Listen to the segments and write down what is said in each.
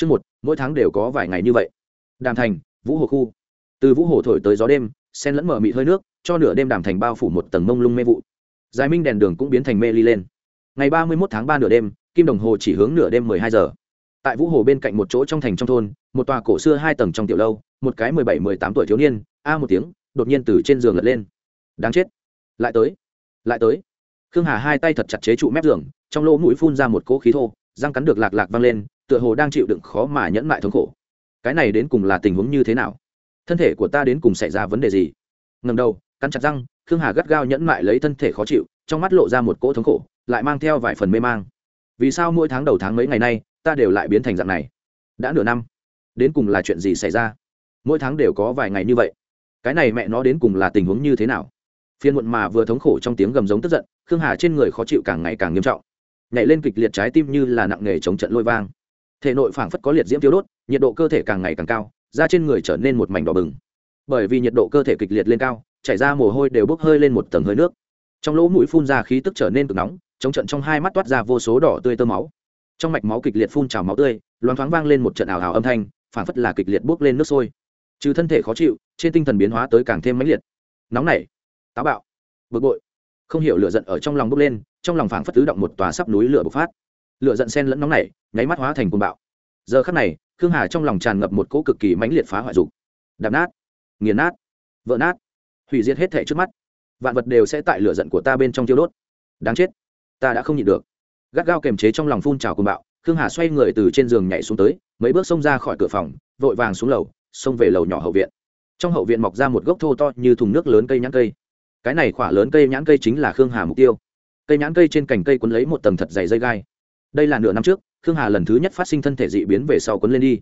Chương một, mỗi tháng đều có vài ngày như vậy. Đàm Thành, Vũ Hồ khu. Từ Vũ Hồ thổi tới gió đêm, sen lẫn mở mịt hơi nước, cho nửa đêm Đàm Thành bao phủ một tầng mông lung mê vụ. Giải minh đèn đường cũng biến thành mê ly lên. Ngày ba mươi 31 tháng ba nửa đêm, kim đồng hồ chỉ hướng nửa đêm hai giờ. Tại Vũ Hồ bên cạnh một chỗ trong thành trong thôn, một tòa cổ xưa hai tầng trong tiểu lâu, một cái mười bảy mười tám tuổi thiếu niên, a một tiếng, đột nhiên từ trên giường lật lên. Đáng chết. Lại tới. Lại tới. Khương Hà hai tay thật chặt chế trụ mép giường, trong lỗ mũi phun ra một cỗ khí thô, răng cắn được lạc lạc vang lên, tựa hồ đang chịu đựng khó mà nhẫn mại thống khổ. Cái này đến cùng là tình huống như thế nào? Thân thể của ta đến cùng xảy ra vấn đề gì? Ngầm đầu, cắn chặt răng, khương hà gắt gao nhẫn mại lấy thân thể khó chịu, trong mắt lộ ra một cỗ thống khổ, lại mang theo vài phần mê mang. Vì sao mỗi tháng đầu tháng mấy ngày nay, ta đều lại biến thành dạng này? Đã nửa năm. Đến cùng là chuyện gì xảy ra? Mỗi tháng đều có vài ngày như vậy. Cái này mẹ nó đến cùng là tình huống như thế nào? Phiên muộn mà vừa thống khổ trong tiếng gầm giống tức giận, khương hà trên người khó chịu càng ngày càng nghiêm trọng. Nhảy lên kịch liệt trái tim như là nặng nghề chống trận lôi vang thể nội phảng phất có liệt diễm tiêu đốt, nhiệt độ cơ thể càng ngày càng cao, da trên người trở nên một mảnh đỏ bừng. Bởi vì nhiệt độ cơ thể kịch liệt lên cao, chảy ra mồ hôi đều bốc hơi lên một tầng hơi nước. Trong lỗ mũi phun ra khí tức trở nên cực nóng, chống trận trong hai mắt toát ra vô số đỏ tươi tơ máu. Trong mạch máu kịch liệt phun trào máu tươi, loáng thoáng vang lên một trận ảo ảo âm thanh, phảng phất là kịch liệt bốc lên nước sôi. Trừ thân thể khó chịu, trên tinh thần biến hóa tới càng thêm mãnh liệt. Nóng nảy, táo bạo, bực bội. Không hiểu lửa giận ở trong lòng bốc lên, trong lòng phảng phất tứ động một tòa sắp núi lửa bộc phát. Lửa giận sen lẫn nóng nảy nháy mắt hóa thành cuồng bạo. Giờ khắc này, khương hà trong lòng tràn ngập một cỗ cực kỳ mãnh liệt phá hoại dục. Đạp nát, nghiền nát, vỡ nát, hủy diệt hết thể trước mắt. Vạn vật đều sẽ tại lửa giận của ta bên trong tiêu đốt. Đáng chết, ta đã không nhịn được. Gắt gao kềm chế trong lòng phun trào cuồng bạo, khương hà xoay người từ trên giường nhảy xuống tới, mấy bước xông ra khỏi cửa phòng, vội vàng xuống lầu, xông về lầu nhỏ hậu viện. Trong hậu viện mọc ra một gốc thô to như thùng nước lớn cây nhãn cây. Cái này khỏa lớn cây nhãn cây chính là khương hà mục tiêu. Cây nhãn cây trên cành cây quấn lấy một tầng thật dày dây gai. Đây là nửa năm trước khương hà lần thứ nhất phát sinh thân thể dị biến về sau quấn lên đi.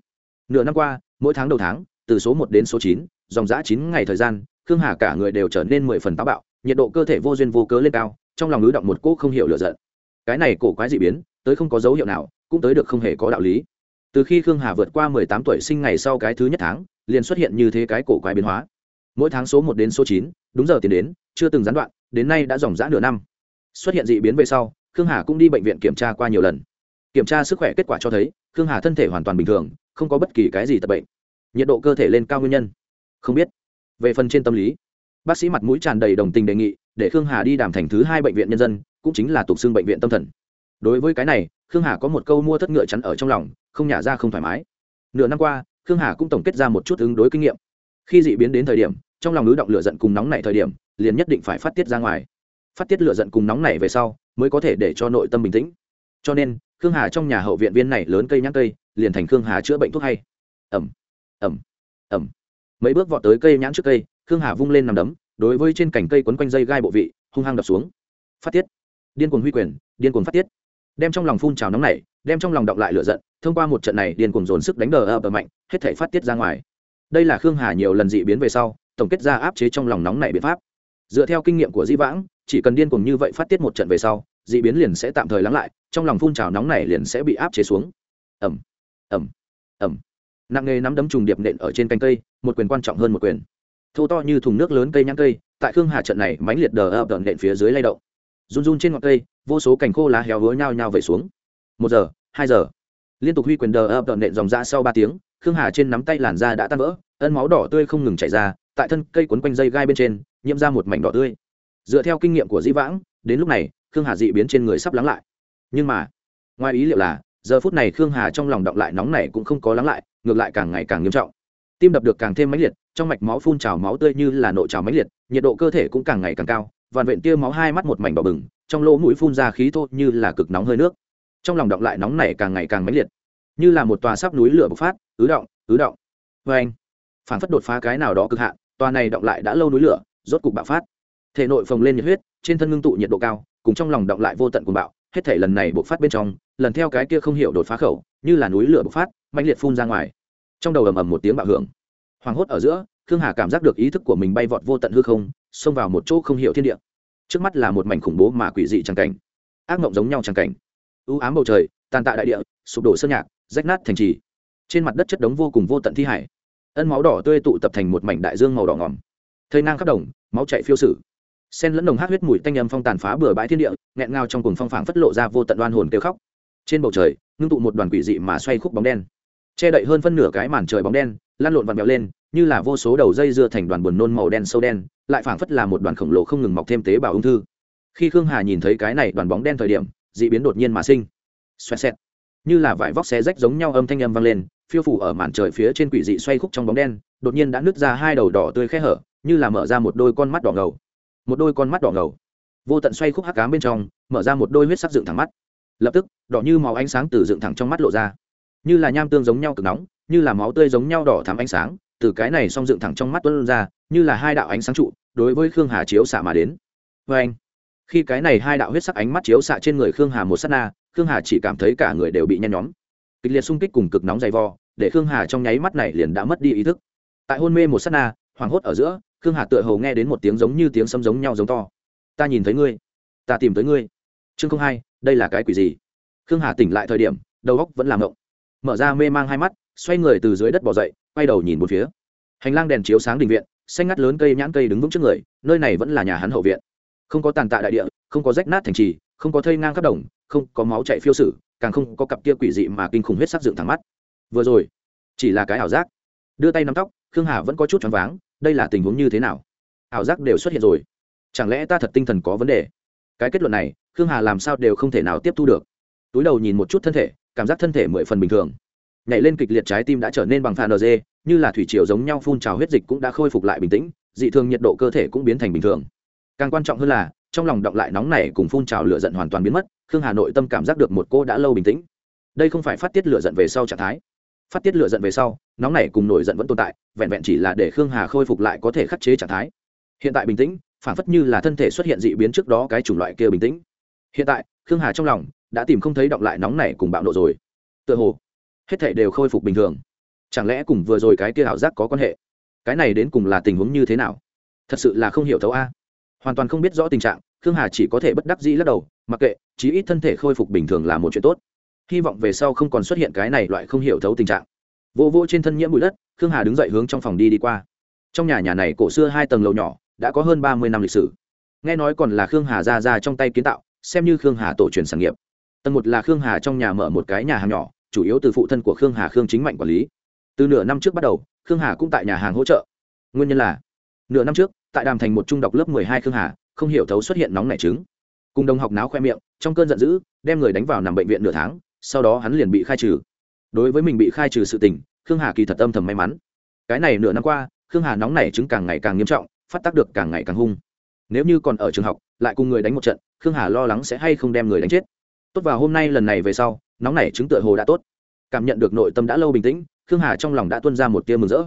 Nửa năm qua, mỗi tháng đầu tháng, từ số một đến số chín, dòng giã chín ngày thời gian, khương hà cả người đều trở nên mười phần táo bạo, nhiệt độ cơ thể vô duyên vô cớ lên cao, trong lòng ứ động một cỗ không hiểu lựa giận. Cái này cổ quái dị biến, tới không có dấu hiệu nào, cũng tới được không hề có đạo lý. Từ khi khương hà vượt qua mười tám tuổi sinh ngày sau cái thứ nhất tháng, liền xuất hiện như thế cái cổ quái biến hóa. Mỗi tháng số một đến số chín, đúng giờ tiền đến, chưa từng gián đoạn, đến nay đã dòng dã nửa năm. Xuất hiện dị biến về sau, khương hà cũng đi bệnh viện kiểm tra qua nhiều lần kiểm tra sức khỏe kết quả cho thấy, khương hà thân thể hoàn toàn bình thường, không có bất kỳ cái gì tập bệnh. Nhiệt độ cơ thể lên cao nguyên nhân. Không biết. Về phần trên tâm lý, bác sĩ mặt mũi tràn đầy đồng tình đề nghị, để khương hà đi đàm thành thứ hai bệnh viện nhân dân, cũng chính là tục xưng bệnh viện tâm thần. Đối với cái này, khương hà có một câu mua thất ngựa chắn ở trong lòng, không nhả ra không thoải mái. Nửa năm qua, khương hà cũng tổng kết ra một chút ứng đối kinh nghiệm. Khi dị biến đến thời điểm, trong lòng ứ động lửa giận cùng nóng này thời điểm, liền nhất định phải phát tiết ra ngoài. Phát tiết lửa giận cùng nóng này về sau, mới có thể để cho nội tâm bình tĩnh. Cho nên khương hà trong nhà hậu viện viên này lớn cây nhãn cây, liền thành khương hà chữa bệnh thuốc hay. Ẩm ẩm ẩm. Mấy bước vọt tới cây nhãn trước cây, khương hà vung lên nằm đấm, đối với trên cành cây quấn quanh dây gai bộ vị, hung hăng đập xuống. Phát tiết. Điên cuồng huy quyền, điên cuồng phát tiết. Đem trong lòng phun trào nóng này đem trong lòng động lại lửa giận, thông qua một trận này điên cuồng dồn sức đánh đờ ập mạnh, hết thể phát tiết ra ngoài. Đây là khương hà nhiều lần dị biến về sau, tổng kết ra áp chế trong lòng nóng này biện pháp. Dựa theo kinh nghiệm của di vãng, chỉ cần điên cuồng như vậy phát tiết một trận về sau dị biến liền sẽ tạm thời lắng lại, trong lòng phun trào nóng này liền sẽ bị áp chế xuống. Ẩm ẩm ẩm nặng nghề nắm đấm trùng điệp nện ở trên canh cây, một quyền quan trọng hơn một quyền. Thô to như thùng nước lớn cây nhãn cây, tại khương hà trận này mánh liệt đờ ập đợn nện phía dưới lay động. Run run trên ngọn cây, vô số cành khô lá héo hứa nhao nhao về xuống. Một giờ, hai giờ. Liên tục huy quyền đờ ập đợn nện dòng ra sau ba tiếng, khương hà trên nắm tay làn da đã tan vỡ, ân máu đỏ tươi không ngừng chảy ra, tại thân cây quấn quanh dây gai bên trên, nhiễm ra một mảnh đỏ tươi. Dựa theo kinh nghiệm của di vãng, đến lúc này khương hà dị biến trên người sắp lắng lại. Nhưng mà, ngoài ý liệu là, giờ phút này khương hà trong lòng động lại nóng này cũng không có lắng lại, ngược lại càng ngày càng nghiêm trọng. Tim đập được càng thêm mãnh liệt, trong mạch máu phun trào máu tươi như là nội trào mãnh liệt, nhiệt độ cơ thể cũng càng ngày càng cao, vằn vện tia máu hai mắt một mảnh đỏ bừng, trong lỗ mũi phun ra khí thô như là cực nóng hơi nước. Trong lòng động lại nóng này càng ngày càng mãnh liệt, như là một tòa sắp núi lửa bộc phát, ứ động ứ động. Vê anh, phản phất đột phá cái nào đó cực hạn, tòa này động lại đã lâu núi lửa, rốt cục bạo phát. Thể nội phồng lên nhiệt huyết, trên thân ngưng tụ nhiệt độ cao cùng trong lòng động lại vô tận cuồng bạo, hết thể lần này bộc phát bên trong, lần theo cái kia không hiểu đột phá khẩu, như là núi lửa bộc phát mạnh liệt phun ra ngoài. Trong đầu ầm ầm một tiếng bạo hưởng. Hoàng hốt ở giữa, khương hà cảm giác được ý thức của mình bay vọt vô tận hư không, xông vào một chỗ không hiểu thiên địa. Trước mắt là một mảnh khủng bố mà quỷ dị tràng cảnh. Ác mộng giống nhau tràng cảnh. Ưu ám bầu trời, tàn tạ đại địa, sụp đổ sơn nhạc, rách nát thành trì. Trên mặt đất chất đống vô cùng vô tận thi hải. Ân máu đỏ tươi tụ tập thành một mảnh đại dương màu đỏ ngòm. Thây nang khắp đồng, máu chạy phiêu sử sen lẫn đồng hát huyết mùi tanh âm phong tàn phá bừa bãi thiên địa, nghẹn ngào trong cùng phong phảng phất lộ ra vô tận đoan hồn kêu khóc. Trên bầu trời, ngưng tụ một đoàn quỷ dị mà xoay khúc bóng đen. Che đậy hơn phân nửa cái màn trời bóng đen, lan lộn vặn vẹo lên, như là vô số đầu dây dưa thành đoàn buồn nôn màu đen sâu đen, lại phảng phất là một đoàn khổng lồ không ngừng mọc thêm tế bào ung thư. Khi khương hà nhìn thấy cái này đoàn bóng đen thời điểm d ị biến đột nhiên mà sinh. Xoẹt xẹt. Như là vải vóc xé rách giống nhau âm thanh âm vang lên, phiêu phủ ở màn trời phía trên quỷ dị xoay khúc trong bóng đen, đột nhiên đã nứt ra hai đầu đỏ tươi khe hở, như là mở ra một đôi con mắt đỏ ngầu một đôi con mắt đỏ ngầu. Vô tận xoay khúc hắc cám bên trong, mở ra một đôi huyết sắc dựng thẳng mắt. Lập tức, đỏ như màu ánh sáng từ dựng thẳng trong mắt lộ ra. Như là nham tương giống nhau cực nóng, như là máu tươi giống nhau đỏ thắm ánh sáng, từ cái này xong dựng thẳng trong mắt tuân ra, như là hai đạo ánh sáng trụ, đối với khương hà chiếu xạ mà đến. Vê anh, khi cái này hai đạo huyết sắc ánh mắt chiếu xạ trên người khương hà một s á t na, khương hà chỉ cảm thấy cả người đều bị nhen nhóm. Kịch liệt xung kích cùng cực nóng dày vò, để khương hà trong nháy mắt này liền đã mất đi ý thức. Tại hôn mê một s á t na, hoảng hốt ở giữa khương hà tựa hầu nghe đến một tiếng giống như tiếng sấm giống nhau giống to. Ta nhìn thấy ngươi. Ta tìm tới ngươi. Chương không hai, đây là cái quỷ gì? Khương hà tỉnh lại thời điểm, đầu góc vẫn làm động mở ra mê mang hai mắt, xoay người từ dưới đất bỏ dậy, quay đầu nhìn một phía. Hành lang đèn chiếu sáng đình viện, xanh ngắt lớn cây nhãn cây đứng vững trước người, nơi này vẫn là nhà hắn hậu viện. Không có tàn tạ đại địa, không có rách nát thành trì, không có thây ngang khắp đồng, không có máu chạy phiêu sử, càng không có cặp kia quỷ dị mà kinh khủng huyết sắc dựng thẳng mắt. Vừa rồi, chỉ là cái ảo giác. Đưa tay nắm tóc, khương hà vẫn có chút choáng váng đây là tình huống như thế nào? Ảo giác đều xuất hiện rồi. Chẳng lẽ ta thật tinh thần có vấn đề? Cái kết luận này, khương hà làm sao đều không thể nào tiếp thu được. Túi đầu nhìn một chút thân thể, cảm giác thân thể mười phần bình thường. Nhảy lên kịch liệt trái tim đã trở nên bằng phản nd như là thủy triều giống nhau phun trào huyết dịch cũng đã khôi phục lại bình tĩnh, dị thường nhiệt độ cơ thể cũng biến thành bình thường. Càng quan trọng hơn là, trong lòng động lại nóng này cùng phun trào lửa giận hoàn toàn biến mất, khương hà nội tâm cảm giác được một cô đã lâu bình tĩnh. Đây không phải phát tiết lửa giận về sau trạng thái phát tiết lửa giận về sau, nóng này cùng nổi giận vẫn tồn tại, vẹn vẹn chỉ là để khương hà khôi phục lại có thể khắc chế trạng thái. Hiện tại bình tĩnh, phản phất như là thân thể xuất hiện dị biến trước đó cái chủng loại kia bình tĩnh. Hiện tại, khương hà trong lòng đã tìm không thấy động lại nóng này cùng bạo nộ rồi. Tựa hồ, hết thể đều khôi phục bình thường. Chẳng lẽ cùng vừa rồi cái kia ảo giác có quan hệ? Cái này đến cùng là tình huống như thế nào? Thật sự là không hiểu thấu a. Hoàn toàn không biết rõ tình trạng, khương hà chỉ có thể bất đắc dĩ lắc đầu, mặc kệ, chí ít thân thể khôi phục bình thường là một chuyện tốt hy vọng về sau không còn xuất hiện cái này loại không hiểu thấu tình trạng. Vô vô trên thân nhiễm bụi đất, khương hà đứng dậy hướng trong phòng đi đi qua. Trong nhà nhà này cổ xưa hai tầng lầu nhỏ, đã có hơn ba mươi năm lịch sử. Nghe nói còn là khương hà ra ra trong tay kiến tạo, xem như khương hà tổ truyền sản nghiệp. Tầng một là khương hà trong nhà mở một cái nhà hàng nhỏ, chủ yếu từ phụ thân của khương hà khương chính mạnh quản lý. Từ nửa năm trước bắt đầu, khương hà cũng tại nhà hàng hỗ trợ. Nguyên nhân là, nửa năm trước, tại đàm thành một trung đọc lớp mười hai khương hà, không hiểu thấu xuất hiện nóng nảy trứng. Cùng đồng học náo khoe miệng, trong cơn giận dữ, đem người đánh vào nằm bệnh viện nửa tháng sau đó hắn liền bị khai trừ. Đối với mình bị khai trừ sự tình, khương hà kỳ thật âm thầm may mắn. Cái này nửa năm qua, khương hà nóng nảy trứng càng ngày càng nghiêm trọng, phát tác được càng ngày càng hung. Nếu như còn ở trường học, lại cùng người đánh một trận, khương hà lo lắng sẽ hay không đem người đánh chết. Tốt vào hôm nay lần này về sau, nóng nảy chứng tựa hồ đã tốt. Cảm nhận được nội tâm đã lâu bình tĩnh, khương hà trong lòng đã tuân ra một tia mừng rỡ.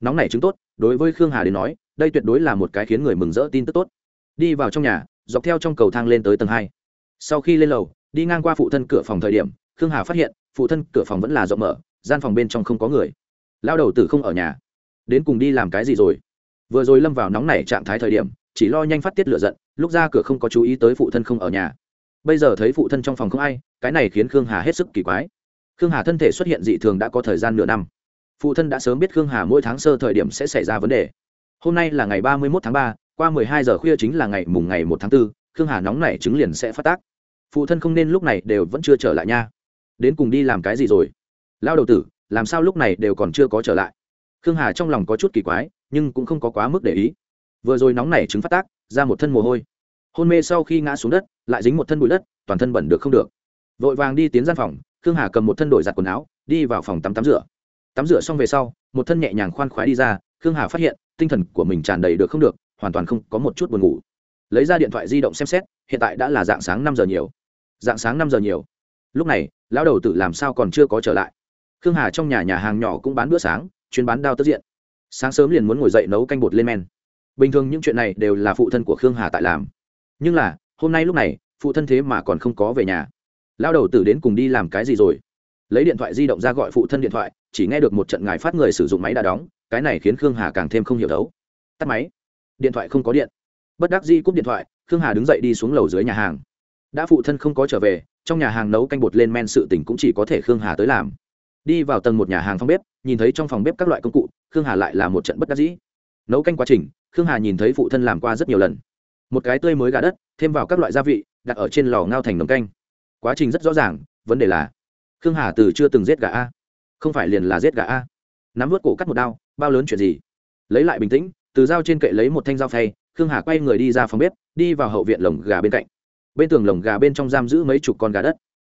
Nóng nảy chứng tốt, đối với khương hà đến nói, đây tuyệt đối là một cái khiến người mừng rỡ tin tức tốt. Đi vào trong nhà, dọc theo trong cầu thang lên tới tầng hai. Sau khi lên lầu, đi ngang qua phụ thân cửa phòng thời điểm khương hà phát hiện, phụ thân cửa phòng vẫn là rộng mở, gian phòng bên trong không có người. Lao đầu tử không ở nhà. Đến cùng đi làm cái gì rồi? Vừa rồi lâm vào nóng nảy trạng thái thời điểm, chỉ lo nhanh phát tiết lửa giận, lúc ra cửa không có chú ý tới phụ thân không ở nhà. Bây giờ thấy phụ thân trong phòng không ai, cái này khiến khương hà hết sức kỳ quái. Khương hà thân thể xuất hiện dị thường đã có thời gian nửa năm. Phụ thân đã sớm biết khương hà mỗi tháng sơ thời điểm sẽ xảy ra vấn đề. Hôm nay là ngày ba mươi một tháng ba, qua mười hai giờ khuya chính là ngày mùng ngày một tháng b ố khương hà nóng nảy chứng liền sẽ phát tác. Phụ thân không nên lúc này đều vẫn chưa trở lại nha đến cùng đi làm cái gì rồi? Lao đầu tử, làm sao lúc này đều còn chưa có trở lại? Khương hà trong lòng có chút kỳ quái, nhưng cũng không có quá mức để ý. Vừa rồi nóng này chứng phát tác, ra một thân mồ hôi. Hôn mê sau khi ngã xuống đất, lại dính một thân bụi đất, toàn thân bẩn được không được. Vội vàng đi tiến gian phòng, khương hà cầm một thân đổi giặt quần áo, đi vào phòng tắm tắm rửa. Tắm rửa xong về sau, một thân nhẹ nhàng khoan khoái đi ra, khương hà phát hiện, tinh thần của mình tràn đầy được không được, hoàn toàn không có một chút buồn ngủ. Lấy ra điện thoại di động xem xét, hiện tại đã là dạng sáng năm giờ nhiều. Dạng sáng năm giờ nhiều. Lúc này lão đầu tử làm sao còn chưa có trở lại? Khương hà trong nhà nhà hàng nhỏ cũng bán bữa sáng, chuyên bán đao tất diện. Sáng sớm liền muốn ngồi dậy nấu canh bột lên men. Bình thường những chuyện này đều là phụ thân của khương hà tại làm. Nhưng là, hôm nay lúc này, phụ thân thế mà còn không có về nhà. Lão đầu tử đến cùng đi làm cái gì rồi? Lấy điện thoại di động ra gọi phụ thân điện thoại, chỉ nghe được một trận ngài phát người sử dụng máy đã đóng, cái này khiến khương hà càng thêm không hiểu đấu. Tắt máy. Điện thoại không có điện. Bất đắc di cúp điện thoại, khương hà đứng dậy đi xuống lầu dưới nhà hàng. Đã phụ thân không có trở về trong nhà hàng nấu canh bột lên men sự tình cũng chỉ có thể khương hà tới làm. Đi vào tầng một nhà hàng phòng bếp, nhìn thấy trong phòng bếp các loại công cụ, khương hà lại là một trận bất đắc dĩ. Nấu canh quá trình, khương hà nhìn thấy phụ thân làm qua rất nhiều lần. Một cái tươi mới gà đất, thêm vào các loại gia vị, đặt ở trên lò ngao thành nồng canh. Quá trình rất rõ ràng, vấn đề là, khương hà từ chưa từng giết gà a. Không phải liền là giết gà a. Nắm vớt cổ cắt một đao, bao lớn chuyện gì? Lấy lại bình tĩnh, từ dao trên kệ lấy một thanh dao phay, khương hà quay người đi ra phòng bếp, đi vào hậu viện lồng gà bên cạnh bên tường lồng gà bên trong giam giữ mấy chục con gà đất.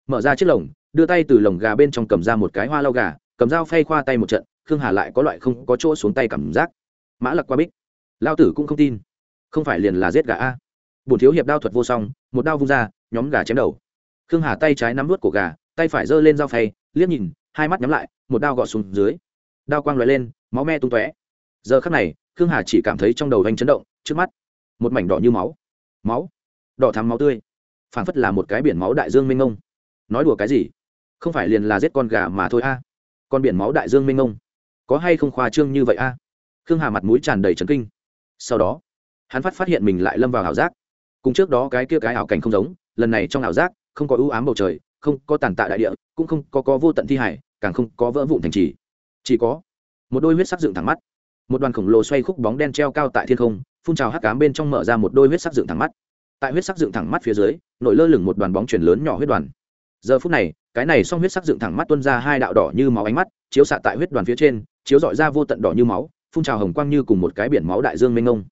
Mở ra chiếc lồng, đưa tay từ lồng gà bên trong cầm ra một cái hoa lau gà, cầm dao phay khoa tay một trận, khương hà lại có loại không có chỗ xuống tay cảm giác. Mã lặc qua bích. Lao tử cũng không tin. Không phải liền là giết gà a. Bùn thiếu hiệp đao thuật vô song, một đao vung ra, nhóm gà chém đầu. Khương hà tay trái nắm vút của gà, tay phải giơ lên dao phay, liếc nhìn, hai mắt nhắm lại, một đao gọt xuống dưới. Đao quang loại lên, máu me tung tóe. Giờ khắc này, khương hà chỉ cảm thấy trong đầu anh chấn động, trước mắt, một mảnh đỏ như máu. Máu. Đỏ thắm máu tươi phảng phất là một cái biển máu đại dương mênh mông. Nói đùa cái gì? Không phải liền là giết con gà mà thôi a. Con biển máu đại dương mênh mông. Có hay không khoa trương như vậy a? Khương hà mặt mũi tràn đầy trấn kinh. Sau đó, hắn phát phát hiện mình lại lâm vào ảo giác. Cùng trước đó cái kia cái ảo cảnh không giống, lần này trong ảo giác, không có ưu ám bầu trời, không có tàn tạ đại địa, cũng không có có vô tận thi hải, càng không có vỡ vụn thành trì. Chỉ có một đôi huyết sắc dựng thẳng mắt. Một đoàn khổng lồ xoay khúc bóng đen treo cao tại thiên không, phun trào hắc cám bên trong mở ra một đôi huyết sắc dựng thẳng mắt tại huyết sắc dựng thẳng mắt phía dưới, nổi lơ lửng một đoàn bóng chuyển lớn nhỏ huyết đoàn. Giờ phút này, cái này xong huyết sắc dựng thẳng mắt tuân ra hai đạo đỏ như máu ánh mắt, chiếu xạ tại huyết đoàn phía trên, chiếu dọi ra vô tận đỏ như máu, phun trào hồng quang như cùng một cái biển máu đại dương mênh mông.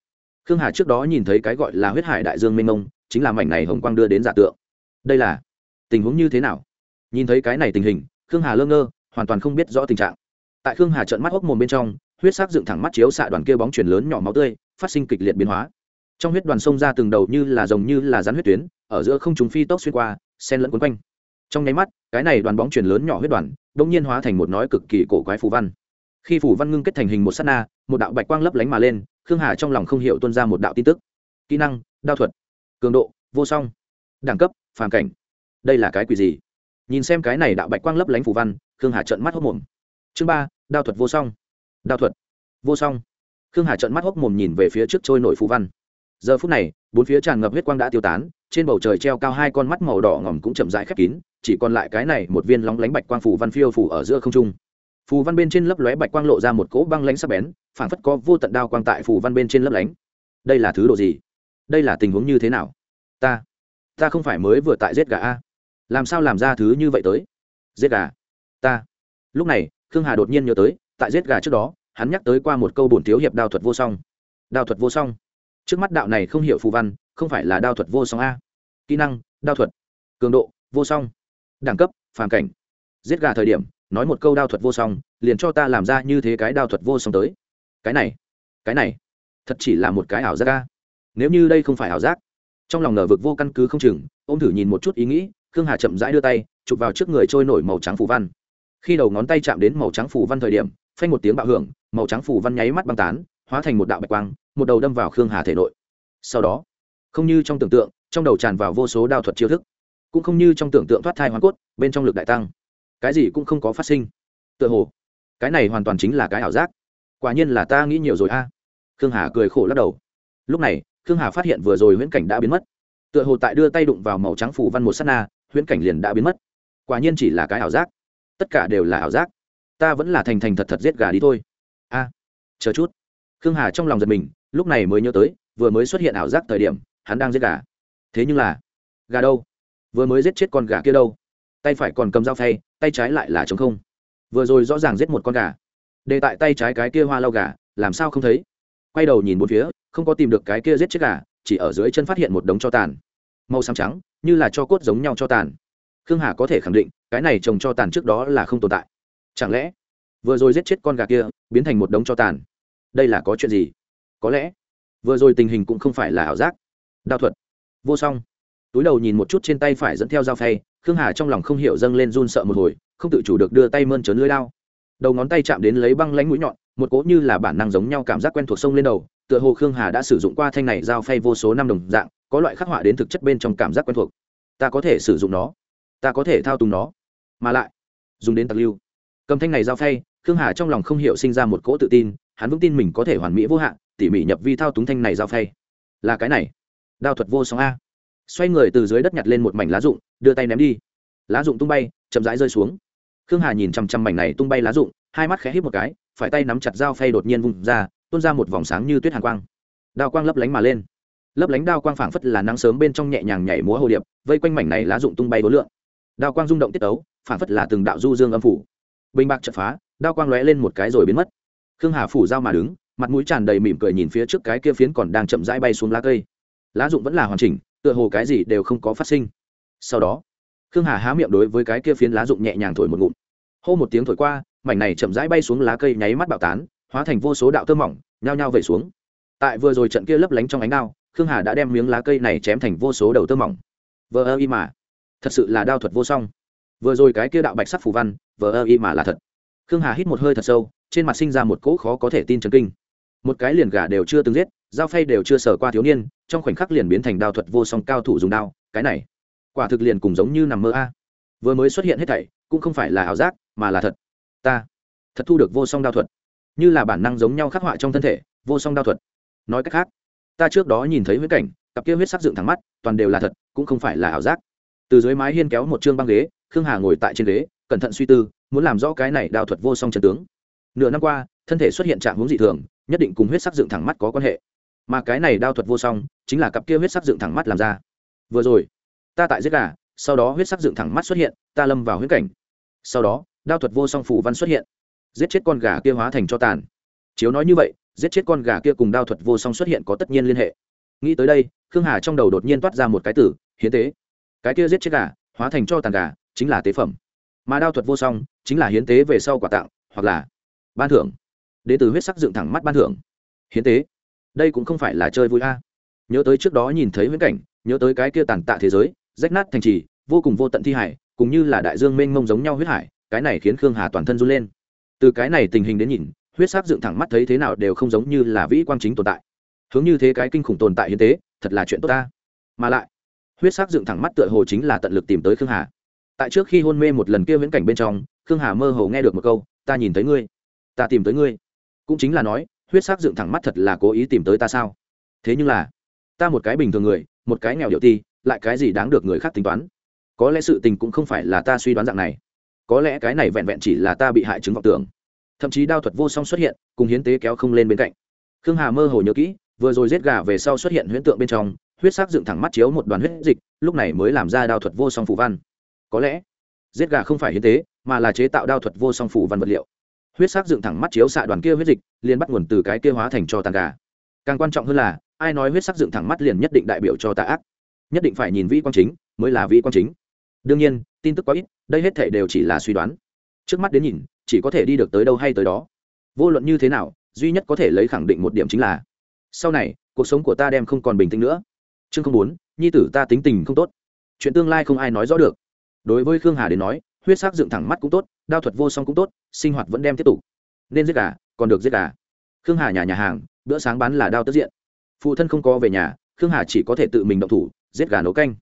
Khương hà trước đó nhìn thấy cái gọi là huyết hải đại dương mênh mông, chính là mảnh này hồng quang đưa đến giả tượng. Đây là tình huống như thế nào? Nhìn thấy cái này tình hình, khương hà lơ ngơ, hoàn toàn không biết rõ tình trạng. Tại khương hà trận mắt hốc mồm bên trong, huyết sắc dựng thẳng mắt chiếu xạ đoàn kia bóng chuyển lớn nhỏ máu tươi, phát sinh kịch liệt biến hóa trong huyết đoàn sông ra từng đầu như là rồng như là rắn huyết tuyến, ở giữa không chúng phi tốc xuyên qua sen lẫn quấn quanh. Trong nháy mắt, cái này đoàn bóng chuyển lớn nhỏ huyết đoàn đông nhiên hóa thành một nói cực kỳ cổ quái phù văn. Khi phù văn ngưng kết thành hình một s á t na, một đạo bạch quang lấp lánh mà lên, khương hà trong lòng không hiểu tuân ra một đạo tin tức. Kỹ năng, đao thuật. Cường độ, vô song. Đẳng cấp, phàm cảnh. Đây là cái quỷ gì? Nhìn xem cái này đạo bạch quang lấp lánh phù văn, khương hà trợn mắt hốc mồm. Chương ba, đao thuật vô song. Đao thuật. Vô song. Khương hà trợn mắt hốc mồm nhìn về phía trước trôi nổi phù văn giờ phút này, bốn phía tràn ngập huyết quang đã tiêu tán, trên bầu trời treo cao hai con mắt màu đỏ ngòm cũng chậm rãi khép kín, chỉ còn lại cái này một viên lóng lánh bạch quang phủ văn phiêu phủ ở giữa không trung. Phù văn bên trên lấp lóe bạch quang lộ ra một cỗ băng lánh sắc bén, phảng phất có vô tận đao quang tại phù văn bên trên lấp lánh. Đây là thứ độ gì? Đây là tình huống như thế nào? Ta ta không phải mới vừa tại giết gà a. Làm sao làm ra thứ như vậy tới? Giết gà? Ta. Lúc này, khương hà đột nhiên nhớ tới, tại giết gà trước đó, hắn nhắc tới qua một câu bổn thiếu hiệp đao thuật vô song. Đao thuật vô song trước mắt đạo này không hiểu phù văn, không phải là đao thuật vô song a. Kỹ năng, đao thuật. Cường độ, vô song. Đẳng cấp, phàm cảnh. Giết gà thời điểm, nói một câu đao thuật vô song, liền cho ta làm ra như thế cái đao thuật vô song tới. Cái này cái này, thật chỉ là một cái ảo giác ca nếu như đây không phải ảo giác, trong lòng nở vực vô căn cứ không chừng ô m thử nhìn một chút ý nghĩ, khương hà chậm rãi đưa tay, chụp vào trước người trôi nổi màu trắng phù văn. Khi đầu ngón tay chạm đến màu trắng phù văn thời điểm, phanh một tiếng bạo hưởng, màu trắng phù văn nháy mắt băng tán, hóa thành một đạo bạch quang một đầu đâm vào khương hà thể nội. Sau đó, không như trong tưởng tượng, trong đầu tràn vào vô số đao thuật chiêu thức, cũng không như trong tưởng tượng thoát thai hoàn cốt, bên trong lực đại tăng. Cái gì cũng không có phát sinh. Tựa hồ, cái này hoàn toàn chính là cái ảo giác. Quả nhiên là ta nghĩ nhiều rồi a. Khương hà cười khổ lắc đầu. Lúc này, khương hà phát hiện vừa rồi huyễn cảnh đã biến mất. Tựa hồ tại đưa tay đụng vào màu trắng phủ văn một s á t na, huyễn cảnh liền đã biến mất. Quả nhiên chỉ là cái ảo giác. Tất cả đều là ảo giác. Ta vẫn là thành thành thật thật giết gà đi thôi. A, chờ chút khương hà trong lòng giật mình, lúc này mới nhớ tới, vừa mới xuất hiện ảo giác thời điểm, hắn đang giết gà. Thế nhưng là, gà đâu? Vừa mới giết chết con gà kia đâu? Tay phải còn cầm dao phay, tay trái lại là chống không. Vừa rồi rõ ràng giết một con gà. Để tại tay trái cái kia hoa lau gà, làm sao không thấy? Quay đầu nhìn một phía, không có tìm được cái kia giết chết gà, chỉ ở dưới chân phát hiện một đống cho tàn. Màu xám trắng, như là cho cốt giống nhau cho tàn. Khương hà có thể khẳng định, cái này trồng cho tàn trước đó là không tồn tại. Chẳng lẽ, vừa rồi giết chết con gà kia, biến thành một đống cho tàn? Đây là có chuyện gì? Có lẽ, vừa rồi tình hình cũng không phải là ảo giác. Đao thuật. Vô song. Túi đầu nhìn một chút trên tay phải dẫn theo dao phay, khương hà trong lòng không hiểu dâng lên run sợ một hồi, không tự chủ được đưa tay mơn trớn lưới lao đầu ngón tay chạm đến lấy băng lánh mũi nhọn, một cỗ như là bản năng giống nhau cảm giác quen thuộc sông lên đầu, tựa hồ khương hà đã sử dụng qua thanh này dao phay vô số năm đồng dạng, có loại khắc họa đến thực chất bên trong cảm giác quen thuộc. Ta có thể sử dụng nó. Ta có thể thao túng nó. Mà lại, dùng đến tặc lưu. Cầm thanh này dao phay, khương hà trong lòng không hiểu sinh ra một cỗ tự tin hắn vững tin mình có thể hoàn mỹ vô hạn, tỉ mỉ nhập vi thao túng thanh này giao phay. Là cái này. Đao thuật vô song a. Xoay người từ dưới đất nhặt lên một mảnh lá rụng, đưa tay ném đi. Lá rụng tung bay, chậm rãi rơi xuống. Khương hà nhìn chằm chằm mảnh này tung bay lá rụng, hai mắt khẽ hít một cái, phải tay nắm chặt dao phay đột nhiên vùng ra, tuôn ra một vòng sáng như tuyết hàn quang. Đao quang lấp lánh mà lên. Lấp lánh đao quang phảng phất là nắng sớm bên trong nhẹ nhàng nhảy múa hồ điệp, vây quanh mảnh này lá rụng tung bay bốn lượng. Đao quang rung động tiết tấu, phảng phất là từng đạo du dương âm phủ. Bình bạc chật phá, đao quang lóe lên một cái rồi biến mất khương hà phủ dao mà đứng, mặt mũi tràn đầy mỉm cười nhìn phía trước cái kia phiến còn đang chậm rãi bay xuống lá cây. Lá dụng vẫn là hoàn chỉnh, tựa hồ cái gì đều không có phát sinh. Sau đó, khương hà há miệng đối với cái kia phiến lá dụng nhẹ nhàng thổi một ngụm. Hô một tiếng thổi qua, mảnh này chậm rãi bay xuống lá cây nháy mắt bạo tán, hóa thành vô số đạo tơ mỏng, nhao nhao về xuống. Tại vừa rồi trận kia lấp lánh trong ánh đao, khương hà đã đem miếng lá cây này chém thành vô số đầu tơ mỏng. Vờ ơ y mà, thật sự là đao thuật vô song. Vừa rồi cái kia đạo bạch sắc phù văn, vờ ơ y mà là thật khương hà hít một hơi thật sâu, trên mặt sinh ra một cỗ khó có thể tin chấn kinh. Một cái liền gà đều chưa từng giết, dao phay đều chưa sở qua thiếu niên, trong khoảnh khắc liền biến thành đao thuật vô song cao thủ dùng đao, cái này, quả thực liền cùng giống như nằm mơ a. Vừa mới xuất hiện hết thảy, cũng không phải là ảo giác, mà là thật. Ta, thật thu được vô song đao thuật. Như là bản năng giống nhau khắc họa trong thân thể, vô song đao thuật. Nói cách khác, ta trước đó nhìn thấy huyết cảnh, cặp kia huyết sắc dựng thẳng mắt, toàn đều là thật, cũng không phải là ảo giác. Từ dưới mái hiên kéo một chương băng ghế, khương hà ngồi tại trên ghế, cẩn thận suy tư muốn làm rõ cái này đao thuật vô song trận tướng. Nửa năm qua, thân thể xuất hiện trạng hướng dị thường, nhất định cùng huyết sắc dựng thẳng mắt có quan hệ. Mà cái này đao thuật vô song, chính là cặp kia huyết sắc dựng thẳng mắt làm ra. Vừa rồi, ta tại giết gà, sau đó huyết sắc dựng thẳng mắt xuất hiện, ta lâm vào huyết cảnh. Sau đó, đao thuật vô song phủ văn xuất hiện. Giết chết con gà kia hóa thành cho tàn. Chiếu nói như vậy, giết chết con gà kia cùng đao thuật vô song xuất hiện có tất nhiên liên hệ. Nghĩ tới đây, khương hà trong đầu đột nhiên toát ra một cái tử hiến tế. Cái kia giết chết gà, hóa thành cho tàn gà, chính là tế phẩm mà đao thuật vô song chính là hiến tế về sau quả tặng hoặc là ban thưởng. Đến từ huyết sắc dựng thẳng mắt ban thưởng. Hiến tế. Đây cũng không phải là chơi vui a. Nhớ tới trước đó nhìn thấy viễn cảnh, nhớ tới cái kia tàn tạ thế giới, rách nát thành trì, vô cùng vô tận thi hải, cũng như là đại dương mênh mông giống nhau huyết hải, cái này khiến khương hà toàn thân run lên. Từ cái này tình hình đến nhìn, huyết sắc dựng thẳng mắt thấy thế nào đều không giống như là vĩ quang chính tồn tại. Hướng như thế cái kinh khủng tồn tại hiến tế, thật là chuyện tốt ta. Mà lại, huyết sắc dựng thẳng mắt tựa hồ chính là tận lực tìm tới khương hà tại trước khi hôn mê một lần kia viễn cảnh bên trong, khương hà mơ hồ nghe được một câu, ta nhìn thấy ngươi, ta tìm tới ngươi. Cũng chính là nói, huyết sắc dựng thẳng mắt thật là cố ý tìm tới ta sao? Thế nhưng là, ta một cái bình thường người, một cái nghèo điệu ti, lại cái gì đáng được người khác tính toán? Có lẽ sự tình cũng không phải là ta suy đoán dạng này. Có lẽ cái này vẹn vẹn chỉ là ta bị hại chứng vọng tưởng. Thậm chí đao thuật vô song xuất hiện, cùng hiến tế kéo không lên bên cạnh. Khương hà mơ hồ nhớ kỹ, vừa rồi giết gà về sau xuất hiện huyễn tượng bên trong, huyết sắc dựng thẳng mắt chiếu một đoàn huyết dịch, lúc này mới làm ra đao thuật vô song phủ văn có lẽ, giết gà không phải hiến tế, mà là chế tạo đao thuật vô song phủ văn vật liệu. Huyết sắc dựng thẳng mắt chiếu xạ đoàn kia huyết dịch, liền bắt nguồn từ cái kia hóa thành cho tàn gà. Càng quan trọng hơn là, ai nói huyết sắc dựng thẳng mắt liền nhất định đại biểu cho tà ác? Nhất định phải nhìn vĩ quan chính, mới là vĩ quan chính. Đương nhiên, tin tức quá ít, đây hết thể đều chỉ là suy đoán. Trước mắt đến nhìn, chỉ có thể đi được tới đâu hay tới đó. Vô luận như thế nào, duy nhất có thể lấy khẳng định một điểm chính là, sau này, cuộc sống của ta đem không còn bình tĩnh nữa. Chương không muốn nhi tử ta tính tình không tốt. Chuyện tương lai không ai nói rõ được đối với khương hà đến nói, huyết sắc dựng thẳng mắt cũng tốt, đao thuật vô song cũng tốt, sinh hoạt vẫn đem tiếp tục. Nên giết gà, còn được giết gà. Khương hà nhà nhà hàng, bữa sáng bán là đao tất diện. Phụ thân không có về nhà, khương hà chỉ có thể tự mình động thủ, giết gà nấu canh.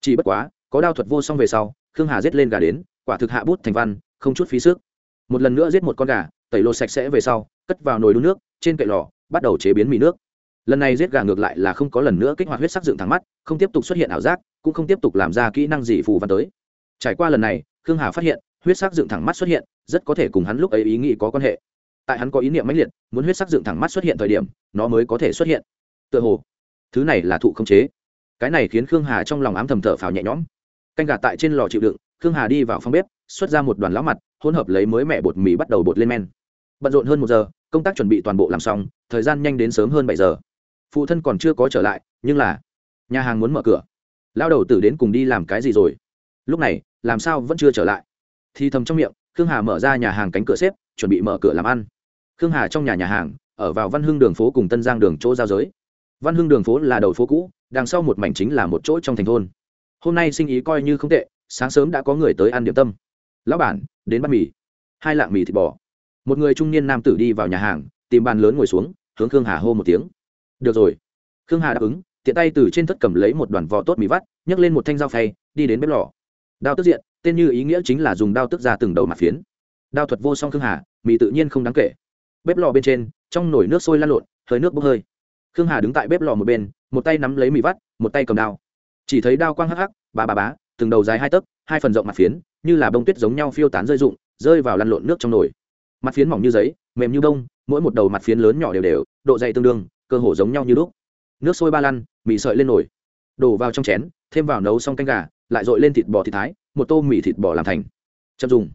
Chỉ bất quá, có đao thuật vô song về sau, khương hà giết lên gà đến, quả thực hạ bút thành văn, không chút phí sức. Một lần nữa giết một con gà, tẩy lột sạch sẽ về sau, cất vào nồi đun nước, trên cậy lò, bắt đầu chế biến mì nước. Lần này giết gà ngược lại là không có lần nữa kích hoạt huyết sắc dựng thẳng mắt, không tiếp tục xuất hiện ảo giác, cũng không tiếp tục làm ra kỹ năng gì phù văn tới trải qua lần này, khương hà phát hiện, huyết sắc dựng thẳng mắt xuất hiện, rất có thể cùng hắn lúc ấy ý nghĩ có quan hệ. Tại hắn có ý niệm mãnh liệt, muốn huyết sắc dựng thẳng mắt xuất hiện thời điểm, nó mới có thể xuất hiện. Tựa hồ, thứ này là thụ không chế. Cái này khiến khương hà trong lòng ám thầm thở phào nhẹ nhõm. Canh gà tại trên lò chịu đựng, khương hà đi vào phòng bếp, xuất ra một đoàn lão mặt, hỗn hợp lấy mới mẹ bột mì bắt đầu bột lên men. Bận rộn hơn một giờ, công tác chuẩn bị toàn bộ làm xong, thời gian nhanh đến sớm hơn bảy giờ. Phụ thân còn chưa có trở lại, nhưng là, nhà hàng muốn mở cửa. Lao đầu tử đến cùng đi làm cái gì rồi? Lúc này, làm sao vẫn chưa trở lại? Thì thầm trong miệng, khương hà mở ra nhà hàng cánh cửa xếp, chuẩn bị mở cửa làm ăn. Khương hà trong nhà nhà hàng, ở vào văn hưng đường phố cùng tân giang đường chỗ giao giới. Văn hưng đường phố là đầu phố cũ, đằng sau một mảnh chính là một chỗ trong thành thôn. Hôm nay sinh ý coi như không tệ, sáng sớm đã có người tới ăn điểm tâm. Lão bản, đến bát mì. Hai lạng mì thịt bò. Một người trung niên nam tử đi vào nhà hàng, tìm bàn lớn ngồi xuống, hướng khương hà hô một tiếng. Được rồi. Khương hà đáp ứng, tiện tay từ trên thất cầm lấy một đoàn vò tốt mì vắt, nhấc lên một thanh dao phay, đi đến bếp lò đao tức diện, tên như ý nghĩa chính là dùng đao tức ra từng đầu mặt phiến. Đao thuật vô song khương hà, mì tự nhiên không đáng kể. Bếp lò bên trên, trong nồi nước sôi lan lộn, hơi nước bốc hơi. Khương hà đứng tại bếp lò một bên, một tay nắm lấy mì vắt, một tay cầm đao. Chỉ thấy đao quang hắc hắc, ba ba bá từng đầu dài hai tấc, hai phần rộng mặt phiến, như là bông tuyết giống nhau phiêu tán rơi rụng, rơi vào lăn lộn nước trong nồi. Mặt phiến mỏng như giấy, mềm như bông, mỗi một đầu mặt phiến lớn nhỏ đều đều, độ dày tương đương, cơ hồ giống nhau như lúc nước sôi ba lăn, mì sợi lên nồi. Đổ vào trong chén, thêm vào nấu xong canh gà lại dội lên thịt bò thịt thái, một tô mì thịt bò làm thành. Chậm dùng.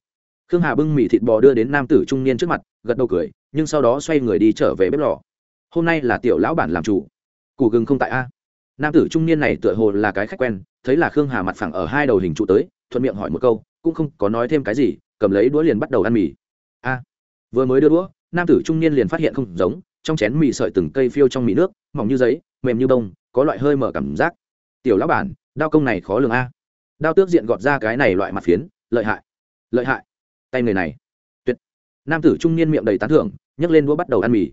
Khương hà bưng mì thịt bò đưa đến nam tử trung niên trước mặt, gật đầu cười, nhưng sau đó xoay người đi trở về bếp lò. Hôm nay là tiểu lão bản làm chủ. Củ gừng không tại a. Nam tử trung niên này tựa hồ là cái khách quen, thấy là khương hà mặt phẳng ở hai đầu hình trụ tới, thuận miệng hỏi một câu, cũng không có nói thêm cái gì, cầm lấy đũa liền bắt đầu ăn mì. A. Vừa mới đưa đũa, nam tử trung niên liền phát hiện không giống, trong chén mì sợi từng cây phiêu trong mì nước, mỏng như giấy, mềm như bông, có loại hơi mở cảm giác. Tiểu lão bản, đao công này khó lường a đao tước diện gọt ra cái này loại mặt phiến, lợi hại lợi hại. Tay người này, tuyệt. Nam tử trung niên miệng đầy tán thưởng, nhấc lên đũa bắt đầu ăn mì.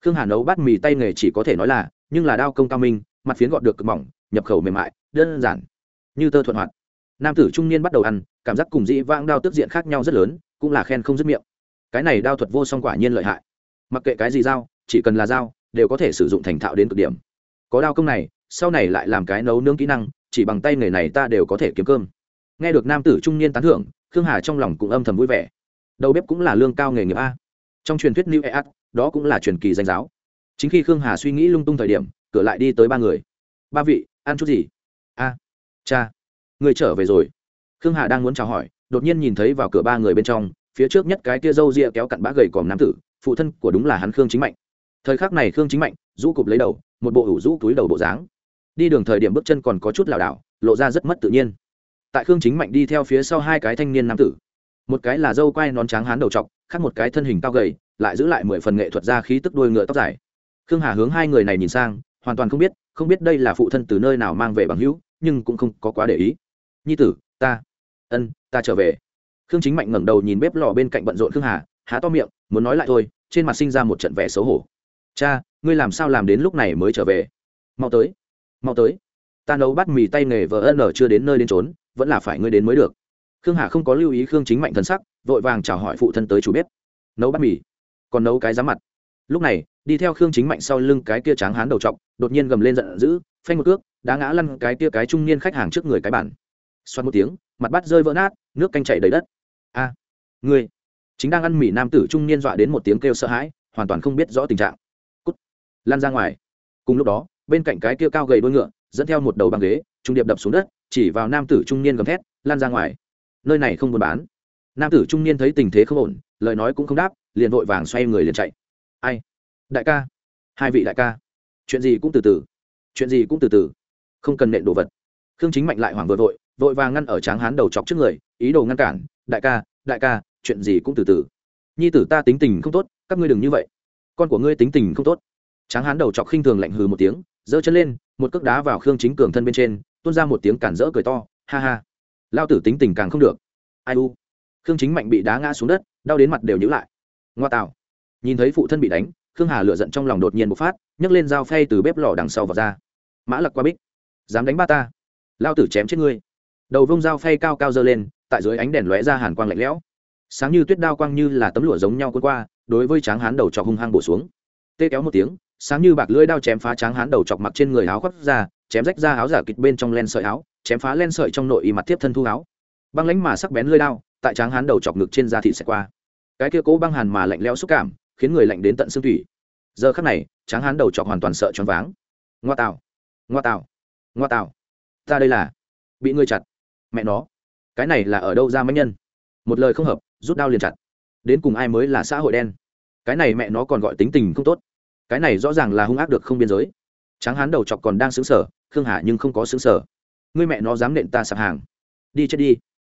Khương hà nấu bát mì tay nghề chỉ có thể nói là, nhưng là đao công cao minh, mặt phiến gọt được cực mỏng, nhập khẩu mềm mại, đơn giản, như tơ thuận hoạt. Nam tử trung niên bắt đầu ăn, cảm giác cùng dĩ vãng đao tước diện khác nhau rất lớn, cũng là khen không dứt miệng. Cái này đao thuật vô song quả nhiên lợi hại. Mặc kệ cái gì dao chỉ cần là dao đều có thể sử dụng thành thạo đến cực điểm. Có đao công này, sau này lại làm cái nấu nướng kỹ năng chỉ bằng tay nghề này ta đều có thể kiếm cơm. Nghe được nam tử trung niên tán thưởng, khương hà trong lòng cũng âm thầm vui vẻ. Đầu bếp cũng là lương cao nghề nghiệp a. Trong truyền thuyết new eat đó cũng là truyền kỳ danh giáo. Chính khi khương hà suy nghĩ lung tung thời điểm, cửa lại đi tới ba người. Ba vị, ăn chút gì? A, cha, người trở về rồi. Khương hà đang muốn chào hỏi, đột nhiên nhìn thấy vào cửa ba người bên trong, phía trước nhất cái kia râu ria kéo cặn bã gầy còm nam tử, phụ thân của đúng là hắn khương chính mạnh. Thời khắc này khương chính mạnh, rũ cụp lấy đầu, một bộ ủ rũ túi đầu bộ dáng đi đường thời điểm bước chân còn có chút lảo đảo, lộ ra rất mất tự nhiên. Tại khương chính mạnh đi theo phía sau hai cái thanh niên nam tử. Một cái là dâu quai nón trắng hán đầu t khác một cái thân hình cao gầy, lại giữ lại mười phần nghệ thuật ra khí tức đôi ngựa tóc dài. Khương hà hướng hai người này nhìn sang, hoàn toàn không biết không biết đây là phụ thân từ nơi nào mang về bằng hữu, nhưng cũng không có quá để ý. Nhi tử, ta, ân, ta trở về. Khương chính mạnh ngẩng đầu nhìn bếp lò bên cạnh bận rộn khương hà, há to miệng, muốn nói lại thôi, trên mặt sinh ra một trận vẻ xấu hổ. Cha, ngươi làm sao làm đến lúc này mới trở về? Mau tới mau tới. Ta nấu bát mì tay nghề vợ ân ở chưa đến nơi đến trốn vẫn là phải ngươi đến mới được. Khương hà không có lưu ý khương chính mạnh thân sắc, vội vàng chào hỏi phụ thân tới chủ bếp. Nấu bát mì. Còn nấu cái giá mặt. Lúc này, đi theo khương chính mạnh sau lưng cái kia tráng hán đầu t đột nhiên gầm lên giận dữ, phanh một cước, đá ngã lăn cái kia cái trung niên khách hàng trước người cái bản xoắn một tiếng, mặt bắt rơi vỡ nát, nước canh chảy đầy đất. A, ngươi, chính đang ăn mì nam tử trung niên dọa đến một tiếng kêu sợ hãi, hoàn toàn không biết rõ tình trạng. Cút lan ra ngoài. Cùng lúc đó bên cạnh cái kia cao gầy đuôi ngựa, dẫn theo một đầu băng ghế, trung điệp đập xuống đất, chỉ vào nam tử trung niên gầm thét, lan ra ngoài. Nơi này không buôn bán. Nam tử trung niên thấy tình thế không ổn, lời nói cũng không đáp, liền vội vàng xoay người liền chạy. Ai? Đại ca. Hai vị đại ca. Chuyện gì cũng từ từ. Chuyện gì cũng từ từ. Không cần nện đồ vật. Khương chính mạnh lại hoảng vừa vội vội vàng ngăn ở tráng hán đầu chọc trước người, ý đồ ngăn cản, đại ca đại ca, chuyện gì cũng từ từ. Nhi tử ta tính tình không tốt, các ngươi đừng như vậy. Con của ngươi tính tình không tốt. Tráng hán đầu chọc khinh thường lạnh hừ một tiếng giơ chân lên, một cước đá vào khương chính cường thân bên trên, tuôn ra một tiếng cản rỡ cười to, ha ha. Lao tử tính tình càng không được. Ai u? Khương chính mạnh bị đá ngã xuống đất, đau đến mặt đều nhữ lại. Ngoa tạo. Nhìn thấy phụ thân bị đánh, khương hà lựa giận trong lòng đột nhiên bộc phát, nhấc lên dao phay từ bếp lò đằng sau vào ra. Mã lặc qua bích. Dám đánh ba ta. Lao tử chém chết ngươi. Đầu vông dao phay cao cao dơ lên, tại dưới ánh đèn lóe ra hàn quang lạnh lẽo. Sáng như tuyết đao quang như là tấm lụa giống nhau cuốn qua, đối với tráng hán đầu trọc hung hăng bổ xuống. Tê kéo một tiếng sáng như bạc lưỡi đao chém phá tráng hán đầu chọc mặc trên người áo khoác ra, chém rách ra áo giả kịch bên trong len sợi áo, chém phá len sợi trong nội y mặt tiếp thân thu áo. Băng lánh mà sắc bén lưỡi đao, tại tráng hán đầu chọc ngực trên da thị sẽ qua. Cái kia cố băng hàn mà lạnh lẽo xúc cảm, khiến người lạnh đến tận xương thủy. Giờ khắc này, tráng hán đầu chọc hoàn toàn sợ choáng váng. Ngoa tạo ngoa tạo ngoa tạo. Ta đây là, bị ngươi chặt. Mẹ nó, cái này là ở đâu ra mấy nhân? Một lời không hợp, rút đao liền chặt. Đến cùng ai mới là xã hội đen? Cái này mẹ nó còn gọi tính tình không tốt cái này rõ ràng là hung ác được không biên giới. Tráng hán đầu chọc còn đang xứng sở khương hà nhưng không có xứng sở ngươi mẹ nó dám nện ta sạp hàng. Đi chết đi.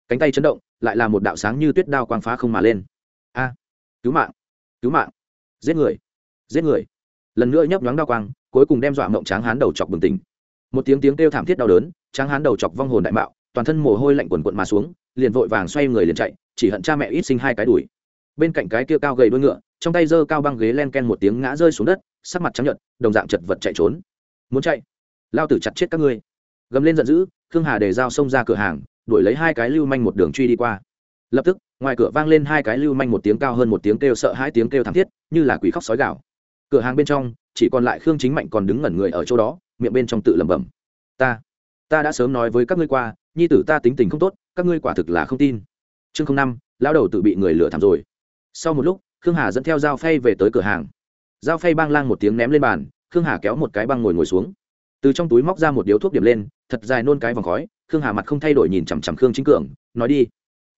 Cánh tay chấn động, lại là một đạo sáng như tuyết đao quang phá không mà lên. A, cứu mạng cứu mạng. Giết người giết người. Lần nữa nhấp nhoáng đao quang, cuối cùng đem dọa mộng tráng hán đầu chọc bừng tỉnh. Một tiếng tiếng kêu thảm thiết đau đớn, tráng hán đầu chọc vong hồn đại mạo, toàn thân mồ hôi lạnh quần quận mà xuống, liền vội vàng xoay người liền chạy, chỉ hận cha mẹ ít sinh hai cái đùi bên cạnh cái kia cao gầy đuôi ngựa trong tay giơ cao băng ghế len ken một tiếng ngã rơi xuống đất, sắc mặt trắng nhợt, đồng dạng chật vật chạy trốn. Muốn chạy? Lao tử chặt chết các ngươi. Gầm lên giận dữ, khương hà để dao xông ra cửa hàng, đuổi lấy hai cái lưu manh một đường truy đi qua. Lập tức, ngoài cửa vang lên hai cái lưu manh một tiếng cao hơn một tiếng kêu sợ hai tiếng kêu thảm thiết, như là quỷ khóc sói gạo cửa hàng bên trong, chỉ còn lại khương chính mạnh còn đứng ngẩn người ở chỗ đó, miệng bên trong tự lẩm bẩm. Ta ta đã sớm nói với các ngươi qua, nhi tử ta tính tình không tốt, các ngươi quả thực là không tin. Chương không năm, lão đầu tự bị người lừa thảm rồi. Sau một lúc khương hà dẫn theo dao phay về tới cửa hàng. Dao phay bang lang một tiếng ném lên bàn, khương hà kéo một cái băng ngồi ngồi xuống. Từ trong túi móc ra một điếu thuốc điểm lên, thật dài nôn cái vòng khói, khương hà mặt không thay đổi nhìn chằm chằm khương chính cường, nói đi.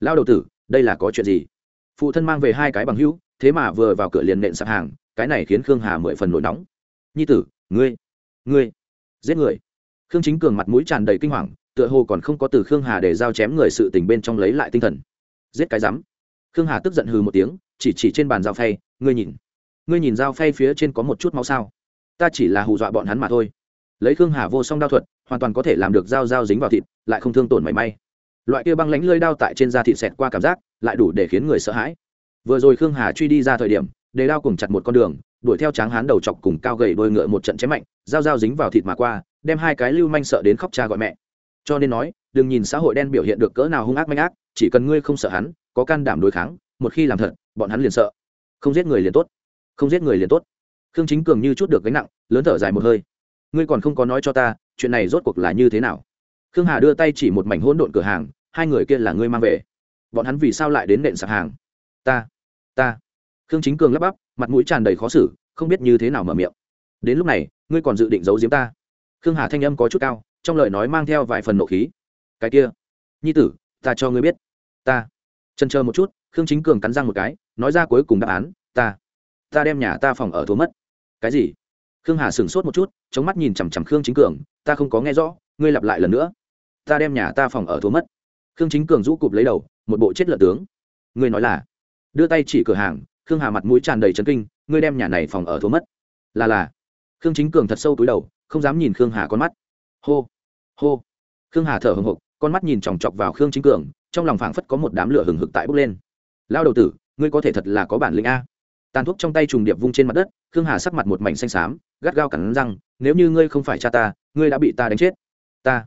Lao đầu tử, đây là có chuyện gì? Phụ thân mang về hai cái bằng hữu, thế mà vừa vào cửa liền nện sạp hàng, cái này khiến khương hà mười phần nổi nóng. Nhi tử, ngươi ngươi, giết người. Khương chính cường mặt mũi tràn đầy kinh hoàng, tựa hồ còn không có từ khương hà để giao chém người sự tình bên trong lấy lại tinh thần. Giết cái rắm khương hà tức giận hừ một tiếng, chỉ chỉ trên bàn dao phay, ngươi nhìn ngươi nhìn dao phay phía trên có một chút máu sao? Ta chỉ là hù dọa bọn hắn mà thôi. Lấy khương hà vô song đao thuật, hoàn toàn có thể làm được dao dao dính vào thịt, lại không thương tổn mảy may. Loại kia băng lánh lơi đao tại trên da thịt xẹt qua cảm giác, lại đủ để khiến người sợ hãi. Vừa rồi khương hà truy đi ra thời điểm, đề đao cùng chặt một con đường, đuổi theo tráng hán đầu chọc cùng cao gầy đôi ngựa một trận chém mạnh, dao dao dính vào thịt mà qua, đem hai cái lưu manh sợ đến khóc cha gọi mẹ. Cho nên nói, đừng nhìn xã hội đen biểu hiện được cỡ nào hung ác manh ác, chỉ cần ngươi không sợ hắn có can đảm đối kháng, một khi làm thật, bọn hắn liền sợ. Không giết người liền tốt. Không giết người liền tốt. Khương chính cường như chút được gánh nặng, lớn thở dài một hơi. Ngươi còn không có nói cho ta, chuyện này rốt cuộc là như thế nào? Khương hà đưa tay chỉ một mảnh hỗn độn cửa hàng, hai người kia là ngươi mang về. Bọn hắn vì sao lại đến nện sạp hàng? Ta ta. Khương chính cường lắp bắp, mặt mũi tràn đầy khó xử, không biết như thế nào mở miệng. Đến lúc này, ngươi còn dự định giấu giếm ta? Khương hà thanh âm có chút cao, trong lời nói mang theo vài phần nộ khí. Cái kia, nhi tử, ta cho ngươi biết. Ta trần chờ một chút, khương chính cường cắn răng một cái, nói ra cuối cùng đáp án, ta ta đem nhà ta phòng ở thua mất. Cái gì? Khương hà sửng sốt một chút, chống mắt nhìn chằm chằm khương chính cường, ta không có nghe rõ, ngươi lặp lại lần nữa. Ta đem nhà ta phòng ở thua mất. Khương chính cường rũ cụp lấy đầu, một bộ chết lợn tướng. Ngươi nói là? Đưa tay chỉ cửa hàng, khương hà mặt mũi tràn đầy trấn kinh, ngươi đem nhà này phòng ở thua mất. Là là. Khương chính cường thật sâu túi đầu, không dám nhìn khương hà con mắt. Hô hô. Khương hà thở hồng hộc, con mắt nhìn chòng chọc vào khương chính cường trong lòng phảng phất có một đám lửa hừng hực tại bốc lên. Lao đầu tử, ngươi có thể thật là có bản lĩnh a. Tàn thuốc trong tay trùng điệp vung trên mặt đất, khương hà sắc mặt một mảnh xanh xám, gắt gao cắn răng, nếu như ngươi không phải cha ta, ngươi đã bị ta đánh chết. Ta?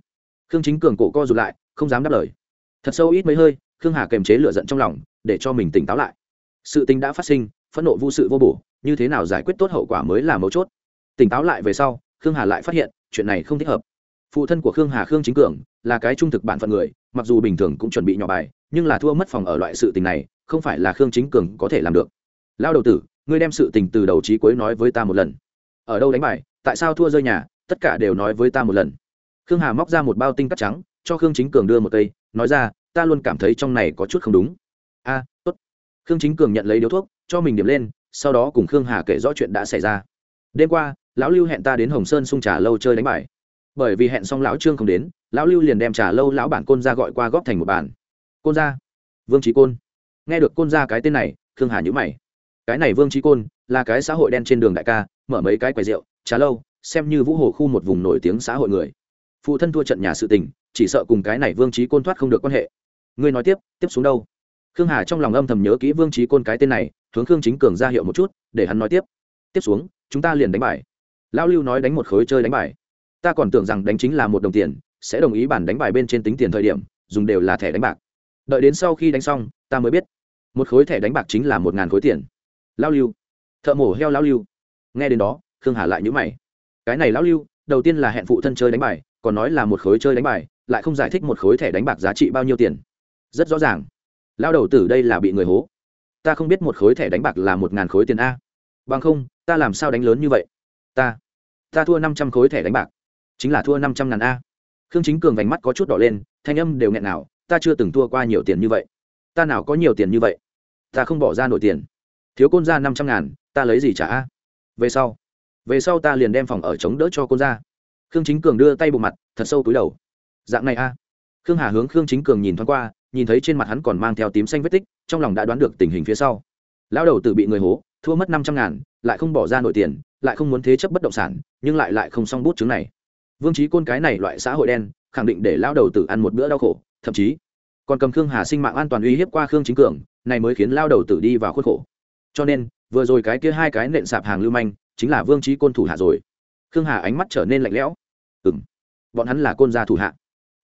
Khương chính cường cổ co rụt lại, không dám đáp lời. Thật sâu ít mấy hơi, khương hà kềm chế lửa giận trong lòng, để cho mình tỉnh táo lại. Sự tình đã phát sinh, phẫn nộ vô sự vô bổ, như thế nào giải quyết tốt hậu quả mới là mấu chốt. Tỉnh táo lại về sau, khương hà lại phát hiện, chuyện này không thích hợp phụ thân của khương hà khương chính cường là cái trung thực bản phận người, mặc dù bình thường cũng chuẩn bị nhỏ bài, nhưng là thua mất phòng ở loại sự tình này, không phải là khương chính cường có thể làm được. Lao đầu tử, ngươi đem sự tình từ đầu trí cuối nói với ta một lần. Ở đâu đánh bài, tại sao thua rơi nhà, tất cả đều nói với ta một lần. Khương hà móc ra một bao tinh cắt trắng, cho khương chính cường đưa một cây, nói ra, ta luôn cảm thấy trong này có chút không đúng. A, tốt. Khương chính cường nhận lấy điếu thuốc, cho mình điểm lên, sau đó cùng khương hà kể rõ chuyện đã xảy ra. Đêm qua, lão lưu hẹn ta đến hồng sơn sung trà lâu chơi đánh bài bởi vì hẹn xong lão trương không đến, lão lưu liền đem trà lâu lão bản côn ra gọi qua góp thành một bản. côn ra vương trí côn. Nghe được côn ra cái tên này, khương hà nhữ mày. Cái này vương trí côn là cái xã hội đen trên đường đại ca, mở mấy cái quầy rượu, trà lâu, xem như vũ hồ khu một vùng nổi tiếng xã hội người. Phụ thân thua trận nhà sự tình, chỉ sợ cùng cái này vương trí côn thoát không được quan hệ. Ngươi nói tiếp tiếp xuống đâu? Khương hà trong lòng âm thầm nhớ kỹ vương trí côn cái tên này, hướng khương chính cường ra hiệu một chút, để hắn nói tiếp. Tiếp xuống, chúng ta liền đánh bài. Lão lưu nói đánh một khối chơi đánh bài ta còn tưởng rằng đánh chính là một đồng tiền, sẽ đồng ý bản đánh bài bên trên tính tiền thời điểm, dùng đều là thẻ đánh bạc. Đợi đến sau khi đánh xong, ta mới biết, một khối thẻ đánh bạc chính là một ngàn khối tiền. Lao lưu, thợ mổ heo lao lưu. Nghe đến đó, khương hà lại nhữ mày. Cái này lao lưu, đầu tiên là hẹn phụ thân chơi đánh bài, còn nói là một khối chơi đánh bài, lại không giải thích một khối thẻ đánh bạc giá trị bao nhiêu tiền. Rất rõ ràng. Lao đầu tử đây là bị người hố. Ta không biết một khối thẻ đánh bạc là một ngàn khối tiền a. Bằng không, ta làm sao đánh lớn như vậy? Ta ta thua năm trăm khối thẻ đánh bạc chính là thua năm trăm ngàn a. Khương chính cường vành mắt có chút đỏ lên, thanh âm đều nghẹn nào ta chưa từng thua qua nhiều tiền như vậy. Ta nào có nhiều tiền như vậy? Ta không bỏ ra nổi tiền. Thiếu côn ra năm trăm ngàn, ta lấy gì trả a? Về sau. Về sau ta liền đem phòng ở chống đỡ cho côn ra khương chính cường đưa tay bộ mặt, thật sâu túi đầu. Dạng này a. Khương hà hướng khương chính cường nhìn thoáng qua, nhìn thấy trên mặt hắn còn mang theo tím xanh vết tích, trong lòng đã đoán được tình hình phía sau. Lão đầu tử bị người hố, thua mất năm trăm ngàn, lại không bỏ ra nổi tiền, lại không muốn thế chấp bất động sản, nhưng lại lại không xong bút chứng này vương trí côn cái này loại xã hội đen, khẳng định để lao đầu tử ăn một bữa đau khổ, thậm chí còn cầm khương hà sinh mạng an toàn uy hiếp qua khương chính cường, này mới khiến lao đầu tử đi vào khuất khổ. Cho nên, vừa rồi cái kia hai cái nện sạp hàng lưu manh, chính là vương trí côn thủ hạ rồi. Khương hà ánh mắt trở nên lạnh lẽo. Ừ m bọn hắn là côn gia thủ hạ.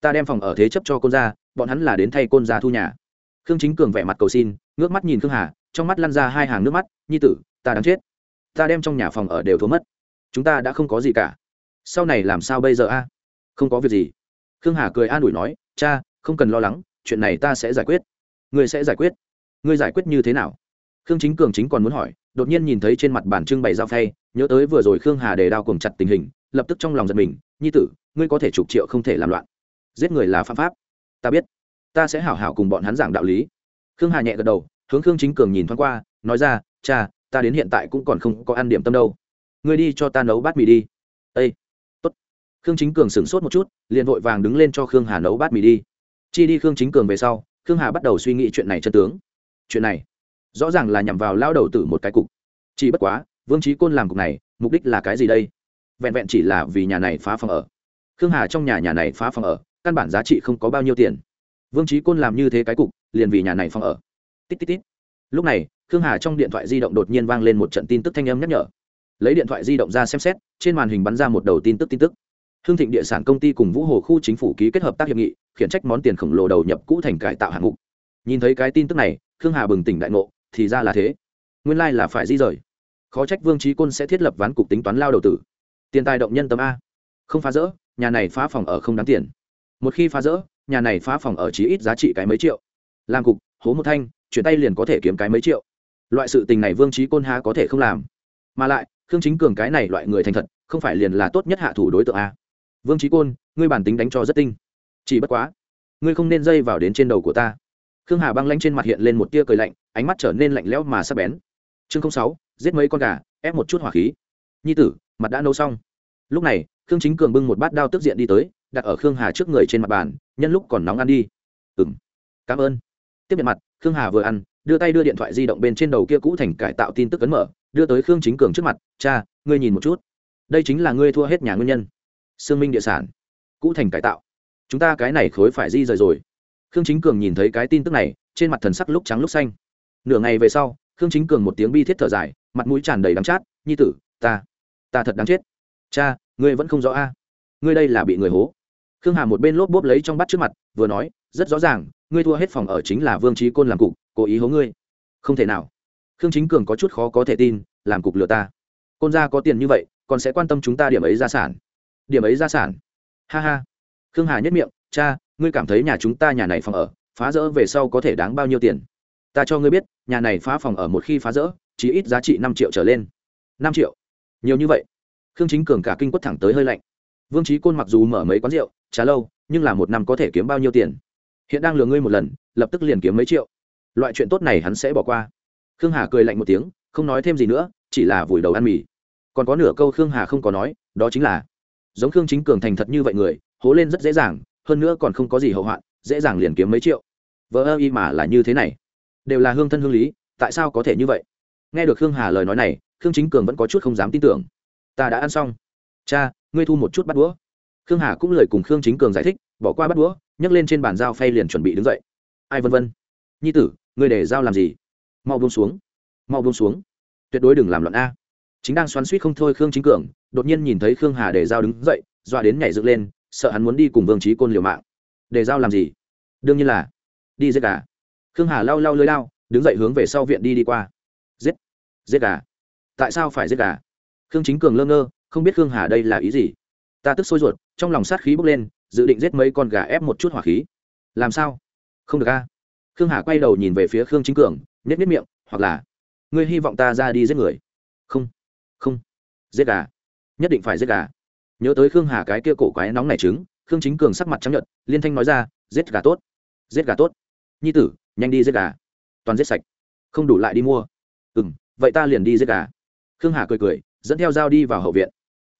Ta đem phòng ở thế chấp cho côn gia, bọn hắn là đến thay côn gia thu nhà. Khương chính cường vẻ mặt cầu xin, ngước mắt nhìn khương hà, trong mắt lăn ra hai hàng nước mắt, nhi tử, ta đáng chết. Ta đem trong nhà phòng ở đều thua mất. Chúng ta đã không có gì cả sau này làm sao bây giờ a? Không có việc gì. Khương hà cười an ủi nói, cha, không cần lo lắng, chuyện này ta sẽ giải quyết. Người sẽ giải quyết? Người giải quyết như thế nào? Khương chính cường chính còn muốn hỏi, đột nhiên nhìn thấy trên mặt bản trưng bày dao phay, nhớ tới vừa rồi khương hà để đao cùng chặt tình hình, lập tức trong lòng giật mình, nhi tử, ngươi có thể chục triệu không thể làm loạn. Giết người là phạm pháp. Ta biết, ta sẽ hảo hảo cùng bọn hắn giảng đạo lý. Khương hà nhẹ gật đầu, hướng khương chính cường nhìn thoáng qua, nói ra, cha, ta đến hiện tại cũng còn không có ăn điểm tâm đâu. Ngươi đi cho ta nấu bát mì đi khương chính cường sửng sốt một chút, liền vội vàng đứng lên cho khương hà nấu bát mì đi. Chi đi khương chính cường về sau, khương hà bắt đầu suy nghĩ chuyện này chân tướng. Chuyện này, rõ ràng là nhằm vào lao đầu tử một cái cục. Chỉ bất quá, vương trí côn làm cục này, mục đích là cái gì đây? Vẹn vẹn chỉ là vì nhà này phá phòng ở. Khương hà trong nhà nhà này phá phòng ở, căn bản giá trị không có bao nhiêu tiền. Vương trí côn làm như thế cái cục, liền vì nhà này phòng ở. Tít tít tít. Lúc này, khương hà trong điện thoại di động đột nhiên vang lên một trận tin tức thanh âm nhắc nhở. Lấy điện thoại di động ra xem xét, trên màn hình bắn ra một đầu tin tức tin tức hương thịnh địa sản công ty cùng vũ hồ khu chính phủ ký kết hợp tác hiệp nghị, khiển trách món tiền khổng lồ đầu nhập cũ thành cải tạo hạng mục. Nhìn thấy cái tin tức này, khương hà bừng tỉnh đại ngộ, thì ra là thế. Nguyên lai là phải di rời. Khó trách vương trí côn sẽ thiết lập ván cục tính toán lao đầu tử. Tiền tài động nhân tâm a. Không phá rỡ, nhà này phá phòng ở không đáng tiền. Một khi phá rỡ, nhà này phá phòng ở chí ít giá trị cái mấy triệu. Làm cục, hố một thanh, chuyển tay liền có thể kiếm cái mấy triệu. Loại sự tình này vương trí côn há có thể không làm. Mà lại, khương chính cường cái này loại người thành thật, không phải liền là tốt nhất hạ thủ đối tượng a vương trí côn, ngươi bản tính đánh cho rất tinh. Chỉ bất quá, ngươi không nên dây vào đến trên đầu của ta. Khương hà băng lanh trên mặt hiện lên một tia cười lạnh, ánh mắt trở nên lạnh lẽo mà sắp bén. Chương sáu, giết mấy con gà, ép một chút hỏa khí. Nhi tử, mặt đã nấu xong. Lúc này, khương chính cường bưng một bát đao tức diện đi tới, đặt ở khương hà trước người trên mặt bàn, nhân lúc còn nóng ăn đi. Ừ m cảm ơn. Tiếp nhận mặt, khương hà vừa ăn, đưa tay đưa điện thoại di động bên trên đầu kia cũ thành cải tạo tin tức ấn mở, đưa tới khương chính cường trước mặt, cha, ngươi nhìn một chút. Đây chính là ngươi thua hết nhà nguyên nhân sương minh địa sản, cũ thành cải tạo. Chúng ta cái này khối phải di rời rồi. Khương chính cường nhìn thấy cái tin tức này, trên mặt thần sắc lúc trắng lúc xanh. Nửa ngày về sau, khương chính cường một tiếng bi thiết thở dài, mặt mũi tràn đầy đắng chát, nhi tử, ta ta thật đáng chết. Cha, ngươi vẫn không rõ a. À. Ngươi đây là bị người hố. Khương hà một bên lốp bốp lấy trong bắt trước mặt, vừa nói, rất rõ ràng, ngươi thua hết phòng ở chính là vương trí côn làm cục, cố ý hố ngươi. Không thể nào. Khương chính cường có chút khó có thể tin, làm cục lừa ta. Côn gia có tiền như vậy, còn sẽ quan tâm chúng ta điểm ấy gia sản điểm ấy gia sản. Ha ha. Khương hà nhất miệng, cha, ngươi cảm thấy nhà chúng ta nhà này phòng ở, phá rỡ về sau có thể đáng bao nhiêu tiền? Ta cho ngươi biết, nhà này phá phòng ở một khi phá rỡ chỉ ít giá trị năm triệu trở lên. Năm triệu? Nhiều như vậy? Khương chính cường cả kinh quất thẳng tới hơi lạnh. Vương trí côn mặc dù mở mấy quán rượu trả lâu, nhưng là một năm có thể kiếm bao nhiêu tiền? Hiện đang lừa ngươi một lần, lập tức liền kiếm mấy triệu. Loại chuyện tốt này hắn sẽ bỏ qua. Khương hà cười lạnh một tiếng, không nói thêm gì nữa, chỉ là vùi đầu ăn mì. Còn có nửa câu khương hà không có nói, đó chính là giống khương chính cường thành thật như vậy người, hố lên rất dễ dàng, hơn nữa còn không có gì hậu hoạn, dễ dàng liền kiếm mấy triệu. Vợ ơ y mà là như thế này. Đều là hương thân hương lý, tại sao có thể như vậy? Nghe được khương hà lời nói này, khương chính cường vẫn có chút không dám tin tưởng. Ta đã ăn xong. Cha, ngươi thu một chút bắt đũa. Khương hà cũng lời cùng khương chính cường giải thích, bỏ qua bắt đũa, nhấc lên trên bàn dao phay liền chuẩn bị đứng dậy. Ai vân vân? Nhi tử, ngươi để dao làm gì? Mau buông xuống. Mau buông xuống. Tuyệt đối đừng làm loạn a. Chính đang xoắn suýt không thôi khương chính cường đột nhiên nhìn thấy khương hà để dao đứng dậy dọa đến nhảy dựng lên, sợ hắn muốn đi cùng vương trí côn liều mạng. Để dao làm gì? Đương nhiên là, đi giết gà. Khương hà lau lau lưới lao, đứng dậy hướng về sau viện đi đi qua. Giết giết gà. Tại sao phải giết gà? Khương chính cường lơ ngơ, không biết khương hà đây là ý gì. Ta tức sôi ruột, trong lòng sát khí bốc lên, dự định giết mấy con gà ép một chút hỏa khí. Làm sao? Không được a. Khương hà quay đầu nhìn về phía khương chính cường nhét nhét miệng, hoặc là, ngươi hy vọng ta ra đi giết người. Không không. Giết gà nhất định phải giết gà. Nhớ tới khương hà cái kia cổ quái nóng nảy trứng, khương chính cường sắc mặt trắng nhợt, liên thanh nói ra, giết gà tốt, giết gà tốt. Nhi tử, nhanh đi giết gà. Toàn giết sạch. Không đủ lại đi mua. Ừ m vậy ta liền đi giết gà. Khương hà cười cười, dẫn theo dao đi vào hậu viện.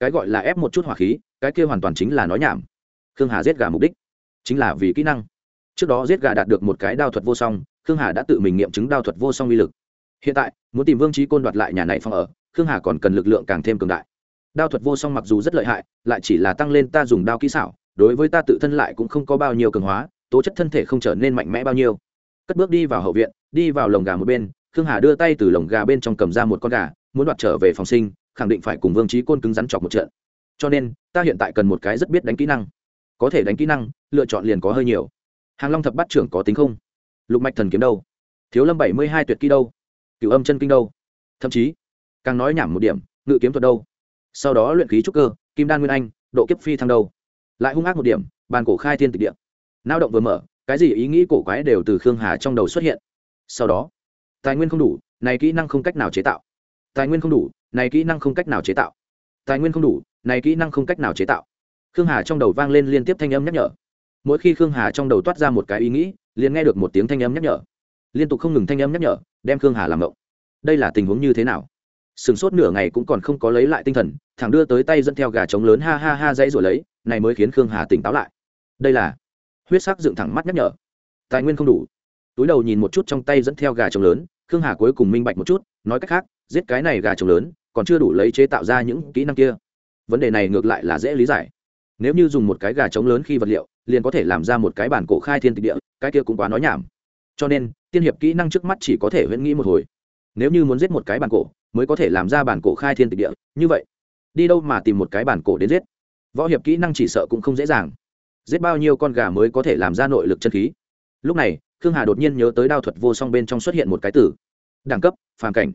Cái gọi là ép một chút hỏa khí, cái kia hoàn toàn chính là nói nhảm. Khương hà giết gà mục đích chính là vì kỹ năng. Trước đó giết gà đạt được một cái đao thuật vô song, khương hà đã tự mình nghiệm chứng đao thuật vô song uy lực. Hiện tại, muốn tìm vương trí côn đoạt lại nhà này phòng ở, khương hà còn cần lực lượng càng thêm cường đại đao thuật vô song mặc dù rất lợi hại, lại chỉ là tăng lên ta dùng đao kỹ xảo, đối với ta tự thân lại cũng không có bao nhiêu cường hóa, tố chất thân thể không trở nên mạnh mẽ bao nhiêu. Cất bước đi vào hậu viện, đi vào lồng gà một bên, khương hà đưa tay từ lồng gà bên trong cầm ra một con gà, muốn đoạt trở về phòng sinh, khẳng định phải cùng vương trí côn cứng rắn chọc một trận. Cho nên, ta hiện tại cần một cái rất biết đánh kỹ năng. Có thể đánh kỹ năng, lựa chọn liền có hơi nhiều. Hàng long thập bắt trưởng có tính không? Lục mạch thần kiếm đâu? Thiếu lâm bảy mươi hai tuyệt kỹ đâu? Cựu âm chân kinh đâu? Thậm chí, càng nói nhảm một điểm, ngự kiếm thuật đâu? Sau đó luyện khí trúc cơ, kim đan nguyên anh, độ kiếp phi thăng đầu lại hung ác một điểm, bàn cổ khai thiên tịch địa. Lao động vừa mở, cái gì ý nghĩ cổ quái đều từ khương hà trong đầu xuất hiện. Sau đó, tài nguyên không đủ, này kỹ năng không cách nào chế tạo. Tài nguyên không đủ, này kỹ năng không cách nào chế tạo. Tài nguyên không đủ, này kỹ năng không cách nào chế tạo. Khương hà trong đầu vang lên liên tiếp thanh âm nhắc nhở. Mỗi khi khương hà trong đầu toát ra một cái ý nghĩ, liền nghe được một tiếng thanh âm nhắc nhở. Liên tục không ngừng thanh âm nhắc nhở, đem khương hà làm động đây là tình huống như thế nào? Sừng sốt nửa ngày cũng còn không có lấy lại tinh thần, thằng đưa tới tay dẫn theo gà trống lớn ha ha ha dãy rồi lấy, này mới khiến khương hà tỉnh táo lại. Đây là huyết sắc dựng thẳng mắt nhắc nhở. Tài nguyên không đủ. Túi đầu nhìn một chút trong tay dẫn theo gà trống lớn, khương hà cuối cùng minh bạch một chút, nói cách khác, giết cái này gà trống lớn, còn chưa đủ lấy chế tạo ra những kỹ năng kia. Vấn đề này ngược lại là dễ lý giải. Nếu như dùng một cái gà trống lớn khi vật liệu, liền có thể làm ra một cái bản cổ khai thiên tịch địa, cái kia cũng quá nói nhảm. Cho nên, tiên hiệp kỹ năng trước mắt chỉ có thể huyễn nghĩ một hồi nếu như muốn giết một cái bản cổ, mới có thể làm ra bản cổ khai thiên tịch địa, như vậy, đi đâu mà tìm một cái bản cổ đến giết? Võ hiệp kỹ năng chỉ sợ cũng không dễ dàng. Giết bao nhiêu con gà mới có thể làm ra nội lực chân khí? Lúc này, khương hà đột nhiên nhớ tới đao thuật vô song bên trong xuất hiện một cái tử đẳng cấp, phàm cảnh.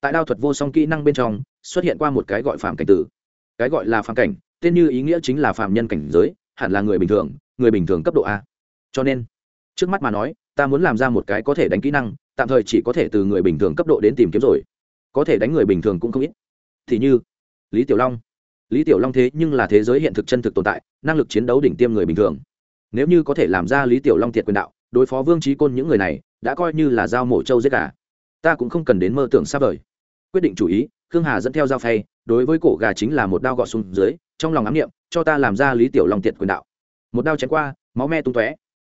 Tại đao thuật vô song kỹ năng bên trong, xuất hiện qua một cái gọi phàm cảnh tử cái gọi là phàm cảnh, tên như ý nghĩa chính là phàm nhân cảnh giới, hẳn là người bình thường, người bình thường cấp độ a. Cho nên, trước mắt mà nói ta muốn làm ra một cái có thể đánh kỹ năng, tạm thời chỉ có thể từ người bình thường cấp độ đến tìm kiếm rồi. Có thể đánh người bình thường cũng không ít. Thì như, lý tiểu long. Lý tiểu long thế nhưng là thế giới hiện thực chân thực tồn tại, năng lực chiến đấu đỉnh tiêm người bình thường. Nếu như có thể làm ra lý tiểu long thiệt quyền đạo, đối phó vương trí côn những người này, đã coi như là dao mổ trâu giết gà. Ta cũng không cần đến mơ tưởng xa vời. Quyết định chủ ý, khương hà dẫn theo dao phay, đối với cổ gà chính là một đao gọt xuống dưới, trong lòng ám nghiệm cho ta làm ra lý tiểu long thiệt quyền đạo. Một đao chém qua, máu me tung tóe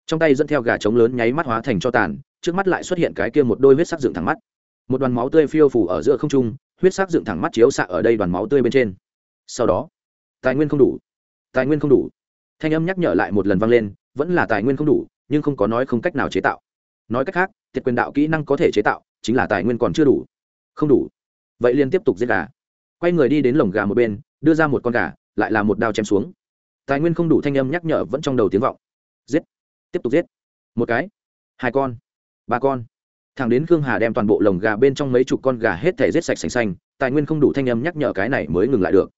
trong tay dẫn theo gà trống lớn nháy mắt hóa thành cho tàn, trước mắt lại xuất hiện cái kia một đôi huyết sắc dựng thẳng mắt. Một đoàn máu tươi phiêu phủ ở giữa không trung, huyết sắc dựng thẳng mắt chiếu xạ ở đây đoàn máu tươi bên trên. Sau đó, tài nguyên không đủ. Tài nguyên không đủ. Thanh âm nhắc nhở lại một lần vang lên, vẫn là tài nguyên không đủ, nhưng không có nói không cách nào chế tạo. Nói cách khác thiệt quyền đạo kỹ năng có thể chế tạo, chính là tài nguyên còn chưa đủ. Không đủ. Vậy liên tiếp tục giết gà. Quay người đi đến lồng gà một bên, đưa ra một con gà, lại là một đao chém xuống. Tài nguyên không đủ thanh âm nhắc nhở vẫn trong đầu tiếng vọng. Giết tiếp tục giết. Một cái. Hai con. Ba con. Thằng đến khương hà đem toàn bộ lồng gà bên trong mấy chục con gà hết thể giết sạch sành xanh, tài nguyên không đủ thanh âm nhắc nhở cái này mới ngừng lại được.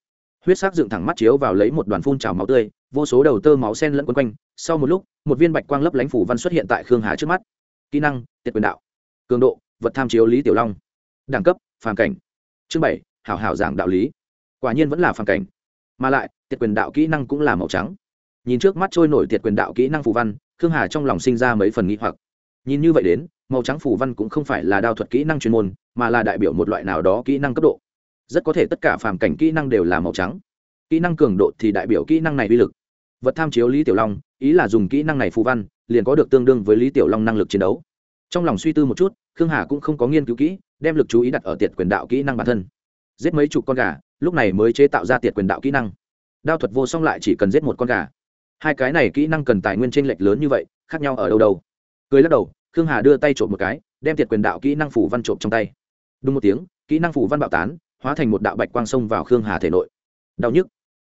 Huyết sắc dựng thẳng mắt chiếu vào lấy một đoàn phun trào máu tươi, vô số đầu tơ máu sen lẫn quấn quanh. Sau một lúc, một viên bạch quang lấp lánh phủ văn xuất hiện tại khương hà trước mắt. Kỹ năng, tiệt quyền đạo. Cường độ, vật tham chiếu lý tiểu long. Đẳng cấp, phàm cảnh. Chương bảy, hảo hảo giảng đạo lý. Quả nhiên vẫn là phàm cảnh. Mà lại, tiệt quyền đạo kỹ năng cũng là màu trắng. Nhìn trước mắt trôi nổi tiệt quyền đạo kỹ năng phù văn khương hà trong lòng sinh ra mấy phần nghĩ hoặc. Nhìn như vậy đến, màu trắng phù văn cũng không phải là đao thuật kỹ năng chuyên môn, mà là đại biểu một loại nào đó kỹ năng cấp độ. Rất có thể tất cả phàm cảnh kỹ năng đều là màu trắng. Kỹ năng cường độ thì đại biểu kỹ năng này uy lực. Vật tham chiếu lý tiểu long, ý là dùng kỹ năng này phù văn, liền có được tương đương với lý tiểu long năng lực chiến đấu. Trong lòng suy tư một chút, khương hà cũng không có nghiên cứu kỹ, đem lực chú ý đặt ở tiệt quyền đạo kỹ năng bản thân. Giết mấy chục con gà, lúc này mới chế tạo ra tiệt quyền đạo kỹ năng. Đao thuật vô song lại chỉ cần giết một con gà hai cái này kỹ năng cần tài nguyên trên lệch lớn như vậy, khác nhau ở đâu đâu. Cười lắc đầu, khương hà đưa tay trộm một cái, đem tiệt quyền đạo kỹ năng phủ văn trộm trong tay. Đúng một tiếng, kỹ năng phủ văn bạo tán, hóa thành một đạo bạch quang sông vào khương hà thể nội. Đau nhức,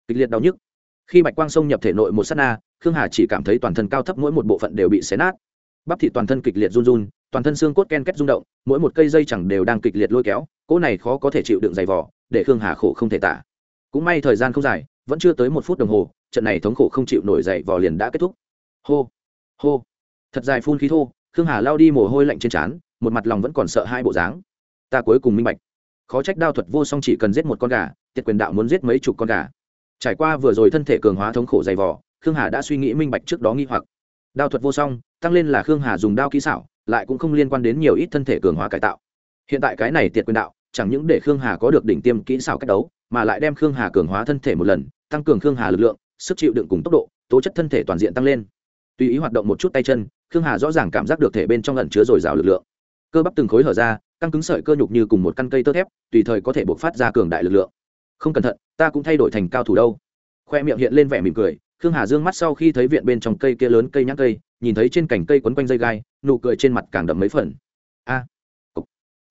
kịch liệt đau nhức. Khi bạch quang sông nhập thể nội một s á t na, khương hà chỉ cảm thấy toàn thân cao thấp mỗi một bộ phận đều bị xé nát. Bắp thị toàn thân kịch liệt run run, toàn thân xương cốt ken két rung động, mỗi một cây dây chẳng đều đang kịch liệt lôi kéo, cỗ này khó có thể chịu đựng dày vỏ để khương hà khổ không thể tả. Cũng may thời gian không dài, vẫn chưa tới một phút đồng hồ trận này thống khổ không chịu nổi dậy vò liền đã kết thúc. Hô hô. Thật dài phun khí thô, khương hà lao đi mồ hôi lạnh trên trán, một mặt lòng vẫn còn sợ hai bộ dáng. Ta cuối cùng minh bạch. Khó trách đao thuật vô song chỉ cần giết một con gà, tiệt quyền đạo muốn giết mấy chục con gà. Trải qua vừa rồi thân thể cường hóa thống khổ dày vỏ khương hà đã suy nghĩ minh bạch trước đó nghi hoặc. Đao thuật vô song, tăng lên là khương hà dùng đao kỹ xảo, lại cũng không liên quan đến nhiều ít thân thể cường hóa cải tạo. Hiện tại cái này tiệt quyền đạo, chẳng những để khương hà có được đỉnh tiêm kỹ xảo cách đấu, mà lại đem khương hà cường hóa thân thể một lần, tăng cường khương hà lực lượng sức chịu đựng cùng tốc độ, tố chất thân thể toàn diện tăng lên. Tùy ý hoạt động một chút tay chân, khương hà rõ ràng cảm giác được thể bên trong lần chứa dồi dào lực lượng. Cơ bắp từng khối hở ra, căng cứng sợi cơ nhục như cùng một căn cây tơ thép, tùy thời có thể buộc phát ra cường đại lực lượng. Không cẩn thận, ta cũng thay đổi thành cao thủ đâu. Khoe miệng hiện lên vẻ mỉm cười, khương hà dương mắt sau khi thấy viện bên trong cây kia lớn cây nhãn cây, nhìn thấy trên cành cây quấn quanh dây gai, nụ cười trên mặt càng đậm mấy phần. A!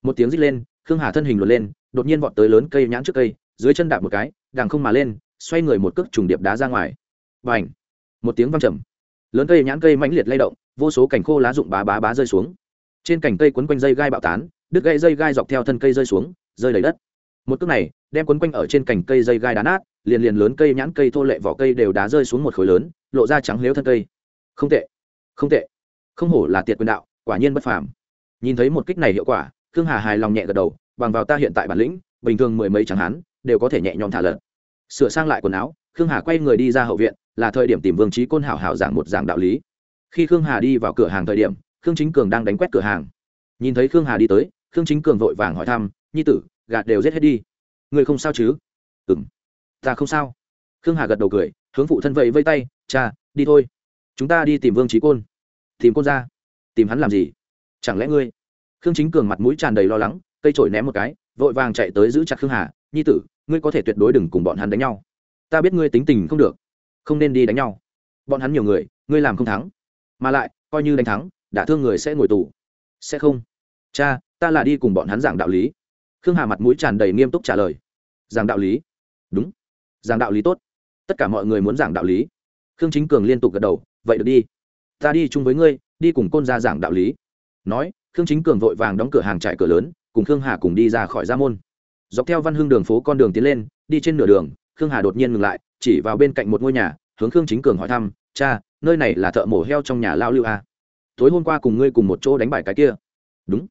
Một tiếng rít lên, khương hà thân hình luồn lên, đột nhiên vọt tới lớn cây nhãn trước cây, dưới chân đạp một cái đàng không mà lên xoay người một cước trùng điệp đá ra ngoài. Và một tiếng văng trầm. Lớn cây nhãn cây mãnh liệt lay động, vô số cành khô lá rụng bá bá bá rơi xuống. Trên cành cây quấn quanh dây gai bạo tán, đứt gãy dây gai dọc theo thân cây rơi xuống, rơi đầy đất. Một cước này, đem quấn quanh ở trên cành cây dây gai đá nát, liền liền lớn cây nhãn cây thô lệ vỏ cây đều đá rơi xuống một khối lớn, lộ ra trắng lếu thân cây. Không tệ. Không tệ. Không hổ là tiệt quyền đạo, quả nhiên bất phàm. Nhìn thấy một kích này hiệu quả, khương hà hài lòng nhẹ gật đầu, bằng vào ta hiện tại bản lĩnh, bình thường mười mấy chẳng hán đều có thể nhẹ nhõm thả lật sửa sang lại quần áo, khương hà quay người đi ra hậu viện, là thời điểm tìm vương trí côn hảo hảo giảng một giảng đạo lý. Khi khương hà đi vào cửa hàng thời điểm, khương chính cường đang đánh quét cửa hàng. Nhìn thấy khương hà đi tới, khương chính cường vội vàng hỏi thăm, nhi tử gạt đều giết hết đi. Người không sao chứ? Ừ m ta không sao. Khương hà gật đầu cười, hướng phụ thân vẫy vây tay, cha, đi thôi. Chúng ta đi tìm vương trí côn. Tìm côn ra? Tìm hắn làm gì? Chẳng lẽ ngươi? Khương chính cường mặt mũi tràn đầy lo lắng, cây trổi ném một cái, vội vàng chạy tới giữ chặt khương hà nhi tử, ngươi có thể tuyệt đối đừng cùng bọn hắn đánh nhau. Ta biết ngươi tính tình không được, không nên đi đánh nhau. Bọn hắn nhiều người, ngươi làm không thắng. Mà lại, coi như đánh thắng, đã thương người sẽ ngồi tù. Sẽ không. Cha, ta là đi cùng bọn hắn giảng đạo lý. Khương hà mặt mũi tràn đầy nghiêm túc trả lời. Giảng đạo lý? Đúng. Giảng đạo lý tốt. Tất cả mọi người muốn giảng đạo lý. Khương chính cường liên tục gật đầu. Vậy được đi. Ta đi chung với ngươi, đi cùng côn ra giảng đạo lý. Nói, khương chính cường vội vàng đóng cửa hàng trại cửa lớn, cùng khương hà cùng đi ra khỏi gia môn dọc theo văn Hương đường phố con đường tiến lên, đi trên nửa đường, khương hà đột nhiên ngừng lại, chỉ vào bên cạnh một ngôi nhà, hướng khương chính cường hỏi thăm, cha, nơi này là thợ mổ heo trong nhà lao lưu a tối hôm qua cùng ngươi cùng một chỗ đánh bài cái kia. Đúng,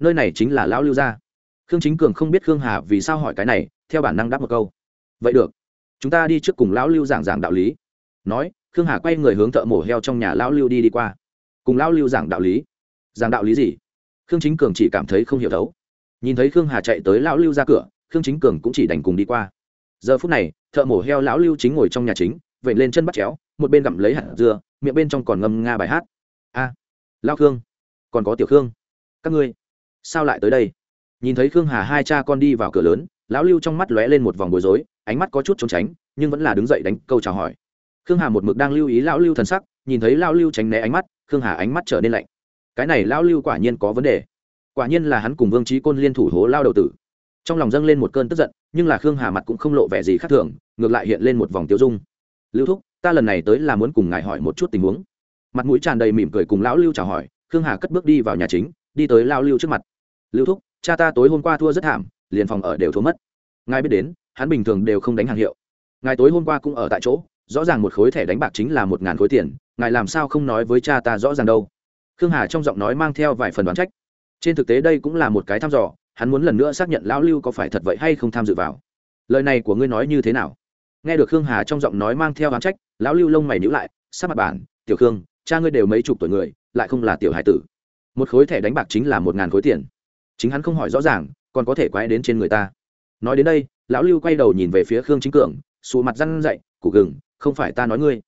nơi này chính là lão lưu gia. Khương chính cường không biết khương hà vì sao hỏi cái này, theo bản năng đáp một câu. Vậy được, chúng ta đi trước cùng lão lưu giảng giảng đạo lý. Nói, khương hà quay người hướng thợ mổ heo trong nhà lão lưu đi đi qua. Cùng lão lưu giảng đạo lý. Giảng đạo lý gì? Khương chính cường chỉ cảm thấy không hiểu thấu nhìn thấy khương hà chạy tới lão lưu ra cửa khương chính cường cũng chỉ đành cùng đi qua. Giờ phút này thợ mổ heo lão lưu chính ngồi trong nhà chính vậy lên chân bắt chéo một bên gặm lấy hạt dưa miệng bên trong còn ngâm nga bài hát. A à, lao khương còn có tiểu khương các ngươi sao lại tới đây? Nhìn thấy khương hà hai cha con đi vào cửa lớn lão lưu trong mắt lóe lên một vòng bối rối ánh mắt có chút trốn tránh nhưng vẫn là đứng dậy đánh câu chào hỏi. Khương hà một mực đang lưu ý lão lưu thần sắc nhìn thấy lão lưu tránh né ánh mắt khương hà ánh mắt trở nên lạnh. Cái này lão lưu quả nhiên có vấn đề quả nhiên là hắn cùng vương trí côn liên thủ hố lao đầu tử. Trong lòng dâng lên một cơn tức giận, nhưng là khương hà mặt cũng không lộ vẻ gì khác thường, ngược lại hiện lên một vòng tiêu dung. Lưu thúc, ta lần này tới là muốn cùng ngài hỏi một chút tình huống. Mặt mũi tràn đầy mỉm cười cùng lão lưu chào hỏi, khương hà cất bước đi vào nhà chính, đi tới lao lưu trước mặt. Lưu thúc, cha ta tối hôm qua thua rất thảm, liền phòng ở đều thua mất. Ngài biết đến, hắn bình thường đều không đánh hàng hiệu. Ngài tối hôm qua cũng ở tại chỗ, rõ ràng một khối thẻ đánh bạc chính là một ngàn khối tiền, ngài làm sao không nói với cha ta rõ ràng đâu? Khương hà trong giọng nói mang theo vài phần đoán trách trên thực tế đây cũng là một cái thăm dò, hắn muốn lần nữa xác nhận lão lưu có phải thật vậy hay không tham dự vào. Lời này của ngươi nói như thế nào? Nghe được khương hà trong giọng nói mang theo đoán trách, lão lưu lông mày nhữ lại sát mặt bản, tiểu khương, cha ngươi đều mấy chục tuổi người, lại không là tiểu hải tử. Một khối thẻ đánh bạc chính là một ngàn khối tiền. Chính hắn không hỏi rõ ràng, còn có thể quay đến trên người ta. Nói đến đây, lão lưu quay đầu nhìn về phía khương chính cường, sụ mặt răn dậy cụ gừng, không phải ta nói ngươi.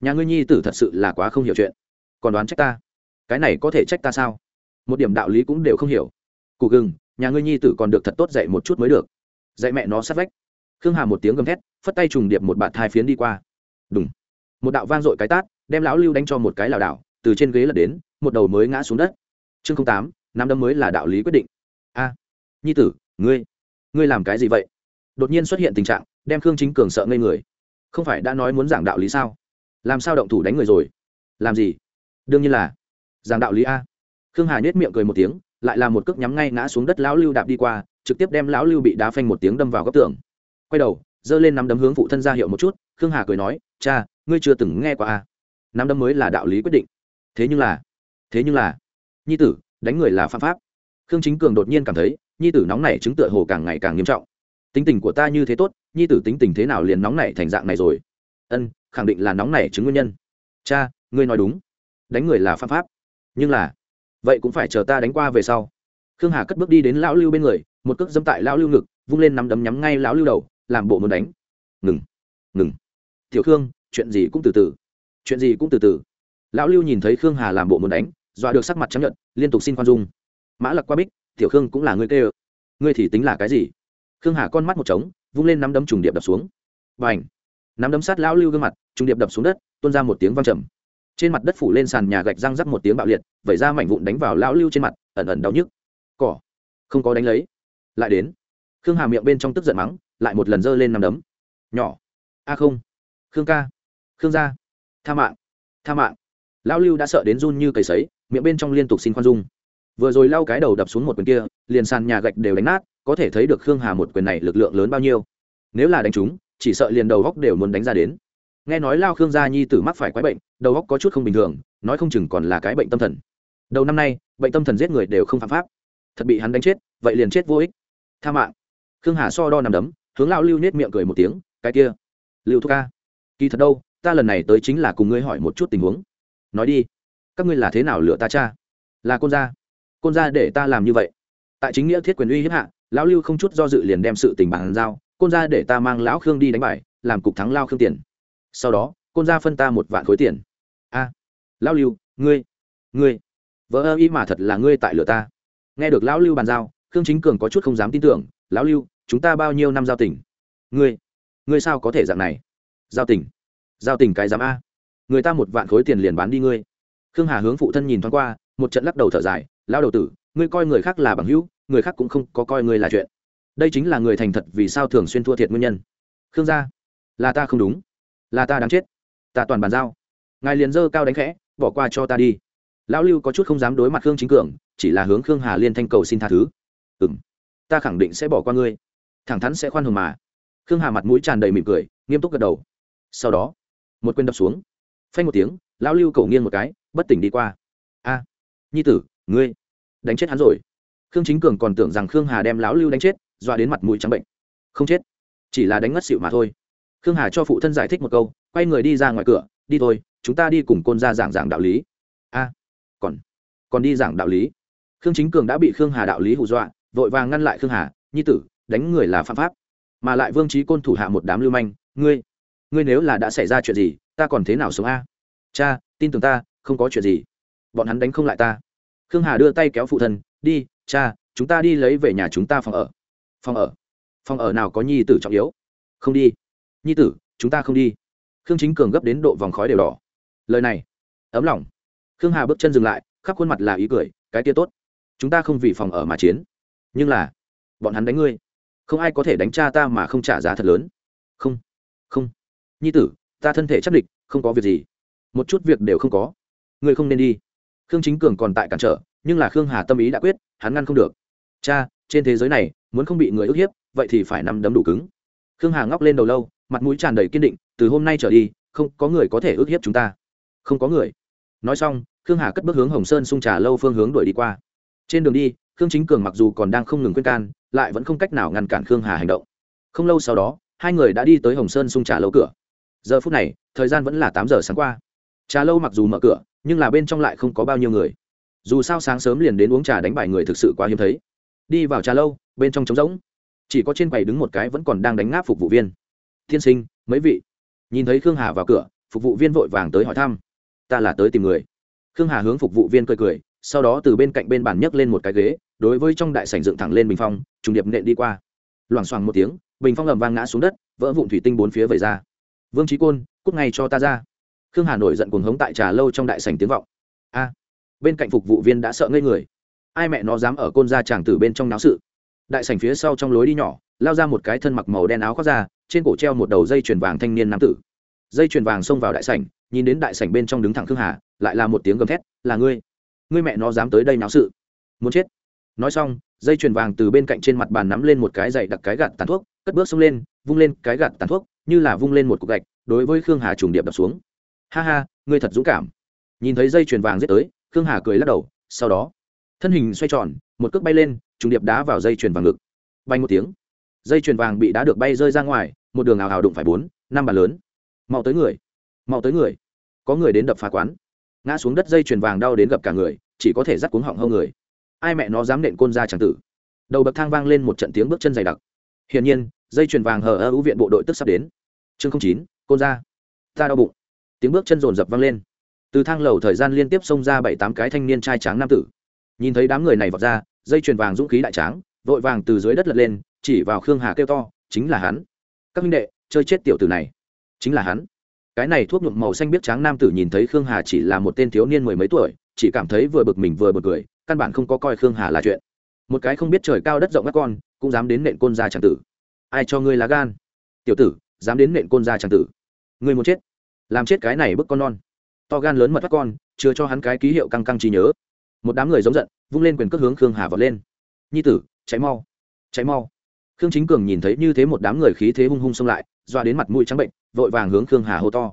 Nhà ngươi nhi tử thật sự là quá không hiểu chuyện. Còn đoán trách ta? Cái này có thể trách ta sao? Một điểm đạo lý cũng đều không hiểu. Cụ gừng, nhà ngươi nhi tử còn được thật tốt dạy một chút mới được. Dạy mẹ nó sát vách. Khương hà một tiếng gầm thét, phất tay trùng điệp một bạt thai phiến đi qua. Đúng một đạo vang dội cái tát, đem lão lưu đánh cho một cái lảo đảo, từ trên ghế lật đến, một đầu mới ngã xuống đất. Chương tám năm đâm mới là đạo lý quyết định. A, nhi tử, ngươi ngươi làm cái gì vậy? Đột nhiên xuất hiện tình trạng, đem khương chính cường sợ ngây người. Không phải đã nói muốn giảng đạo lý sao? Làm sao động thủ đánh người rồi? Làm gì? Đương nhiên là giảng đạo lý a khương hà nhếch miệng cười một tiếng, lại là một cước nhắm ngay ngã xuống đất lão lưu đạp đi qua, trực tiếp đem lão lưu bị đá phanh một tiếng đâm vào góc tường. Quay đầu, giơ lên nắm đấm hướng phụ thân ra hiệu một chút, khương hà cười nói, cha, ngươi chưa từng nghe qua a nắm đấm mới là đạo lý quyết định. Thế nhưng là, thế nhưng là, nhi tử, đánh người là phạm pháp. Khương chính cường đột nhiên cảm thấy, nhi tử nóng này chứng tựa hồ càng ngày càng nghiêm trọng. Tính tình của ta như thế tốt, nhi tử tính tình thế nào liền nóng này thành dạng này rồi? Ân, khẳng định là nóng này chứng nguyên nhân. Cha, ngươi nói đúng, đánh người là phạm pháp, nhưng là vậy cũng phải chờ ta đánh qua về sau. Khương hà cất bước đi đến lão lưu bên người, một cước dâm tại lão lưu ngực, vung lên nắm đấm nhắm ngay lão lưu đầu, làm bộ muốn đánh. Ngừng ngừng. Tiểu khương, chuyện gì cũng từ từ. Chuyện gì cũng từ từ. Lão lưu nhìn thấy khương hà làm bộ muốn đánh, dọa được sắc mặt chấp nhận liên tục xin khoan dung. Mã lặc qua bích, tiểu khương cũng là người tê ơ. Ngươi thì tính là cái gì? Khương hà con mắt một trống, vung lên nắm đấm trùng điệp đập xuống. Và ảnh nắm đấm sát lão lưu gương mặt, trùng điệp đập xuống đất, tuôn ra một tiếng văng trầm trên mặt đất phủ lên sàn nhà gạch răng rắc một tiếng bạo liệt, vẩy ra mảnh vụn đánh vào lão lưu trên mặt, ẩn ẩn đau nhức. Cỏ. Không có đánh lấy. Lại đến. Khương hà miệng bên trong tức giận mắng, lại một lần giơ lên nằm đấm. Nhỏ. A không. Khương ca. Khương gia. Tha mạng. Tha mạng. Lão lưu đã sợ đến run như cầy sấy, miệng bên trong liên tục xin khoan dung. Vừa rồi lau cái đầu đập xuống một quyền kia, liền sàn nhà gạch đều đánh nát, có thể thấy được khương hà một quyền này lực lượng lớn bao nhiêu. Nếu là đánh chúng chỉ sợ liền đầu góc đều muốn đánh ra đến nghe nói lao khương gia nhi tử mắc phải quái bệnh, đầu óc có chút không bình thường, nói không chừng còn là cái bệnh tâm thần. Đầu năm nay, bệnh tâm thần giết người đều không phạm pháp. Thật bị hắn đánh chết, vậy liền chết vô ích. Tha mạng. Khương hà so đo nằm đấm, hướng lao lưu nết miệng cười một tiếng, cái kia, lưu thúc ca, kỳ thật đâu, ta lần này tới chính là cùng ngươi hỏi một chút tình huống. Nói đi, các ngươi là thế nào lựa ta cha? Là côn gia. Côn gia để ta làm như vậy. Tại chính nghĩa thiết quyền uy hiếp hạ, lão lưu không chút do dự liền đem sự tình bàn giao, côn gia để ta mang lão khương đi đánh bài làm cục thắng lao khương tiền sau đó, côn ra phân ta một vạn khối tiền. A, lão lưu, ngươi ngươi, vợ ơ ý mà thật là ngươi tại lửa ta. Nghe được lão lưu bàn giao, khương chính cường có chút không dám tin tưởng, lão lưu, chúng ta bao nhiêu năm giao tình? Ngươi ngươi sao có thể dạng này? Giao tình giao tình cái dám a. Người ta một vạn khối tiền liền bán đi ngươi. Khương hà hướng phụ thân nhìn thoáng qua, một trận lắc đầu thở dài lao đầu tử, ngươi coi người khác là bằng hữu, người khác cũng không có coi ngươi là chuyện. Đây chính là người thành thật vì sao thường xuyên thua thiệt nguyên nhân. Khương gia, là ta không đúng là ta đáng chết. Ta toàn bàn giao. Ngài liền dơ cao đánh khẽ, bỏ qua cho ta đi. Lão lưu có chút không dám đối mặt khương chính cường, chỉ là hướng khương hà liên thanh cầu xin tha thứ. Ừ m ta khẳng định sẽ bỏ qua ngươi. Thẳng thắn sẽ khoan hồng mà. Khương hà mặt mũi tràn đầy mỉm cười, nghiêm túc gật đầu. Sau đó, một quên đập xuống. Phanh một tiếng, lão lưu cầu nghiêng một cái, bất tỉnh đi qua. A, nhi tử, ngươi đánh chết hắn rồi. Khương chính cường còn tưởng rằng khương hà đem lão lưu đánh chết, dọa đến mặt mũi trắng bệnh. Không chết, chỉ là đánh ngất xịu mà thôi khương hà cho phụ thân giải thích một câu, quay người đi ra ngoài cửa, đi thôi, chúng ta đi cùng côn ra giảng giảng đạo lý. A, còn còn đi giảng đạo lý? Khương chính cường đã bị khương hà đạo lý hù dọa, vội vàng ngăn lại khương hà, nhi tử, đánh người là phạm pháp, mà lại vương trí côn thủ hạ một đám lưu manh, ngươi ngươi nếu là đã xảy ra chuyện gì, ta còn thế nào sống a? Cha, tin tưởng ta, không có chuyện gì. Bọn hắn đánh không lại ta. Khương hà đưa tay kéo phụ thân, đi, cha, chúng ta đi lấy về nhà chúng ta phòng ở. Phòng ở? Phòng ở nào có nhi tử trọng yếu? Không đi nhi tử, chúng ta không đi. Khương chính cường gấp đến độ vòng khói đều đỏ. Lời này, ấm lòng. Khương hà bước chân dừng lại, khắp khuôn mặt là ý cười, cái tia tốt, chúng ta không vì phòng ở mà chiến. Nhưng là, bọn hắn đánh ngươi. Không ai có thể đánh cha ta mà không trả giá thật lớn. Không không. Nhi tử, ta thân thể chắc địch, không có việc gì. Một chút việc đều không có. Ngươi không nên đi. Khương chính cường còn tại cản trở, nhưng là khương hà tâm ý đã quyết, hắn ngăn không được. Cha, trên thế giới này, muốn không bị người ức hiếp, vậy thì phải nằm đấm đủ cứng. Khương hà ngóc lên đầu lâu mặt mũi tràn đầy kiên định, từ hôm nay trở đi, không có người có thể ước hiếp chúng ta. Không có người. Nói xong, khương hà cất bước hướng hồng sơn xung trà lâu phương hướng đuổi đi qua. Trên đường đi, khương chính cường mặc dù còn đang không ngừng khuyên can, lại vẫn không cách nào ngăn cản khương hà hành động. Không lâu sau đó, hai người đã đi tới hồng sơn xung trà lâu cửa. Giờ phút này, thời gian vẫn là tám giờ sáng qua. Trà lâu mặc dù mở cửa, nhưng là bên trong lại không có bao nhiêu người. Dù sao sáng sớm liền đến uống trà đánh bài người thực sự quá hiếm thấy. Đi vào trà lâu, bên trong trống rỗng. Chỉ có trên quầy đứng một cái vẫn còn đang đánh ngáp phục vụ viên tiên sinh, mấy vị? Nhìn thấy khương hà vào cửa, phục vụ viên vội vàng tới hỏi thăm. Ta là tới tìm người. Khương hà hướng phục vụ viên cười cười, sau đó từ bên cạnh bên bàn nhấc lên một cái ghế, đối với trong đại sảnh dựng thẳng lên bình phong, trùng điệp nện đi qua. Loảng xoảng một tiếng, bình phong ầm vang ngã xuống đất, vỡ vụn thủy tinh bốn phía vẩy ra. Vương trí côn, cút ngay cho ta ra. Khương hà nổi giận cuồng hống tại trà lâu trong đại sảnh tiếng vọng. A, bên cạnh phục vụ viên đã sợ ngây người. Ai mẹ nó dám ở côn ra chàng tử bên trong náo sự? Đại sảnh phía sau trong lối đi nhỏ, lao ra một cái thân mặc màu đen áo khoác ra trên cổ treo một đầu dây chuyền vàng thanh niên nam tử. Dây chuyền vàng xông vào đại sảnh, nhìn đến đại sảnh bên trong đứng thẳng khương hà, lại là một tiếng gầm thét, là ngươi? Ngươi mẹ nó dám tới đây náo sự? Muốn chết? Nói xong, dây chuyền vàng từ bên cạnh trên mặt bàn nắm lên một cái dày đặc cái gạt tàn thuốc, cất bước xông lên, vung lên cái gạt tàn thuốc, như là vung lên một cục gạch, đối với khương hà trùng điệp đập xuống. Ha ha, ngươi thật dũng cảm. Nhìn thấy dây chuyền vàng giết tới, khương hà cười lắc đầu, sau đó, thân hình xoay tròn, một cước bay lên, trùng điệp đá vào dây chuyền vàng ngực. Bay một tiếng, dây chuyền vàng bị đá được bay rơi ra ngoài một đường ảo hào đụng phải bốn, năm bàn lớn. Mau tới người, mau tới người. Có người đến đập phá quán. Ngã xuống đất dây chuyền vàng đau đến gặp cả người, chỉ có thể dắt cuống họng hâu người. Ai mẹ nó dám nện côn ra c tử. Đầu bậc thang vang lên một trận tiếng bước chân dày đặc. Hiển nhiên, dây chuyền vàng hờ ơ ưu viện bộ đội tức sắp đến. Chương chín, côn ra. Ta đau bụng. Tiếng bước chân rồn rập vang lên. Từ thang lầu thời gian liên tiếp xông ra bảy tám cái thanh niên trai tráng nam tử. Nhìn thấy đám người này vọt ra, dây chuyền vàng dũng khí đại tráng, vội vàng từ dưới đất lật lên, chỉ vào khương hà kêu to, chính là hắn các minh đệ, chơi chết tiểu tử này. Chính là hắn. Cái này thuốc nhuộm màu xanh biết tráng nam tử nhìn thấy khương hà chỉ là một tên thiếu niên mười mấy tuổi, chỉ cảm thấy vừa bực mình vừa bực cười, căn bản không có coi khương hà là chuyện. Một cái không biết trời cao đất rộng các con, cũng dám đến nện côn gia tràng tử. Ai cho ngươi lá gan? Tiểu tử, dám đến nện côn gia tràng tử. Ngươi muốn chết. Làm chết cái này bức con non. To gan lớn mật các con, chưa cho hắn cái ký hiệu căng căng trí nhớ. Một đám người giống giận, vung lên quyền cước hướng khương hà vọt lên. Nhi tử cháy mau cháy mau khương chính cường nhìn thấy như thế một đám người khí thế hung hung xông lại, doa đến mặt mũi trắng bệnh, vội vàng hướng khương hà hô to.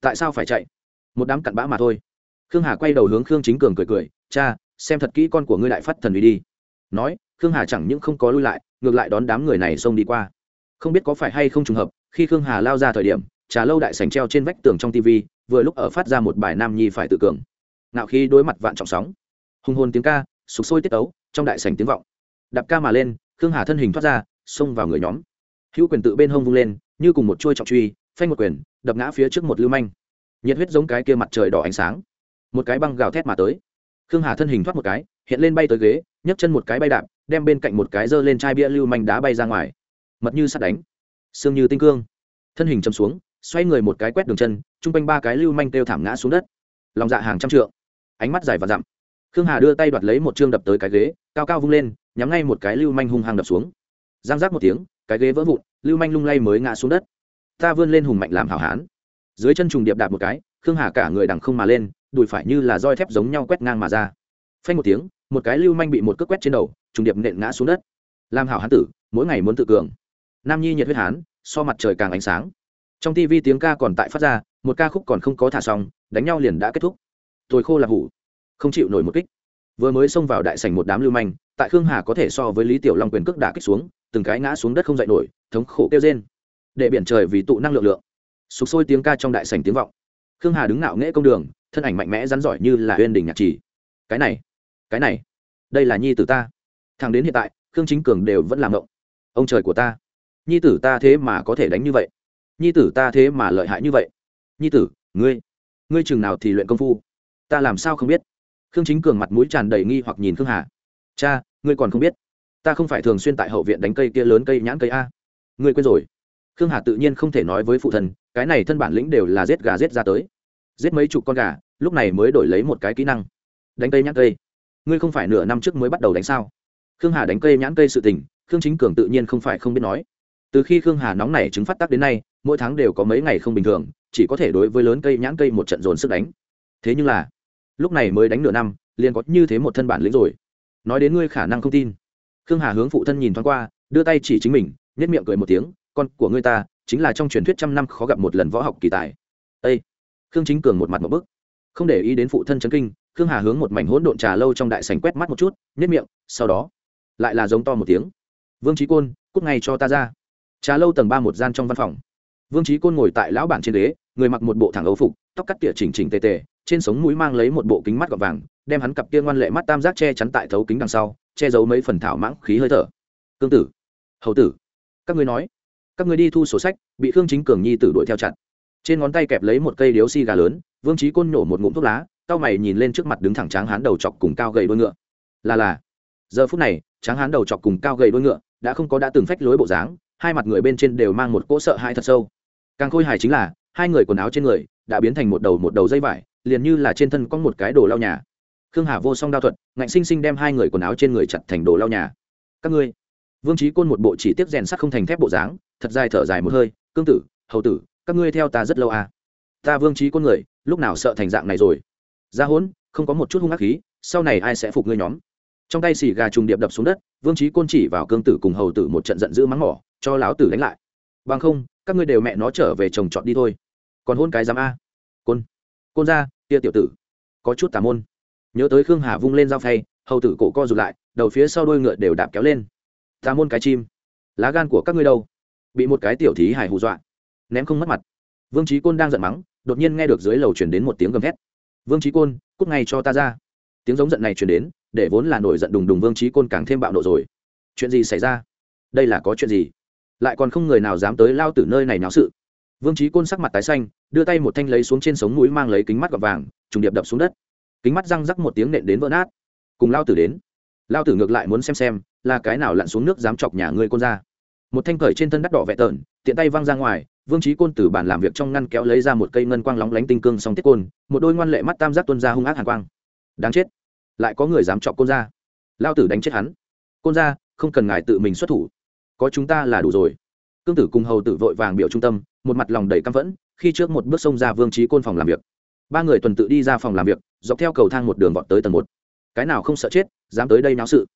Tại sao phải chạy? Một đám cặn bã mà thôi. Khương hà quay đầu hướng khương chính cường cười cười, cha, xem thật kỹ con của ngươi lại phát thần uy đi. Nói, khương hà chẳng những không có lui lại, ngược lại đón đám người này xông đi qua. Không biết có phải hay không trùng hợp, khi khương hà lao ra thời điểm, trà lâu đại sành treo trên vách tường trong tv vừa lúc ở phát ra một bài nam nhi phải tự cường. Nạo khi đối mặt vạn trọng sóng. Hùng hồn tiếng ca, sục sôi tiết tấu, trong đại sảnh tiếng vọng. Đạp ca mà lên, khương hà thân hình thoát ra xông vào người nhóm. Hữu quyền tự bên hông vung lên, như cùng một chuôi trọng truy, phanh một quyền, đập ngã phía trước một lưu manh. Nhiệt huyết giống cái kia mặt trời đỏ ánh sáng. Một cái băng gào thét mà tới. Khương hà thân hình thoát một cái, hiện lên bay tới ghế, nhấc chân một cái bay đạp, đem bên cạnh một cái giơ lên chai bia lưu manh đá bay ra ngoài. Mật như sắt đánh. Xương như tinh cương. Thân hình chầm xuống, xoay người một cái quét đường chân, chung quanh ba cái lưu manh kêu thảm ngã xuống đất. Lòng dạ hàng trăm trượng. Ánh mắt dài và dặm. Khương hà đưa tay đoạt lấy một chương đập tới cái ghế, cao cao vung lên, nhắm ngay một cái lưu manh hung hăng đập xuống giang giác một tiếng, cái ghế vỡ vụn, lưu manh lung lay mới ngã xuống đất. Ta vươn lên hùng mạnh làm hảo hán. Dưới chân trùng điệp đạp một cái, khương hà cả người đằng không mà lên, đùi phải như là roi thép giống nhau quét ngang mà ra. Phanh một tiếng, một cái lưu manh bị một cước quét trên đầu, trùng điệp nện ngã xuống đất. Làm hảo hán tử, mỗi ngày muốn tự cường. Nam nhi nhiệt huyết hán, so mặt trời càng ánh sáng. Trong tv tiếng ca còn tại phát ra, một ca khúc còn không có thả xong, đánh nhau liền đã kết thúc. Tôi khô là hủ. Không chịu nổi một kích. Vừa mới xông vào đại sảnh một đám lưu manh, tại khương hà có thể so với lý tiểu long quyền cước đả kích xuống từng cái ngã xuống đất không dậy nổi, thống khổ kêu rên. Để biển trời vì tụ năng lượng lượng. Sục sôi tiếng ca trong đại sảnh tiếng vọng. Khương hà đứng ngạo nghễ công đường, thân ảnh mạnh mẽ rắn giỏi như là huyên đỉnh nhạc trì. Cái này cái này, đây là nhi tử ta. Thằng đến hiện tại, khương chính cường đều vẫn làm ngộng. Ông trời của ta, nhi tử ta thế mà có thể đánh như vậy? Nhi tử ta thế mà lợi hại như vậy? Nhi tử, ngươi ngươi chừng nào thì luyện công phu? Ta làm sao không biết? Khương chính cường mặt mũi tràn đầy nghi hoặc nhìn khương hà. Cha, ngươi còn không biết ta không phải thường xuyên tại hậu viện đánh cây kia lớn cây nhãn cây a. Ngươi quên rồi. Khương hà tự nhiên không thể nói với phụ thần cái này thân bản lĩnh đều là giết gà giết ra tới. Giết mấy chục con gà, lúc này mới đổi lấy một cái kỹ năng. Đánh cây nhãn cây. Ngươi không phải nửa năm trước mới bắt đầu đánh sao? Khương hà đánh cây nhãn cây sự tình, khương chính cường tự nhiên không phải không biết nói. Từ khi khương hà nóng này chứng phát tác đến nay, mỗi tháng đều có mấy ngày không bình thường, chỉ có thể đối với lớn cây nhãn cây một trận dồn sức đánh. Thế nhưng là, lúc này mới đánh nửa năm, liền có như thế một thân bản lĩnh rồi. Nói đến ngươi khả năng không tin khương hà hướng phụ thân nhìn thoáng qua, đưa tay chỉ chính mình nhất miệng cười một tiếng, con của ngươi ta chính là trong truyền thuyết trăm năm khó gặp một lần võ học kỳ tài. Ây khương chính cường một mặt một bức. Không để ý đến phụ thân chấn kinh, khương hà hướng một mảnh hỗn độn trà lâu trong đại sành quét mắt một chút nhất miệng, sau đó, lại là giống to một tiếng. Vương trí côn, cút ngay cho ta ra. Trà lâu tầng ba một gian trong văn phòng. Vương trí côn ngồi tại lão bản trên ghế, người mặc một bộ thẳng ấu phục, tóc cắt tỉa chỉnh chỉnh tề tề trên sống mũi mang lấy một bộ kính mắt gọt vàng, đem hắn cặp kia ngoan lệ mắt tam giác che chắn tại thấu kính đằng sau, che giấu mấy phần thảo mãng khí hơi thở. Cương tử, hầu tử, các ngươi nói, các ngươi đi thu sổ sách, bị khương chính cường nhi tử đuổi theo chặt trên ngón tay kẹp lấy một cây điếu xi gà lớn, vương trí côn nổ một ngụm thuốc lá, cao mày nhìn lên trước mặt đứng thẳng tráng hán đầu chọc cùng cao gầy đôi ngựa. Là là. Giờ phút này, tráng hán đầu chọc cùng cao gầy đôi ngựa đã không có đã từng phách lối bộ dáng, hai mặt người bên trên đều mang một cỗ sợ hãi thật sâu. Càng khôi hài chính là, hai người quần áo trên người đã biến thành một đầu một đầu dây vải liền như là trên thân có một cái đồ lau nhà. Khương hà vô song đao thuật, ngạnh sinh sinh đem hai người quần áo trên người chặt thành đồ lau nhà. Các ngươi, vương trí côn một bộ chỉ tiếp rèn sắt không thành thép bộ dáng, thật dài thở dài một hơi, cương tử, hầu tử, các ngươi theo ta rất lâu à? Ta vương trí côn người, lúc nào sợ thành dạng này rồi? Ra hỗn không có một chút hung ác khí, sau này ai sẽ phục ngươi nhóm? Trong tay xì gà trùng điệp đập xuống đất, vương trí côn chỉ vào cương tử cùng hầu tử một trận giận dữ mắng mỏ, cho láo tử đánh lại. Bằng không, các ngươi đều mẹ nó trở về chồng chọn đi thôi. Còn hôn cái dám a? Côn côn ra kia tiểu tử, có chút tà môn. Nhớ tới khương hà vung lên dao phay, hầu tử cổ co rụt lại, đầu phía sau đôi ngựa đều đạp kéo lên. Tà môn cái chim, lá gan của các ngươi đâu? Bị một cái tiểu thí hải hù dọa, ném không mất mặt. Vương trí côn đang giận mắng, đột nhiên nghe được dưới lầu chuyển đến một tiếng gầm thét. Vương trí côn, cút ngay cho ta ra. Tiếng giống giận này chuyển đến, để vốn là nổi giận đùng đùng vương trí côn càng thêm bạo nộ rồi. Chuyện gì xảy ra? Đây là có chuyện gì? Lại còn không người nào dám tới lao từ nơi này náo sự vương trí côn sắc mặt tái xanh, đưa tay một thanh lấy xuống trên sống núi mang lấy kính mắt gọt vàng, trùng điệp đập xuống đất. Kính mắt răng rắc một tiếng nện đến vỡ nát. Cùng lao tử đến. Lao tử ngược lại muốn xem xem, là cái nào lặn xuống nước dám chọc nhà ngươi côn ra một thanh cởi trên thân đắt đỏ vẹ tợn, tiện tay văng ra ngoài, vương trí côn từ bàn làm việc trong ngăn kéo lấy ra một cây ngân quang lóng lánh tinh cương song tiết côn, một đôi ngoan lệ mắt tam giác tuân ra hung ác hàn quang. Đáng chết. Lại có người dám chọc côn ra lao tử đánh chết hắn. Côn ra không cần ngài tự mình xuất thủ. Có chúng ta là đủ rồi. Cương tử cùng hầu tử vội vàng biểu trung tâm một mặt lòng đầy căm phẫn, khi trước một bước xông ra vương trí côn phòng làm việc. Ba người tuần tự đi ra phòng làm việc, dọc theo cầu thang một đường vọt tới tầng một. Cái nào không sợ chết, dám tới đây náo sự.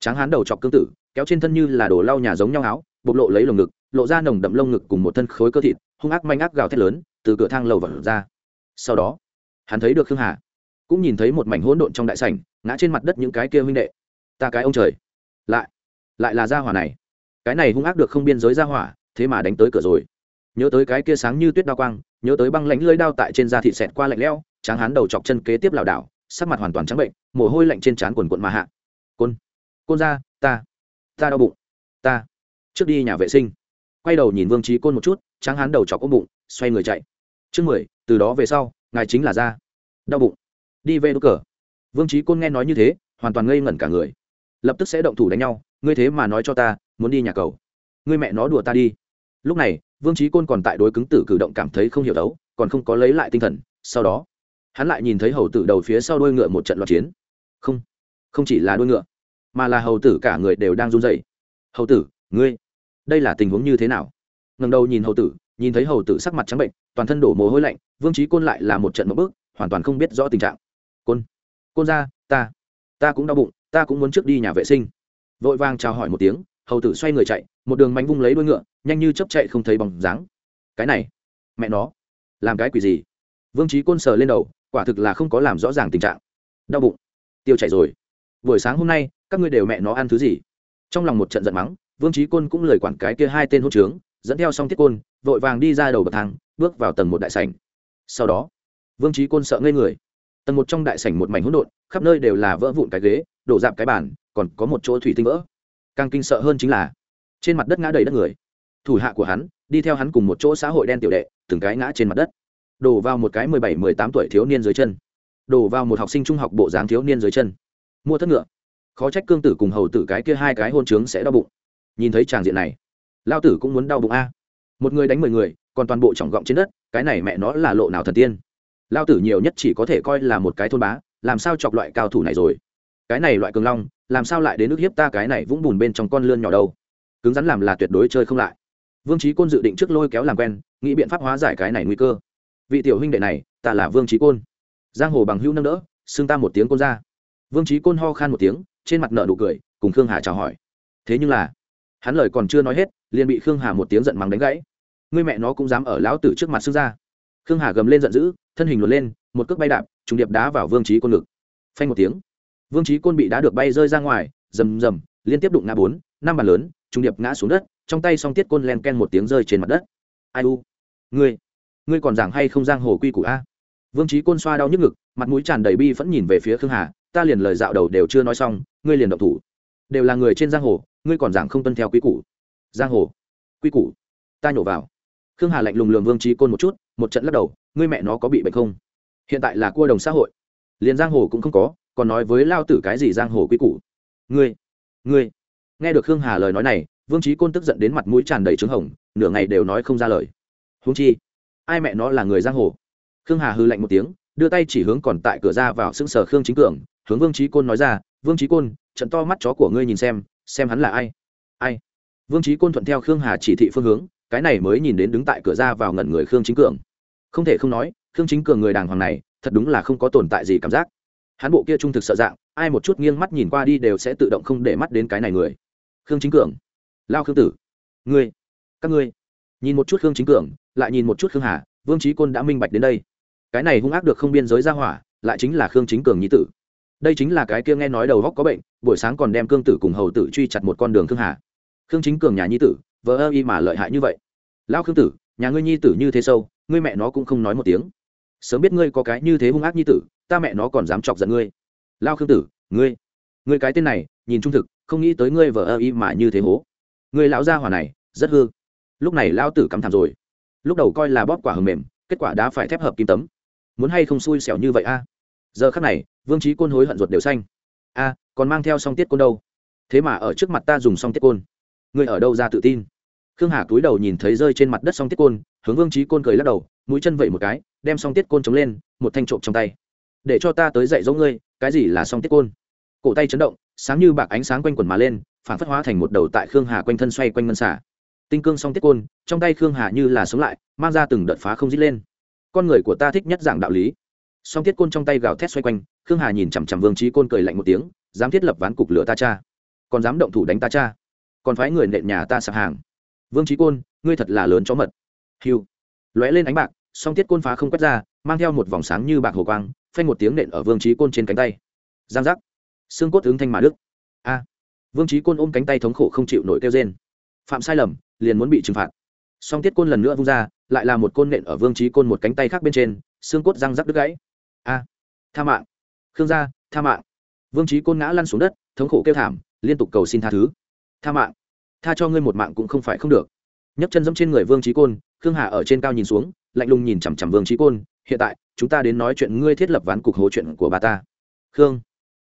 Tráng hán đầu chọc cương tử, kéo trên thân như là đồ lau nhà giống nhau áo, bộc lộ lấy lồng ngực, lộ ra nồng đậm lông ngực cùng một thân khối cơ thịt, hung ác manh ác gào thét lớn, từ cửa thang lầu vật ra. Sau đó, hắn thấy được khương hà, cũng nhìn thấy một mảnh hỗn độn trong đại sảnh, ngã trên mặt đất những cái kia huynh đệ. Ta cái ông trời. Lại lại là gia hỏa này. Cái này hung ác được không biên giới gia hỏa, thế mà đánh tới cửa rồi nhớ tới cái kia sáng như tuyết đao quang, nhớ tới băng lãnh lưỡi đao tại trên da thịt xẹt qua lạnh lẽo, tráng hán đầu chọc chân kế tiếp lảo đảo, sắc mặt hoàn toàn trắng bệnh, mồ hôi lạnh trên trán quần quận mà hạ. Côn côn ra, ta ta đau bụng, ta, trước đi nhà vệ sinh. Quay đầu nhìn vương trí côn một chút, tráng hán đầu chọc ôm bụng, xoay người chạy. Chương mười, từ đó về sau, ngài chính là ra. Đau bụng, đi về đốt cờ. Vương trí côn nghe nói như thế, hoàn toàn ngây ngẩn cả người. Lập tức sẽ động thủ đánh nhau, ngươi thế mà nói cho ta, muốn đi nhà cầu. Ngươi mẹ nó đùa ta đi. Lúc này vương trí côn còn tại đối cứng tử cử động cảm thấy không hiểu đấu, còn không có lấy lại tinh thần, sau đó, hắn lại nhìn thấy hầu tử đầu phía sau đôi ngựa một trận loạt chiến. Không không chỉ là đôi ngựa, mà là hầu tử cả người đều đang run rẩy. Hầu tử, ngươi, đây là tình huống như thế nào? Ngần đầu nhìn hầu tử, nhìn thấy hầu tử sắc mặt trắng bệnh, toàn thân đổ mồ hôi lạnh, vương trí côn lại là một trận một bước, hoàn toàn không biết rõ tình trạng. Côn côn ra, ta ta cũng đau bụng, ta cũng muốn trước đi nhà vệ sinh. Vội vàng chào hỏi một tiếng, hầu tử xoay người chạy một đường mánh vung lấy đuôi ngựa, nhanh như chấp chạy không thấy bóng dáng. Cái này, mẹ nó, làm cái quỷ gì? Vương trí côn sờ lên đầu, quả thực là không có làm rõ ràng tình trạng. Đau bụng. Tiêu chảy rồi. Buổi sáng hôm nay, các ngươi đều mẹ nó ăn thứ gì? Trong lòng một trận giận mắng, vương trí côn cũng lời quản cái kia hai tên hốt trướng, dẫn theo xong Thiết côn, vội vàng đi ra đầu bậc thang, bước vào tầng một đại sảnh. Sau đó, vương trí côn sợ ngây người. Tầng một trong đại sảnh một mảnh hỗn độn, khắp nơi đều là vỡ vụn cái ghế, đổ dạp cái bàn, còn có một chỗ thủy tinh vỡ. Càng kinh sợ hơn chính là trên mặt đất ngã đầy đất người. Thủ hạ của hắn, đi theo hắn cùng một chỗ xã hội đen tiểu đệ, từng cái ngã trên mặt đất. Đổ vào một cái mười bảy, mười tám tuổi thiếu niên dưới chân. Đổ vào một học sinh trung học bộ dáng thiếu niên dưới chân. Mua thất ngựa. Khó trách cương tử cùng hầu tử cái kia hai cái hôn trướng sẽ đau bụng. Nhìn thấy tràng diện này, lao tử cũng muốn đau bụng a. Một người đánh mười người, còn toàn bộ trọng gọng trên đất, cái này mẹ nó là lộ nào thần tiên. Lao tử nhiều nhất chỉ có thể coi là một cái thôn bá, làm sao chọc loại cao thủ này rồi? Cái này loại cường long, làm sao lại đến nước hiếp ta cái này vũng bùn bên trong con lươn nhỏ đâu? Cứng rắn làm là tuyệt đối chơi không lại. Vương trí côn dự định trước lôi kéo làm quen, nghĩ biện pháp hóa giải cái này nguy cơ. Vị tiểu huynh đệ này, ta là vương trí côn. Giang hồ bằng hữu nâng đỡ, xưng ta một tiếng côn ra vương trí côn ho khan một tiếng, trên mặt nợ nụ cười, cùng khương hà chào hỏi. Thế nhưng là, hắn lời còn chưa nói hết, liền bị khương hà một tiếng giận mắng đánh gãy. Người mẹ nó cũng dám ở lão tử trước mặt xưng ra khương hà gầm lên giận dữ, thân hình luồn lên, một cước bay đạp, trùng điệp đá vào vương trí côn ngực. Phanh một tiếng, vương trí côn bị đá được bay rơi ra ngoài, rầm rầm, liên tiếp đụng ngã bốn, năm bàn lớn trung điệp ngã xuống đất, trong tay song tiết côn len ken một tiếng rơi trên mặt đất. Ai u? Ngươi ngươi còn giảng hay không giang hồ quy củ a? Vương trí côn xoa đau nhức ngực, mặt mũi tràn đầy bi vẫn nhìn về phía khương hà, ta liền lời dạo đầu đều chưa nói xong, ngươi liền động thủ. Đều là người trên giang hồ, ngươi còn giảng không tuân theo quy củ. Giang hồ? Quy củ? Ta nhổ vào. Khương hà lạnh lùng lường vương trí côn một chút, một trận lắc đầu, ngươi mẹ nó có bị bệnh không? Hiện tại là cua đồng xã hội. Liền giang hồ cũng không có, còn nói với lao tử cái gì giang hồ quy củ? Ngươi ngươi nghe được khương hà lời nói này, vương trí côn tức giận đến mặt mũi tràn đầy trứng hồng, nửa ngày đều nói không ra lời. Húng chi, ai mẹ nó là người giang hồ? Khương hà hư lạnh một tiếng, đưa tay chỉ hướng còn tại cửa ra vào xưng sở khương chính cường, hướng vương trí côn nói ra, vương trí côn, trận to mắt chó của ngươi nhìn xem xem hắn là ai. Ai? Vương trí côn thuận theo khương hà chỉ thị phương hướng, cái này mới nhìn đến đứng tại cửa ra vào ngẩn người khương chính cường. Không thể không nói, khương chính cường người đàng hoàng này, thật đúng là không có tồn tại gì cảm giác. Hắn bộ kia trung thực sợ dạng, ai một chút nghiêng mắt nhìn qua đi đều sẽ tự động không để mắt đến cái này người khương chính cường lao khương tử ngươi các ngươi nhìn một chút khương chính cường lại nhìn một chút khương hà vương trí côn đã minh bạch đến đây cái này hung ác được không biên giới ra hỏa lại chính là khương chính cường nhi tử đây chính là cái kia nghe nói đầu góc có bệnh buổi sáng còn đem cương tử cùng hầu tử truy chặt một con đường khương hà khương chính cường nhà nhi tử vợ ơ y mà lợi hại như vậy lao khương tử nhà ngươi nhi tử như thế sâu ngươi mẹ nó cũng không nói một tiếng sớm biết ngươi có cái như thế hung ác nhi tử ta mẹ nó còn dám chọc giận ngươi lao khương tử ngươi ngươi cái tên này nhìn trung thực không nghĩ tới ngươi vợ ơ y mà như thế hố. Ngươi lão gia hỏa này, rất hư. Lúc này lão tử cắm thảm rồi. Lúc đầu coi là bóp quả hầm mềm, kết quả đã phải thép hợp kim tấm. Muốn hay không xui xẻo như vậy a? Giờ khắc này, vương trí côn hối hận ruột đều xanh. A, còn mang theo song tiết côn đâu? Thế mà ở trước mặt ta dùng song tiết côn. Ngươi ở đâu ra tự tin? Khương hà cúi đầu nhìn thấy rơi trên mặt đất song tiết côn, hướng vương trí côn cười lắc đầu, mũi chân vậy một cái, đem song tiết côn chống lên, một thanh trộm trong tay. Để cho ta tới dạy dỗ ngươi, cái gì là song tiết côn? Cổ tay chấn động sáng như bạc ánh sáng quanh quần mà lên phản phất hóa thành một đầu tại khương hà quanh thân xoay quanh ngân xả tinh cương song tiết côn, trong tay khương hà như là sống lại, mang ra từng đợt phá không dít lên. Con người của ta thích nhất dạng đạo lý. Song tiết côn trong tay gào thét xoay quanh, khương hà nhìn chằm chằm vương trí côn cười lạnh một tiếng, dám thiết lập ván cục lửa ta cha. Còn dám động thủ đánh ta cha. Còn phái người nện nhà ta sạp hàng. Vương trí côn, ngươi thật là lớn chó mật. Hiu. Lóe lên ánh bạc, song tiết côn phá không quét ra, mang theo một vòng sáng như bạc hồ quang, phanh một tiếng nện ở vương trí côn trên cánh tay. Giang giác xương cốt ứng thanh mà đức a. Vương trí côn ôm cánh tay thống khổ không chịu nổi kêu trên phạm sai lầm, liền muốn bị trừng phạt. Song tiết côn lần nữa vung ra, lại là một côn nện ở vương trí côn một cánh tay khác bên trên, xương cốt răng rắc đứt gãy. A. Tha mạng. Khương gia, tha mạng. Vương trí côn ngã lăn xuống đất, thống khổ kêu thảm, liên tục cầu xin tha thứ. Tha mạng. Tha cho ngươi một mạng cũng không phải không được. Nhấc chân dẫm trên người vương trí côn, khương hà ở trên cao nhìn xuống, lạnh lùng nhìn chằm chằm vương trí côn, hiện tại, chúng ta đến nói chuyện ngươi thiết lập ván cục hố chuyện của bà ta. Khương.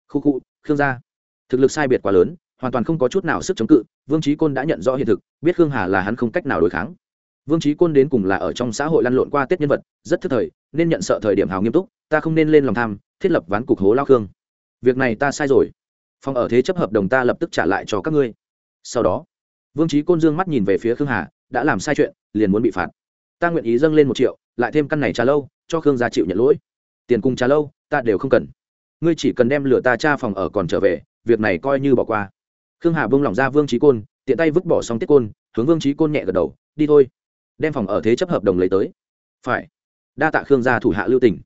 Khu khu khương gia. Thực lực sai biệt quá lớn, hoàn toàn không có chút nào sức chống cự, vương trí côn đã nhận rõ hiện thực, biết khương hà là hắn không cách nào đối kháng. Vương trí côn đến cùng là ở trong xã hội lăn lộn qua tết nhân vật, rất thức thời, nên nhận sợ thời điểm hào nghiêm túc, ta không nên lên lòng tham, thiết lập ván cục hố lao khương. Việc này ta sai rồi. Phòng ở thế chấp hợp đồng ta lập tức trả lại cho các ngươi. Sau đó, vương trí côn dương mắt nhìn về phía khương hà, đã làm sai chuyện, liền muốn bị phạt. Ta nguyện ý dâng lên một triệu, lại thêm căn này trà lâu, cho khương gia chịu nhận lỗi. Tiền cùng trà lâu, ta đều không cần ngươi chỉ cần đem lửa ta cha phòng ở còn trở về, việc này coi như bỏ qua. Khương hà bông lỏng ra vương trí côn, tiện tay vứt bỏ xong tiết côn, hướng vương trí côn nhẹ gật đầu, đi thôi. Đem phòng ở thế chấp hợp đồng lấy tới. Phải. Đa tạ khương gia thủ hạ lưu tỉnh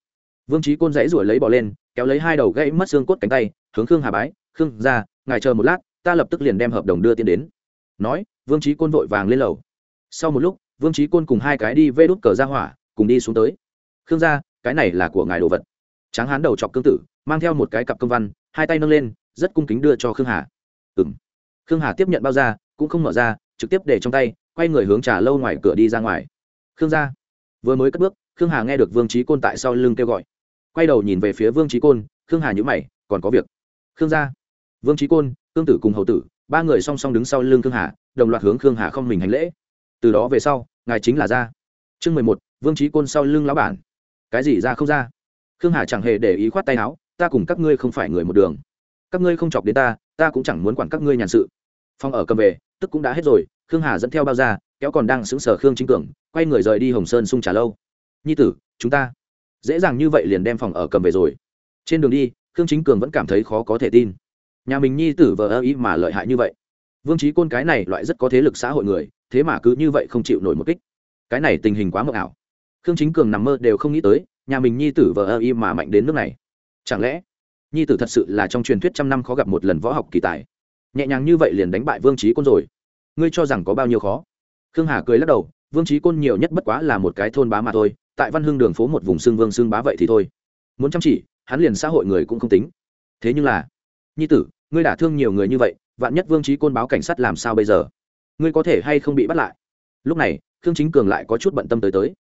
vương trí côn dãy ruổi lấy bỏ lên, kéo lấy hai đầu gãy mất xương cốt cánh tay, hướng khương hà bái, khương gia, ngài chờ một lát, ta lập tức liền đem hợp đồng đưa tiền đến. Nói, vương trí côn vội vàng lên lầu. Sau một lúc, vương trí côn cùng hai cái đi vê đút cờ ra hỏa, cùng đi xuống tới. Khương gia, cái này là của ngài đồ vật. Tráng hán đầu chọc cương tử mang theo một cái cặp công văn, hai tay nâng lên, rất cung kính đưa cho khương hà. Ừ m khương hà tiếp nhận bao ra, cũng không mở ra, trực tiếp để trong tay, quay người hướng trà lâu ngoài cửa đi ra ngoài. Khương gia. Vừa mới cất bước, khương hà nghe được vương trí côn tại sau lưng kêu gọi. Quay đầu nhìn về phía vương trí côn, khương hà nhữ mày, còn có việc. Khương gia. Vương trí côn cương tử cùng hầu tử, ba người song song đứng sau lưng khương hà, đồng loạt hướng khương hà không mình hành lễ. Từ đó về sau, ngài chính là gia. Chương mười một, vương trí côn sau lưng lão bản. Cái gì ra không ra? Khương hà chẳng hề để ý khoát tay áo ta cùng các ngươi không phải người một đường. Các ngươi không chọc đến ta ta cũng chẳng muốn quản các ngươi nhàn sự. Phong ở cầm về, tức cũng đã hết rồi, khương hà dẫn theo bao ra, kéo còn đang xứng sở khương chính cường, quay người rời đi hồng sơn sung trả lâu. Nhi tử, chúng ta. Dễ dàng như vậy liền đem phòng ở cầm về rồi. Trên đường đi, khương chính cường vẫn cảm thấy khó có thể tin. Nhà mình nhi tử vờ ơ ý mà lợi hại như vậy. Vương trí côn cái này loại rất có thế lực xã hội người, thế mà cứ như vậy không chịu nổi một kích. Cái này tình hình quá mộng ảo. Khương chính cường nằm mơ đều không nghĩ tới, nhà mình nhi tử vờ ơ y mà mạnh đến nước này chẳng lẽ nhi tử thật sự là trong truyền thuyết trăm năm khó gặp một lần võ học kỳ tài? Nhẹ nhàng như vậy liền đánh bại vương trí côn rồi. Ngươi cho rằng có bao nhiêu khó? Khương hà cười lắc đầu, vương trí côn nhiều nhất bất quá là một cái thôn bá mà thôi, tại văn hưng đường phố một vùng xương vương xương bá vậy thì thôi. Muốn chăm chỉ, hắn liền xã hội người cũng không tính. Thế nhưng là, nhi tử, ngươi đả thương nhiều người như vậy, vạn nhất vương trí côn báo cảnh sát làm sao bây giờ? Ngươi có thể hay không bị bắt lại? Lúc này, khương chính cường lại có chút bận tâm tới tới.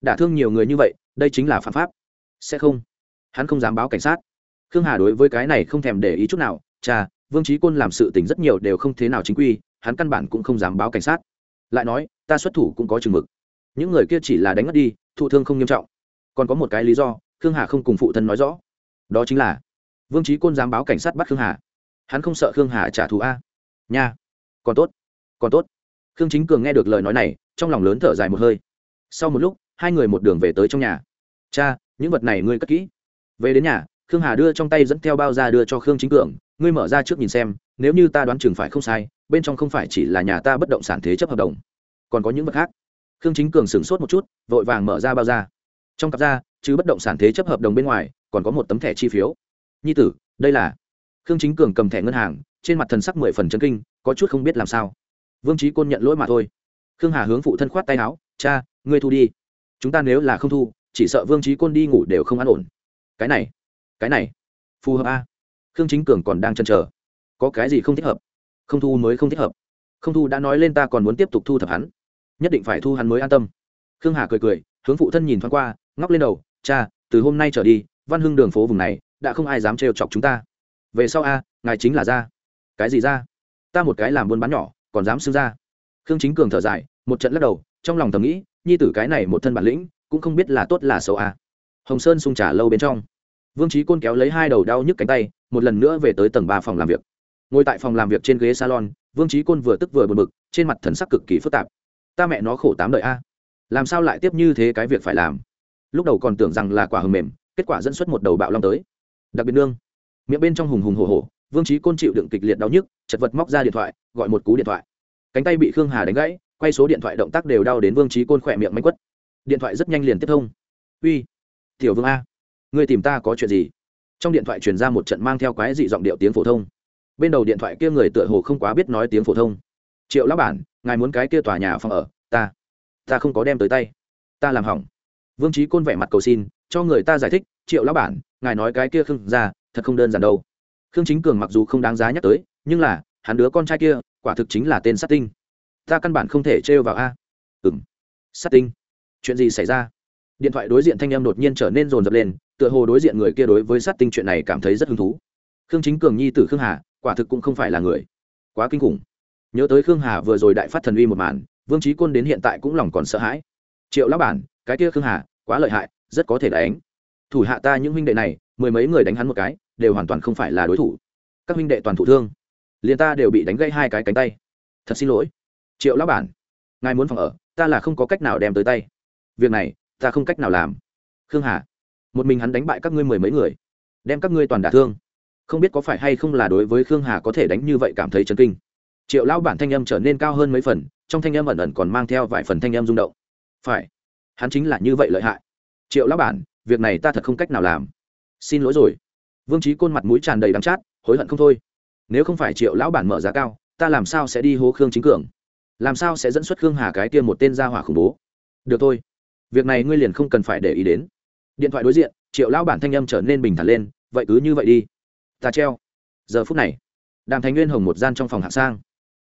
Đả thương nhiều người như vậy, đây chính là phạm pháp. Sẽ không hắn không dám báo cảnh sát. Khương hà đối với cái này không thèm để ý chút nào, cha, vương trí côn làm sự tình rất nhiều đều không thế nào chính quy, hắn căn bản cũng không dám báo cảnh sát. Lại nói, ta xuất thủ cũng có chừng mực. Những người kia chỉ là đánh mất đi, thụ thương không nghiêm trọng. Còn có một cái lý do, khương hà không cùng phụ thân nói rõ. Đó chính là, vương trí côn dám báo cảnh sát bắt khương hà. Hắn không sợ khương hà trả thù a. Nha, còn tốt còn tốt. Khương chính cường nghe được lời nói này, trong lòng lớn thở dài một hơi. Sau một lúc, hai người một đường về tới trong nhà. Cha, những vật này ngươi cất kỹ về đến nhà, khương hà đưa trong tay dẫn theo bao ra đưa cho khương chính cường, ngươi mở ra trước nhìn xem, nếu như ta đoán chừng phải không sai, bên trong không phải chỉ là nhà ta bất động sản thế chấp hợp đồng, còn có những vật khác. Khương chính cường sửng sốt một chút, vội vàng mở ra bao ra trong cặp ra chứ bất động sản thế chấp hợp đồng bên ngoài, còn có một tấm thẻ chi phiếu. Nhi tử, đây là khương chính cường cầm thẻ ngân hàng, trên mặt thần sắc mười phần chân kinh, có chút không biết làm sao. Vương trí côn nhận lỗi mà thôi. Khương hà hướng phụ thân khoát tay áo, cha, ngươi thu đi. Chúng ta nếu là không thu, chỉ sợ vương trí côn đi ngủ đều không an ổn cái này cái này, phù hợp a. Khương chính cường còn đang chăn trở có cái gì không thích hợp? Không thu mới không thích hợp. Không thu đã nói lên ta còn muốn tiếp tục thu thập hắn. Nhất định phải thu hắn mới an tâm. Khương hà cười cười, hướng phụ thân nhìn thoáng qua, ngóc lên đầu, cha, từ hôm nay trở đi, văn hưng đường phố vùng này, đã không ai dám trêu chọc chúng ta. Về sau a, ngài chính là ra cái gì ra ta một cái làm buôn bán nhỏ, còn dám xưng ra khương chính cường thở dài, một trận lắc đầu, trong lòng thầm nghĩ, nhi tử cái này một thân bản lĩnh, cũng không biết là tốt là xấu a hồng sơn sung trả lâu bên trong. Vương trí côn kéo lấy hai đầu đau nhức cánh tay, một lần nữa về tới tầng ba phòng làm việc. Ngồi tại phòng làm việc trên ghế salon, vương trí côn vừa tức vừa bực bực, trên mặt thần sắc cực kỳ phức tạp. Ta mẹ nó khổ tám đợi a, làm sao lại tiếp như thế cái việc phải làm? Lúc đầu còn tưởng rằng là quả hầm mềm, kết quả dẫn xuất một đầu bạo long tới. Đặc biệt nương, miệng bên trong hùng hùng hồ hồ vương trí côn chịu đựng kịch liệt đau nhức, chật vật móc ra điện thoại, gọi một cú điện thoại. Cánh tay bị khương hà đánh gãy, quay số điện thoại động tác đều đau đến vương trí côn khỏe miệng manh quất. Điện thoại rất nhanh liền tiếp thông. Uy tiểu vương a người tìm ta có chuyện gì? Trong điện thoại truyền ra một trận mang theo quái dị giọng điệu tiếng phổ thông. Bên đầu điện thoại kia người tựa hồ không quá biết nói tiếng phổ thông. Triệu lão bản, ngài muốn cái kia tòa nhà phòng ở, ta ta không có đem tới tay. Ta làm hỏng. Vương trí côn vẻ mặt cầu xin, cho người ta giải thích, triệu lão bản, ngài nói cái kia không ra thật không đơn giản đâu. Khương chính cường mặc dù không đáng giá nhắc tới, nhưng là, hắn đứa con trai kia, quả thực chính là tên sát tinh. Ta căn bản không thể trêu vào a. Ừ m sát tinh? Chuyện gì xảy ra? Điện thoại đối diện thanh em đột nhiên trở nên rồn rập lên, tựa hồ đối diện người kia đối với sát tinh chuyện này cảm thấy rất hứng thú. Khương chính cường nhi t ử khương hà, quả thực cũng không phải là người. Quá kinh khủng. Nhớ tới khương hà vừa rồi đại phát thần uy một màn, vương trí côn đến hiện tại cũng lòng còn sợ hãi. Triệu lão bản, cái kia khương hà, quá lợi hại, rất có thể đánh. Thủ hạ ta những huynh đệ này, mười mấy người đánh hắn một cái, đều hoàn toàn không phải là đối thủ. Các huynh đệ toàn thụ thương. Liền ta đều bị đánh gây hai cái cánh tay. Thật xin lỗi. Triệu lão bản, ngài muốn phòng ở, ta là không có cách nào đem tới tay. Việc này ta không cách nào làm. Khương hà, một mình hắn đánh bại các ngươi mười mấy người, đem các ngươi toàn đả thương. Không biết có phải hay không là đối với khương hà có thể đánh như vậy cảm thấy chấn kinh. Triệu lão bản thanh âm trở nên cao hơn mấy phần, trong thanh âm ẩn ẩn còn mang theo vài phần thanh âm rung động. Phải, hắn chính là như vậy lợi hại. Triệu lão bản, việc này ta thật không cách nào làm. Xin lỗi rồi. Vương trí côn mặt mũi tràn đầy đắng chát, hối hận không thôi. Nếu không phải triệu lão bản mở giá cao, ta làm sao sẽ đi hố khương chính cường? Làm sao sẽ dẫn xuất khương hà cái tiêm một tên gia hỏa khủng bố? Được thôi việc này ngươi liền không cần phải để ý đến. Điện thoại đối diện, triệu lão bản thanh âm trở nên bình thản lên, vậy cứ như vậy đi. Ta treo. Giờ phút này, đàm thành nguyên hồng một gian trong phòng hạng sang.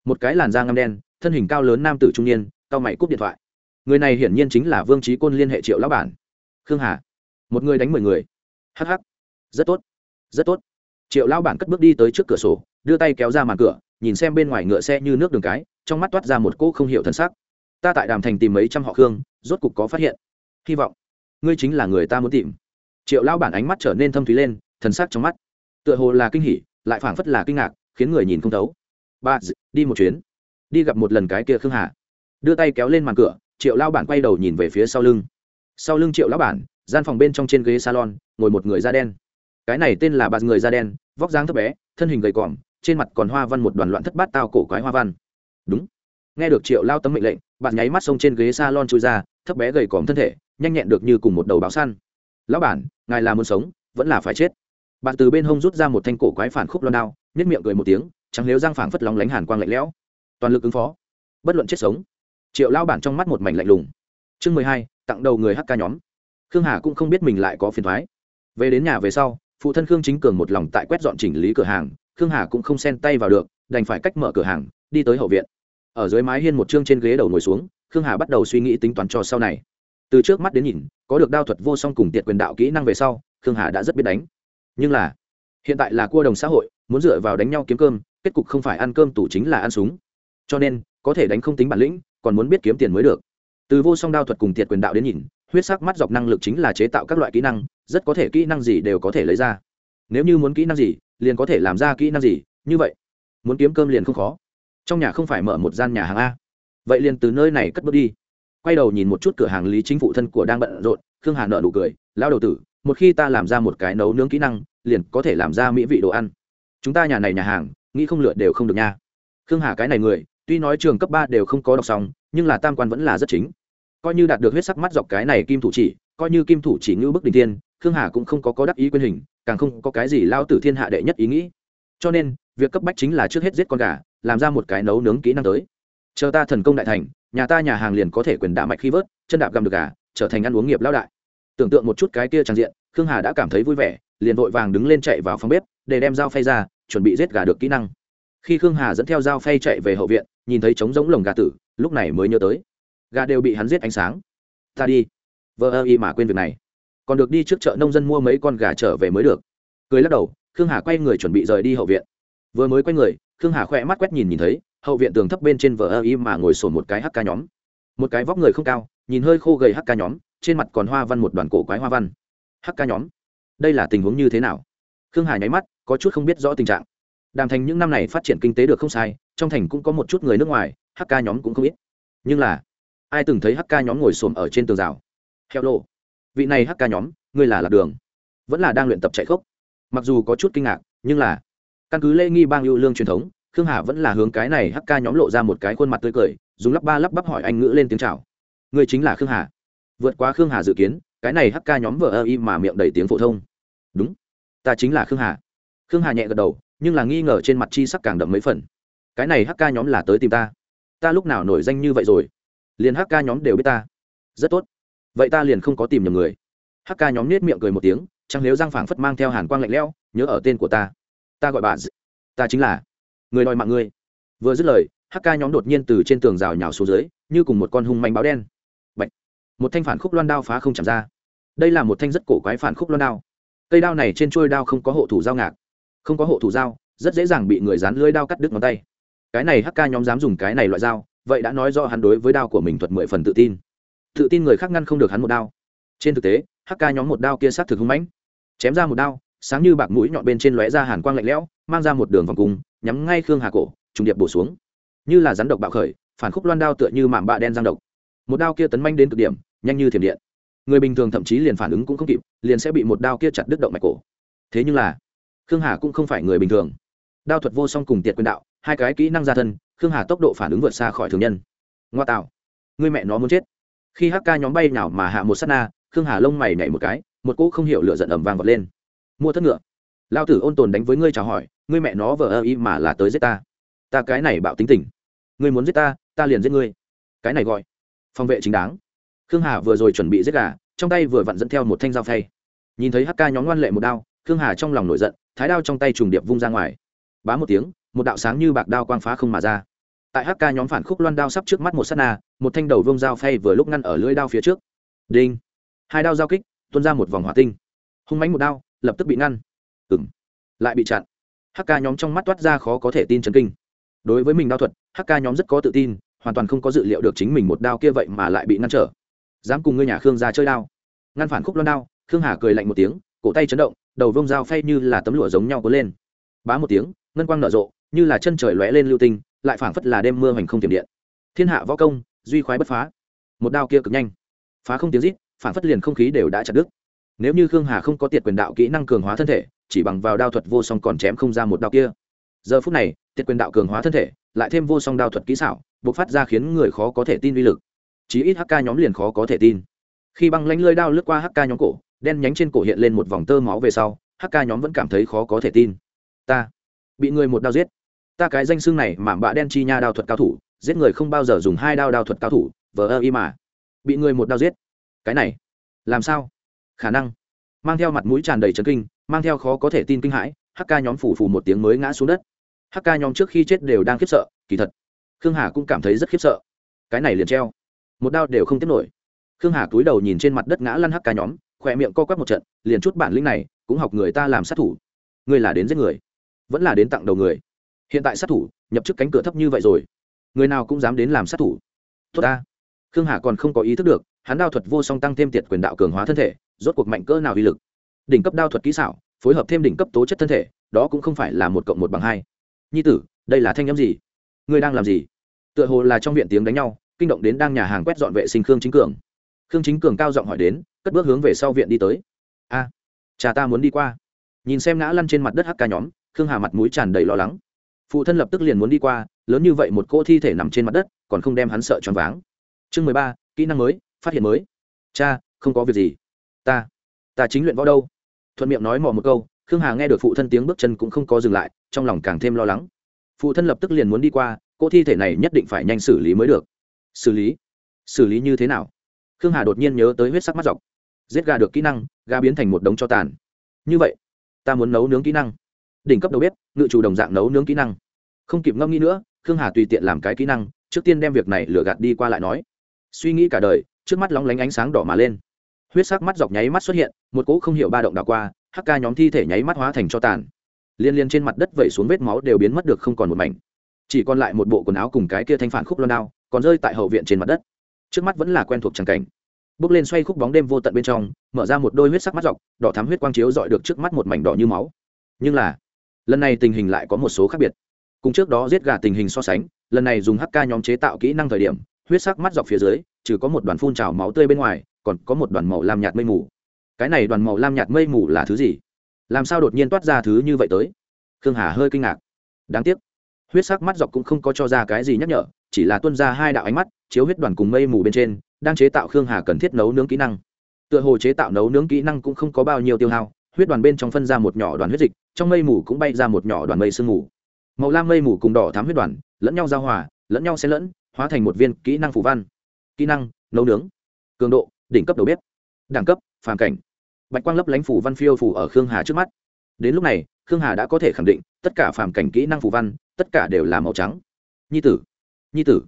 Một cái làn da ngâm đen, thân hình cao lớn nam tử trung niên, cao mày cúp điện thoại. Người này hiển nhiên chính là vương trí côn liên hệ triệu lão bản. Khương hà. Một người đánh mười người. Hh rất tốt. Rất tốt. Triệu lão bản cất bước đi tới trước cửa sổ, đưa tay kéo ra màn cửa, nhìn xem bên ngoài ngựa xe như nước đường cái, trong mắt toát ra một cỗ không hiểu thân sắc ta tại đàm thành tìm mấy trăm họ khương, rốt cục có phát hiện. Hy vọng, ngươi chính là người ta muốn tìm. Triệu lão bản ánh mắt trở nên thâm thúy lên, thần sắc trong mắt. Tựa hồ là kinh hỉ, lại phảng phất là kinh ngạc, khiến người nhìn không thấu. Ba đi một chuyến. Đi gặp một lần cái kia khương hà. Đưa tay kéo lên màn cửa, triệu lao bản quay đầu nhìn về phía sau lưng. Sau lưng triệu lão bản, gian phòng bên trong trên ghế salon, ngồi một người da đen. Cái này tên là bạt người da đen, vóc dáng thấp bé, thân hình gầy còm, trên mặt còn hoa văn một đoàn loạn thất bát tao cổ quái hoa văn. Đúng. Nghe được triệu lao tấm mệnh lệnh bạn nháy mắt xông trên ghế salon chui ra, thấp bé gầy còm thân thể, nhanh nhẹn được như cùng một đầu báo săn. Lão bản, ngài là muốn sống, vẫn là phải chết. Bạn từ bên hông rút ra một thanh cổ quái phản khúc loan đao nhất miệng cười một tiếng chẳng nếu giang phảng phất lóng lánh hàn quang lạnh lẽo. Toàn lực ứng phó. Bất luận chết sống. Triệu lao bản trong mắt một mảnh lạnh lùng. Chương mười hai, tặng đầu người hk nhóm. Khương hà cũng không biết mình lại có phiền thoái. Về đến nhà về sau, phụ thân khương chính cường một lòng tại quét dọn chỉnh lý cửa hàng, khương hà cũng không xen tay vào được, đành phải cách mở cửa hàng, đi tới hậu viện ở dưới mái hiên một chương trên ghế đầu ngồi xuống, khương hà bắt đầu suy nghĩ tính toán cho sau này. Từ trước mắt đến nhìn, có được đao thuật vô song cùng tiệt quyền đạo kỹ năng về sau, khương hà đã rất biết đánh. Nhưng là, hiện tại là cua đồng xã hội, muốn dựa vào đánh nhau kiếm cơm, kết cục không phải ăn cơm tủ chính là ăn súng. Cho nên, có thể đánh không tính bản lĩnh, còn muốn biết kiếm tiền mới được. Từ vô song đao thuật cùng tiệt quyền đạo đến nhìn, huyết sắc mắt dọc năng lực chính là chế tạo các loại kỹ năng, rất có thể kỹ năng gì đều có thể lấy ra. Nếu như muốn kỹ năng gì, liền có thể làm ra kỹ năng gì, như vậy, muốn kiếm cơm liền không khó trong nhà không phải mở một gian nhà hàng a. Vậy liền từ nơi này cất bước đi. Quay đầu nhìn một chút cửa hàng lý chính phụ thân của đang bận rộn, khương hà nợ nụ cười lao đầu tử, một khi ta làm ra một cái nấu nướng kỹ năng, liền có thể làm ra mỹ vị đồ ăn. Chúng ta nhà này nhà hàng, nghĩ không lựa đều không được nha. Khương hà cái này người, tuy nói trường cấp ba đều không có đọc xong, nhưng là tam quan vẫn là rất chính. Coi như đạt được huyết sắc mắt dọc cái này kim thủ chỉ, coi như kim thủ chỉ ngưu bức đình tiên khương hà cũng không có có đắc ý quyền hình, càng không có cái gì lao tử thiên hạ đệ nhất ý nghĩ. Cho nên, việc cấp bách chính là trước hết giết con gà làm ra một cái nấu nướng kỹ năng tới. Chờ ta thần công đại thành, nhà ta nhà hàng liền có thể quyền đả mạch khi vớt, chân đạp găm được gà, trở thành ăn uống nghiệp lao đại. Tưởng tượng một chút cái kia trang diện, khương hà đã cảm thấy vui vẻ, liền vội vàng đứng lên chạy vào phòng bếp, để đem dao phay ra, chuẩn bị giết gà được kỹ năng. Khi khương hà dẫn theo dao phay chạy về hậu viện, nhìn thấy trống giống lồng gà tử, lúc này mới nhớ tới. Gà đều bị hắn giết ánh sáng. Ta đi. Vợ ơ y mà quên việc này. Còn được đi trước chợ nông dân mua mấy con gà trở về mới được. Cười lắc đầu, khương hà quay người chuẩn bị rời đi hậu viện. Vừa mới quay người khương hà khỏe mắt quét nhìn nhìn thấy, hậu viện tường thấp bên trên vờ ơ y mà ngồi sổn một cái hắc ca nhóm. Một cái vóc người không cao, nhìn hơi khô gầy hắc ca nhóm, trên mặt còn hoa văn một đoàn cổ quái hoa văn. Hắc ca nhóm, đây là tình huống như thế nào? Khương hà nháy mắt, có chút không biết rõ tình trạng. Đàm thành những năm này phát triển kinh tế được không sai, trong thành cũng có một chút người nước ngoài, Hắc Ca nhóm cũng không ít. Nhưng là, ai từng thấy Hắc Ca nhóm ngồi xổm ở trên tường rào? Heo lô vị này Hắc Ca nhóm, ngươi là lạc đường, vẫn là đang luyện tập chạy khốc. Mặc dù có chút kinh ngạc, nhưng là căn cứ lễ nghi bang ưu lương truyền thống, khương hà vẫn là hướng cái này hk nhóm lộ ra một cái khuôn mặt tươi cười, dùng lắp ba lắp bắp hỏi anh ngữ lên tiếng chào. Người chính là khương hà. Vượt qua khương hà dự kiến, cái này hk nhóm vợ ơ y mà miệng đầy tiếng phổ thông. Đúng, ta chính là khương hà. Khương hà nhẹ gật đầu, nhưng là nghi ngờ trên mặt chi sắc càng đậm mấy phần. Cái này hk nhóm là tới tìm ta. Ta lúc nào nổi danh như vậy rồi? Liền hk nhóm đều biết ta. Rất tốt. Vậy ta liền không có tìm nhầm người. Hk nhóm nết miệng cười một tiếng chẳng nếu giang phảng phất mang theo hàn quang lạnh lẽo, nhớ ở tên của ta ta gọi bà ta chính là người đòi mạng ngươi. Vừa dứt lời hk nhóm đột nhiên từ trên tường rào nhào xuống dưới, như cùng một con hung manh báo đen. Bạch. một thanh phản khúc loan đao phá không chạm ra. Đây là một thanh rất cổ quái phản khúc loan đao. Cây đao này trên trôi đao không có hộ thủ dao ngạc. Không có hộ thủ dao rất dễ dàng bị người dán lưới đao cắt đứt ngón tay. Cái này hk nhóm dám dùng cái này loại dao, vậy đã nói do hắn đối với đao của mình thuật mười phần tự tin. Tự tin người khác ngăn không được hắn một đao. Trên thực tế hk nhóm một đao kia sát thực hung mãnh. Chém ra một đao sáng như bạc mũi nhọn bên trên lóe ra hàn quang lạnh lẽo, mang ra một đường vòng cung, nhắm ngay khương hà cổ, trùng điệp bổ xuống. Như là rắn độc bạo khởi, phản khúc loan đao tựa như mạm bạ đen giang độc. Một đao kia tấn manh đến cực điểm, nhanh như thiểm điện. Người bình thường thậm chí liền phản ứng cũng không kịp, liền sẽ bị một đao kia chặt đứt động mạch cổ. Thế nhưng là, khương hà cũng không phải người bình thường. Đao thuật vô song cùng tiệt quyền đạo, hai cái kỹ năng gia thân, khương hà tốc độ phản ứng vượt xa khỏi thường nhân. Ngoa tạo. Người mẹ nó muốn chết. Khi hk nhóm bay nào mà hạ một s á t na, khương hà lông mày nhảy một cái, một cỗ không hiểu lửa giận ầm vang vọt lên mua thất ngựa. Lao tử ôn tồn đánh với ngươi chào hỏi, ngươi mẹ nó vờ ơ y mà là tới giết ta. Ta cái này bạo tính tình. Ngươi muốn giết ta ta liền giết ngươi. Cái này gọi phòng vệ chính đáng. Khương hà vừa rồi chuẩn bị giết gà, trong tay vừa vặn dẫn theo một thanh dao phay. Nhìn thấy hk nhóm ngoan lệ một đao, khương hà trong lòng nổi giận, thái đao trong tay trùng điệp vung ra ngoài. Bá một tiếng, một đạo sáng như bạc đao quang phá không mà ra. Tại hk nhóm phản khúc loan đao sắp trước mắt một s á t na, một thanh đầu vông dao phay vừa lúc ngăn ở lưỡi đao phía trước. Đinh. Hai đao giao kích, tuôn ra một vòng hỏa tinh. Hung mánh một đao lập tức bị ngăn. Ừng lại bị chặn. Hk nhóm trong mắt toát ra khó có thể tin chấn kinh. Đối với mình đao thuật hk nhóm rất có tự tin, hoàn toàn không có dự liệu được chính mình một đao kia vậy mà lại bị ngăn trở. Dám cùng ngươi nhà khương ra chơi đao. Ngăn phản khúc loan đao, khương hà cười lạnh một tiếng, cổ tay chấn động, đầu vông dao phay như là tấm lụa giống nhau cuốn lên. Bá một tiếng, ngân quang nở rộ, như là chân trời lóe lên lưu tinh, lại phảng phất là đêm mưa hoành không tiềm điện. Thiên hạ võ công, duy khoái bất phá. Một đao kia cực nhanh. Phá không tiếng rít, phảng phất liền không khí đều đã chặt đứt nếu như khương hà không có tiệt quyền đạo kỹ năng cường hóa thân thể, chỉ bằng vào đao thuật vô song còn chém không ra một đao kia. Giờ phút này, tiệt quyền đạo cường hóa thân thể, lại thêm vô song đao thuật kỹ xảo buộc phát ra khiến người khó có thể tin uy lực. Chí ít hk nhóm liền khó có thể tin. Khi băng lánh lơi đao lướt qua hk nhóm cổ, đen nhánh trên cổ hiện lên một vòng tơ máu về sau hk nhóm vẫn cảm thấy khó có thể tin. Ta bị người một đao giết. Ta cái danh xưng này mảm bạ đen chi nha đao thuật cao thủ, giết người không bao giờ dùng hai đao đao thuật cao thủ, vờ ơ y mà. Bị người một đao giết. Cái này, làm sao? Khả năng. Mang theo mặt mũi tràn đầy trấn kinh, mang theo khó có thể tin kinh hãi, Hắc Ca nhóm phủ phủ một tiếng mới ngã xuống đất. Hắc Ca nhóm trước khi chết đều đang khiếp sợ, kỳ thật, khương hà cũng cảm thấy rất khiếp sợ. Cái này liền treo. Một đao đều không tiếp nổi. Khương hà cúi đầu nhìn trên mặt đất ngã lăn Hắc Ca nhóm, khỏe miệng co quắp một trận, liền chút bản lĩnh này cũng học người ta làm sát thủ. Người là đến giết người, vẫn là đến tặng đầu người. Hiện tại sát thủ, nhập chức cánh cửa thấp như vậy rồi. Người nào cũng dám đến làm sát thủ. Tốt ta. Khương hà còn không có ý thức được hắn đao thuật vô song tăng thêm tiệt quyền đạo cường hóa thân thể, rốt cuộc mạnh cỡ nào uy lực. Đỉnh cấp đao thuật kỹ xảo, phối hợp thêm đỉnh cấp tố chất thân thể, đó cũng không phải là một cộng một bằng hai. Nhi tử, đây là thanh â m gì? Ngươi đang làm gì? Tựa hồ là trong viện tiếng đánh nhau, kinh động đến đang nhà hàng quét dọn vệ sinh khương chính cường. Khương chính cường cao giọng hỏi đến, cất bước hướng về sau viện đi tới. A, cha ta muốn đi qua. Nhìn xem ngã lăn trên mặt đất hắc ca nhóm, khương hà mặt mũi tràn đầy lo lắng. Phụ thân lập tức liền muốn đi qua, lớn như vậy một cỗ thi thể nằm trên mặt đất, còn không đem hắn sợ choáng váng. Chương mười ba, kỹ năng mới phát hiện mới. Cha, không có việc gì. Ta ta chính luyện võ đâu? Thuận miệng nói mò một câu, khương hà nghe được phụ thân tiếng bước chân cũng không có dừng lại, trong lòng càng thêm lo lắng. Phụ thân lập tức liền muốn đi qua, cô thi thể này nhất định phải nhanh xử lý mới được. Xử lý? Xử lý như thế nào? Khương hà đột nhiên nhớ tới huyết sắc mắt dọc. Giết gà được kỹ năng, gà biến thành một đống cho tàn. Như vậy, ta muốn nấu nướng kỹ năng. Đỉnh cấp đầu bếp, ngự chủ đồng dạng nấu nướng kỹ năng. Không kịp ngâm nghĩ nữa, khương hà tùy tiện làm cái kỹ năng, trước tiên đem việc này lừa gạt đi qua lại nói. Suy nghĩ cả đời trước mắt lóng lánh ánh sáng đỏ mà lên. Huyết sắc mắt dọc nháy mắt xuất hiện, một cỗ không hiểu ba động đảo qua, hắc ca nhóm thi thể nháy mắt hóa thành cho tàn. Liên liên trên mặt đất vẩy xuống vết máu đều biến mất được không còn một mảnh. Chỉ còn lại một bộ quần áo cùng cái kia thanh phản khúc loan đao, còn rơi tại hậu viện trên mặt đất. Trước mắt vẫn là quen thuộc tràng cảnh. Bước lên xoay khúc bóng đêm vô tận bên trong, mở ra một đôi huyết sắc mắt dọc, đỏ thắm huyết quang chiếu dọi được trước mắt một mảnh đỏ như máu. Nhưng là, lần này tình hình lại có một số khác biệt. Cùng trước đó giết gà tình hình so sánh, lần này dùng hk nhóm chế tạo kỹ năng thời điểm, huyết sắc mắt dọc phía dưới trừ có một đoàn phun trào máu tươi bên ngoài, còn có một đoàn màu lam nhạt mây mù. Cái này đoàn màu lam nhạt mây mù là thứ gì? Làm sao đột nhiên toát ra thứ như vậy tới? Khương hà hơi kinh ngạc. Đáng tiếc, huyết sắc mắt dọc cũng không có cho ra cái gì nhắc nhở, chỉ là tuân ra hai đạo ánh mắt, chiếu huyết đoàn cùng mây mù bên trên, đang chế tạo khương hà cần thiết nấu nướng kỹ năng. Tựa hồ chế tạo nấu nướng kỹ năng cũng không có bao nhiêu tiêu hao, huyết đoàn bên trong phân ra một nhỏ đoàn huyết dịch, trong mây mù cũng bay ra một nhỏ đoàn mây sương mù. Màu lam mây mù cùng đỏ thám huyết đoàn, lẫn nhau giao hòa, lẫn nhau xen lẫn, hóa thành một viên kỹ năng phù văn kỹ năng, nấu nướng, cường độ, đỉnh cấp đầu bếp, đẳng cấp, phàm cảnh. Bạch quang lấp lánh phủ văn phiêu phủ ở khương hà trước mắt. Đến lúc này, khương hà đã có thể khẳng định, tất cả phàm cảnh kỹ năng phủ văn, tất cả đều là màu trắng. Nhi tử nhi tử,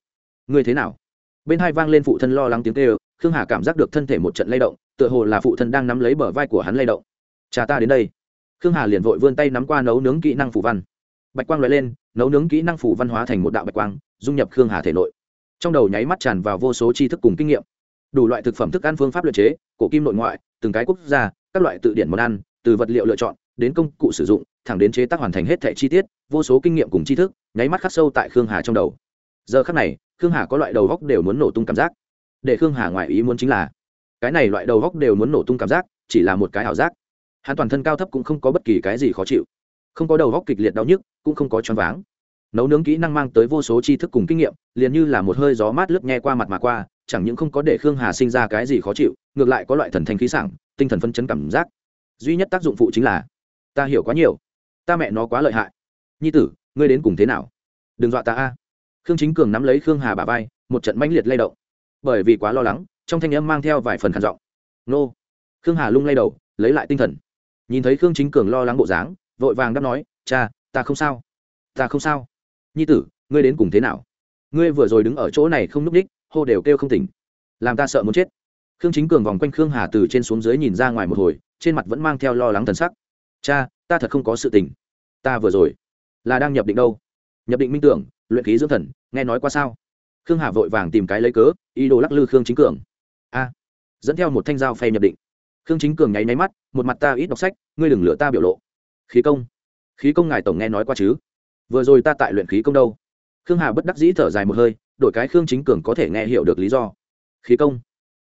ngươi thế nào? Bên hai vang lên phụ thân lo lắng tiếng kêu, khương hà cảm giác được thân thể một trận lay động, tựa hồ là phụ thân đang nắm lấy bờ vai của hắn lay động. Cha ta đến đây. Khương hà liền vội vươn tay nắm qua nấu nướng kỹ năng phủ văn. Bạch quang loại lên, nấu nướng kỹ năng phủ văn hóa thành một đạo bạch quang, dung nhập khương hà thể nội trong đầu nháy mắt tràn vào vô số tri thức cùng kinh nghiệm. Đủ loại thực phẩm thức ăn phương pháp luyện chế, cổ kim nội ngoại, từng cái quốc gia, các loại tự điển món ăn, từ vật liệu lựa chọn, đến công cụ sử dụng, thẳng đến chế tác hoàn thành hết thẻ chi tiết, vô số kinh nghiệm cùng tri thức, nháy mắt khắc sâu tại khương hà trong đầu. Giờ khắc này, khương hà có loại đầu góc đều muốn nổ tung cảm giác. Để khương hà ngoại ý muốn chính là, cái này loại đầu góc đều muốn nổ tung cảm giác, chỉ là một cái ảo giác. Hắn toàn thân cao thấp cũng không có bất kỳ cái gì khó chịu. Không có đầu góc kịch liệt đau nhức, cũng không có choáng váng nấu nướng kỹ năng mang tới vô số tri thức cùng kinh nghiệm, liền như là một hơi gió mát lướt nghe qua mặt mà qua, chẳng những không có để khương hà sinh ra cái gì khó chịu, ngược lại có loại thần thanh khí sảng, tinh thần phân chấn cảm giác. Duy nhất tác dụng phụ chính là, ta hiểu quá nhiều. Ta mẹ nó quá lợi hại. Nhi tử, ngươi đến cùng thế nào? Đừng dọa ta a. Khương chính cường nắm lấy khương hà bà vai, một trận mãnh liệt lay động. Bởi vì quá lo lắng, trong thanh âm mang theo vài phần khản giọng. Nô. Khương hà lung lay đầu, lấy lại tinh thần. Nhìn thấy khương chính cường lo lắng bộ dáng, vội vàng đáp nói, cha, ta không sao. Ta không sao nhi tử, ngươi đến cùng thế nào? Ngươi vừa rồi đứng ở chỗ này không núp ních hô đều kêu không tỉnh. Làm ta sợ muốn chết. Khương chính cường vòng quanh khương hà từ trên xuống dưới nhìn ra ngoài một hồi, trên mặt vẫn mang theo lo lắng thần sắc. Cha, ta thật không có sự tình. Ta vừa rồi là đang nhập định đâu? Nhập định minh tưởng, luyện khí dưỡng thần, nghe nói qua sao? Khương hà vội vàng tìm cái lấy cớ, ý đồ lắc lư khương chính cường. A, dẫn theo một thanh dao phay nhập định. Khương chính cường nháy nháy mắt, một mặt ta ít đọc sách, ngươi đừng lựa ta biểu lộ. Khí công. Khí công ngài tổng nghe nói qua chứ? Vừa rồi ta tại luyện khí công đâu? Khương hà bất đắc dĩ thở dài một hơi, đổi cái khương chính cường có thể nghe hiểu được lý do. Khí công.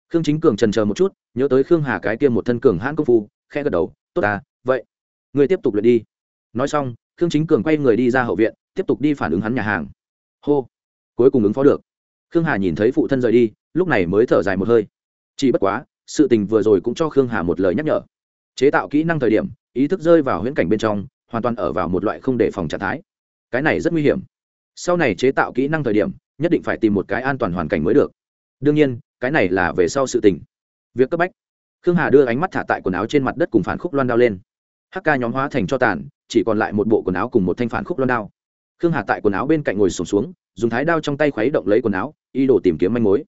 Khương chính cường trần chờ một chút, nhớ tới khương hà cái tiêm một thân cường hãn công phu khe gật đầu, tốt à vậy người tiếp tục luyện đi. Nói xong, khương chính cường quay người đi ra hậu viện, tiếp tục đi phản ứng hắn nhà hàng. Hô. Cuối cùng ứng phó được. Khương hà nhìn thấy phụ thân rời đi, lúc này mới thở dài một hơi. Chỉ bất quá, sự tình vừa rồi cũng cho khương hà một lời nhắc nhở. Chế tạo kỹ năng thời điểm, ý thức rơi vào huyễn cảnh bên trong, hoàn toàn ở vào một loại không đề phòng trạng thái cái này rất nguy hiểm. Sau này chế tạo kỹ năng thời điểm nhất định phải tìm một cái an toàn hoàn cảnh mới được. Đương nhiên cái này là về sau sự tình. Việc cấp bách. Khương hà đưa ánh mắt thả tại quần áo trên mặt đất cùng phản khúc loan đao lên. Hk nhóm hóa thành cho tàn chỉ còn lại một bộ quần áo cùng một thanh phản khúc loan đao. Khương hà tại quần áo bên cạnh ngồi sùng xuống, xuống dùng thái đao trong tay khuấy động lấy quần áo ý đồ tìm kiếm manh mối.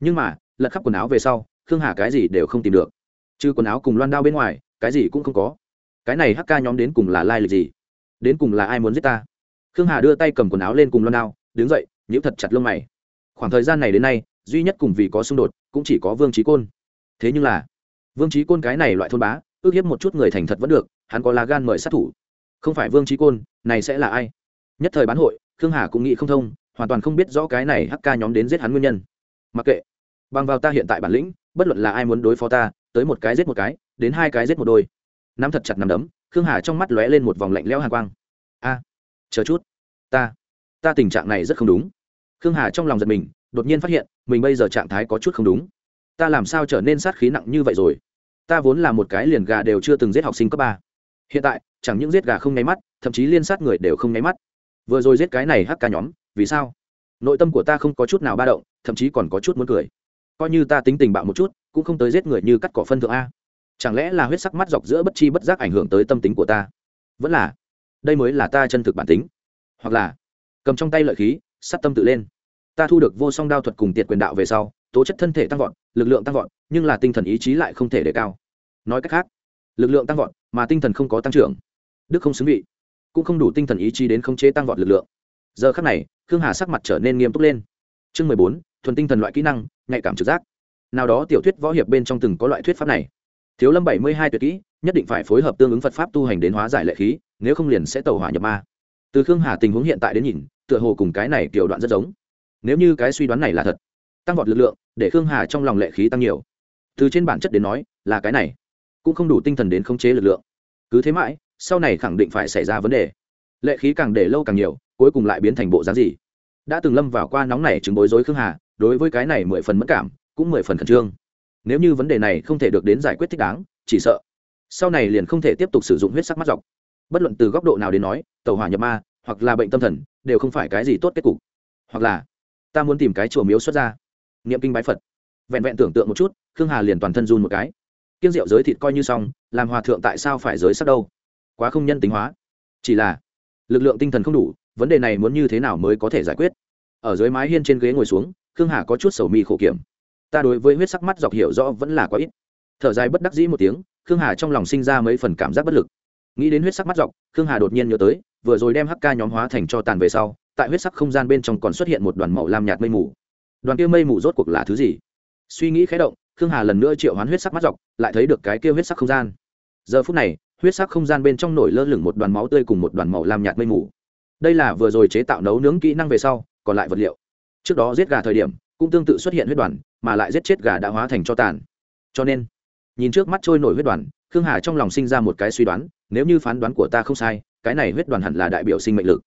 Nhưng mà lật khắp quần áo về sau khương hà cái gì đều không tìm được. Chứ quần áo cùng loan đao bên ngoài cái gì cũng không có. Cái này hk nhóm đến cùng là lai lịch gì? Đến cùng là ai muốn giết ta? Khương hà đưa tay cầm quần áo lên cùng loan đao, đứng dậy, nhíu thật chặt lông mày. Khoảng thời gian này đến nay, duy nhất cùng vì có xung đột, cũng chỉ có vương trí côn. Thế nhưng là, vương trí côn cái này loại thôn bá, ước hiếp một chút người thành thật vẫn được, hắn có lá gan mời sát thủ. Không phải vương trí côn, này sẽ là ai? Nhất thời bán hội, khương hà cũng nghĩ không thông, hoàn toàn không biết rõ cái này hắc ca nhóm đến giết hắn nguyên nhân. Mặc kệ, bằng vào ta hiện tại bản lĩnh, bất luận là ai muốn đối phó ta, tới một cái giết một cái, đến hai cái giết một đôi. Nắm thật chặt nắm đấm, khương hà trong mắt lóe lên một vòng lạnh lẽo hàng quang. A chờ chút. Ta ta tình trạng này rất không đúng. Khương hà trong lòng giật mình, đột nhiên phát hiện, mình bây giờ trạng thái có chút không đúng. Ta làm sao trở nên sát khí nặng như vậy rồi? Ta vốn là một cái liền gà đều chưa từng giết học sinh cấp ba. Hiện tại, chẳng những giết gà không nháy mắt, thậm chí liên sát người đều không nháy mắt. Vừa rồi giết cái này hắc ca nhóm, vì sao? Nội tâm của ta không có chút nào ba động, thậm chí còn có chút muốn cười. Coi như ta tính tình bạo một chút, cũng không tới giết người như cắt cỏ phân thượng a. Chẳng lẽ là huyết sắc mắt dọc giữa bất chi bất giác ảnh hưởng tới tâm tính của ta? Vẫn là đây mới là ta chân thực bản tính. Hoặc là, cầm trong tay lợi khí, sát tâm tự lên. Ta thu được vô song đao thuật cùng tiệt quyền đạo về sau, tố chất thân thể tăng vọt, lực lượng tăng vọt, nhưng là tinh thần ý chí lại không thể đề cao. Nói cách khác, lực lượng tăng vọt mà tinh thần không có tăng trưởng. Đức không xứng vị, cũng không đủ tinh thần ý chí đến khống chế tăng vọt lực lượng. Giờ khác này, khương hà sắc mặt trở nên nghiêm túc lên. Chương mười bốn, thuần tinh thần loại kỹ năng, nhạy cảm trực giác. Nào đó tiểu thuyết võ hiệp bên trong từng có loại thuyết pháp này thiếu lâm bảy mươi hai tuyệt kỹ, nhất định phải phối hợp tương ứng phật pháp tu hành đến hóa giải lệ khí, nếu không liền sẽ tàu hỏa nhập ma. Từ khương hà tình huống hiện tại đến nhìn, tựa hồ cùng cái này kiểu đoạn rất giống. Nếu như cái suy đoán này là thật, tăng vọt lực lượng, để khương hà trong lòng lệ khí tăng nhiều. Từ trên bản chất đến nói, là cái này, cũng không đủ tinh thần đến khống chế lực lượng. Cứ thế mãi, sau này khẳng định phải xảy ra vấn đề. Lệ khí càng để lâu càng nhiều, cuối cùng lại biến thành bộ dáng gì? Đã từng lâm vào qua nóng này chứng bối rối khương hà, đối với cái này mười phần mất cảm, cũng mười phần khẩn trương nếu như vấn đề này không thể được đến giải quyết thích đáng, chỉ sợ sau này liền không thể tiếp tục sử dụng huyết sắc mắt dọc. Bất luận từ góc độ nào đến nói tàu hỏa nhập ma, hoặc là bệnh tâm thần, đều không phải cái gì tốt kết cục. Hoặc là, ta muốn tìm cái chùa miếu xuất ra. Niệm kinh bái phật. Vẹn vẹn tưởng tượng một chút, khương hà liền toàn thân run một cái. Kiêng rượu giới thịt coi như xong, làm hòa thượng tại sao phải giới sắc đâu? Quá không nhân tính hóa. Chỉ là, lực lượng tinh thần không đủ, vấn đề này muốn như thế nào mới có thể giải quyết? Ở dưới mái hiên trên ghế ngồi xuống, khương hà có chút sầu mi khổ kiểm ta đối với huyết sắc mắt dọc hiểu rõ vẫn là quá ít. Thở dài bất đắc dĩ một tiếng, khương hà trong lòng sinh ra mấy phần cảm giác bất lực. Nghĩ đến huyết sắc mắt dọc, khương hà đột nhiên nhớ tới, vừa rồi đem hắc ca nhóm hóa thành cho tàn về sau, tại huyết sắc không gian bên trong còn xuất hiện một đoàn màu lam nhạt mây mù. Đoàn kia mây mù rốt cuộc là thứ gì? Suy nghĩ khé động, khương hà lần nữa triệu hoán huyết sắc mắt dọc, lại thấy được cái kia huyết sắc không gian. Giờ phút này, huyết sắc không gian bên trong nổi lơ lửng một đoàn máu tươi cùng một đoàn màu lam nhạt mây mù. Đây là vừa rồi chế tạo nấu nướng kỹ năng về sau, còn lại vật liệu. Trước đó giết gà thời điểm, cũng tương tự xuất hiện huyết đoàn mà lại giết chết gà đã hóa thành cho tàn. Cho nên, nhìn trước mắt trôi nổi huyết đoàn, khương hà trong lòng sinh ra một cái suy đoán, nếu như phán đoán của ta không sai, cái này huyết đoàn hẳn là đại biểu sinh mệnh lực.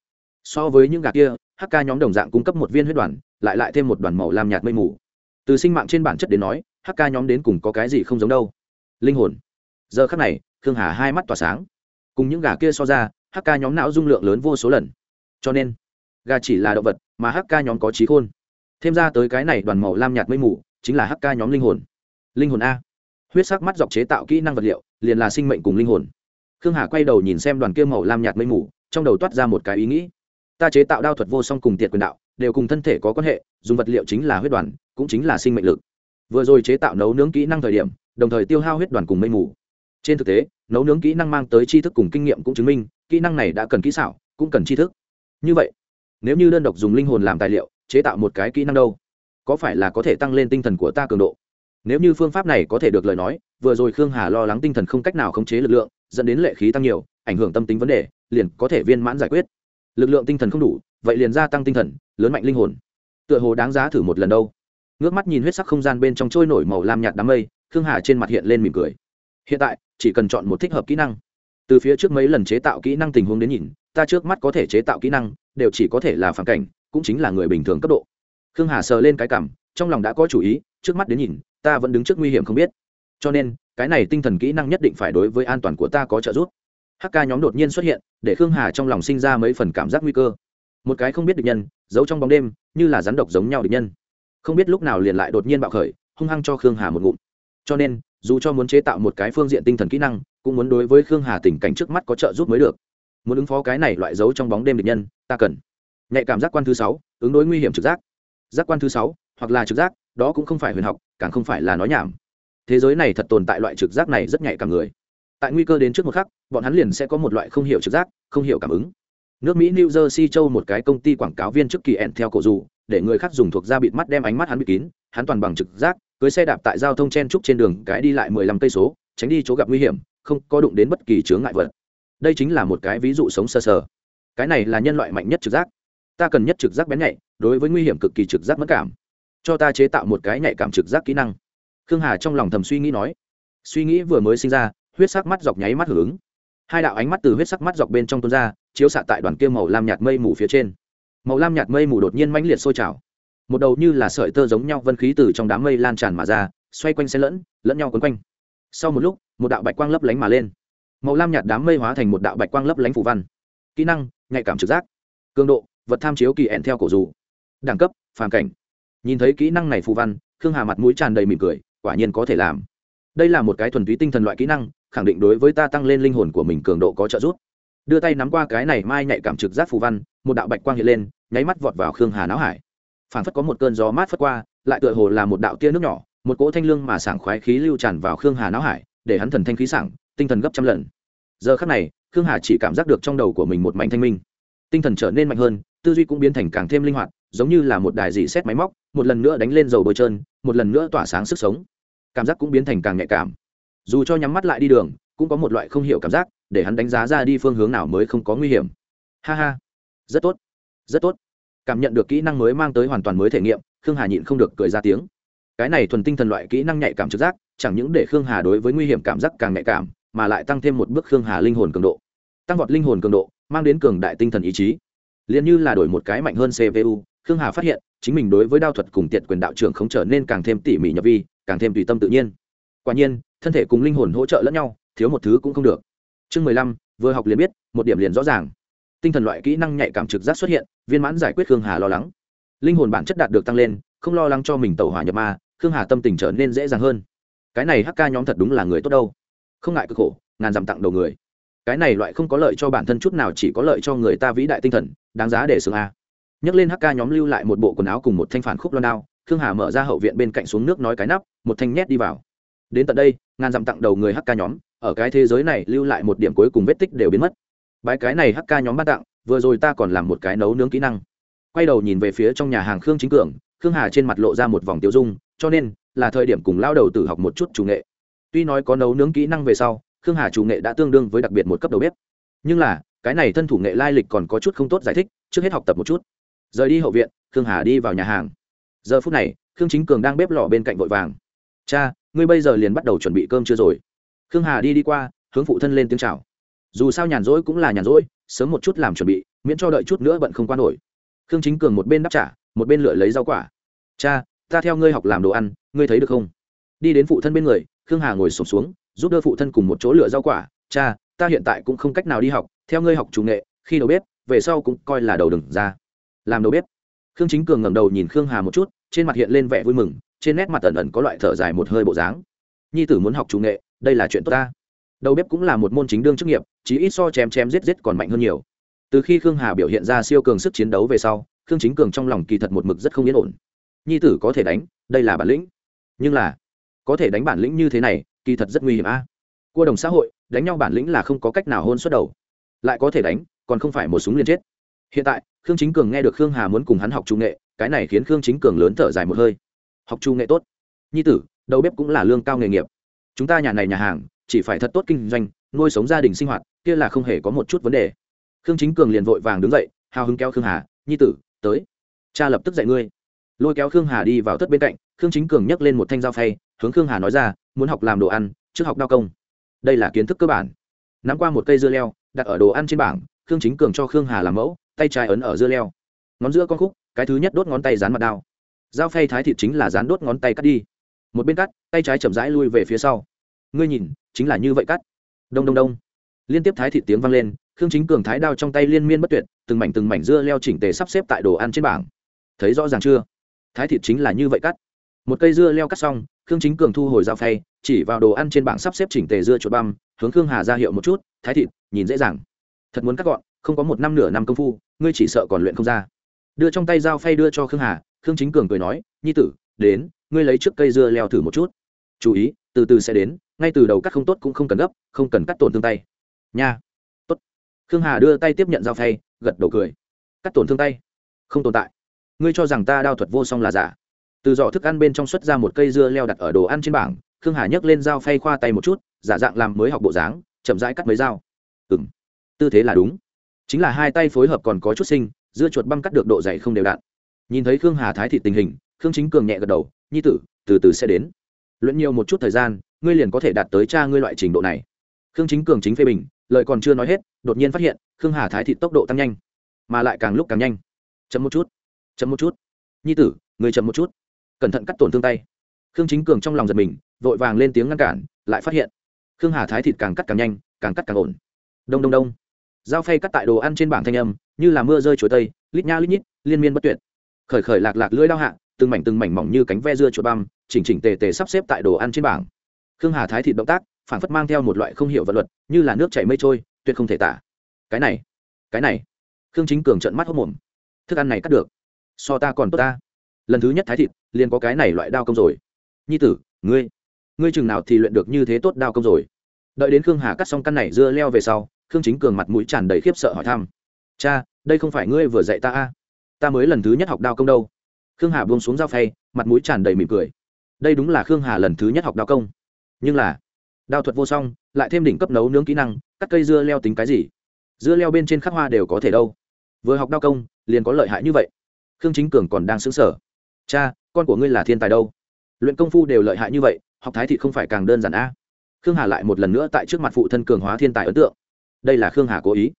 So với những gà kia hk nhóm đồng dạng cung cấp một viên huyết đoàn, lại lại thêm một đoàn màu lam nhạt mây mù. Từ sinh mạng trên bản chất đến nói hk nhóm đến cùng có cái gì không giống đâu. Linh hồn. Giờ khắc này, khương hà hai mắt tỏa sáng. Cùng những gà kia so ra hk nhóm não dung lượng lớn vô số lần. Cho nên, gà chỉ là động vật, mà hk nhóm có trí khôn thêm ra tới cái này đoàn màu lam nhạt mây mù, chính là hk nhóm linh hồn. Linh hồn a. Huyết sắc mắt dọc chế tạo kỹ năng vật liệu, liền là sinh mệnh cùng linh hồn. Khương hà quay đầu nhìn xem đoàn kia màu lam nhạt mây mù, trong đầu toát ra một cái ý nghĩ. Ta chế tạo đao thuật vô song cùng tiệt quyền đạo, đều cùng thân thể có quan hệ, dùng vật liệu chính là huyết đoàn, cũng chính là sinh mệnh lực. Vừa rồi chế tạo nấu nướng kỹ năng thời điểm, đồng thời tiêu hao huyết đoàn cùng mây mù. Trên thực tế, nấu nướng kỹ năng mang tới tri thức cùng kinh nghiệm cũng chứng minh, kỹ năng này đã cần kỹ xảo, cũng cần tri thức. Như vậy, nếu như đơn độc dùng linh hồn làm tài liệu chế tạo một cái kỹ năng đâu? Có phải là có thể tăng lên tinh thần của ta cường độ? Nếu như phương pháp này có thể được lời nói, vừa rồi khương hà lo lắng tinh thần không cách nào khống chế lực lượng, dẫn đến lệ khí tăng nhiều, ảnh hưởng tâm tính vấn đề, liền có thể viên mãn giải quyết. Lực lượng tinh thần không đủ, vậy liền gia tăng tinh thần, lớn mạnh linh hồn. Tựa hồ đáng giá thử một lần đâu. Ngước mắt nhìn huyết sắc không gian bên trong trôi nổi màu lam nhạt đám mây, khương hà trên mặt hiện lên mỉm cười. Hiện tại, chỉ cần chọn một thích hợp kỹ năng. Từ phía trước mấy lần chế tạo kỹ năng tình huống đến nhìn, ta trước mắt có thể chế tạo kỹ năng, đều chỉ có thể là phản cảnh cũng chính là người bình thường cấp độ. Khương hà sờ lên cái cảm, trong lòng đã có chủ ý, trước mắt đến nhìn, ta vẫn đứng trước nguy hiểm không biết. Cho nên, cái này tinh thần kỹ năng nhất định phải đối với an toàn của ta có trợ giúp. Hk nhóm đột nhiên xuất hiện, để khương hà trong lòng sinh ra mấy phần cảm giác nguy cơ. Một cái không biết địch nhân, giấu trong bóng đêm, như là rắn độc giống nhau địch nhân. Không biết lúc nào liền lại đột nhiên bạo khởi, hung hăng cho khương hà một ngụm. Cho nên, dù cho muốn chế tạo một cái phương diện tinh thần kỹ năng, cũng muốn đối với khương hà tình cảnh trước mắt có trợ giúp mới được. Muốn ứng phó cái này loại giấu trong bóng đêm địch nhân, ta cần nhạy cảm giác quan thứ sáu ứng đối nguy hiểm trực giác. Giác quan thứ sáu hoặc là trực giác đó cũng không phải huyền học càng không phải là nói nhảm. Thế giới này thật tồn tại loại trực giác này rất nhạy cảm người. Tại nguy cơ đến trước một khắc bọn hắn liền sẽ có một loại không hiểu trực giác không hiểu cảm ứng. Nước mỹ new jersey châu một cái công ty quảng cáo viên trước kỳ ẹn theo cổ dù để người khác dùng thuộc da bịt mắt đem ánh mắt hắn bịt kín hắn toàn bằng trực giác cưới xe đạp tại giao thông chen trúc trên đường cái đi lại mười lăm cây số tránh đi chỗ gặp nguy hiểm không có đụng đến bất kỳ chướng ngại vật. Đây chính là một cái ví dụ sống sơ sờ, sờ. Cái này là nhân loại mạnh nhất trực giác ta cần nhất trực giác bén nhạy, đối với nguy hiểm cực kỳ trực giác mất cảm. Cho ta chế tạo một cái nhạy cảm trực giác kỹ năng. Khương hà trong lòng thầm suy nghĩ nói. Suy nghĩ vừa mới sinh ra, huyết sắc mắt dọc nháy mắt hưởng ứng. Hai đạo ánh mắt từ huyết sắc mắt dọc bên trong tuôn ra, chiếu xạ tại đoàn kia màu lam nhạt mây mù phía trên. Màu lam nhạt mây mù đột nhiên mãnh liệt sôi trào. Một đầu như là sợi tơ giống nhau vân khí từ trong đám mây lan tràn mà ra, xoay quanh xen lẫn lẫn nhau quấn quanh. Sau một lúc, một đạo bạch quang lấp lánh mà lên. Màu lam nhạt đám mây hóa thành một đạo bạch quang lấp lánh phủ văn. Kỹ năng, nhạy cảm trực giác. Cường độ vật tham chiếu kỳ ẹn theo cổ dù. Đẳng cấp, phàm cảnh. Nhìn thấy kỹ năng này phù văn, khương hà mặt mũi tràn đầy mỉm cười, quả nhiên có thể làm. Đây là một cái thuần túy tinh thần loại kỹ năng, khẳng định đối với ta tăng lên linh hồn của mình cường độ có trợ giúp. Đưa tay nắm qua cái này mai nhạy cảm trực giác phù văn, một đạo bạch quang hiện lên, nháy mắt vọt vào khương hà não hải. Phản phất có một cơn gió mát phất qua, lại tựa hồ là một đạo tia nước nhỏ, một cỗ thanh lương mà sảng khoái khí lưu tràn vào khương hà não hải, để hắn thần thanh khí sảng, tinh thần gấp trăm lần. Giờ khắc này, khương hà chỉ cảm giác được trong đầu của mình một mảnh thanh minh. Tinh thần trở nên mạnh hơn tư duy cũng biến thành càng thêm linh hoạt, giống như là một đài dị xét máy móc, một lần nữa đánh lên dầu bôi trơn, một lần nữa tỏa sáng sức sống. Cảm giác cũng biến thành càng nhạy cảm. Dù cho nhắm mắt lại đi đường, cũng có một loại không hiểu cảm giác, để hắn đánh giá ra đi phương hướng nào mới không có nguy hiểm. Ha ha. Rất tốt. Rất tốt. Cảm nhận được kỹ năng mới mang tới hoàn toàn mới thể nghiệm, khương hà nhịn không được cười ra tiếng. Cái này thuần tinh thần loại kỹ năng nhạy cảm trực giác, chẳng những để khương hà đối với nguy hiểm cảm giác càng nhạy cảm, mà lại tăng thêm một bước khương hà linh hồn cường độ. Tăng vọt linh hồn cường độ, mang đến cường đại tinh thần ý chí liền như là đổi một cái mạnh hơn cpu khương hà phát hiện, chính mình đối với đao thuật cùng tiệt quyền đạo trưởng không trở nên càng thêm tỉ mỉ nhập vi, càng thêm tùy tâm tự nhiên. Quả nhiên, thân thể cùng linh hồn hỗ trợ lẫn nhau, thiếu một thứ cũng không được. Chương mười lăm, vừa học liền biết, một điểm liền rõ ràng. Tinh thần loại kỹ năng nhạy cảm trực giác xuất hiện, viên mãn giải quyết khương hà lo lắng. Linh hồn bản chất đạt được tăng lên, không lo lắng cho mình tẩu hỏa nhập ma, khương hà tâm tình trở nên dễ dàng hơn. Cái này hk nhóm thật đúng là người tốt đâu. Không ngại cực khổ, ngàn dặm tặng đầu người cái này loại không có lợi cho bản thân chút nào, chỉ có lợi cho người ta vĩ đại tinh thần, đáng giá để xương a. Nhấc lên hk nhóm lưu lại một bộ quần áo cùng một thanh phản khúc loan đao, khương hà mở ra hậu viện bên cạnh xuống nước nói cái nắp, một thanh nhét đi vào. Đến tận đây, ngàn dặm tặng đầu người hk nhóm, ở cái thế giới này lưu lại một điểm cuối cùng vết tích đều biến mất. Bãi cái này hk nhóm ban tặng, vừa rồi ta còn làm một cái nấu nướng kỹ năng. Quay đầu nhìn về phía trong nhà hàng khương chính cường, khương hà trên mặt lộ ra một vòng tiêu dung, cho nên là thời điểm cùng lao đầu tử học một chút chủ nghệ. Tuy nói có nấu nướng kỹ năng về sau khương hà chủ nghệ đã tương đương với đặc biệt một cấp đầu bếp. Nhưng là, cái này thân thủ nghệ lai lịch còn có chút không tốt giải thích, trước hết học tập một chút. Rời đi hậu viện, khương hà đi vào nhà hàng. Giờ phút này, khương chính cường đang bếp lò bên cạnh vội vàng. Cha, ngươi bây giờ liền bắt đầu chuẩn bị cơm chưa rồi? Khương hà đi đi qua, hướng phụ thân lên tiếng chào. Dù sao nhàn rỗi cũng là nhàn rỗi, sớm một chút làm chuẩn bị, miễn cho đợi chút nữa bận không qua nổi. Khương chính cường một bên đáp trả, một bên lựa lấy rau quả. Cha, ta theo ngươi học làm đồ ăn, ngươi thấy được không? Đi đến phụ thân bên người, khương hà ngồi sổm xuống giúp đỡ phụ thân cùng một chỗ lựa rau quả. Cha, ta hiện tại cũng không cách nào đi học, theo ngươi học chủ nghệ, khi đầu bếp, về sau cũng coi là đầu đừng ra. Làm đầu bếp. Khương chính cường ngẩng đầu nhìn khương hà một chút, trên mặt hiện lên vẻ vui mừng, trên nét mặt ẩn ẩn có loại thở dài một hơi bộ dáng. Nhi tử muốn học chủ nghệ, đây là chuyện tốt ta. Đầu bếp cũng là một môn chính đương chức nghiệp chỉ ít so chém chém giết giết còn mạnh hơn nhiều. Từ khi khương hà biểu hiện ra siêu cường sức chiến đấu về sau, khương chính cường trong lòng kỳ thật một mực rất không yên ổn. Nhi tử có thể đánh, đây là bản lĩnh. Nhưng là có thể đánh bản lĩnh như thế này, kỳ thật rất nguy hiểm a. À? cua đồng xã hội, đánh nhau bản lĩnh là không có cách nào hôn xuất đầu. Lại có thể đánh, còn không phải một súng liền chết. Hiện tại, khương chính cường nghe được khương hà muốn cùng hắn học trung nghệ, cái này khiến khương chính cường lớn thở dài một hơi. Học trung nghệ tốt. Nhi tử, đầu bếp cũng là lương cao nghề nghiệp. Chúng ta nhà này nhà hàng, chỉ phải thật tốt kinh doanh, nuôi sống gia đình sinh hoạt, kia là không hề có một chút vấn đề. Khương chính cường liền vội vàng đứng dậy, hào hứng kéo khương hà, nhi tử, tới. Cha lập tức dạy ngươi. Lôi kéo khương hà đi vào thất bên cạnh, khương chính cường nhấc lên một thanh dao phay hướng khương hà nói ra, muốn học làm đồ ăn, trước học đao công. Đây là kiến thức cơ bản. Nắm qua một cây dưa leo, đặt ở đồ ăn trên bảng, khương chính cường cho khương hà làm mẫu, tay trái ấn ở dưa leo. Ngón giữa con khúc, cái thứ nhất đốt ngón tay dán mặt đao. Dao phay thái thịt chính là dán đốt ngón tay cắt đi. Một bên cắt, tay trái chậm rãi lui về phía sau. Ngươi nhìn, chính là như vậy cắt. Đông đông đông. Liên tiếp thái thịt tiếng vang lên, khương chính cường thái đao trong tay liên miên bất tuyệt, từng mảnh từng mảnh dưa leo chỉnh tề sắp xếp tại đồ ăn trên bảng. Thấy rõ ràng chưa? Thái thịt chính là như vậy cắt một cây dưa leo cắt xong, khương chính cường thu hồi dao phay, chỉ vào đồ ăn trên bảng sắp xếp chỉnh tề dưa chuột băm, hướng khương hà ra hiệu một chút, thái thịt, nhìn dễ dàng. Thật muốn cắt gọn, không có một năm nửa năm công phu, ngươi chỉ sợ còn luyện không ra. Đưa trong tay dao phay đưa cho khương hà, khương chính cường cười nói, nhi tử, đến, ngươi lấy trước cây dưa leo thử một chút. Chú ý, từ từ sẽ đến, ngay từ đầu cắt không tốt cũng không cần gấp, không cần cắt tổn thương tay. Nha. Tốt. Khương hà đưa tay tiếp nhận dao phay, gật đầu cười. Cắt tổn thương tay. Không tồn tại. Ngươi cho rằng ta đao thuật vô song là giả từ giỏ thức ăn bên trong xuất ra một cây dưa leo đặt ở đồ ăn trên bảng, khương hà nhấc lên dao phay khoa tay một chút, giả dạng làm mới học bộ dáng, chậm rãi cắt mấy dao. Ừ m tư thế là đúng. Chính là hai tay phối hợp còn có chút sinh dưa chuột băng cắt được độ dày không đều đặn. Nhìn thấy khương hà thái thị tình hình, khương chính cường nhẹ gật đầu, nhi tử, từ từ sẽ đến. Luyện nhiều một chút thời gian, ngươi liền có thể đạt tới cha ngươi loại trình độ này. Khương chính cường chính phê bình lợi còn chưa nói hết, đột nhiên phát hiện, khương hà thái thị tốc độ tăng nhanh, mà lại càng lúc càng nhanh. Chậm một chút, chậm một chút. Nhi tử người chậm một chút cẩn thận cắt tổn thương tay. Khương chính cường trong lòng giật mình, vội vàng lên tiếng ngăn cản, lại phát hiện, khương hà thái thịt càng cắt càng nhanh, càng cắt càng ổn. Đông đông đông. Dao phay cắt tại đồ ăn trên bảng thanh âm, như là mưa rơi chuối tây, lít nha lít nhít, liên miên bất tuyệt. Khởi khởi lạc lạc lưỡi đao hạ, từng mảnh từng mảnh mỏng như cánh ve dưa chuột băm, chỉnh chỉnh tề tề sắp xếp tại đồ ăn trên bảng. Khương hà thái thịt động tác, phản phất mang theo một loại không hiểu vật luật, như là nước chảy mây trôi, tuyệt không thể tả. Cái này cái này. Khương chính cường trợn mắt hốc mồm. Thức ăn này cắt được. So ta còn tốt ta lần thứ nhất thái thịt, liền có cái này loại đao công rồi. Nhi tử, ngươi ngươi chừng nào thì luyện được như thế tốt đao công rồi? Đợi đến khương hà cắt xong căn này dưa leo về sau, khương chính cường mặt mũi tràn đầy khiếp sợ hỏi thăm. Cha, đây không phải ngươi vừa dạy ta a ta mới lần thứ nhất học đao công đâu. Khương hà buông xuống dao phay, mặt mũi tràn đầy mỉm cười. Đây đúng là khương hà lần thứ nhất học đao công. Nhưng là, đao thuật vô song, lại thêm đỉnh cấp nấu nướng kỹ năng, cắt cây dưa leo tính cái gì? Dưa leo bên trên khắc hoa đều có thể đâu. Vừa học đao công, liền có lợi hại như vậy. Khương chính cường còn đang xứng sở cha, con của ngươi là thiên tài đâu? Luyện công phu đều lợi hại như vậy, học thái thị không phải càng đơn giản a khương hà lại một lần nữa tại trước mặt phụ thân cường hóa thiên tài ấn tượng. Đây là khương hà cố ý.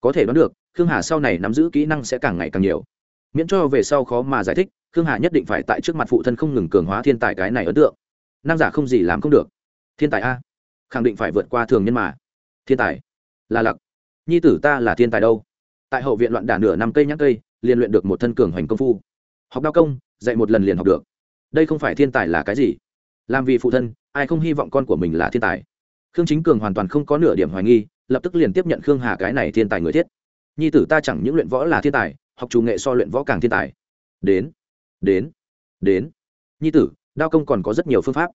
Có thể đoán được, khương hà sau này nắm giữ kỹ năng sẽ càng ngày càng nhiều. Miễn cho về sau khó mà giải thích, khương hà nhất định phải tại trước mặt phụ thân không ngừng cường hóa thiên tài cái này ấn tượng. Năng giả không gì làm không được. Thiên tài a? Khẳng định phải vượt qua thường nhân mà. Thiên tài? Là lặc. Nhi tử ta là thiên tài đâu? Tại hậu viện loạn đả nửa năm cây nhắc cây, liền luyện được một thân cường hoành công phu học đao công, dạy một lần liền học được. Đây không phải thiên tài là cái gì? Làm vì phụ thân, ai không hy vọng con của mình là thiên tài? Khương chính cường hoàn toàn không có nửa điểm hoài nghi, lập tức liền tiếp nhận khương hà cái này thiên tài người thiết. Nhi tử ta chẳng những luyện võ là thiên tài, học chủ nghệ so luyện võ càng thiên tài. Đến đến đến. Nhi tử, đao công còn có rất nhiều phương pháp.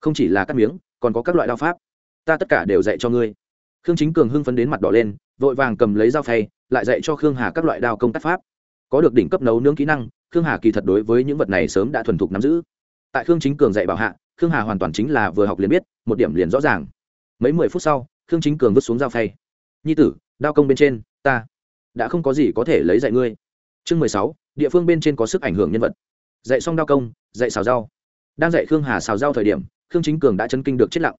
Không chỉ là cắt miếng, còn có các loại đao pháp. Ta tất cả đều dạy cho ngươi. Khương chính cường hưng phấn đến mặt đỏ lên, vội vàng cầm lấy dao phay, lại dạy cho khương hà các loại đao công tác pháp. Có được đỉnh cấp nấu nướng kỹ năng khương hà kỳ thật đối với những vật này sớm đã thuần thục nắm giữ. Tại khương chính cường dạy bảo hạ, khương hà hoàn toàn chính là vừa học liền biết, một điểm liền rõ ràng. Mấy mười phút sau, khương chính cường vứt xuống dao phay. Nhi tử, đao công bên trên, ta đã không có gì có thể lấy dạy ngươi. Chương mười sáu, địa phương bên trên có sức ảnh hưởng nhân vật. Dạy xong đao công, dạy xào rau. Đang dạy khương hà xào rau thời điểm, khương chính cường đã chấn kinh được chết lặng.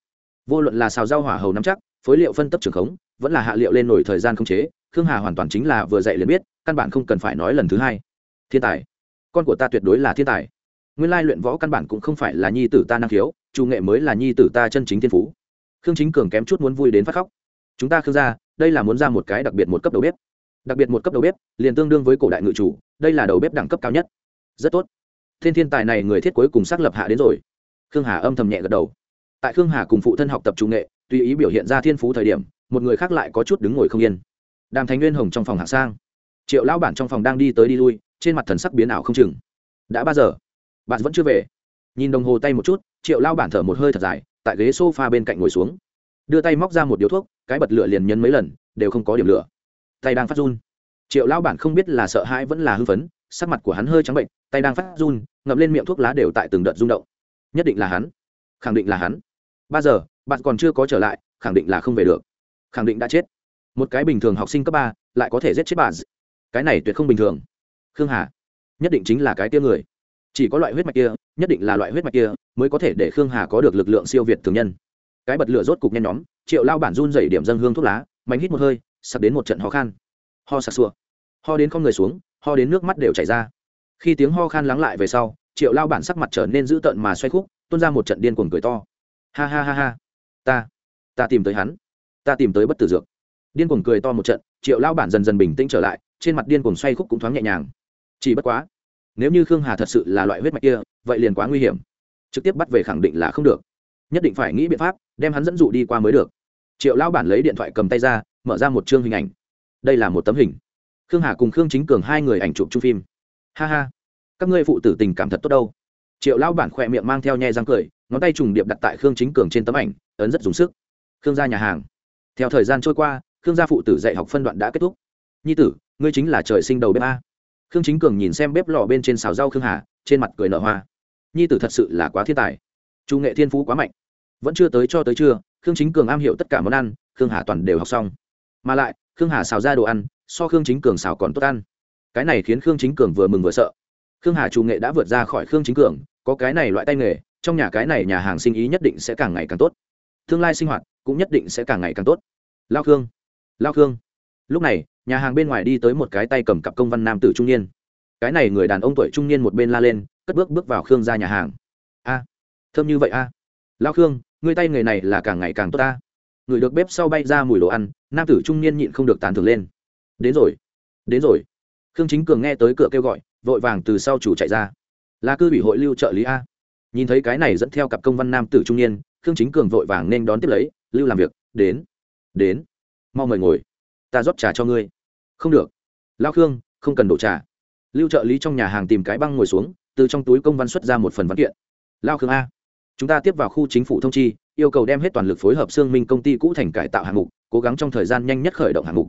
Vô luận là xào rau hỏa hầu nắm chắc, phối liệu phân tấp trường khống, vẫn là hạ liệu lên nổi thời gian không chế, khương hà hoàn toàn chính là vừa dạy liền biết, căn bản không cần phải nói lần thứ hai. Thiên tài con của ta tuyệt đối là thiên tài. Nguyên lai luyện võ căn bản cũng không phải là nhi tử ta năng khiếu, chủ nghệ mới là nhi tử ta chân chính thiên phú. Khương chính cường kém chút muốn vui đến phát khóc. Chúng ta khương ra đây là muốn ra một cái đặc biệt một cấp đầu bếp. Đặc biệt một cấp đầu bếp, liền tương đương với cổ đại ngự chủ, đây là đầu bếp đẳng cấp cao nhất. Rất tốt. Thiên thiên tài này người thiết cuối cùng xác lập hạ đến rồi. Khương hà âm thầm nhẹ gật đầu. Tại khương hà cùng phụ thân học tập trung nghệ, tùy ý biểu hiện ra thiên phú thời điểm, một người khác lại có chút đứng ngồi không yên. Đàm thánh nguyên hồng trong phòng hạ sang. Triệu lão bản trong phòng đang đi tới đi lui trên mặt thần sắc biến ảo không chừng. Đã ba giờ. Bạn vẫn chưa về. Nhìn đồng hồ tay một chút, triệu lao bản thở một hơi thật dài, tại ghế s o f a bên cạnh ngồi xuống. Đưa tay móc ra một điếu thuốc, cái bật lửa liền nhấn mấy lần, đều không có điểm lửa. Tay đang phát run. Triệu lao bản không biết là sợ hãi vẫn là hưng phấn, sắc mặt của hắn hơi trắng bệnh, tay đang phát run, ngậm lên miệng thuốc lá đều tại từng đợt rung động. Nhất định là hắn. Khẳng định là hắn. Ba giờ, bạn còn chưa có trở lại, khẳng định là không về được. Khẳng định đã chết. Một cái bình thường học sinh cấp ba, lại có thể giết chết bạn. Cái này tuyệt không bình thường khương hà, nhất định chính là cái tia người. Chỉ có loại huyết mạch kia, nhất định là loại huyết mạch kia, mới có thể để khương hà có được lực lượng siêu việt thường nhân. Cái bật lửa rốt cục nhen nhóm, triệu lao bản run dày điểm dân hương thuốc lá mánh hít một hơi, sặc đến một trận ho khan. Ho sặc sụa. Ho đến không người xuống, ho đến nước mắt đều chảy ra. Khi tiếng ho khan lắng lại về sau, triệu lao bản sắc mặt trở nên dữ tợn mà xoay khúc, tuôn ra một trận điên cuồng cười to. Ha ha ha ha. Ta ta tìm tới hắn. Ta tìm tới bất tử dược. Điên cuồng cười to một trận, triệu lao bản dần dần bình tĩnh trở lại, trên mặt điên cuồng xoay khúc cũng thoáng nhẹ nhàng chỉ bất quá, nếu như khương hà thật sự là loại huyết mạch kia, vậy liền quá nguy hiểm. Trực tiếp bắt về khẳng định là không được. Nhất định phải nghĩ biện pháp, đem hắn dẫn dụ đi qua mới được. Triệu Lão bản lấy điện thoại cầm tay ra, mở ra một chương hình ảnh. Đây là một tấm hình. Khương hà cùng khương chính cường hai người ảnh chụp chung phim. Ha ha. Các ngươi phụ tử tình cảm thật tốt đâu. Triệu Lão bản khỏe miệng mang theo nhe răng cười, ngón tay trùng điệp đặt tại khương chính cường trên tấm ảnh, ấn rất dùng sức. Khương gia nhà hàng. Theo thời gian trôi qua, khương gia phụ tử dạy học phân đoạn đã kết thúc. Nhi tử, ngươi chính là trời sinh đầu bếp a khương chính cường nhìn xem bếp lò bên trên xào rau khương hà, trên mặt cười nở hoa. Nhi tử thật sự là quá thiên tài. Chu nghệ thiên phú quá mạnh. Vẫn chưa tới cho tới trưa, khương chính cường am hiểu tất cả món ăn, khương hà toàn đều học xong. Mà lại, khương hà xào ra đồ ăn, so khương chính cường xào còn tốt ăn. Cái này khiến khương chính cường vừa mừng vừa sợ. Khương hà chủ nghệ đã vượt ra khỏi khương chính cường, có cái này loại tay nghề, trong nhà cái này nhà hàng sinh ý nhất định sẽ càng ngày càng tốt. Tương lai sinh hoạt cũng nhất định sẽ càng ngày càng tốt. Lao khương lao khương. Lúc này nhà hàng bên ngoài đi tới một cái tay cầm cặp công văn nam tử trung niên. Cái này người đàn ông tuổi trung niên một bên la lên, cất bước bước vào khương ra nhà hàng. A, thơm như vậy a. Lao khương người tay người này là càng ngày càng tốt ta người được bếp sau bay ra mùi đồ ăn, nam tử trung niên nhịn không được tàn thường lên. Đến rồi đến rồi. Khương chính cường nghe tới cửa kêu gọi, vội vàng từ sau chủ chạy ra. Là cư ủy hội lưu trợ lý a. Nhìn thấy cái này dẫn theo cặp công văn nam tử trung niên, khương chính cường vội vàng nên đón tiếp lấy, lưu làm việc, đến đến, mau mời ngồi ta rót trà cho ngươi. Không được. Lao khương, không cần đổ trà. Lưu trợ lý trong nhà hàng tìm cái băng ngồi xuống, từ trong túi công văn xuất ra một phần văn kiện. Lao khương a, chúng ta tiếp vào khu chính phủ thông chi, yêu cầu đem hết toàn lực phối hợp xương minh công ty cũ thành cải tạo hạng mục, cố gắng trong thời gian nhanh nhất khởi động hạng mục.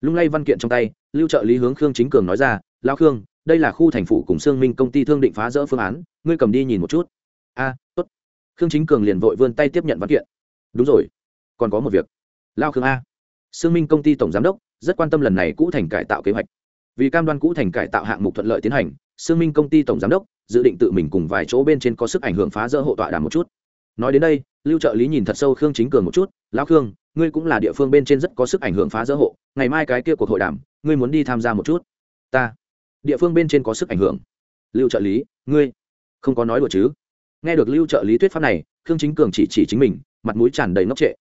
Lung lay văn kiện trong tay, lưu trợ lý hướng khương chính cường nói ra lao khương, đây là khu thành phủ cùng xương minh công ty thương định phá rỡ phương án, ngươi cầm đi nhìn một chút. A, tốt. Khương chính cường liền vội vươn tay tiếp nhận văn kiện. Đúng rồi, còn có một việc. Lao khương a Sương minh công ty tổng giám đốc rất quan tâm lần này cũ thành cải tạo kế hoạch. Vì cam đoan cũ thành cải tạo hạng mục thuận lợi tiến hành, Sương minh công ty tổng giám đốc dự định tự mình cùng vài chỗ bên trên có sức ảnh hưởng phá rỡ hộ tọa đàm một chút. Nói đến đây, lưu trợ lý nhìn thật sâu khương chính cường một chút, lão khương, ngươi cũng là địa phương bên trên rất có sức ảnh hưởng phá rỡ hộ, ngày mai cái kia cuộc hội đàm, ngươi muốn đi tham gia một chút. Ta. Địa phương bên trên có sức ảnh hưởng. Lưu trợ lý, ngươi không có nói đùa chứ? Nghe được lưu trợ lý thuyết pháp này, khương chính cường chỉ chỉ chính mình, mặt mũi tràn đầy ngốc trệ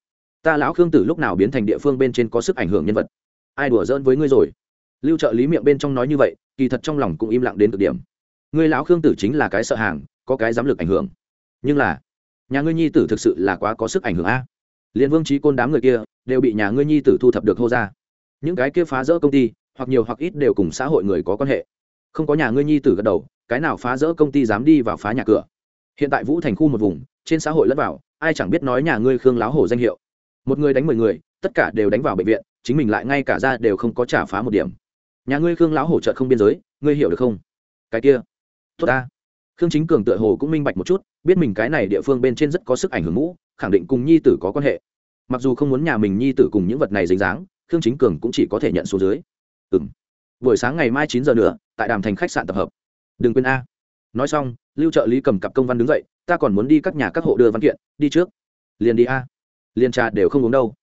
ta lão khương tử lúc nào biến thành địa phương bên trên có sức ảnh hưởng nhân vật? Ai đùa giỡn với ngươi rồi? Lưu trợ lý miệng bên trong nói như vậy, kỳ thật trong lòng cũng im lặng đến cực điểm. Ngươi lão khương tử chính là cái sợ hàng, có cái dám lực ảnh hưởng. Nhưng là, nhà ngươi nhi tử thực sự là quá có sức ảnh hưởng a. Liên vương trí côn đám người kia, đều bị nhà ngươi nhi tử thu thập được hô ra. Những cái kia phá rỡ công ty, hoặc nhiều hoặc ít đều cùng xã hội người có quan hệ. Không có nhà ngươi nhi tử gật đầu, cái nào phá rỡ công ty dám đi vào phá nhà cửa. Hiện tại vũ thành khu một vùng, trên xã hội lẫn vào, ai chẳng biết nói nhà ngươi khương láo hổ danh hiệu một người đánh mười người, tất cả đều đánh vào bệnh viện, chính mình lại ngay cả ra đều không có trả phá một điểm. Nhà ngươi khương láo hổ trợ không biên giới, ngươi hiểu được không? Cái kia. Tốt ta. Khương chính cường tựa hồ cũng minh bạch một chút, biết mình cái này địa phương bên trên rất có sức ảnh hưởng mũ, khẳng định cùng nhi tử có quan hệ. Mặc dù không muốn nhà mình nhi tử cùng những vật này dính dáng, khương chính cường cũng chỉ có thể nhận số dưới. Ừ m buổi sáng ngày mai chín giờ nữa, tại đàm thành khách sạn tập hợp. Đừng quên a. Nói xong, lưu trợ lý cầm cặp công văn đứng dậy, ta còn muốn đi các nhà các hộ đưa văn kiện, đi trước. Liền đi a liền trà đều không uống đâu.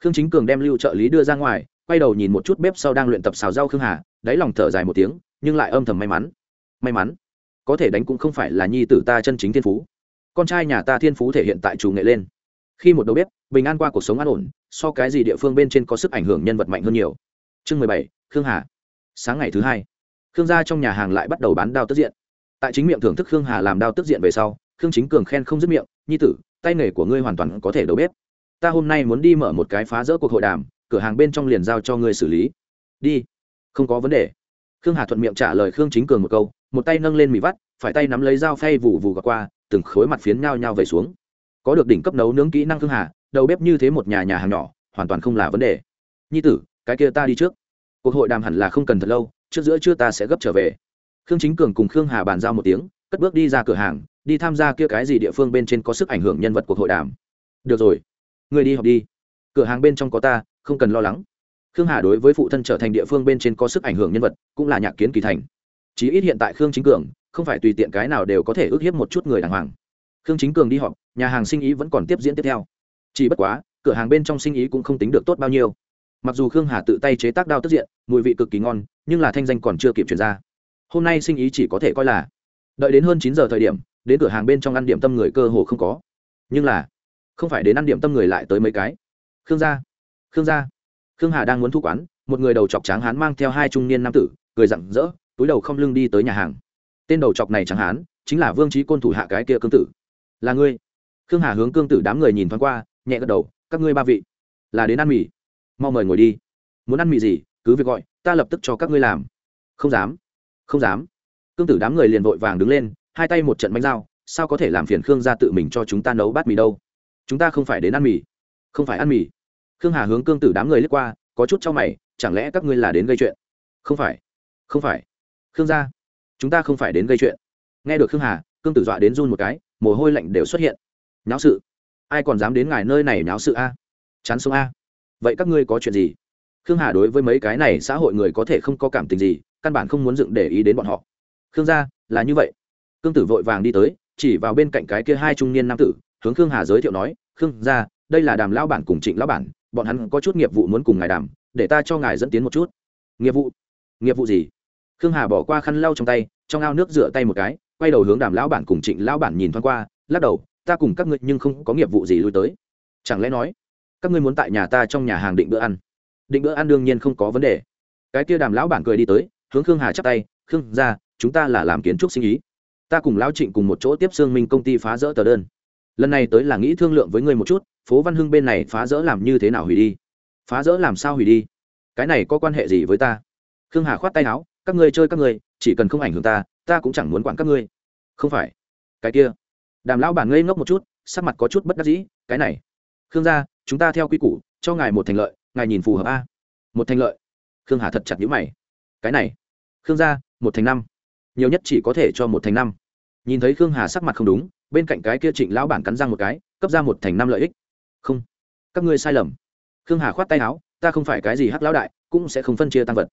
Khương chính cường đem lưu trợ lý đưa ra ngoài, quay đầu nhìn một chút bếp sau đang luyện tập xào rau khương hà, đáy lòng thở dài một tiếng, nhưng lại âm thầm may mắn. May mắn? Có thể đánh cũng không phải là nhi tử ta chân chính thiên phú. Con trai nhà ta thiên phú thể hiện tại chủ nghệ lên. Khi một đầu bếp, bình an qua cuộc sống an ổn, so cái gì địa phương bên trên có sức ảnh hưởng nhân vật mạnh hơn nhiều. Chương mười bảy, khương hà. Sáng ngày thứ hai, khương gia trong nhà hàng lại bắt đầu bán đao tức diện. Tại chính miệng thưởng thức khương hà làm đao tức diện về sau, khương chính cường khen không dứt miệng, nhi tử, tay nghề của ngươi hoàn toàn có thể đầu bếp ta hôm nay muốn đi mở một cái phá rỡ cuộc hội đàm, cửa hàng bên trong liền giao cho ngươi xử lý. Đi, không có vấn đề. Khương hà thuận miệng trả lời khương chính cường một câu, một tay nâng lên mì vắt, phải tay nắm lấy dao phay vù vù gọt qua, từng khối mặt phiến nhao nhao về xuống. Có được đỉnh cấp nấu nướng kỹ năng khương hà, đầu bếp như thế một nhà nhà hàng nhỏ, hoàn toàn không là vấn đề. Nhi tử, cái kia ta đi trước. Cuộc hội đàm hẳn là không cần thật lâu, trước giữa trưa ta sẽ gấp trở về. Khương chính cường cùng khương hà bàn giao một tiếng, cất bước đi ra cửa hàng, đi tham gia kia cái gì địa phương bên trên có sức ảnh hưởng nhân vật cuộc hội đàm. Được rồi người đi học đi. Cửa hàng bên trong có ta, không cần lo lắng. Khương hà đối với phụ thân trở thành địa phương bên trên có sức ảnh hưởng nhân vật, cũng là nhạc kiến kỳ thành. Chí ít hiện tại khương chính cường, không phải tùy tiện cái nào đều có thể ước hiếp một chút người đàng hoàng. Khương chính cường đi họp nhà hàng sinh ý vẫn còn tiếp diễn tiếp theo. Chỉ bất quá, cửa hàng bên trong sinh ý cũng không tính được tốt bao nhiêu. Mặc dù khương hà tự tay chế tác đao tức diện, mùi vị cực kỳ ngon, nhưng là thanh danh còn chưa kịp chuyển ra. Hôm nay sinh ý chỉ có thể coi là đợi đến hơn chín giờ thời điểm, đến cửa hàng bên trong ăn điểm tâm người cơ hồ không có. Nhưng là không phải đến ăn điểm tâm người lại tới mấy cái. Khương gia khương gia. Khương hà đang muốn thu quán, một người đầu chọc tráng hán mang theo hai trung niên nam tử, cười rặng rỡ, túi đầu không lưng đi tới nhà hàng. Tên đầu chọc này tráng hán, chính là vương trí côn thủ hạ cái kia cương tử. Là ngươi. Khương hà hướng cương tử đám người nhìn thoáng qua, nhẹ gật đầu, các ngươi ba vị, là đến ăn mì. Mau mời ngồi đi. Muốn ăn mì gì, cứ việc gọi, ta lập tức cho các ngươi làm. Không dám không dám. Cương tử đám người liền vội vàng đứng lên, hai tay một trận bánh dao, sao có thể làm phiền khương ra tự mình cho chúng ta nấu bát mì đâu? Chúng ta không phải đến ăn mì. Không phải ăn mì. Khương hà hướng cương tử đám người lướt qua, có chút cho mày, chẳng lẽ các ngươi là đến gây chuyện? Không phải. Không phải. Khương gia, chúng ta không phải đến gây chuyện. Nghe được khương hà, cương tử dọa đến run một cái, mồ hôi lạnh đều xuất hiện. Nháo sự. Ai còn dám đến ngài nơi này nháo sự a? Chán sống a. Vậy các ngươi có chuyện gì? Khương hà đối với mấy cái này xã hội người có thể không có cảm tình gì, căn bản không muốn dựng để ý đến bọn họ. Khương gia, là như vậy. Cương tử vội vàng đi tới, chỉ vào bên cạnh cái kia hai trung niên nam tử hướng khương hà giới thiệu nói, khương gia, đây là đàm lão bản cùng trịnh lão bản, bọn hắn có chút nghiệp vụ muốn cùng ngài đàm, để ta cho ngài dẫn tiến một chút. Nghiệp vụ? Nghiệp vụ gì? Khương hà bỏ qua khăn lau trong tay, trong ao nước rửa tay một cái, quay đầu hướng đàm lão bản cùng trịnh lão bản nhìn thoáng qua, lắc đầu, ta cùng các ngươi nhưng không có nghiệp vụ gì lui tới. Chẳng lẽ nói, các ngươi muốn tại nhà ta trong nhà hàng định bữa ăn? Định bữa ăn đương nhiên không có vấn đề. Cái kia đàm lão bản cười đi tới, hướng khương hà chắp tay, khương ra chúng ta là làm kiến trúc sinh ý. Ta cùng lão trịnh cùng một chỗ tiếp xương minh công ty phá rỡ tờ đơn lần này tới là nghĩ thương lượng với ngươi một chút, phố văn hưng bên này phá rỡ làm như thế nào hủy đi? Phá rỡ làm sao hủy đi? Cái này có quan hệ gì với ta? Khương hà khoát tay áo, các ngươi chơi các ngươi, chỉ cần không ảnh hưởng ta ta cũng chẳng muốn quản các ngươi. Không phải. Cái kia. Đàm lão bản ngây ngốc một chút, sắc mặt có chút bất đắc dĩ, cái này. Khương gia, chúng ta theo quy củ, cho ngài một thành lợi, ngài nhìn phù hợp a. Một thành lợi. Khương hà thật chặt nhữ mày. Cái này. Khương gia, một thành năm. Nhiều nhất chỉ có thể cho một thành năm nhìn thấy khương hà sắc mặt không đúng, bên cạnh cái kia trịnh lão bản cắn răng một cái, cấp ra một thành năm lợi ích. Không, các ngươi sai lầm. Khương hà khoát tay áo, ta không phải cái gì hắc lão đại, cũng sẽ không phân chia tăng vật.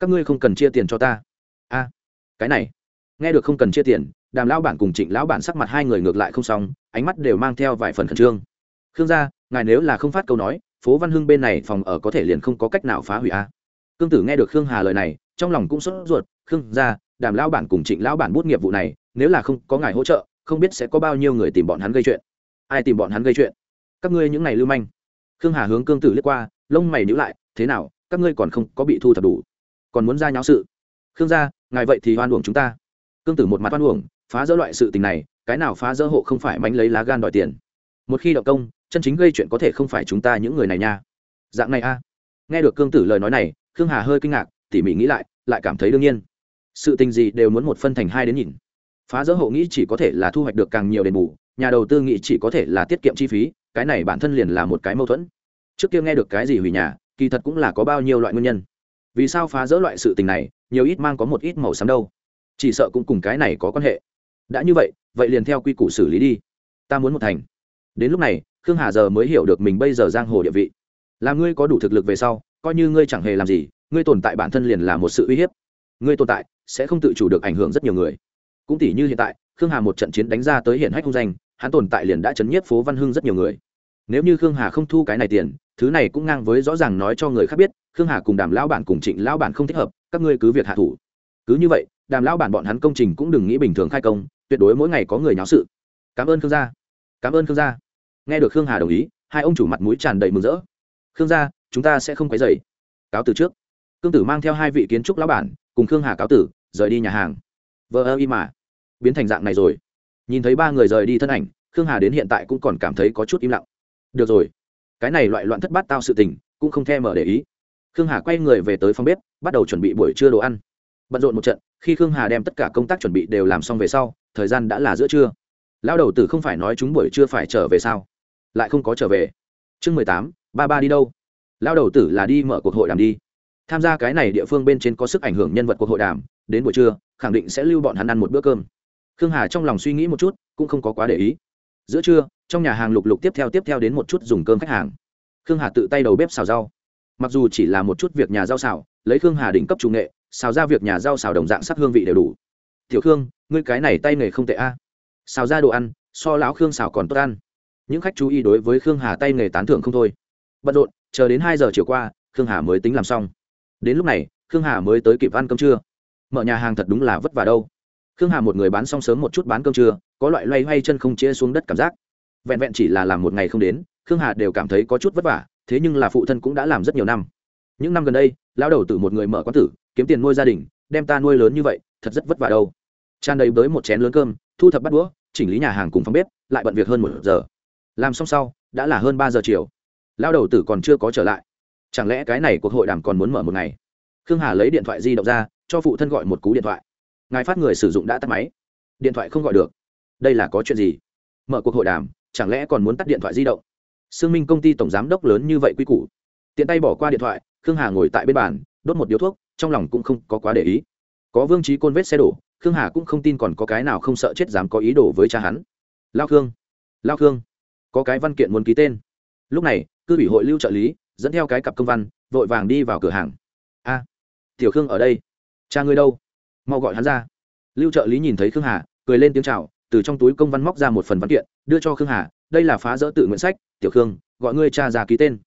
Các ngươi không cần chia tiền cho ta. A, cái này. Nghe được không cần chia tiền, đàm lão bản cùng trịnh lão bản sắc mặt hai người ngược lại không xong, ánh mắt đều mang theo vài phần khẩn trương. Khương gia, ngài nếu là không phát câu nói, phố văn hưng bên này phòng ở có thể liền không có cách nào phá hủy a. Cương tử nghe được khương hà lời này, trong lòng cũng sốt ruột. Khương gia, đàm lão bản cùng trịnh lão bản bút nghiệp vụ này nếu là không có ngài hỗ trợ, không biết sẽ có bao nhiêu người tìm bọn hắn gây chuyện. Ai tìm bọn hắn gây chuyện? Các ngươi những ngày lưu manh. Khương hà hướng cương tử liếc qua, lông mày nhữ lại, thế nào, các ngươi còn không có bị thu thập đủ? Còn muốn ra nháo sự? Khương gia, ngài vậy thì oan uổng chúng ta. Cương tử một mặt oan uổng, phá rỡ loại sự tình này, cái nào phá rỡ hộ không phải mánh lấy lá gan đòi tiền. Một khi động công, chân chính gây chuyện có thể không phải chúng ta những người này nha. Dạng này a. Nghe được cương tử lời nói này, khương hà hơi kinh ngạc, tỉ mỉ nghĩ lại lại cảm thấy đương nhiên. Sự tình gì đều muốn một phân thành hai đến nhìn phá dỡ hộ nghĩ chỉ có thể là thu hoạch được càng nhiều đền bù, nhà đầu tư nghĩ chỉ có thể là tiết kiệm chi phí, cái này bản thân liền là một cái mâu thuẫn. Trước kia nghe được cái gì hủy nhà, kỳ thật cũng là có bao nhiêu loại nguyên nhân. Vì sao phá dỡ loại sự tình này, nhiều ít mang có một ít màu xám đâu. Chỉ sợ cũng cùng cái này có quan hệ. Đã như vậy vậy liền theo quy củ xử lý đi. Ta muốn một thành. Đến lúc này, khương hà giờ mới hiểu được mình bây giờ giang hồ địa vị. Là ngươi có đủ thực lực về sau, coi như ngươi chẳng hề làm gì, ngươi tồn tại bản thân liền là một sự uy hiếp. Ngươi tồn tại, sẽ không tự chủ được ảnh hưởng rất nhiều người cũng tỷ như hiện tại, khương hà một trận chiến đánh ra tới hiện hách hung danh, hắn tồn tại liền đã chấn nhiếp phố văn hưng rất nhiều người. Nếu như khương hà không thu cái này tiền, thứ này cũng ngang với rõ ràng nói cho người khác biết, khương hà cùng đàm lão bản cùng trịnh lão bản không thích hợp, các ngươi cứ việc hạ thủ. Cứ như vậy, đàm lão bản bọn hắn công trình cũng đừng nghĩ bình thường khai công, tuyệt đối mỗi ngày có người nháo sự. Cảm ơn khương gia. Cảm ơn khương gia. Nghe được khương hà đồng ý, hai ông chủ mặt mũi tràn đầy mừng rỡ. Khương gia, chúng ta sẽ không quấy dày cáo từ trước. Cương tử mang theo hai vị kiến trúc lão bản, cùng khương hà cáo tử, rời đi nhà hàng vờ ơ y mà. Biến thành dạng này rồi. Nhìn thấy ba người rời đi thân ảnh, khương hà đến hiện tại cũng còn cảm thấy có chút im lặng. Được rồi. Cái này loại loạn thất bát tao sự tình, cũng không thèm mở để ý. Khương hà quay người về tới phòng bếp, bắt đầu chuẩn bị buổi trưa đồ ăn. Bận rộn một trận, khi khương hà đem tất cả công tác chuẩn bị đều làm xong về sau, thời gian đã là giữa trưa. Lão đầu tử không phải nói chúng buổi trưa phải trở về sao? Lại không có trở về. Chương mười tám, ba ba đi đâu? Lão đầu tử là đi mở cuộc hội đàm đi. Tham gia cái này địa phương bên trên có sức ảnh hưởng nhân vật cuộc hội đàm, đến buổi trưa khẳng định sẽ lưu bọn hắn ăn một bữa cơm. Khương hà trong lòng suy nghĩ một chút, cũng không có quá để ý. Giữa trưa, trong nhà hàng lục lục tiếp theo tiếp theo đến một chút dùng cơm khách hàng. Khương hà tự tay đầu bếp xào rau. Mặc dù chỉ là một chút việc nhà rau xào, lấy khương hà đỉnh cấp trung nghệ, xào ra việc nhà rau xào đồng dạng sắc hương vị đều đủ. Tiểu khương, ngươi cái này tay nghề không tệ a. Xào ra đồ ăn, so lão khương xào còn tốt ăn. Những khách chú ý đối với khương hà tay nghề tán thưởng không thôi. Bận rộn, chờ đến hai giờ chiều qua, khương hà mới tính làm xong. Đến lúc này, khương hà mới tới kịp ăn cơm trưa mở nhà hàng thật đúng là vất vả đâu. Khương hà một người bán xong sớm một chút bán cơm trưa, có loại loay hoay chân không chia xuống đất cảm giác. Vẹn vẹn chỉ là làm một ngày không đến, khương hà đều cảm thấy có chút vất vả, thế nhưng là phụ thân cũng đã làm rất nhiều năm. Những năm gần đây lao đầu từ một người mở quán tử, kiếm tiền nuôi gia đình, đem ta nuôi lớn như vậy, thật rất vất vả đâu. Tràn đầy với một chén lớn cơm, thu thập bắt đũa, chỉnh lý nhà hàng cùng phòng bếp, lại bận việc hơn một giờ. Làm xong sau, đã là hơn ba giờ chiều. Lao đầu tử còn chưa có trở lại. Chẳng lẽ cái này cuộc hội đàm còn muốn mở một ngày? Khương hà lấy điện thoại di động ra cho phụ thân gọi một cú điện thoại. Ngài phát người sử dụng đã tắt máy. Điện thoại không gọi được. Đây là có chuyện gì? Mở cuộc hội đàm, chẳng lẽ còn muốn tắt điện thoại di động? Sương minh công ty tổng giám đốc lớn như vậy quy củ. Tiện tay bỏ qua điện thoại, khương hà ngồi tại bên bàn, đốt một điếu thuốc, trong lòng cũng không có quá để ý. Có vương trí côn vết xe đổ, khương hà cũng không tin còn có cái nào không sợ chết dám có ý đồ với cha hắn. Lao khương lao khương, có cái văn kiện muốn ký tên. Lúc này, cư ủy hội lưu trợ lý, dẫn theo cái cặp công văn, vội vàng đi vào cửa hàng. A, tiểu khương ở đây cha ngươi đâu? Mau gọi hắn ra. Lưu trợ lý nhìn thấy khương hà, cười lên tiếng c h à o từ trong túi công văn móc ra một phần văn kiện, đưa cho khương hà, đây là phá rỡ tự nguyện sách, tiểu khương, gọi ngươi cha già ký tên.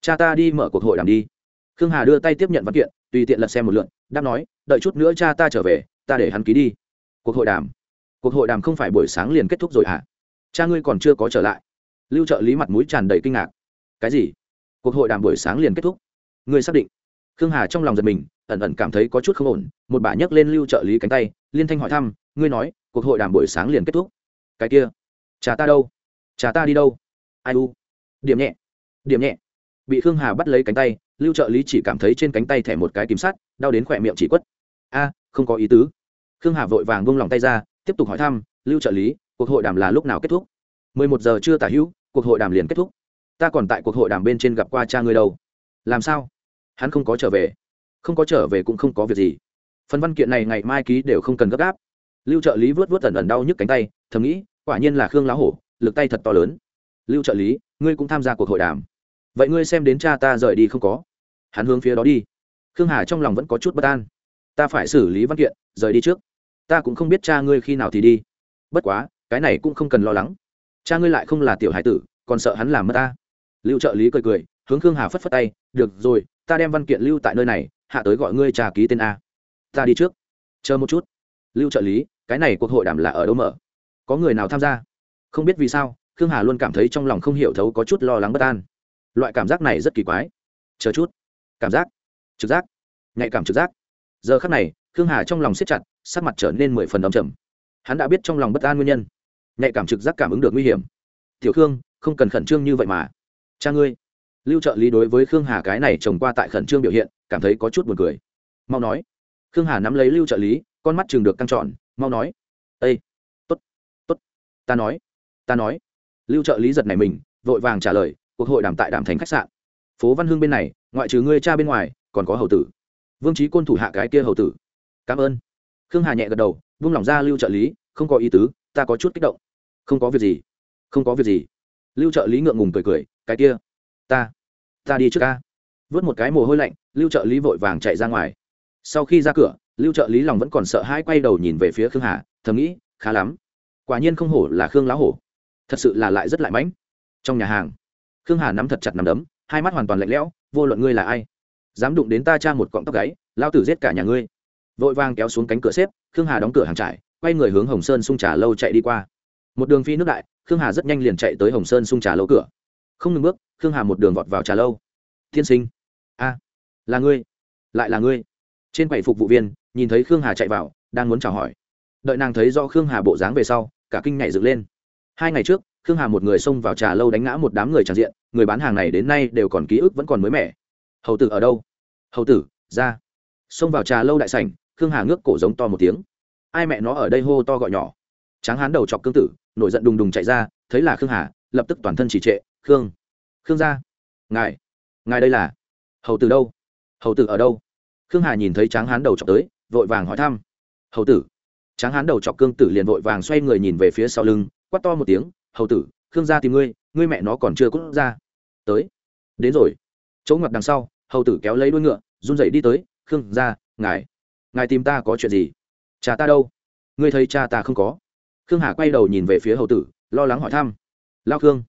Cha ta đi mở cuộc hội đàm đi. Khương hà đưa tay tiếp nhận văn kiện, tùy tiện lật xem một lượn đáp nói, đợi chút nữa cha ta trở về, ta để hắn ký đi. Cuộc hội đàm? Cuộc hội đàm không phải buổi sáng liền kết thúc rồi hả? À? cha ngươi còn chưa có trở lại. Lưu trợ lý mặt mũi tràn đầy kinh ngạc. Cái gì? Cuộc hội đàm buổi sáng liền kết thúc? Ngươi xác định? Khương hà trong lòng giật mình ẩn ẩn cảm thấy có chút không ổn, một bà nhấc lên lưu trợ lý cánh tay, liên thanh hỏi thăm, ngươi nói, cuộc hội đàm buổi sáng liền kết thúc. Cái kia, cha ta đâu? Cha ta đi đâu? Ai u? Điểm nhẹ điểm nhẹ. Bị khương hà bắt lấy cánh tay, lưu trợ lý chỉ cảm thấy trên cánh tay thẻ một cái kìm sắt, đau đến khỏe miệng chỉ quất. A, không có ý tứ. Khương hà vội vàng vung lòng tay ra, tiếp tục hỏi thăm, lưu trợ lý, cuộc hội đàm là lúc nào kết thúc? Mười một giờ chưa tả hữu, cuộc hội đàm liền kết thúc. Ta còn tại cuộc hội đàm bên trên gặp qua cha ngươi đâu. Làm sao? Hắn không có trở về không có trở về cũng không có việc gì. Phần văn kiện này ngày mai ký đều không cần gấp gáp. Lưu trợ lý vớt vớt ẩn ẩn đau nhức cánh tay, thầm nghĩ, quả nhiên là khương lá hổ, lực tay thật to lớn. Lưu trợ lý, ngươi cũng tham gia cuộc hội đàm. Vậy ngươi xem đến cha ta rời đi không có? Hắn hướng phía đó đi. Khương hà trong lòng vẫn có chút bất an. Ta phải xử lý văn kiện, rời đi trước. Ta cũng không biết cha ngươi khi nào thì đi. Bất quá, cái này cũng không cần lo lắng. Cha ngươi lại không là tiểu hải tử, còn sợ hắn làm mất ta. Lưu trợ lý cười cười, hướng khương hà phất phất tay, được rồi, ta đem văn kiện lưu tại nơi này hạ tới gọi ngươi trà ký tên a. Ta đi trước. Chờ một chút. Lưu trợ lý, cái này cuộc hội đàm là ở đâu mở? Có người nào tham gia? Không biết vì sao, khương hà luôn cảm thấy trong lòng không hiểu thấu có chút lo lắng bất an. Loại cảm giác này rất kỳ quái. Chờ chút. Cảm giác. Trực giác. Nhạy cảm trực giác. Giờ khắc này, khương hà trong lòng siết chặt, sắc mặt trở nên mười phần đ trầm. Hắn đã biết trong lòng bất an nguyên nhân. Nhạy cảm trực giác cảm ứng được nguy hiểm. Tiểu khương, không cần khẩn trương như vậy mà. Cha ngươi lưu trợ lý đối với khương hà cái này trồng qua tại khẩn trương biểu hiện, cảm thấy có chút buồn cười. Mau nói. Khương hà nắm lấy lưu trợ lý, con mắt chừng được căng trọn mau nói. Ây tốt tốt, ta nói ta nói. Lưu trợ lý giật này mình, vội vàng trả lời, cuộc hội đàm tại đàm thành khách sạn. Phố văn hương bên này, ngoại trừ ngươi cha bên ngoài, còn có hầu tử. Vương trí côn thủ hạ cái kia hầu tử. Cảm ơn. Khương hà nhẹ gật đầu, vung lòng ra lưu trợ lý, không có ý tứ, ta có chút kích động. Không có việc gì, không có việc gì. Lưu trợ lý ngượng ngùng cười cười, cái kia ta. Ta đi trước ca. Vớt một cái mồ hôi lạnh, lưu trợ lý vội vàng chạy ra ngoài. Sau khi ra cửa, lưu trợ lý lòng vẫn còn sợ hãi quay đầu nhìn về phía khương hà, thầm nghĩ, khá lắm. Quả nhiên không hổ là khương lão hổ. Thật sự là lại rất lại mãnh. Trong nhà hàng, khương hà nắm thật chặt nắm đấm, hai mắt hoàn toàn lạnh lẽo, vô luận ngươi là ai, dám đụng đến ta cha một cọng tóc gáy, lao tử giết cả nhà ngươi. Vội vàng kéo xuống cánh cửa xếp, khương hà đóng cửa hàng trải quay người hướng hồng sơn sung trà lâu chạy đi qua. Một đường phi nước đại, khương hà rất nhanh liền chạy tới hồng sơn sung trà lâu cửa. Không ngừng bước khương hà một đường vọt vào trà lâu. Tiên sinh. A, là ngươi. Lại là ngươi. Trên quầy phục vụ viên, nhìn thấy khương hà chạy vào, đang muốn chào hỏi. Đợi nàng thấy do khương hà bộ dáng về sau, cả kinh nhảy dựng lên. Hai ngày trước, khương hà một người xông vào trà lâu đánh ngã một đám người tràn diện, người bán hàng này đến nay đều còn ký ức vẫn còn mới mẻ. Hầu tử ở đâu? Hầu tử, ra. Xông vào trà lâu đại sảnh, khương hà ngước cổ giống to một tiếng. Ai mẹ nó ở đây hô to gọi nhỏ. Tráng hán đầu chọc cương tử, nổi giận đùng đùng chạy ra, thấy là khương hà, lập tức toàn thân chỉ trệ, khương khương gia. Ngài. Ngài đây là? Hầu tử đâu? Hầu tử ở đâu? Khương hà nhìn thấy tráng hán đầu chọc tới, vội vàng hỏi thăm. Hầu tử. Tráng hán đầu chọc cương tử liền vội vàng xoay người nhìn về phía sau lưng, quát to một tiếng, hầu tử, khương gia tìm ngươi ngươi mẹ nó còn chưa cút ra. Tới. Đến rồi. Chỗ ngoặt đằng sau, hầu tử kéo lấy đuôi ngựa, run dậy đi tới, khương gia, ngài ngài tìm ta có chuyện gì? Cha ta đâu? Ngươi thấy cha ta không có? Khương hà quay đầu nhìn về phía hầu tử, lo lắng hỏi thăm. Lao khương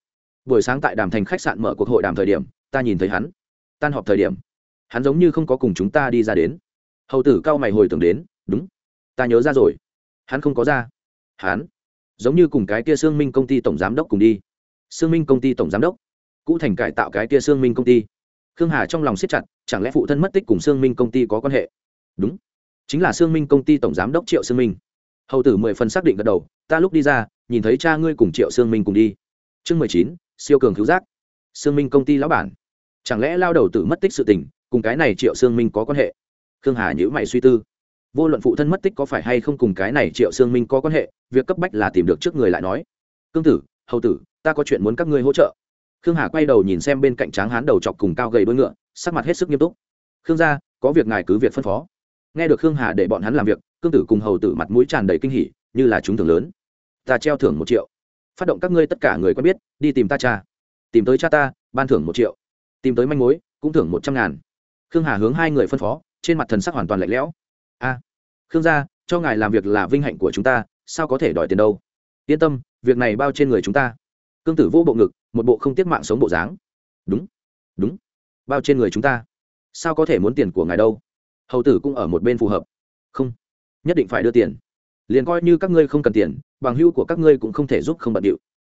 buổi sáng tại đàm thành khách sạn mở cuộc hội đàm thời điểm, ta nhìn thấy hắn. Tan họp thời điểm, hắn giống như không có cùng chúng ta đi ra đến. Hầu tử cao mày hồi tưởng đến, đúng, ta nhớ ra rồi. Hắn không có ra. Hắn, giống như cùng cái kia xương minh công ty tổng giám đốc cùng đi. Xương minh công ty tổng giám đốc, cũ thành cải tạo cái kia xương minh công ty. Khương hà trong lòng siết chặt, chẳng lẽ phụ thân mất tích cùng xương minh công ty có quan hệ? Đúng, chính là xương minh công ty tổng giám đốc triệu xương minh. Hầu tử mười phần xác định gật đầu, ta lúc đi ra, nhìn thấy cha ngươi cùng triệu xương minh cùng đi. Chương mười chín siêu cường cứu giác. Xương minh công ty lão bản. Chẳng lẽ lao đầu tử mất tích sự tình, cùng cái này triệu xương minh có quan hệ? Khương hà nhữ mày suy tư. Vô luận phụ thân mất tích có phải hay không cùng cái này triệu xương minh có quan hệ, việc cấp bách là tìm được trước người lại nói. Cương tử, hầu tử, ta có chuyện muốn các ngươi hỗ trợ. Khương hà quay đầu nhìn xem bên cạnh tráng hán đầu chọc cùng cao gầy đôi ngựa, sắc mặt hết sức nghiêm túc. Khương gia, có việc ngài cứ việc phân phó. Nghe được khương hà để bọn hắn làm việc, cương tử cùng hầu tử mặt mũi tràn đầy kinh hỉ, như là chúng thưởng lớn. Ta treo thưởng một triệu phát động các ngươi tất cả người quen biết, đi tìm ta cha. Tìm tới cha ta, ban thưởng một triệu. Tìm tới manh mối, cũng thưởng một trăm ngàn. Khương hà hướng hai người phân phó, trên mặt thần sắc hoàn toàn lạnh lẽo. A, khương gia, cho ngài làm việc là vinh hạnh của chúng ta, sao có thể đòi tiền đâu? Yên tâm, việc này bao trên người chúng ta. Cương tử vô bộ ngực, một bộ không tiết mạng sống bộ dáng. Đúng đúng. Bao trên người chúng ta. Sao có thể muốn tiền của ngài đâu? Hầu tử cũng ở một bên phù hợp. Không, nhất định phải đưa tiền liền coi như các ngươi không cần tiền, bằng hưu của các ngươi cũng không thể giúp không bận điệu.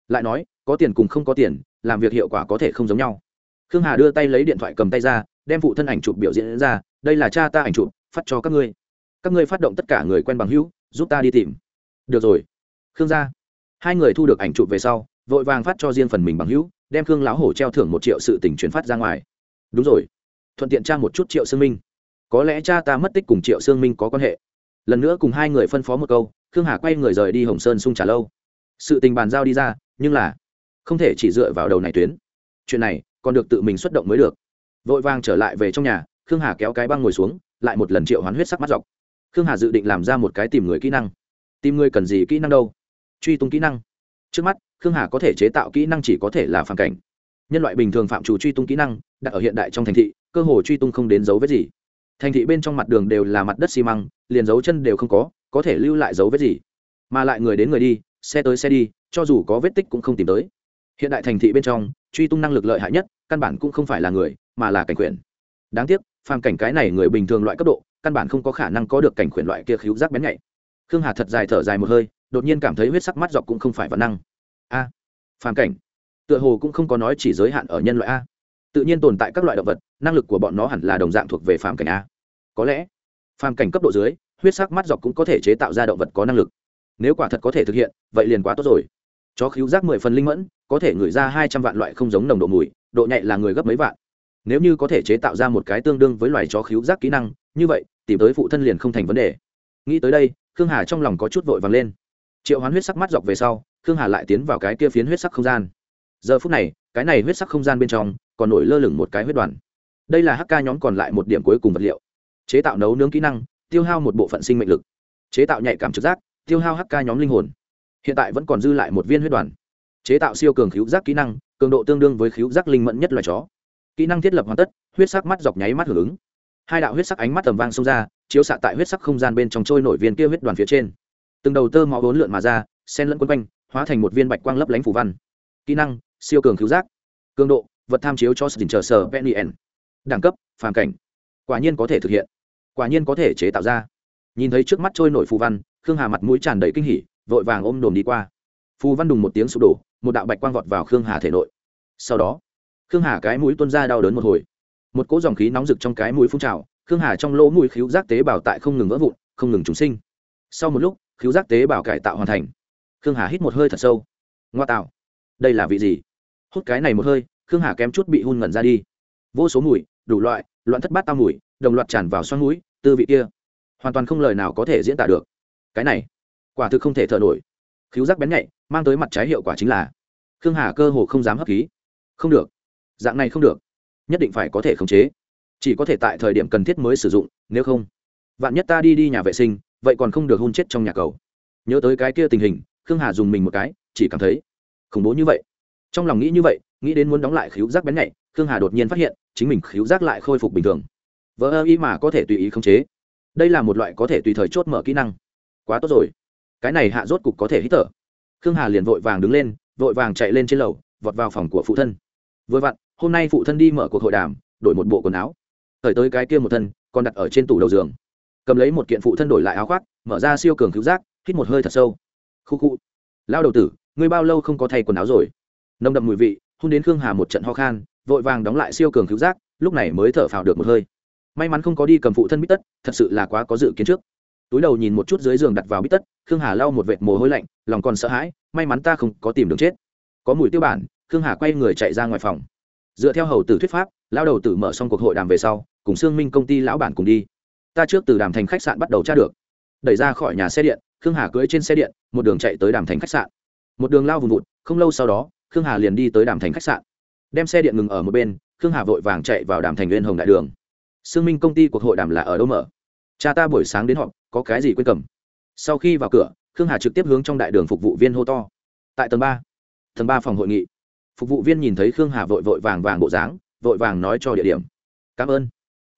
Lại nói, có tiền cùng không có tiền, làm việc hiệu quả có thể không giống nhau. Khương hà đưa tay lấy điện thoại cầm tay ra, đem phụ thân ảnh chụp biểu diễn ra, đây là cha ta ảnh chụp, phát cho các ngươi. Các ngươi phát động tất cả người quen bằng hữu, giúp ta đi tìm. Được rồi. Khương gia, hai người thu được ảnh chụp về sau, vội vàng phát cho riêng phần mình bằng hữu, đem khương lão hổ treo thưởng một triệu sự tỉnh chuyển phát ra ngoài. Đúng rồi, thuận tiện tra một chút triệu sương minh. Có lẽ cha ta mất tích cùng triệu sương minh có quan hệ lần nữa cùng hai người phân phó một câu, khương hà quay người rời đi hồng sơn sung trả lâu. Sự tình bàn giao đi ra, nhưng là không thể chỉ dựa vào đầu này tuyến. Chuyện này còn được tự mình xuất động mới được. Vội vàng trở lại về trong nhà, khương hà kéo cái băng ngồi xuống, lại một lần triệu hoán huyết sắc mắt dọc. Khương hà dự định làm ra một cái tìm người kỹ năng. Tìm người cần gì kỹ năng đâu? Truy tung kỹ năng. Trước mắt, khương hà có thể chế tạo kỹ năng chỉ có thể là phản cảnh. Nhân loại bình thường phạm chủ truy tung kỹ năng, đặt ở hiện đại trong thành thị, cơ hồ truy tung không đến dấu vết gì thành thị bên trong mặt đường đều là mặt đất xi măng, liền dấu chân đều không có có thể lưu lại dấu vết gì. Mà lại người đến người đi, xe tới xe đi, cho dù có vết tích cũng không tìm tới. Hiện đại thành thị bên trong, truy tung năng lực lợi hại nhất, căn bản cũng không phải là người, mà là cảnh quyền. Đáng tiếc, phàm cảnh cái này người bình thường loại cấp độ, căn bản không có khả năng có được cảnh quyền loại kia khíu giác bén nhạy. Khương hà thật dài thở dài một hơi, đột nhiên cảm thấy huyết sắc mắt dọc cũng không phải văn năng. A, phàm cảnh. Tựa hồ cũng không có nói chỉ giới hạn ở nhân loại a. Tự nhiên tồn tại các loại động vật năng lực của bọn nó hẳn là đồng dạng thuộc về phàm cảnh a. Có lẽ, phàm cảnh cấp độ dưới, huyết sắc mắt dọc cũng có thể chế tạo ra động vật có năng lực. Nếu quả thật có thể thực hiện, vậy liền quá tốt rồi. Chó khíu giác mười phần linh mẫn, có thể ngửi ra hai trăm vạn loại không giống nồng độ mùi, độ nhạy là người gấp mấy vạn. Nếu như có thể chế tạo ra một cái tương đương với loài chó khíu giác kỹ năng, như vậy, tìm tới phụ thân liền không thành vấn đề. Nghĩ tới đây, khương hà trong lòng có chút vội vàng lên. Triệu hoán huyết sắc mắt dọc về sau, khương hà lại tiến vào cái kia phiến huyết sắc không gian. Giờ phút này, cái này huyết sắc không gian bên trong, còn nổi lơ lửng một cái huyết đoàn đây là hk nhóm còn lại một điểm cuối cùng vật liệu. Chế tạo nấu nướng kỹ năng, tiêu hao một bộ phận sinh mệnh lực. Chế tạo nhạy cảm trực giác, tiêu hao hk nhóm linh hồn. Hiện tại vẫn còn dư lại một viên huyết đoàn. Chế tạo siêu cường khíu giác kỹ năng, cường độ tương đương với khíu giác linh mẫn nhất loài chó. Kỹ năng thiết lập hoàn tất, huyết sắc mắt dọc nháy mắt hưởng ứng. Hai đạo huyết sắc ánh mắt tầm vang xông ra, chiếu xạ tại huyết sắc không gian bên trong trôi nổi viên kia huyết đoàn phía trên. Từng đầu tơ máu bốn lượn mà ra sen lẫn quân quanh, hóa thành một viên bạch quang lấp lánh phủ văn. Kỹ năng, siêu cường cứu giác. Cường độ, vật tham chiếu cho sự chờ sở penien đẳng cấp, phàm cảnh. Quả nhiên có thể thực hiện. Quả nhiên có thể chế tạo ra. Nhìn thấy trước mắt trôi nổi phù văn, khương hà mặt mũi tràn đầy kinh hỉ, vội vàng ôm đồm đi qua. Phù văn đùng một tiếng sụp đổ, một đạo bạch quang vọt vào khương hà thể nội. Sau đó, khương hà cái mũi tuôn ra đau đớn một hồi. Một cỗ dòng khí nóng rực trong cái mũi phun trào, khương hà trong lỗ mũi khíu giác tế bào tại không ngừng vỡ vụn, không ngừng trùng sinh. Sau một lúc, khíu giác tế bào cải tạo hoàn thành. Khương hà hít một hơi thật sâu. Ngoa tạo. Đây là vị gì? Hút cái này một hơi, khương hà kém chút bị hun ngẩn ra đi. Vô số mùi đủ loại, loạn thất bát tao mùi, đồng loạt tràn vào xoắn mũi, tư vị kia, hoàn toàn không lời nào có thể diễn tả được. Cái này, quả thực không thể thở nổi. Khiếu giác bén nhạy, mang tới mặt trái hiệu quả chính là, khương hà cơ hồ không dám hấp khí. Không được. Dạng này không được. Nhất định phải có thể khống chế. Chỉ có thể tại thời điểm cần thiết mới sử dụng, nếu không, vạn nhất ta đi đi nhà vệ sinh, vậy còn không được hôn chết trong nhà cầu. Nhớ tới cái kia tình hình, khương hà dùng mình một cái, chỉ cảm thấy khủng bố như vậy trong lòng nghĩ như vậy, nghĩ đến muốn đóng lại khíu giác bén nhạy, khương hà đột nhiên phát hiện, chính mình khíu giác lại khôi phục bình thường. Vỡ ơ ý mà có thể tùy ý khống chế. Đây là một loại có thể tùy thời chốt mở kỹ năng. Quá tốt rồi. Cái này hạ rốt cục có thể hít thở. Khương hà liền vội vàng đứng lên, vội vàng chạy lên trên lầu, vọt vào phòng của phụ thân. Vừa vặn, hôm nay phụ thân đi mở cuộc hội đàm, đổi một bộ quần áo. Thời tới cái kia một thân, còn đặt ở trên tủ đầu giường. Cầm lấy một kiện phụ thân đổi lại áo khoác, mở ra siêu cường cứu giác, hít một hơi thật sâu. Khu khu. Lao đầu tử, ngươi bao lâu không có thay quần áo rồi? Nồng đậm mùi vị hôn đến khương hà một trận ho khan, vội vàng đóng lại siêu cường cứu giác, lúc này mới thở phào được một hơi. May mắn không có đi cầm phụ thân bít tất, thật sự là quá có dự kiến trước. Túi đầu nhìn một chút dưới giường đặt vào bít tất, khương hà lau một vệt mồ hôi lạnh, lòng còn sợ hãi, may mắn ta không có tìm đường chết. Có mùi tiêu bản, khương hà quay người chạy ra ngoài phòng. Dựa theo hầu tử thuyết pháp lao đầu tử mở xong cuộc hội đàm về sau, cùng sương minh công ty lão bản cùng đi. Ta trước từ đàm thành khách sạn bắt đầu tra được. Đẩy ra khỏi nhà xe điện, khương hà cưỡi trên xe điện, một đường chạy tới đàm thành khách sạn. Một đường lao vùng vụt, không lâu sau đó khương hà liền đi tới đàm thành khách sạn. Đem xe điện ngừng ở một bên, khương hà vội vàng chạy vào đàm thành nguyên hồng đại đường. Sương minh công ty cuộc hội đàm là ở đâu mở? Cha ta buổi sáng đến họp, có cái gì quên cầm? Sau khi vào cửa, khương hà trực tiếp hướng trong đại đường phục vụ viên hô to. Tại tầng ba. Tầng ba phòng hội nghị. Phục vụ viên nhìn thấy khương hà vội vội vàng vàng bộ dáng, vội vàng nói cho địa điểm. Cảm ơn.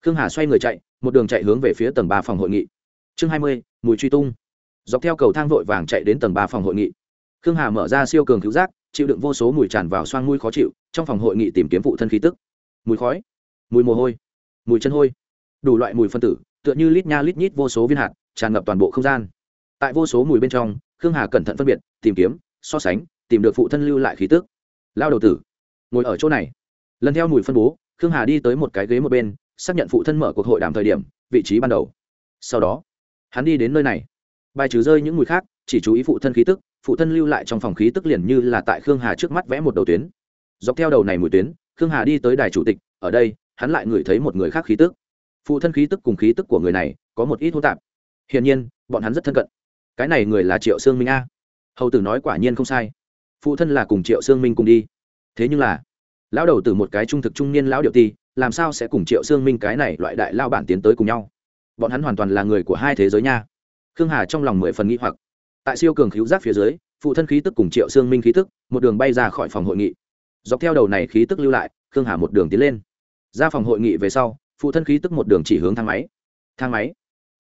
Khương hà xoay người chạy, một đường chạy hướng về phía tầng ba phòng hội nghị. Chương hai mươi, mùi truy tung. Dọc theo cầu thang vội vàng chạy đến tầng ba phòng hội nghị. Khương hà mở ra siêu cường cứu giác chịu đựng vô số mùi tràn vào xoang mũi khó chịu, trong phòng hội nghị tìm kiếm phụ thân khí tức. Mùi khói, mùi mồ hôi, mùi chân hôi. Đủ loại mùi phân tử, tựa như lít nha lít nhít vô số viên hạt, tràn ngập toàn bộ không gian. Tại vô số mùi bên trong, khương hà cẩn thận phân biệt, tìm kiếm, so sánh, tìm được phụ thân lưu lại khí tức. Lao đầu tử, ngồi ở chỗ này. Lần theo mùi phân bố, khương hà đi tới một cái ghế một bên, xác nhận phụ thân mở cuộc hội đàm thời điểm, vị trí ban đầu. Sau đó, hắn đi đến nơi này. Bài trừ rơi những mùi khác chỉ chú ý phụ thân khí tức, phụ thân lưu lại trong phòng khí tức liền như là tại khương hà trước mắt vẽ một đầu tuyến. Dọc theo đầu này mùi tuyến, khương hà đi tới đài chủ tịch, ở đây, hắn lại ngửi thấy một người khác khí tức. Phụ thân khí tức cùng khí tức của người này, có một ít hô tạp. Hiển nhiên, bọn hắn rất thân cận. Cái này người là triệu sương minh a. Hầu tử nói quả nhiên không sai. Phụ thân là cùng triệu sương minh cùng đi. Thế nhưng là, lão đầu từ một cái trung thực trung niên lão điệu ti, làm sao sẽ cùng triệu sương minh cái này loại đại lao bản tiến tới cùng nhau? Bọn hắn hoàn toàn là người của hai thế giới nha. Khương hà trong lòng mười phần nghĩ hoặc tại siêu cường khíu giác phía dưới, phụ thân khí tức cùng triệu sương minh khí tức, một đường bay ra khỏi phòng hội nghị. Dọc theo đầu này khí tức lưu lại, khương hà một đường tiến lên. Ra phòng hội nghị về sau, phụ thân khí tức một đường chỉ hướng thang máy. Thang máy?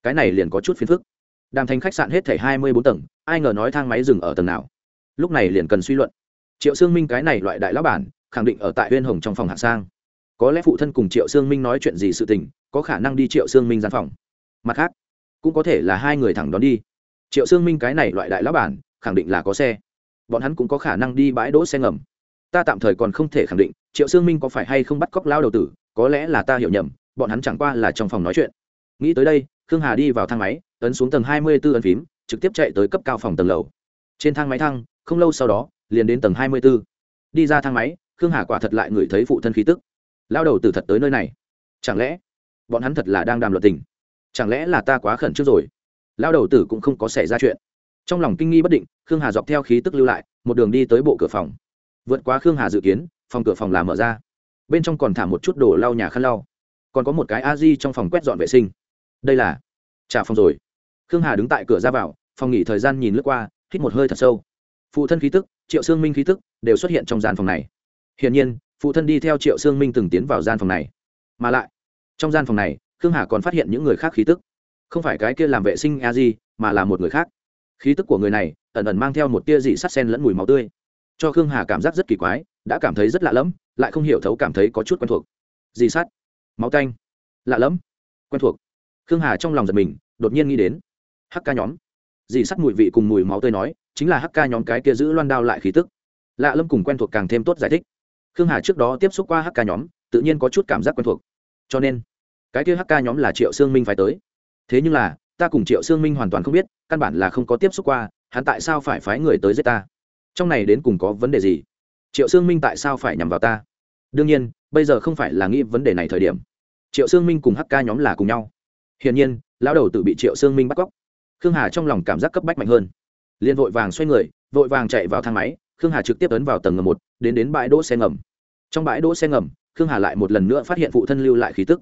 Cái này liền có chút phiền phức. Đàm thành khách sạn hết thảy hai mươi bốn tầng, ai ngờ nói thang máy dừng ở tầng nào? Lúc này liền cần suy luận. Triệu sương minh cái này loại đại lão bản, khẳng định ở tại huyên hồng trong phòng hạ sang. Có lẽ phụ thân cùng triệu sương minh nói chuyện gì sự tình, có khả năng đi triệu sương minh gian phòng. Mặt khác, cũng có thể là hai người thẳng đón đi triệu sương minh cái này loại đại lão bản, khẳng định là có xe. Bọn hắn cũng có khả năng đi bãi đỗ xe ngầm. Ta tạm thời còn không thể khẳng định triệu sương minh có phải hay không bắt cóc lao đầu tử, có lẽ là ta hiểu nhầm, bọn hắn chẳng qua là trong phòng nói chuyện. Nghĩ tới đây, khương hà đi vào thang máy, ấn xuống tầng hai mươi b ố ấn phím, trực tiếp chạy tới cấp cao phòng tầng lầu. Trên thang máy thăng, không lâu sau đó, liền đến tầng hai mươi b ố đi ra thang máy, khương hà quả thật lại ngửi thấy phụ thân khí tức. Lao đầu từ thật tới nơi này. Chẳng lẽ, bọn hắn thật là đang đàm luận tình? Chẳng lẽ là ta quá khẩn trước rồi? Lao đầu tử cũng không có xảy ra chuyện. Trong lòng kinh nghi bất định, khương hà dọc theo khí tức lưu lại, một đường đi tới bộ cửa phòng. Vượt qua khương hà dự kiến, phòng cửa phòng là mở ra. Bên trong còn thả một chút đồ lau nhà khăn lau. Còn có một cái a di trong phòng quét dọn vệ sinh. Đây là trả phòng rồi. Khương hà đứng tại cửa ra vào, phòng nghỉ thời gian nhìn lướt qua, hít một hơi thật sâu. Phụ thân khí tức, triệu sương minh khí tức đều xuất hiện trong gian phòng này. Hiển nhiên, phụ thân đi theo triệu sương minh từng tiến vào gian phòng này. Mà lại, trong gian phòng này, khương hà còn phát hiện những người khác khí tức không phải cái kia làm vệ sinh a di mà là một người khác. Khí tức của người này ẩn ẩn mang theo một tia dị sắt sen lẫn mùi máu tươi. Cho khương hà cảm giác rất kỳ quái đã cảm thấy rất lạ lẫm lại không hiểu thấu cảm thấy có chút quen thuộc. Dị sắt máu tanh, lạ lẫm. Quen thuộc. Khương hà trong lòng giật mình đột nhiên nghĩ đến hắc ca nhóm. Dị sắt mùi vị cùng mùi máu tươi nói chính là hắc ca nhóm cái kia giữ loan đao lại khí tức. Lạ lẫm cùng quen thuộc càng thêm tốt giải thích. Khương hà trước đó tiếp xúc qua hắc ca nhóm tự nhiên có chút cảm giác quen thuộc. Cho nên cái kia hk nhóm là triệu sương minh phải tới thế nhưng là, ta cùng triệu sương minh hoàn toàn không biết, căn bản là không có tiếp xúc qua, hắn tại sao phải phái người tới giết ta? Trong này đến cùng có vấn đề gì? Triệu sương minh tại sao phải nhằm vào ta? Đương nhiên, bây giờ không phải là nghĩ vấn đề này thời điểm. Triệu sương minh cùng hk nhóm là cùng nhau. Hiển nhiên, lão đầu tự bị triệu sương minh bắt cóc. Khương hà trong lòng cảm giác cấp bách mạnh hơn. Liền vội vàng xoay người, vội vàng chạy vào thang máy, khương hà trực tiếp ấn vào tầng ngầm một, đến đến bãi đỗ xe ngầm. Trong bãi đỗ xe ngầm, khương hà lại một lần nữa phát hiện phụ thân lưu lại khí tức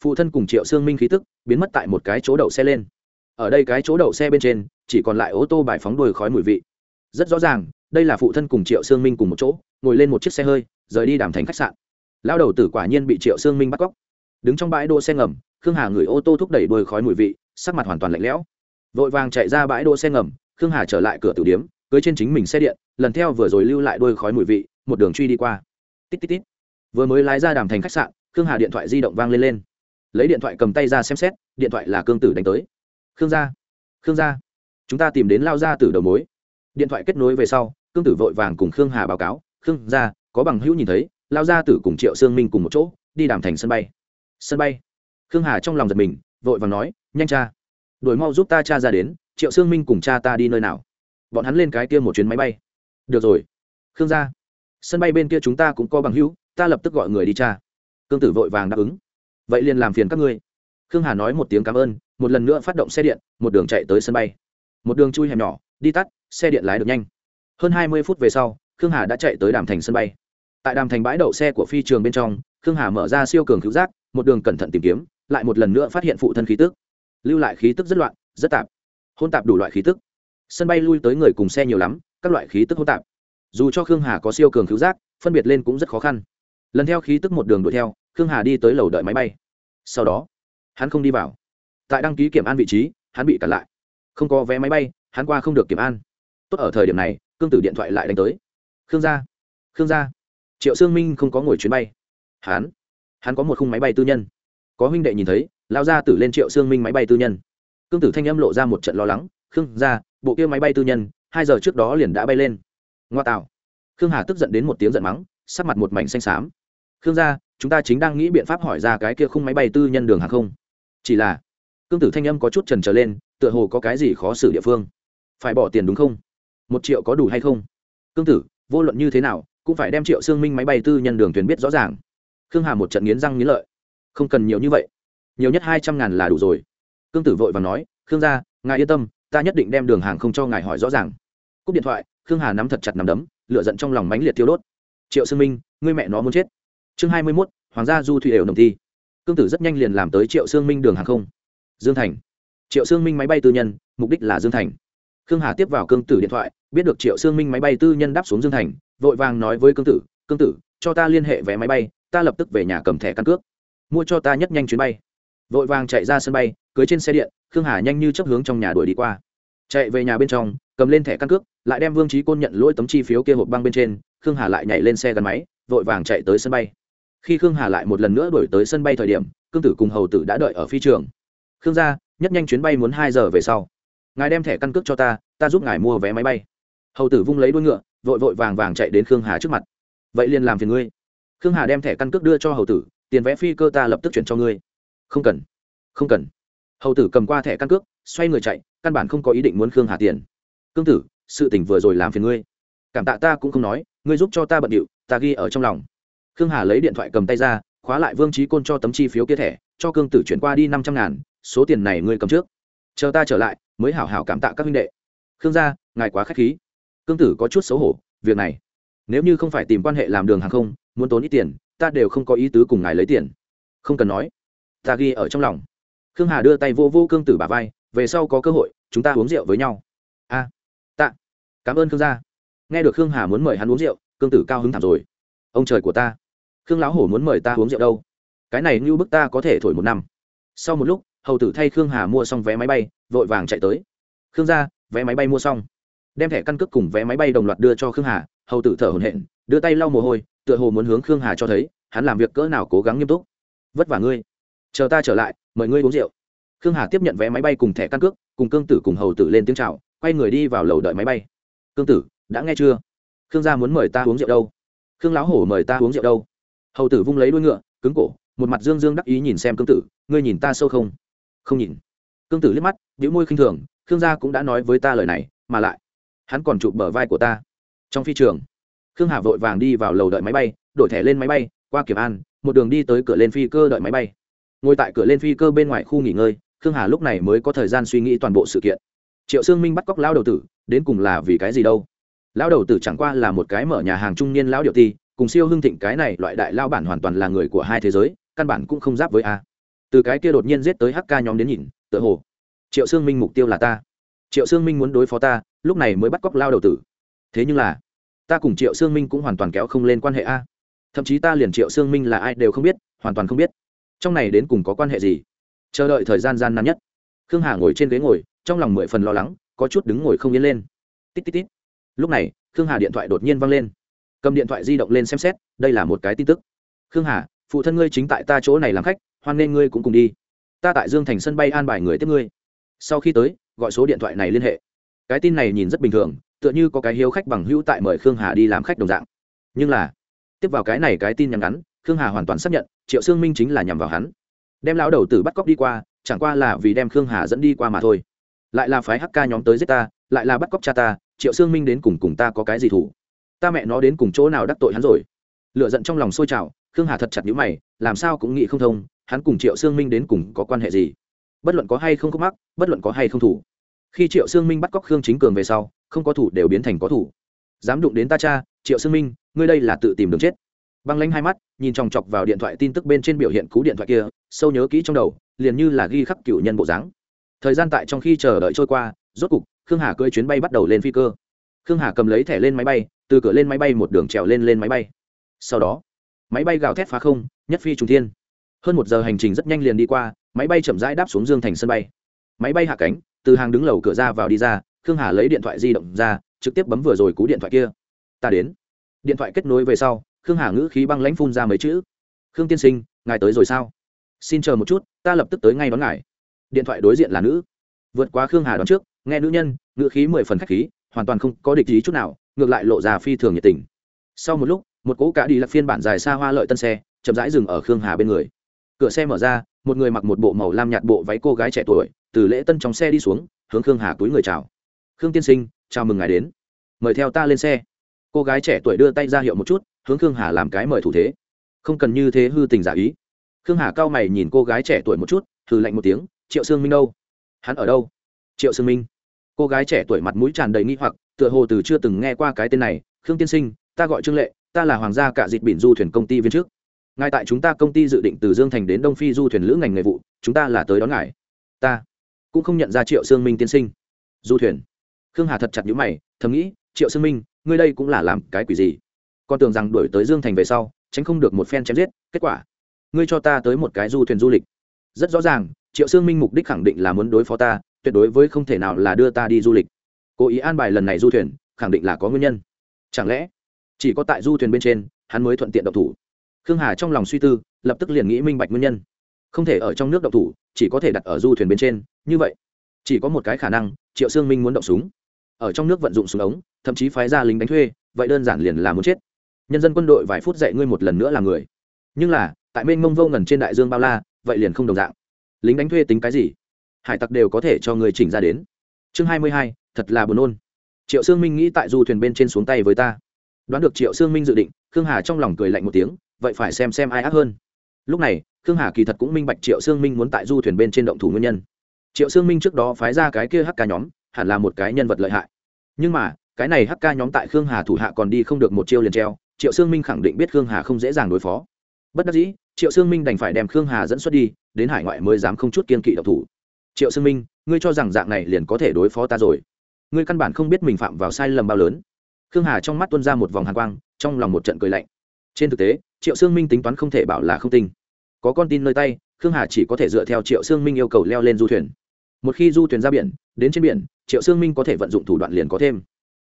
phụ thân cùng triệu sương minh khí tức biến mất tại một cái chỗ đậu xe lên. Ở đây cái chỗ đậu xe bên trên, chỉ còn lại ô tô bài phóng đuôi khói mùi vị. Rất rõ ràng, đây là phụ thân cùng triệu sương minh cùng một chỗ, ngồi lên một chiếc xe hơi, rời đi đàm thành khách sạn. Lao đầu tử quả nhiên bị triệu sương minh bắt cóc. Đứng trong bãi đỗ xe ngầm, khương hà ngửi ô tô thúc đẩy đuôi khói mùi vị, sắc mặt hoàn toàn lạnh lẽo. Vội vàng chạy ra bãi đỗ xe ngầm, khương hà trở lại cửa tử điếm, cưới trên chính mình xe điện, lần theo vừa rồi lưu lại đuôi khói mùi vị, một đường truy đi qua. Tít tít tít. Vừa mới lái ra đàm thành khách sạn, khương hà điện thoại di động vang lên lên lấy điện thoại cầm tay ra xem xét, điện thoại là cương tử đánh tới. Khương gia khương gia, chúng ta tìm đến lao gia tử đầu mối. Điện thoại kết nối về sau cương tử vội vàng cùng khương hà báo cáo, khương gia, có bằng hữu nhìn thấy, lao gia tử cùng triệu sương minh cùng một chỗ, đi đàm thành sân bay. Sân bay? Khương hà trong lòng giật mình, vội vàng nói, nhanh cha, đuổi mau giúp ta cha ra đến, triệu sương minh cùng cha ta đi nơi nào. Bọn hắn lên cái kia một chuyến máy bay. Được rồi, khương gia, sân bay bên kia chúng ta cũng có bằng hữu, ta lập tức gọi người đi cha. Cương tử vội vàng đáp ứng vậy liền làm phiền các ngươi. Khương hà nói một tiếng cảm ơn, một lần nữa phát động xe điện, một đường chạy tới sân bay. Một đường chui hẻm nhỏ, đi tắt, xe điện lái được nhanh. Hơn hai mươi phút về sau, khương hà đã chạy tới đàm thành sân bay. Tại đàm thành bãi đậu xe của phi trường bên trong, khương hà mở ra siêu cường cứu giác, một đường cẩn thận tìm kiếm, lại một lần nữa phát hiện phụ thân khí tức. Lưu lại khí tức rất loạn, rất tạp. Hôn tạp đủ loại khí tức. Sân bay lui tới người cùng xe nhiều lắm, các loại khí tức hôn tạp. Dù cho khương hà có siêu cường cứu giác, phân biệt lên cũng rất khó khăn. Lần theo khí tức một đường đuổi theo khương hà đi tới lầu đợi máy bay. Sau đó, hắn không đi vào. Tại đăng ký kiểm an vị trí, hắn bị cản lại. Không có vé máy bay, hắn qua không được kiểm an. Tốt ở thời điểm này, cương tử điện thoại lại đánh tới. Khương gia khương gia. Triệu sương minh không có ngồi chuyến bay. Hắn hắn có một khung máy bay tư nhân. Có huynh đệ nhìn thấy, lao ra tử lên triệu sương minh máy bay tư nhân. Cương tử thanh âm lộ ra một trận lo lắng. Khương gia, bộ kia máy bay tư nhân, hai giờ trước đó liền đã bay lên. Ngoa tạo. Khương hà tức giận đến một tiếng giận mắng, sắc mặt một mảnh xanh xám. Khương gia chúng ta chính đang nghĩ biện pháp hỏi ra cái kia khung máy bay tư nhân đường hàng không. Chỉ là, cương tử thanh âm có chút trần trở lên, tựa hồ có cái gì khó xử địa phương. Phải bỏ tiền đúng không? Một triệu có đủ hay không? Cương tử, vô luận như thế nào, cũng phải đem triệu xương minh máy bay tư nhân đường thuyền biết rõ ràng. Khương hà một trận nghiến răng nghiến lợi. Không cần nhiều như vậy. Nhiều nhất hai trăm ngàn là đủ rồi. Cương tử vội và nói, khương gia, ngài yên tâm, ta nhất định đem đường hàng không cho ngài hỏi rõ ràng. Cúp điện thoại, khương hà nắm thật chặt nằm đấm lựa giận trong lòng mãnh liệt tiêu đốt. Triệu sương minh, ngươi mẹ nó muốn chết chương hai mươi mốt, hoàng gia du thủy đều đồng thi. Cương tử rất nhanh liền làm tới triệu sương minh đường hàng không. Dương thành. Triệu sương minh máy bay tư nhân, mục đích là dương thành. Khương hà tiếp vào cương tử điện thoại, biết được triệu sương minh máy bay tư nhân đáp xuống dương thành, vội vàng nói với cương tử cương tử, cho ta liên hệ vé máy bay, ta lập tức về nhà cầm thẻ căn cước. Mua cho ta nhất nhanh chuyến bay. Vội vàng chạy ra sân bay, cưới trên xe điện, khương hà nhanh như chấp hướng trong nhà đuổi đi qua. Chạy về nhà bên trong, cầm lên thẻ căn cước, lại đem vương trí côn nhận lỗi tấm chi phiếu kia hộp băng bên trên, khương hà lại nhảy lên xe gắn máy, vội vàng chạy tới sân bay khi khương hà lại một lần nữa đổi tới sân bay thời điểm, cương tử cùng hầu tử đã đợi ở phi trường. Khương gia, nhất nhanh chuyến bay muốn hai giờ về sau. Ngài đem thẻ căn cước cho ta ta giúp ngài mua vé máy bay. Hầu tử vung lấy đuôi ngựa, vội vội vàng vàng chạy đến khương hà trước mặt. Vậy liền làm phiền ngươi. Khương hà đem thẻ căn cước đưa cho hầu tử, tiền vé phi cơ ta lập tức chuyển cho ngươi. Không cần không cần. Hầu tử cầm qua thẻ căn cước, xoay người chạy, căn bản không có ý định muốn khương hà tiền. Cương tử, sự tỉnh vừa rồi làm phiền ngươi. Cảm tạ ta cũng không nói, ngươi giúp cho ta bận điệu, ta ghi ở trong lòng khương hà lấy điện thoại cầm tay ra, khóa lại vương trí côn cho tấm chi phiếu kia thẻ, cho cương tử chuyển qua đi năm trăm ngàn, số tiền này ngươi cầm trước. Chờ ta trở lại, mới hảo hảo cảm tạ các minh đệ. Khương gia, ngài quá k h á c h khí. Cương tử có chút xấu hổ, việc này, nếu như không phải tìm quan hệ làm đường hàng không, muốn tốn ít tiền, ta đều không có ý tứ cùng ngài lấy tiền. Không cần nói. Ta ghi ở trong lòng. Khương hà đưa tay vô vô cương tử bà vai, về sau có cơ hội, chúng ta uống rượu với nhau. A, tạ. Cảm ơn khương gia. Nghe được khương hà muốn mời hắn uống rượu, cương tử cao hứng thảm rồi. Ông trời của ta khương lão hổ muốn mời ta uống rượu đâu? Cái này như bức ta có thể thổi một năm. Sau một lúc, hầu tử thay khương hà mua xong vé máy bay, vội vàng chạy tới. Khương gia, vé máy bay mua xong. Đem thẻ căn cước cùng vé máy bay đồng loạt đưa cho khương hà, hầu tử thở hổn hển, đưa tay lau mồ hôi, tựa hồ muốn hướng khương hà cho thấy, hắn làm việc cỡ nào cố gắng nghiêm túc. Vất vả ngươi. Chờ ta trở lại, mời ngươi uống rượu. Khương hà tiếp nhận vé máy bay cùng thẻ căn cước, cùng cương tử cùng hầu tử lên tiếng c h à o quay người đi vào lầu đợi máy bay. Cương tử, đã nghe chưa? Khương gia muốn mời ta uống rượu đâu? Khương lão hổ mời ta uống rượu đâu? Hầu tử vung lấy đuôi ngựa, cứng cổ, một mặt dương dương đắc ý nhìn xem cương tử, ngươi nhìn ta sâu không? Không nhìn. Cương tử liếc mắt đĩu môi khinh thường, khương gia cũng đã nói với ta lời này, mà lại, hắn còn chụp bờ vai của ta. Trong phi trường, khương hà vội vàng đi vào lầu đợi máy bay, đổi thẻ lên máy bay, qua kiểm an, một đường đi tới cửa lên phi cơ đợi máy bay. Ngồi tại cửa lên phi cơ bên ngoài khu nghỉ ngơi, khương hà lúc này mới có thời gian suy nghĩ toàn bộ sự kiện. Triệu sương minh bắt cóc lão đầu tử, đến cùng là vì cái gì đâu? Lão đầu tử chẳng qua là một cái mở nhà hàng trung niên lão điệu ti cùng siêu hưng thịnh cái này loại đại lao bản hoàn toàn là người của hai thế giới, căn bản cũng không giáp với a. Từ cái kia đột nhiên giết tới hk nhóm đến nhìn, tựa hồ, triệu sương minh mục tiêu là ta. Triệu sương minh muốn đối phó ta, lúc này mới bắt cóc lao đầu tử. Thế nhưng là, ta cùng triệu sương minh cũng hoàn toàn kéo không lên quan hệ a. Thậm chí ta liền triệu sương minh là ai đều không biết, hoàn toàn không biết. Trong này đến cùng có quan hệ gì? Chờ đợi thời gian gian nan nhất. Khương hà ngồi trên ghế ngồi, trong lòng mười phần lo lắng, có chút đứng ngồi không yên lên. Tít tít tít. Lúc này, khương hà điện thoại đột nhiên văng lên cầm điện thoại di động lên xem xét, đây là một cái tin tức. Khương hà, phụ thân ngươi chính tại ta chỗ này làm khách, hoan nên ngươi cũng cùng đi. Ta tại dương thành sân bay an bài người tiếp ngươi. Sau khi tới, gọi số điện thoại này liên hệ. Cái tin này nhìn rất bình thường, tựa như có cái hiếu khách bằng hữu tại mời khương hà đi làm khách đồng dạng. Nhưng là, tiếp vào cái này cái tin nhắn ngắn, khương hà hoàn toàn xác nhận, triệu sương minh chính là nhằm vào hắn. Đem lão đầu tử bắt cóc đi qua, chẳng qua là vì đem khương hà dẫn đi qua mà thôi. Lại là phái hk nhóm tới giết ta, lại là bắt cóc cha ta, triệu sương minh đến cùng cùng ta có cái gì thủ? Ta mẹ nó đến cùng chỗ nào đắc tội hắn rồi? Lựa giận trong lòng sôi trào, khương hà thật chặt nhữ mày, làm sao cũng nghĩ không thông, hắn cùng triệu sương minh đến cùng có quan hệ gì? Bất luận có hay không có mắc, bất luận có hay không thủ. Khi triệu sương minh bắt cóc khương chính cường về sau, không có thủ đều biến thành có thủ. Dám đụng đến ta cha, triệu sương minh, ngươi đây là tự tìm đường chết. Băng lanh hai mắt, nhìn chòng chọc vào điện thoại tin tức bên trên biểu hiện cú điện thoại kia, sâu nhớ kỹ trong đầu, liền như là ghi khắc cựu nhân bộ dáng. Thời gian tại trong khi chờ đợi trôi qua, rốt cục, khương hà cưỡi chuyến bay bắt đầu lên phi cơ khương hà cầm lấy thẻ lên máy bay, từ cửa lên máy bay một đường trèo lên lên máy bay. Sau đó, máy bay gào thét phá không, nhất phi trùng thiên. Hơn một giờ hành trình rất nhanh liền đi qua, máy bay chậm rãi đáp xuống dương thành sân bay. Máy bay hạ cánh, từ hàng đứng lầu cửa ra vào đi ra, khương hà lấy điện thoại di động ra, trực tiếp bấm vừa rồi cú điện thoại kia. Ta đến. Điện thoại kết nối về sau, khương hà ngữ khí băng lãnh phun ra mấy chữ. Khương tiên sinh, ngài tới rồi sao? Xin chờ một chút, ta lập tức tới ngay đón ngài. Điện thoại đối diện là nữ. Vượt qua khương hà đón trước, nghe nữ nhân, ngữ khí mười phần khách khí hoàn toàn không có địch ý chút nào, ngược lại lộ ra phi thường nhiệt tình. Sau một lúc, một cỗ cá đi lạc phiên bản dài xa hoa lợi tân xe, chậm rãi dừng ở khương hà bên người. Cửa xe mở ra, một người mặc một bộ màu lam nhạt bộ váy cô gái trẻ tuổi, từ lễ tân trong xe đi xuống, hướng khương hà túi người chào. Khương tiên sinh, chào mừng ngài đến. Mời theo ta lên xe. Cô gái trẻ tuổi đưa tay ra hiệu một chút, hướng khương hà làm cái mời thủ thế. Không cần như thế hư tình giả ý. Khương hà cao mày nhìn cô gái trẻ tuổi một chút thử lạnh một tiếng, triệu sương minh đâu? Hắn ở đâu? Triệu sương minh cô gái trẻ tuổi mặt mũi tràn đầy nghi hoặc, tựa hồ từ chưa từng nghe qua cái tên này, khương tiên sinh, ta gọi trương lệ, ta là hoàng gia cả dịp biển du thuyền công ty viên trước ngay tại chúng ta công ty dự định từ dương thành đến đông phi du thuyền lữ ngành nghề vụ, chúng ta là tới đón ngài. Ta cũng không nhận ra triệu sương minh tiên sinh. Du thuyền? Khương hà thật chặt nhữ mày, thầm nghĩ, triệu sương minh, ngươi đây cũng là làm cái quỷ gì? Con tưởng rằng đuổi tới dương thành về sau, tránh không được một phen chém giết, kết quả, ngươi cho ta tới một cái du thuyền du lịch. Rất rõ ràng, triệu sương minh mục đích khẳng định là muốn đối phó ta tuyệt đối với không thể nào là đưa ta đi du lịch. Cố ý an bài lần này du thuyền, khẳng định là có nguyên nhân. Chẳng lẽ, chỉ có tại du thuyền bên trên, hắn mới thuận tiện độc thủ? Khương hà trong lòng suy tư, lập tức liền nghĩ minh bạch nguyên nhân. Không thể ở trong nước độc thủ, chỉ có thể đặt ở du thuyền bên trên, như vậy, chỉ có một cái khả năng, triệu sương minh muốn động súng. Ở trong nước vận dụng súng ống, thậm chí phái ra lính đánh thuê, vậy đơn giản liền là muốn chết. Nhân dân quân đội vài phút dạy ngươi một lần nữa là người. Nhưng là, tại mênh mông vô ngần trên đại dương bao la, vậy liền không đồng dạng. Lính đánh thuê tính cái gì? Hải tặc đều có thể cho người chỉnh ra đến. Chương hai mươi hai, thật là buồn nôn. Triệu sương minh nghĩ tại du thuyền bên trên xuống tay với ta. Đoán được triệu sương minh dự định, khương hà trong lòng cười lạnh một tiếng, vậy phải xem xem ai ác hơn. Lúc này, khương hà kỳ thật cũng minh bạch triệu sương minh muốn tại du thuyền bên trên động thủ nguyên nhân. Triệu sương minh trước đó phái ra cái kia hắc ca nhóm, hẳn là một cái nhân vật lợi hại. Nhưng mà, cái này hắc ca nhóm tại khương hà thủ hạ còn đi không được một chiêu liền treo, triệu sương minh khẳng định biết khương hà không dễ dàng đối phó. Bất đắc dĩ, triệu sương minh đành phải đem khương hà dẫn xuất đi, đến hải ngoại mới dám không chút kiên kỵ độc thủ triệu sương minh, ngươi cho rằng dạng này liền có thể đối phó ta rồi. Ngươi căn bản không biết mình phạm vào sai lầm bao lớn. Khương hà trong mắt tuân ra một vòng hàng quang, trong lòng một trận cười lạnh. Trên thực tế, triệu sương minh tính toán không thể bảo là không tinh có con tin nơi tay, khương hà chỉ có thể dựa theo triệu sương minh yêu cầu leo lên du thuyền. Một khi du thuyền ra biển, đến trên biển, triệu sương minh có thể vận dụng thủ đoạn liền có thêm.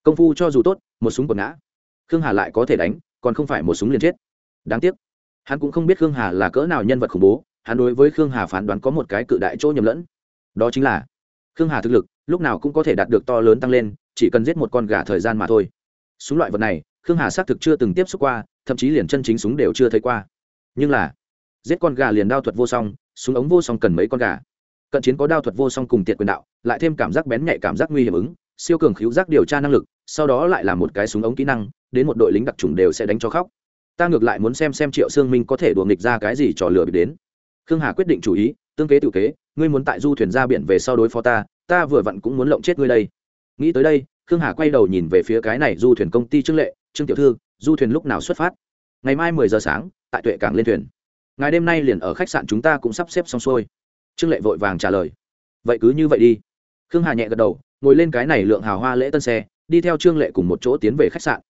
Công phu cho dù tốt, một súng còn ngã. Khương hà lại có thể đánh, còn không phải một súng liền chết. Đáng tiếc, hắn cũng không biết khương hà là cỡ nào nhân vật khủng bố, hắn đối với khương hà phán đoán có một cái cự đại chỗ nhầm lẫn đó chính là khương hà thực lực lúc nào cũng có thể đạt được to lớn tăng lên, chỉ cần giết một con gà thời gian mà thôi. Súng loại vật này, khương hà xác thực chưa từng tiếp xúc qua, thậm chí liền chân chính súng đều chưa thấy qua. Nhưng là, giết con gà liền đao thuật vô song, súng ống vô song cần mấy con gà? Cận chiến có đao thuật vô song cùng tiệt quyền đạo, lại thêm cảm giác bén nhạy cảm giác nguy hiểm ứng, siêu cường khíu giác điều tra năng lực, sau đó lại là một cái súng ống kỹ năng, đến một đội lính đặc trùng đều sẽ đánh cho khóc. Ta ngược lại muốn xem xem triệu sương minh có thể đùa nghịch ra cái gì trò lừa bị đến. Khương hà quyết định chủ ý tương kế tự kế, ngươi muốn tại du thuyền ra biển về sau đối phó ta ta vừa vặn cũng muốn lộng chết ngươi đây. Nghĩ tới đây, khương hà quay đầu nhìn về phía cái này du thuyền công ty trương lệ, trương tiểu thư, du thuyền lúc nào xuất phát? Ngày mai mười giờ sáng, tại tuệ cảng lên thuyền. Ngày đêm nay liền ở khách sạn chúng ta cũng sắp xếp xong xuôi. Trương lệ vội vàng trả lời. Vậy cứ như vậy đi. Khương hà nhẹ gật đầu, ngồi lên cái này lượng hào hoa lễ tân xe, đi theo trương lệ cùng một chỗ tiến về khách sạn.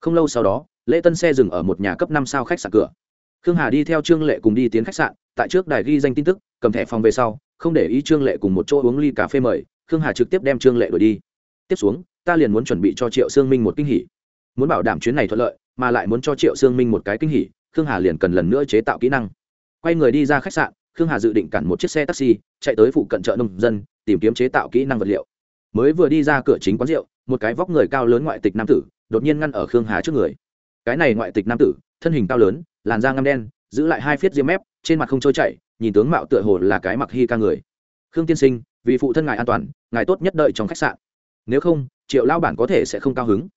Không lâu sau đó, lễ tân xe dừng ở một nhà cấp năm sao khách sạn cửa. Khương hà đi theo trương lệ cùng đi tiến khách sạn tại trước đài ghi danh tin tức, cầm thẻ phòng về sau, không để ý trương lệ cùng một chỗ uống ly cà phê mời, khương hà trực tiếp đem trương lệ đuổi đi. Tiếp xuống, ta liền muốn chuẩn bị cho triệu sương minh một kinh hỉ. Muốn bảo đảm chuyến này thuận lợi, mà lại muốn cho triệu sương minh một cái kinh hỉ, khương hà liền cần lần nữa chế tạo kỹ năng. Quay người đi ra khách sạn, khương hà dự định cản một chiếc xe taxi, chạy tới phụ cận chợ nông dân, tìm kiếm chế tạo kỹ năng vật liệu. Mới vừa đi ra cửa chính quán rượu, một cái vóc người cao lớn ngoại tịch nam tử, đột nhiên ngăn ở khương hà trước người. Cái này ngoại tịch nam tử, thân hình cao lớn, làn da ngăm đen, giữ lại hai phiết diêm mép trên mặt không trôi chảy, nhìn tướng mạo tựa hồ là cái mặc hi ca người. Khương tiên sinh, vì phụ thân ngài an toàn, ngài tốt nhất đợi trong khách sạn. Nếu không, triệu lao bản có thể sẽ không cao hứng.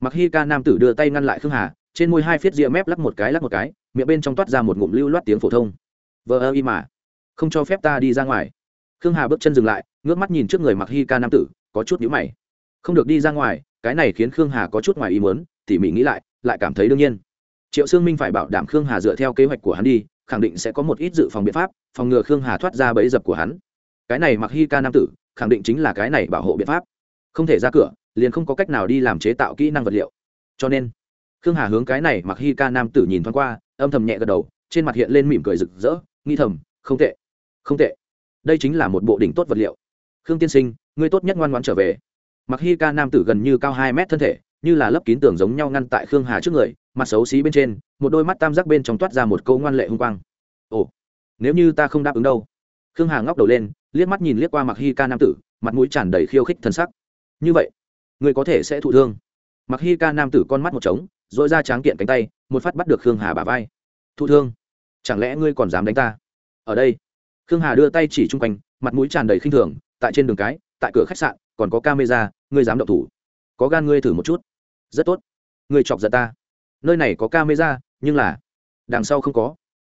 Mặc Hi ca nam tử đưa tay ngăn lại khương hà, trên môi hai phiết ria mép lắc một cái lắc một cái, miệng bên trong toát ra một ngụm lưu loát tiếng phổ thông. Vờ ơ y mà. Không cho phép ta đi ra ngoài. Khương hà bước chân dừng lại, ngước mắt nhìn trước người mặc Hi ca nam tử, có chút nhữ mày. Không được đi ra ngoài, cái này khiến khương hà có chút ngoài ý mớn tỉ mỉ nghĩ lại lại cảm thấy đương nhiên. Triệu sương minh phải bảo đảm khương hà dựa theo kế hoạch của hắn đi khẳng định sẽ có một ít dự phòng biện pháp, phòng ngừa khương hà thoát ra bẫy dập của hắn. Cái này mặc hi ca nam tử, khẳng định chính là cái này bảo hộ biện pháp. Không thể ra cửa, liền không có cách nào đi làm chế tạo kỹ năng vật liệu. Cho nên, khương hà hướng cái này mặc hi ca nam tử nhìn thoáng qua, âm thầm nhẹ gật đầu, trên mặt hiện lên mỉm cười rực rỡ, nghi thầm, không tệ không tệ. Đây chính là một bộ đỉnh tốt vật liệu. Khương tiên sinh, ngươi tốt nhất ngoan ngoãn trở về. Mặc hi ca nam tử gần như cao hai mét thân thể, như là lấp kín tường giống nhau ngăn tại khương hà trước người mặt xấu xí bên trên, một đôi mắt tam giác bên trong toát ra một câu ngoan lệ hung quang. Ồ, nếu như ta không đáp ứng đâu? Khương hà ngóc đầu lên, liếc mắt nhìn liếc qua mặc Hi ca nam tử, mặt mũi tràn đầy khiêu khích thân sắc. Như vậy, người có thể sẽ thụ thương. Mặc Hi ca nam tử con mắt một trống dội ra tráng kiện cánh tay, một phát bắt được khương hà bả vai. Thụ thương? Chẳng lẽ ngươi còn dám đánh ta? Ở đây, khương hà đưa tay chỉ chung quanh, mặt mũi tràn đầy khinh thường, tại trên đường cái, tại cửa khách sạn, còn có camera, ngươi dám động thủ. Có gan ngươi thử một chút. Rất tốt. Ngươi chọc giận ta nơi này có camera, nhưng là đằng sau không có.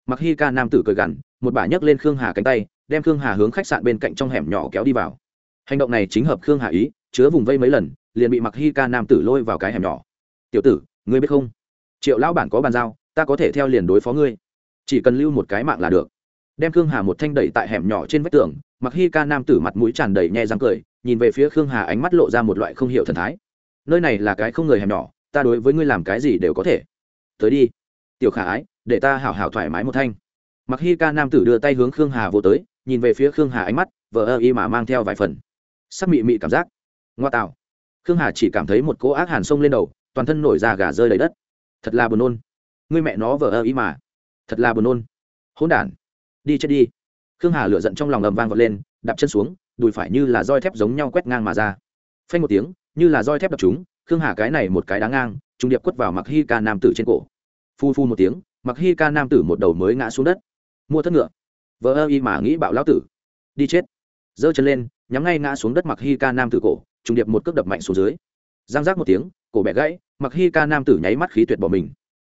Mặc hi ca nam tử cười gằn, một bà nhấc lên khương hà cánh tay, đem khương hà hướng khách sạn bên cạnh trong hẻm nhỏ kéo đi vào. Hành động này chính hợp khương hà ý, chứa vùng vây mấy lần, liền bị mặc hi ca nam tử lôi vào cái hẻm nhỏ. Tiểu tử, ngươi biết không? Triệu lão bản có bàn giao, ta có thể theo liền đối phó ngươi. Chỉ cần lưu một cái mạng là được. Đem khương hà một thanh đẩy tại hẻm nhỏ trên vách tường, mặc hi ca nam tử mặt mũi tràn đầy nhẹ răng cười, nhìn về phía khương hà ánh mắt lộ ra một loại không hiểu thần thái. Nơi này là cái không người hẻm nhỏ ta đối với ngươi làm cái gì đều có thể. Tới đi. Tiểu khả ái, để ta hảo hảo thoải mái một thanh. Mặc hi ca nam tử đưa tay hướng khương hà vô tới, nhìn về phía khương hà ánh mắt, vờ ơ y mà mang theo vài phần. Sắc mị mị cảm giác. Ngoa tạo. Khương hà chỉ cảm thấy một cỗ ác hàn sông lên đầu, toàn thân nổi da gà rơi đầy đất. Thật là buồn nôn. Ngươi mẹ nó vờ ơ y mà. Thật là buồn nôn. Hỗn đản. Đi chết đi. Khương hà lửa giận trong lòng ầm vang vọt lên, đạp chân xuống, đùi phải như là roi thép giống nhau quét ngang mà ra. Phanh một tiếng, như là roi thép đập chúng khương hà cái này một cái đáng ngang, trung điệp quất vào mặc hi ca nam tử trên cổ. Phu phu một tiếng mặc hi ca nam tử một đầu mới ngã xuống đất. Mua thất ngựa. Vợ ơ y mà nghĩ bạo lão tử. Đi chết. Giơ chân lên, nhắm ngay ngã xuống đất mặc hi ca nam tử cổ, trung điệp một cước đập mạnh xuống dưới. Giang giác một tiếng, cổ bẻ gãy mặc hi ca nam tử nháy mắt khí tuyệt bỏ mình.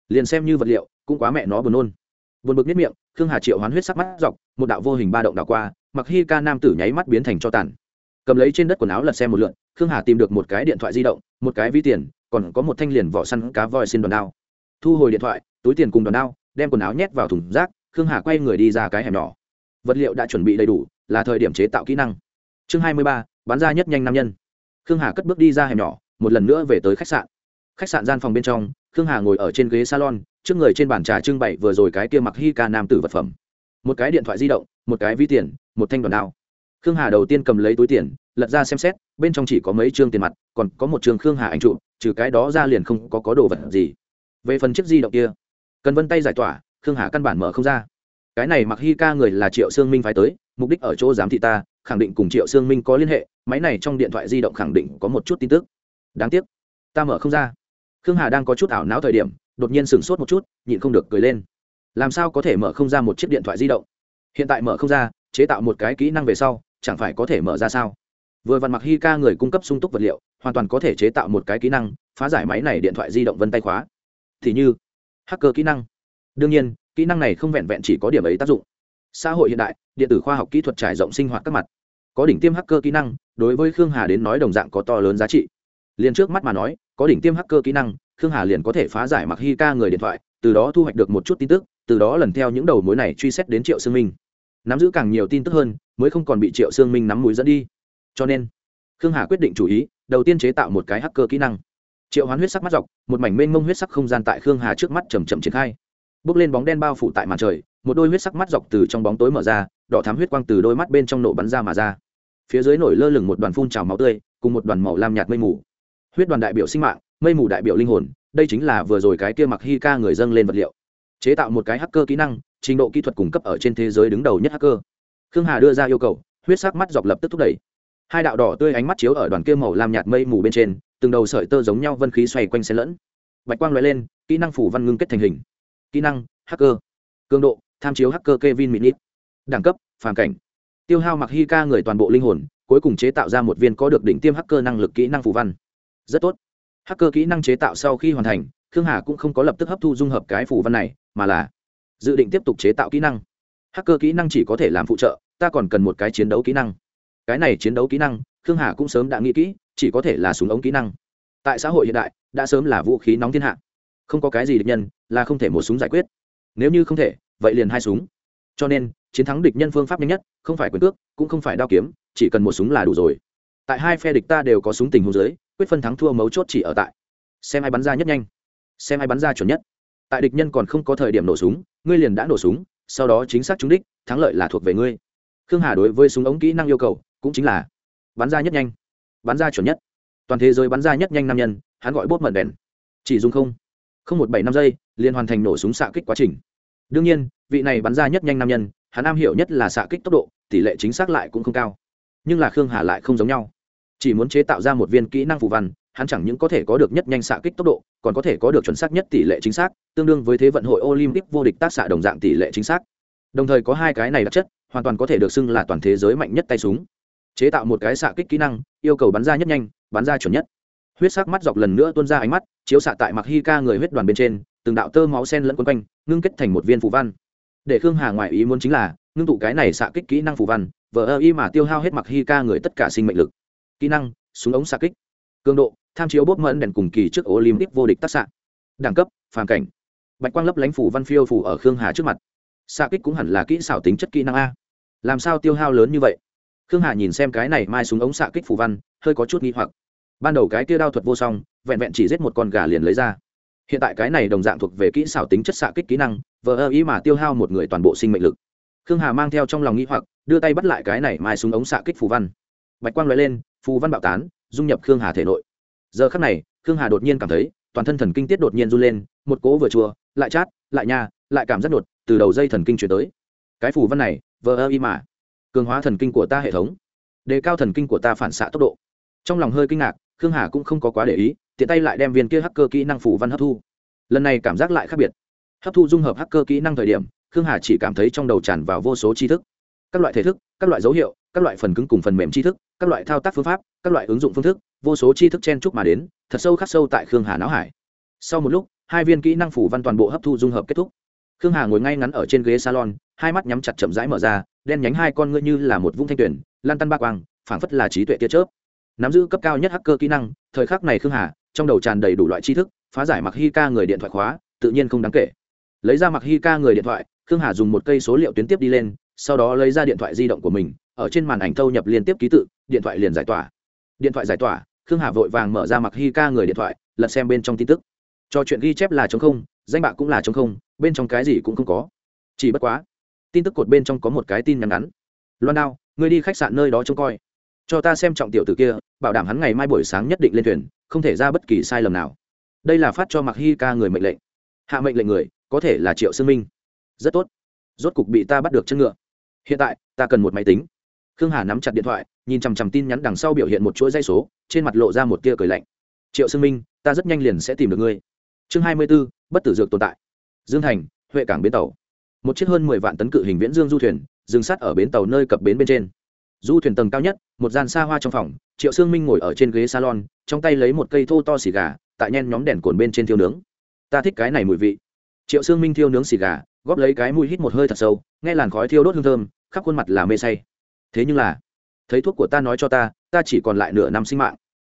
Liền xem như vật liệu, cũng quá mẹ nó buồn nôn. Buồn bực nhất miệng, khương hà triệu hoán huyết sắc mắt dọc, một đạo vô hình ba động đảo qua mặc hi ca nam tử nháy mắt biến thành cho tàn cầm lấy trên đất quần áo lật xem một lượn, khương hà tìm được một cái điện thoại di động, một cái ví tiền, còn có một thanh liền vỏ săn cá voi xin đòn đao. Thu hồi điện thoại, túi tiền cùng đòn đao, đem quần áo nhét vào thùng rác, khương hà quay người đi ra cái hẻm nhỏ. Vật liệu đã chuẩn bị đầy đủ, là thời điểm chế tạo kỹ năng. Chương hai mươi ba, bán ra nhất nhanh nam nhân. Khương hà cất bước đi ra hẻm nhỏ, một lần nữa về tới khách sạn. Khách sạn gian phòng bên trong, khương hà ngồi ở trên ghế salon, trước người trên bàn trà trưng bày vừa rồi cái kia mặc hi ca nam tử vật phẩm. Một cái điện thoại di động, một cái ví tiền, một thanh đoàn đao khương hà đầu tiên cầm lấy túi tiền lật ra xem xét bên trong chỉ có mấy chương tiền mặt còn có một trường khương hà ảnh trụ trừ cái đó ra liền không có, có đồ vật gì. Về phần chiếc di động kia cần vân tay giải tỏa khương hà căn bản mở không ra. Cái này mặc hi ca người là triệu sương minh phái tới mục đích ở chỗ giám thị ta khẳng định cùng triệu sương minh có liên hệ máy này trong điện thoại di động khẳng định có một chút tin tức. Đáng tiếc ta mở không ra. Khương hà đang có chút ảo não thời điểm đột nhiên sửng sốt một chút nhịn không được cười lên. Làm sao có thể mở không ra một chiếc điện thoại di động? Hiện tại mở không ra chế tạo một cái kỹ năng về sau chẳng phải có thể mở ra sao? Vừa vặn mặc hi ca người cung cấp sung túc vật liệu, hoàn toàn có thể chế tạo một cái kỹ năng, phá giải máy này điện thoại di động vân tay khóa. Thì như, hacker kỹ năng. Đương nhiên, kỹ năng này không vẹn vẹn chỉ có điểm ấy tác dụng. Xã hội hiện đại, điện tử khoa học kỹ thuật trải rộng sinh hoạt các mặt. Có đỉnh tiêm hacker kỹ năng, đối với khương hà đến nói đồng dạng có to lớn giá trị. Liền trước mắt mà nói, có đỉnh tiêm hacker kỹ năng, khương hà liền có thể phá giải mặc hi ca người điện thoại, từ đó thu hoạch được một chút tin tức, từ đó lần theo những đầu mối này truy xét đến triệu sương minh nắm giữ càng nhiều tin tức hơn, mới không còn bị triệu sương minh nắm mũi dẫn đi. Cho nên, khương hà quyết định chủ ý, đầu tiên chế tạo một cái hacker kỹ năng. Triệu hoán huyết sắc mắt dọc, một mảnh mênh mông huyết sắc không gian tại khương hà trước mắt chầm chậm triển khai. Bước lên bóng đen bao phủ tại màn trời, một đôi huyết sắc mắt dọc từ trong bóng tối mở ra, đỏ thám huyết quang từ đôi mắt bên trong nổ bắn ra mà ra. Phía dưới nổi lơ lửng một đoàn phun trào máu tươi, cùng một đoàn màu lam nhạt mây mù. Huyết đoàn đại biểu sinh mạng, mây mù đại biểu linh hồn, đây chính là vừa rồi cái kia mặc hi ca người dâng lên vật liệu. Chế tạo một cái hacker kỹ năng trình độ kỹ thuật cung cấp ở trên thế giới đứng đầu nhất hacker. Khương hà đưa ra yêu cầu, huyết sắc mắt dọc lập tức thúc đẩy. Hai đạo đỏ tươi ánh mắt chiếu ở đoàn kia màu lam nhạt mây mù bên trên, từng đầu sợi tơ giống nhau vân khí xoay quanh xen lẫn. Bạch quang loại lên, kỹ năng phủ văn ngưng kết thành hình. Kỹ năng, hacker. Cường độ, tham chiếu hacker kevin minit. Đẳng cấp, phàm cảnh. Tiêu hao mặc hi ca người toàn bộ linh hồn, cuối cùng chế tạo ra một viên có được đỉnh tiêm hacker năng lực kỹ năng phủ văn. Rất tốt. Hacker kỹ năng chế tạo sau khi hoàn thành, khương hà cũng không có lập tức hấp thu dung hợp cái phủ văn này, mà là dự định tiếp tục chế tạo kỹ năng. Hacker kỹ năng chỉ có thể làm phụ trợ, ta còn cần một cái chiến đấu kỹ năng. Cái này chiến đấu kỹ năng, khương hà cũng sớm đã nghĩ kỹ, chỉ có thể là súng ống kỹ năng. Tại xã hội hiện đại, đã sớm là vũ khí nóng thiên hạ. Không có cái gì địch nhân là không thể một súng giải quyết. Nếu như không thể, vậy liền hai súng. Cho nên, chiến thắng địch nhân phương pháp nhanh nhất, không phải quyền cước, cũng không phải đao kiếm, chỉ cần một súng là đủ rồi. Tại hai phe địch ta đều có súng tình huống dưới, quyết phân thắng thua mấu chốt chỉ ở tại. Xem ai bắn ra nhất nhanh, xem ai bắn ra chuẩn nhất tại địch nhân còn không có thời điểm nổ súng, ngươi liền đã nổ súng, sau đó chính xác trúng đích, thắng lợi là thuộc về ngươi. Khương hà đối với súng ống kỹ năng yêu cầu cũng chính là bắn ra nhất nhanh, bắn ra chuẩn nhất. Toàn thế giới bắn ra nhất nhanh nam nhân, hắn gọi bốt mận đèn. Chỉ dùng không không một bảy năm giây, liền hoàn thành nổ súng xạ kích quá trình. Đương nhiên, vị này bắn ra nhất nhanh nam nhân, hắn am hiểu nhất là xạ kích tốc độ, tỷ lệ chính xác lại cũng không cao. Nhưng là khương hà lại không giống nhau. Chỉ muốn chế tạo ra một viên kỹ năng phù văn hắn chẳng những có thể có được nhất nhanh xạ kích tốc độ, còn có thể có được chuẩn xác nhất tỷ lệ chính xác, tương đương với thế vận hội olympic vô địch tác xạ đồng dạng tỷ lệ chính xác. Đồng thời có hai cái này đặc chất, hoàn toàn có thể được xưng là toàn thế giới mạnh nhất tay súng. Chế tạo một cái xạ kích kỹ năng, yêu cầu bắn ra nhất nhanh, bắn ra chuẩn nhất. Huyết sắc mắt dọc lần nữa tuôn ra ánh mắt, chiếu xạ tại mặc hi ca người huyết đoàn bên trên, từng đạo tơ máu sen lẫn quấn quanh, ngưng kết thành một viên phù văn. Để khương hà ngoại ý muốn chính là, ngưng tụ cái này xạ kích kỹ năng phù văn, vờ y mà tiêu hao hết mặc hi ca người tất cả sinh mệnh lực. Kỹ năng, súng ống xạ kích. Cường độ tham chiếu bốp mẫn đèn cùng kỳ trước olympic vô địch tác xạ. Đẳng cấp, phàm cảnh. Bạch quang lấp lánh phủ văn phiêu phủ ở khương hà trước mặt. Xạ kích cũng hẳn là kỹ xảo tính chất kỹ năng a. Làm sao tiêu hao lớn như vậy? Khương hà nhìn xem cái này mai súng ống xạ kích phủ văn, hơi có chút nghi hoặc. Ban đầu cái kia đao thuật vô song, vẹn vẹn chỉ giết một con gà liền lấy ra. Hiện tại cái này đồng dạng thuộc về kỹ xảo tính chất xạ kích kỹ năng, vờ ơ ý mà tiêu hao một người toàn bộ sinh mệnh lực. Khương hà mang theo trong lòng nghĩ hoặc, đưa tay bắt lại cái này mai súng ống xạ kích phù văn. Bạch quang l lên, phù văn bạo tán, dung nhập khương hà thể nội giờ khắc này, khương hà đột nhiên cảm thấy, toàn thân thần kinh tiết đột nhiên run lên, một cố vừa chua, lại chát, lại nha, lại cảm giác đột, từ đầu dây thần kinh chuyển tới. Cái phù văn này, vờ ơ y mà. Cường hóa thần kinh của ta hệ thống. Đề cao thần kinh của ta phản xạ tốc độ. Trong lòng hơi kinh ngạc, khương hà cũng không có quá để ý, tiện tay lại đem viên kia hacker kỹ năng phủ văn hấp thu. Lần này cảm giác lại khác biệt. Hấp thu dung hợp hacker kỹ năng thời điểm, khương hà chỉ cảm thấy trong đầu tràn vào vô số tri thức. Các loại thể thức, các loại dấu hiệu, các loại phần cứng cùng phần mềm tri thức, các loại thao tác phương pháp, các loại ứng dụng phương thức vô số tri thức chen chúc mà đến, thật sâu khắc sâu tại khương hà não hải. Sau một lúc, hai viên kỹ năng phủ văn toàn bộ hấp thu dung hợp kết thúc. Khương hà ngồi ngay ngắn ở trên ghế salon, hai mắt nhắm chặt chậm rãi mở ra, đen nhánh hai con ngươi như là một vũng thanh tuyển lan tăn ba quang, phảng phất là trí tuệ tia chớp. Nắm giữ cấp cao nhất hacker kỹ năng, thời khắc này khương hà, trong đầu tràn đầy đủ loại tri thức, phá giải mặc hi ca người điện thoại khóa, tự nhiên không đáng kể. Lấy ra mặc hi ca người điện thoại, khương hà dùng một cây số liệu tuyến tiếp đi lên, sau đó lấy ra điện thoại di động của mình, ở trên màn ảnh thâu nhập liên tiếp ký tự, điện thoại liền giải tỏa. Điện thoại giải tỏa khương hà vội vàng mở ra mặc hi ca người điện thoại, lật xem bên trong tin tức. Cho chuyện ghi chép là chống không, danh bạ cũng là chống không, bên trong cái gì cũng không có. Chỉ bất quá, tin tức cột bên trong có một cái tin nhắn ngắn. Loan đao, ngươi đi khách sạn nơi đó trông coi. Cho ta xem trọng tiểu tử kia, bảo đảm hắn ngày mai buổi sáng nhất định lên thuyền, không thể ra bất kỳ sai lầm nào. Đây là phát cho mặc hi ca người mệnh lệnh. Hạ mệnh lệnh người, có thể là triệu sương minh. Rất tốt. Rốt cục bị ta bắt được chân ngựa. Hiện tại, ta cần một máy tính khương hà nắm chặt điện thoại, nhìn chằm chằm tin nhắn đằng sau biểu hiện một chuỗi dây số, trên mặt lộ ra một tia cười lạnh. Triệu sương minh, ta rất nhanh liền sẽ tìm được ngươi. Chương hai mươi b ố bất tử dược tồn tại. Dương thành, huệ cảng bến tàu. Một chiếc hơn mười vạn tấn cự hình viễn dương du thuyền, dừng sát ở bến tàu nơi cập bến bên trên. Du thuyền tầng cao nhất, một gian xa hoa trong phòng, triệu sương minh ngồi ở trên ghế salon, trong tay lấy một cây thô to xì gà, tại nhen nhóm đèn cồn bên trên thiêu nướng. Ta thích cái này mùi vị. Triệu sương minh thiêu nướng xì gà, góp lấy cái mùi hít một hơi thật sâu, nghe làn khói thiêu đốt hương thơm, khắp khuôn mặt là mê say thế nhưng là, thấy thuốc của ta nói cho ta ta chỉ còn lại nửa năm sinh mạng.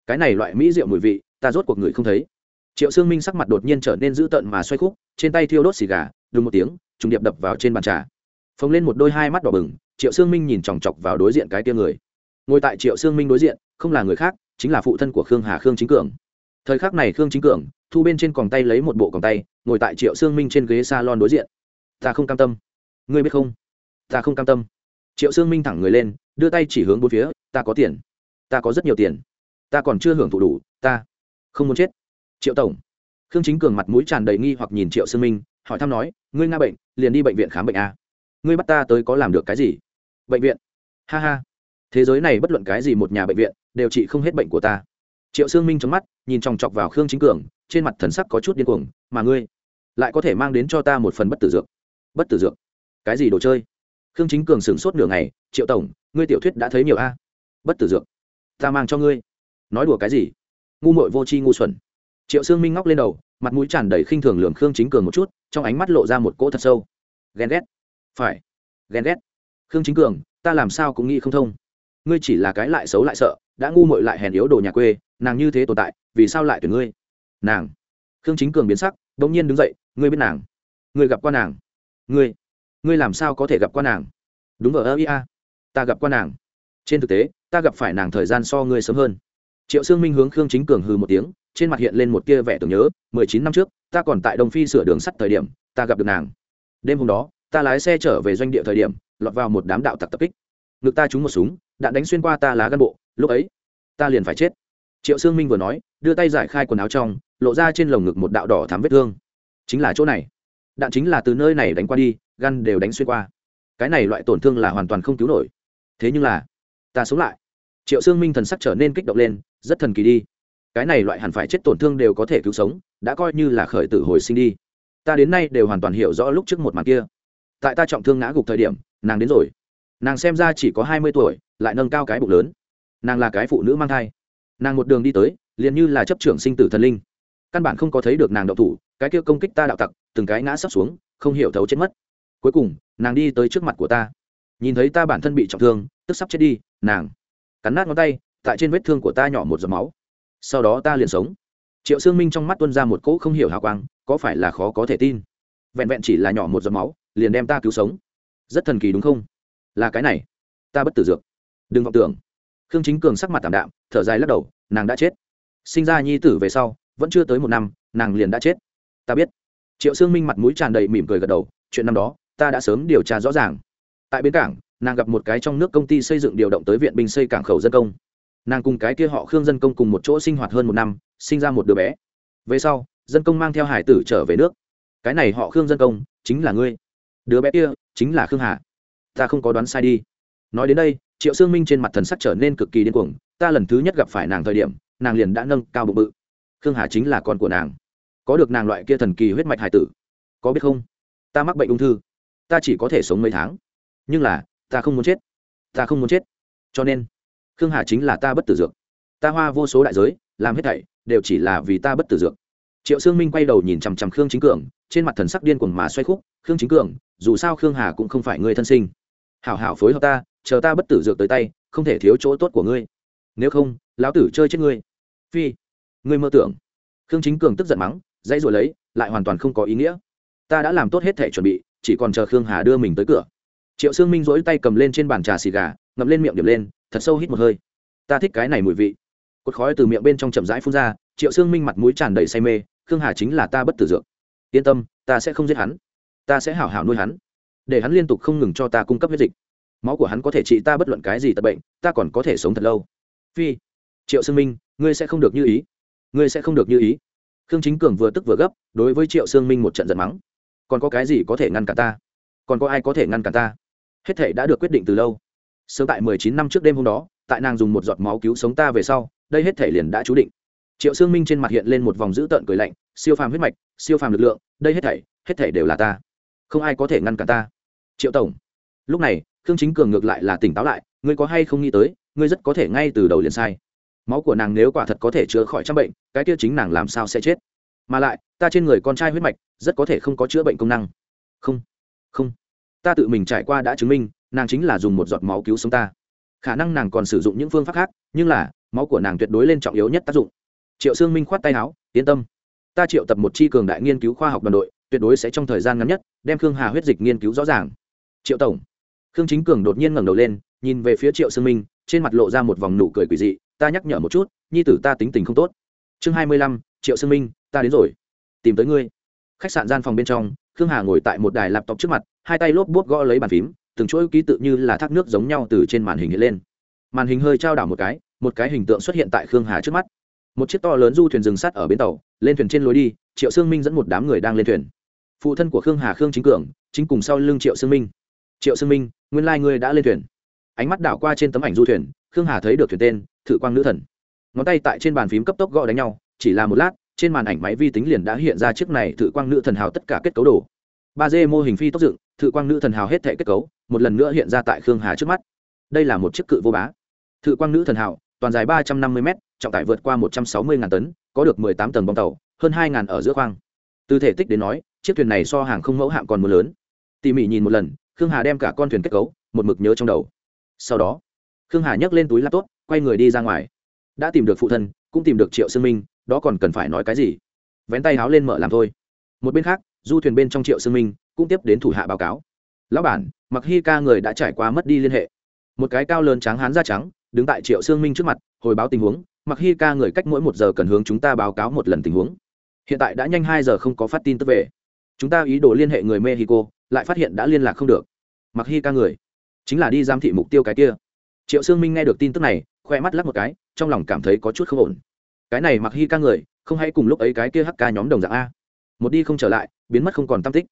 Cái này loại mỹ rượu mùi vị, ta rốt cuộc người không thấy. Triệu sương minh sắc mặt đột nhiên trở nên dữ tợn mà xoay khúc, trên tay thiêu đốt xì gà, đùng một tiếng, trùng điệp đập vào trên bàn trà. Phồng lên một đôi hai mắt đỏ bừng, triệu sương minh nhìn chòng chọc vào đối diện cái tia người. Ngồi tại triệu sương minh đối diện, không là người khác, chính là phụ thân của khương hà khương chính cường. Thời khắc này khương chính cường, thu bên trên còng tay lấy một bộ còng tay, ngồi tại triệu sương minh trên ghế s a lon đối diện. Ta không cam tâm. Ngươi biết không? Ta không cam tâm triệu sương minh thẳng người lên, đưa tay chỉ hướng bốn phía, ta có tiền, ta có rất nhiều tiền, ta còn chưa hưởng thụ đủ, ta không muốn chết. Triệu tổng. Khương chính cường mặt mũi tràn đầy nghi hoặc nhìn triệu sương minh, hỏi thăm nói, ngươi nga bệnh, liền đi bệnh viện khám bệnh a ngươi bắt ta tới có làm được cái gì? Bệnh viện? Ha ha. Thế giới này bất luận cái gì một nhà bệnh viện, đều trị không hết bệnh của ta. Triệu sương minh trong mắt, nhìn chòng chọc vào khương chính cường, trên mặt thần sắc có chút điên cuồng, mà ngươi lại có thể mang đến cho ta một phần bất tử dược. Bất tử dược? Cái gì đồ chơi? Khương chính cường sửng sốt nửa ngày, triệu tổng, ngươi tiểu thuyết đã thấy nhiều a. Bất tử dược, ta mang cho ngươi. Nói đùa cái gì? Ngu mội vô tri ngu xuẩn. Triệu sương minh ngóc lên đầu, mặt mũi tràn đầy khinh thường lường khương chính cường một chút, trong ánh mắt lộ ra một cỗ thật sâu. Ghen ghét. Phải. Ghen ghét. Khương chính cường, ta làm sao cũng nghĩ không thông. Ngươi chỉ là cái lại xấu lại sợ, đã ngu mội lại hèn yếu đồ nhà quê, nàng như thế tồn tại, vì sao lại tuyển ngươi? Nàng. Khương chính cường biến sắc đ ỗ n g nhiên đứng dậy, ngươi biết nàng. Ngươi gặp qua nàng. Ngươi ngươi làm sao có thể gặp qua nàng? Đúng vào ơ ia ta gặp qua nàng. Trên thực tế, ta gặp phải nàng thời gian so ngươi sớm hơn. Triệu sương minh hướng khương chính cường hư một tiếng, trên mặt hiện lên một tia vẻ tưởng nhớ, mười chín năm trước, ta còn tại đông phi sửa đường sắt thời điểm, ta gặp được nàng. Đêm hôm đó, ta lái xe trở về doanh địa thời điểm, lọt vào một đám đạo tặc tập kích. Ngực ta trúng một súng, đạn đánh xuyên qua ta lá gan bộ, lúc ấy, ta liền phải chết. Triệu sương minh vừa nói, đưa tay giải khai quần áo trong, lộ ra trên lồng ngực một đạo đỏ thắm vết thương. Chính là chỗ này đạn chính là từ nơi này đánh qua đi gan đều đánh xuyên qua. Cái này loại tổn thương là hoàn toàn không cứu nổi. Thế nhưng là, ta sống lại. Triệu sương minh thần sắc trở nên kích động lên, rất thần kỳ đi. Cái này loại hẳn phải chết tổn thương đều có thể cứu sống, đã coi như là khởi tử hồi sinh đi. Ta đến nay đều hoàn toàn hiểu rõ lúc trước một màn kia. Tại ta trọng thương ngã gục thời điểm, nàng đến rồi. Nàng xem ra chỉ có hai mươi tuổi, lại nâng cao cái bụng lớn. Nàng là cái phụ nữ mang thai. Nàng một đường đi tới, liền như là chấp trưởng sinh tử thần linh. Căn bản không có thấy được nàng đậu thủ, cái kia công kích ta đạo tặc từng cái ngã sắp xuống, không hiểu thấu chết mất. Cuối cùng, nàng đi tới trước mặt của ta. Nhìn thấy ta bản thân bị trọng thương, tức sắp chết đi, nàng cắn nát ngón tay, tại trên vết thương của ta nhỏ một giọt máu. Sau đó ta liền sống. Triệu sương minh trong mắt tuân ra một cỗ không hiểu hào quang, có phải là khó có thể tin? Vẹn vẹn chỉ là nhỏ một giọt máu, liền đem ta cứu sống. Rất thần kỳ đúng không? Là cái này. Ta bất tử dược. Đừng vọng tưởng. Khương chính cường sắc mặt tảm đạm, thở dài lắc đầu, nàng đã chết. Sinh ra nhi tử về sau, vẫn chưa tới một năm, nàng liền đã chết. Ta biết triệu sương minh mặt mũi tràn đầy mỉm cười gật đầu, chuyện năm đó, ta đã sớm điều tra rõ ràng. Tại bến cảng, nàng gặp một cái trong nước công ty xây dựng điều động tới viện binh xây cảng khẩu dân công. Nàng cùng cái kia họ khương dân công cùng một chỗ sinh hoạt hơn một năm, sinh ra một đứa bé. Về sau, dân công mang theo hải tử trở về nước. Cái này họ khương dân công, chính là ngươi. Đứa bé kia, chính là khương hà. Ta không có đoán sai đi. Nói đến đây, triệu sương minh trên mặt thần sắc trở nên cực kỳ điên cuồng. Ta lần thứ nhất gặp phải nàng thời điểm, nàng liền đã nâng cao bụng bự. Khương hà chính là con của nàng có được nàng loại kia thần kỳ huyết mạch hải tử. Có biết không? Ta mắc bệnh ung thư. Ta chỉ có thể sống mấy tháng. Nhưng là, ta không muốn chết. Ta không muốn chết. Cho nên, khương hà chính là ta bất tử dược. Ta hoa vô số đại giới, làm hết thảy, đều chỉ là vì ta bất tử dược. Triệu sương minh quay đầu nhìn chằm chằm khương chính cường, trên mặt thần sắc điên cuồng mà xoay khúc, khương chính cường, dù sao khương hà cũng không phải người thân sinh. Hảo hảo phối hợp ta, chờ ta bất tử dược tới tay, không thể thiếu chỗ tốt của ngươi. Nếu không, lão tử chơi chết ngươi. Phi, ngươi mơ tưởng. Khương chính cường tức giận mắng dãy rồi lấy, lại hoàn toàn không có ý nghĩa. Ta đã làm tốt hết thể chuẩn bị, chỉ còn chờ khương hà đưa mình tới cửa. Triệu sương minh rỗi tay cầm lên trên bàn trà xì gà, ngậm lên miệng điểm lên, thật sâu hít một hơi. Ta thích cái này mùi vị. Cột khói từ miệng bên trong chậm rãi phun ra, triệu sương minh mặt mũi tràn đầy say mê, khương hà chính là ta bất tử dược. Yên tâm, ta sẽ không giết hắn. Ta sẽ hảo hảo nuôi hắn. Để hắn liên tục không ngừng cho ta cung cấp huyết dịch. Máu của hắn có thể trị ta bất luận cái gì tật bệnh, ta còn có thể sống thật lâu. Phi, triệu sương minh, ngươi sẽ không được như ý. Ngươi sẽ không được như ý khương chính cường vừa tức vừa gấp, đối với triệu sương minh một trận giận mắng. Còn có cái gì có thể ngăn cản ta? Còn có ai có thể ngăn cản ta? Hết thể đã được quyết định từ lâu. Sớm tại mười chín năm trước đêm hôm đó, tại nàng dùng một giọt máu cứu sống ta về sau, đây hết thể liền đã chú định. Triệu sương minh trên mặt hiện lên một vòng dữ tợn cười lạnh, siêu phàm huyết mạch, siêu phàm lực lượng, đây hết thể hết thể đều là ta. Không ai có thể ngăn cản ta. Triệu tổng. Lúc này, khương chính cường ngược lại là tỉnh táo lại, ngươi có hay không nghĩ tới, ngươi rất có thể ngay từ đầu liền sai máu của nàng nếu quả thật có thể chữa khỏi trăm bệnh, cái kia chính nàng làm sao sẽ chết? Mà lại, ta trên người con trai huyết mạch, rất có thể không có chữa bệnh công năng. Không không. Ta tự mình trải qua đã chứng minh, nàng chính là dùng một giọt máu cứu sống ta. Khả năng nàng còn sử dụng những phương pháp khác, nhưng là, máu của nàng tuyệt đối lên trọng yếu nhất tác dụng. Triệu sương minh khoát tay áo, yên tâm. Ta triệu tập một chi cường đại nghiên cứu khoa học đoàn đội, tuyệt đối sẽ trong thời gian ngắn nhất, đem khương hà huyết dịch nghiên cứu rõ ràng. Triệu tổng. Khương chính cường đột nhiên ngẩng đầu lên, nhìn về phía triệu sương minh, trên mặt lộ ra một vòng nụ cười quỷ dị ta nhắc nhở một chút, nhi tử ta tính tình không tốt. Chương hai mươi lăm, triệu sương minh, ta đến rồi. Tìm tới ngươi. Khách sạn gian phòng bên trong, khương hà ngồi tại một đài laptop trước mặt, hai tay lốp bút gõ lấy bàn phím, từng chuỗi ký tự như là thác nước giống nhau từ trên màn hình hiện lên. Màn hình hơi trao đảo một cái một cái hình tượng xuất hiện tại khương hà trước mắt. Một chiếc to lớn du thuyền rừng sắt ở bến tàu, lên thuyền trên lối đi, triệu sương minh dẫn một đám người đang lên thuyền. Phụ thân của khương hà khương chính cường, chính cùng sau lưng triệu sương minh. Triệu sương minh, nguyên lai、like、ngươi đã lên thuyền. Ánh mắt đảo qua trên tấm ảnh du thuyền, khương hà thấy được thuyền tên thử quang nữ thần. Ngón tay tại trên bàn phím cấp tốc gõ đánh nhau, chỉ là một lát, trên màn ảnh máy vi tính liền đã hiện ra chiếc này thử quang nữ thần hào tất cả kết cấu đồ. ba d mô hình phi tốc dựng, thử quang nữ thần hào hết thể kết cấu, một lần nữa hiện ra tại khương hà trước mắt. Đây là một chiếc cự vô bá. Thử quang nữ thần hào, toàn dài ba trăm năm mươi m trọng tải vượt qua một trăm sáu mươi tấn, có được mười tám tầng bong tàu, hơn hai ở giữa khoang. Từ thể tích đến nói, chiếc thuyền này so hàng không mẫu hạm còn mưa lớn. Tỉ mỉ nhìn một lần, khương hà đem cả con thuyền kết cấu, một mực nhớ trong đầu. Sau đó, khương hà nhấc lên túi laptop quay người đi ra ngoài. Đã tìm được phụ thân, cũng tìm được triệu sương minh, đó còn cần phải nói cái gì? Vén tay háo lên mở làm thôi. Một bên khác, du thuyền bên trong triệu sương minh cũng tiếp đến thủ hạ báo cáo. Lão bản mặc hi ca người đã trải qua mất đi liên hệ. Một cái cao lớn trắng hán da trắng, đứng tại triệu sương minh trước mặt, hồi báo tình huống mặc hi ca người cách mỗi một giờ cần hướng chúng ta báo cáo một lần tình huống. Hiện tại đã nhanh hai giờ không có phát tin tức về. Chúng ta ý đồ liên hệ người mexico, lại phát hiện đã liên lạc không được. Mặc hi ca người, chính là đi giám thị mục tiêu cái kia. Triệu sương minh nghe được tin tức này khoe mắt lắc một cái, trong lòng cảm thấy có chút không ổn. Cái này mặc hy ca người, không hay cùng lúc ấy cái kia hắc ca nhóm đồng dạng a. Một đi không trở lại, biến mất không còn tam tích.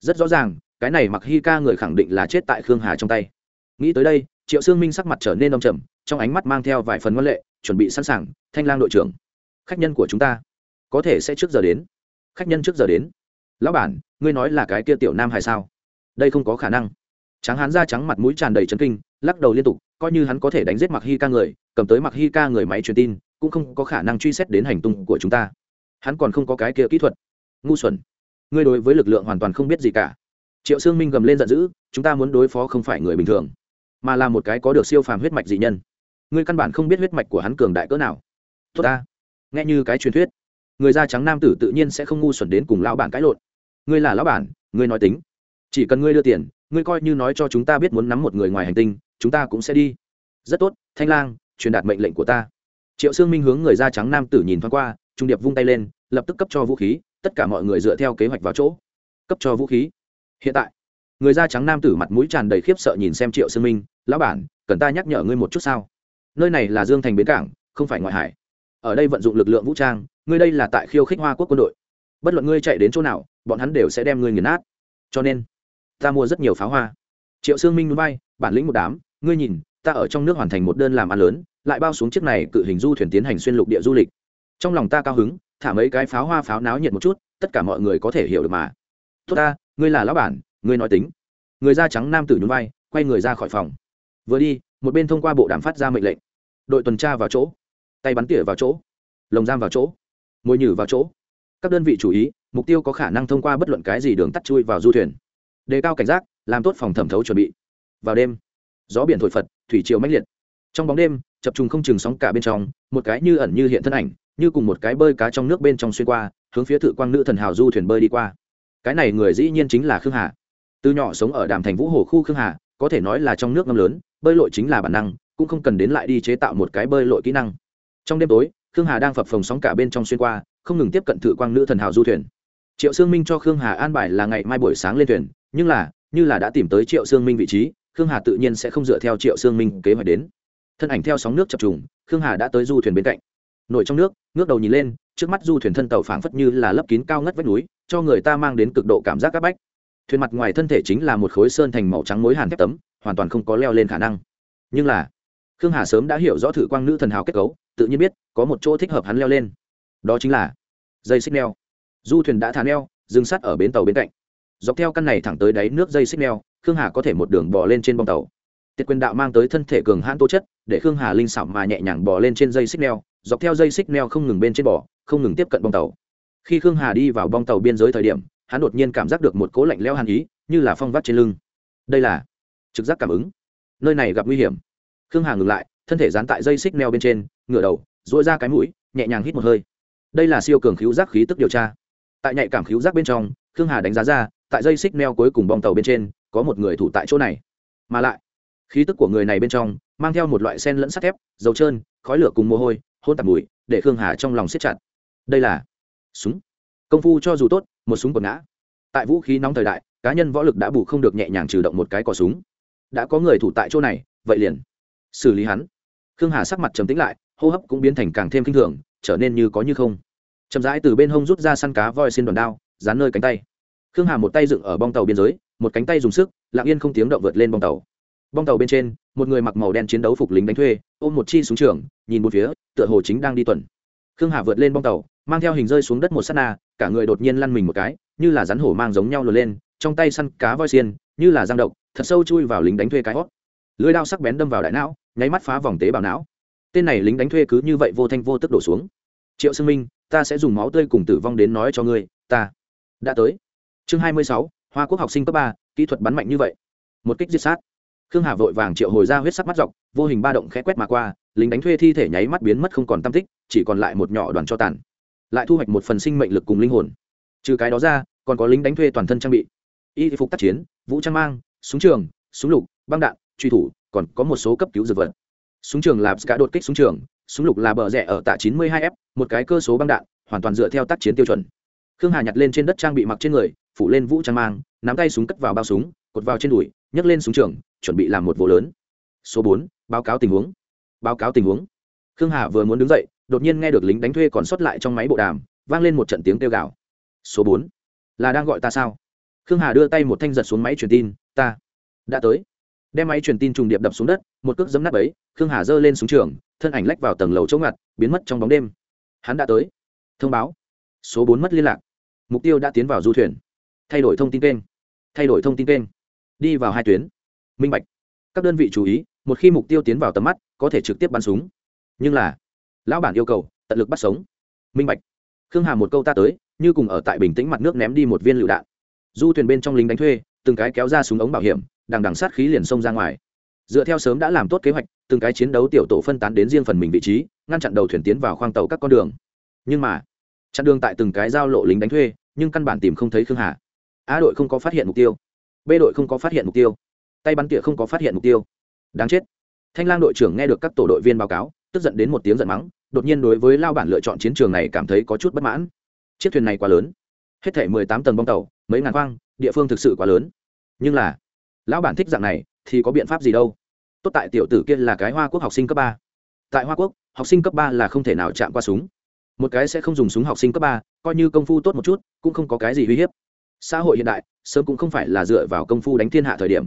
Rất rõ ràng, cái này mặc hy ca người khẳng định là chết tại khương hà trong tay. Nghĩ tới đây, triệu sương minh sắc mặt trở nên đông trầm, trong ánh mắt mang theo vài phần ngoan lệ, chuẩn bị sẵn sàng, thanh lang đội trưởng. Khách nhân của chúng ta, có thể sẽ trước giờ đến. Khách nhân trước giờ đến. Lão bản, ngươi nói là cái kia tiểu nam hay sao? Đây không có khả năng. Tráng hán da trắng mặt mũi tràn đầy chấn kinh lắc đầu liên tục, coi như hắn có thể đánh giết mặc Hi ca người, cầm tới mặc Hi ca người máy truyền tin, cũng không có khả năng truy xét đến hành tung của chúng ta. Hắn còn không có cái kia kỹ thuật. Ngu xuẩn. Ngươi đối với lực lượng hoàn toàn không biết gì cả. Triệu sương minh gầm lên giận dữ, chúng ta muốn đối phó không phải người bình thường, mà là một cái có được siêu phàm huyết mạch dị nhân. Ngươi căn bản không biết huyết mạch của hắn cường đại cỡ nào. Tốt ta. Nghe như cái truyền thuyết, người da trắng nam tử tự nhiên sẽ không ngu xuẩn đến cùng lão bản cãi lộn. Ngươi là lão bản, ngươi nói tính. Chỉ cần ngươi đưa tiền ngươi coi như nói cho chúng ta biết muốn nắm một người ngoài hành tinh, chúng ta cũng sẽ đi. Rất tốt, thanh lang, truyền đạt mệnh lệnh của ta. Triệu sương minh hướng người da trắng nam tử nhìn thoáng qua, trung điệp vung tay lên, lập tức cấp cho vũ khí, tất cả mọi người dựa theo kế hoạch vào chỗ. Cấp cho vũ khí. Hiện tại, người da trắng nam tử mặt mũi tràn đầy khiếp sợ nhìn xem triệu sương minh, lão bản, cần ta nhắc nhở ngươi một chút sao? Nơi này là dương thành bến cảng, không phải ngoại hải. Ở đây vận dụng lực lượng vũ trang, ngươi đây là tại khiêu khích hoa quốc quân đội. Bất luận ngươi chạy đến chỗ nào, bọn hắn đều sẽ đem ngươi nghiền nát. Cho nên ta mua rất nhiều pháo hoa. Triệu sương minh núi bay, bản lĩnh một đám, ngươi nhìn, ta ở trong nước hoàn thành một đơn làm ăn lớn, lại bao xuống chiếc này cự hình du thuyền tiến hành xuyên lục địa du lịch. Trong lòng ta cao hứng, thả mấy cái pháo hoa pháo náo nhiệt một chút, tất cả mọi người có thể hiểu được mà. Tốt ta, ngươi là lão bản, ngươi nói tính. Người da trắng nam tử nhún vai quay người ra khỏi phòng. Vừa đi, một bên thông qua bộ đàm phát ra mệnh lệnh. Đội tuần tra vào chỗ. Tay bắn tỉa vào chỗ. Lồng giam vào chỗ. Mồi nhử vào chỗ. Các đơn vị chú ý, mục tiêu có khả năng thông qua bất luận cái gì đường tắt chui vào du thuyền đề cao cảnh giác, làm tốt phòng thẩm thấu chuẩn bị. Vào đêm, gió biển thổi phật, thủy triều mãnh liệt. Trong bóng đêm, chập trùng không chừng sóng cả bên trong, một cái như ẩn như hiện thân ảnh, như cùng một cái bơi cá trong nước bên trong xuyên qua, hướng phía thự quang nữ thần hào du thuyền bơi đi qua. Cái này người dĩ nhiên chính là khương hà. Từ nhỏ sống ở đàm thành vũ hồ khu khương hà, có thể nói là trong nước ngâm lớn, bơi lội chính là bản năng, cũng không cần đến lại đi chế tạo một cái bơi lội kỹ năng. Trong đêm tối, khương hà đang phập phồng sóng cả bên trong xuyên qua, không ngừng tiếp cận thự quang nữ thần hào du thuyền. Triệu sương minh cho khương hà an bài là ngày mai buổi sáng lên thuyền nhưng là, như là đã tìm tới triệu sương minh vị trí, khương hà tự nhiên sẽ không dựa theo triệu sương minh kế hoạch đến. Thân ảnh theo sóng nước chập trùng, khương hà đã tới du thuyền bên cạnh. Nổi trong nước, ngước đầu nhìn lên, trước mắt du thuyền thân tàu phảng phất như là lấp kín cao ngất vách núi, cho người ta mang đến cực độ cảm giác áp bách. Thuyền mặt ngoài thân thể chính là một khối sơn thành màu trắng mối hàn thép tấm, hoàn toàn không có leo lên khả năng. Nhưng là, khương hà sớm đã hiểu rõ thử quang nữ thần hào kết cấu, tự nhiên biết, có một chỗ thích hợp hắn leo lên. Đó chính là dây xích neo. Du thuyền đã thả neo, dừng sắt ở bến tàu bên cạnh dọc theo căn này thẳng tới đáy nước dây xích neo, khương hà có thể một đường bò lên trên bong tàu. Tiệt quyền đạo mang tới thân thể cường hãn tố chất, để khương hà linh xảo mà nhẹ nhàng bò lên trên dây xích neo, dọc theo dây xích neo không ngừng bên trên bò, không ngừng tiếp cận bong tàu. Khi khương hà đi vào bong tàu biên giới thời điểm, hắn đột nhiên cảm giác được một cố lạnh leo hàn ý, như là phong vắt trên lưng. Đây là trực giác cảm ứng. Nơi này gặp nguy hiểm. Khương hà ngừng lại, thân thể dán tại dây xích neo bên trên, ngửa đầu dội ra cái mũi, nhẹ nhàng hít một hơi. Đây là siêu cường khíu giác khí tức điều tra. Tại nhạy cảm khíu giác bên trong khương hà đánh giá ra, tại dây xích neo cuối cùng bong tàu bên trên, có một người thủ tại chỗ này. Mà lại, khí tức của người này bên trong, mang theo một loại sen lẫn sắt thép, dầu trơn, khói lửa cùng mồ hôi, hôn tạp mùi, để khương hà trong lòng siết chặt. Đây là súng. Công phu cho dù tốt, một súng còn ngã. Tại vũ khí nóng thời đại, cá nhân võ lực đã bù không được nhẹ nhàng trừ động một cái cò súng. Đã có người thủ tại chỗ này, vậy liền xử lý hắn. Khương hà sắc mặt trầm tĩnh lại, hô hấp cũng biến thành càng thêm k i n h thường, trở nên như có như không. Chậm rãi từ bên hông rút ra săn cá voi xin đòn đao dán nơi cánh tay. Khương hà một tay dựng ở bong tàu biên giới, một cánh tay dùng sức, lặng yên không tiếng động vượt lên bong tàu. Bong tàu bên trên, một người mặc màu đen chiến đấu phục lính đánh thuê, ôm một chi súng trường, nhìn một phía, tựa hồ chính đang đi tuần. Khương hà vượt lên bong tàu, mang theo hình rơi xuống đất một s á t na, cả người đột nhiên lăn mình một cái, như là rắn hổ mang giống nhau lượt lên, trong tay săn cá voi xiên, như là giang động thật sâu chui vào lính đánh thuê cái hót. Lưới đao sắc bén đâm vào đại não, nháy mắt phá vòng tế bào não. Tên này lính đánh thuê cứ như vậy vô thanh vô tức đổ xuống. Triệu sương minh, ta sẽ dùng máu tươi cùng tử vong đến nói cho ngươi, ta đã tới. Chương hai mươi sáu, hoa quốc học sinh cấp ba, kỹ thuật bắn mạnh như vậy. Một kích giết sát. Khương hà vội vàng triệu hồi ra huyết sắc mắt dọc, vô hình ba động khẽ quét mà qua, lính đánh thuê thi thể nháy mắt biến mất không còn tam tích, chỉ còn lại một nhỏ đoàn cho tàn. Lại thu hoạch một phần sinh mệnh lực cùng linh hồn. Trừ cái đó ra, còn có lính đánh thuê toàn thân trang bị. Y phục tác chiến, vũ trang mang, súng trường, súng lục, băng đạn, truy thủ, còn có một số cấp cứu dược vật. Súng trường là cả đột kích súng trường, súng lục là bờ rẻ ở tạ 92 f, một cái cơ số băng đạn, hoàn toàn dựa theo tác chiến tiêu chuẩn khương hà nhặt lên trên đất trang bị mặc trên người, phủ lên vũ trang mang, nắm tay súng cất vào bao súng, cột vào trên đùi, nhấc lên súng trường, chuẩn bị làm một vụ lớn. Số bốn, báo cáo tình huống. Báo cáo tình huống. Khương hà vừa muốn đứng dậy, đột nhiên nghe được lính đánh thuê còn sót lại trong máy bộ đàm, vang lên một trận tiếng kêu gào. Số bốn, là đang gọi ta sao? Khương hà đưa tay một thanh giật xuống máy truyền tin, ta đã tới. Đem máy truyền tin trùng điệp đập xuống đất, một cước dấm nát ấy khương hà giơ lên súng trường, thân ảnh lách vào tầng lầu chỗ ngặt, biến mất trong bóng đêm. Hắn đã tới. Thông báo. Số bốn mất liên lạc mục tiêu đã tiến vào du thuyền. Thay đổi thông tin kênh. Thay đổi thông tin kênh. Đi vào hai tuyến. Minh bạch. Các đơn vị chú ý, một khi mục tiêu tiến vào tầm mắt, có thể trực tiếp bắn súng. Nhưng là, lão bản yêu cầu, tận lực bắt sống. Minh bạch. Khương hà một câu ta tới, như cùng ở tại bình tĩnh mặt nước ném đi một viên lựu đạn. Du thuyền bên trong lính đánh thuê, từng cái kéo ra súng ống bảo hiểm, đằng đằng sát khí liền xông ra ngoài. Dựa theo sớm đã làm tốt kế hoạch, từng cái chiến đấu tiểu tổ phân tán đến riêng phần mình vị trí, ngăn chặn đầu thuyền tiến vào khoang tàu các con đường. Nhưng mà chặn đường tại từng cái giao lộ lính đánh thuê, nhưng căn bản tìm không thấy khương hà. A đội không có phát hiện mục tiêu. B đội không có phát hiện mục tiêu. Tay bắn tỉa không có phát hiện mục tiêu. Đáng chết. Thanh lang đội trưởng nghe được các tổ đội viên báo cáo, tức giận đến một tiếng giận mắng, đột nhiên đối với lao bản lựa chọn chiến trường này cảm thấy có chút bất mãn. Chiếc thuyền này quá lớn. Hết thể mười tám tầng bong tàu, mấy ngàn khoang, địa phương thực sự quá lớn. Nhưng là, lão bản thích dạng này, thì có biện pháp gì đâu? Tốt tại tiểu tử kia là cái hoa quốc học sinh cấp ba. Tại hoa quốc, học sinh cấp ba là không thể nào chạm qua súng một cái sẽ không dùng súng học sinh cấp ba, coi như công phu tốt một chút, cũng không có cái gì uy hiếp. Xã hội hiện đại, sớm cũng không phải là dựa vào công phu đánh thiên hạ thời điểm.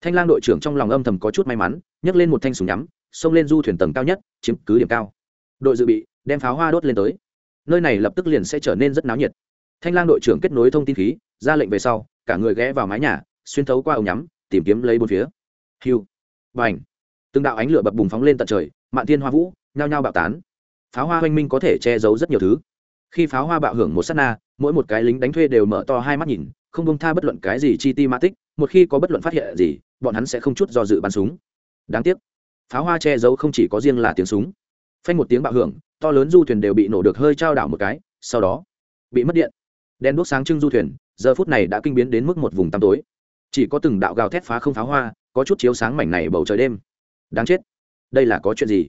Thanh lang đội trưởng trong lòng âm thầm có chút may mắn, nhấc lên một thanh súng nhắm xông lên du thuyền tầng cao nhất, chiếm cứ điểm cao. Đội dự bị, đem pháo hoa đốt lên tới. Nơi này lập tức liền sẽ trở nên rất náo nhiệt. Thanh lang đội trưởng kết nối thông tin khí, ra lệnh về sau, cả người ghé vào mái nhà, xuyên thấu qua ống nhắm tìm kiếm lấy bốn phía. Hiu và ảnh từng đạo ánh lửa bập bùng phóng lên tận trời, mạn thiên hoa vũ, nhao nhao bạo tán pháo hoa hoanh minh có thể che giấu rất nhiều thứ. Khi pháo hoa bạo hưởng một s á t na, mỗi một cái lính đánh thuê đều mở to hai mắt nhìn, không bông tha bất luận cái gì chi ti ma tích, một khi có bất luận phát hiện gì, bọn hắn sẽ không chút do dự bắn súng. Đáng tiếc, pháo hoa che giấu không chỉ có riêng là tiếng súng. Phanh một tiếng bạo hưởng, to lớn du thuyền đều bị nổ được hơi trao đảo một cái, sau đó bị mất điện. Đèn đuốc sáng trưng du thuyền, giờ phút này đã kinh biến đến mức một vùng tăm tối. Chỉ có từng đạo gào thét phá không pháo hoa, có chút chiếu sáng mảnh này bầu trời đêm. Đáng chết, đây là có chuyện gì?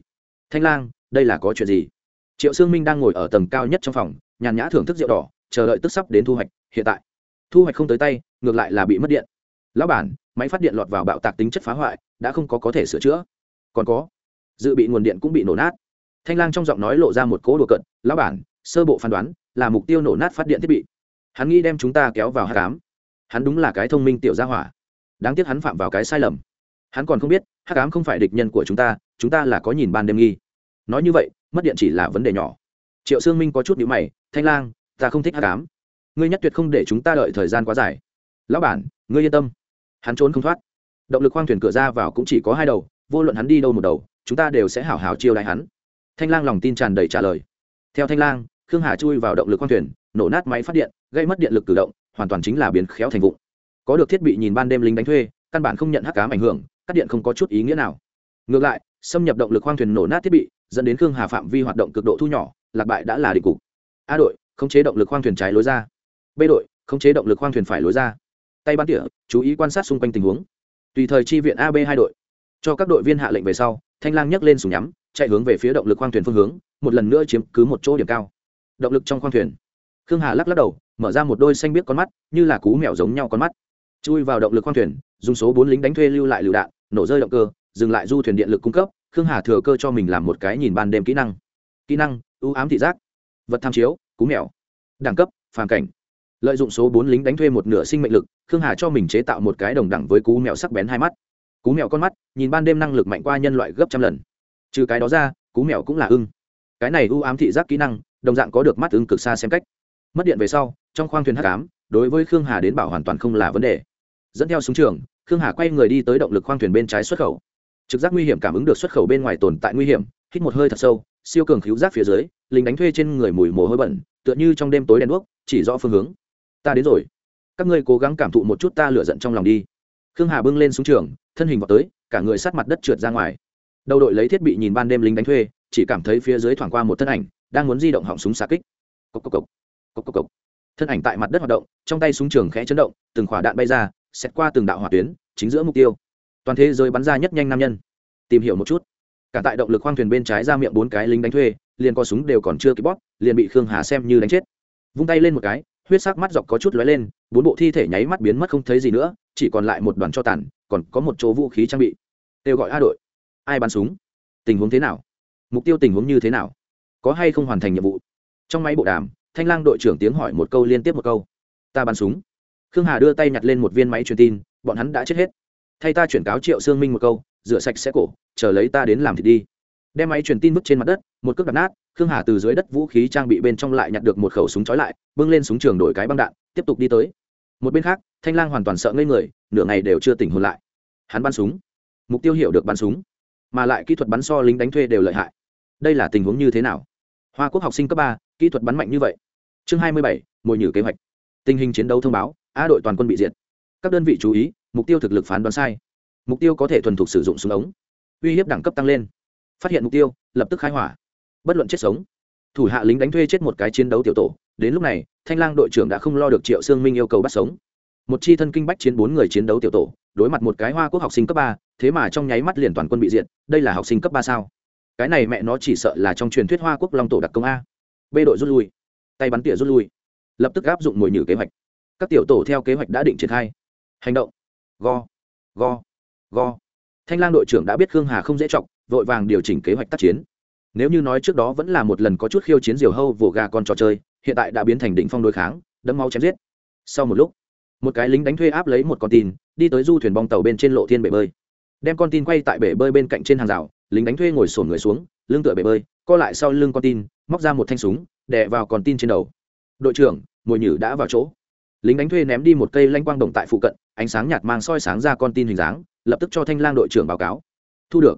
Thanh lang đây là có chuyện gì? Triệu sương minh đang ngồi ở tầng cao nhất trong phòng, nhàn nhã thưởng thức rượu đỏ, chờ đợi tức sắp đến thu hoạch, hiện tại. Thu hoạch không tới tay, ngược lại là bị mất điện. Lão bản, máy phát điện lọt vào bạo tạc tính chất phá hoại, đã không có có thể sửa chữa. Còn có, dự bị nguồn điện cũng bị nổ nát. Thanh lang trong giọng nói lộ ra một cỗ đùa cận lão bản, sơ bộ phán đoán là mục tiêu nổ nát phát điện thiết bị. Hắn nghĩ đem chúng ta kéo vào hát cám. Hắn đúng là cái thông minh tiểu gia hỏa. Đáng tiếc hắn phạm vào cái sai lầm. Hắn còn không biết, hát cám không phải địch nhân của chúng ta chúng ta là có nhìn ban đêm nghi nói như vậy, mất điện chỉ là vấn đề nhỏ. Triệu sương minh có chút nhữ mày, thanh lang, ta không thích hát cám ngươi nhất tuyệt không để chúng ta đợi thời gian quá dài. Lão bản, ngươi yên tâm. Hắn trốn không thoát. Động lực khoang thuyền cửa ra vào cũng chỉ có hai đầu, vô luận hắn đi đâu một đầu, chúng ta đều sẽ hảo hảo chiêu đại hắn. Thanh lang lòng tin tràn đầy trả lời. Theo thanh lang, khương hà chui vào động lực khoang thuyền, nổ nát máy phát điện, gây mất điện lực cử động, hoàn toàn chính là biến khéo thành vụ có được thiết bị nhìn ban đêm lính đánh thuê, căn bản không nhận hắc cám ảnh hưởng, cắt điện không có chút ý nghĩa nào. Ngược lại, xâm nhập động lực khoang thuyền nổ nát thiết bị dẫn đến khương hà phạm vi hoạt động cực độ thu nhỏ, lạc bại đã là địch cục. A đội, khống chế động lực khoang thuyền trái lối ra. B đội, khống chế động lực khoang thuyền phải lối ra. Tay bắn tỉa, chú ý quan sát xung quanh tình huống. Tùy thời chi viện ab hai đội. Cho các đội viên hạ lệnh về sau, thanh lang nhấc lên súng nhắm, chạy hướng về phía động lực khoang thuyền phương hướng, một lần nữa chiếm cứ một chỗ điểm cao. Động lực trong khoang thuyền. Khương hà lắc lắc đầu, mở ra một đôi xanh biết con mắt, như là cú mèo giống nhau con mắt. Chui vào động lực khoang thuyền, dùng số bốn lính đánh thuê lưu lại lựu đạn, nổ rơi động cơ, dừng lại du thuyền điện lực cung cấp khương hà thừa cơ cho mình làm một cái nhìn ban đêm kỹ năng. Kỹ năng, ưu ám thị giác. Vật tham chiếu, cú mèo. Đẳng cấp, phàm cảnh. Lợi dụng số bốn lính đánh thuê một nửa sinh mệnh lực, khương hà cho mình chế tạo một cái đồng đẳng với cú mèo sắc bén hai mắt. Cú mèo con mắt, nhìn ban đêm năng lực mạnh qua nhân loại gấp trăm lần. Trừ cái đó ra, cú mèo cũng là ưng. Cái này ưu ám thị giác kỹ năng, đồng dạng có được mắt ưng cực xa xem cách. Mất điện về sau, trong khoang thuyền h tám đối với khương hà đến bảo hoàn toàn không là vấn đề. Dẫn theo súng trường, khương hà quay người đi tới động lực khoang thuyền bên trái xuất khẩu trực giác nguy hiểm cảm ứng được xuất khẩu bên ngoài tồn tại nguy hiểm, hít một hơi thật sâu, siêu cường cứu giác phía dưới, lính đánh thuê trên người mùi mồ hôi bẩn, tựa như trong đêm tối đèn đuốc, chỉ rõ phương hướng. Ta đến rồi. Các ngươi cố gắng cảm thụ một chút ta lửa giận trong lòng đi. Khương hà bưng lên súng trường, thân hình vào tới, cả người sát mặt đất trượt ra ngoài. Đầu đội lấy thiết bị nhìn ban đêm lính đánh thuê, chỉ cảm thấy phía dưới thoảng qua một thân ảnh, đang muốn di động họng súng xạ kích. Cốc cốc cốc. Cốc cốc cốc. thân ảnh tại mặt đất hoạt động, trong tay súng trường khẽ chấn động, từng khỏa đạn bay ra xét qua từng đạo hỏa tuyến, chính giữa mục tiêu toàn thế giới bắn ra nhất nhanh nam nhân. Tìm hiểu một chút. Cả tại động lực khoang thuyền bên trái ra miệng bốn cái lính đánh thuê, liền có súng đều còn chưa kịp bóp, liền bị khương hà xem như đánh chết. Vung tay lên một cái, huyết sắc mắt dọc có chút lóe lên, bốn bộ thi thể nháy mắt biến mất không thấy gì nữa, chỉ còn lại một đoàn cho tàn, còn có một chỗ vũ khí trang bị. Kêu gọi a đội. Ai bắn súng? Tình huống thế nào? Mục tiêu tình huống như thế nào? Có hay không hoàn thành nhiệm vụ? Trong máy bộ đàm, thanh lang đội trưởng tiếng hỏi một câu liên tiếp một câu. Ta bắn súng. Khương hà đưa tay nhặt lên một viên máy truyền tin, bọn hắn đã chết hết thay ta chuyển cáo triệu sương minh một câu, rửa sạch sẽ cổ, chờ lấy ta đến làm thịt đi. Đem máy truyền tin vứt trên mặt đất, một cước đặt nát, khương hà từ dưới đất vũ khí trang bị bên trong lại nhặt được một khẩu súng trói lại, bưng lên súng trường đổi cái băng đạn, tiếp tục đi tới. Một bên khác, thanh lang hoàn toàn sợ ngây người, nửa ngày đều chưa tỉnh hồn lại. Hắn bắn súng. Mục tiêu hiểu được bắn súng. Mà lại kỹ thuật bắn so lính đánh thuê đều lợi hại. Đây là tình huống như thế nào? Hoa quốc học sinh cấp ba, kỹ thuật bắn mạnh như vậy. Chương hai mươi bảy, mồi nhử kế hoạch. Tình hình chiến đấu thông báo a đội toàn quân bị diệt. Các đơn vị chú ý mục tiêu thực lực phán đoán sai. Mục tiêu có thể thuần thục sử dụng súng ống. Uy hiếp đẳng cấp tăng lên. Phát hiện mục tiêu, lập tức khai hỏa. Bất luận chết sống, thủ hạ lính đánh thuê chết một cái chiến đấu tiểu tổ. Đến lúc này, thanh lang đội trưởng đã không lo được triệu sương minh yêu cầu bắt sống. Một chi thân kinh bách chiến bốn người chiến đấu tiểu tổ, đối mặt một cái hoa quốc học sinh cấp ba, thế mà trong nháy mắt liền toàn quân bị diện. đây là học sinh cấp ba sao? Cái này mẹ nó chỉ sợ là trong truyền thuyết hoa quốc long tổ đặc công a. B đội rút lui. Tay bắn tỉa rút lui. Lập tức áp dụng mồi nhử kế hoạch. Các tiểu tổ theo kế hoạch đã định triển khai. Hành động go. Go. Go. Thanh lang đội trưởng đã biết khương hà không dễ chọc, vội vàng điều chỉnh kế hoạch tác chiến. Nếu như nói trước đó vẫn là một lần có chút khiêu chiến diều hâu vồ gà con trò chơi, hiện tại đã biến thành đỉnh phong đối kháng, đấm máu chém giết. Sau một lúc, một cái lính đánh thuê áp lấy một con tin, đi tới du thuyền bong tàu bên trên lộ thiên bể bơi. Đem con tin quay tại bể bơi bên cạnh trên hàng rào, lính đánh thuê ngồi sổn người xuống, lưng tựa bể bơi, co lại sau lưng con tin, móc ra một thanh súng, đè vào con tin trên đầu. Đội trưởng, mồi nhử đã vào chỗ lính đánh thuê ném đi một cây lanh quang đồng tại phụ cận, ánh sáng nhạt mang soi sáng ra con tin hình dáng, lập tức cho thanh lang đội trưởng báo cáo. Thu được.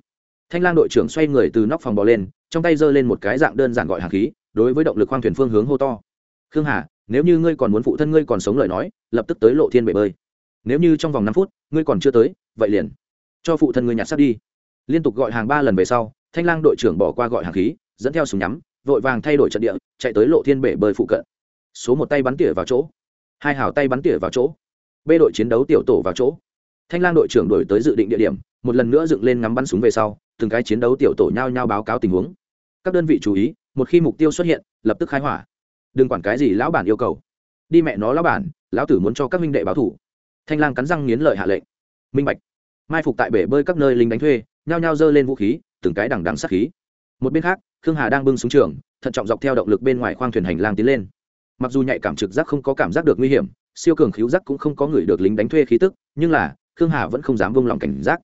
Thanh lang đội trưởng xoay người từ nóc phòng bò lên, trong tay giơ lên một cái dạng đơn giản gọi hàng khí, đối với động lực khoang thuyền phương hướng hô to. Khương hà, nếu như ngươi còn muốn phụ thân ngươi còn sống lời nói, lập tức tới lộ thiên bể bơi. Nếu như trong vòng năm phút, ngươi còn chưa tới, vậy liền cho phụ thân ngươi nhặt sắt đi. Liên tục gọi hàng ba lần về sau, thanh lang đội trưởng bỏ qua gọi hàng khí, dẫn theo súng nhắm, vội vàng thay đổi trận địa, chạy tới lộ thiên bể bơi phụ cận. Số một tay bắn tỉa vào chỗ hai hảo tay bắn tỉa vào chỗ, b đội chiến đấu tiểu tổ vào chỗ. Thanh lang đội trưởng đổi tới dự định địa điểm, một lần nữa dựng lên ngắm bắn súng về sau, từng cái chiến đấu tiểu tổ nhao nhao báo cáo tình huống. Các đơn vị chú ý, một khi mục tiêu xuất hiện, lập tức khai hỏa. Đừng quản cái gì lão bản yêu cầu. Đi mẹ nó lão bản, lão tử muốn cho các minh đệ báo thủ. Thanh lang cắn răng nghiến lợi hạ lệnh. Minh bạch. Mai phục tại bể bơi các nơi lính đánh thuê, nhao nhao giơ lên vũ khí, từng cái đằng đằng sát khí. Một bên khác, khương hà đang bưng xuống trường, thận trọng dọc theo động lực bên ngoài khoang thuyền hành lang tiến lên mặc dù nhạy cảm trực giác không có cảm giác được nguy hiểm, siêu cường khíu giác cũng không có người được lính đánh thuê khí tức, nhưng là, khương hà vẫn không dám vung lòng cảnh giác.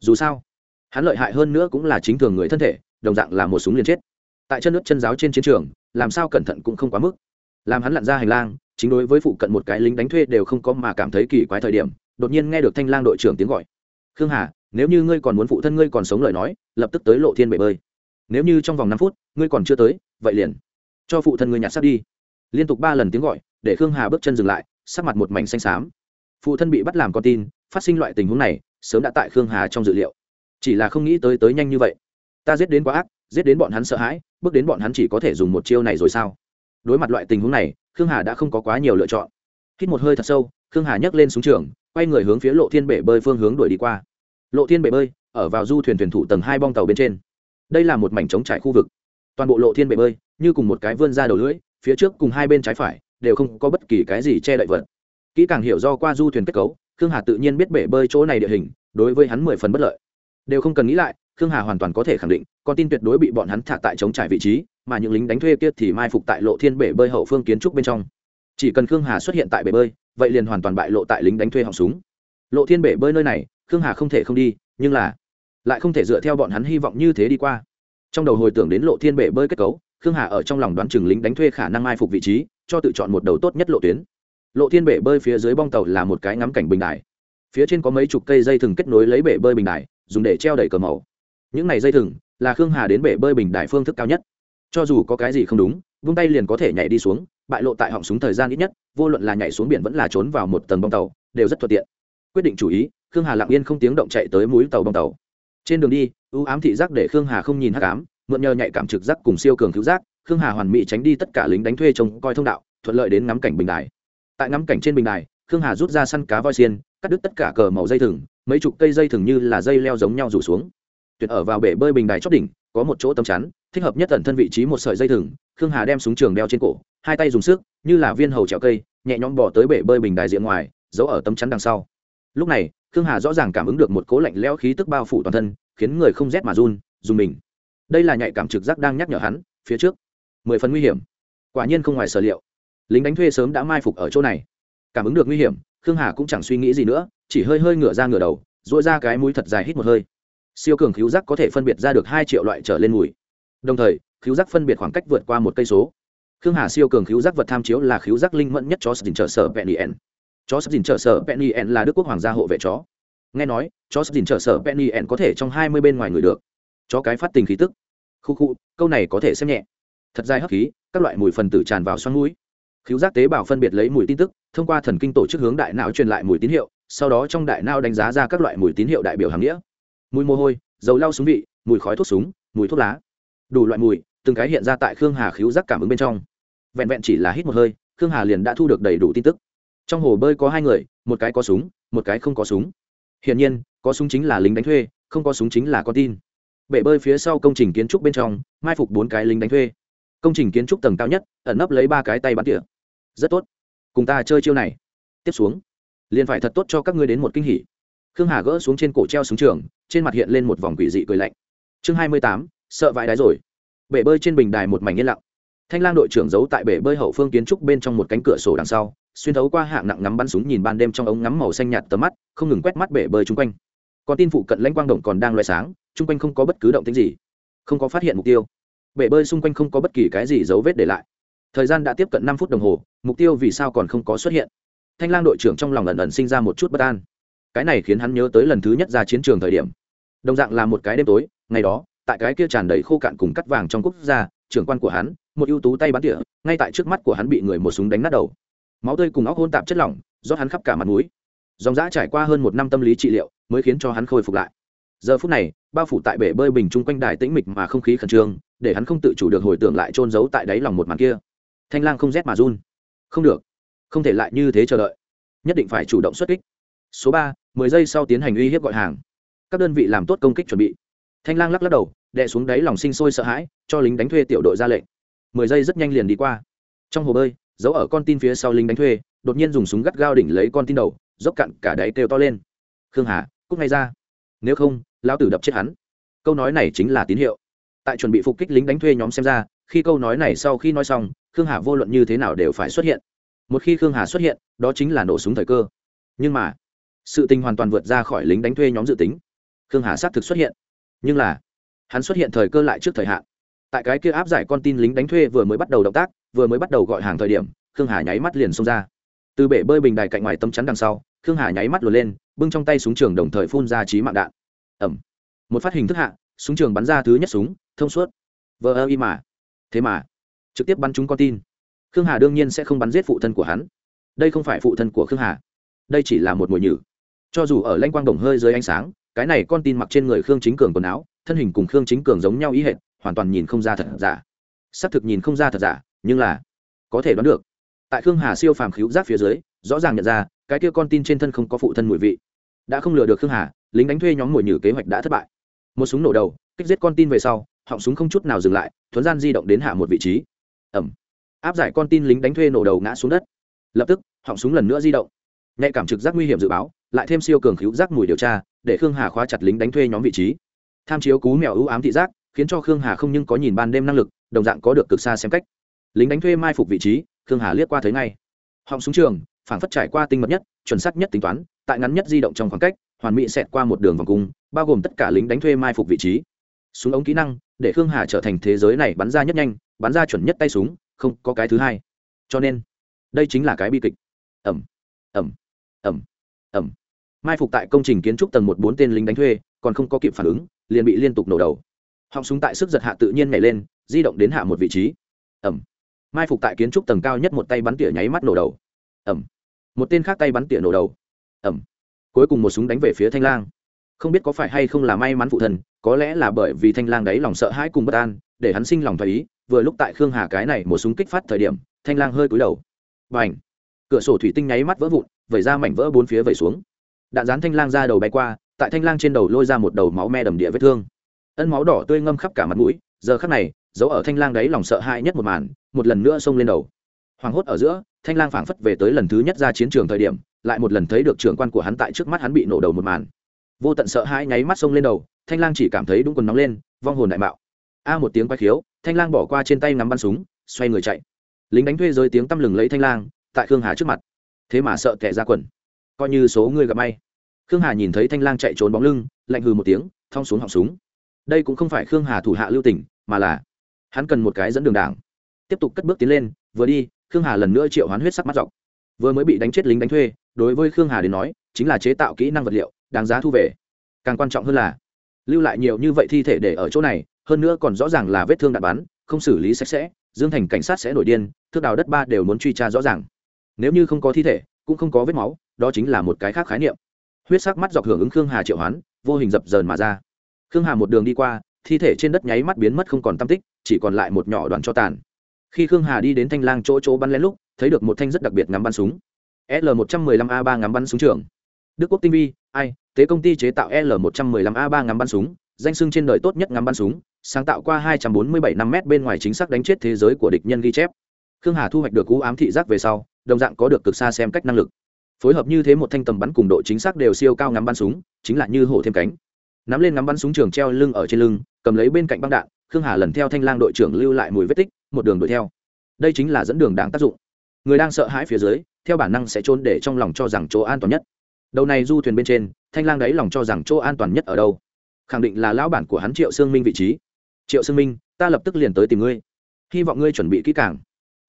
Dù sao, hắn lợi hại hơn nữa cũng là chính thường người thân thể, đồng dạng là một súng liền chết. Tại chân nước chân giáo trên chiến trường, làm sao cẩn thận cũng không quá mức. Làm hắn lặn ra hành lang, chính đối với phụ cận một cái lính đánh thuê đều không có mà cảm thấy kỳ quái thời điểm, đột nhiên nghe được thanh lang đội trưởng tiếng gọi. Khương hà, nếu như ngươi còn muốn phụ thân ngươi còn sống lời nói, lập tức tới lộ thiên bể bơi. Nếu như trong vòng năm phút, ngươi còn chưa tới, vậy liền cho phụ thân ngươi nhặt sắt đi liên tục ba lần tiếng gọi, để khương hà bước chân dừng lại, sắc mặt một mảnh xanh xám. Phụ thân bị bắt làm con tin, phát sinh loại tình huống này, sớm đã tại khương hà trong dự liệu. Chỉ là không nghĩ tới tới nhanh như vậy. Ta giết đến quá ác, giết đến bọn hắn sợ hãi, bước đến bọn hắn chỉ có thể dùng một chiêu này rồi sao? Đối mặt loại tình huống này, khương hà đã không có quá nhiều lựa chọn. Hít một hơi thật sâu, khương hà nhấc lên súng trường, quay người hướng phía lộ thiên bể bơi phương hướng đuổi đi qua. Lộ thiên bể bơi, ở vào du thuyền thuyền thủ tầng hai bong tàu bên trên. Đây là một mảnh trống trải khu vực. Toàn bộ lộ thiên bể bơi, như cùng một cái vươn ra đầu lưỡi phía trước cùng hai bên trái phải đều không có bất kỳ cái gì che đậy vật. Kỹ càng hiểu do qua du thuyền kết cấu, khương hà tự nhiên biết bể bơi chỗ này địa hình, đối với hắn mười phần bất lợi. Đều không cần nghĩ lại, khương hà hoàn toàn có thể khẳng định, con tin tuyệt đối bị bọn hắn thả tại chống trải vị trí, mà những lính đánh thuê kia thì mai phục tại lộ thiên bể bơi hậu phương kiến trúc bên trong. Chỉ cần khương hà xuất hiện tại bể bơi, vậy liền hoàn toàn bại lộ tại lính đánh thuê họng súng. Lộ thiên bể bơi nơi này, khương hà không thể không đi, nhưng là lại không thể dựa theo bọn hắn hy vọng như thế đi qua. Trong đầu hồi tưởng đến lộ thiên bể bơi kết cấu khương hà ở trong lòng đoán chừng lính đánh thuê khả năng mai phục vị trí, cho tự chọn một đầu tốt nhất lộ tuyến. Lộ thiên bể bơi phía dưới bong tàu là một cái ngắm cảnh bình đài. Phía trên có mấy chục cây dây thừng kết nối lấy bể bơi bình đài, dùng để treo đầy cờ màu. Những này dây thừng là khương hà đến bể bơi bình đài phương thức cao nhất. Cho dù có cái gì không đúng, vung tay liền có thể nhảy đi xuống, bại lộ tại họng súng thời gian ít nhất, vô luận là nhảy xuống biển vẫn là trốn vào một tầng bong tàu, đều rất thuận tiện. Quyết định chủ ý, khương hà lặng yên không tiếng động chạy tới mũi tàu bong tàu. Trên đường đi, ưu ám thị giác để khương hà không nhìn hắc ám mượn nhờ nhạy cảm trực giác cùng siêu cường cứu giác, khương hà hoàn mỹ tránh đi tất cả lính đánh thuê trông coi thông đạo, thuận lợi đến ngắm cảnh bình đài. Tại ngắm cảnh trên bình đài, khương hà rút ra săn cá voi xiên, cắt đứt tất cả cờ màu dây thừng, mấy chục cây dây thừng như là dây leo giống nhau rủ xuống. Tuyệt ở vào bể bơi bình đài chót đỉnh, có một chỗ tấm chắn, thích hợp nhất tận thân vị trí một sợi dây thừng, khương hà đem súng trường đeo trên cổ, hai tay dùng sức, như là viên hầu trèo cây, nhẹ nhõm bỏ tới bể bơi bình đài diện ngoài, giấu ở tấm chắn đằng sau. Lúc này, khương hà rõ ràng cảm ứng được một cố lạnh lẽo khí tức bao phủ toàn thân, khiến người không rét mà run, dùng mình đây là nhạy cảm trực giác đang nhắc nhở hắn, phía trước. Mười phần nguy hiểm. Quả nhiên không ngoài sở liệu. Lính đánh thuê sớm đã mai phục ở chỗ này. Cảm ứng được nguy hiểm, khương hà cũng chẳng suy nghĩ gì nữa, chỉ hơi hơi ngửa ra ngửa đầu dội ra cái mũi thật dài hít một hơi. Siêu cường cứu giác có thể phân biệt ra được hai triệu loại trở lên mùi. Đồng thời cứu giác phân biệt khoảng cách vượt qua một cây số. Khương hà siêu cường cứu giác vật tham chiếu là cứu giác linh mẫn nhất cho sức dình trợ sở penny n chó sức dình trợ sở penny n là đức quốc hoàng gia hộ vệ chó. Nghe nói chó sức dình trợ sở penny n có thể trong hai mươi bên ngoài người được chó cái phát tình khí tức. Khu khu, câu này có thể xem nhẹ. Thật dài hấp khí, các loại mùi phần tử tràn vào xoắn mũi. Khiếu giác tế bào phân biệt lấy mùi tin tức, thông qua thần kinh tổ chức hướng đại não truyền lại mùi tín hiệu, sau đó trong đại não đánh giá ra các loại mùi tín hiệu đại biểu hàng nghĩa. Mùi mồ hôi, dầu lau súng vị, mùi khói thuốc súng, mùi thuốc lá. Đủ loại mùi, từng cái hiện ra tại khương hà khiếu giác cảm ứng bên trong. Vẹn vẹn chỉ là hít một hơi, khương hà liền đã thu được đầy đủ tin tức. Trong hồ bơi có hai người, một cái có súng, một cái không có súng. Hiển nhiên, có súng chính là lính đánh thuê, không có súng chính là con tin bể bơi phía sau công trình kiến trúc bên trong, mai phục bốn cái lính đánh thuê. Công trình kiến trúc tầng cao nhất, ẩn nấp lấy ba cái tay bắn tỉa. Rất tốt. Cùng ta chơi chiêu này. Tiếp xuống. Liền phải thật tốt cho các ngươi đến một kinh hỉ. Khương hà gỡ xuống trên cổ treo xuống trường, trên mặt hiện lên một vòng quỷ dị cười lạnh. Chương hai mươi tám, sợ vãi đái rồi. Bể bơi trên bình đài một mảnh yên lặng. Thanh lang đội trưởng giấu tại bể bơi hậu phương kiến trúc bên trong một cánh cửa sổ đằng sau, xuyên thấu qua hạng nặng ngắm bắn súng nhìn ban đêm trong ống ngắm màu xanh nhạt tầm mắt, không ngừng quét mắt bể bơi chung quanh. Còn tin phụ cận lãnh quang động còn đang loại sáng chung quanh không có bất cứ động tính gì, không có phát hiện mục tiêu. Bể bơi xung quanh không có bất kỳ cái gì dấu vết để lại. Thời gian đã tiếp cận năm phút đồng hồ, mục tiêu vì sao còn không có xuất hiện? Thanh lang đội trưởng trong lòng ẩn ẩn sinh ra một chút bất an. Cái này khiến hắn nhớ tới lần thứ nhất ra chiến trường thời điểm. Đồng dạng là một cái đêm tối, ngày đó, tại cái kia tràn đầy khô cạn cùng cắt vàng trong quốc gia, trưởng quan của hắn, một ưu tú tay bắn tỉa, ngay tại trước mắt của hắn bị người một súng đánh nát đầu. Máu tươi cùng óc hôn tạp chất lỏng, rót hắn khắp cả mặt mũi. Dòng dã trải qua hơn một năm tâm lý trị liệu, mới khiến cho hắn khôi phục lại giờ phút này, bao phủ tại bể bơi bình chung quanh đài tĩnh mịch mà không khí khẩn trương, để hắn không tự chủ được hồi tưởng lại trôn giấu tại đáy lòng một màn kia. Thanh lang không rét mà run. Không được. Không thể lại như thế chờ đợi. Nhất định phải chủ động xuất kích. Số ba, mười giây sau tiến hành uy hiếp gọi hàng. Các đơn vị làm tốt công kích chuẩn bị. Thanh lang lắc lắc đầu, đè xuống đáy lòng sinh sôi sợ hãi, cho lính đánh thuê tiểu đội ra lệnh. Mười giây rất nhanh liền đi qua. Trong hồ bơi, giấu ở con tin phía sau lính đánh thuê, đột nhiên dùng súng gắt gao đỉnh lấy con tin đầu, dốc cặn cả đáy kêu to lên. Khương hà cúc ngay ra. Nếu không lão tử đập chết hắn. Câu nói này chính là tín hiệu. Tại chuẩn bị phục kích lính đánh thuê nhóm xem ra, khi câu nói này sau khi nói xong, khương hà vô luận như thế nào đều phải xuất hiện. Một khi khương hà xuất hiện, đó chính là nổ súng thời cơ. Nhưng mà, sự tình hoàn toàn vượt ra khỏi lính đánh thuê nhóm dự tính. Khương hà xác thực xuất hiện. Nhưng là, hắn xuất hiện thời cơ lại trước thời hạn. Tại cái kia áp giải con tin lính đánh thuê vừa mới bắt đầu động tác, vừa mới bắt đầu gọi hàng thời điểm, khương hà nháy mắt liền xông ra. Từ bể bơi bình đài cạnh ngoài tấm chắn đằng sau, khương hà nháy mắt lùa lên, bưng trong tay súng trường đồng thời phun ra trí mạng đạn ẩm. Một phát hình thức hạ, súng trường bắn ra thứ nhất súng, thông suốt. Vờ ơ y mà. Thế mà, trực tiếp bắn chúng con tin. Khương hà đương nhiên sẽ không bắn giết phụ thân của hắn. Đây không phải phụ thân của khương hà. Đây chỉ là một mồi nhử. Cho dù ở lanh quang đồng hơi dưới ánh sáng, cái này con tin mặc trên người khương chính cường quần áo, thân hình cùng khương chính cường giống nhau ý hệ hoàn toàn nhìn không ra thật giả. Xác thực nhìn không ra thật giả, nhưng là có thể đoán được. Tại khương hà siêu phàm khíu giác phía dưới, rõ ràng nhận ra, cái kia con tin trên thân không có phụ thân mùi vị. Đã không lừa được khương hà lính đánh thuê nhóm mồi nhử kế hoạch đã thất bại. Một súng nổ đầu, kích giết con tin về sau, họng súng không chút nào dừng lại, thuấn gian di động đến hạ một vị trí. Ẩm. Áp giải con tin lính đánh thuê nổ đầu ngã xuống đất. Lập tức, họng súng lần nữa di động. Nhạy cảm trực giác nguy hiểm dự báo, lại thêm siêu cường khíu giác mùi điều tra, để khương hà khóa chặt lính đánh thuê nhóm vị trí. Tham chiếu cú mèo ưu ám thị giác, khiến cho khương hà không nhưng có nhìn ban đêm năng lực, đồng dạng có được cực xa xem cách. Lính đánh thuê mai phục vị trí, khương hà liếc qua thấy ngay. Họng súng trường, phảng phất trải qua tinh mật nhất, chuẩn xác nhất tính toán, tại ngắn nhất di động trong khoảng cách hoàn mỹ xẹt qua một đường vòng cung, bao gồm tất cả lính đánh thuê mai phục vị trí. Súng ống kỹ năng, để khương hà trở thành thế giới này bắn ra nhất nhanh, bắn ra chuẩn nhất tay súng, không có cái thứ hai. Cho nên, đây chính là cái bi kịch. Ẩm ẩm ẩm ẩm. Mai phục tại công trình kiến trúc tầng một bốn tên lính đánh thuê, còn không có kịp phản ứng, liền bị liên tục nổ đầu. Họng súng tại sức giật hạ tự nhiên nhảy lên, di động đến hạ một vị trí. Ẩm. Mai phục tại kiến trúc tầng cao nhất một tay bắn tỉa nháy mắt nổ đầu. Ẩm. Một tên khác tay bắn tỉa nổ đầu. Ẩm cuối cùng một súng đánh về phía thanh lang. Không biết có phải hay không là may mắn phụ thần, có lẽ là bởi vì thanh lang đấy lòng sợ hãi cùng bất an, để hắn sinh lòng thoải ý, vừa lúc tại khương hà cái này một súng kích phát thời điểm, thanh lang hơi cúi đầu. B à n h cửa sổ thủy tinh nháy mắt vỡ vụn, vẩy ra mảnh vỡ bốn phía vẩy xuống. Đạn dán thanh lang ra đầu bay qua, tại thanh lang trên đầu lôi ra một đầu máu me đầm địa vết thương. Ân máu đỏ tươi ngâm khắp cả mặt mũi, giờ khắc này giấu ở thanh lang đấy lòng sợ hãi nhất một màn, một lần nữa xông lên đầu. Hoảng hốt ở giữa, thanh lang phảng phất về tới lần thứ nhất ra chiến trường thời điểm lại một lần thấy được trưởng quan của hắn tại trước mắt hắn bị nổ đầu một màn. Vô tận sợ hãi nháy mắt xông lên đầu, thanh lang chỉ cảm thấy đúng quần nóng lên, vong hồn đại mạo. A một tiếng quay khiếu, thanh lang bỏ qua trên tay nắm bắn súng, xoay người chạy. Lính đánh thuê rơi tiếng tăm lừng lấy thanh lang, tại khương hà trước mặt. Thế mà sợ kẻ ra quần. Coi như số người gặp may. Khương hà nhìn thấy thanh lang chạy trốn bóng lưng, lạnh hừ một tiếng, thong xuống họng súng. Đây cũng không phải khương hà thủ hạ lưu tỉnh mà là hắn cần một cái dẫn đường đảng. Tiếp tục cất bước tiến lên, vừa đi, khương hà lần nữa triệu hoán huyết sắc mắt dọc. Vừa mới bị đánh chết lính đánh thuê đối với khương hà đến nói, chính là chế tạo kỹ năng vật liệu, đáng giá thu về. Càng quan trọng hơn là, lưu lại nhiều như vậy thi thể để ở chỗ này, hơn nữa còn rõ ràng là vết thương đạn bắn, không xử lý sạch sẽ, dương thành cảnh sát sẽ nổi điên, thước đào đất ba đều muốn truy tra rõ ràng. Nếu như không có thi thể, cũng không có vết máu, đó chính là một cái khác khái niệm. Huyết sắc mắt dọc hưởng ứng khương hà triệu hoán, vô hình dập dờn mà ra. Khương hà một đường đi qua, thi thể trên đất nháy mắt biến mất không còn tam tích, chỉ còn lại một nhỏ đoàn cho tàn. Khi khương hà đi đến thanh lang chỗ chỗ bắn lén lúc, thấy được một thanh rất đặc biệt ngắm bắn súng. L115A3 ngắm bắn súng trường. Đức quốc tinh vi, ai tế công ty chế tạo L115A3 ngắm bắn súng, danh sưng trên đời tốt nhất ngắm bắn súng, sáng tạo qua hai trăm bốn mươi bảy năm m bên ngoài chính xác đánh chết thế giới của địch nhân ghi chép. Khương hà thu hoạch được cú ám thị giác về sau, đồng dạng có được cực xa xem cách năng lực. Phối hợp như thế một thanh tầm bắn cùng độ chính xác đều siêu cao ngắm bắn súng, chính là như hổ thêm cánh. Nắm lên ngắm bắn súng trường treo lưng ở trên lưng, cầm lấy bên cạnh băng đạn, khương hà lần theo thanh lang đội trưởng lưu lại mùi vết tích, một đường đuổi theo. Đây chính là dẫn đường đáng tác dụng. Người đang sợ hãi phía dưới theo bản năng sẽ trốn để trong lòng cho rằng chỗ an toàn nhất. Đầu này du thuyền bên trên, thanh lang đấy lòng cho rằng chỗ an toàn nhất ở đâu. Khẳng định là lão bản của hắn triệu sương minh vị trí. Triệu sương minh, ta lập tức liền tới tìm ngươi. Hy vọng ngươi chuẩn bị kỹ càng.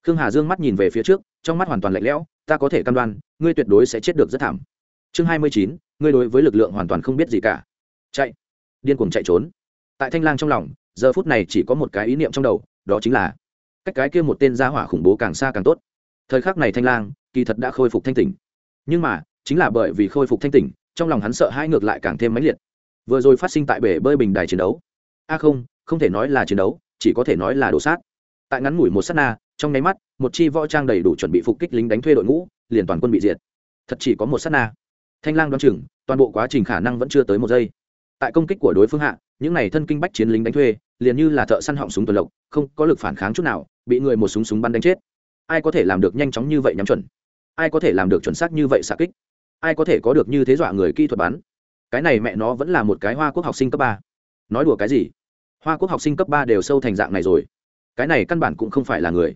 Khương hà dương mắt nhìn về phía trước, trong mắt hoàn toàn lạnh lẽo, ta có thể cam đoan, ngươi tuyệt đối sẽ chết được rất thảm. Chương hai mươi chín, ngươi đối với lực lượng hoàn toàn không biết gì cả. Chạy. Điên cuồng chạy trốn. Tại thanh lang trong lòng, giờ phút này chỉ có một cái ý niệm trong đầu, đó chính là, cách cái kia một tên gia hỏa khủng bố càng xa càng tốt thời khắc này thanh lang kỳ thật đã khôi phục thanh tỉnh. Nhưng mà, chính là bởi vì khôi phục thanh tỉnh, trong lòng hắn sợ hãi ngược lại càng thêm mãnh liệt. Vừa rồi phát sinh tại bể bơi bình đài chiến đấu. A không không thể nói là chiến đấu, chỉ có thể nói là đồ sát. Tại ngắn ngủi một s á t na, trong nháy mắt, một chi võ trang đầy đủ chuẩn bị phục kích lính đánh thuê đội ngũ, liền toàn quân bị diệt. Thật chỉ có một s á t na. Thanh lang đoán chừng, toàn bộ quá trình khả năng vẫn chưa tới một giây. Tại công kích của đối phương hạ, những n à y thân kinh bách chiến lính đánh thuê, liền như là thợ săn họng súng tuần lộc, không có lực phản kháng chút nào, bị người một súng súng bắn đánh chết ai có thể làm được nhanh chóng như vậy nhắm chuẩn? Ai có thể làm được chuẩn xác như vậy xạ kích? Ai có thể có được như thế dọa người kỹ thuật bắn? Cái này mẹ nó vẫn là một cái hoa quốc học sinh cấp ba. Nói đùa cái gì? Hoa quốc học sinh cấp ba đều sâu thành dạng này rồi. Cái này căn bản cũng không phải là người.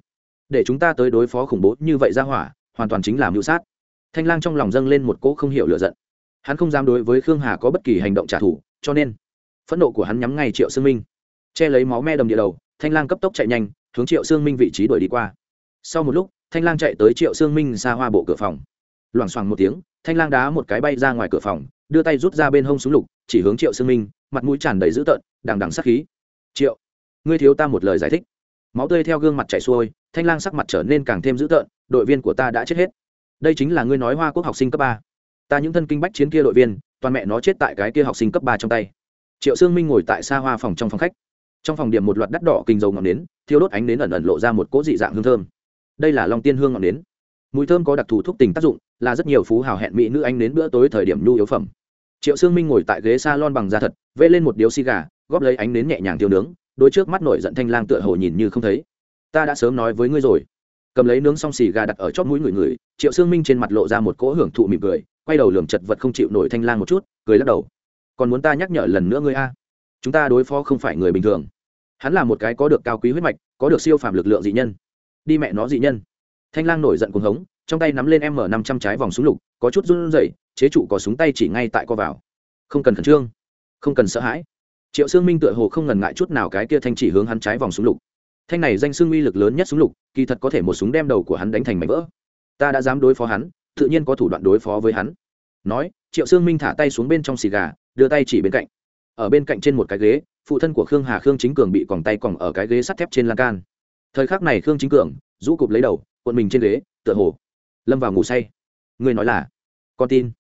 Để chúng ta tới đối phó khủng bố như vậy ra hỏa, hoàn toàn chính là mưu sát. Thanh lang trong lòng dâng lên một cỗ không hiểu lựa giận. Hắn không dám đối với khương hà có bất kỳ hành động trả thù, cho nên phẫn nộ của hắn nhắm ngay triệu sương minh. Che lấy máu me đầm địa đầu, thanh lang cấp tốc chạy nhanh, hướng triệu sương minh vị trí đuổi đi qua sau một lúc, thanh lang chạy tới triệu sương minh xa hoa bộ cửa phòng. Loảng xoảng một tiếng, thanh lang đá một cái bay ra ngoài cửa phòng, đưa tay rút ra bên hông súng lục, chỉ hướng triệu sương minh, mặt mũi tràn đầy dữ tợn, đằng đằng sắc khí. Triệu, ngươi thiếu ta một lời giải thích. Máu tươi theo gương mặt chảy xuôi, thanh lang sắc mặt trở nên càng thêm dữ tợn, đội viên của ta đã chết hết. Đây chính là ngươi nói hoa quốc học sinh cấp ba. Ta những thân kinh bách chiến kia đội viên, toàn mẹ nó chết tại cái kia học sinh cấp ba trong tay. Triệu sương minh ngồi tại xa hoa phòng trong phòng khách. Trong phòng điểm một loạt đắt đỏ kinh dầu ngọn nến, thiêu đốt ánh nến ẩn ẩn lộ ra một cỗ dị dạng hương thơm đây là long tiên hương ngọn nến. Mùi thơm có đặc thù thuốc tình tác dụng, là rất nhiều phú hào hẹn mỹ nữ anh đến bữa tối thời điểm nhu yếu phẩm. Triệu sương minh ngồi tại ghế s a lon bằng da thật vê lên một điếu xì gà, góp lấy ánh nến nhẹ nhàng tiêu nướng, đôi trước mắt nổi giận thanh lang tựa hồ nhìn như không thấy. Ta đã sớm nói với ngươi rồi. Cầm lấy nướng xong xì gà đặt ở chót mũi người người, triệu sương minh trên mặt lộ ra một cỗ hưởng thụ mỉm cười, quay đầu lường chật vật không chịu nổi thanh lang một chút, cười lắc đầu. Còn muốn ta nhắc nhở lần nữa ngươi a? Chúng ta đối phó không phải người bình thường. Hắn là một cái có được cao quý huyết mạch, có được siêu phàm lực lượng dị nhân đi mẹ nó dị nhân. Thanh lang nổi giận cuồng hống, trong tay nắm lên m năm trăm trái vòng súng lục, có chút run rẩy, chế trụ có súng tay chỉ ngay tại co vào. Không cần khẩn trương, không cần sợ hãi. Triệu sương minh tựa hồ không ngần ngại chút nào cái kia thanh chỉ hướng hắn trái vòng súng lục. Thanh này danh xương uy lực lớn nhất súng lục, kỳ thật có thể một súng đem đầu của hắn đánh thành mảnh vỡ. Ta đã dám đối phó hắn, tự nhiên có thủ đoạn đối phó với hắn. Nói, triệu sương minh thả tay xuống bên trong xì gà, đưa tay chỉ bên cạnh. Ở bên cạnh trên một cái ghế, phụ thân của khương hà khương chính cường bị còng tay còng ở cái ghế sắt thép trên lan can thời khắc này khương chính cường, rũ cụp lấy đầu, cuộn mình trên ghế, tựa hồ lâm vào ngủ say. Người nói là, con tin.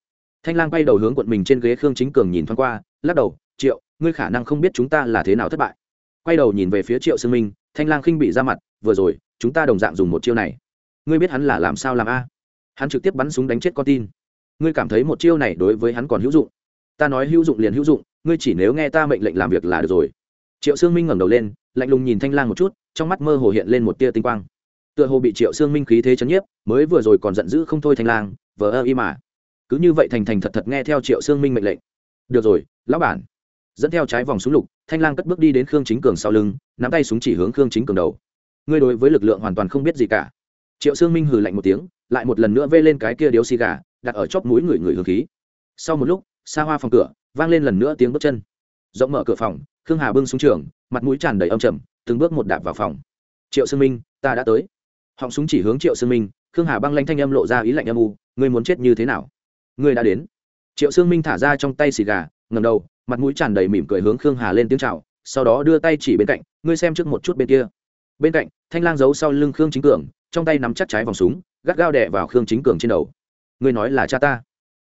Thanh lang bay đầu hướng cuộn mình trên ghế khương chính cường nhìn thoáng qua, lắc đầu, triệu, ngươi khả năng không biết chúng ta là thế nào thất bại. Quay đầu nhìn về phía triệu sương minh, thanh lang khinh bị ra mặt, vừa rồi, chúng ta đồng dạng dùng một chiêu này. Ngươi biết hắn là làm sao làm a? Hắn trực tiếp bắn súng đánh chết con tin. Ngươi cảm thấy một chiêu này đối với hắn còn hữu dụng? Ta nói hữu dụng liền hữu dụng, ngươi chỉ nếu nghe ta mệnh lệnh làm việc là được rồi. Triệu sương minh ngẩng đầu lên, lạnh lùng nhìn thanh lang một chút trong mắt mơ hồ hiện lên một tia tinh quang. Tựa hồ bị triệu xương minh khí thế chấn nhiếp, mới vừa rồi còn giận dữ không thôi thanh lang vờ ơ y mà. Cứ như vậy thành thành thật thật nghe theo triệu xương minh mệnh lệnh. Được rồi, lão bản. Dẫn theo trái vòng súng lục, thanh lang cất bước đi đến khương chính cường sau lưng, nắm tay súng chỉ hướng khương chính cường đầu. Ngươi đối với lực lượng hoàn toàn không biết gì cả. Triệu xương minh hừ lạnh một tiếng, lại một lần nữa vê lên cái kia điếu xì gà, đặt ở chóp mũi người người hương khí. Sau một lúc, xa hoa phòng cửa, vang lên lần nữa tiếng bước chân. Rộng mở cửa phòng, khương hà bưng xuống trường, mặt mũi tràn đầy âm trầm từng bước một đạp vào phòng. Triệu sương minh, ta đã tới. Họng súng chỉ hướng triệu sương minh, khương hà băng lanh thanh âm lộ ra ý lạnh âm u, ngươi muốn chết như thế nào? Ngươi đã đến. Triệu sương minh thả ra trong tay xì gà ngầm đầu, mặt mũi tràn đầy mỉm cười hướng khương hà lên tiếng chào, sau đó đưa tay chỉ bên cạnh, ngươi xem trước một chút bên kia. Bên cạnh, thanh lang giấu sau lưng khương chính cường, trong tay nắm chắc trái vòng súng, gắt gao đẻ vào khương chính cường trên đầu. Ngươi nói là cha ta.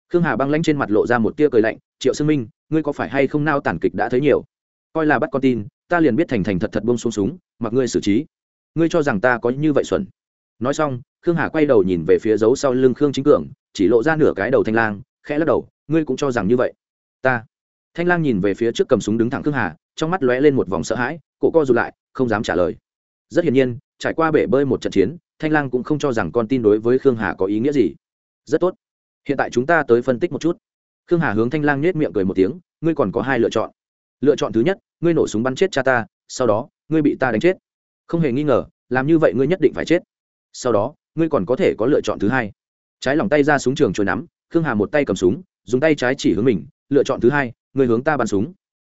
Khương hà băng lanh trên mặt lộ ra một tia cười lạnh, triệu sương minh, ngươi có phải hay không nao tản kịch đã thấy nhiều? Coi là bắt con tin ta liền biết thành thành thật thật bông xuống súng, mặc ngươi xử trí. Ngươi cho rằng ta có như vậy xuẩn. Nói xong, khương hà quay đầu nhìn về phía dấu sau lưng khương chính cường, chỉ lộ ra nửa cái đầu thanh lang, khẽ lắc đầu, ngươi cũng cho rằng như vậy. Ta. Thanh lang nhìn về phía trước cầm súng đứng thẳng khương hà, trong mắt lóe lên một vòng sợ hãi, cổ co rụt lại, không dám trả lời. Rất hiển nhiên, trải qua bể bơi một trận chiến, thanh lang cũng không cho rằng con tin đối với khương hà có ý nghĩa gì. Rất tốt. Hiện tại chúng ta tới phân tích một chút. Khương hà hướng thanh lang nhét miệng cười một tiếng, ngươi còn có hai lựa chọn. Lựa chọn thứ nhất ngươi nổ súng bắn chết cha ta, sau đó, ngươi bị ta đánh chết. Không hề nghi ngờ, làm như vậy ngươi nhất định phải chết. Sau đó, ngươi còn có thể có lựa chọn thứ hai. Trái lòng tay ra súng trường trôi nắm, khương hà một tay cầm súng, dùng tay trái chỉ hướng mình, lựa chọn thứ hai, ngươi hướng ta bắn súng.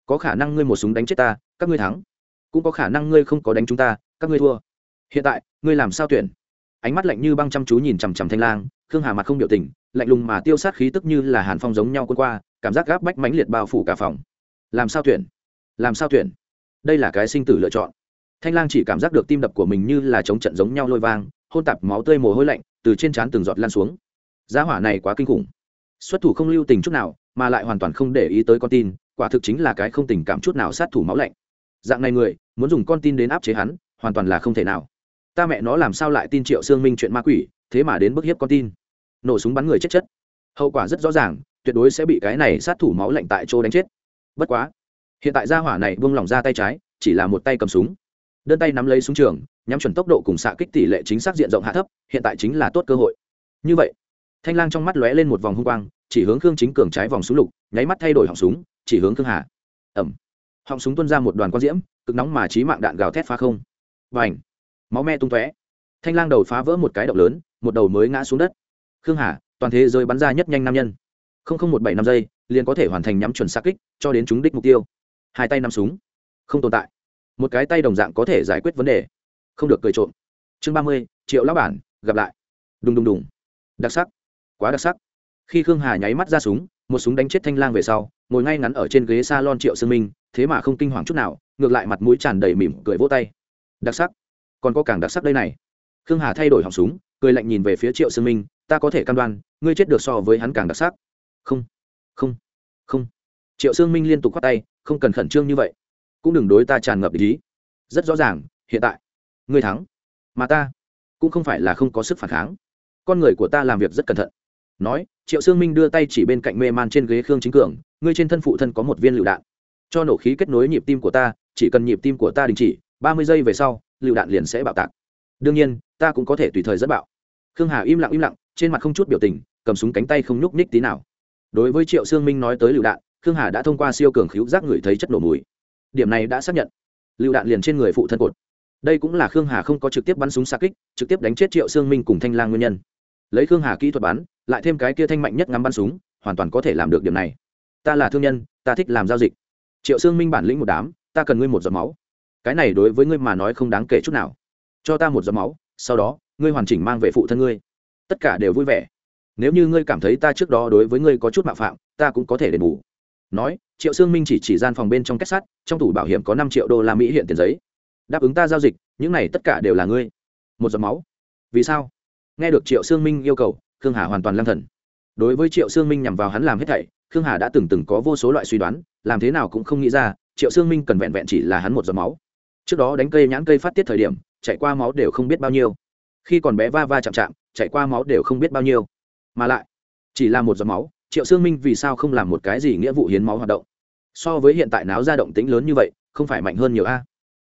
Có khả năng ngươi một súng đánh chết ta, các ngươi thắng. Cũng có khả năng ngươi không có đánh chúng ta, các ngươi thua. Hiện tại, ngươi làm sao tuyển? Ánh mắt lạnh như băng chăm chú nhìn chằm chằm thanh lang, khương hà mặt không biểu tình, lạnh lùng mà tiêu sát khí tức như là hàn phong giống nhau quân qua, cảm giác gáp bách mãnh liệt bao phủ cả phòng. Làm sao tuyển? Làm sao tuyển? Đây là cái sinh tử lựa chọn. Thanh lang chỉ cảm giác được tim đập của mình như là chống trận giống nhau lôi vang, hôn tạp máu tươi mồ hôi lạnh từ trên trán từng giọt lan xuống. Giá hỏa này quá kinh khủng. Xuất thủ không lưu tình chút nào, mà lại hoàn toàn không để ý tới con tin, quả thực chính là cái không tình cảm chút nào sát thủ máu lạnh. Dạng này người, muốn dùng con tin đến áp chế hắn, hoàn toàn là không thể nào. Ta mẹ nó làm sao lại tin triệu xương minh chuyện ma quỷ, thế mà đến bức hiếp con tin. Nổ súng bắn người chết chất. Hậu quả rất rõ ràng, tuyệt đối sẽ bị cái này sát thủ máu lạnh tại chỗ đánh chết. Bất quá hiện tại gia hỏa này buông lỏng ra tay trái, chỉ là một tay cầm súng. Đơn tay nắm lấy súng trường, nhắm chuẩn tốc độ cùng xạ kích tỷ lệ chính xác diện rộng hạ thấp, hiện tại chính là tốt cơ hội. Như vậy, thanh lang trong mắt lóe lên một vòng hung quang, chỉ hướng khương chính cường trái vòng súng lục, nháy mắt thay đổi họng súng, chỉ hướng khương hà. Ẩm. Họng súng tuôn ra một đoàn quang diễm, cực nóng mà trí mạng đạn gào thét phá không. Và ảnh máu me tung tóe. Thanh lang đầu phá vỡ một cái động lớn, một đầu mới ngã xuống đất. Khương hà, toàn thế giới bắn ra nhất nhanh nam nhân. Không không một bảy năm giây, liền có thể hoàn thành nhắm chuẩn xa kích, cho đến trúng đích mục tiêu hai tay nắm súng. Không tồn tại. Một cái tay đồng dạng có thể giải quyết vấn đề. Không được cười trộm. Chương ba mươi, triệu lão bản, gặp lại. Đùng đùng đùng. Đặc sắc. Quá đặc sắc. Khi khương hà nháy mắt ra súng, một súng đánh chết thanh lang về sau, ngồi ngay ngắn ở trên ghế s a lon triệu sương minh, thế mà không kinh hoàng chút nào, ngược lại mặt mũi tràn đầy mỉm cười vỗ tay. Đặc sắc. Còn có càng đặc sắc đây này. Khương hà thay đổi họng súng, cười lạnh nhìn về phía triệu sương minh, ta có thể cam đoan, ngươi chết được so với hắn càng đặc sắc. Không. Không triệu sương minh liên tục khoát tay, không cần khẩn trương như vậy. Cũng đừng đối ta tràn ngập ý. Rất rõ ràng, hiện tại, ngươi thắng, mà ta cũng không phải là không có sức phản kháng. Con người của ta làm việc rất cẩn thận. Nói, triệu sương minh đưa tay chỉ bên cạnh mê man trên ghế khương chính cường, ngươi trên thân phụ thân có một viên lựu đạn. Cho nổ khí kết nối nhịp tim của ta, chỉ cần nhịp tim của ta đình chỉ, ba mươi giây về sau, lựu đạn liền sẽ bạo tạc. Đương nhiên, ta cũng có thể tùy thời dẫn bạo. Khương hà im lặng im lặng, trên mặt không chút biểu tình, cầm súng cánh tay không nhúc nhích tí nào. Đối với triệu sương minh nói tới lựu đạn khương hà đã thông qua siêu cường khíu giác ngửi thấy chất nổ mùi. Điểm này đã xác nhận. Lựu đạn liền trên người phụ thân cột. Đây cũng là khương hà không có trực tiếp bắn súng xa kích, trực tiếp đánh chết triệu sương minh cùng thanh lang nguyên nhân. Lấy khương hà kỹ thuật bắn, lại thêm cái kia thanh mạnh nhất ngắm bắn súng, hoàn toàn có thể làm được điểm này. Ta là thương nhân, ta thích làm giao dịch. Triệu sương minh bản lĩnh một đám, ta cần ngươi một giọt máu. Cái này đối với ngươi mà nói không đáng kể chút nào. Cho ta một giọt máu, sau đó, ngươi hoàn chỉnh mang về phụ thân ngươi. Tất cả đều vui vẻ. Nếu như ngươi cảm thấy ta trước đó đối với ngươi có chút mạo phạm, ta cũng có thể đền bù nói, triệu sương minh chỉ chỉ gian phòng bên trong kết sắt, trong tủ bảo hiểm có năm triệu đô la mỹ hiện tiền giấy. Đáp ứng ta giao dịch, những này tất cả đều là ngươi. Một giọt máu. Vì sao? Nghe được triệu sương minh yêu cầu, khương hà hoàn toàn lang thần. Đối với triệu sương minh nhằm vào hắn làm hết thảy, khương hà đã từng từng có vô số loại suy đoán, làm thế nào cũng không nghĩ ra, triệu sương minh cần vẹn vẹn chỉ là hắn một giọt máu. Trước đó đánh cây nhãn cây phát tiết thời điểm, chạy qua máu đều không biết bao nhiêu. Khi còn bé va va chạm chạm, chạy qua máu đều không biết bao nhiêu. Mà lại, chỉ là một giọt máu triệu sương minh vì sao không làm một cái gì nghĩa vụ hiến máu hoạt động? So với hiện tại náo ra động tính lớn như vậy, không phải mạnh hơn nhiều a?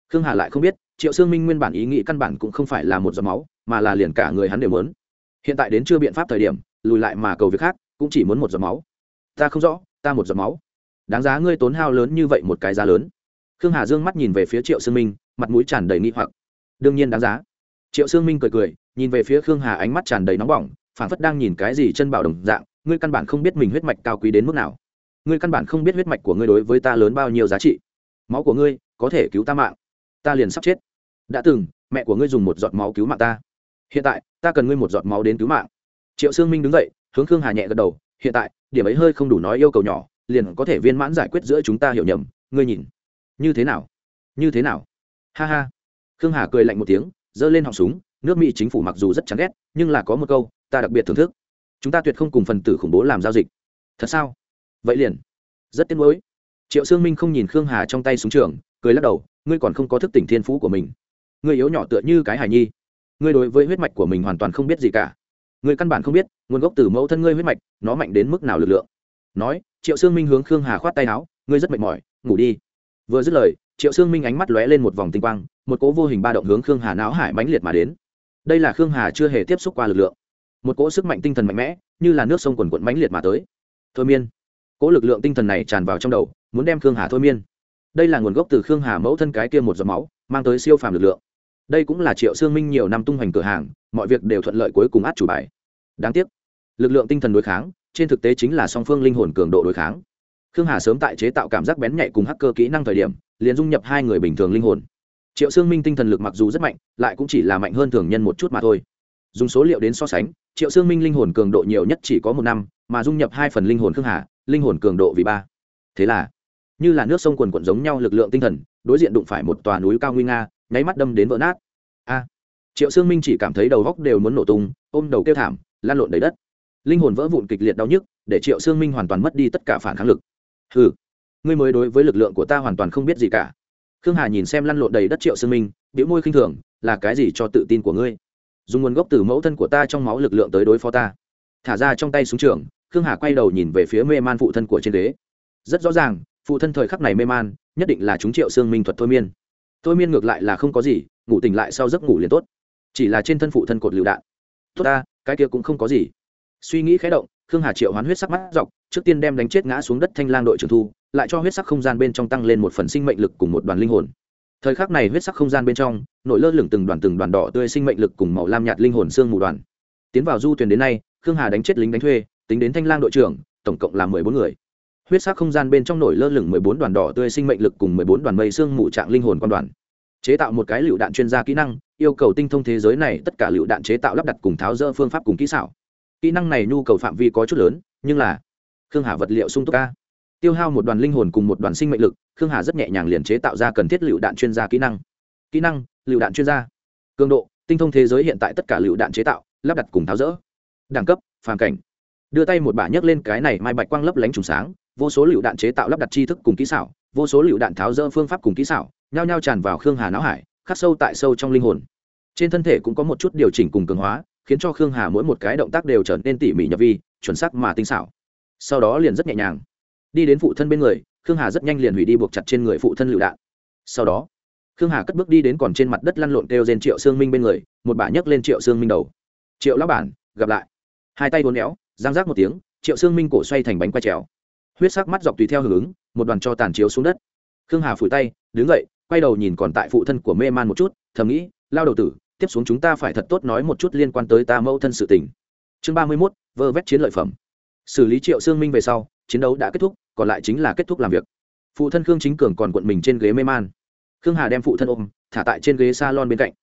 Khương hà lại không biết, triệu sương minh nguyên bản ý nghĩ căn bản cũng không phải là một giọt máu, mà là liền cả người hắn đều muốn. Hiện tại đến chưa biện pháp thời điểm, lùi lại mà cầu việc khác, cũng chỉ muốn một giọt máu. Ta không rõ, ta một giọt máu. Đáng giá ngươi tốn hao lớn như vậy một cái giá lớn. Khương hà dương mắt nhìn về phía triệu sương minh, mặt mũi tràn đầy nghi hoặc. Đương nhiên đáng giá. Triệu sương minh cười cười, nhìn về phía khương hà ánh mắt tràn đầy nóng bỏng phản phất đang nhìn cái gì chân bảo đồng dạng, ngươi căn bản không biết mình huyết mạch cao quý đến mức nào. Ngươi căn bản không biết huyết mạch của ngươi đối với ta lớn bao nhiêu giá trị. Máu của ngươi có thể cứu ta mạng. Ta liền sắp chết. Đã từng, mẹ của ngươi dùng một giọt máu cứu mạng ta. Hiện tại, ta cần ngươi một giọt máu đến cứu mạng. Triệu sương minh đứng dậy, hướng khương hà nhẹ gật đầu. Hiện tại, điểm ấy hơi không đủ nói yêu cầu nhỏ, liền có thể viên mãn giải quyết giữa chúng ta hiểu nhầm. Ngươi nhìn. Như thế nào? Như thế nào? Ha ha. Khương hà cười lạnh một tiếng, giơ lên họng súng. Nước mỹ chính phủ mặc dù rất chán ghét, nhưng là có một câu ta đặc biệt thưởng thức. Chúng ta tuyệt không cùng phần tử khủng bố làm giao dịch. Thật sao? Vậy liền. Rất tiếc nuối. Triệu sương minh không nhìn khương hà trong tay súng trường, cười lắc đầu, ngươi còn không có thức tỉnh thiên phú của mình. Ngươi yếu nhỏ tựa như cái hài nhi. Ngươi đối với huyết mạch của mình hoàn toàn không biết gì cả. Ngươi căn bản không biết, nguồn gốc từ mẫu thân ngươi huyết mạch, nó mạnh đến mức nào lực lượng. Nói, triệu sương minh hướng khương hà khoát tay áo, ngươi rất mệt mỏi, ngủ đi. Vừa dứt lời, triệu sương minh ánh mắt lóe lên một vòng tinh quang, một cỗ vô hình ba động hướng khương hà não hải mãnh liệt mà đến. Đây là khương hà chưa hề tiếp xúc qua lực lượng một cỗ sức mạnh tinh thần mạnh mẽ, như là nước sông quần quận mãnh liệt mà tới. Thôi miên. Cỗ lực lượng tinh thần này tràn vào trong đầu, muốn đem khương hà thôi miên. Đây là nguồn gốc từ khương hà mẫu thân cái kia một giọt máu, mang tới siêu phàm lực lượng. Đây cũng là triệu sương minh nhiều năm tung hoành cửa hàng, mọi việc đều thuận lợi cuối cùng át chủ bài. Đáng tiếc, lực lượng tinh thần đối kháng, trên thực tế chính là song phương linh hồn cường độ đối kháng. Khương hà sớm tại chế tạo cảm giác bén nhạy cùng hacker kỹ năng thời điểm, liền dung nhập hai người bình thường linh hồn. Triệu sương minh tinh thần lực mặc dù rất mạnh, lại cũng chỉ là mạnh hơn thường nhân một chút mà thôi. Dùng số liệu đến so sánh triệu sương minh linh hồn cường độ nhiều nhất chỉ có một năm, mà dung nhập hai phần linh hồn khương hà, linh hồn cường độ vì ba. Thế là, như là nước sông quần quận giống nhau lực lượng tinh thần, đối diện đụng phải một tòa núi cao nguy nga, nháy mắt đâm đến vỡ nát. A! Triệu sương minh chỉ cảm thấy đầu góc đều muốn nổ tung, ôm đầu kêu thảm lan lộn đầy đất. Linh hồn vỡ vụn kịch liệt đau nhức, để triệu sương minh hoàn toàn mất đi tất cả phản kháng lực. Ừ ngươi mới đối với lực lượng của ta hoàn toàn không biết gì cả. Khương hà nhìn xem lăn lộn đầy đất triệu sương minh biểu môi khinh thường, là cái gì cho tự tin của ngươi? Dùng nguồn gốc từ mẫu thân của ta trong máu lực lượng tới đối phó ta. Thả ra trong tay súng trường, khương hà quay đầu nhìn về phía mê man phụ thân của trên đế. Rất rõ ràng, phụ thân thời khắc này mê man, nhất định là chúng triệu xương minh thuật thôi miên. Thôi miên ngược lại là không có gì, ngủ tỉnh lại sau giấc ngủ liền tốt. Chỉ là trên thân phụ thân cột lựu đạn. Tốt ta, cái kia cũng không có gì. Suy nghĩ khé động, khương hà triệu hoán huyết sắc mắt dọc, trước tiên đem đánh chết ngã xuống đất thanh lang đội trưởng thu, lại cho huyết sắc không gian bên trong tăng lên một phần sinh mệnh lực cùng một đoàn linh hồn thời khắc này huyết sắc không gian bên trong, nội lơ lửng từng đoàn từng đoàn đỏ tươi sinh mệnh lực cùng màu lam nhạt linh hồn xương mù đoàn. Tiến vào du thuyền đến nay, khương hà đánh chết lính đánh thuê, tính đến thanh lang đội trưởng, tổng cộng là mười bốn người. Huyết sắc không gian bên trong nổi lơ lửng mười bốn đoàn đỏ tươi sinh mệnh lực cùng mười bốn đoàn mây xương mù trạng linh hồn quan đoàn. Chế tạo một cái lựu đạn chuyên gia kỹ năng, yêu cầu tinh thông thế giới này tất cả lựu đạn chế tạo lắp đặt cùng tháo rỡ phương pháp cùng kỹ xảo. Kỹ năng này nhu cầu phạm vi có chút lớn, nhưng là khương hà vật liệu sung túc ca tiêu hao một đoàn linh hồn cùng một đoàn sinh mệnh lực, khương hà rất nhẹ nhàng liền chế tạo ra cần thiết lựu đạn chuyên gia kỹ năng. Kỹ năng, lựu đạn chuyên gia. Cường độ, tinh thông thế giới hiện tại tất cả lựu đạn chế tạo, lắp đặt cùng tháo rỡ. Đẳng cấp, phàm cảnh. Đưa tay một bả nhấc lên cái này mai bạch quang lấp lánh trùng sáng, vô số lựu đạn chế tạo lắp đặt tri thức cùng kỹ xảo, vô số lựu đạn tháo rỡ phương pháp cùng kỹ xảo, nhao nhao tràn vào khương hà não hải, khắc sâu tại sâu trong linh hồn. Trên thân thể cũng có một chút điều chỉnh cùng cường hóa, khiến cho khương hà mỗi một cái động tác đều trở nên tỉ mỉ nhập vi, chuẩn xác mà tinh xảo. Sau đó liền rất nhẹ nhàng đi đến phụ thân bên người, khương hà rất nhanh liền hủy đi buộc chặt trên người phụ thân lựu đạn. Sau đó, khương hà cất bước đi đến còn trên mặt đất lăn lộn kêu trên triệu sương minh bên người, một bà nhấc lên triệu sương minh đầu. Triệu lão bản, gặp lại. Hai tay vốn éo, giang rác một tiếng, triệu sương minh cổ xoay thành bánh quay trèo. Huyết sắc mắt dọc tùy theo hưởng ứng, một đoàn cho tàn chiếu xuống đất. Khương hà phủi tay, đứng dậy, quay đầu nhìn còn tại phụ thân của mê man một chút, thầm nghĩ, lao đầu tử, tiếp xuống chúng ta phải thật tốt nói một chút liên quan tới ta mẫu thân sự tình. Chương ba mươi mốt, vơ vét chiến lợi phẩm. Xử lý triệu sương minh về sau, chiến đấu đã kết thúc còn lại chính là kết thúc làm việc. Phụ thân khương chính cường còn cuộn mình trên ghế mê man. Khương hà đem phụ thân ôm, thả tại trên ghế s a lon bên cạnh.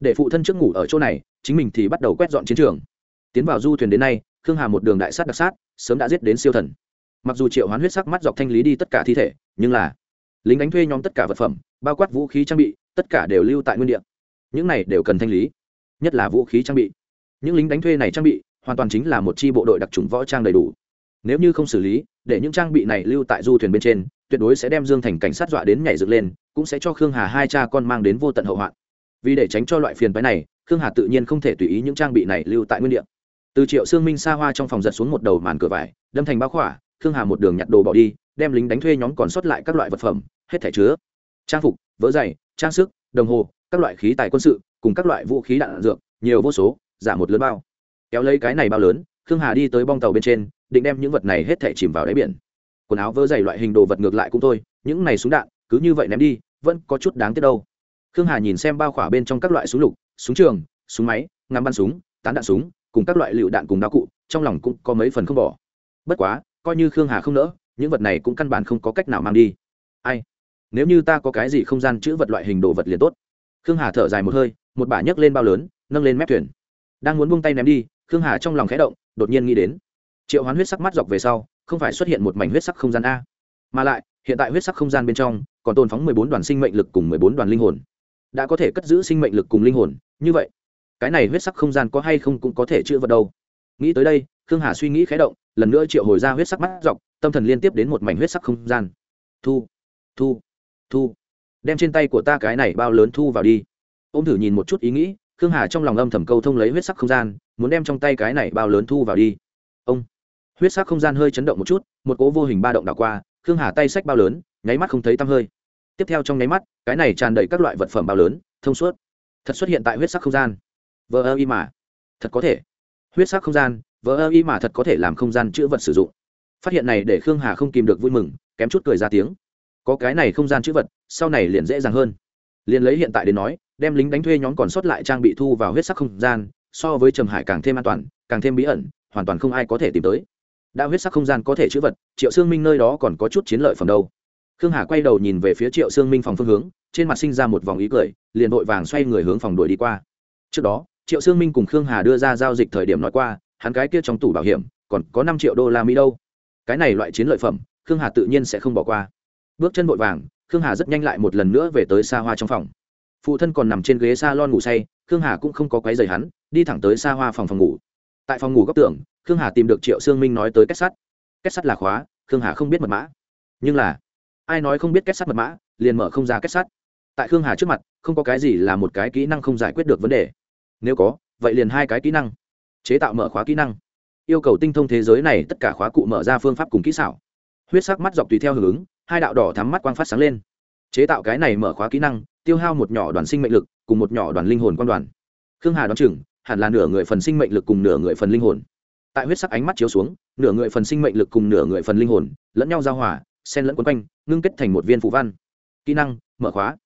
Để phụ thân trước ngủ ở chỗ này, chính mình thì bắt đầu quét dọn chiến trường. Tiến vào du thuyền đến nay, khương hà một đường đại sát đặc sát, sớm đã giết đến siêu thần. Mặc dù triệu hoán huyết sắc mắt dọc thanh lý đi tất cả thi thể, nhưng là lính đánh thuê nhóm tất cả vật phẩm, bao quát vũ khí trang bị, tất cả đều lưu tại nguyên địa. Những này đều cần thanh lý, nhất là vũ khí trang bị. Những lính đánh thuê này trang bị, hoàn toàn chính là một chi bộ đội đặc trùng võ trang đầy đủ. Nếu như không xử lý để những trang bị này lưu tại du thuyền bên trên, tuyệt đối sẽ đem dương thành cảnh sát dọa đến nhảy dựng lên, cũng sẽ cho khương hà hai cha con mang đến vô tận hậu hoạn. Vì để tránh cho loại phiền phái này, khương hà tự nhiên không thể tùy ý những trang bị này lưu tại nguyên địa. Từ triệu sương minh xa hoa trong phòng giật xuống một đầu màn cửa vải, đâm thành bao khỏa, khương hà một đường nhặt đồ bỏ đi, đem lính đánh thuê nhóm còn sót lại các loại vật phẩm, hết thẻ chứa. Trang phục vỡ dày trang sức, đồng hồ, các loại khí tài quân sự, cùng các loại vũ khí đạn dược, nhiều vô số, giả một lớn bao. Kéo lấy cái này bao lớn, khương hà đi tới bong tàu bên trên định đem những vật này hết thể chìm vào đáy biển. Quần áo vỡ dày loại hình đồ vật ngược lại cũng thôi, những này súng đạn, cứ như vậy ném đi, vẫn có chút đáng tiếc đâu. Khương hà nhìn xem bao khỏa bên trong các loại súng lục, súng trường, súng máy, ngắm bắn súng, tán đạn súng, cùng các loại lựu đạn cùng đá cụ, trong lòng cũng có mấy phần không bỏ. Bất quá, coi như khương hà không nỡ, những vật này cũng căn bản không có cách nào mang đi. Ai? Nếu như ta có cái gì không gian chữ vật loại hình đồ vật liền tốt. Khương hà thở dài một hơi, một bả nhấc lên bao lớn, nâng lên mép thuyền. Đang muốn buông tay ném đi, khương hà trong lòng khẽ động, đột nhiên nghĩ đến triệu hoán huyết sắc mắt dọc về sau, không phải xuất hiện một mảnh huyết sắc không gian a, mà lại, hiện tại huyết sắc không gian bên trong, còn tồn phóng mười bốn đoàn sinh mệnh lực cùng mười bốn đoàn linh hồn. Đã có thể cất giữ sinh mệnh lực cùng linh hồn, như vậy, cái này huyết sắc không gian có hay không cũng có thể chữa vật đâu. Nghĩ tới đây, khương hà suy nghĩ khé động, lần nữa triệu hồi ra huyết sắc mắt dọc, tâm thần liên tiếp đến một mảnh huyết sắc không gian. Thu thu thu. Đem trên tay của ta cái này bao lớn thu vào đi. Ô m thử nhìn một chút ý nghĩ, khương hà trong lòng âm thầm câu thông lấy huyết sắc không gian, muốn đem trong tay cái này bao lớn thu vào đi. Ông huyết sắc không gian hơi chấn động một chút, một cố vô hình ba động đảo qua, khương hà tay sách bao lớn, nháy mắt không thấy tăm hơi. Tiếp theo trong nháy mắt, cái này tràn đầy các loại vật phẩm bao lớn, thông suốt. Thật xuất hiện tại huyết sắc không gian. Vờ ơ y mà. Thật có thể. Huyết sắc không gian, vờ ơ y mà thật có thể làm không gian chữ vật sử dụng. Phát hiện này để khương hà không kìm được vui mừng, kém chút cười ra tiếng. Có cái này không gian chữ vật, sau này liền dễ dàng hơn. Liền lấy hiện tại đến nói, đem lính đánh thuê nhóm còn sót lại trang bị thu vào huyết sắc không gian, so với trầm hải càng thêm an toàn, càng thêm bí ẩn, hoàn toàn không ai có thể tìm tới đã huyết sắc không gian có thể chữ vật, triệu sương minh nơi đó còn có chút chiến lợi phẩm đâu. Khương hà quay đầu nhìn về phía triệu sương minh phòng phương hướng, trên mặt sinh ra một vòng ý cười, liền vội vàng xoay người hướng phòng đuổi đi qua. Trước đó, triệu sương minh cùng khương hà đưa ra giao dịch thời điểm nói qua, hắn cái kia trong tủ bảo hiểm, còn có năm triệu đô la mỹ đâu. Cái này loại chiến lợi phẩm, khương hà tự nhiên sẽ không bỏ qua. Bước chân vội vàng, khương hà rất nhanh lại một lần nữa về tới xa hoa trong phòng. Phụ thân còn nằm trên ghế s a lon ngủ say, khương hà cũng không có quấy rầy hắn, đi thẳng tới xa hoa phòng phòng ngủ. Tại phòng ngủ góc tường khương hà tìm được triệu sương minh nói tới kết sắt. Kết sắt là khóa, khương hà không biết mật mã. Nhưng là, ai nói không biết kết sắt mật mã, liền mở không ra kết sắt. Tại khương hà trước mặt, không có cái gì là một cái kỹ năng không giải quyết được vấn đề. Nếu có, vậy liền hai cái kỹ năng. Chế tạo mở khóa kỹ năng. Yêu cầu tinh thông thế giới này tất cả khóa cụ mở ra phương pháp cùng kỹ xảo. Huyết sắc mắt dọc tùy theo hưởng ứng, hai đạo đỏ thắm mắt quang phát sáng lên. Chế tạo cái này mở khóa kỹ năng, tiêu hao một nhỏ đoàn sinh mệnh lực, cùng một nhỏ đoàn linh hồn quan đoàn. Khương hà đoán chừng, hẳn là nửa người phần sinh mệnh lực cùng nửa người phần linh hồn tại huyết sắc ánh mắt chiếu xuống, nửa người phần sinh mệnh lực cùng nửa người phần linh hồn, lẫn nhau giao hòa, xen lẫn quấn quanh, ngưng kết thành một viên phụ văn. Kỹ năng, mở khóa.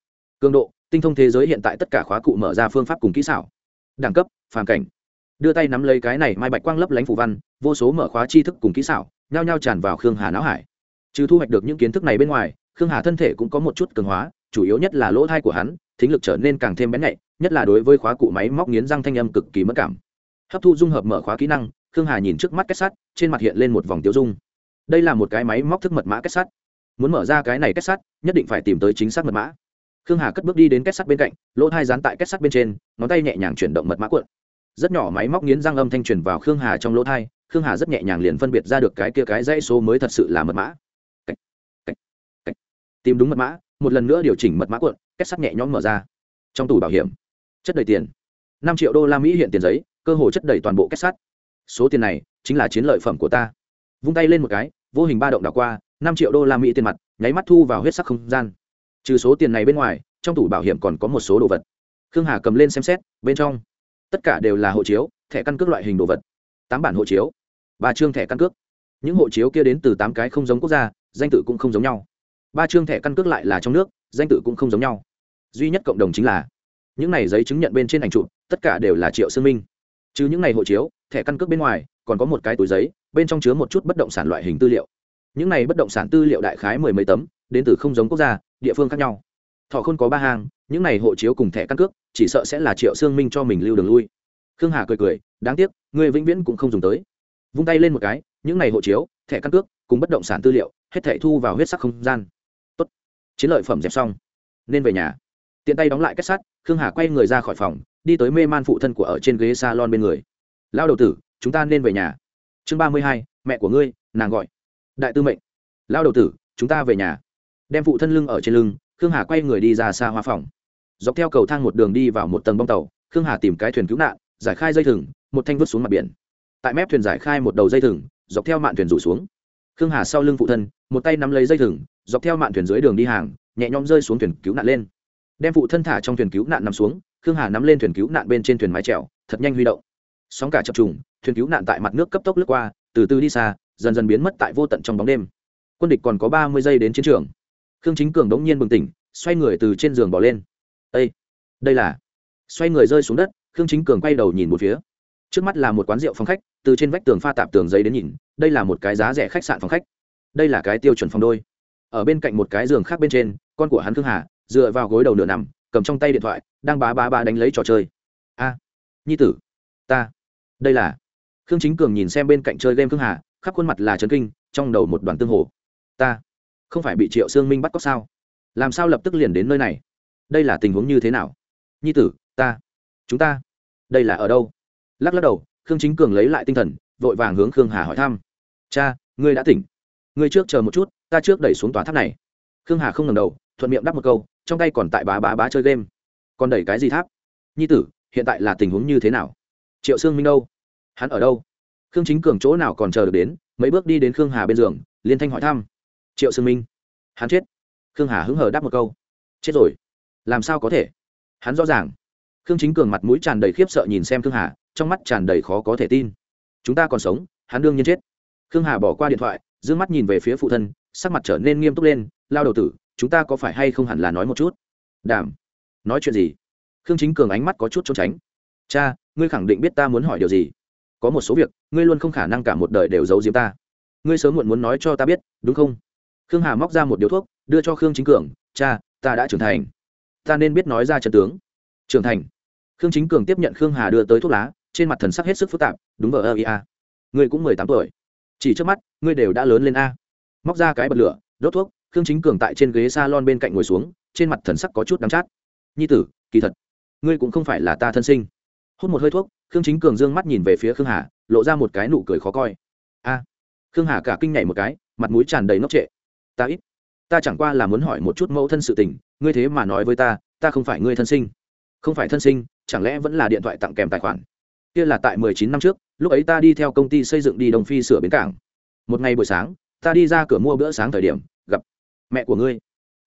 Cường độ, tinh thông thế giới hiện tại tất cả khóa cụ mở ra phương pháp cùng kỹ xảo. Đẳng cấp, phàm cảnh. Đưa tay nắm lấy cái này mai bạch quang lấp lánh phù văn, vô số mở khóa tri thức cùng kỹ xảo, nhao nhao tràn vào khương hà não hải. Trừ thu hoạch được những kiến thức này bên ngoài, khương hà thân thể cũng có một chút cường hóa, chủ yếu nhất là lỗ thai của hắn, thính lực trở nên càng thêm bén nhạy, nhất là đối với khóa cụ máy móc nghiến răng thanh âm cực kỳ mất cảm. Hấp thu dung hợp mở khóa kỹ năng khương hà nhìn trước mắt kết sắt trên mặt hiện lên một vòng tiêu dung. Đây là một cái máy móc thức mật mã kết sắt. Muốn mở ra cái này kết sắt nhất định phải tìm tới chính xác mật mã. Khương hà cất bước đi đến kết sắt bên cạnh lỗ thai dán tại kết sắt bên trên ngón tay nhẹ nhàng chuyển động mật mã cuộn. Rất nhỏ máy móc nghiến răng âm thanh truyền vào khương hà trong lỗ thai khương hà rất nhẹ nhàng liền phân biệt ra được cái kia cái dãy số mới thật sự là mật mã. Cách, cách, cách. tìm đúng mật mã một lần nữa điều chỉnh mật mã cuộn kết sắt nhẹ nhõm mở ra. Trong tủ bảo hiểm chất đầy tiền. năm triệu đô la mỹ hiện tiền giấy cơ hồ chất đầy toàn bộ kết sắt số tiền này chính là chiến lợi phẩm của ta. Vung tay lên một cái, vô hình ba động đảo qua, năm triệu đô la mỹ tiền mặt, nháy mắt thu vào huyết sắc không gian. Trừ số tiền này bên ngoài, trong tủ bảo hiểm còn có một số đồ vật. Khương hà cầm lên xem xét, bên trong, tất cả đều là hộ chiếu, thẻ căn cước loại hình đồ vật. Tám bản hộ chiếu, ba chương thẻ căn cước. Những hộ chiếu kia đến từ tám cái không giống quốc gia, danh tự cũng không giống nhau. Ba chương thẻ căn cước lại là trong nước, danh tự cũng không giống nhau. Duy nhất cộng đồng chính là, những này giấy chứng nhận bên trên ảnh chụp, tất cả đều là triệu sương minh chứ những này hộ chiếu, thẻ căn cước bên ngoài, còn có một cái túi giấy, bên trong chứa một chút bất động sản loại hình tư liệu. Những này bất động sản tư liệu đại khái mười mấy tấm, đến từ không giống quốc gia, địa phương khác nhau. Thọ không có ba hàng những này hộ chiếu cùng thẻ căn cước, chỉ sợ sẽ là triệu sương minh cho mình lưu đường lui. Khương hà cười cười, đáng tiếc, người vĩnh viễn cũng không dùng tới. Vung tay lên một cái, những này hộ chiếu, thẻ căn cước, cùng bất động sản tư liệu, hết thẻ thu vào huyết sắc không gian. Tốt. Chiến lợi phẩm dẹp xong. Nên về nhà. Tiện tay đóng lại kết sắt khương hà quay người ra khỏi phòng, đi tới mê man phụ thân của ở trên ghế salon bên người. Lao đầu tử, chúng ta nên về nhà. Chương ba mươi hai, mẹ của ngươi, nàng gọi. Đại tư mệnh. Lao đầu tử, chúng ta về nhà. Đem phụ thân lưng ở trên lưng, khương hà quay người đi ra xa hoa phòng. Dọc theo cầu thang một đường đi vào một tầng bong tàu, khương hà tìm cái thuyền cứu nạn, giải khai dây thừng, một thanh vứt xuống mặt biển. Tại mép thuyền giải khai một đầu dây thừng, dọc theo mạn thuyền rủ xuống. Khương hà sau lưng phụ thân, một tay nắm lấy dây thừng, dọc theo mạn thuyền dưới đường đi hàng, nhẹ nhõm rơi xuống thuyền cứu nạn lên đem phụ thân thả trong thuyền cứu nạn nằm xuống, khương hà nắm lên thuyền cứu nạn bên trên thuyền mái trèo thật nhanh huy động. Sóng cả chập trùng, thuyền cứu nạn tại mặt nước cấp tốc lướt qua, từ từ đi xa, dần dần biến mất tại vô tận trong bóng đêm. Quân địch còn có ba mươi giây đến chiến trường. Khương chính cường đống nhiên bừng tỉnh, xoay người từ trên giường bỏ lên. Ây đây là xoay người rơi xuống đất, khương chính cường quay đầu nhìn một phía. Trước mắt là một quán rượu phòng khách, từ trên vách tường pha tạp tường giấy đến nhìn, đây là một cái giá rẻ khách sạn phòng khách. Đây là cái tiêu chuẩn phòng đôi. Ở bên cạnh một cái giường khác bên trên, con của hắn khương hà dựa vào gối đầu nửa nằm, cầm trong tay điện thoại, đang bá bá bá đánh lấy trò chơi. A, nhi tử, ta, đây là. Khương chính cường nhìn xem bên cạnh chơi game khương hà, khắp khuôn mặt là trấn kinh, trong đầu một đoàn tương hồ. Ta, không phải bị triệu sương minh bắt cóc sao? Làm sao lập tức liền đến nơi này? Đây là tình huống như thế nào? Nhi tử, ta, chúng ta, đây là ở đâu? Lắc lắc đầu, khương chính cường lấy lại tinh thần, vội vàng hướng khương hà hỏi thăm. Cha, ngươi đã tỉnh. Ngươi trước chờ một chút, ta trước đẩy xuống tòa tháp này. Khương hà không ngầm đầu, thuận miệng đáp một câu trong tay còn tại bá bá bá chơi game. Còn đẩy cái gì tháp? Nhi tử, hiện tại là tình huống như thế nào? Triệu sương minh đâu? Hắn ở đâu? Khương chính cường chỗ nào còn chờ được đến? Mấy bước đi đến khương hà bên giường, liên thanh hỏi thăm. Triệu sương minh. Hắn chết. Khương hà hứng hờ đáp một câu. Chết rồi. Làm sao có thể? Hắn rõ ràng. Khương chính cường mặt mũi tràn đầy khiếp sợ nhìn xem khương hà, trong mắt tràn đầy khó có thể tin. Chúng ta còn sống, hắn đương nhiên chết. Khương hà bỏ qua điện thoại d ư ơ n g mắt nhìn về phía phụ thân, sắc mặt trở nên nghiêm túc lên, lao đầu tử chúng ta có phải hay không hẳn là nói một chút? Đảm nói chuyện gì? Khương chính cường ánh mắt có chút trốn tránh. Cha, ngươi khẳng định biết ta muốn hỏi điều gì? Có một số việc, ngươi luôn không khả năng cả một đời đều giấu giếm ta. Ngươi sớm muộn muốn nói cho ta biết, đúng không? Khương hà móc ra một điếu thuốc, đưa cho khương chính cường. Cha, ta đã trưởng thành. Ta nên biết nói ra trận tướng. Trưởng thành. Khương chính cường tiếp nhận khương hà đưa tới thuốc lá, trên mặt thần sắc hết sức phức tạp, đúng vờ ơ ia ngươi cũng mười tám tuổi. Chỉ trước mắt, ngươi đều đã lớn lên a. Móc ra cái bật lửa, đốt thuốc khương chính cường tại trên ghế s a lon bên cạnh ngồi xuống, trên mặt thần sắc có chút đắm chát. Nhi tử, kỳ thật, ngươi cũng không phải là ta thân sinh. Hút một hơi thuốc, khương chính cường dương mắt nhìn về phía khương hà, lộ ra một cái nụ cười khó coi. A. Khương hà cả kinh nhảy một cái, mặt mũi tràn đầy ngốc trệ. Ta ít, ta chẳng qua là muốn hỏi một chút mẫu thân sự tình, ngươi thế mà nói với ta ta không phải ngươi thân sinh. Không phải thân sinh, chẳng lẽ vẫn là điện thoại tặng kèm tài khoản? Kia là tại mười chín năm trước, lúc ấy ta đi theo công ty xây dựng đi đông phi sửa bến cảng. Một ngày buổi sáng, ta đi ra cửa mua bữa sáng thời điểm mẹ của ngươi.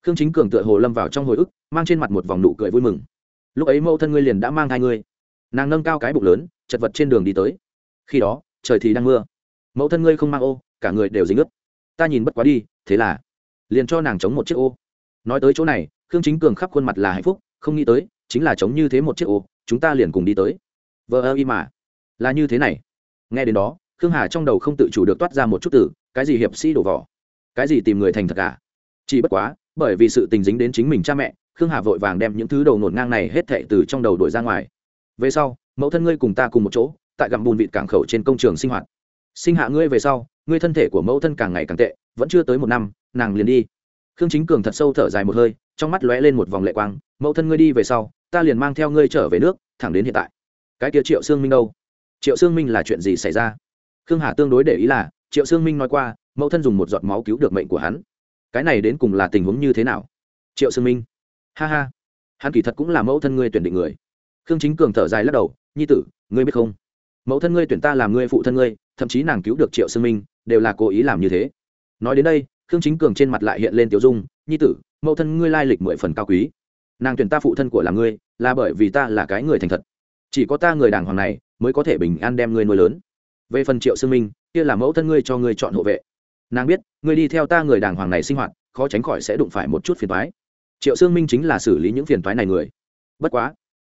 Khương chính cường tựa hồ lâm vào trong hồi ức, mang trên mặt một vòng nụ cười vui mừng. Lúc ấy mẫu thân ngươi liền đã mang thai ngươi. Nàng nâng cao cái bụng lớn, chật vật trên đường đi tới. Khi đó, trời thì đang mưa. Mẫu thân ngươi không mang ô, cả người đều dính ướt. Ta nhìn bất quá đi, thế là liền cho nàng chống một chiếc ô. Nói tới chỗ này, khương chính cường khắp khuôn mặt là hạnh phúc, không nghĩ tới, chính là chống như thế một chiếc ô, chúng ta liền cùng đi tới. Vợ ơ y mà. Là như thế này. Nghe đến đó, khương hà trong đầu không tự chủ được toát ra một chút từ, cái gì hiệp sĩ đổ vỏ? Cái gì tìm người thành thật cả chỉ bất quá, bởi vì sự tình dính đến chính mình cha mẹ, khương hà vội vàng đem những thứ đầu nổn ngang này hết thệ từ trong đầu đổi ra ngoài. Về sau, mẫu thân ngươi cùng ta cùng một chỗ, tại gặm bùn vịt cảng khẩu trên công trường sinh hoạt. Sinh hạ ngươi về sau, ngươi thân thể của mẫu thân càng ngày càng tệ, vẫn chưa tới một năm, nàng liền đi. Khương chính cường thật sâu thở dài một hơi, trong mắt lóe lên một vòng lệ quang, mẫu thân ngươi đi về sau, ta liền mang theo ngươi trở về nước, thẳng đến hiện tại. Cái kia triệu sương minh đâu? Triệu sương minh là chuyện gì xảy ra? Khương hà tương đối để ý là, triệu sương minh nói qua, mẫu thân dùng một giọt máu cứu được mệnh của hắn cái này đến cùng là tình huống như thế nào? Triệu sương minh. Ha ha. Hắn kỳ thật cũng là mẫu thân ngươi tuyển định người. Khương chính cường thở dài lắc đầu, nhi tử, ngươi biết không? Mẫu thân ngươi tuyển ta làm ngươi phụ thân ngươi, thậm chí nàng cứu được triệu sương minh, đều là cố ý làm như thế. Nói đến đây, khương chính cường trên mặt lại hiện lên tiểu dung, nhi tử, mẫu thân ngươi lai lịch mười phần cao quý. Nàng tuyển ta phụ thân của là ngươi, là bởi vì ta là cái người thành thật. Chỉ có ta người đàng hoàng này, mới có thể bình an đem ngươi nuôi lớn. Về phần triệu sương minh, kia là mẫu thân ngươi cho ngươi chọn hộ vệ nàng biết, ngươi đi theo ta người đàng hoàng này sinh hoạt, khó tránh khỏi sẽ đụng phải một chút phiền toái. Triệu sương minh chính là xử lý những phiền toái này người. Bất quá,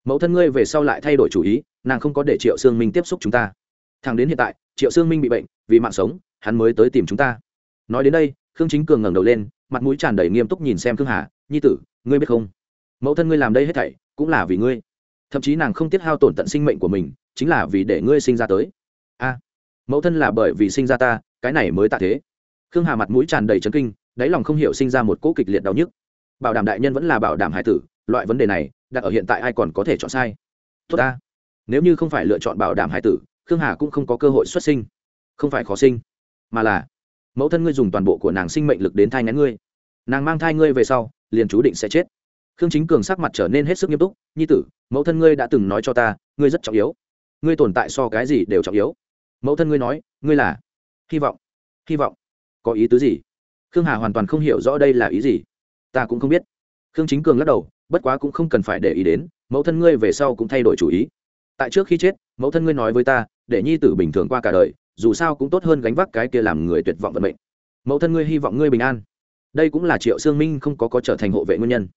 mẫu thân ngươi về sau lại thay đổi chủ ý, nàng không có để triệu sương minh tiếp xúc chúng ta. Thằng đến hiện tại, triệu sương minh bị bệnh, vì mạng sống, hắn mới tới tìm chúng ta. Nói đến đây, khương chính cường ngẩng đầu lên, mặt mũi tràn đầy nghiêm túc nhìn xem khương hà, nhi tử, ngươi biết không? Mẫu thân ngươi làm đây hết thảy, cũng là vì ngươi. Thậm chí nàng không tiết hao tổn tận sinh mệnh của mình, chính là vì để ngươi sinh ra tới. A, mẫu thân là bởi vì sinh ra ta, cái này mới tạ thế khương hà mặt mũi tràn đầy trấn kinh, đáy lòng không hiểu sinh ra một cỗ kịch liệt đau nhức. Bảo đảm đại nhân vẫn là bảo đảm hải tử, loại vấn đề này, đặt ở hiện tại ai còn có thể chọn sai? Tốt ta. Nếu như không phải lựa chọn bảo đảm hải tử, khương hà cũng không có cơ hội xuất sinh. Không phải khó sinh, mà là, mẫu thân ngươi dùng toàn bộ của nàng sinh mệnh lực đến thai ngén ngươi. Nàng mang thai ngươi về sau, liền chú định sẽ chết. Khương chính cường sắc mặt trở nên hết sức nghiêm túc, nhi tử, mẫu thân ngươi đã từng nói cho ta, ngươi rất trọng yếu. Ngươi tồn tại so cái gì đều trọng yếu. Mẫu thân ngươi nói, ngươi là, hy vọng hy vọng có ý tứ gì? Khương hà hoàn toàn không hiểu rõ đây là ý gì. Ta cũng không biết. Khương chính cường lắc đầu, bất quá cũng không cần phải để ý đến, mẫu thân ngươi về sau cũng thay đổi chủ ý. Tại trước khi chết, mẫu thân ngươi nói với ta, để nhi tử bình thường qua cả đời, dù sao cũng tốt hơn gánh vác cái kia làm người tuyệt vọng vận mệnh. Mẫu thân ngươi hy vọng ngươi bình an. Đây cũng là triệu sương minh không có có trở thành hộ vệ nguyên nhân.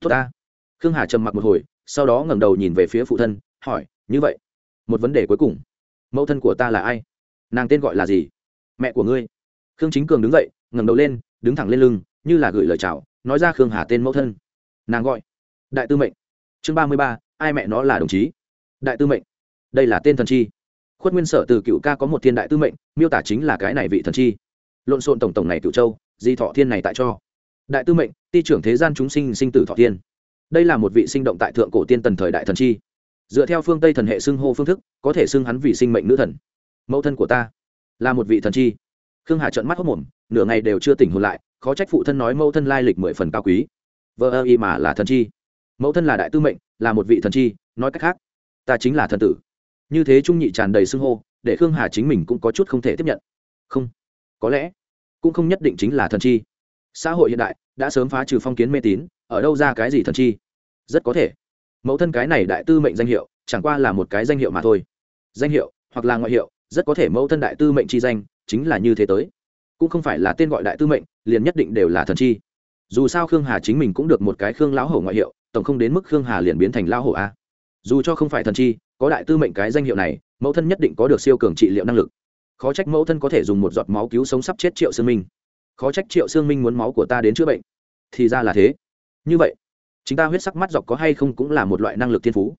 Tốt ta. Khương hà trầm mặc một hồi, sau đó ngẩng đầu nhìn về phía phụ thân, hỏi, như vậy, một vấn đề cuối cùng. Mẫu thân của ta là ai? Nàng tên gọi là gì? Mẹ của ngươi? Khương chính cường đứng dậy, ngẩng đầu lên, đứng thẳng lên lưng, như là gửi lời chào, nói ra khương hà tên mẫu thân. Nàng gọi, đại tư mệnh. Chương ba mươi ba, ai mẹ nó là đồng chí? Đại tư mệnh. Đây là tên thần chi. Khuất nguyên sở từ cựu ca có một thiên đại tư mệnh, miêu tả chính là cái này vị thần chi. Lộn xộn tổng tổng này cựu châu, di thọ thiên này tại cho. Đại tư mệnh, ti trưởng thế gian chúng sinh sinh tử thọ thiên. Đây là một vị sinh động tại thượng cổ tiên tần thời đại thần chi. Dựa theo phương tây thần hệ xưng hô phương thức, có thể xưng hắn vì sinh mệnh nữ thần. Mẫu thân của ta là một vị thần chi khương hà trận mắt hốc mồm, nửa ngày đều chưa tỉnh hồn lại, khó trách phụ thân nói mẫu thân lai lịch mười phần cao quý. Vợ ơ y mà là thần chi. Mẫu thân là đại tư mệnh, là một vị thần chi, nói cách khác, ta chính là thần tử. Như thế trung nhị tràn đầy xưng hô, để khương hà chính mình cũng có chút không thể tiếp nhận. Không, có lẽ cũng không nhất định chính là thần chi. Xã hội hiện đại, đã sớm phá trừ phong kiến mê tín, ở đâu ra cái gì thần chi? Rất có thể, mẫu thân cái này đại tư mệnh danh hiệu, chẳng qua là một cái danh hiệu mà thôi. Danh hiệu hoặc là ngoại hiệu, rất có thể mẫu thân đại tư mệnh chi danh chính là như thế tới. Cũng không phải là tên gọi đại tư mệnh, liền nhất định đều là thần chi. Dù sao khương hà chính mình cũng được một cái khương lão hổ ngoại hiệu, tổng không đến mức khương hà liền biến thành lão hổ a. Dù cho không phải thần chi, có đại tư mệnh cái danh hiệu này, mẫu thân nhất định có được siêu cường trị liệu năng lực. Khó trách mẫu thân có thể dùng một giọt máu cứu sống sắp chết triệu sương minh. Khó trách triệu sương minh muốn máu của ta đến chữa bệnh. Thì ra là thế. Như vậy chúng ta huyết sắc mắt dọc có hay không cũng là một loại năng lực thiên phú.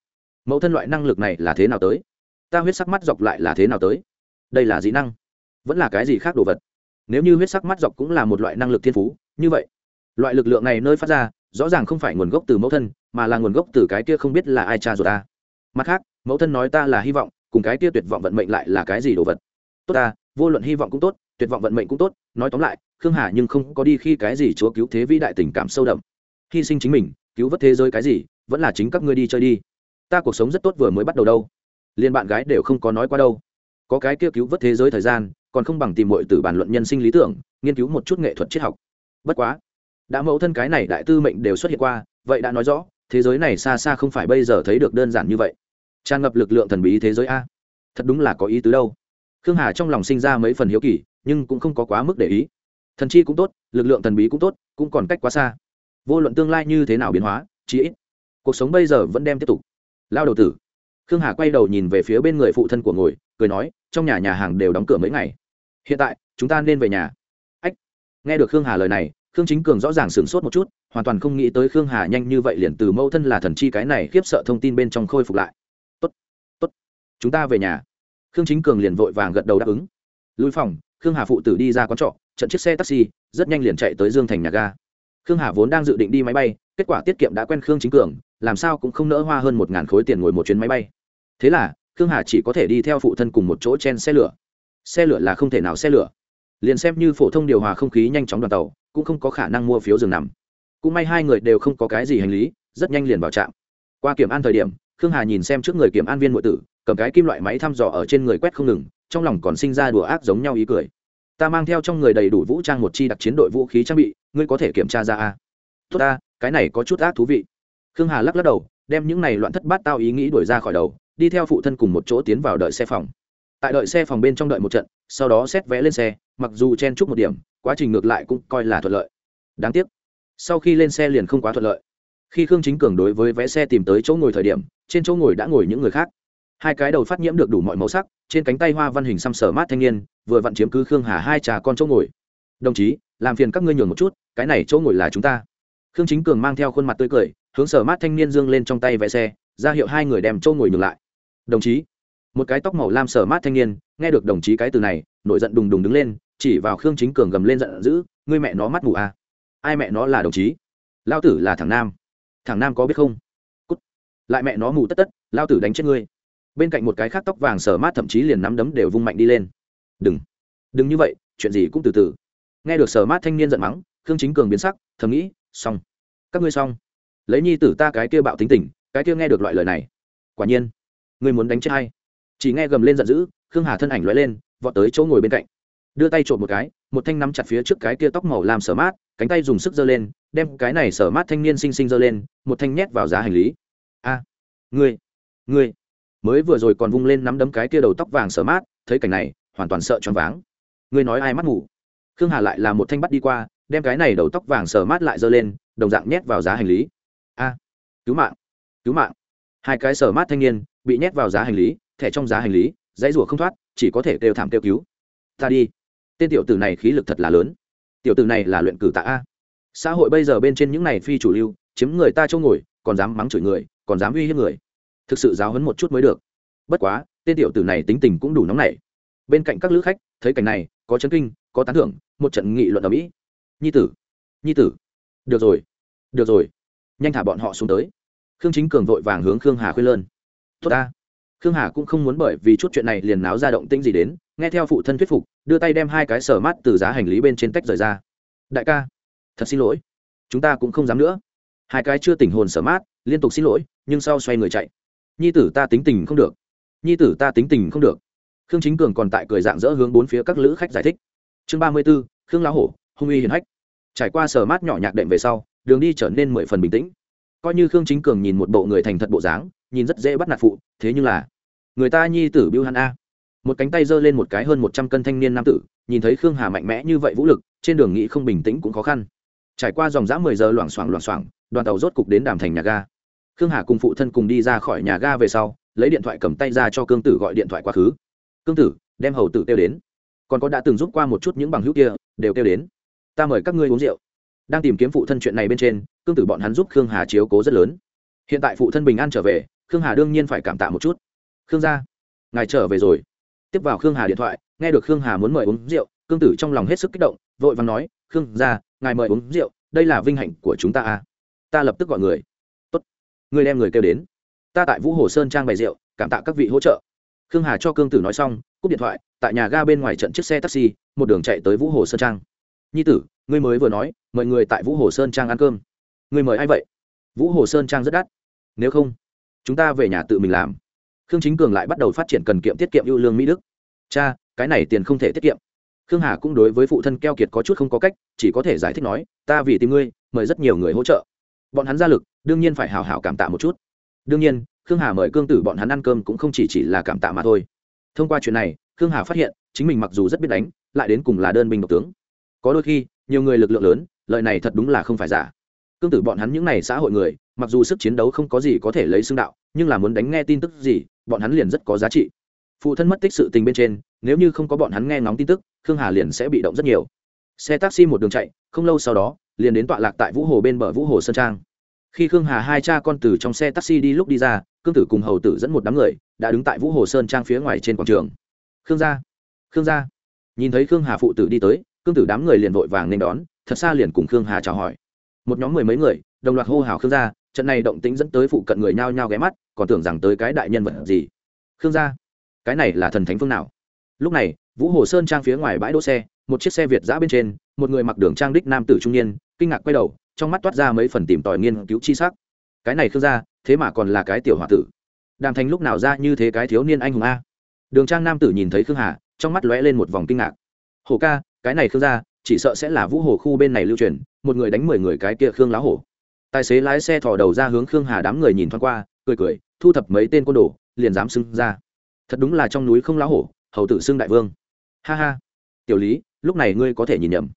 Mẫu thân loại năng lực này là thế nào tới? Ta huyết sắc mắt dọc lại là thế nào tới? Đây là dĩ năng vẫn là cái gì khác đồ vật. Nếu như huyết sắc mắt dọc cũng là một loại năng lực thiên phú, như vậy, loại lực lượng này nơi phát ra, rõ ràng không phải nguồn gốc từ mẫu thân, mà là nguồn gốc từ cái kia không biết là ai cha rồi ta. Mặt khác, mẫu thân nói ta là hy vọng, cùng cái kia tuyệt vọng vận mệnh lại là cái gì đồ vật. Tốt ta, vô luận hy vọng cũng tốt, tuyệt vọng vận mệnh cũng tốt, nói tóm lại, khương hà nhưng không có đi khi cái gì chúa cứu thế vĩ đại tình cảm sâu đậm. Hy sinh chính mình, cứu vớt thế giới cái gì, vẫn là chính các ngươi đi chơi đi. Ta cuộc sống rất tốt vừa mới bắt đầu đâu. Liên bạn gái đều không có nói qua đâu. Có cái kia cứu vớt thế giới thời gian còn không bằng tìm mọi từ bàn luận nhân sinh lý tưởng, nghiên cứu một chút nghệ thuật triết học. Bất quá, đã mẫu thân cái này đại tư mệnh đều xuất hiện qua, vậy đã nói rõ, thế giới này xa xa không phải bây giờ thấy được đơn giản như vậy. Tràn ngập lực lượng thần bí thế giới a. Thật đúng là có ý tứ đâu. Khương hà trong lòng sinh ra mấy phần hiếu kỳ, nhưng cũng không có quá mức để ý. Thần chi cũng tốt, lực lượng thần bí cũng tốt, cũng còn cách quá xa. Vô luận tương lai như thế nào biến hóa, chí ít, cuộc sống bây giờ vẫn đem tiếp tục. Lao đầu tử. Khương hà quay đầu nhìn về phía bên người phụ thân của ngồi, cười nói, trong nhà nhà hàng đều đóng cửa mấy ngày hiện tại, chúng ta nên về nhà. Ách, nghe được khương hà lời này, khương chính cường rõ ràng sửng sốt một chút, hoàn toàn không nghĩ tới khương hà nhanh như vậy liền từ mẫu thân là thần chi cái này khiếp sợ thông tin bên trong khôi phục lại. Tốt tốt, chúng ta về nhà. Khương chính cường liền vội vàng gật đầu đáp ứng. Lui phòng, khương hà phụ tử đi ra quán trọ, trận chiếc xe taxi, rất nhanh liền chạy tới dương thành nhà ga. Khương hà vốn đang dự định đi máy bay, kết quả tiết kiệm đã quen khương chính cường, làm sao cũng không nỡ hoa hơn một ngàn khối tiền ngồi một chuyến máy bay. Thế là, khương hà chỉ có thể đi theo phụ thân cùng một chỗ chen xe lửa xe lửa là không thể nào xe lửa. Liền xem như phổ thông điều hòa không khí nhanh chóng đoàn tàu, cũng không có khả năng mua phiếu giường nằm. Cũng may hai người đều không có cái gì hành lý, rất nhanh liền vào trạm. Qua kiểm an thời điểm, khương hà nhìn xem trước người kiểm an viên nội tử, cầm cái kim loại máy thăm dò ở trên người quét không ngừng, trong lòng còn sinh ra đùa ác giống nhau ý cười. Ta mang theo trong người đầy đủ vũ trang một chi đặc chiến đội vũ khí trang bị, ngươi có thể kiểm tra ra a. Tốt ta, cái này có chút ác thú vị. Khương hà lắc lắc đầu, đem những này loạn thất bát tao ý nghĩ đuổi ra khỏi đầu, đi theo phụ thân cùng một chỗ tiến vào đợi xe phòng tại đợi xe phòng bên trong đợi một trận, sau đó xét vé lên xe, mặc dù chen chúc một điểm, quá trình ngược lại cũng coi là thuận lợi. Đáng tiếc, sau khi lên xe liền không quá thuận lợi. Khi khương chính cường đối với vé xe tìm tới chỗ ngồi thời điểm, trên chỗ ngồi đã ngồi những người khác. Hai cái đầu phát nhiễm được đủ mọi màu sắc, trên cánh tay hoa văn hình xăm sở mát thanh niên, vừa vặn chiếm cứ khương hà hai trà con chỗ ngồi. Đồng chí, làm phiền các ngươi nhường một chút, cái này chỗ ngồi là chúng ta. Khương chính cường mang theo khuôn mặt tươi cười, hướng sở mát thanh niên dương lên trong tay vé xe, ra hiệu hai người đem chỗ ngồi nhường lại. Đồng chí một cái tóc màu lam sờ mát thanh niên, nghe được đồng chí cái từ này, nổi giận đùng đùng đứng lên, chỉ vào khương chính cường gầm lên giận dữ, ngươi mẹ nó mắt mù à. ai mẹ nó là đồng chí? Lao tử là thằng nam. Thằng nam có biết không? Cút. lại mẹ nó mù tất tất lao tử đánh chết ngươi. Bên cạnh một cái khác tóc vàng sờ mát thậm chí liền nắm đấm đều vung mạnh đi lên. Đừng. Đừng như vậy, chuyện gì cũng từ từ. Nghe được sờ mát thanh niên giận mắng, khương chính cường biến sắc, thầm nghĩ, xong. Các ngươi xong. Lấy nhi tử ta cái kia bạo tính tình, cái kia nghe được loại lời này. Quả nhiên, ngươi muốn đánh chết hay chỉ nghe gầm lên giận dữ, khương hà thân ảnh lóe lên, vọt tới chỗ ngồi bên cạnh. Đưa tay trộm một cái, một thanh nắm chặt phía trước cái kia tóc màu làm sở mát, cánh tay dùng sức giơ lên, đem cái này sở mát thanh niên xinh xinh giơ lên, một thanh nhét vào giá hành lý. A, ngươi ngươi. Mới vừa rồi còn vung lên nắm đấm cái kia đầu tóc vàng sở mát, thấy cảnh này, hoàn toàn sợ choáng váng. Ngươi nói ai mắt ngủ? Khương hà lại là một thanh bắt đi qua, đem cái này đầu tóc vàng sờ mát lại giơ lên, đồng dạng nhét vào giá hành lý. A, cứu mạng cứu mạng. Hai cái sờ mát thanh niên bị nhét vào giá hành lý thẻ trong giá hành lý, dãy rủa không thoát, chỉ có thể kêu thảm kêu cứu. Ta đi. Tên tiểu tử này khí lực thật là lớn. Tiểu tử này là luyện cử tạ a. Xã hội bây giờ bên trên những này phi chủ lưu, chiếm người ta chỗ ngồi, còn dám mắng chửi người, còn dám uy hiếp người. Thực sự giáo hấn một chút mới được. Bất quá, tên tiểu tử này tính tình cũng đủ nóng nảy. Bên cạnh các lữ khách, thấy cảnh này, có chấn kinh, có tán thưởng, một trận nghị luận ở mỹ. Nhi tử nhi tử. Được rồi được rồi. Nhanh thả bọn họ xuống tới. Khương chính cường vội vàng hướng khương hà khuyên lơn. Tốt ta khương hà cũng không muốn bởi vì chút chuyện này liền náo ra động tĩnh gì đến, nghe theo phụ thân thuyết phục, đưa tay đem hai cái sở mát từ giá hành lý bên trên tách rời ra. Đại ca, thật xin lỗi, chúng ta cũng không dám nữa. Hai cái chưa tỉnh hồn sở mát, liên tục xin lỗi, nhưng sau xoay người chạy. Nhi tử ta tính tình không được, nhi tử ta tính tình không được. Khương chính cường còn tại cười dạng dỡ hướng bốn phía các lữ khách giải thích. Chương ba mươi b ố khương lão hổ, hung uy hiền hách. Trải qua sở mát nhỏ nhạc đệm về sau, đường đi trở nên mười phần bình tĩnh. Coi như khương chính cường nhìn một bộ người thành thật bộ dáng, nhìn rất dễ bắt nạt phụ, thế nhưng là người ta nhi tử biêu hắn a. Một cánh tay giơ lên một cái hơn một trăm cân thanh niên nam tử, nhìn thấy khương hà mạnh mẽ như vậy vũ lực, trên đường nghĩ không bình tĩnh cũng khó khăn. Trải qua dòng dã mười giờ loảng xoảng loảng xoảng, đoàn tàu rốt cục đến đàm thành nhà ga. Khương hà cùng phụ thân cùng đi ra khỏi nhà ga về sau, lấy điện thoại cầm tay ra cho cương tử gọi điện thoại quá khứ. Cương tử, đem hầu tử kêu đến. Còn có đã từng giúp qua một chút những bằng hữu kia, đều kêu đến. Ta mời các ngươi uống rượu. Đang tìm kiếm phụ thân chuyện này bên trên, cương tử bọn hắn giúp khương hà chiếu cố rất lớn. Hiện tại phụ thân bình an trở về, khương hà đương nhiên phải cảm tạ một chút khương gia. Ngài trở về rồi. Tiếp vào khương hà điện thoại, nghe được khương hà muốn mời uống rượu cương tử trong lòng hết sức kích động, vội vàng nói, khương gia, ngài mời uống rượu, đây là vinh hạnh của chúng ta à? Ta lập tức gọi người. Tốt. người đem người kêu đến. Ta tại vũ hồ sơn trang bày rượu, cảm tạ các vị hỗ trợ. Khương hà cho cương tử nói xong, cúp điện thoại, tại nhà ga bên ngoài trận chiếc xe taxi, một đường chạy tới vũ hồ sơn trang. Nhi tử, ngươi mới vừa nói, mời người tại vũ hồ sơn trang ăn cơm. Ngươi mời ai vậy? Vũ hồ sơn trang rất đắt. Nếu không, chúng ta về nhà tự mình làm khương chính cường lại bắt đầu phát triển cần kiệm tiết kiệm ưu lương mỹ đức. Cha, cái này tiền không thể tiết kiệm. Khương hà cũng đối với phụ thân keo kiệt có chút không có cách, chỉ có thể giải thích nói, ta vì tìm ngươi, mời rất nhiều người hỗ trợ. Bọn hắn ra lực, đương nhiên phải hào hào cảm tạ một chút. Đương nhiên, khương hà mời cương tử bọn hắn ăn cơm cũng không chỉ chỉ là cảm tạ mà thôi. Thông qua chuyện này, khương hà phát hiện, chính mình mặc dù rất biết đánh, lại đến cùng là đơn binh độc tướng. Có đôi khi, nhiều người lực lượng lớn lợi này thật đúng là không phải giả. Cương tử bọn hắn những n à y xã hội người, mặc dù sức chiến đấu không có gì có thể lấy xưng đạo, nhưng là muốn đánh nghe tin tức gì bọn hắn liền rất có giá trị. Phụ thân mất tích sự tình bên trên, nếu như không có bọn hắn nghe ngóng tin tức, khương hà liền sẽ bị động rất nhiều. Xe taxi một đường chạy, không lâu sau đó, liền đến tọa lạc tại vũ hồ bên bờ vũ hồ sơn trang. Khi khương hà hai cha con từ trong xe taxi đi lúc đi ra cương tử cùng hầu tử dẫn một đám người, đã đứng tại vũ hồ sơn trang phía ngoài trên quảng trường. Khương gia khương gia. Nhìn thấy khương hà phụ tử đi tới cương tử đám người liền vội vàng nên đón, thật xa liền cùng khương hà chào hỏi. Một nhóm mười mấy người, đồng loạt hô hào khương gia trận này động tĩnh dẫn tới phụ cận người nhao nhao ghé mắt, còn tưởng rằng tới cái đại nhân vật gì. Khương gia, cái này là thần thánh phương nào? Lúc này, vũ hồ sơn trang phía ngoài bãi đỗ xe, một chiếc xe việt giã bên trên, một người mặc đường trang đích nam tử trung niên, kinh ngạc quay đầu, trong mắt toát ra mấy phần tìm tòi nghiên cứu chi sắc. Cái này khương gia, thế mà còn là cái tiểu h o a tử. Đàm thành lúc nào ra như thế cái thiếu niên anh hùng a? Đường trang nam tử nhìn thấy khương hà, trong mắt lóe lên một vòng kinh ngạc. Hồ ca, cái này khương gia, chỉ sợ sẽ là vũ hồ khu bên này lưu truyền, một người đánh mười người cái kia khương lá hổ tài xế lái xe thò đầu ra hướng khương hà đám người nhìn thoáng qua, cười cười, thu thập mấy tên côn đồ, liền dám xưng ra. Thật đúng là trong núi không lá hổ, hầu tử xưng đại vương. Ha ha. Tiểu lý, lúc này ngươi có thể nhìn nhầm.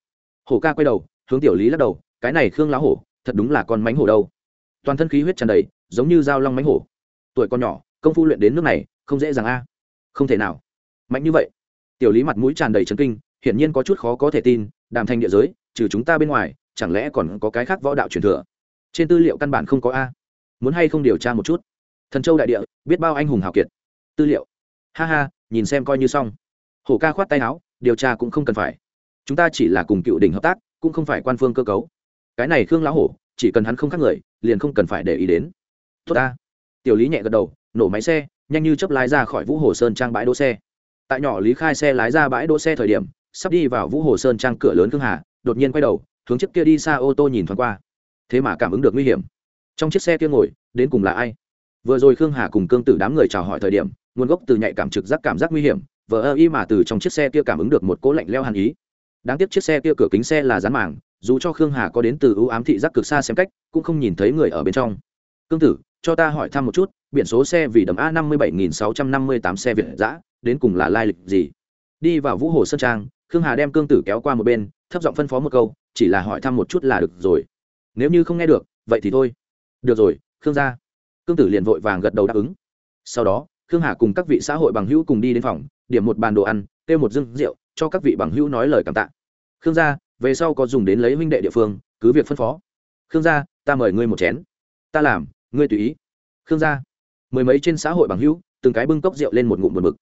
Hổ ca quay đầu, hướng tiểu lý lắc đầu, cái này khương lá hổ, thật đúng là con mánh hổ đâu. Toàn thân khí huyết tràn đầy, giống như dao long mánh hổ. Tuổi con nhỏ, công phu luyện đến nước này, không dễ dàng a. Không thể nào. Mạnh như vậy. Tiểu lý mặt mũi tràn đầy trấn kinh, hiển nhiên có chút khó có thể tin, đàm thành địa giới, trừ chúng ta bên ngoài, chẳng lẽ còn có cái khác võ đạo truyền thừa? Trên tư liệu căn bản không có a. Muốn hay không điều tra một chút? Thần châu đại địa, biết bao anh hùng hào kiệt. Tư liệu. Ha ha, nhìn xem coi như xong. Hổ ca khoát tay áo, điều tra cũng không cần phải. Chúng ta chỉ là cùng cựu đỉnh hợp tác, cũng không phải quan phương cơ cấu. Cái này khương lão hổ, chỉ cần hắn không khác người, liền không cần phải để ý đến. Tốt ta. Tiểu lý nhẹ gật đầu, nổ máy xe, nhanh như chấp lái ra khỏi vũ hồ sơn trang bãi đỗ xe. Tại nhỏ lý khai xe lái ra bãi đỗ xe thời điểm, sắp đi vào vũ hồ sơn trang cửa lớn khương hà, đột nhiên quay đầu, hướng chiếc kia đi xa ô tô nhìn thoáng qua thế mà cảm ứng được nguy hiểm. Trong chiếc xe kia ngồi, đến cùng là ai? Vừa rồi khương hà cùng cương tử đám người chào hỏi thời điểm, nguồn gốc từ nhạy cảm trực giác cảm giác nguy hiểm, vờ ơ y mà từ trong chiếc xe kia cảm ứng được một cỗ lạnh leo hàn ý. Đáng tiếc chiếc xe kia cửa kính xe là dán màng, dù cho khương hà có đến từ ưu ám thị giác cực xa xem cách, cũng không nhìn thấy người ở bên trong. Cương tử, cho ta hỏi thăm một chút, biển số xe vì đầm a năm mươi bảy nghìn sáu trăm năm mươi tám xe việt giã đến cùng là lai lịch gì? Đi vào vũ hồ sơn trang, khương hà đem cương tử kéo qua một bên, thấp giọng phân phó một câu, chỉ là hỏi thăm một chút là được rồi nếu như không nghe được, vậy thì thôi. Được rồi, khương gia. Cương tử liền vội vàng gật đầu đáp ứng. Sau đó, khương hà cùng các vị xã hội bằng hữu cùng đi đến phòng, điểm một bàn đồ ăn, kêu một dưng rượu, cho các vị bằng hữu nói lời cảm tạ. Khương gia, về sau có dùng đến lấy huynh đệ địa phương, cứ việc phân phó. Khương gia, ta mời ngươi một chén. Ta làm, ngươi tùy ý. Khương gia, mười mấy trên xã hội bằng hữu, từng cái bưng cốc rượu lên một ngụm một mực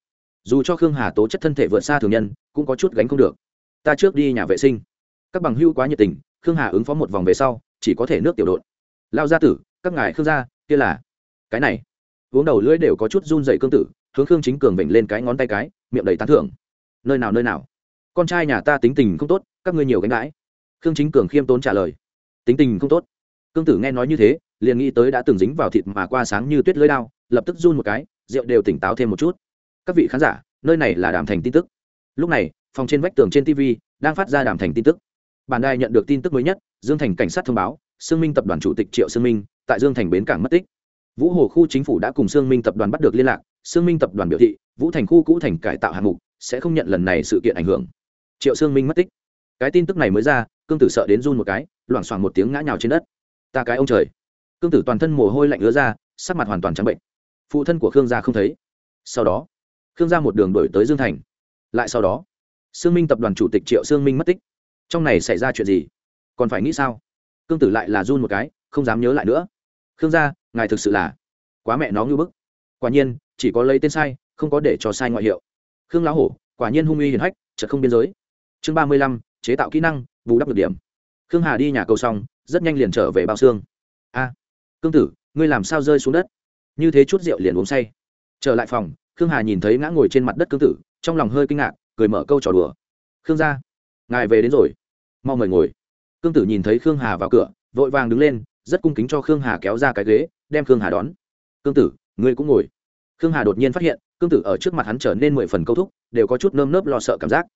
dù cho khương hà tố chất thân thể vượt xa thường nhân, cũng có chút gánh không được. Ta trước đi nhà vệ sinh. Các bằng hữu quá nhiệt tình, khương hà ứng phó một vòng về sau chỉ có thể nước tiểu đột lao gia tử, các ngài khương gia, kia là cái này. Uống đầu lưỡi đều có chút run rẩy cương tử, hướng khương chính cường vểnh lên cái ngón tay cái, miệng đầy tán thưởng. Nơi nào nơi nào? Con trai nhà ta tính tình không tốt, các ngươi nhiều gánh đãi khương chính cường khiêm tốn trả lời. Tính tình không tốt. Cương tử nghe nói như thế, liền nghĩ tới đã từng dính vào thịt mà qua sáng như tuyết lưỡi đao, lập tức run một cái, rượu đều tỉnh táo thêm một chút. Các vị khán giả, nơi này là đàm thành tin tức. Lúc này, phòng trên vách tường trên tv đang phát ra đàm thành tin tức. Bản đài nhận được tin tức mới nhất dương thành cảnh sát thông báo, sương minh tập đoàn chủ tịch triệu sương minh, tại dương thành bến cảng mất tích. Vũ hồ khu chính phủ đã cùng sương minh tập đoàn bắt được liên lạc, sương minh tập đoàn biểu thị, vũ thành khu cũ thành cải tạo hạng mục sẽ không nhận lần này sự kiện ảnh hưởng. Triệu sương minh mất tích. Cái tin tức này mới ra, cương tử sợ đến run một cái, loảng xoảng một tiếng ngã nhào trên đất. Ta cái ông trời. Cương tử toàn thân mồ hôi lạnh ứa ra, sắc mặt hoàn toàn trắng bệnh. Phụ thân của khương gia không thấy. Sau đó, khương gia một đường đổi tới dương thành. Lại sau đó, sương minh tập đoàn chủ tịch triệu sương minh mất tích. Trong này xảy ra chuyện gì? Còn phải nghĩ sao? Cương tử lại là run một cái, không dám nhớ lại nữa. Khương gia, ngài thực sự là quá mẹ nó ngưu bức. Quả nhiên, chỉ có lấy tên sai, không có để cho sai ngoại hiệu. Khương lão hổ, quả nhiên hung uy hiển hách, chợt không biên giới. Chương ba mươi lăm, chế tạo kỹ năng, bù đắp được điểm. Khương hà đi nhà cầu xong, rất nhanh liền trở về bao xương. A cương tử, ngươi làm sao rơi xuống đất? Như thế chút rượu liền uống say. Trở lại phòng, khương hà nhìn thấy ngã ngồi trên mặt đất cương tử, trong lòng hơi kinh ngạc, cười mở câu trò đùa. Khương gia, ngài về đến rồi. Mau mời ngồi cương tử nhìn thấy khương hà vào cửa, vội vàng đứng lên, rất cung kính cho khương hà kéo ra cái ghế, đem khương hà đón. Cương tử, ngươi cũng ngồi. Khương hà đột nhiên phát hiện cương tử ở trước mặt hắn trở nên mười phần câu thúc, đều có chút nơm nớp lo sợ cảm giác.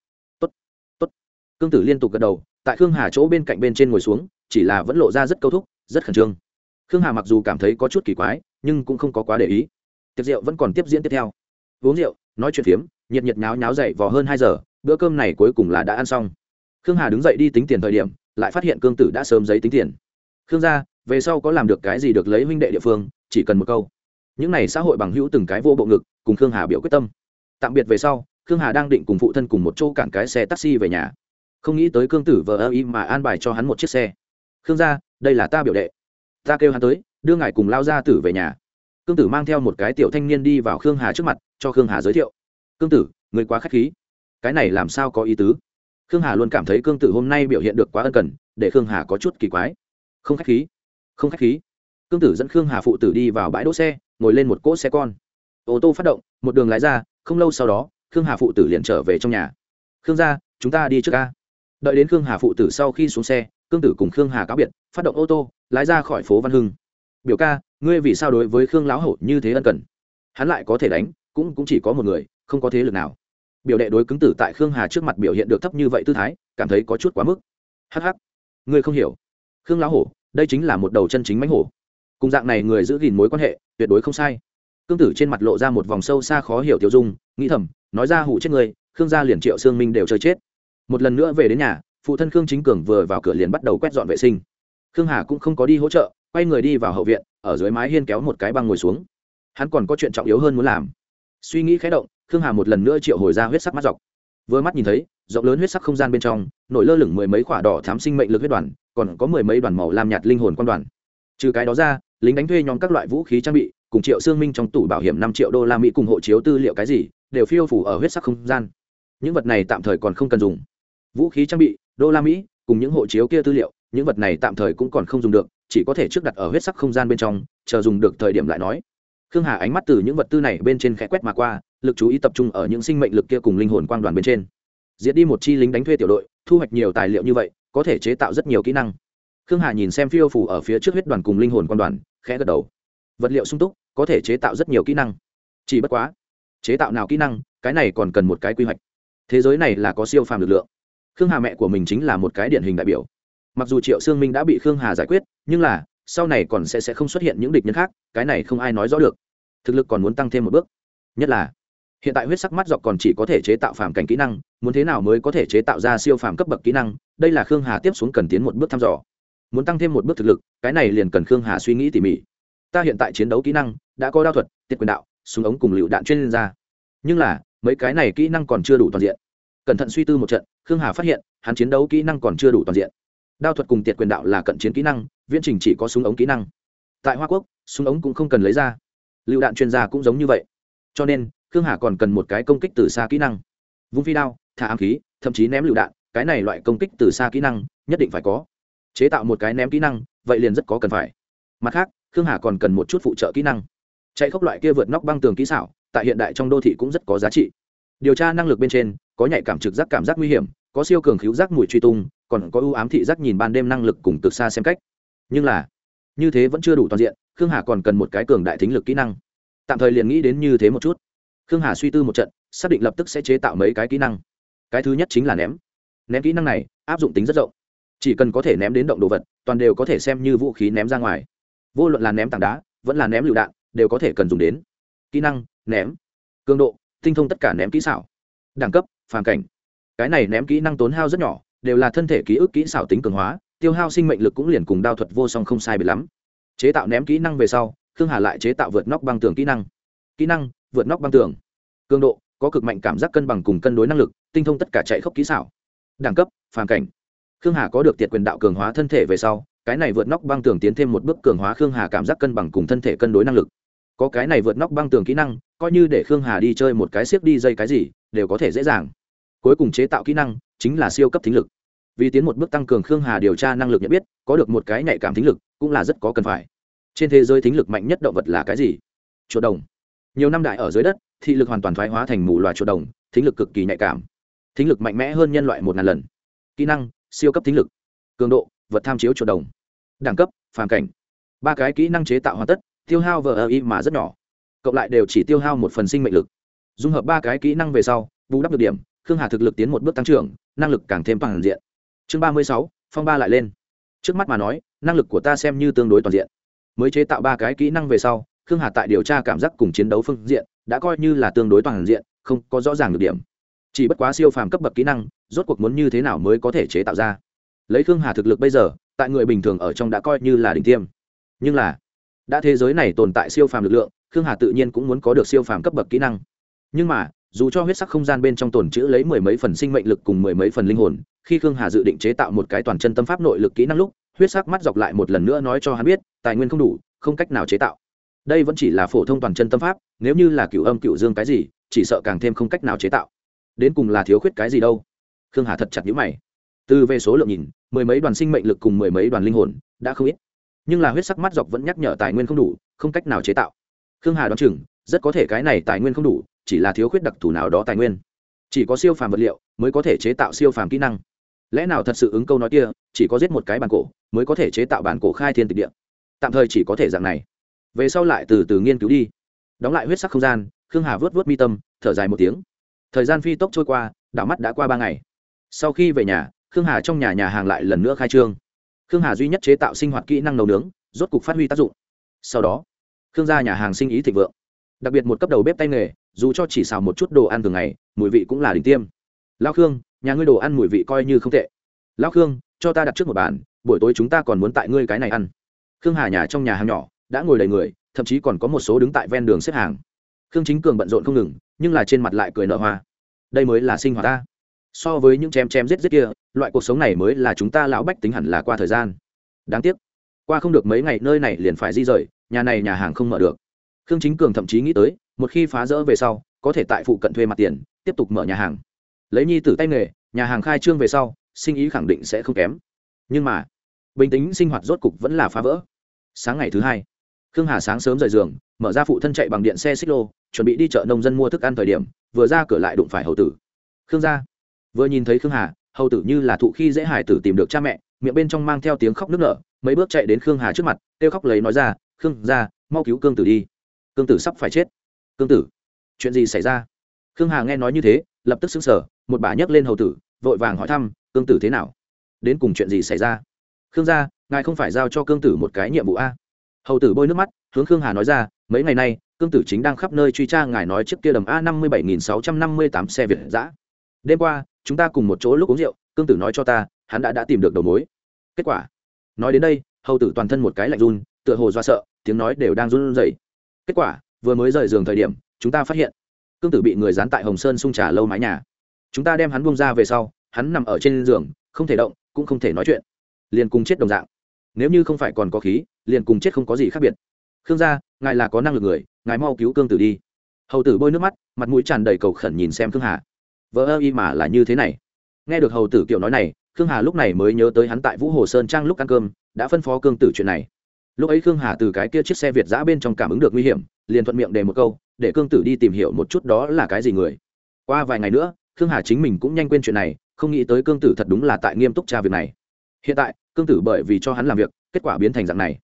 Tốt tốt. Cương tử liên tục gật đầu, tại khương hà chỗ bên cạnh bên trên ngồi xuống, chỉ là vẫn lộ ra rất câu thúc, rất khẩn trương. Khương hà mặc dù cảm thấy có chút kỳ quái, nhưng cũng không có quá để ý. Tiệc rượu vẫn còn tiếp diễn tiếp theo. Uống rượu, nói chuyện phiếm, nhiệt nhiệt nháo nháo dậy vào hơn hai giờ, bữa cơm này cuối cùng là đã ăn xong. Khương hà đứng dậy đi tính tiền thời điểm lại phát hiện cương tử đã sớm giấy tính tiền. Khương gia, về sau có làm được cái gì được lấy huynh đệ địa phương, chỉ cần một câu. Những n à y xã hội bằng hữu từng cái vô bộ ngực, cùng khương hà biểu quyết tâm. Tạm biệt về sau, khương hà đang định cùng phụ thân cùng một chỗ cản cái xe taxi về nhà. Không nghĩ tới cương tử vờ ơ y mà an bài cho hắn một chiếc xe. Khương gia, đây là ta biểu đệ. Ta kêu hắn tới, đưa ngài cùng lao gia tử về nhà. Cương tử mang theo một cái tiểu thanh niên đi vào khương hà trước mặt, cho khương hà giới thiệu. Cương tử, người quá k h á c h khí. Cái này làm sao có ý tứ? Khương hà luôn cảm thấy cương tử hôm nay biểu hiện được quá ân cần, để khương hà có chút kỳ quái. Không k h á c h khí, không k h á c h khí. Cương tử dẫn khương hà phụ tử đi vào bãi đỗ xe, ngồi lên một cỗ xe con. Ô tô phát động, một đường lái ra, không lâu sau đó, khương hà phụ tử liền trở về trong nhà. Khương gia, chúng ta đi trước ca. Đợi đến khương hà phụ tử sau khi xuống xe cương tử cùng khương hà cáo biệt, phát động ô tô, lái ra khỏi phố văn hưng. Biểu ca, ngươi vì sao đối với khương lão hổ như thế ân cần? Hắn lại có thể đánh, cũng cũng chỉ có một người, không có thế lực nào biểu đệ đối cứng tử tại khương hà trước mặt biểu hiện được thấp như vậy tư thái, cảm thấy có chút quá mức. Hh ngươi không hiểu. Khương lão hổ, đây chính là một đầu chân chính mánh hổ. Cùng dạng này người giữ gìn mối quan hệ, tuyệt đối không sai. Cương tử trên mặt lộ ra một vòng sâu xa khó hiểu tiêu dung, nghĩ thầm, nói ra hủ chết người, khương gia liền triệu sương minh đều chơi chết. Một lần nữa về đến nhà, phụ thân khương chính cường vừa vào cửa liền bắt đầu quét dọn vệ sinh. Khương hà cũng không có đi hỗ trợ, quay người đi vào hậu viện, ở dưới mái hiên kéo một cái băng ngồi xuống. Hắn còn có chuyện trọng yếu hơn muốn làm. Suy nghĩ khé động khương hà một lần nữa triệu hồi ra huyết sắc mắt dọc. Vừa mắt nhìn thấy, rộng lớn huyết sắc không gian bên trong, nổi lơ lửng mười mấy quả đỏ thám sinh mệnh lực huyết đoàn, còn có mười mấy đoàn màu làm nhạt linh hồn quan đoàn. Trừ cái đó ra, lính đánh thuê nhóm các loại vũ khí trang bị, cùng triệu xương minh trong tủ bảo hiểm năm triệu đô la mỹ cùng hộ chiếu tư liệu cái gì, đều phiêu phủ ở huyết sắc không gian. Những vật này tạm thời còn không cần dùng. Vũ khí trang bị, đô la mỹ, cùng những hộ chiếu kia tư liệu, những vật này tạm thời cũng còn không dùng được, chỉ có thể trước đặt ở huyết sắc không gian bên trong, chờ dùng được thời điểm lại nói. Khương hà ánh mắt từ những vật tư này bên trên khẽ quét mà qua lực chú ý tập trung ở những sinh mệnh lực kia cùng linh hồn quang đoàn bên trên. Diệt đi một chi lính đánh thuê tiểu đội, thu hoạch nhiều tài liệu như vậy, có thể chế tạo rất nhiều kỹ năng. Khương hà nhìn xem phiêu phủ ở phía trước huyết đoàn cùng linh hồn quang đoàn, khẽ gật đầu. Vật liệu sung túc, có thể chế tạo rất nhiều kỹ năng. Chỉ bất quá, chế tạo nào kỹ năng, cái này còn cần một cái quy hoạch. Thế giới này là có siêu phàm lực lượng. Khương hà mẹ của mình chính là một cái điển hình đại biểu. Mặc dù triệu sương minh đã bị khương hà giải quyết, nhưng là, sau này còn sẽ sẽ không xuất hiện những địch nhân khác, cái này không ai nói rõ được. Thực lực còn muốn tăng thêm một bước. Nhất là hiện tại huyết sắc mắt dọc còn chỉ có thể chế tạo phàm cảnh kỹ năng, muốn thế nào mới có thể chế tạo ra siêu phàm cấp bậc kỹ năng, đây là khương hà tiếp xuống cần tiến một bước thăm dò. Muốn tăng thêm một bước thực lực, cái này liền cần khương hà suy nghĩ tỉ mỉ. Ta hiện tại chiến đấu kỹ năng, đã có đao thuật tiết quyền đạo, súng ống cùng lựu đạn chuyên gia. Nhưng là, mấy cái này kỹ năng còn chưa đủ toàn diện. Cẩn thận suy tư một trận, khương hà phát hiện, hắn chiến đấu kỹ năng còn chưa đủ toàn diện. Đao thuật cùng tiệt quyền đạo là cận chiến kỹ năng, viễn trình chỉ có súng ống kỹ năng. Tại hoa quốc, súng ống cũng không cần lấy ra. Lựu đạn chuyên gia cũng giống như vậy. Cho nên khương hà còn cần một cái công kích từ xa kỹ năng. Vung phi đao, thả ám khí, thậm chí ném lựu đạn, cái này loại công kích từ xa kỹ năng, nhất định phải có. Chế tạo một cái ném kỹ năng, vậy liền rất có cần phải. Mặt khác, khương hà còn cần một chút phụ trợ kỹ năng. Chạy khốc loại kia vượt nóc băng tường kỹ xảo, tại hiện đại trong đô thị cũng rất có giá trị. Điều tra năng lực bên trên, có nhạy cảm trực giác cảm giác nguy hiểm, có siêu cường khíu giác mùi truy tung, còn có ưu ám thị giác nhìn ban đêm năng lực cùng từ xa xem cách. Nhưng là, như thế vẫn chưa đủ toàn diện, khương hà còn cần một cái cường đại thính lực kỹ năng. Tạm thời liền nghĩ đến như thế một chút khương hà suy tư một trận, xác định lập tức sẽ chế tạo mấy cái kỹ năng. Cái thứ nhất chính là ném. Ném kỹ năng này, áp dụng tính rất rộng. Chỉ cần có thể ném đến động đồ vật, toàn đều có thể xem như vũ khí ném ra ngoài. Vô luận là ném tảng đá, vẫn là ném lựu đạn, đều có thể cần dùng đến. Kỹ năng, ném. Cường độ, tinh thông tất cả ném kỹ xảo. Đẳng cấp, phàm cảnh. Cái này ném kỹ năng tốn hao rất nhỏ, đều là thân thể ký ức kỹ xảo tính cường hóa, tiêu hao sinh mệnh lực cũng liền cùng đao thuật vô song không sai bị lắm. Chế tạo ném kỹ năng về sau, khương hà lại chế tạo vượt nóc băng tường kỹ năng. Kỹ năng vượt nóc băng tường. Cường độ, có cực mạnh cảm giác cân bằng cùng cân đối năng lực, tinh thông tất cả chạy khốc kỹ xảo. Đẳng cấp, phàm cảnh. Khương hà có được tiệt quyền đạo cường hóa thân thể về sau, cái này vượt nóc băng tường tiến thêm một bước cường hóa khương hà cảm giác cân bằng cùng thân thể cân đối năng lực. Có cái này vượt nóc băng tường kỹ năng, coi như để khương hà đi chơi một cái siếc đi dây cái gì, đều có thể dễ dàng. Cuối cùng chế tạo kỹ năng, chính là siêu cấp thính lực. Vì tiến một bước tăng cường khương hà điều tra năng lực nhận biết, có được một cái nhạy cảm thính lực, cũng là rất có cần phải. Trên thế giới thính lực mạnh nhất động vật là cái gì? Chuột đồng nhiều năm đại ở dưới đất, thị lực hoàn toàn thoái hóa thành mù loài chuột đồng, thính lực cực kỳ nhạy cảm. Thính lực mạnh mẽ hơn nhân loại một ngàn lần. Kỹ năng, siêu cấp thính lực. Cường độ, vật tham chiếu chuột đồng. Đẳng cấp, phàm cảnh. Ba cái kỹ năng chế tạo hoàn tất, tiêu hao vờ ơ y mà rất nhỏ. Cộng lại đều chỉ tiêu hao một phần sinh mệnh lực. Dung hợp ba cái kỹ năng về sau, bù đắp được điểm, khương hà thực lực tiến một bước tăng trưởng, năng lực càng thêm toàn diện. Chương ba mươi sáu, phong ba lại lên. Trước mắt mà nói, năng lực của ta xem như tương đối toàn diện. Mới chế tạo ba cái kỹ năng về sau khương hà tại điều tra cảm giác cùng chiến đấu phương diện, đã coi như là tương đối toàn diện, không có rõ ràng được điểm. Chỉ bất quá siêu phàm cấp bậc kỹ năng, rốt cuộc muốn như thế nào mới có thể chế tạo ra. Lấy khương hà thực lực bây giờ, tại người bình thường ở trong đã coi như là đỉnh tiêm. Nhưng là, đã thế giới này tồn tại siêu phàm lực lượng, khương hà tự nhiên cũng muốn có được siêu phàm cấp bậc kỹ năng. Nhưng mà, dù cho huyết sắc không gian bên trong tồn chữ lấy mười mấy phần sinh mệnh lực cùng mười mấy phần linh hồn, khi khương hà dự định chế tạo một cái toàn chân tâm pháp nội lực kỹ năng lúc, huyết sắc mắt dọc lại một lần nữa nói cho hắn biết, tài nguyên không đủ, không cách nào chế tạo đây vẫn chỉ là phổ thông toàn chân tâm pháp, nếu như là cựu âm cựu dương cái gì, chỉ sợ càng thêm không cách nào chế tạo. Đến cùng là thiếu khuyết cái gì đâu? Khương hà thật chặt nhữ mày. Từ về số lượng nhìn, mười mấy đoàn sinh mệnh lực cùng mười mấy đoàn linh hồn, đã không ít. Nhưng là huyết sắc mắt dọc vẫn nhắc nhở tài nguyên không đủ, không cách nào chế tạo. Khương hà đoán chừng, rất có thể cái này tài nguyên không đủ, chỉ là thiếu khuyết đặc thù nào đó tài nguyên. Chỉ có siêu phàm vật liệu mới có thể chế tạo siêu phàm kỹ năng. Lẽ nào thật sự ứng câu nói kia, chỉ có giết một cái bản cổ mới có thể chế tạo bản cổ khai thiên tịch địa? Tạm thời chỉ có thể dạng này về sau lại từ từ nghiên cứu đi. Đóng lại huyết sắc không gian, khương hà vớt vớt mi tâm, thở dài một tiếng. Thời gian phi tốc trôi qua, đảo mắt đã qua ba ngày. Sau khi về nhà, khương hà trong nhà nhà hàng lại lần nữa khai trương. Khương hà duy nhất chế tạo sinh hoạt kỹ năng nấu nướng, rốt cục phát huy tác dụng. Sau đó, khương gia nhà hàng sinh ý thịnh vượng. Đặc biệt một cấp đầu bếp tay nghề, dù cho chỉ xào một chút đồ ăn thường ngày, mùi vị cũng là đỉnh tiêm. Lao khương, nhà ngươi đồ ăn mùi vị coi như không tệ. Lao khương, cho ta đặt trước một bàn, buổi tối chúng ta còn muốn tại ngươi cái này ăn. Khương hà nhà trong nhà hàng nhỏ đã ngồi đầy người, thậm chí còn có một số đứng tại ven đường xếp hàng. Khương chính cường bận rộn không ngừng, nhưng là trên mặt lại cười nở hoa. Đây mới là sinh hoạt ta. So với những chém chém giết giết kia, loại cuộc sống này mới là chúng ta lão bách tính hẳn là qua thời gian. Đáng tiếc, qua không được mấy ngày nơi này liền phải di rời, nhà này nhà hàng không mở được. Khương chính cường thậm chí nghĩ tới, một khi phá rỡ về sau, có thể tại phụ cận thuê mặt tiền, tiếp tục mở nhà hàng. Lấy nhi tử tay nghề, nhà hàng khai trương về sau, sinh ý khẳng định sẽ không kém. Nhưng mà, bình tĩnh sinh hoạt rốt cục vẫn là phá vỡ. Sáng ngày thứ hai khương hà sáng sớm rời giường, mở ra phụ thân chạy bằng điện xe xích lô, chuẩn bị đi chợ nông dân mua thức ăn thời điểm, vừa ra cửa lại đụng phải hầu tử. Khương gia. Vừa nhìn thấy khương hà, hầu tử như là thụ khi dễ hải tử tìm được cha mẹ, miệng bên trong mang theo tiếng khóc nức nở, mấy bước chạy đến khương hà trước mặt, kêu khóc lấy nói ra, khương gia, mau cứu cương tử đi. Cương tử sắp phải chết. Cương tử, chuyện gì xảy ra? Khương hà nghe nói như thế, lập tức xứng sở một bà nhấc lên hầu tử, vội vàng hỏi thăm, cương tử thế nào? Đến cùng chuyện gì xảy ra? Khương gia, ngài không phải giao cho cương tử một cái nhiệm vụ a? Hầu tử bôi nước mắt, hướng khương hà nói ra, mấy ngày nay, cương tử chính đang khắp nơi truy tra ngài nói trước kia đầm a năm mươi bảy nghìn sáu trăm năm mươi tám xe việt giã đêm qua, chúng ta cùng một chỗ lúc uống rượu, cương tử nói cho ta, hắn đã đã tìm được đầu mối. Kết quả, nói đến đây, hầu tử toàn thân một cái lạnh run, tựa hồ do sợ, tiếng nói đều đang run rẩy. Kết quả, vừa mới rời giường thời điểm, chúng ta phát hiện, cương tử bị người dán tại hồng sơn sung trà lâu mái nhà. Chúng ta đem hắn buông ra về sau, hắn nằm ở trên giường, không thể động, cũng không thể nói chuyện. Liền cùng chết đồng dạng nếu như không phải còn có khí, liền cùng chết không có gì khác biệt. Khương gia, ngài là có năng lực người, ngài mau cứu cương tử đi. Hầu tử bôi nước mắt, mặt mũi tràn đầy cầu khẩn nhìn xem khương hà. Vợ ơ y mà là như thế này. Nghe được hầu tử kiểu nói này, khương hà lúc này mới nhớ tới hắn tại vũ hồ sơn trang lúc ăn cơm, đã phân phó cương tử chuyện này. Lúc ấy khương hà từ cái kia chiếc xe việt giã bên trong cảm ứng được nguy hiểm, liền thuận miệng đề một câu, để cương tử đi tìm hiểu một chút đó là cái gì người. Qua vài ngày nữa, khương hà chính mình cũng nhanh quên chuyện này, không nghĩ tới cương tử thật đúng là tại nghiêm túc tra việc này. Hiện tại cương tử bởi vì cho hắn làm việc, kết quả biến thành dạng này.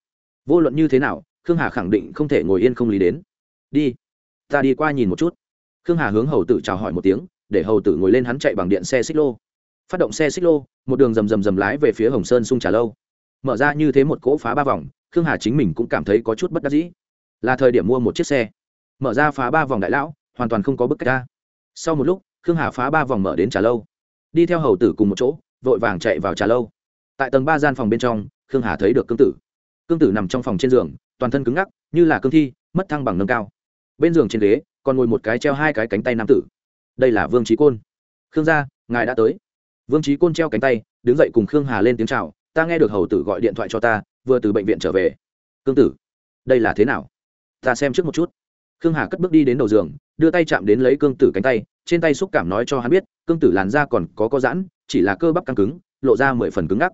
Vô luận như thế nào, khương hà khẳng định không thể ngồi yên không lý đến. Đi, ta đi qua nhìn một chút. Khương hà hướng hầu tử chào hỏi một tiếng, để hầu tử ngồi lên hắn chạy bằng điện xe xích lô. Phát động xe xích lô, một đường rầm rầm rầm lái về phía hồng sơn sung trà lâu. Mở ra như thế một cỗ phá ba vòng, khương hà chính mình cũng cảm thấy có chút bất đắc dĩ. Là thời điểm mua một chiếc xe. Mở ra phá ba vòng đại lão, hoàn toàn không có bức cách ra. Sau một lúc, khương hà phá ba vòng mở đến trà lâu. Đi theo hầu tử cùng một chỗ, vội vàng chạy vào trà lâu tại tầng ba gian phòng bên trong, khương hà thấy được cương tử. Cương tử nằm trong phòng trên giường, toàn thân cứng ngắc, như là cương thi, mất thăng bằng nâng cao. Bên giường trên ghế, còn ngồi một cái treo hai cái cánh tay nam tử. Đây là vương trí côn. Khương gia, ngài đã tới. Vương trí côn treo cánh tay, đứng dậy cùng khương hà lên tiếng c h à o ta nghe được hầu tử gọi điện thoại cho ta, vừa từ bệnh viện trở về. Cương tử, đây là thế nào? Ta xem trước một chút. Khương hà cất bước đi đến đầu giường, đưa tay chạm đến lấy cương tử cánh tay, trên tay xúc cảm nói cho hắn biết, cương tử làn da còn có có giãn, chỉ là cơ bắp căng cứng, lộ ra mười phần cứng ngắc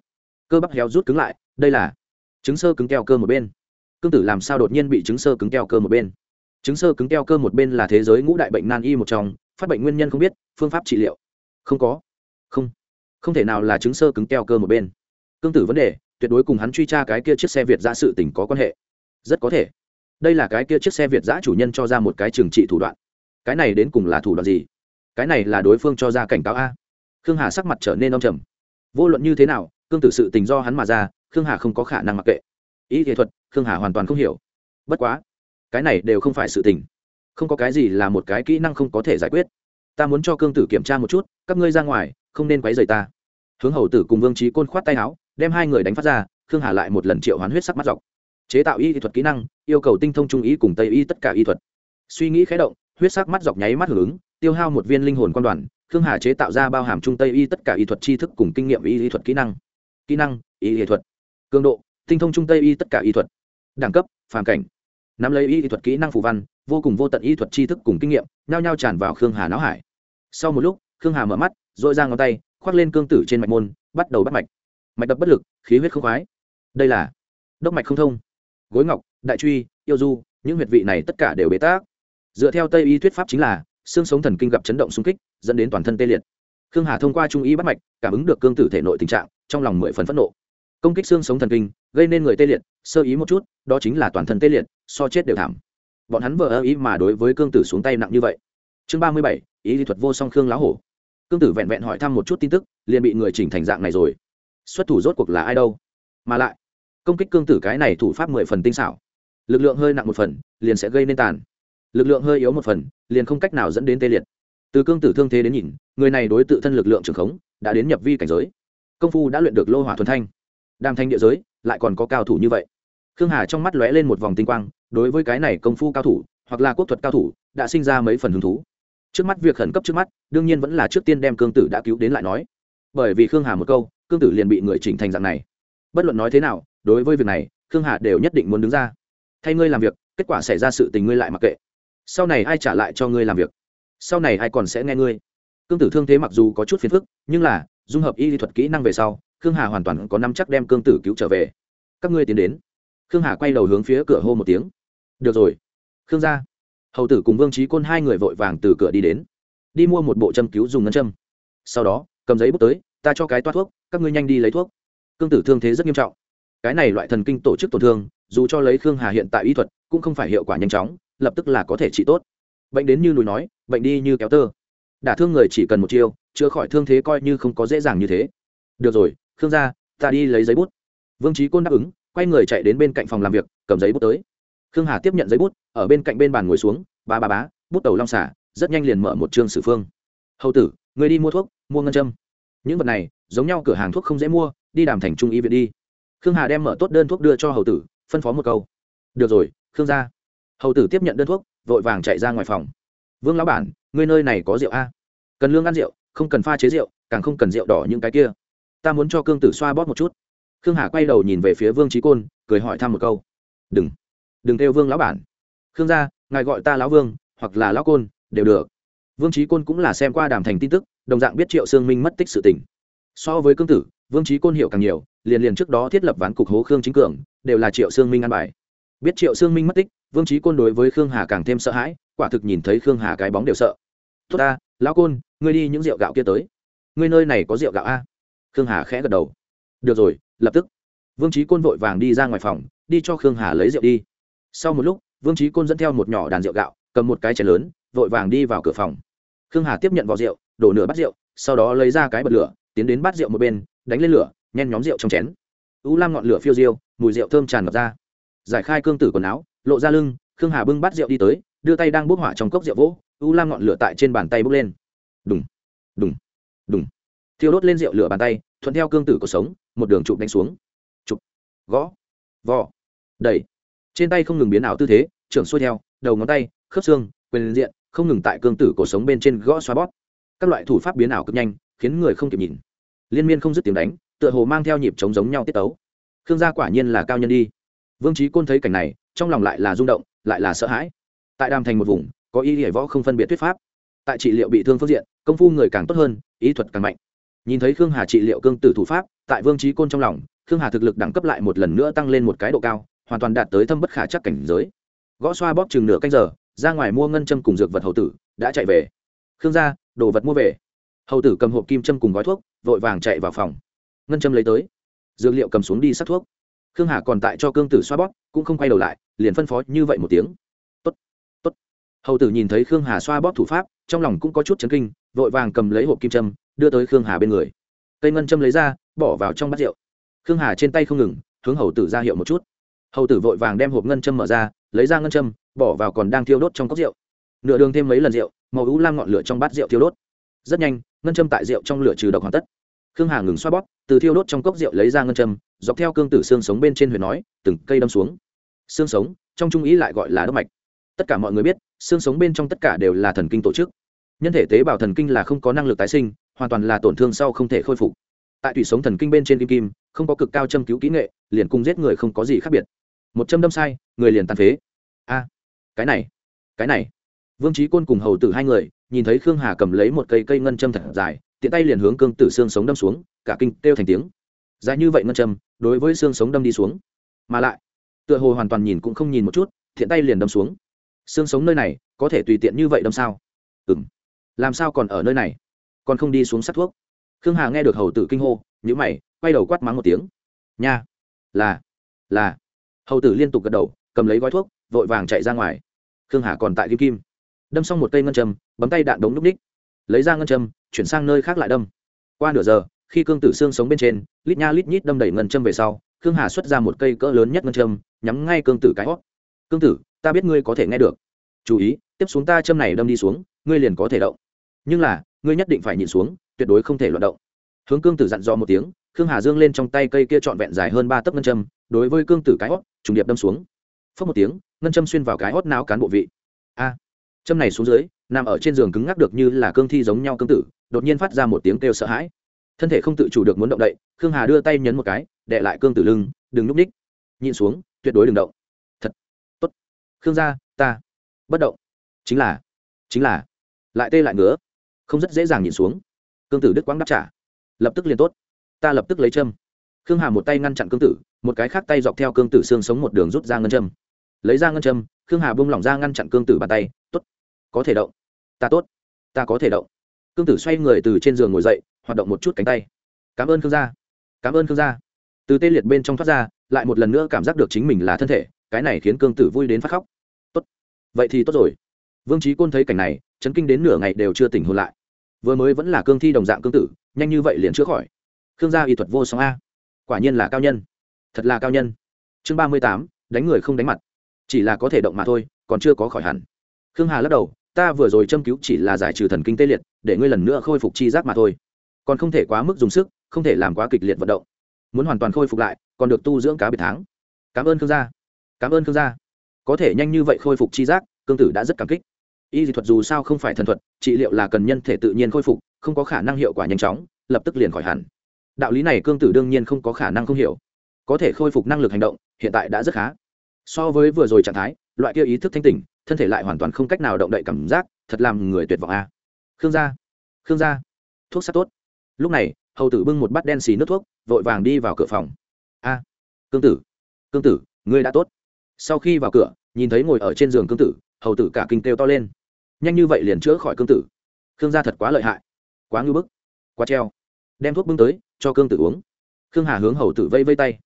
cơ bắp héo rút cứng lại, đây là chứng sơ cứng keo cơ một bên. Cương tử làm sao đột nhiên bị chứng sơ cứng keo cơ một bên? Chứng sơ cứng keo cơ một bên là thế giới ngũ đại bệnh nan y một trong, phát bệnh nguyên nhân không biết, phương pháp trị liệu. Không có. Không. Không thể nào là chứng sơ cứng keo cơ một bên. Cương tử vấn đề, tuyệt đối cùng hắn truy tra cái kia chiếc xe việt giã sự tình có quan hệ. Rất có thể. Đây là cái kia chiếc xe việt giã chủ nhân cho ra một cái trừng trị thủ đoạn. Cái này đến cùng là thủ đoạn gì? Cái này là đối phương cho ra cảnh cáo a. Khương hà sắc mặt trở nên đông trầm. Vô luận như thế nào cương tử sự tình do hắn mà ra, khương hà không có khả năng mặc kệ. Ý nghệ thuật, khương hà hoàn toàn không hiểu. Bất quá, cái này đều không phải sự tình. Không có cái gì là một cái kỹ năng không có thể giải quyết. Ta muốn cho cương tử kiểm tra một chút, các ngươi ra ngoài, không nên quấy rầy ta. Hướng hầu tử cùng vương trí côn khoát tay áo, đem hai người đánh phát ra, khương hà lại một lần triệu hoán huyết sắc mắt dọc. Chế tạo y thuật kỹ năng, yêu cầu tinh thông trung ý cùng tây y tất cả y thuật. Suy nghĩ khé động, huyết sắc mắt dọc nháy mắt hưởng ứng, tiêu hao một viên linh hồn quan đoàn, khương hà chế tạo ra bao hàm trung tây y tất cả y thuật tri thức cùng kinh nghiệm y y thuật kỹ năng kỹ năng, y y thuật. Cường độ, tinh thông trung tây y tất cả y thuật. Đẳng cấp, phàm cảnh. Nắm lấy y thuật kỹ năng phù văn, vô cùng vô tận y thuật tri thức cùng kinh nghiệm, nhao nhao tràn vào khương hà não hải. Sau một lúc, khương hà mở mắt dội ra ngón tay, khoác lên cương tử trên mạch môn, bắt đầu bắt mạch. Mạch đập bất lực, khí huyết không khoái. Đây là đốc mạch không thông. Gối ngọc, đại truy, yêu du, những huyệt vị này tất cả đều bế tác dựa theo tây y thuyết pháp chính là, xương sống thần kinh gặp chấn động xung kích, dẫn đến toàn thân tê liệt. Khương hà thông qua trung y bắt mạch, cảm ứng được cương tử thể nội tình trạng trong lòng mười phần phẫn nộ. Công kích xương sống thần kinh, gây nên người tê liệt, sơ ý một chút, đó chính là toàn thân tê liệt, so chết đều thảm. Bọn hắn vờ ơ ý mà đối với cương tử xuống tay nặng như vậy. Chương ba mươi bảy, ý lý thuật vô song khương lá hổ. Cương tử vẹn vẹn hỏi thăm một chút tin tức, liền bị người chỉnh thành dạng này rồi. Xuất thủ rốt cuộc là ai đâu? Mà lại, công kích cương tử cái này thủ pháp mười phần tinh xảo. Lực lượng hơi nặng một phần, liền sẽ gây nên tàn. Lực lượng hơi yếu một phần, liền không cách nào dẫn đến tê liệt. Từ cương tử thương thế đến nhìn, người này đối tự thân lực lượng trường khống, đã đến nhập vi cảnh giới công phu đã luyện được lô hỏa thuần thanh. Đang thanh địa giới lại còn có cao thủ như vậy. Khương hà trong mắt lóe lên một vòng tinh quang, đối với cái này công phu cao thủ, hoặc là quốc thuật cao thủ, đã sinh ra mấy phần hứng thú. Trước mắt việc khẩn cấp trước mắt, đương nhiên vẫn là trước tiên đem cương tử đã cứu đến lại nói. Bởi vì khương hà một câu, cương tử liền bị người chỉnh thành dạng này. Bất luận nói thế nào, đối với việc này, khương hà đều nhất định muốn đứng ra. Thay ngươi làm việc, kết quả xảy ra sự tình ngươi lại mặc kệ. Sau này ai trả lại cho ngươi làm việc? Sau này ai còn sẽ nghe ngươi? Cương tử thương thế mặc dù có chút phiền phức, nhưng là dung hợp y lý thuật kỹ năng về sau, khương hà hoàn toàn có năm chắc đem cương tử cứu trở về. Các ngươi tiến đến. Khương hà quay đầu hướng phía cửa hô một tiếng. Được rồi. Khương gia. Hầu tử cùng vương trí côn hai người vội vàng từ cửa đi đến. Đi mua một bộ châm cứu dùng ngân châm. Sau đó, cầm giấy bút tới, ta cho cái toát thuốc, các ngươi nhanh đi lấy thuốc. Cương tử thương thế rất nghiêm trọng. Cái này loại thần kinh tổ chức tổn thương, dù cho lấy khương hà hiện tại y thuật, cũng không phải hiệu quả nhanh chóng, lập tức là có thể trị tốt. Bệnh đến như núi nói, bệnh đi như kéo tơ đả thương người chỉ cần một chiêu, chữa khỏi thương thế coi như không có dễ dàng như thế. Được rồi, khương gia, ta đi lấy giấy bút. Vương trí côn đáp ứng, quay người chạy đến bên cạnh phòng làm việc, cầm giấy bút tới. Khương hà tiếp nhận giấy bút, ở bên cạnh bên bàn ngồi xuống, ba ba bá bút đầu long xả, rất nhanh liền mở một chương sử phương. Hầu tử, người đi mua thuốc, mua ngân châm. Những vật này, giống nhau cửa hàng thuốc không dễ mua, đi đàm thành trung y viện đi. Khương hà đem mở tốt đơn thuốc đưa cho hầu tử, phân phó một câu. Được rồi, khương gia. Hầu tử tiếp nhận đơn thuốc, vội vàng chạy ra ngoài phòng vương lão bản, ngươi nơi này có rượu a? Cần lương ăn rượu, không cần pha chế rượu, càng không cần rượu đỏ những cái kia. Ta muốn cho cương tử xoa bóp một chút. Khương hà quay đầu nhìn về phía vương trí côn, cười hỏi thăm một câu. Đừng đừng kêu vương lão bản. Khương gia, ngài gọi ta lão vương, hoặc là lão côn, đều được. Vương trí côn cũng là xem qua đàm thành tin tức, đồng dạng biết triệu sương minh mất tích sự tình. So với cương tử, vương trí côn hiểu càng nhiều, liền liền trước đó thiết lập ván cục hố khương chính cường, đều là triệu sương minh ăn bài. Biết triệu sương minh mất tích, vương trí côn đối với khương hà càng thêm sợ hãi quả thực nhìn thấy khương hà cái bóng đều sợ. Tốt ta, lão côn, ngươi đi những rượu gạo kia tới. Ngươi nơi này có rượu gạo a? Khương hà khẽ gật đầu. Được rồi, lập tức. Vương trí côn vội vàng đi ra ngoài phòng, đi cho khương hà lấy rượu đi. Sau một lúc, vương trí côn dẫn theo một nhỏ đàn rượu gạo, cầm một cái chén lớn, vội vàng đi vào cửa phòng. Khương hà tiếp nhận vỏ rượu, đổ nửa bát rượu, sau đó lấy ra cái bật lửa, tiến đến bát rượu một bên, đánh lên lửa, nhen nhóm rượu trong chén. U lam ngọn lửa phiêu diêu, mùi rượu thơm tràn ngập ra. Giải khai cương tử quần áo, lộ ra lưng, khương hà bưng bát rượu đi tới đưa tay đang bốc hỏa trong cốc rượu vỗ, u lam ngọn lửa tại trên bàn tay bốc lên. Đùng đùng đùng. Thiêu đốt lên rượu lửa bàn tay, thuận theo cương tử cuộc sống, một đường chụp đánh xuống. Chụp, gõ, vò, đẩy. Trên tay không ngừng biến ảo tư thế, trưởng xuôi theo, đầu ngón tay, khớp xương, quyền diện, không ngừng tại cương tử cổ sống bên trên gõ xoa bót các loại thủ pháp biến ảo cực nhanh, khiến người không kịp nhìn. Liên miên không dứt tiếng đánh, tựa hồ mang theo nhịp chống giống nhau tiết tấu. Khương gia quả nhiên là cao nhân đi. Vương trí côn thấy cảnh này, trong lòng lại là rung động, lại là sợ hãi tại đàm thành một vùng, có y hệ võ không phân biệt thuyết pháp. Tại trị liệu bị thương phương diện, công phu người càng tốt hơn, ý thuật càng mạnh. Nhìn thấy khương hà trị liệu cương tử thủ pháp, tại vương trí côn trong lòng, khương hà thực lực đẳng cấp lại một lần nữa tăng lên một cái độ cao, hoàn toàn đạt tới thâm bất khả chắc cảnh giới. Gõ xoa bóp chừng nửa canh giờ, ra ngoài mua ngân châm cùng dược vật hầu tử, đã chạy về. Khương gia, đồ vật mua về. Hầu tử cầm hộp kim châm cùng gói thuốc, vội vàng chạy vào phòng. Ngân châm lấy tới. Dược liệu cầm xuống đi sắc thuốc. Khương hà còn tại cho cương tử xoa bóp, cũng không quay đầu lại, liền phân phó như vậy một tiếng hầu tử nhìn thấy khương hà xoa bóp thủ pháp trong lòng cũng có chút chấn kinh vội vàng cầm lấy hộp kim trâm, đưa tới khương hà bên người. Cây ngân châm lấy ra bỏ vào trong bát rượu. Khương hà trên tay không ngừng hướng hầu tử ra hiệu một chút. Hầu tử vội vàng đem hộp ngân châm mở ra lấy ra ngân châm bỏ vào còn đang thiêu đốt trong cốc rượu. Nửa đường thêm mấy lần rượu màu ú lam ngọn lửa trong bát rượu thiêu đốt. Rất nhanh ngân châm tại rượu trong lửa trừ độc hoàn tất. Khương hà ngừng xoa bóp từ thiêu đốt trong cốc rượu lấy ra ngân châm dọc theo cương tử xương sống bên trên huyền nói từng cây đâm xuống. Xương sống trong trung ý lại gọi là đốc mạch. Tất cả mọi người biết xương sống bên trong tất cả đều là thần kinh tổ chức. Nhân thể tế bào thần kinh là không có năng lực tái sinh, hoàn toàn là tổn thương sau không thể khôi phục. Tại tủy sống thần kinh bên trên kim kim, không có cực cao châm cứu kỹ nghệ, liền cung giết người không có gì khác biệt. Một châm đâm sai, người liền tàn phế. A, cái này cái này. Vương trí côn cùng hầu tử hai người, nhìn thấy khương hà cầm lấy một cây cây ngân châm thật dài, tiện tay liền hướng cương tử xương sống đâm xuống, cả kinh kêu thành tiếng. Dài như vậy ngân châm, đối với xương sống đâm đi xuống. Mà lại, tựa hồ hoàn toàn nhìn cũng không nhìn một chút thiện tay liền đâm xuống xương sống nơi này có thể tùy tiện như vậy đâm sao? Ừ m làm sao còn ở nơi này? Còn không đi xuống sắt thuốc? Khương hà nghe được hầu tử kinh hô nhữ mày, quay đầu quát mắng một tiếng. Nha. Là. Là. Hầu tử liên tục gật đầu, cầm lấy gói thuốc, vội vàng chạy ra ngoài. Khương hà còn tại kim kim. Đâm xong một cây ngân châm, bấm tay đạn đống núp ních. Lấy ra ngân châm, chuyển sang nơi khác lại đâm. Qua nửa giờ, khi cương tử xương sống bên trên, lít nha lít nhít đâm đẩy ngân châm về sau, khương hà xuất ra một cây cỡ lớn nhất ngân châm, nhắm ngay cương tử cái hót. Cương tử ta biết ngươi có thể nghe được. Chú ý, tiếp xuống ta châm này đâm đi xuống, ngươi liền có thể động. Nhưng là, ngươi nhất định phải nhìn xuống, tuyệt đối không thể loạt động. Hướng cương tử dặn dò một tiếng, khương hà dương lên trong tay cây kia trọn vẹn dài hơn ba tấc ngân châm, đối với cương tử cái hót, trùng điệp đâm xuống. Phớt một tiếng, ngân châm xuyên vào cái hót não cán bộ vị. A! Châm này xuống dưới, nằm ở trên giường cứng ngắc được như là cương thi giống nhau cương tử, đột nhiên phát ra một tiếng kêu sợ hãi. Thân thể không tự chủ được muốn động đậy, khương hà đưa tay nhấn một cái đệ lại cương tử lưng, đừng núp ních. Nhìn xuống, tuyệt đối đừng động khương gia, ta. Bất động. Chính là chính là. Lại tê lại ngứa. Không rất dễ dàng nhìn xuống. Cương tử đức quang đáp trả. Lập tức liền tốt. Ta lập tức lấy châm. Khương hà một tay ngăn chặn cương tử, một cái khác tay dọc theo cương tử xương sống một đường rút ra ngân châm. Lấy ra ngân châm, khương hà bông lỏng ra ngăn chặn cương tử bàn tay. T ố t có thể động. Ta tốt. Ta có thể động. Cương tử xoay người từ trên giường ngồi dậy, hoạt động một chút cánh tay. Cảm ơn khương gia. Cảm ơn khương gia. Từ tê liệt bên trong thoát ra, lại một lần nữa cảm giác được chính mình là thân thể, cái này khiến cương tử vui đến phát khóc vậy thì tốt rồi. Vương trí côn thấy cảnh này, chấn kinh đến nửa ngày đều chưa tỉnh hôn lại. Vừa mới vẫn là cương thi đồng dạng cương tử, nhanh như vậy liền chữa khỏi. Khương gia y thuật vô song a. Quả nhiên là cao nhân. Thật là cao nhân. Chương ba mươi tám, đánh người không đánh mặt. Chỉ là có thể động mà thôi, còn chưa có khỏi hẳn. Khương hà lắc đầu, ta vừa rồi châm cứu chỉ là giải trừ thần kinh tê liệt, để ngươi lần nữa khôi phục chi giác mà thôi. Còn không thể quá mức dùng sức, không thể làm quá kịch liệt vận động. Muốn hoàn toàn khôi phục lại, còn được tu dưỡng cá biệt tháng. Cảm ơn khương gia. Cảm ơn khương gia có thể nhanh như vậy khôi phục chi giác, cương tử đã rất cảm kích. Y dị thuật dù sao không phải thần thuật, trị liệu là cần nhân thể tự nhiên khôi phục, không có khả năng hiệu quả nhanh chóng, lập tức liền khỏi hẳn. Đạo lý này cương tử đương nhiên không có khả năng không hiểu. Có thể khôi phục năng lực hành động, hiện tại đã rất khá. So với vừa rồi trạng thái, loại kia ý thức thanh tỉnh, thân thể lại hoàn toàn không cách nào động đậy cảm giác, thật làm người tuyệt vọng a. Khương gia khương gia, thuốc sát tốt. Lúc này, hầu tử bưng một bát đen xì nước thuốc, vội vàng đi vào cửa phòng. A, cương tử cương tử, ngươi đã tốt. Sau khi vào cửa nhìn thấy ngồi ở trên giường cương tử, hầu tử cả kinh kêu to lên. Nhanh như vậy liền chữa khỏi cương tử. Khương gia thật quá lợi hại. Quá ngưu bức. Quá treo. Đem thuốc bưng tới, cho cương tử uống. Khương hà hướng hầu tử vây vây tay.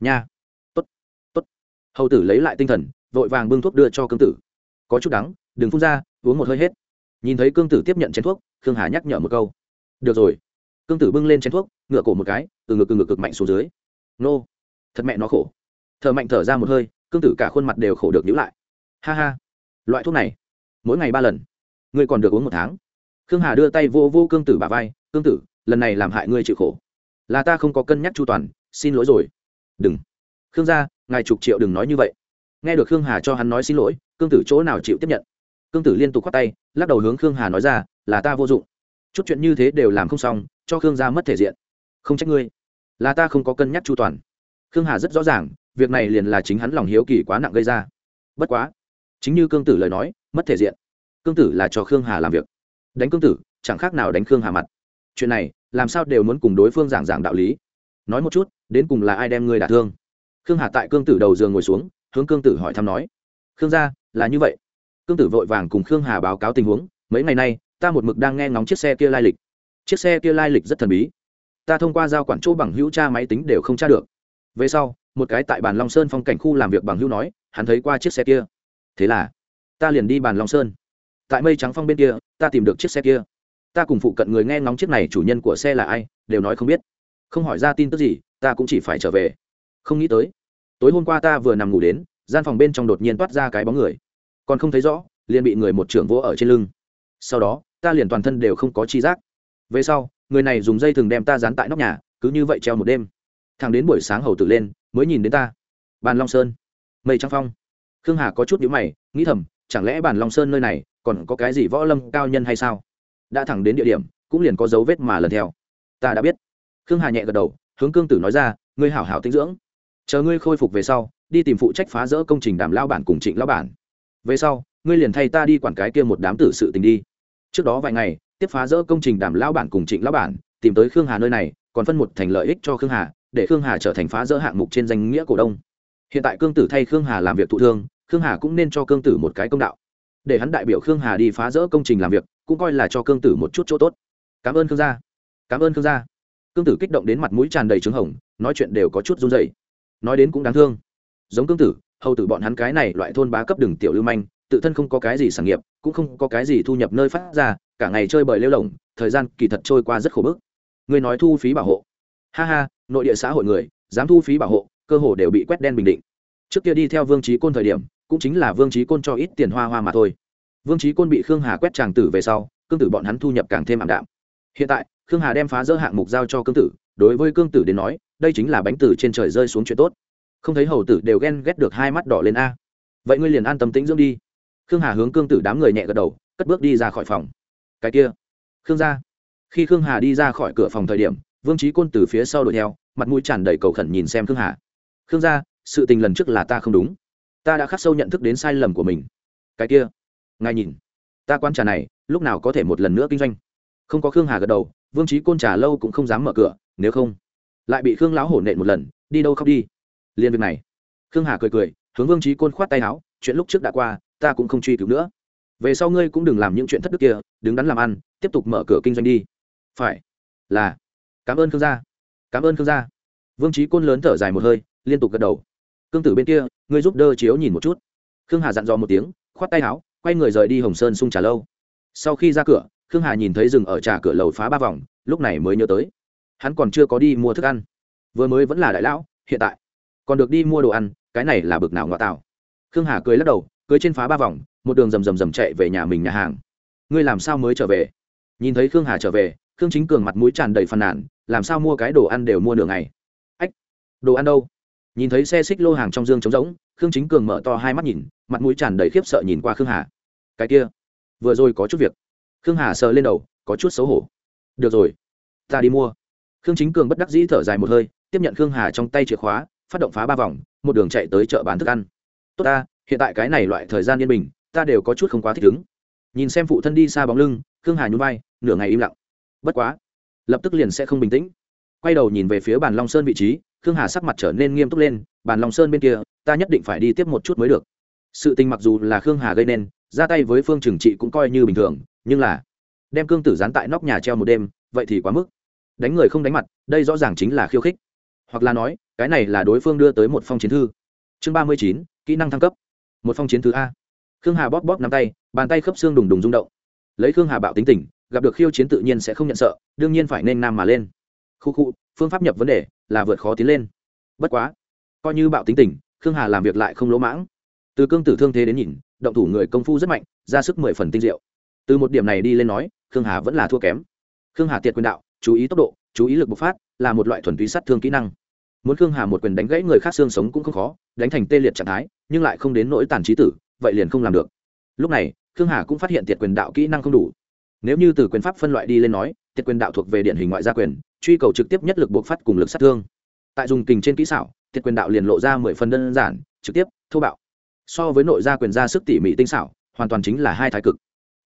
Nha. Tốt. Tốt. Hầu tử lấy lại tinh thần, vội vàng bưng thuốc đưa cho cương tử. Có chút đắng, đừng phun ra, uống một hơi hết. Nhìn thấy cương tử tiếp nhận chén thuốc, khương hà nhắc nhở một câu. Được rồi. Cương tử bưng lên chén thuốc ngựa cổ một cái, từ ngực từ ngực cực mạnh xuống dưới. Nô. Thật mẹ nó khổ. Thở mạnh thở ra một hơi cương tử cả khuôn mặt đều khổ được nhữ lại. Ha ha, loại thuốc này, mỗi ngày ba lần, ngươi còn được uống một tháng. Khương hà đưa tay vô vô cương tử bà vai, cương tử, lần này làm hại ngươi chịu khổ. Là ta không có cân nhắc chu toàn, xin lỗi rồi. Đừng. Khương gia, ngài chục triệu đừng nói như vậy. Nghe được khương hà cho hắn nói xin lỗi, cương tử chỗ nào chịu tiếp nhận? Cương tử liên tục khoát tay, lắc đầu hướng khương hà nói ra, là ta vô dụng. Chút chuyện như thế đều làm không xong, cho khương gia mất thể diện. Không trách ngươi. Là ta không có cân nhắc chu toàn. Khương hà rất rõ ràng việc này liền là chính hắn lòng hiếu kỳ quá nặng gây ra. Bất quá, chính như cương tử lời nói, mất thể diện. Cương tử là cho khương hà làm việc. Đánh cương tử, chẳng khác nào đánh khương hà mặt. Chuyện này, làm sao đều muốn cùng đối phương giảng giảng đạo lý. Nói một chút, đến cùng là ai đem ngươi đả thương? Khương hà tại cương tử đầu giường ngồi xuống, hướng cương tử hỏi thăm nói, khương gia, là như vậy. Cương tử vội vàng cùng khương hà báo cáo tình huống, mấy ngày nay, ta một mực đang nghe ngóng chiếc xe kia lai lịch. Chiếc xe kia lai lịch rất thần bí. Ta thông qua giao quản chỗ bằng hữu tra máy tính đều không tra được. Về sau một cái tại bàn long sơn phong cảnh khu làm việc bằng hữu nói, hắn thấy qua chiếc xe kia. Thế là, ta liền đi bàn long sơn. Tại mây trắng phong bên kia, ta tìm được chiếc xe kia. Ta cùng phụ cận người nghe ngóng chiếc này chủ nhân của xe là ai, đều nói không biết. Không hỏi ra tin tức gì, ta cũng chỉ phải trở về. Không nghĩ tới, tối hôm qua ta vừa nằm ngủ đến, gian phòng bên trong đột nhiên toát ra cái bóng người. Còn không thấy rõ, liền bị người một trưởng vỗ ở trên lưng. Sau đó, ta liền toàn thân đều không có chi giác. Về sau, người này dùng dây thừng đem ta dán tại nóc nhà, cứ như vậy treo một đêm thằng đến buổi sáng hầu tử lên, mới nhìn đến ta. Bàn long sơn. Mây trăng phong. Khương hà có chút nhữ mày, nghĩ thầm, chẳng lẽ bàn long sơn nơi này còn có cái gì võ lâm cao nhân hay sao? Đã thẳng đến địa điểm, cũng liền có dấu vết mà lần theo. Ta đã biết. Khương hà nhẹ gật đầu, hướng cương tử nói ra, ngươi hảo hảo tinh dưỡng. Chờ ngươi khôi phục về sau, đi tìm phụ trách phá rỡ công trình đàm lao bản cùng trịnh lao bản. Về sau, ngươi liền thay ta đi quản cái kia một đám tử sự tình đi. Trước đó vài ngày, tiếp phá rỡ công trình đàm lao bản cùng trịnh lao bản, tìm tới khương hà nơi này, còn phân một thành lợi ích cho khương hà để khương hà trở thành phá rỡ hạng mục trên danh nghĩa cổ đông. Hiện tại cương tử thay khương hà làm việc thụ thương, khương hà cũng nên cho cương tử một cái công đạo. Để hắn đại biểu khương hà đi phá rỡ công trình làm việc, cũng coi là cho cương tử một chút chỗ tốt. Cảm ơn khương gia. Cảm ơn khương gia. Cương tử kích động đến mặt mũi tràn đầy trứng hồng, nói chuyện đều có chút run dày nói đến cũng đáng thương. Giống cương tử, hầu tử bọn hắn cái này loại thôn bá cấp đường tiểu lưu manh, tự thân không có cái gì sản nghiệp, cũng không có cái gì thu nhập nơi phát ra, cả ngày chơi bời lêu lỏng thời gian kỳ thật trôi qua rất khổ bức. Người nói thu phí bảo hộ. Ha ha nội địa xã hội người, dám thu phí bảo hộ, cơ hồ đều bị quét đen bình định. Trước kia đi theo vương trí côn thời điểm, cũng chính là vương trí côn cho ít tiền hoa hoa mà thôi. Vương trí côn bị khương hà quét tràng tử về sau, cương tử bọn hắn thu nhập càng thêm ảm đạm. Hiện tại, khương hà đem phá rỡ hạng mục giao cho cương tử, đối với cương tử đến nói, đây chính là bánh tử trên trời rơi xuống chuyện tốt. Không thấy hầu tử đều ghen ghét được hai mắt đỏ lên a. Vậy ngươi liền an tâm tĩnh dưỡng đi. Khương hà hướng cương tử đám người nhẹ gật đầu, cất bước đi ra khỏi phòng. Cái kia, khương gia. Khi khương hà đi ra khỏi cửa phòng thời điểm, vương trí côn từ phía sau đuổi theo mặt mũi tràn đầy cầu khẩn nhìn xem khương hà. Khương gia, sự tình lần trước là ta không đúng. Ta đã khắc sâu nhận thức đến sai lầm của mình. Cái kia, ngài nhìn, ta quan trà này lúc nào có thể một lần nữa kinh doanh? Không có khương hà gật đầu, vương trí côn trà lâu cũng không dám mở cửa, nếu không, lại bị khương lão hổ nện một lần, đi đâu khóc đi. Liên việc này, khương hà cười cười, hướng vương trí côn khoát tay áo, chuyện lúc trước đã qua, ta cũng không truy cứu nữa. Về sau ngươi cũng đừng làm những chuyện thất đức kia, đứng đắn làm ăn, tiếp tục mở cửa kinh doanh đi. Phải, là, cảm ơn khương gia cảm ơn khương gia. Vương trí côn lớn thở dài một hơi, liên tục gật đầu. Cương tử bên kia, ngươi giúp đỡ chiếu nhìn một chút. Khương hà dặn dò một tiếng, khoát tay áo, quay người rời đi hồng sơn sung trà lâu. Sau khi ra cửa, khương hà nhìn thấy rừng ở trà cửa lầu phá ba vòng, lúc này mới nhớ tới. Hắn còn chưa có đi mua thức ăn. Vừa mới vẫn là đại lão, hiện tại còn được đi mua đồ ăn, cái này là bực nào ngọt tạo khương hà cười lắc đầu cưới trên phá ba vòng, một đường rầm rầm rầm chạy về nhà mình nhà hàng. Ngươi làm sao mới trở về? Nhìn thấy khương hà trở về, khương chính cường mặt mũi tràn đầy phàn nàn làm sao mua cái đồ ăn đều mua nửa ngày? Ách, đồ ăn đâu? Nhìn thấy xe xích lô hàng trong dương trống rỗng, khương chính cường mở to hai mắt nhìn, mặt mũi tràn đầy khiếp sợ nhìn qua khương hà. Cái kia, vừa rồi có chút việc. Khương hà sờ lên đầu, có chút xấu hổ. Được rồi, ta đi mua. Khương chính cường bất đắc dĩ thở dài một hơi, tiếp nhận khương hà trong tay chìa khóa, phát động phá ba vòng, một đường chạy tới chợ bán thức ăn. Tốt ta, hiện tại cái này loại thời gian yên bình, ta đều có chút không quá thích ứng. Nhìn xem phụ thân đi xa bóng lưng, khương hà nhún vai, nửa ngày im lặng. Bất quá lập tức liền sẽ không bình tĩnh. Quay đầu nhìn về phía bàn long sơn vị trí, khương hà sắc mặt trở nên nghiêm túc lên, bàn long sơn bên kia, ta nhất định phải đi tiếp một chút mới được. Sự tình mặc dù là khương hà gây nên, ra tay với phương trừng trị cũng coi như bình thường, nhưng là đem cương tử dán tại nóc nhà treo một đêm, vậy thì quá mức. Đánh người không đánh mặt, đây rõ ràng chính là khiêu khích. Hoặc là nói, cái này là đối phương đưa tới một phong chiến thư. Chương ba mươi chín, kỹ năng thăng cấp. Một phong chiến thư a. Khương hà bóp bóp nắm tay, bàn tay khớp xương đùng đùng rung động lấy khương hà bạo tính tình, gặp được khiêu chiến tự nhiên sẽ không nhận sợ, đương nhiên phải nên nam mà lên. Khu khu, phương pháp nhập vấn đề là vượt khó tiến lên. Bất quá, coi như bạo tính tình, khương hà làm việc lại không lỗ mãng. Từ cương tử thương thế đến nhìn, động thủ người công phu rất mạnh, ra sức mười phần tinh diệu. Từ một điểm này đi lên nói, khương hà vẫn là thua kém. Khương hà tiệt quyền đạo, chú ý tốc độ, chú ý lực bộc phát, là một loại thuần túy sát thương kỹ năng. Muốn khương hà một quyền đánh gãy người khác xương sống cũng không khó, đánh thành tê liệt trạng thái, nhưng lại không đến nỗi tàn trí tử, vậy liền không làm được. Lúc này khương hà cũng phát hiện tiệt quyền đạo kỹ năng không đủ. Nếu như từ quyền pháp phân loại đi lên nói, tiệt quyền đạo thuộc về điển hình ngoại gia quyền, truy cầu trực tiếp nhất lực buộc phát cùng lực sát thương. Tại dùng kình trên kỹ xảo, tiệt quyền đạo liền lộ ra mười phần đơn giản, trực tiếp, thô bạo. So với nội gia quyền ra sức tỉ mỉ tinh xảo, hoàn toàn chính là hai thái cực.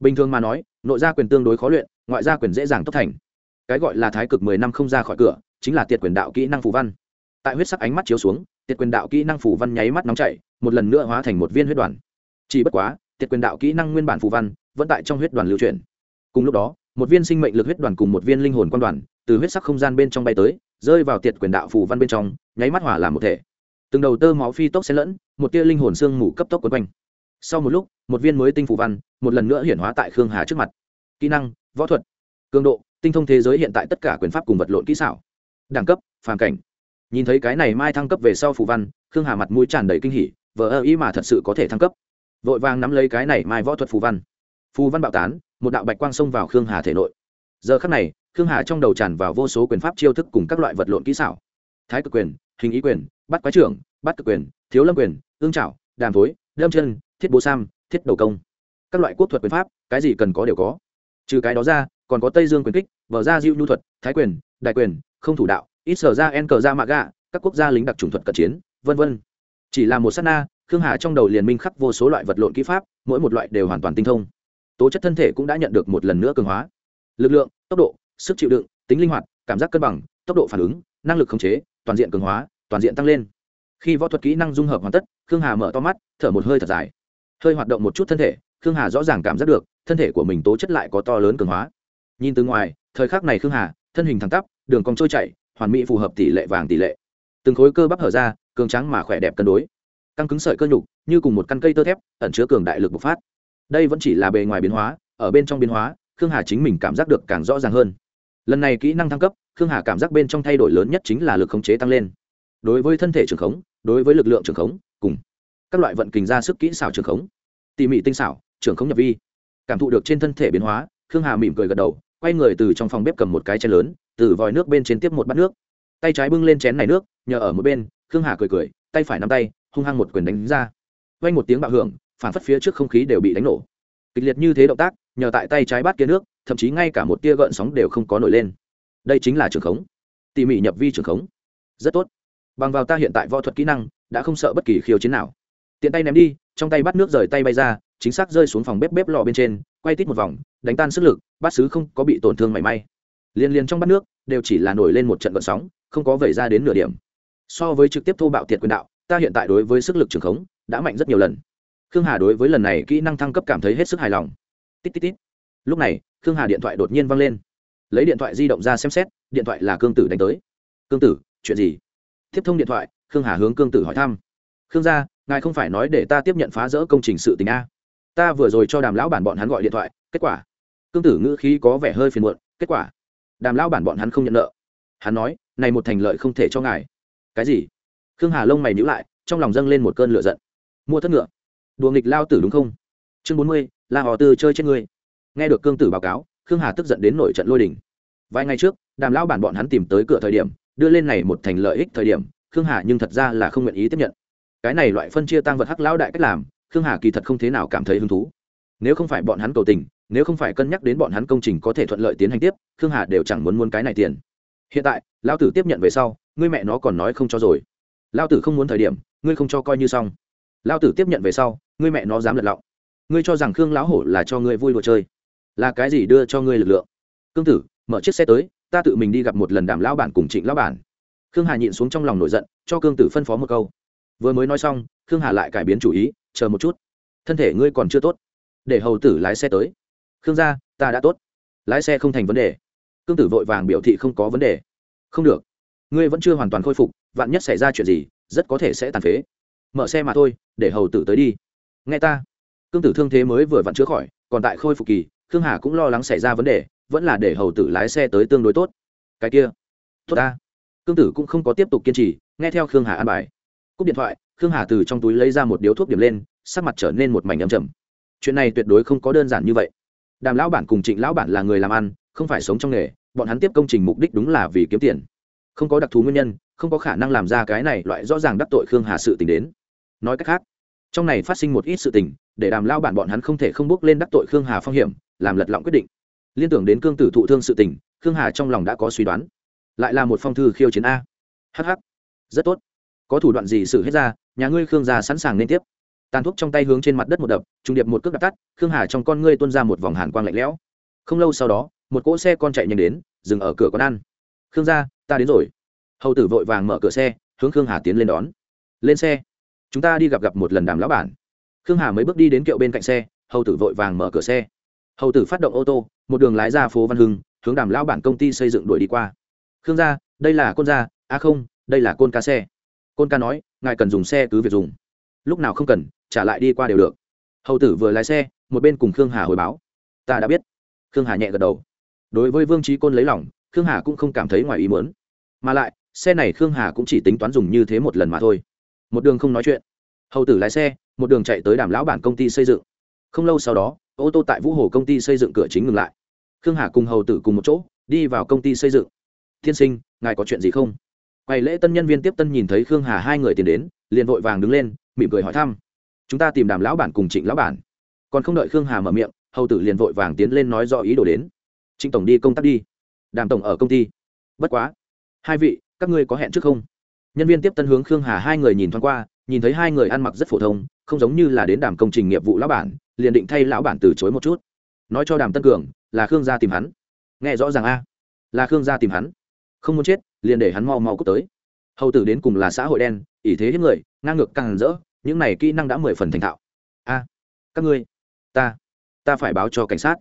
Bình thường mà nói, nội gia quyền tương đối khó luyện, ngoại gia quyền dễ dàng tốc thành. Cái gọi là thái cực mười năm không ra khỏi cửa, chính là tiệt quyền đạo kỹ năng phù văn. Tại huyết sắc ánh mắt chiếu xuống, tiệt quyền đạo kỹ năng phủ văn nháy mắt nóng chảy, một lần nữa hóa thành một viên huyết đoàn. Chỉ bất quá tiệt quyền đạo kỹ năng nguyên bản phù văn vẫn tại trong huyết đoàn lưu truyền. cùng lúc đó, một viên sinh mệnh lực huyết đoàn cùng một viên linh hồn quan đoàn từ huyết sắc không gian bên trong bay tới, rơi vào tiệt quyền đạo phù văn bên trong, nháy mắt hỏa làm một thể. Từng đầu tơ máu phi tốc xen lẫn, một tia linh hồn xương mù cấp tốc quấn quanh. Sau một lúc, một viên mới tinh phù văn một lần nữa hiển hóa tại khương hà trước mặt. Kỹ năng, võ thuật. Cường độ, tinh thông thế giới hiện tại tất cả quyền pháp cùng vật lộn kỹ xảo. Đẳng cấp, phàm cảnh. Nhìn thấy cái này mai thăng cấp về sau phù văn, khương hà mặt mũi tràn đầy kinh hỉ, vờ ơ ý mà thật sự có thể thăng cấp vội vàng nắm lấy cái này mai võ thuật phù văn. Phù văn bạo tán, một đạo bạch quang xông vào khương hà thể nội. Giờ khắc này, khương hà trong đầu tràn vào vô số quyền pháp chiêu thức cùng các loại vật lộn kỹ xảo. Thái cực quyền, hình ý quyền, bắt quái trưởng, bắt cực quyền, thiếu lâm quyền, ương trảo, đàm thối, lâm chân, thiết bố sam, thiết đầu công. Các loại quốc thuật quyền pháp, cái gì cần có đều có. Trừ cái đó ra, còn có tây dương quyền kích vở ra diệu nhu thuật, thái quyền, đại quyền, không thủ đạo, ít sở ra en cờ ra mạ gạ, các quốc gia lính đặc trùng thuật cận chiến, vân vân. Chỉ là một sát na khương hà trong đầu liền minh khắc vô số loại vật lộn kỹ pháp, mỗi một loại đều hoàn toàn tinh thông. Tố chất thân thể cũng đã nhận được một lần nữa cường hóa. Lực lượng, tốc độ, sức chịu đựng, tính linh hoạt, cảm giác cân bằng, tốc độ phản ứng, năng lực khống chế, toàn diện cường hóa, toàn diện tăng lên. Khi võ thuật kỹ năng dung hợp hoàn tất, khương hà mở to mắt, thở một hơi thật dài. Hơi hoạt động một chút thân thể, khương hà rõ ràng cảm giác được, thân thể của mình tố chất lại có to lớn cường hóa. Nhìn từ ngoài, thời khắc này khương hà, thân hình thẳng tắp, đường cong trôi chảy, hoàn mỹ phù hợp tỷ lệ vàng tỷ lệ. Từng khối cơ bắp hở ra, cường trắng mà khỏe đẹp cân đối căng cứng sợi cơ nhục, như cùng một căn cây tơ thép, ẩn chứa cường đại lực bộc phát. Đây vẫn chỉ là bề ngoài biến hóa, ở bên trong biến hóa, khương hà chính mình cảm giác được càng rõ ràng hơn. Lần này kỹ năng thăng cấp, khương hà cảm giác bên trong thay đổi lớn nhất chính là lực khống chế tăng lên. Đối với thân thể trường khống, đối với lực lượng trường khống, cùng các loại vận kình ra sức kỹ xảo trường khống. Tỉ mỉ tinh xảo trường khống nhập vi. Cảm thụ được trên thân thể biến hóa, khương hà mỉm cười gật đầu, quay người từ trong phòng bếp cầm một cái chén lớn, từ vòi nước bên trên tiếp một bát nước. Tay trái bưng lên chén này nước, nhờ ở một bên, khương hà cười cười, tay phải nắm tay hung hăng một quyền đánh ra. Vang một tiếng bạo hưởng, phản phất phía trước không khí đều bị đánh nổ. Kịch liệt như thế động tác, nhờ tại tay trái bát kia nước, thậm chí ngay cả một tia gợn sóng đều không có nổi lên. Đây chính là trường khống. Tỉ mỉ nhập vi trường khống. Rất tốt. Bằng vào ta hiện tại võ thuật kỹ năng, đã không sợ bất kỳ khiêu chiến nào. Tiện tay ném đi, trong tay bắt nước rời tay bay ra, chính xác rơi xuống phòng bếp bếp lò bên trên, quay tít một vòng, đánh tan sức lực, bát xứ không có bị tổn thương mảy may. Liên liên trong bát nước, đều chỉ là nổi lên một trận vận sóng, không có vẩy ra đến nửa điểm. So với trực tiếp thô bạo thiệt quyền đạo ta hiện tại đối với sức lực trường khống đã mạnh rất nhiều lần. Khương hà đối với lần này kỹ năng thăng cấp cảm thấy hết sức hài lòng. Tít tít tít. Lúc này, khương hà điện thoại đột nhiên văng lên. Lấy điện thoại di động ra xem xét, điện thoại là cương tử đánh tới. Cương tử, chuyện gì? Tiếp thông điện thoại, khương hà hướng cương tử hỏi thăm. Khương gia, ngài không phải nói để ta tiếp nhận phá rỡ công trình sự tình a? Ta vừa rồi cho đàm lão bản bọn hắn gọi điện thoại, kết quả? Cương tử ngữ khí có vẻ hơi phiền muộn, kết quả? Đàm lão bản bọn hắn không nhận nợ. Hắn nói, này một thành lợi không thể cho ngài. Cái gì? Khương hà lông mày nhữ lại, trong lòng dâng lên một cơn lửa giận. Mua thất ngựa. Đùa nghịch lao tử đúng không? Chương bốn mươi là họ tư chơi trên ngươi. Nghe được cương tử báo cáo, khương hà tức giận đến nổi trận lôi đình. Vài ngày trước, đàm lão bản bọn hắn tìm tới cửa thời điểm, đưa lên này một thành lợi ích thời điểm, khương hà nhưng thật ra là không nguyện ý tiếp nhận. Cái này loại phân chia tăng vật hắc lão đại cách làm, khương hà kỳ thật không thế nào cảm thấy hứng thú. Nếu không phải bọn hắn cầu tình, nếu không phải cân nhắc đến bọn hắn công trình có thể thuận lợi tiến hành tiếp, khương hà đều chẳng muốn muốn cái này tiền. Hiện tại lao tử tiếp nhận về sau, ngươi mẹ nó còn nói không cho rồi lao tử không muốn thời điểm, ngươi không cho coi như xong. Lao tử tiếp nhận về sau, ngươi mẹ nó dám lật lọng. Ngươi cho rằng khương lão hổ là cho ngươi vui đùa chơi. Là cái gì đưa cho ngươi lực lượng? Cương tử, mở chiếc xe tới, ta tự mình đi gặp một lần đàm lão bản cùng trịnh lão bản. Khương hà nhịn xuống trong lòng nổi giận, cho cương tử phân phó một câu. Vừa mới nói xong, khương hà lại cải biến chủ ý, chờ một chút. Thân thể ngươi còn chưa tốt. Để hầu tử lái xe tới. Khương gia, ta đã tốt. Lái xe không thành vấn đề. Cương tử vội vàng biểu thị không có vấn đề. Không được. Ngươi vẫn chưa hoàn toàn khôi phục vạn nhất xảy ra chuyện gì, rất có thể sẽ tàn phế. Mở xe mà thôi, để hầu tử tới đi. Nghe ta. Cương tử thương thế mới vừa vặn chữa khỏi, còn tại khôi phục kỳ, khương hà cũng lo lắng xảy ra vấn đề, vẫn là để hầu tử lái xe tới tương đối tốt. Cái kia. Tốt ta. Cương tử cũng không có tiếp tục kiên trì, nghe theo khương hà an bài. Cúp điện thoại, khương hà từ trong túi lấy ra một điếu thuốc điểm lên, sắc mặt trở nên một mảnh âm trầm. Chuyện này tuyệt đối không có đơn giản như vậy. Đàm lão bản cùng trịnh lão bản là người làm ăn, không phải sống trong nghề, bọn hắn tiếp công trình mục đích đúng là vì kiếm tiền không có đặc thù nguyên nhân, không có khả năng làm ra cái này loại rõ ràng đắc tội khương hà sự tình đến. Nói cách khác, trong này phát sinh một ít sự tình, để đàm lao bản bọn hắn không thể không bước lên đắc tội khương hà phong hiểm, làm lật lọng quyết định. Liên tưởng đến cương tử thụ thương sự tình, khương hà trong lòng đã có suy đoán. Lại là một phong thư khiêu chiến a. Hh rất tốt. Có thủ đoạn gì xử hết ra, nhà ngươi khương gia sẵn sàng nên tiếp. Tàn thuốc trong tay hướng trên mặt đất một đập, trung điệp một cước đặt tắt, khương hà trong con ngươi tuôn ra một vòng hàn quang lạnh lẽo. Không lâu sau đó, một cỗ xe con chạy nhanh đến, dừng ở cửa quán ăn. Khương gia ta đến rồi. Hầu tử vội vàng mở cửa xe, hướng khương hà tiến lên đón. Lên xe. Chúng ta đi gặp gặp một lần đàm lão bản. Khương hà mới bước đi đến kiệu bên cạnh xe, hầu tử vội vàng mở cửa xe. Hầu tử phát động ô tô, một đường lái ra phố văn hưng, hướng đàm lão bản công ty xây dựng đuổi đi qua. Khương gia, đây là côn gia à không, đây là côn ca xe. Côn ca nói, ngài cần dùng xe cứ việc dùng. Lúc nào không cần, trả lại đi qua đều được. Hầu tử vừa lái xe, một bên cùng khương hà hồi báo. Ta đã biết. Khương hà nhẹ gật đầu. Đối với vương trí côn lấy lòng khương hà cũng không cảm thấy ngoài ý muốn. Mà lại, xe này khương hà cũng chỉ tính toán dùng như thế một lần mà thôi. Một đường không nói chuyện. Hầu tử lái xe, một đường chạy tới đàm lão bản công ty xây dựng. Không lâu sau đó, ô tô tại vũ hồ công ty xây dựng cửa chính ngừng lại. Khương hà cùng hầu tử cùng một chỗ, đi vào công ty xây dựng. Tiên sinh, ngài có chuyện gì không? Quầy lễ tân nhân viên tiếp tân nhìn thấy khương hà hai người tiến đến, liền vội vàng đứng lên, mỉm cười hỏi thăm. Chúng ta tìm đàm lão bản cùng trịnh lão bản. Còn không đợi khương hà mở miệng, hầu tử liền vội vàng tiến lên nói do ý đồ đến. Trịnh tổng đi công tác đi đàm tổng ở công ty. Bất quá. Hai vị, các ngươi có hẹn trước không? Nhân viên tiếp tân hướng khương hà hai người nhìn thoáng qua, nhìn thấy hai người ăn mặc rất phổ thông, không giống như là đến đàm công trình nghiệp vụ lão bản, liền định thay lão bản từ chối một chút. Nói cho đàm tân cường, là khương gia tìm hắn. Nghe rõ ràng a? Là khương gia tìm hắn. Không muốn chết, liền để hắn mau mau cút tới. Hầu tử đến cùng là xã hội đen, ỷ thế hết người, ngang ngược càng rỡ, những này kỹ năng đã mười phần thành thạo. A, các ngươi, ta ta phải báo cho cảnh sát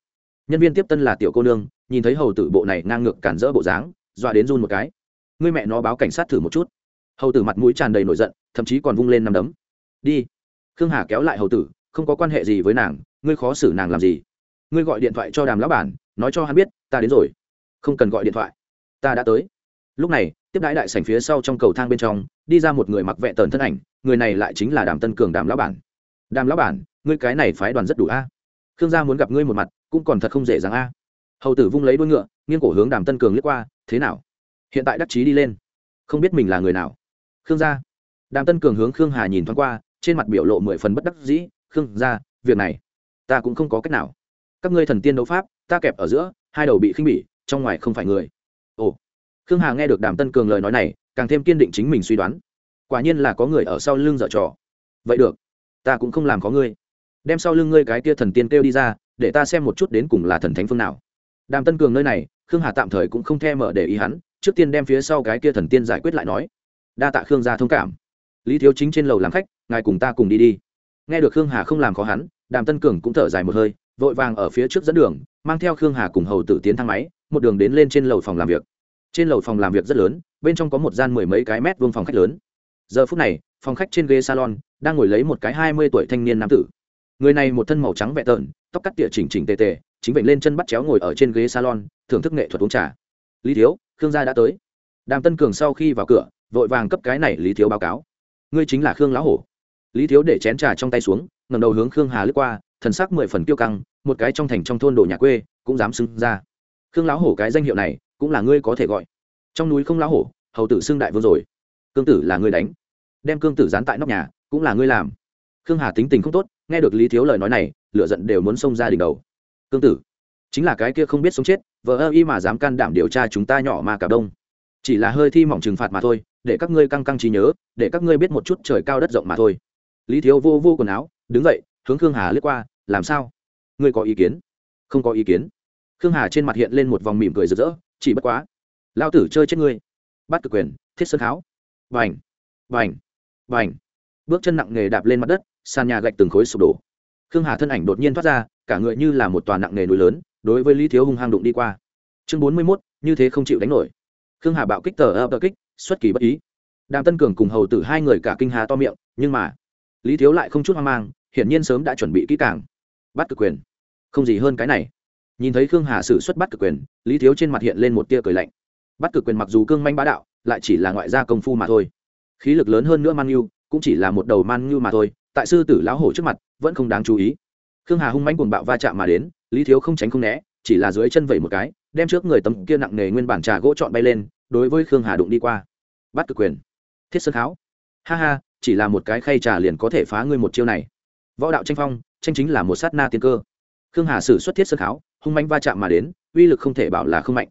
nhân viên tiếp tân là tiểu cô nương, nhìn thấy hầu tử bộ này ngang ngược cản rỡ bộ dáng, dọa đến run một cái. Ngươi mẹ nó báo cảnh sát thử một chút. Hầu tử mặt mũi tràn đầy nổi giận, thậm chí còn vung lên nằm đấm. Đi. Khương hà kéo lại hầu tử, không có quan hệ gì với nàng, ngươi khó xử nàng làm gì? Ngươi gọi điện thoại cho đàm lão bản, nói cho hắn biết, ta đến rồi. Không cần gọi điện thoại. Ta đã tới. Lúc này, tiếp đãi đại sảnh phía sau trong cầu thang bên trong, đi ra một người mặc vẹ tờn thân ảnh, người này lại chính là đàm tân cường đàm lão bản. Đàm lão bản, ngươi cái này phái đoàn rất đủ a. Khương gia muốn gặp ngươi một mặt cũng còn thật không dễ dàng a. Hầu tử vung lấy đuôi ngựa, nghiêng cổ hướng đàm tân cường liếc qua, thế nào? Hiện tại đắc chí đi lên. Không biết mình là người nào. Khương gia. Đàm tân cường hướng khương hà nhìn thoáng qua, trên mặt biểu lộ mười phần bất đắc dĩ, khương gia, việc này, ta cũng không có cách nào. Các ngươi thần tiên đấu pháp, ta kẹp ở giữa, hai đầu bị khinh bỉ, trong ngoài không phải người. Ồ. Khương hà nghe được đàm tân cường lời nói này, càng thêm kiên định chính mình suy đoán. Quả nhiên là có người ở sau lưng dở trò. Vậy được, ta cũng không làm có ngươi đem sau lưng ngươi cái kia thần tiên kêu đi ra, để ta xem một chút đến cùng là thần thánh phương nào. Đàm tân cường nơi này, khương hà tạm thời cũng không thèm mở để ý hắn, trước tiên đem phía sau cái kia thần tiên giải quyết lại nói. Đa tạ khương gia thông cảm. Lý thiếu chính trên lầu làm khách, ngài cùng ta cùng đi đi. Nghe được khương hà không làm khó hắn, đàm tân cường cũng thở dài một hơi, vội vàng ở phía trước dẫn đường, mang theo khương hà cùng hầu tử tiến thang máy, một đường đến lên trên lầu phòng làm việc. Trên lầu phòng làm việc rất lớn, bên trong có một gian mười mấy cái mét vuông phòng khách lớn. Giờ phút này, phòng khách trên ghế salon, đang ngồi lấy một cái hai mươi tuổi thanh niên nam tử người này một thân màu trắng vẹ tợn, tóc cắt tỉa chỉnh chỉnh tề tề, chính vậy lên chân bắt chéo ngồi ở trên ghế salon, thưởng thức nghệ thuật uống trà. Lý thiếu, khương gia đã tới. Đàm tân cường sau khi vào cửa, vội vàng cấp cái này lý thiếu báo cáo. Ngươi chính là khương lão hổ. Lý thiếu để chén trà trong tay xuống ngầm đầu hướng khương hà lướt qua, thần sắc mười phần kiêu căng, một cái trong thành trong thôn đồ nhà quê, cũng dám xưng ra. Khương lão hổ cái danh hiệu này, cũng là ngươi có thể gọi. Trong núi không lão hổ, hầu tử xưng đại vương rồi. Cương tử là ngươi đánh. Đem cương tử dán tại nóc nhà, cũng là ngươi làm khương hà tính tình không tốt, nghe được lý thiếu lời nói này lựa giận đều muốn xông ra đỉnh đầu. Cương tử, chính là cái kia không biết sống chết vợ ơ y mà dám can đảm điều tra chúng ta nhỏ mà cả đông. Chỉ là hơi thi mỏng trừng phạt mà thôi, để các ngươi căng căng trí nhớ, để các ngươi biết một chút trời cao đất rộng mà thôi. Lý thiếu vô vô quần áo, đứng dậy, hướng khương hà lướt qua, làm sao? Ngươi có ý kiến? Không có ý kiến. Khương hà trên mặt hiện lên một vòng mỉm cười rực rỡ, chỉ bất quá lao tử chơi chết ngươi, bắt cực quyền, thiết sơn kháo vành vành vành bước chân nặng nề đạp lên mặt đất sàn nhà gạch từng khối sụp đổ. Khương hà thân ảnh đột nhiên thoát ra, cả người như là một tòa nặng nề núi lớn, đối với lý thiếu hung hăng đụng đi qua. Chương bốn mươi mốt, như thế không chịu đánh nổi. Khương hà bạo kích tờ ập tờ kích, xuất kỳ bất ý. Đàm tân cường cùng hầu tử hai người cả kinh hà to miệng, nhưng mà, lý thiếu lại không chút hoang mang, hiển nhiên sớm đã chuẩn bị kỹ càng. Bắt cực quyền. Không gì hơn cái này. Nhìn thấy khương hà xử xuất bắt cực quyền, lý thiếu trên mặt hiện lên một tia cười lạnh. Bắt cực quyền mặc dù cương manh bá đạo, lại chỉ là ngoại gia công phu mà thôi. Khí lực lớn hơn nữa man nhu, cũng chỉ là một đầu man nhu mà thôi tại sư tử lão hổ trước mặt, vẫn không đáng chú ý. Khương hà hung mánh cuồng bạo va chạm mà đến, lý thiếu không tránh không né, chỉ là dưới chân vẩy một cái, đem trước người tấm kia nặng nề nguyên bản trà gỗ trọn bay lên, đối với khương hà đụng đi qua. Bắt cực quyền. Thiết sơn kháo. Ha ha, chỉ là một cái khay trà liền có thể phá ngươi một chiêu này. Võ đạo tranh phong, tranh chính là một sát na tiên cơ. Khương hà xử xuất thiết sơn kháo, hung manh va chạm mà đến, uy lực không thể bảo là không mạnh.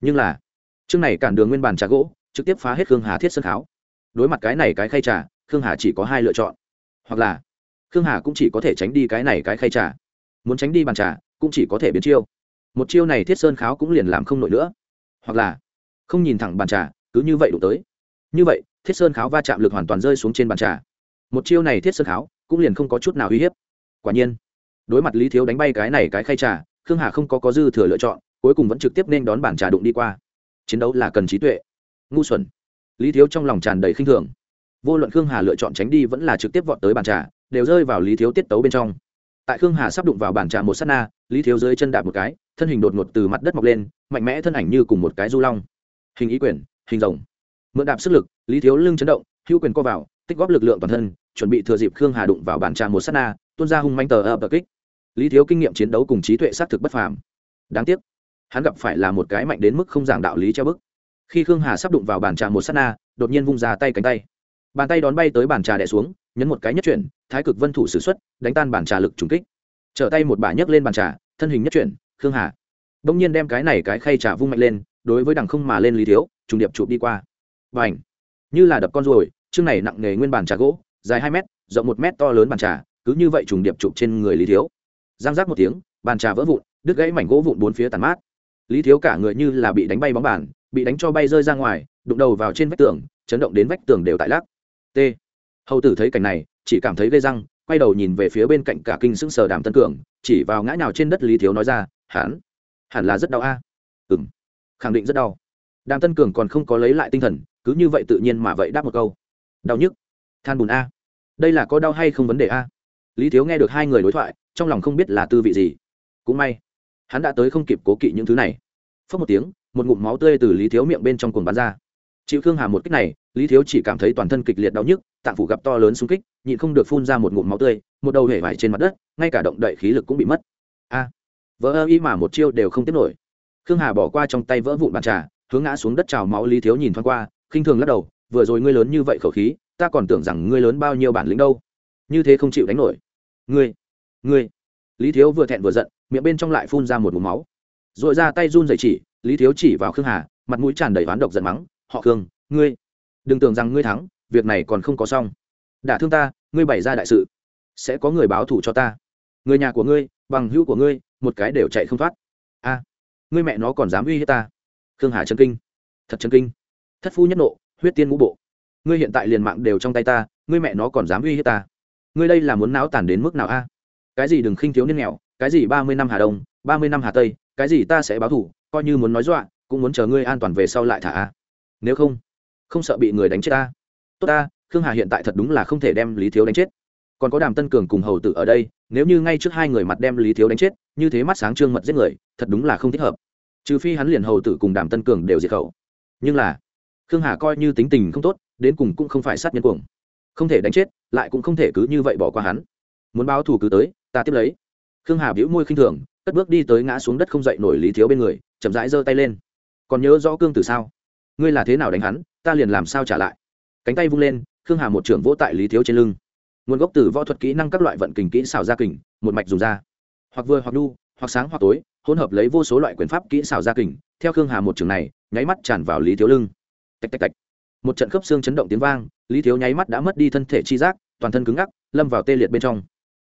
Nhưng là chương này cản đường nguyên bản trà gỗ, trực tiếp phá hết khương hà thiết sơn kháo. Đối mặt cái này cái khay trà, khương hà chỉ có hai lựa chọn hoặc là khương hà cũng chỉ có thể tránh đi cái này cái khay trà. Muốn tránh đi bàn trà, cũng chỉ có thể biến chiêu. Một chiêu này thiết sơn kháo cũng liền làm không nổi nữa. Hoặc là không nhìn thẳng bàn trà, cứ như vậy đụng tới. Như vậy, thiết sơn kháo va chạm lực hoàn toàn rơi xuống trên bàn trà. Một chiêu này thiết sơn kháo cũng liền không có chút nào uy hiếp. Quả nhiên, đối mặt lý thiếu đánh bay cái này cái khay trà, khương hà không có có dư thừa lựa chọn, cuối cùng vẫn trực tiếp nên đón bàn trà đụng đi qua. Chiến đấu là cần trí tuệ. Ngu xuẩn. Lý thiếu trong lòng tràn đầy khinh thường vô luận khương hà lựa chọn tránh đi vẫn là trực tiếp vọt tới bàn trà, đều rơi vào lý thiếu tiết tấu bên trong. Tại khương hà sắp đụng vào bàn trà một s á t na, lý thiếu dưới chân đạp một cái, thân hình đột ngột từ mặt đất mọc lên, mạnh mẽ thân ảnh như cùng một cái du long. Hình ý quyển hình rồng. Mượn đạp sức lực, lý thiếu lưng chấn động, hữu quyền co vào, tích góp lực lượng toàn thân, chuẩn bị thừa dịp khương hà đụng vào bàn trà một s á t na, tuôn ra hung manh tờ ập kích. Lý thiếu kinh nghiệm chiến đấu cùng trí tuệ xác thực bất phàm. Đáng tiếc, hắn gặp phải là một cái mạnh đến mức không giảng đạo lý treo bức. Khi khương hà sắp đụng vào bàn trà một s na, đột nhiên vung ra tay cánh tay bàn tay đón bay tới bàn trà đẻ xuống, nhấn một cái nhất chuyển, thái cực vân thủ s ử x u ấ t đánh tan bàn trà lực trùng kích. Trở tay một bà nhấc lên bàn trà, thân hình nhất chuyển, khương hà. Đ ỗ n g nhiên đem cái này cái khay trà vung mạnh lên, đối với đằng không mà lên lý thiếu, trùng điệp chụp đi qua. Và ảnh như là đập con ruồi chương này nặng nghề nguyên bàn trà gỗ, dài hai mét, rộng một mét to lớn bàn trà, cứ như vậy trùng điệp chụp trên người lý thiếu. Giang giác một tiếng, bàn trà vỡ vụn, đứt gãy mảnh gỗ vụn bốn phía tàn mát. Lý thiếu cả người như là bị đánh bay bóng bàn, bị đánh cho bay rơi ra ngoài, đụng đầu vào trên vách tường, chấn động đến vách tường đều tại lắc t. Hầu tử thấy cảnh này chỉ cảm thấy gây răng quay đầu nhìn về phía bên cạnh cả kinh sững sờ đàm tân cường chỉ vào ngã nào trên đất lý thiếu nói ra hắn, hẳn là rất đau a. À? ừng khẳng định rất đau. Đàm tân cường còn không có lấy lại tinh thần cứ như vậy tự nhiên mà vậy đáp một câu. Đau nhức than bùn a. Đây là có đau hay không vấn đề a? Lý thiếu nghe được hai người đối thoại trong lòng không biết là tư vị gì. Cũng may hắn đã tới không kịp cố kỵ những thứ này. Phớt một tiếng một ngụm máu tươi từ lý thiếu miệng bên trong cồn bắn ra chịu khương hà một cách này, lý thiếu chỉ cảm thấy toàn thân kịch liệt đau nhức, tạng phủ gặp to lớn xung kích, nhịn không được phun ra một ngụm máu tươi, một đầu hể vải trên mặt đất, ngay cả động đậy khí lực cũng bị mất. A! Vỡ ơ y mà một chiêu đều không tiếp nổi. Khương hà bỏ qua trong tay vỡ vụn bàn trà, hướng ngã xuống đất trào máu lý thiếu nhìn thoáng qua, khinh thường lắc đầu, vừa rồi ngươi lớn như vậy khẩu khí, ta còn tưởng rằng ngươi lớn bao nhiêu bản lĩnh đâu. Như thế không chịu đánh nổi. Ngươi ngươi. Lý thiếu vừa thẹn vừa giận, miệng bên trong lại phun ra một ngụm máu. R ồ i ra tay run dậy chỉ, lý thiếu chỉ vào khương hà, mặt mũi tràn đầy oán độc giận mắng họ khương, ngươi. Đừng tưởng rằng ngươi thắng, việc này còn không có xong. Đả thương ta, ngươi bày ra đại sự. Sẽ có người báo thù cho ta. Người nhà của ngươi, bằng hữu của ngươi, một cái đều chạy không thoát. A, ngươi mẹ nó còn dám uy hiếp ta. Khương hà chân kinh. Thật chân kinh. Thất phu nhất nộ, huyết tiên ngũ bộ. Ngươi hiện tại liền mạng đều trong tay ta, ngươi mẹ nó còn dám uy hiếp ta. Ngươi đây là muốn náo tàn đến mức nào a? Cái gì đừng khinh thiếu niên nghèo, cái gì ba mươi năm hà đông, ba mươi năm hà tây, cái gì ta sẽ báo thủ coi như muốn nói dọa, cũng muốn chờ ngươi an toàn về sau lại thả a nếu không không sợ bị người đánh chết ta. Tốt ta, khương hà hiện tại thật đúng là không thể đem lý thiếu đánh chết. Còn có đàm tân cường cùng hầu tử ở đây, nếu như ngay trước hai người mặt đem lý thiếu đánh chết, như thế mắt sáng trương mật giết người, thật đúng là không thích hợp. Trừ phi hắn liền hầu tử cùng đàm tân cường đều diệt khẩu. Nhưng là, khương hà coi như tính tình không tốt, đến cùng cũng không phải sát nhân cuồng. Không thể đánh chết, lại cũng không thể cứ như vậy bỏ qua hắn. Muốn báo thù cứ tới, ta tiếp lấy. Khương hà bĩu môi khinh thường, cất bước đi tới ngã xuống đất không dậy nổi lý thiếu bên người, chậm rãi giơ tay lên. Còn nhớ rõ cương tử sao? Ngươi là thế nào đánh hắn, ta liền làm sao trả lại. Cánh tay vung lên, khương hà một trưởng vỗ tại lý thiếu trên lưng. Nguồn gốc từ võ thuật kỹ năng các loại vận kình kỹ xảo gia kình, một mạch dùng ra. Hoặc vừa hoặc đu, hoặc sáng hoặc tối, hỗn hợp lấy vô số loại quyền pháp kỹ xảo gia kình, theo khương hà một trường này, nháy mắt tràn vào lý thiếu lưng. Tạch tạch tạch. Một trận khớp xương chấn động tiếng vang, lý thiếu nháy mắt đã mất đi thân thể chi giác, toàn thân cứng ngắc, lâm vào tê liệt bên trong.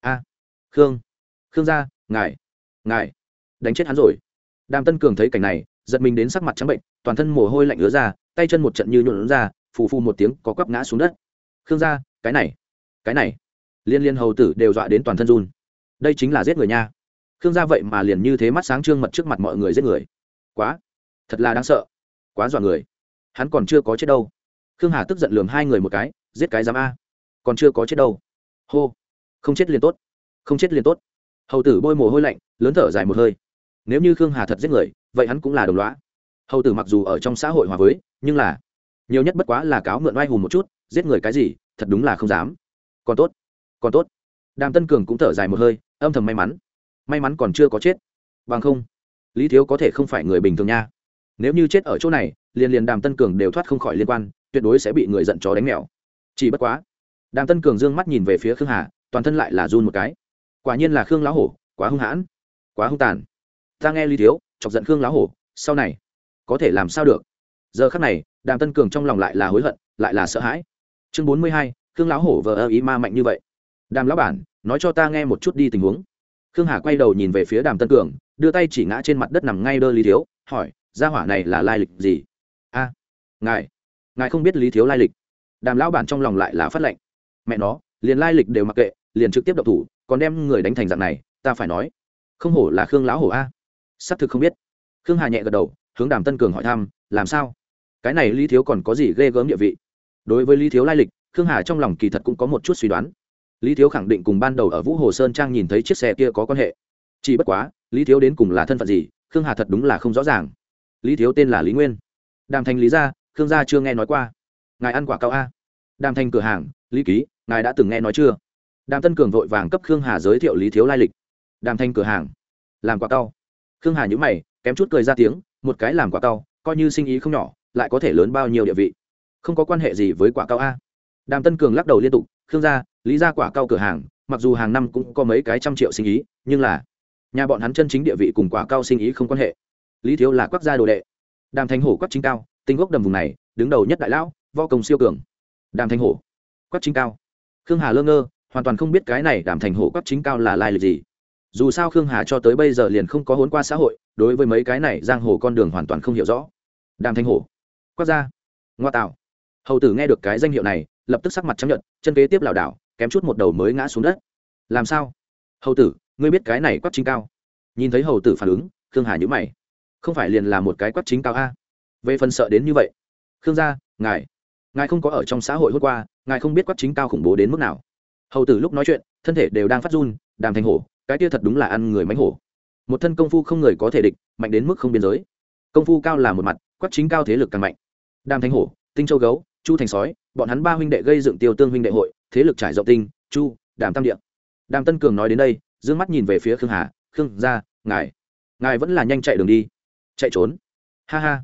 A, khương khương gia, ngài ngài, đánh chết hắn rồi. Đàm tân cường thấy cảnh này, giật mình đến sắc mặt trắng bệnh toàn thân mồ hôi lạnh ứa ra, tay chân một trận như nhuộn ra, phù phù một tiếng có quắp ngã xuống đất. Khương gia, cái này cái này. Liên liên hầu tử đều dọa đến toàn thân run. Đây chính là giết người nha. Khương gia vậy mà liền như thế mắt sáng trương mật trước mặt mọi người giết người. Quá, thật là đáng sợ. Quá dọa người. Hắn còn chưa có chết đâu. Khương hà tức giận lường hai người một cái, giết cái dám a. Còn chưa có chết đâu. Hô, không chết liền tốt. Không chết liền tốt. Hầu tử bôi mồ hôi lạnh, lớn thở dài một hơi. Nếu như khương hà thật giết người, vậy hắn cũng là đồng loá hầu tử mặc dù ở trong xã hội hòa với, nhưng là nhiều nhất bất quá là cáo mượn oai hùng một chút, giết người cái gì, thật đúng là không dám. Còn tốt còn tốt. Đàm tân cường cũng thở dài một hơi, âm thầm may mắn. May mắn còn chưa có chết. Bằng không, lý thiếu có thể không phải người bình thường nha. Nếu như chết ở chỗ này, liền liền đàm tân cường đều thoát không khỏi liên quan, tuyệt đối sẽ bị người giận chó đánh mèo. Chỉ bất quá, đàm tân cường d ư ơ n g mắt nhìn về phía khương hà, toàn thân lại là run một cái. Quả nhiên là khương lão hổ, quá hung hãn, quá hung tàn. Ta nghe lý thiếu chọc giận khương lão hổ, sau này có thể làm sao được? Giờ khắc này, đàm tân cường trong lòng lại là hối hận, lại là sợ hãi. Chương bốn mươi hai, khương lão hổ vờ ơ ý ma mạnh như vậy. Đàm lão bản, nói cho ta nghe một chút đi tình huống. Khương hà quay đầu nhìn về phía đàm tân cường, đưa tay chỉ ngã trên mặt đất nằm ngay đơ lý thiếu, hỏi, gia hỏa này là lai lịch gì? A, ngài ngài không biết lý thiếu lai lịch. Đàm lão bản trong lòng lại là phát lệnh. Mẹ nó, liền lai lịch đều mặc kệ, liền trực tiếp độc thủ, còn đem người đánh thành dạng này, ta phải nói, không hổ là khương lão hổ a. Xác thực không biết. Khương hà nhẹ gật đầu hướng đàm tân cường hỏi thăm, làm sao? Cái này lý thiếu còn có gì ghê gớm địa vị? Đối với lý thiếu lai lịch, khương hà trong lòng kỳ thật cũng có một chút suy đoán. Lý thiếu khẳng định cùng ban đầu ở vũ hồ sơn trang nhìn thấy chiếc xe kia có quan hệ. Chỉ bất quá, lý thiếu đến cùng là thân phận gì, khương hà thật đúng là không rõ ràng. Lý thiếu tên là lý nguyên. Đàm thành lý gia, khương gia chưa nghe nói qua. Ngài ăn quả cao a. Đàm thành cửa hàng, lý ký, ngài đã từng nghe nói chưa? Đàm tân cường vội vàng cấp khương hà giới thiệu lý thiếu lai lịch. Đàm thành cửa hàng, làm quả cao. Khương hà nhữ mày, kém chút cười ra tiếng một cái làm quả cao, coi như sinh ý không nhỏ, lại có thể lớn bao nhiêu địa vị. Không có quan hệ gì với quả cao a. Đàm tân cường lắc đầu liên tục, khương gia, lý ra quả cao cửa hàng, mặc dù hàng năm cũng có mấy cái trăm triệu sinh ý, nhưng là nhà bọn hắn chân chính địa vị cùng quả cao sinh ý không quan hệ. Lý thiếu là quốc gia đồ đệ. Đàm Thanh hổ quắc chính cao, tinh gốc đầm vùng này, đứng đầu nhất đại lão vo công siêu cường. Đàm Thanh hổ, quắc chính cao. Khương hà lơ ngơ, hoàn toàn không biết cái này đàm thành hổ quắc chính cao là lai lịch gì dù sao khương hà cho tới bây giờ liền không có hốn qua xã hội, đối với mấy cái này giang hồ con đường hoàn toàn không hiểu rõ. Đàm thanh hổ, quát ra. Ngoa tạo. Hầu tử nghe được cái danh hiệu này, lập tức sắc mặt chấp nhận chân kế tiếp lảo đảo, kém chút một đầu mới ngã xuống đất. Làm sao? Hầu tử, ngươi biết cái này quát chính cao? Nhìn thấy hầu tử phản ứng, khương hà nhữ mày. Không phải liền là một cái quát chính cao a? Về phần sợ đến như vậy. Khương gia, ngài ngài không có ở trong xã hội hôm qua, ngài không biết quát chính cao khủng bố đến mức nào. Hầu tử lúc nói chuyện, thân thể đều đang phát run, đàm Thanh hổ cái kia thật đúng là ăn người mánh hổ. Một thân công phu không người có thể địch, mạnh đến mức không biên giới. Công phu cao là một mặt, quắc chính cao thế lực càng mạnh. Đàm thanh hổ, tinh châu gấu, chu thành sói, bọn hắn ba huynh đệ gây dựng tiêu tương huynh đệ hội, thế lực trải rộng tinh, chu, đàm tam điện. Đàm tân cường nói đến đây d ư ơ n g mắt nhìn về phía khương hà, khương gia, ngài ngài vẫn là nhanh chạy đường đi, chạy trốn. Ha ha.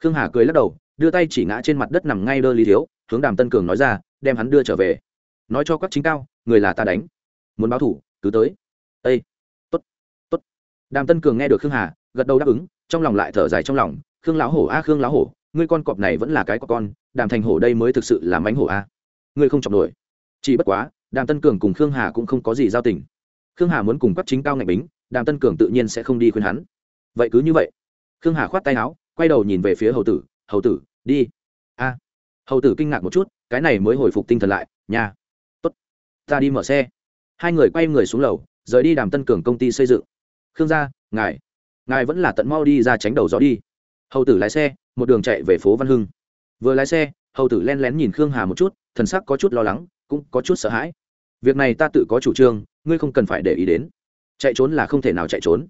Khương hà cười lắc đầu, đưa tay chỉ ngã trên mặt đất nằm ngay đơ lý thiếu, hướng đàm tân cường nói ra, đem hắn đưa trở về. Nói cho các chính cao, người là ta đánh. Muốn báo thủ, cứ tới ây tốt tốt. Đàm tân cường nghe được khương hà, gật đầu đáp ứng, trong lòng lại thở dài trong lòng. Khương lão hổ a, khương lão hổ, ngươi con cọp này vẫn là cái của con, đàm thành hổ đây mới thực sự là mánh hổ a. Ngươi không chọc nổi. Chỉ bất quá, đàm tân cường cùng khương hà cũng không có gì giao tình. Khương hà muốn cùng cấp chính cao ngạch bính, đàm tân cường tự nhiên sẽ không đi khuyên hắn. Vậy cứ như vậy. Khương hà khoát tay áo, quay đầu nhìn về phía hầu tử hầu tử, đi. A. Hầu tử kinh ngạc một chút, cái này mới hồi phục tinh thần lại nhà tốt, ta đi mở xe. Hai người quay người xuống lầu rời đi đàm tân cường công ty xây dựng. Khương gia, ngài ngài vẫn là tận mau đi ra tránh đầu gió đi. Hầu tử lái xe, một đường chạy về phố văn hưng. Vừa lái xe, hầu tử len lén nhìn khương hà một chút, thần sắc có chút lo lắng, cũng có chút sợ hãi. Việc này ta tự có chủ trương, ngươi không cần phải để ý đến. Chạy trốn là không thể nào chạy trốn.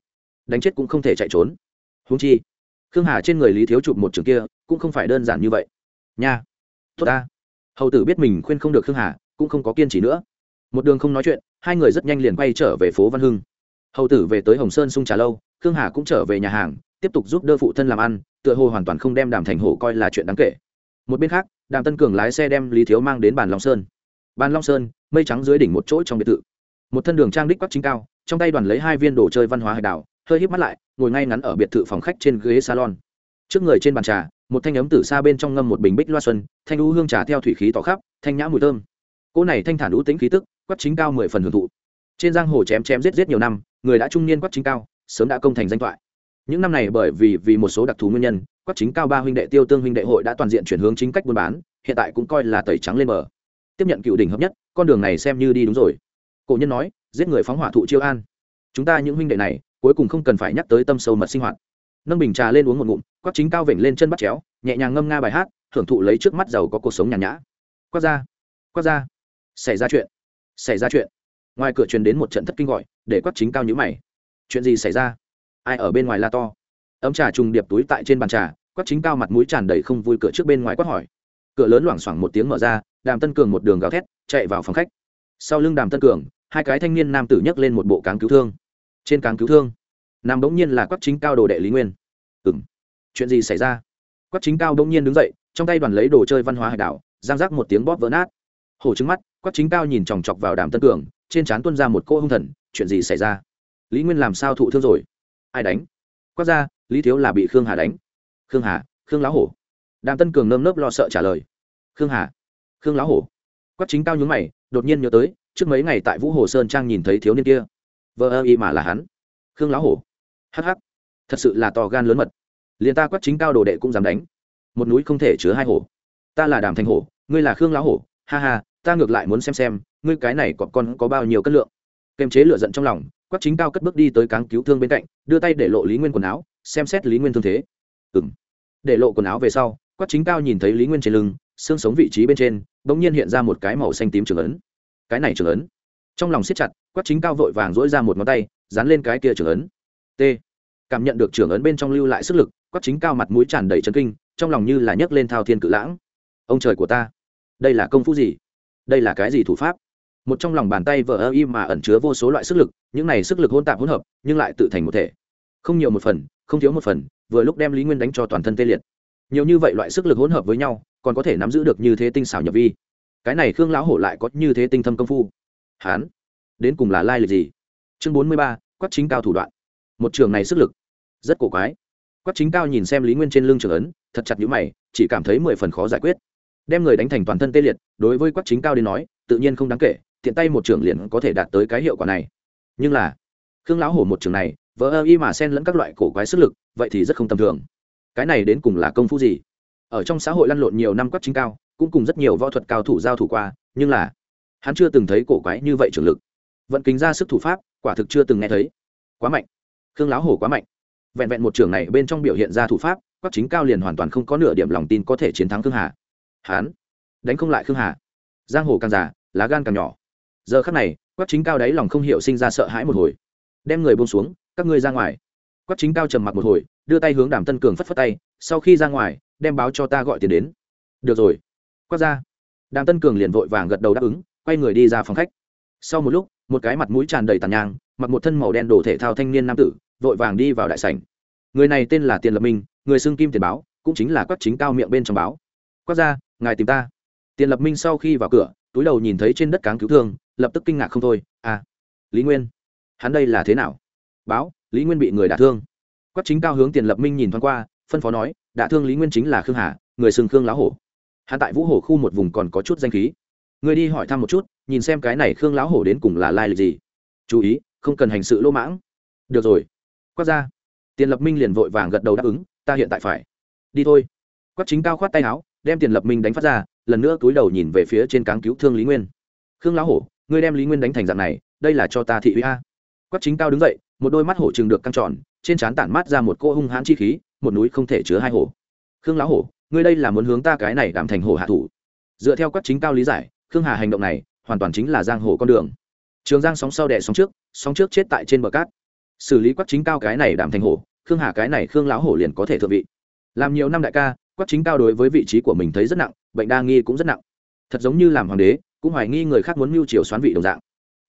Đánh chết cũng không thể chạy trốn. Húng chi, khương hà trên người lý thiếu chụp một trường kia, cũng không phải đơn giản như vậy. Nha, tốt ta. Hầu tử biết mình khuyên không được khương hà, cũng không có kiên trì nữa. Một đường không nói chuyện hai người rất nhanh liền quay trở về phố văn hưng. Hầu tử về tới hồng sơn sung trà lâu, khương hà cũng trở về nhà hàng, tiếp tục giúp đỡ phụ thân làm ăn, tựa hồ hoàn toàn không đem đàm thành hổ coi là chuyện đáng kể. Một bên khác, đàm tân cường lái xe đem lý thiếu mang đến bàn long sơn. Bàn long sơn, mây trắng dưới đỉnh một chỗ trong biệt thự. Một thân đường trang đích bắc chính cao, trong tay đoàn lấy hai viên đồ chơi văn hóa hải đảo, hơi híp mắt lại, ngồi ngay ngắn ở biệt thự phòng khách trên ghế salon. Trước người trên bàn trà, một thanh ấm từ xa bên trong ngâm một bình bích loa xuân, thanh u hương trà theo thủy khí tỏ khắp, thanh nhã mùi thơm. Cỗ này thanh thản ưu tính khí tức quắc chính cao mười phần hưởng thụ. Trên giang hồ chém chém giết giết nhiều năm, người đã trung niên quắc chính cao, sớm đã công thành danh thoại. Những năm này bởi vì vì một số đặc thù nguyên nhân, quắc chính cao ba huynh đệ tiêu tương huynh đệ hội đã toàn diện chuyển hướng chính cách buôn bán, hiện tại cũng coi là tẩy trắng lên bờ. Tiếp nhận cựu đỉnh hợp nhất, con đường này xem như đi đúng rồi. Cổ nhân nói, giết người phóng hỏa thụ chiêu an. Chúng ta những huynh đệ này, cuối cùng không cần phải nhắc tới tâm sâu mật sinh hoạt. Nâng bình trà lên uống một ngụm, quắc chính cao vểnh lên chân bắt chéo, nhẹ nhàng ngâm nga bài hát, thưởng thụ lấy trước mắt giàu có cuộc sống nhàn nhã. Quắc ra quắc ra, xảy ra chuyện xảy ra chuyện. Ngoài cửa truyền đến một trận thất kinh gọi, để quắc chính cao nhữ mày. Chuyện gì xảy ra? Ai ở bên ngoài la to? Ấm trà trùng điệp túi tại trên bàn trà quắc chính cao mặt mũi tràn đầy không vui cửa trước bên ngoài quát hỏi. Cửa lớn loảng xoảng một tiếng mở ra, đàm tân cường một đường gào thét, chạy vào phòng khách. Sau lưng đàm tân cường, hai cái thanh niên nam tử nhấc lên một bộ cáng cứu thương. Trên cáng cứu thương, nam bỗng nhiên là quắc chính cao đồ đệ lý nguyên. Ừ m chuyện gì xảy ra? Quắc chính cao bỗng nhiên đứng dậy, trong tay đoàn lấy đồ chơi văn hóa hải đảo, giang rác một tiếng bóp vỡ nát. Hổ trứng mắt quát chính cao nhìn chòng chọc vào đàm tân cường, trên trán tuân ra một cô hung thần, chuyện gì xảy ra? Lý nguyên làm sao thụ thương rồi? Ai đánh? Quát ra, lý thiếu là bị khương hà đánh. Khương hà, khương lão hổ. Đàm tân cường nơm nớp lo sợ trả lời. Khương hà, khương lão hổ. Quát chính cao nhúng mày, đột nhiên nhớ tới, trước mấy ngày tại vũ hồ sơn trang nhìn thấy thiếu niên kia. Vợ ơ y mà là hắn. Khương lão hổ. Hh thật sự là to gan lớn mật. Liền ta quát chính cao đồ đệ cũng dám đánh. Một núi không thể chứa hai hổ. Ta là đàm thành hổ, ngươi là khương lão hổ. Ha ha ta ngược lại muốn xem xem, ngươi cái này còn con có bao nhiêu cân lượng. Kềm chế lựa giận trong lòng, quách chính cao cất bước đi tới cáng cứu thương bên cạnh, đưa tay để lộ lý nguyên quần áo, xem xét lý nguyên thương thế. Ừng để lộ quần áo về sau, quách chính cao nhìn thấy lý nguyên trên lưng, xương sống vị trí bên trên đ ỗ n g nhiên hiện ra một cái màu xanh tím trường ấn. Cái này trường ấn. Trong lòng siết chặt, quách chính cao vội vàng dỗi ra một ngón tay, dán lên cái kia trường ấn. T. Cảm nhận được trường ấn bên trong lưu lại sức lực, quách chính cao mặt mũi tràn đầy chân kinh, trong lòng như là nhấc lên thao thiên cự lãng. Ông trời của ta, đây là công phu gì? Đây là cái gì thủ pháp? Một trong lòng bàn tay vỡ ơ im mà ẩn chứa vô số loại sức lực, những này sức lực hôn tạp hỗn hợp, nhưng lại tự thành một thể. Không nhiều một phần, không thiếu một phần, vừa lúc đem lý nguyên đánh cho toàn thân tê liệt. Nhiều như vậy loại sức lực hỗn hợp với nhau, còn có thể nắm giữ được như thế tinh xảo nhập vi. Cái này khương lão hổ lại có như thế tinh thâm công phu. Hán, đến cùng là lai lịch gì? Chương bốn mươi ba quắc chính cao thủ đoạn. Một trường này sức lực, rất cổ quái. Quắc chính cao nhìn xem lý nguyên trên lưng trường ấn, thật chặt nhũ mày, chỉ cảm thấy mười phần khó giải quyết đem người đánh thành toàn thân tê liệt, đối với quách chính cao đến nói, tự nhiên không đáng kể, tiện tay một trưởng liền có thể đạt tới cái hiệu quả này. Nhưng là, khương lão hổ một trường này, vỡ ơ y mà xen lẫn các loại cổ quái sức lực, vậy thì rất không tầm thường. Cái này đến cùng là công phu gì? Ở trong xã hội lăn lộn nhiều năm quách chính cao, cũng cùng rất nhiều võ thuật cao thủ giao thủ qua, nhưng là, hắn chưa từng thấy cổ quái như vậy trường lực. Vận kính ra sức thủ pháp, quả thực chưa từng nghe thấy. Quá mạnh. Khương lão hổ quá mạnh. Vẹn vẹn một trường này bên trong biểu hiện ra thủ pháp quách chính cao liền hoàn toàn không có nửa điểm lòng tin có thể chiến thắng khương hà hắn đánh không lại khương hà. Giang hồ càng già, lá gan càng nhỏ. Giờ khắc này, quắc chính cao đáy lòng không hiểu sinh ra sợ hãi một hồi. Đem người buông xuống, các ngươi ra ngoài. Quắc chính cao trầm mặc một hồi, đưa tay hướng đàm tân cường phất phất tay, sau khi ra ngoài, đem báo cho ta gọi tiền đến. Được rồi. Quắc ra. Đàm tân cường liền vội vàng gật đầu đáp ứng, quay người đi ra phòng khách. Sau một lúc, một cái mặt mũi tràn đầy tàn nhang, mặc một thân màu đen đồ thể thao thanh niên nam tử, vội vàng đi vào đại sảnh. Người này tên là tiền lập minh, người xưng kim tiền báo, cũng chính là quắc chính cao miệng bên trong báo quát ra, ngài tìm ta. Tiền lập minh sau khi vào cửa, túi đầu nhìn thấy trên đất cáng cứu thương, lập tức kinh ngạc không thôi à lý nguyên, hắn đây là thế nào? Báo, lý nguyên bị người đả thương. Quách chính cao hướng tiền lập minh nhìn thoáng qua, phân phó nói, đả thương lý nguyên chính là khương hà, người sừng khương lão hổ. Hắn tại vũ hổ khu một vùng còn có chút danh khí. Người đi hỏi thăm một chút, nhìn xem cái này khương lão hổ đến cùng là lai lịch gì. Chú ý, không cần hành sự lỗ mãng. Được rồi. Quát ra. Tiền lập minh liền vội vàng gật đầu đáp ứng, ta hiện tại phải. Đi thôi. Quách chính cao khoát tay áo đem tiền lập minh đánh phát ra, lần nữa túi đầu nhìn về phía trên cáng cứu thương lý nguyên. Khương lão hổ, ngươi đem lý nguyên đánh thành dạng này, đây là cho ta thị uy a. Quách chính cao đứng dậy, một đôi mắt hổ chừng được căng tròn, trên trán tản mát ra một cô hung hãn chi khí, một núi không thể chứa hai hổ. Khương lão hổ, ngươi đây là muốn hướng ta cái này đảm thành hổ hạ thủ. Dựa theo quách chính cao lý giải, khương hà hành động này hoàn toàn chính là giang hồ con đường. Trường giang sóng sau đẻ sóng trước sóng trước chết tại trên bờ cát. Xử lý quách chính cao cái này đảm thành hổ, khương hà cái này khương lão hổ liền có thể thượng vị. Làm nhiều năm đại ca quách chính cao đối với vị trí của mình thấy rất nặng, bệnh đa nghi cũng rất nặng. Thật giống như làm hoàng đế, cũng hoài nghi người khác muốn mưu triều xoán vị đồng dạng.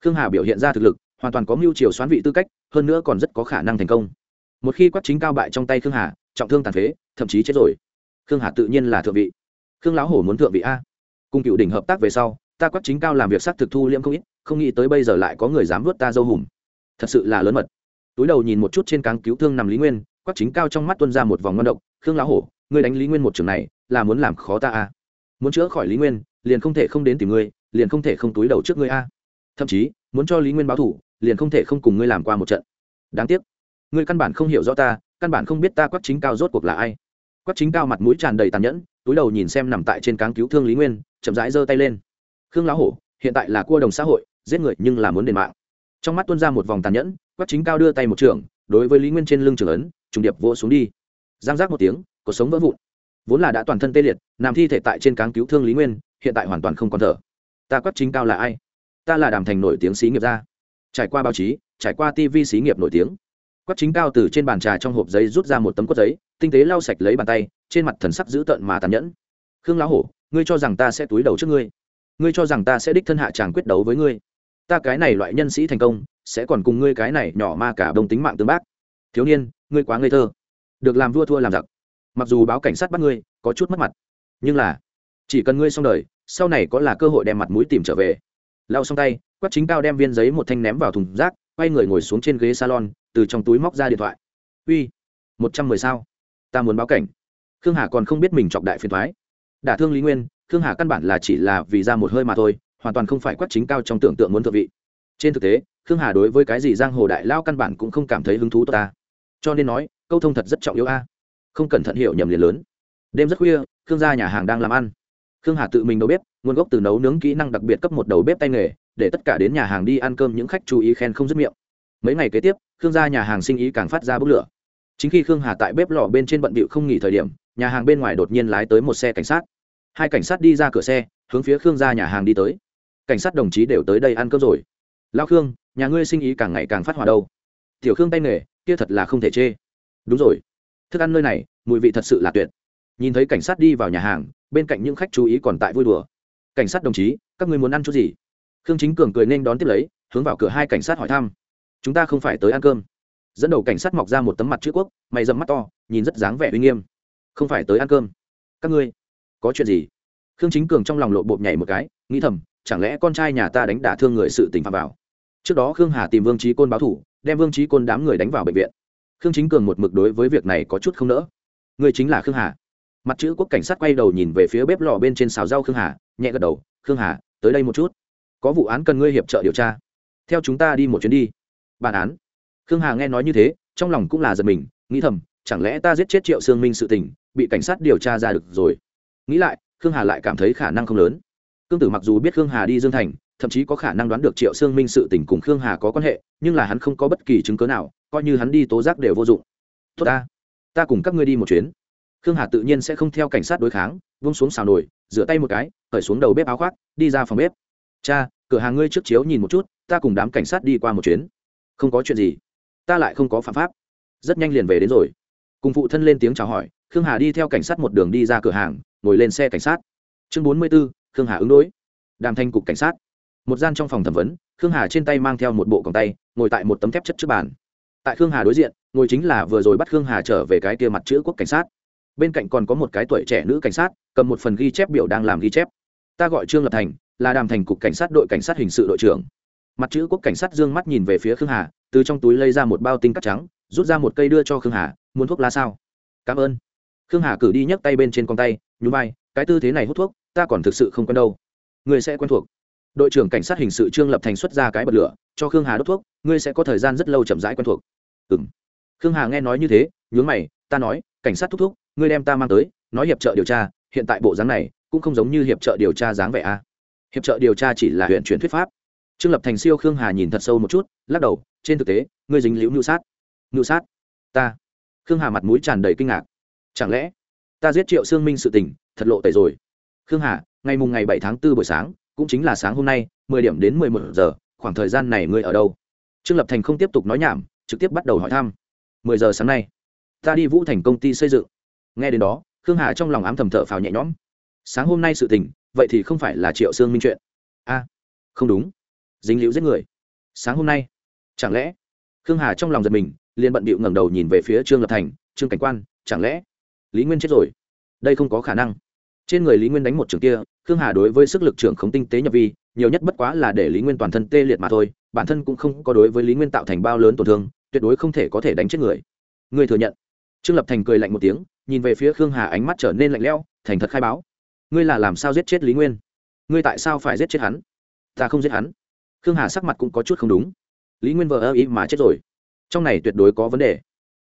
Khương hà biểu hiện ra thực lực, hoàn toàn có mưu triều xoán vị tư cách, hơn nữa còn rất có khả năng thành công. Một khi quách chính cao bại trong tay khương hà, trọng thương tàn phế, thậm chí chết rồi. Khương hà tự nhiên là thượng vị. Khương lão hổ muốn thượng vị a. Cùng cựu đỉnh hợp tác về sau, ta quách chính cao làm việc sát thực thu liêm không ít, không nghĩ tới bây giờ lại có người dám vớt ta dâu hùm. Thật sự là lớn mật. Túi đầu nhìn một chút trên cáng cứu thương nằm lý nguyên quách chính cao trong mắt tuân ra một vòng ngon động khương lão hổ ngươi đánh lý nguyên một trường này, là muốn làm khó ta à? muốn chữa khỏi lý nguyên, liền không thể không đến tìm ngươi, liền không thể không túi đầu trước ngươi a thậm chí, muốn cho lý nguyên báo thủ, liền không thể không cùng ngươi làm qua một trận. Đáng tiếc, ngươi căn bản không hiểu rõ ta, căn bản không biết ta quắc chính cao rốt cuộc là ai. Quắc chính cao mặt mũi tràn đầy tàn nhẫn, túi đầu nhìn xem nằm tại trên cáng cứu thương lý nguyên, chậm rãi giơ tay lên. Khương lão hổ, hiện tại là cua đồng xã hội, giết người nhưng là muốn đền mạng. Trong mắt tuân ra một vòng tàn nhẫn quắc chính cao đưa tay một trường, đối với lý nguyên trên lưng trường ấn, trùng điệp vỗ xuống đi. Giang giác một tiếng cuộc sống vỡ vụn. Vốn là đã toàn thân tê liệt, nằm thi thể tại trên cáng cứu thương lý nguyên, hiện tại hoàn toàn không còn thở. Ta quắc chính cao là ai? Ta là đàm thành nổi tiếng xí nghiệp gia. Trải qua báo chí, trải qua tv xí nghiệp nổi tiếng. Quắc chính cao từ trên bàn trà trong hộp giấy rút ra một tấm quất giấy, tinh tế lau sạch lấy bàn tay, trên mặt thần sắc dữ tợn mà tàn nhẫn. Khương lão hổ, ngươi cho rằng ta sẽ túi đầu trước ngươi. Ngươi cho rằng ta sẽ đích thân hạ tràng quyết đấu với ngươi. Ta cái này loại nhân sĩ thành công, sẽ còn cùng ngươi cái này nhỏ ma cả đồng tính mạng tương bác. Thiếu niên, ngươi quá ngây thơ. Được làm vua thua làm giặc mặc dù báo cảnh sát bắt ngươi, có chút mất mặt, nhưng là, chỉ cần ngươi xong đời, sau này có là cơ hội đem mặt mũi tìm trở về. Lao xong tay quách chính cao đem viên giấy một thanh ném vào thùng rác, quay người ngồi xuống trên ghế salon, từ trong túi móc ra điện thoại. Uy, một trăm mười sao? Ta muốn báo cảnh. Khương hà còn không biết mình chọc đại phiền thoái đả thương lý nguyên, khương hà căn bản là chỉ là vì ra một hơi mà thôi, hoàn toàn không phải quách chính cao trong tưởng tượng muốn thượng vị. Trên thực tế, khương hà đối với cái gì giang hồ đại lao căn bản cũng không cảm thấy hứng thú tốt ta. Cho nên nói, câu thông thật rất trọng yếu a không cẩn thận hiểu nhầm liền lớn. Đêm rất khuya, khương gia nhà hàng đang làm ăn. Khương hà tự mình đầu bếp, nguồn gốc từ nấu nướng kỹ năng đặc biệt cấp một đầu bếp tay nghề, để tất cả đến nhà hàng đi ăn cơm những khách chú ý khen không dứt miệng. Mấy ngày kế tiếp, khương gia nhà hàng sinh ý càng phát ra bốc lửa. Chính khi khương hà tại bếp lò bên trên bận bịu không nghỉ thời điểm, nhà hàng bên ngoài đột nhiên lái tới một xe cảnh sát. Hai cảnh sát đi ra cửa xe, hướng phía khương gia nhà hàng đi tới. Cảnh sát đồng chí đều tới đây ăn cơm rồi. Lao khương, nhà ngươi sinh ý càng ngày càng phát hỏa đâu. Tiểu khương tay nghề, kia thật là không thể chê. Đúng rồi thức ăn nơi này, mùi vị thật sự là tuyệt. Nhìn thấy cảnh sát đi vào nhà hàng, bên cạnh những khách chú ý còn tại vui đùa. Cảnh sát đồng chí, các ngươi muốn ăn chút gì? Khương chính cường cười nên đón tiếp lấy, hướng vào cửa hai cảnh sát hỏi thăm. Chúng ta không phải tới ăn cơm. Dẫn đầu cảnh sát mọc ra một tấm mặt chữ quốc, mày dầm mắt to, nhìn rất dáng vẻ uy nghiêm. Không phải tới ăn cơm. Các ngươi, có chuyện gì? Khương chính cường trong lòng lộ bộp nhảy một cái, nghĩ thầm, chẳng lẽ con trai nhà ta đánh đả thương người sự tình phạm vào? Trước đó khương hà tìm vương trí côn báo thủ, đem vương trí côn đám người đánh vào bệnh viện khương chính cường một mực đối với việc này có chút không nỡ. Người chính là khương hà. Mặt chữ quốc cảnh sát quay đầu nhìn về phía bếp lò bên trên xào rau khương hà, nhẹ gật đầu, khương hà, tới đây một chút. Có vụ án cần ngươi hiệp trợ điều tra. Theo chúng ta đi một chuyến đi. Bản án. Khương hà nghe nói như thế, trong lòng cũng là giật mình, nghĩ thầm, chẳng lẽ ta giết chết triệu sương minh sự tình, bị cảnh sát điều tra ra được rồi? Nghĩ lại, khương hà lại cảm thấy khả năng không lớn. Cương tử mặc dù biết khương hà đi dương thành thậm chí có khả năng đoán được triệu sương minh sự tình cùng khương hà có quan hệ, nhưng là hắn không có bất kỳ chứng cớ nào, coi như hắn đi tố giác đều vô dụng. Tốt ta ta cùng các ngươi đi một chuyến. Khương hà tự nhiên sẽ không theo cảnh sát đối kháng vung xuống xào nồi, rửa tay một cái khởi xuống đầu bếp áo khoác, đi ra phòng bếp. Cha, cửa hàng ngươi trước chiếu nhìn một chút, ta cùng đám cảnh sát đi qua một chuyến. Không có chuyện gì, ta lại không có phạm pháp. Rất nhanh liền về đến rồi. Cùng phụ thân lên tiếng chào hỏi, khương hà đi theo cảnh sát một đường đi ra cửa hàng, ngồi lên xe cảnh sát. Chương bốn mươi b ố khương hà ứng đối. Đàm thanh cục cảnh sát một gian trong phòng thẩm vấn, khương hà trên tay mang theo một bộ còng tay, ngồi tại một tấm thép chất trước bàn. Tại khương hà đối diện, ngồi chính là vừa rồi bắt khương hà trở về cái kia mặt chữ quốc cảnh sát. Bên cạnh còn có một cái tuổi trẻ nữ cảnh sát, cầm một phần ghi chép biểu đang làm ghi chép. Ta gọi trương lập thành, là đàm thành cục cảnh sát đội cảnh sát hình sự đội trưởng. Mặt chữ quốc cảnh sát d ư ơ n g mắt nhìn về phía khương hà, từ trong túi lấy ra một bao tinh cắt trắng, rút ra một cây đưa cho khương hà, muốn thuốc lá sao? Cảm ơn. Khương hà cử đi nhấc tay bên trên con tay nhú vai, cái tư thế này hút thuốc, ta còn thực sự không quen đâu. Người sẽ quen thuộc đội trưởng cảnh sát hình sự trương lập thành xuất ra cái bật lửa, cho khương hà đốt thuốc, ngươi sẽ có thời gian rất lâu chậm rãi quen thuộc. Ừ m khương hà nghe nói như thế, nhướng mày, ta nói, cảnh sát thúc thúc, ngươi đem ta mang tới, nói hiệp trợ điều tra, hiện tại bộ dáng này, cũng không giống như hiệp trợ điều tra dáng vẻ a. Hiệp trợ điều tra chỉ là huyện chuyển thuyết pháp. Trương lập thành siêu khương hà nhìn thật sâu một chút, lắc đầu, trên thực tế, ngươi dính liễu ngự sát. Ngự sát? Ta. Khương hà mặt mũi tràn đầy kinh ngạc. Chẳng lẽ, ta giết triệu sương minh sự tình, thật lộ tẩy rồi? Khương hà, ngày mùng ngày bảy tháng 4 buổi sáng cũng chính là sáng hôm nay, mười điểm đến mười một giờ, khoảng thời gian này ngươi ở đâu? Trương lập thành không tiếp tục nói nhảm, trực tiếp bắt đầu hỏi thăm. Mười giờ sáng nay, ta đi vũ thành công ty xây dựng. Nghe đến đó, khương hà trong lòng ám thầm thở phào nhẹ nhõm. Sáng hôm nay sự tình, vậy thì không phải là triệu sương minh chuyện. A à, không đúng. Dính liễu giết người. Sáng hôm nay, chẳng lẽ? Khương hà trong lòng giật mình, liền bận bịu ngẩng đầu nhìn về phía trương lập thành. Trương cảnh quan, chẳng lẽ lý nguyên chết rồi? Đây không có khả năng trên người lý nguyên đánh một trường kia, khương hà đối với sức lực trưởng không tinh tế nhập vi, nhiều nhất bất quá là để lý nguyên toàn thân tê liệt mà thôi, bản thân cũng không có đối với lý nguyên tạo thành bao lớn tổn thương, tuyệt đối không thể có thể đánh chết người. Người thừa nhận. Trương lập thành cười lạnh một tiếng, nhìn về phía khương hà ánh mắt trở nên lạnh lẽo, thành thật khai báo. Ngươi là làm sao giết chết lý nguyên? Ngươi tại sao phải giết chết hắn? Ta không giết hắn. Khương hà sắc mặt cũng có chút không đúng. Lý nguyên vợ ơ ý mà chết rồi. Trong này tuyệt đối có vấn đề.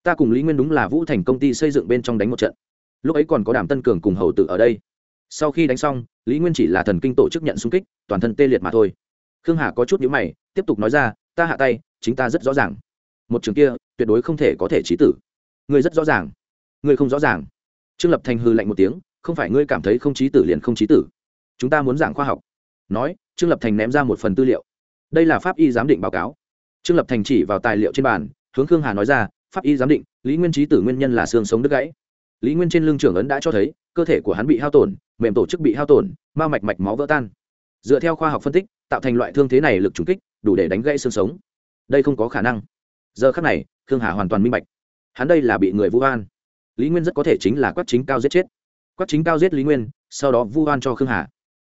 Ta cùng lý nguyên đúng là vũ thành công ty xây dựng bên trong đánh một trận. Lúc ấy còn có đàm tân cường cùng hầu tử ở đây sau khi đánh xong, lý nguyên chỉ là thần kinh tổ chức nhận xung kích, toàn thân tê liệt mà thôi. Khương hà có chút nhữ mày, tiếp tục nói ra, ta hạ tay, chính ta rất rõ ràng. Một trường kia, tuyệt đối không thể có thể trí tử. Ngươi rất rõ ràng. Ngươi không rõ ràng. Trương lập thành hư lạnh một tiếng, không phải ngươi cảm thấy không trí tử liền không trí tử. Chúng ta muốn giảng khoa học. Nói, trương lập thành ném ra một phần tư liệu. Đây là pháp y giám định báo cáo. Trương lập thành chỉ vào tài liệu trên bàn, hướng khương hà nói ra, pháp y giám định, lý nguyên trí tử nguyên nhân là xương sống đứt gãy lý nguyên trên lưng trưởng ấn đã cho thấy, cơ thể của hắn bị hao tổn, mềm tổ chức bị hao tổn, ma mạch mạch máu vỡ tan. Dựa theo khoa học phân tích, tạo thành loại thương thế này lực trùng kích, đủ để đánh gãy xương sống. Đây không có khả năng. Giờ khắc này, khương hà hoàn toàn minh bạch. Hắn đây là bị người vu oan. Lý nguyên rất có thể chính là quách chính cao giết chết. Quách chính cao giết lý nguyên, sau đó vu oan cho khương hà.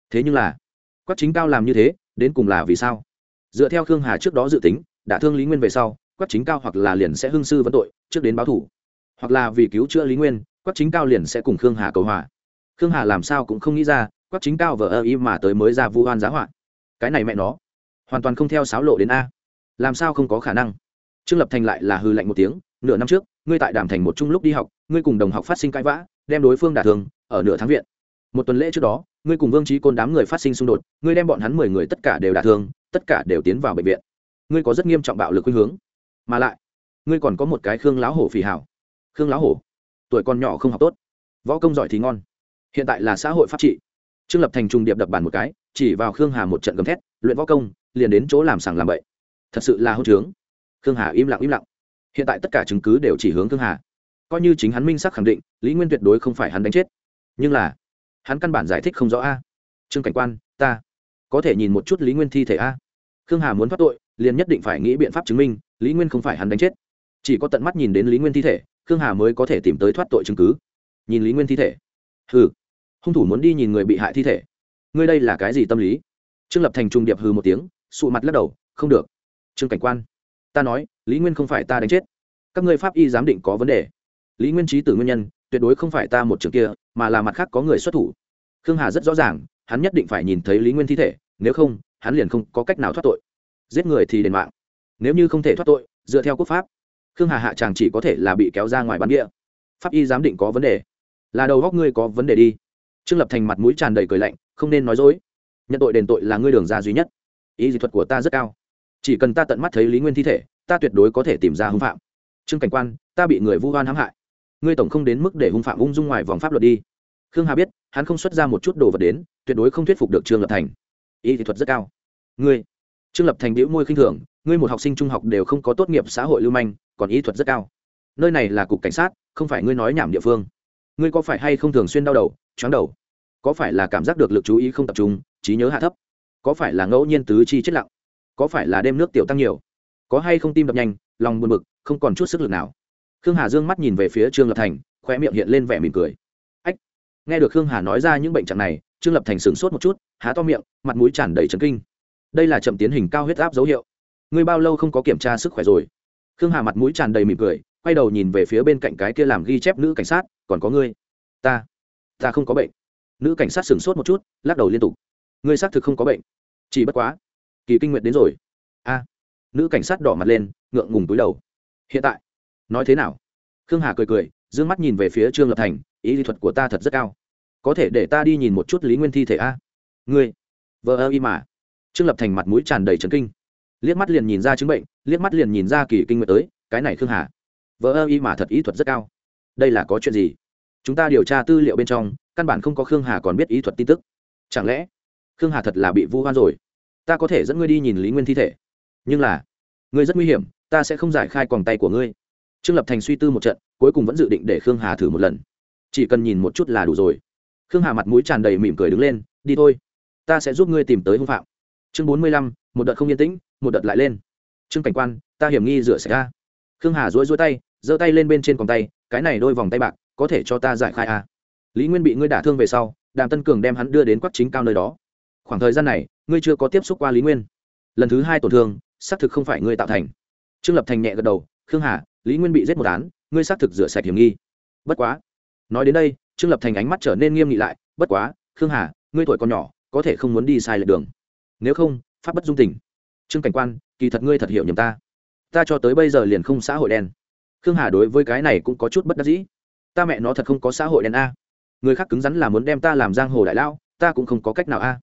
Thế nhưng là quách chính cao làm như thế, đến cùng là vì sao? Dựa theo khương hà trước đó dự tính đã thương lý nguyên về sau quách chính cao hoặc là liền sẽ hưng sư vấn tội, trước đến báo thủ. Hoặc là vì cứu chữa lý nguyên quách chính cao liền sẽ cùng khương hà cầu hòa. Khương hà làm sao cũng không nghĩ ra quách chính cao vờ ơ y mà tới mới ra vu oan giá họa. Cái này mẹ nó, hoàn toàn không theo sáo lộ đến a. Làm sao không có khả năng? Trương lập thành lại là hư lạnh một tiếng, nửa năm trước, ngươi tại đàm thành một chung lúc đi học, ngươi cùng đồng học phát sinh cãi vã, đem đối phương đả thương, ở nửa tháng viện. Một tuần lễ trước đó, ngươi cùng vương trí côn đám người phát sinh xung đột, ngươi đem bọn hắn mười người tất cả đều đả thương, tất cả đều tiến vào bệnh viện. Ngươi có rất nghiêm trọng bạo lực khuynh hướng. Mà lại, ngươi còn có một cái khương lão hổ phì hảo khương lão hổ? Tuổi còn nhỏ không học tốt. Võ công giỏi thì ngon. Hiện tại là xã hội pháp trị. Trương lập thành trùng điệp đập bàn một cái, chỉ vào khương hà một trận gầm thét, luyện võ công, liền đến chỗ làm sàng làm bậy. Thật sự là hôn trướng. Khương hà im lặng im lặng. Hiện tại tất cả chứng cứ đều chỉ hướng khương hà. Coi như chính hắn minh sắc khẳng định, lý nguyên tuyệt đối không phải hắn đánh chết. Nhưng là, hắn căn bản giải thích không rõ a. Trương cảnh quan, ta có thể nhìn một chút lý nguyên thi thể a? Khương hà muốn thoát tội, liền nhất định phải nghĩ biện pháp chứng minh lý nguyên không phải hắn đánh chết chỉ có tận mắt nhìn đến lý nguyên thi thể, khương hà mới có thể tìm tới thoát tội chứng cứ. Nhìn lý nguyên thi thể. Hừ. Hung thủ muốn đi nhìn người bị hại thi thể. Ngươi đây là cái gì tâm lý? Trương lập thành trung điệp hừ một tiếng, sụ mặt lắc đầu, không được. Trương cảnh quan. Ta nói, lý nguyên không phải ta đánh chết. Các ngươi pháp y giám định có vấn đề. Lý nguyên trí tử nguyên nhân, tuyệt đối không phải ta một trường kia, mà là mặt khác có người xuất thủ. Khương hà rất rõ ràng, hắn nhất định phải nhìn thấy lý nguyên thi thể, nếu không, hắn liền không có cách nào thoát tội. Giết người thì đền mạng. Nếu như không thể thoát tội, dựa theo quốc pháp khương hà hạ chàng chỉ có thể là bị kéo ra ngoài bán địa pháp y giám định có vấn đề. Là đầu góc ngươi có vấn đề đi. Trương lập thành mặt mũi tràn đầy cười lạnh, không nên nói dối. Nhận tội đền tội là ngươi đường ra duy nhất. Ý dị thuật của ta rất cao. Chỉ cần ta tận mắt thấy lý nguyên thi thể, ta tuyệt đối có thể tìm ra hung phạm. Trương cảnh quan, ta bị người vu oan hãm hại. Ngươi tổng không đến mức để hung phạm ung dung ngoài vòng pháp luật đi. Khương hà biết, hắn không xuất ra một chút đồ vật đến, tuyệt đối không thuyết phục được trương lập thành. Ý dị thuật rất cao. Ngươi. Trương lập thành đĩu môi khinh thường, ngươi một học sinh trung học đều không có tốt nghiệp xã hội lưu manh còn ý thuật rất cao. Nơi này là cục cảnh sát, không phải ngươi nói nhảm địa phương. Ngươi có phải hay không thường xuyên đau đầu chóng đầu? Có phải là cảm giác được lực chú ý không tập trung, trí nhớ hạ thấp? Có phải là ngẫu nhiên tứ chi chết lặng? Có phải là đêm nước tiểu tăng nhiều? Có hay không tim đập nhanh, lòng buồn bực, không còn chút sức lực nào? Khương hà dương mắt nhìn về phía trương lập thành khoe miệng hiện lên vẻ mỉm cười. Ách! Nghe được khương hà nói ra những bệnh trạng này, trương lập thành sửng sốt một chút, há to miệng, mặt mũi tràn đầy trấn kinh. Đây là chậm tiến hình cao huyết áp dấu hiệu. Ngươi bao lâu không có kiểm tra sức khỏe rồi? Khương hà mặt mũi tràn đầy mỉm cười, quay đầu nhìn về phía bên cạnh cái kia làm ghi chép nữ cảnh sát, còn có ngươi? Ta ta không có bệnh. Nữ cảnh sát sửng sốt một chút, lắc đầu liên tục. Ngươi xác thực không có bệnh. Chỉ bất quá, kỳ kinh nguyệt đến rồi. A. Nữ cảnh sát đỏ mặt lên, ngượng ngùng túi đầu. Hiện tại, nói thế nào? Khương hà cười cười d ư ơ n g mắt nhìn về phía trương lập thành, ý lý thuật của ta thật rất cao. Có thể để ta đi nhìn một chút lý nguyên thi thể a? Ngươi vợ ơ y mà. Trương lập thành mặt mũi tràn đầy trấn kinh liếc mắt liền nhìn ra chứng bệnh, liếc mắt liền nhìn ra kỳ kinh nguyệt tới, cái này khương hà. Vợ ơ y mà thật ý thuật rất cao. Đây là có chuyện gì? Chúng ta điều tra tư liệu bên trong, căn bản không có khương hà còn biết ý thuật tin tức. Chẳng lẽ, khương hà thật là bị vu hoan rồi? Ta có thể dẫn ngươi đi nhìn lý nguyên thi thể. Nhưng là, ngươi rất nguy hiểm, ta sẽ không giải khai quòng tay của ngươi. Trương lập thành suy tư một trận, cuối cùng vẫn dự định để khương hà thử một lần. Chỉ cần nhìn một chút là đủ rồi. Khương hà mặt mũi tràn đầy mỉm cười đứng lên, đi thôi, ta sẽ giúp ngươi tìm tới hung phạm. Chương bốn mươi lăm, một đợt không yên tĩnh một đợt lại lên. Trương cảnh quan, ta hiểm nghi rửa xảy ra khương hà dối dối tay, giơ tay lên bên trên còng tay, cái này đôi vòng tay bạc, có thể cho ta giải khai à. lý nguyên bị ngươi đả thương về sau, đàm tân cường đem hắn đưa đến quắc chính cao nơi đó. Khoảng thời gian này, ngươi chưa có tiếp xúc qua lý nguyên. Lần thứ hai tổn thương, xác thực không phải ngươi tạo thành. Trương lập thành nhẹ gật đầu, khương hà, lý nguyên bị giết một án, ngươi xác thực rửa sạch hiểm nghi. Bất quá. Nói đến đây, trương lập thành ánh mắt trở nên nghiêm nghị lại, bất quá, khương hà, ngươi tuổi còn nhỏ, có thể không muốn đi sai lệch đường. Nếu không, pháp bất dung tình trương cảnh quan, kỳ thật ngươi thật hiểu nhầm ta. Ta cho tới bây giờ liền không xã hội đen. Khương hà đối với cái này cũng có chút bất đắc dĩ. Ta mẹ nó thật không có xã hội đen a. Người khác cứng rắn là muốn đem ta làm giang hồ đại lao ta cũng không có cách nào a.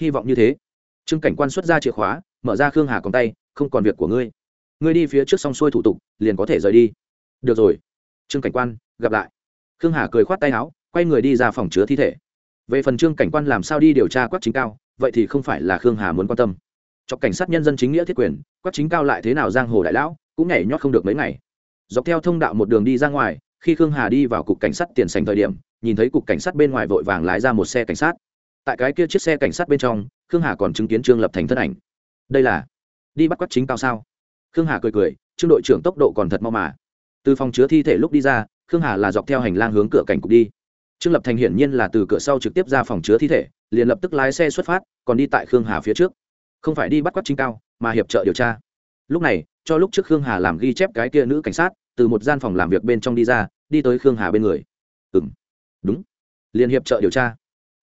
Hy vọng như thế. Trương cảnh quan xuất ra chìa khóa, mở ra khương hà còn tay, không còn việc của ngươi. Ngươi đi phía trước xong xuôi thủ tục, liền có thể rời đi. Được rồi. Trương cảnh quan, gặp lại. Khương hà cười khoát tay áo, quay người đi ra phòng chứa thi thể. Về phần trương cảnh quan làm sao đi điều tra quát chính cao, vậy thì không phải là khương hà muốn quan tâm cho cảnh sát nhân dân chính nghĩa thiết quyền quát chính cao lại thế nào giang hồ đại lão, cũng nhảy nhót không được mấy ngày. Dọc theo thông đạo một đường đi ra ngoài, khi khương hà đi vào cục cảnh sát tiền sành thời điểm, nhìn thấy cục cảnh sát bên ngoài vội vàng lái ra một xe cảnh sát. Tại cái kia chiếc xe cảnh sát bên trong, khương hà còn chứng kiến trương lập thành thân ảnh. Đây là đi bắt quách chính cao sao? Khương hà cười cười, trương đội trưởng tốc độ còn thật mau mà. Từ phòng chứa thi thể lúc đi ra, khương hà là dọc theo hành lang hướng cửa cảnh cục đi. Trương lập thành hiển nhiên là từ cửa sau trực tiếp ra phòng chứa thi thể, liền lập tức lái xe xuất phát, còn đi tại khương hà phía trước không phải đi bắt quách chính cao, mà hiệp trợ điều tra. Lúc này, cho lúc trước khương hà làm ghi chép cái kia nữ cảnh sát, từ một gian phòng làm việc bên trong đi ra, đi tới khương hà bên người. Ừ m đúng. Liền hiệp trợ điều tra.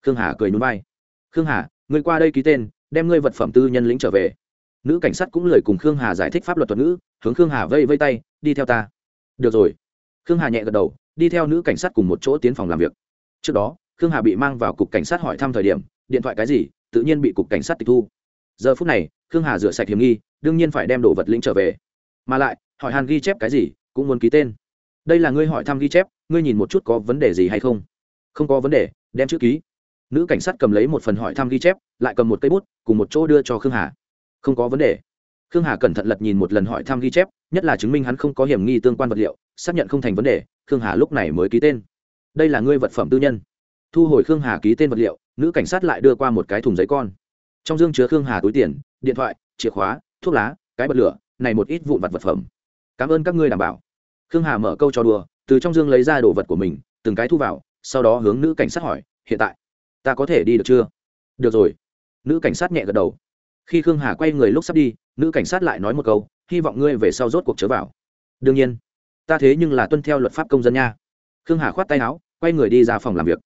Khương hà cười núi bay khương hà, ngươi qua đây ký tên, đem ngươi vật phẩm tư nhân lĩnh trở về. Nữ cảnh sát cũng lời cùng khương hà giải thích pháp luật thuật ngữ, hướng khương hà vây vây tay, đi theo ta. Được rồi. Khương hà nhẹ gật đầu, đi theo nữ cảnh sát cùng một chỗ tiến phòng làm việc. Trước đó, khương hà bị mang vào cục cảnh sát hỏi thăm thời điểm, điện thoại cái gì, tự nhiên bị cục cảnh sát tịch thu giờ phút này, khương hà rửa sạch hiểm nghi, đương nhiên phải đem đồ vật lĩnh trở về. Mà lại, hỏi hàn ghi chép cái gì, cũng muốn ký tên. Đây là ngươi hỏi thăm ghi chép, ngươi nhìn một chút có vấn đề gì hay không? Không có vấn đề, đem chữ ký. Nữ cảnh sát cầm lấy một phần hỏi thăm ghi chép, lại cầm một cây bút, cùng một chỗ đưa cho khương hà. Không có vấn đề. Khương hà cẩn thận lật nhìn một lần hỏi thăm ghi chép, nhất là chứng minh hắn không có hiểm nghi tương quan vật liệu, xác nhận không thành vấn đề, khương hà lúc này mới ký tên. Đây là ngươi vật phẩm tư nhân. Thu hồi khương hà ký tên vật liệu, nữ cảnh sát lại đưa qua một cái thùng giấy con trong dương chứa khương hà túi tiền, điện thoại, chìa khóa, thuốc lá, cái bật lửa, này một ít vụn vặt vật phẩm. Cảm ơn các ngươi đảm bảo. Khương hà mở câu cho đùa, từ trong dương lấy ra đồ vật của mình, từng cái thu vào, sau đó hướng nữ cảnh sát hỏi, hiện tại, ta có thể đi được chưa? Được rồi. Nữ cảnh sát nhẹ gật đầu. Khi khương hà quay người lúc sắp đi, nữ cảnh sát lại nói một câu, hy vọng ngươi về sau rốt cuộc chớ vào. Đương nhiên, ta thế nhưng là tuân theo luật pháp công dân nha. Khương hà khoát tay áo, quay người đi ra phòng làm việc.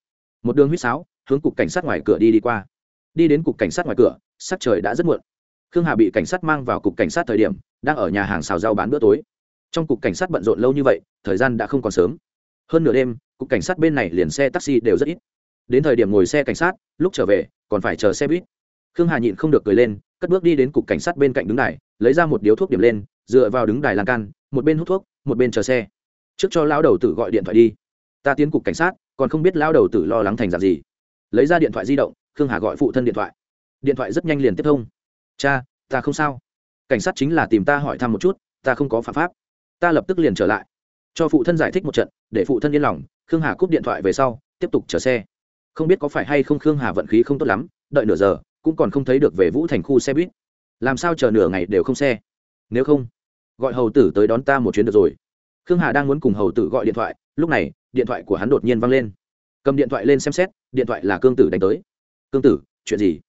Một đường huýt sáo, hướng cục cảnh sát ngoài cửa đi đi qua đi đến cục cảnh sát ngoài cửa, sắc trời đã rất muộn. Khương hà bị cảnh sát mang vào cục cảnh sát thời điểm, đang ở nhà hàng xào rau bán bữa tối. Trong cục cảnh sát bận rộn lâu như vậy, thời gian đã không còn sớm. Hơn nửa đêm, cục cảnh sát bên này liền xe taxi đều rất ít. Đến thời điểm ngồi xe cảnh sát, lúc trở về, còn phải chờ xe buýt. Khương hà nhịn không được cười lên, cất bước đi đến cục cảnh sát bên cạnh đứng đài, lấy ra một điếu thuốc điểm lên, dựa vào đứng đài lan can, một bên hút thuốc, một bên chờ xe. Trước cho lão đầu tử gọi điện thoại đi. Ta tiến cục cảnh sát, còn không biết lão đầu tử lo lắng thành dạng gì. Lấy ra điện thoại di động khương hà gọi phụ thân điện thoại. Điện thoại rất nhanh liền tiếp thông. Cha, ta không sao. Cảnh sát chính là tìm ta hỏi thăm một chút, ta không có phạm pháp. Ta lập tức liền trở lại. Cho phụ thân giải thích một trận, để phụ thân yên lòng, khương hà cúp điện thoại về sau, tiếp tục chở xe. Không biết có phải hay không khương hà vận khí không tốt lắm, đợi nửa giờ, cũng còn không thấy được về vũ thành khu xe buýt. Làm sao chờ nửa ngày đều không xe? Nếu không, gọi hầu tử tới đón ta một chuyến được rồi. Khương hà đang muốn cùng hầu tử gọi điện thoại, lúc này, điện thoại của hắn đột nhiên văng lên. Cầm điện thoại lên xem xét, điện thoại là cương tử đánh tới cương tử, chuyện gì?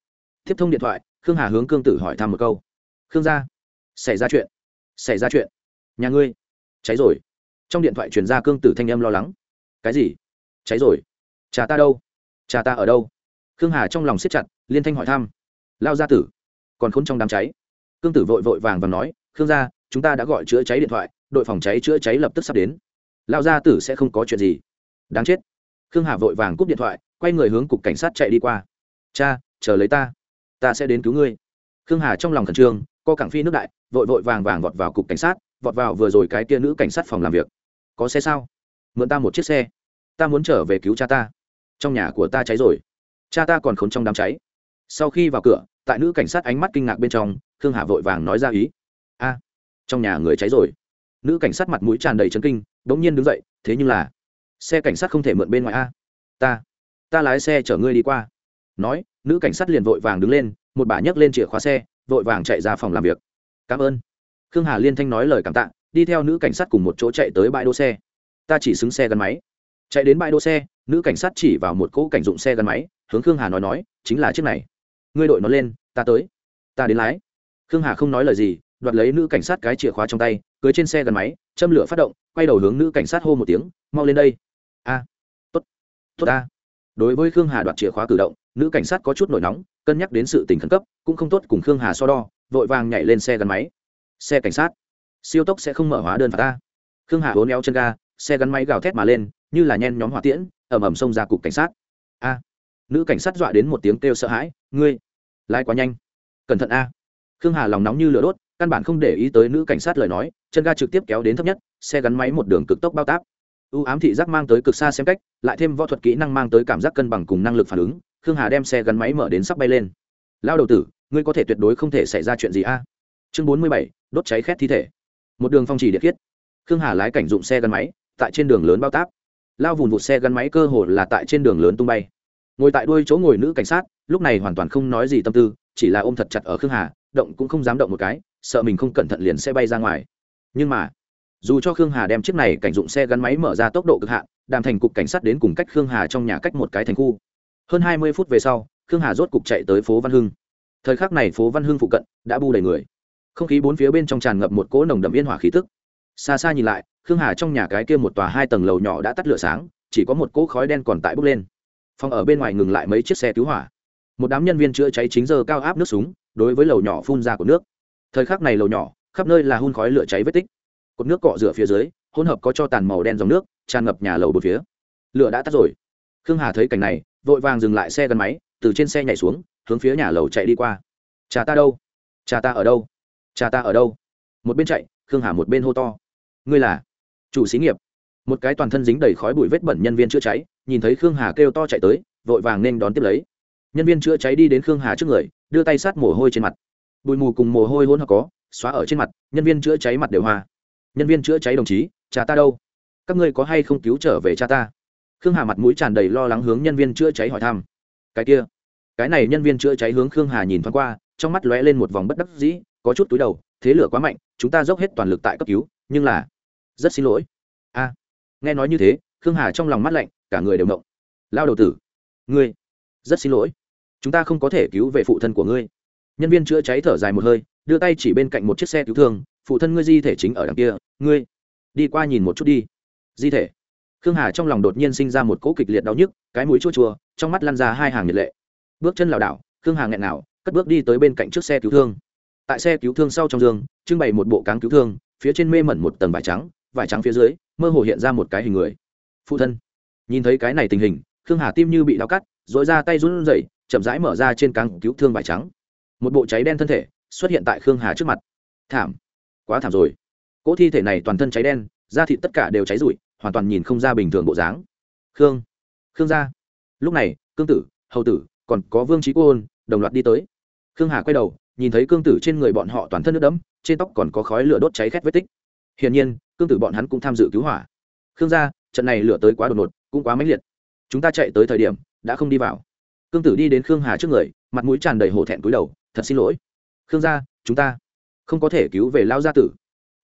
Tiếp thông điện thoại, khương hà hướng cương tử hỏi thăm một câu. Khương gia, xảy ra chuyện. Xảy ra chuyện. Nhà ngươi. Cháy rồi. Trong điện thoại truyền ra cương tử thanh âm lo lắng. Cái gì? Cháy rồi. Cha ta đâu? Cha ta ở đâu? Khương hà trong lòng siết chặt, liên thanh hỏi thăm. Lao gia tử, còn khốn trong đám cháy. Cương tử vội vội vàng và nói, khương gia, chúng ta đã gọi chữa cháy điện thoại, đội phòng cháy chữa cháy lập tức sắp đến. Lao gia tử sẽ không có chuyện gì. Đáng chết. Khương hà vội vàng cúp điện thoại, quay người hướng cục cảnh sát chạy đi qua cha, chờ lấy ta. Ta sẽ đến cứu ngươi. Khương hà trong lòng khẩn trương, co cảng phi nước đại, vội vội vàng vàng vọt vào cục cảnh sát, vọt vào vừa rồi cái kia nữ cảnh sát phòng làm việc. Có xe sao? Mượn ta một chiếc xe. Ta muốn trở về cứu cha ta. Trong nhà của ta cháy rồi. Cha ta còn khốn trong đám cháy. Sau khi vào cửa, tại nữ cảnh sát ánh mắt kinh ngạc bên trong, khương hà vội vàng nói ra ý. A, trong nhà người cháy rồi. Nữ cảnh sát mặt mũi tràn đầy chấn kinh đ ỗ n g nhiên đứng dậy, thế nhưng là, xe cảnh sát không thể mượn bên ngoài a. Ta ta lái xe chở ngươi đi qua nói, nữ cảnh sát liền vội vàng đứng lên, một bà nhấc lên chìa khóa xe, vội vàng chạy ra phòng làm việc. Cảm ơn. Khương hà liên thanh nói lời cảm tạ, đi theo nữ cảnh sát cùng một chỗ chạy tới bãi đỗ xe. Ta chỉ xứng xe gắn máy. Chạy đến bãi đỗ xe, nữ cảnh sát chỉ vào một cỗ cảnh dụng xe gắn máy, hướng khương hà nói nói, chính là chiếc này. Ngươi đội nó lên, ta tới. Ta đến lái. Khương hà không nói lời gì, đoạt lấy nữ cảnh sát cái chìa khóa trong tay, cưới trên xe gắn máy, châm lửa phát động, quay đầu hướng nữ cảnh sát hô một tiếng, mau lên đây. A, tốt tốt a đối với khương hà đoạt chìa khóa cử động nữ cảnh sát có chút nổi nóng, cân nhắc đến sự tình khẩn cấp, cũng không tốt cùng khương hà so đo, vội vàng nhảy lên xe gắn máy. Xe cảnh sát. Siêu tốc sẽ không mở hóa đơn phạt ta. Khương hà hố neo chân ga, xe gắn máy gào thét mà lên, như là nhen nhóm hỏa tiễn, ầm ầm xông ra cục cảnh sát. A. Nữ cảnh sát dọa đến một tiếng kêu sợ hãi, ngươi, lái quá nhanh. Cẩn thận a. Khương hà lòng nóng như lửa đốt, căn bản không để ý tới nữ cảnh sát lời nói, chân ga trực tiếp kéo đến thấp nhất, xe gắn máy một đường cực tốc bao táp u ám thị giác mang tới cực xa xem cách, lại thêm võ thuật kỹ năng mang tới cảm giác cân bằng cùng năng lực phản ứng, khương hà đem xe gắn máy mở đến sắp bay lên. Lao đầu tử, ngươi có thể tuyệt đối không thể xảy ra chuyện gì a? Chương bốn mươi bảy, đốt cháy khét thi thể. Một đường phong trì điện khiết. Khương hà lái cảnh dụng xe gắn máy, tại trên đường lớn bao táp. Lao vùn vụt xe gắn máy cơ hồ là tại trên đường lớn tung bay. Ngồi tại đuôi chỗ ngồi nữ cảnh sát, lúc này hoàn toàn không nói gì tâm tư, chỉ là ôm thật chặt ở khương hà, động cũng không dám động một cái, sợ mình không cẩn thận liền sẽ bay ra ngoài. Nhưng mà dù cho khương hà đem chiếc này cảnh dụng xe gắn máy mở ra tốc độ cực hạn, đàm thành cục cảnh sát đến cùng cách khương hà trong nhà cách một cái thành khu. Hơn hai mươi phút về sau, khương hà rốt cục chạy tới phố văn hưng. Thời khắc này phố văn hưng phụ cận đã bu đầy người. Không khí bốn phía bên trong tràn ngập một cỗ nồng đậm yên hỏa khí tức. Xa xa nhìn lại, khương hà trong nhà cái kia một tòa hai tầng lầu nhỏ đã tắt lửa sáng, chỉ có một cỗ khói đen còn tại bốc lên. Phòng ở bên ngoài ngừng lại mấy chiếc xe cứu hỏa. Một đám nhân viên chữa cháy chính giờ cao áp nước súng, đối với lầu nhỏ phun ra của nước. Thời khắc này lầu nhỏ, khắp nơi là hun khói lửa cháy vết tích cột nước cọ rửa phía dưới, hỗn hợp có cho tàn màu đen dòng nước, tràn ngập nhà lầu bờ phía. Lửa đã tắt rồi. Khương hà thấy cảnh này, vội vàng dừng lại xe gắn máy, từ trên xe nhảy xuống, hướng phía nhà lầu chạy đi qua. Cha ta đâu? Cha ta ở đâu? Cha ta ở đâu? Một bên chạy, khương hà một bên hô to. Ngươi là chủ xí nghiệp. Một cái toàn thân dính đầy khói bụi vết bẩn nhân viên chữa cháy, nhìn thấy khương hà kêu to chạy tới, vội vàng nên đón tiếp lấy. Nhân viên chữa cháy đi đến khương hà trước người, đưa tay sát mồ hôi trên mặt. Bụi mù cùng mồ hôi hôn hợp có, xóa ở trên mặt, nhân viên chữa cháy mặt đều hoa nhân viên chữa cháy đồng chí, cha ta đâu? Các ngươi có hay không cứu trở về cha ta? Khương hà mặt mũi tràn đầy lo lắng hướng nhân viên chữa cháy hỏi thăm. Cái kia. Cái này nhân viên chữa cháy hướng khương hà nhìn thoáng qua, trong mắt lóe lên một vòng bất đắc dĩ, có chút túi đầu, thế lửa quá mạnh, chúng ta dốc hết toàn lực tại cấp cứu, nhưng là rất xin lỗi. A. Nghe nói như thế, khương hà trong lòng mắt lạnh, cả người đều động. Lao đầu tử, ngươi, rất xin lỗi. Chúng ta không có thể cứu về phụ thân của ngươi. Nhân viên chữa cháy thở dài một hơi, đưa tay chỉ bên cạnh một chiếc xe cứu thương phụ thân ngươi di thể chính ở đằng kia, ngươi, đi qua nhìn một chút đi. Di thể. Khương hà trong lòng đột nhiên sinh ra một cỗ kịch liệt đau nhức, cái mũi chua chua, trong mắt lăn ra hai hàng nhiệt lệ. Bước chân lảo đảo, khương hà nghẹn nào, cất bước đi tới bên cạnh trước xe cứu thương. Tại xe cứu thương sau trong giường, trưng bày một bộ cáng cứu thương, phía trên mê mẩn một tầng vải trắng vải trắng phía dưới, mơ hồ hiện ra một cái hình người. Phụ thân. Nhìn thấy cái này tình hình, khương hà tim như bị đau cắt dội ra tay run rẩy, chậm rãi mở ra trên cáng cứu thương vải trắng. Một bộ cháy đen thân thể xuất hiện tại khương hà trước mặt. Thảm quá thảm rồi. Cỗ thi thể này toàn thân cháy đen, da thịt tất cả đều cháy rụi, hoàn toàn nhìn không ra bình thường bộ dáng. Khương khương gia. Lúc này, cương tử, hầu tử, còn có vương trí cô đồng loạt đi tới. Khương hà quay đầu, nhìn thấy cương tử trên người bọn họ toàn thân nước đẫm, trên tóc còn có khói lửa đốt cháy khét vết tích. Hiển nhiên, cương tử bọn hắn cũng tham dự cứu hỏa. Khương gia, trận này lửa tới quá đột ngột, cũng quá mãnh liệt. Chúng ta chạy tới thời điểm, đã không đi vào. Cương tử đi đến khương hà trước người, mặt mũi tràn đầy hổ thẹn cúi đầu, thật xin lỗi. Khương gia, chúng ta không có thể cứu về lao gia tử.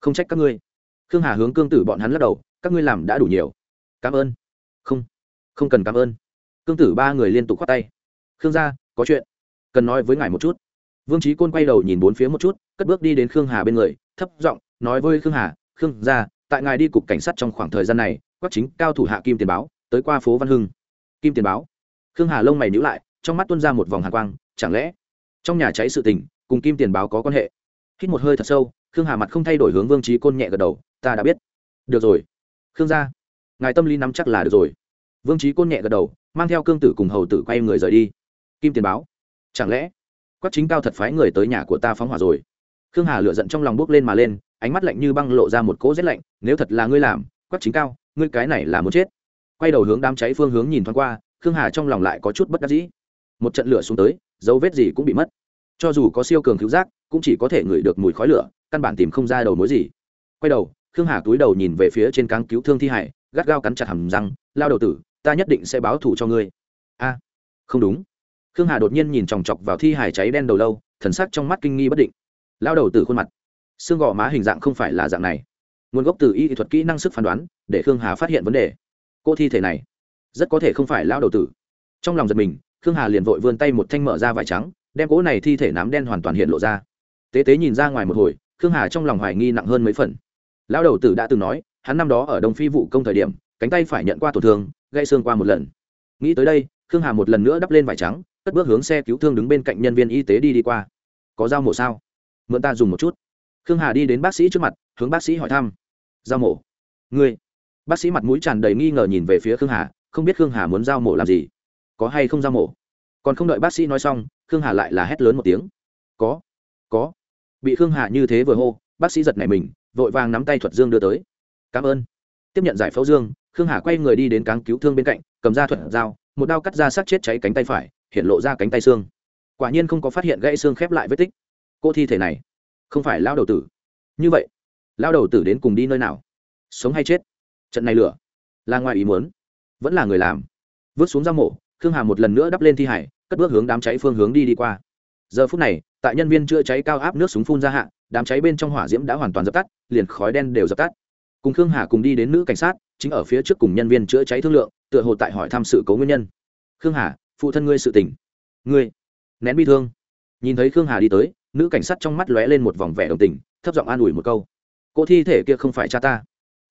Không trách các ngươi. Khương hà hướng cương tử bọn hắn lắc đầu, các ngươi làm đã đủ nhiều. Cảm ơn. Không. Không cần cảm ơn. Cương tử ba người liên tục khoát tay. Khương gia, có chuyện. Cần nói với ngài một chút. Vương trí côn quay đầu nhìn bốn phía một chút, cất bước đi đến khương hà bên người, thấp giọng nói với khương hà, khương gia, tại ngài đi cục cảnh sát trong khoảng thời gian này quắc chính cao thủ hạ kim tiền báo, tới qua phố văn hưng. Kim tiền báo. Khương hà lông mày nhữ lại, trong mắt tuôn ra một vòng hạ quang, chẳng lẽ trong nhà cháy sự tình cùng kim tiền báo có quan hệ? Hít một hơi thật sâu, khương hà mặt không thay đổi hướng vương trí côn nhẹ gật đầu, ta đã biết. Được rồi. Khương gia, ngài tâm lý nắm chắc là được rồi. Vương trí côn nhẹ gật đầu, mang theo cương tử cùng hầu tử quay người rời đi. Kim tiền báo, chẳng lẽ quách chính cao thật phái người tới nhà của ta phóng hỏa rồi? Khương hà lựa giận trong lòng bước lên mà lên, ánh mắt lạnh như băng lộ ra một cỗ rét lạnh, nếu thật là ngươi làm, quách chính cao, ngươi cái này là muốn chết. Quay đầu hướng đám cháy phương hướng nhìn thoáng qua, khương hà trong lòng lại có chút bất đắc dĩ. Một trận lửa xuống tới, dấu vết gì cũng bị mất cho dù có siêu cường cứu giác, cũng chỉ có thể ngửi được mùi khói lửa, căn bản tìm không ra đầu mối gì. Quay đầu, khương hà túi đầu nhìn về phía trên cáng cứu thương thi hải, gắt gao cắn chặt hầm răng, lao đầu tử, ta nhất định sẽ báo thù cho ngươi. A, không đúng. Khương hà đột nhiên nhìn chòng chọc vào thi hải cháy đen đầu lâu, thần sắc trong mắt kinh nghi bất định. Lao đầu tử khuôn mặt. Xương gò má hình dạng không phải là dạng này. Nguồn gốc từ y thuật kỹ năng sức phán đoán, để khương hà phát hiện vấn đề. Cô thi thể này, rất có thể không phải lao đầu tử. Trong lòng giật mình, khương hà liền vội vươn tay một thanh mở ra vải trắng đem cỗ này thi thể nám đen hoàn toàn hiện lộ ra. Tế tế nhìn ra ngoài một hồi, khương hà trong lòng hoài nghi nặng hơn mấy phần. Lão đầu tử đã từng nói, hắn năm đó ở đông phi vụ công thời điểm, cánh tay phải nhận qua tổn thương gây xương qua một lần. Nghĩ tới đây, khương hà một lần nữa đắp lên vải trắng, cất bước hướng xe cứu thương đứng bên cạnh nhân viên y tế đi đi qua. Có dao mổ sao? Mượn ta dùng một chút. Khương hà đi đến bác sĩ trước mặt, hướng bác sĩ hỏi thăm. Dao mổ? Ngươi. Bác sĩ mặt mũi tràn đầy nghi ngờ nhìn về phía khương hà, không biết khương hà muốn dao mổ làm gì. Có hay không dao mổ? Còn không đợi bác sĩ nói xong, khương hà lại là hét lớn một tiếng. Có có. Bị khương hà như thế vừa hô, bác sĩ giật nảy mình, vội vàng nắm tay thuật dương đưa tới. Cảm ơn. Tiếp nhận giải phẫu dương, khương hà quay người đi đến cáng cứu thương bên cạnh, cầm ra thuật dao, một đao cắt ra sát chết cháy cánh tay phải, hiện lộ ra cánh tay xương. Quả nhiên không có phát hiện gãy xương khép lại vết tích. Cô thi thể này, không phải lao đầu tử. Như vậy lao đầu tử đến cùng đi nơi nào? Sống hay chết? Trận này lửa, là ngoài ý muốn. Vẫn là người làm. Vứt xuống ra mổ, khương hà một lần nữa đắp lên thi hải cất bước hướng đám cháy phương hướng đi đi qua. Giờ phút này, tại nhân viên chữa cháy cao áp nước súng phun ra hạ, đám cháy bên trong hỏa diễm đã hoàn toàn dập tắt, liền khói đen đều dập tắt. Cùng khương hà cùng đi đến nữ cảnh sát, chính ở phía trước cùng nhân viên chữa cháy thương lượng, tựa hồ tại hỏi thăm sự cố nguyên nhân. Khương hà, phụ thân ngươi sự tỉnh. ngươi? Nén bi thương. Nhìn thấy khương hà đi tới, nữ cảnh sát trong mắt lóe lên một vòng vẻ đồng tình, thấp giọng an ủi một câu. Cô thi thể kia không phải cha ta.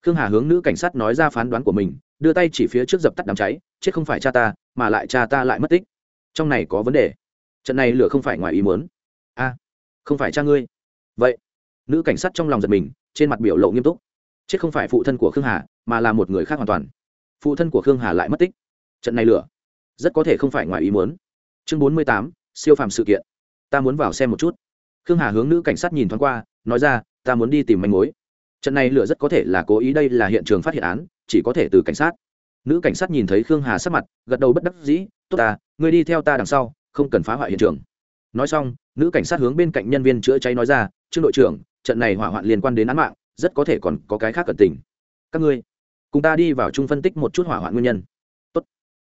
Khương hà hướng nữ cảnh sát nói ra phán đoán của mình, đưa tay chỉ phía trước dập tắt đám cháy, chết không phải cha ta, mà lại cha ta lại mất tích trong này có vấn đề. Trận này lửa không phải ngoài ý muốn. A không phải cha ngươi. Vậy, nữ cảnh sát trong lòng giật mình, trên mặt biểu lộ nghiêm túc. Chết không phải phụ thân của khương hà, mà là một người khác hoàn toàn. Phụ thân của khương hà lại mất tích. Trận này lửa, rất có thể không phải ngoài ý muốn. Chương bốn mươi tám, siêu phàm sự kiện. Ta muốn vào xem một chút. Khương hà hướng nữ cảnh sát nhìn thoáng qua, nói ra, ta muốn đi tìm manh mối. Trận này lửa rất có thể là cố ý, đây là hiện trường phát hiện án, chỉ có thể từ cảnh sát nữ cảnh sát nhìn thấy khương hà sắc mặt, gật đầu bất đắc dĩ, tốt ta, ngươi đi theo ta đằng sau, không cần phá hoại hiện trường. Nói xong, nữ cảnh sát hướng bên cạnh nhân viên chữa cháy nói ra, trương đội trưởng, trận này hỏa hoạn liên quan đến án mạng, rất có thể còn có cái khác cẩn tình. Các ngươi, cùng ta đi vào chung phân tích một chút hỏa hoạn nguyên nhân. Tốt.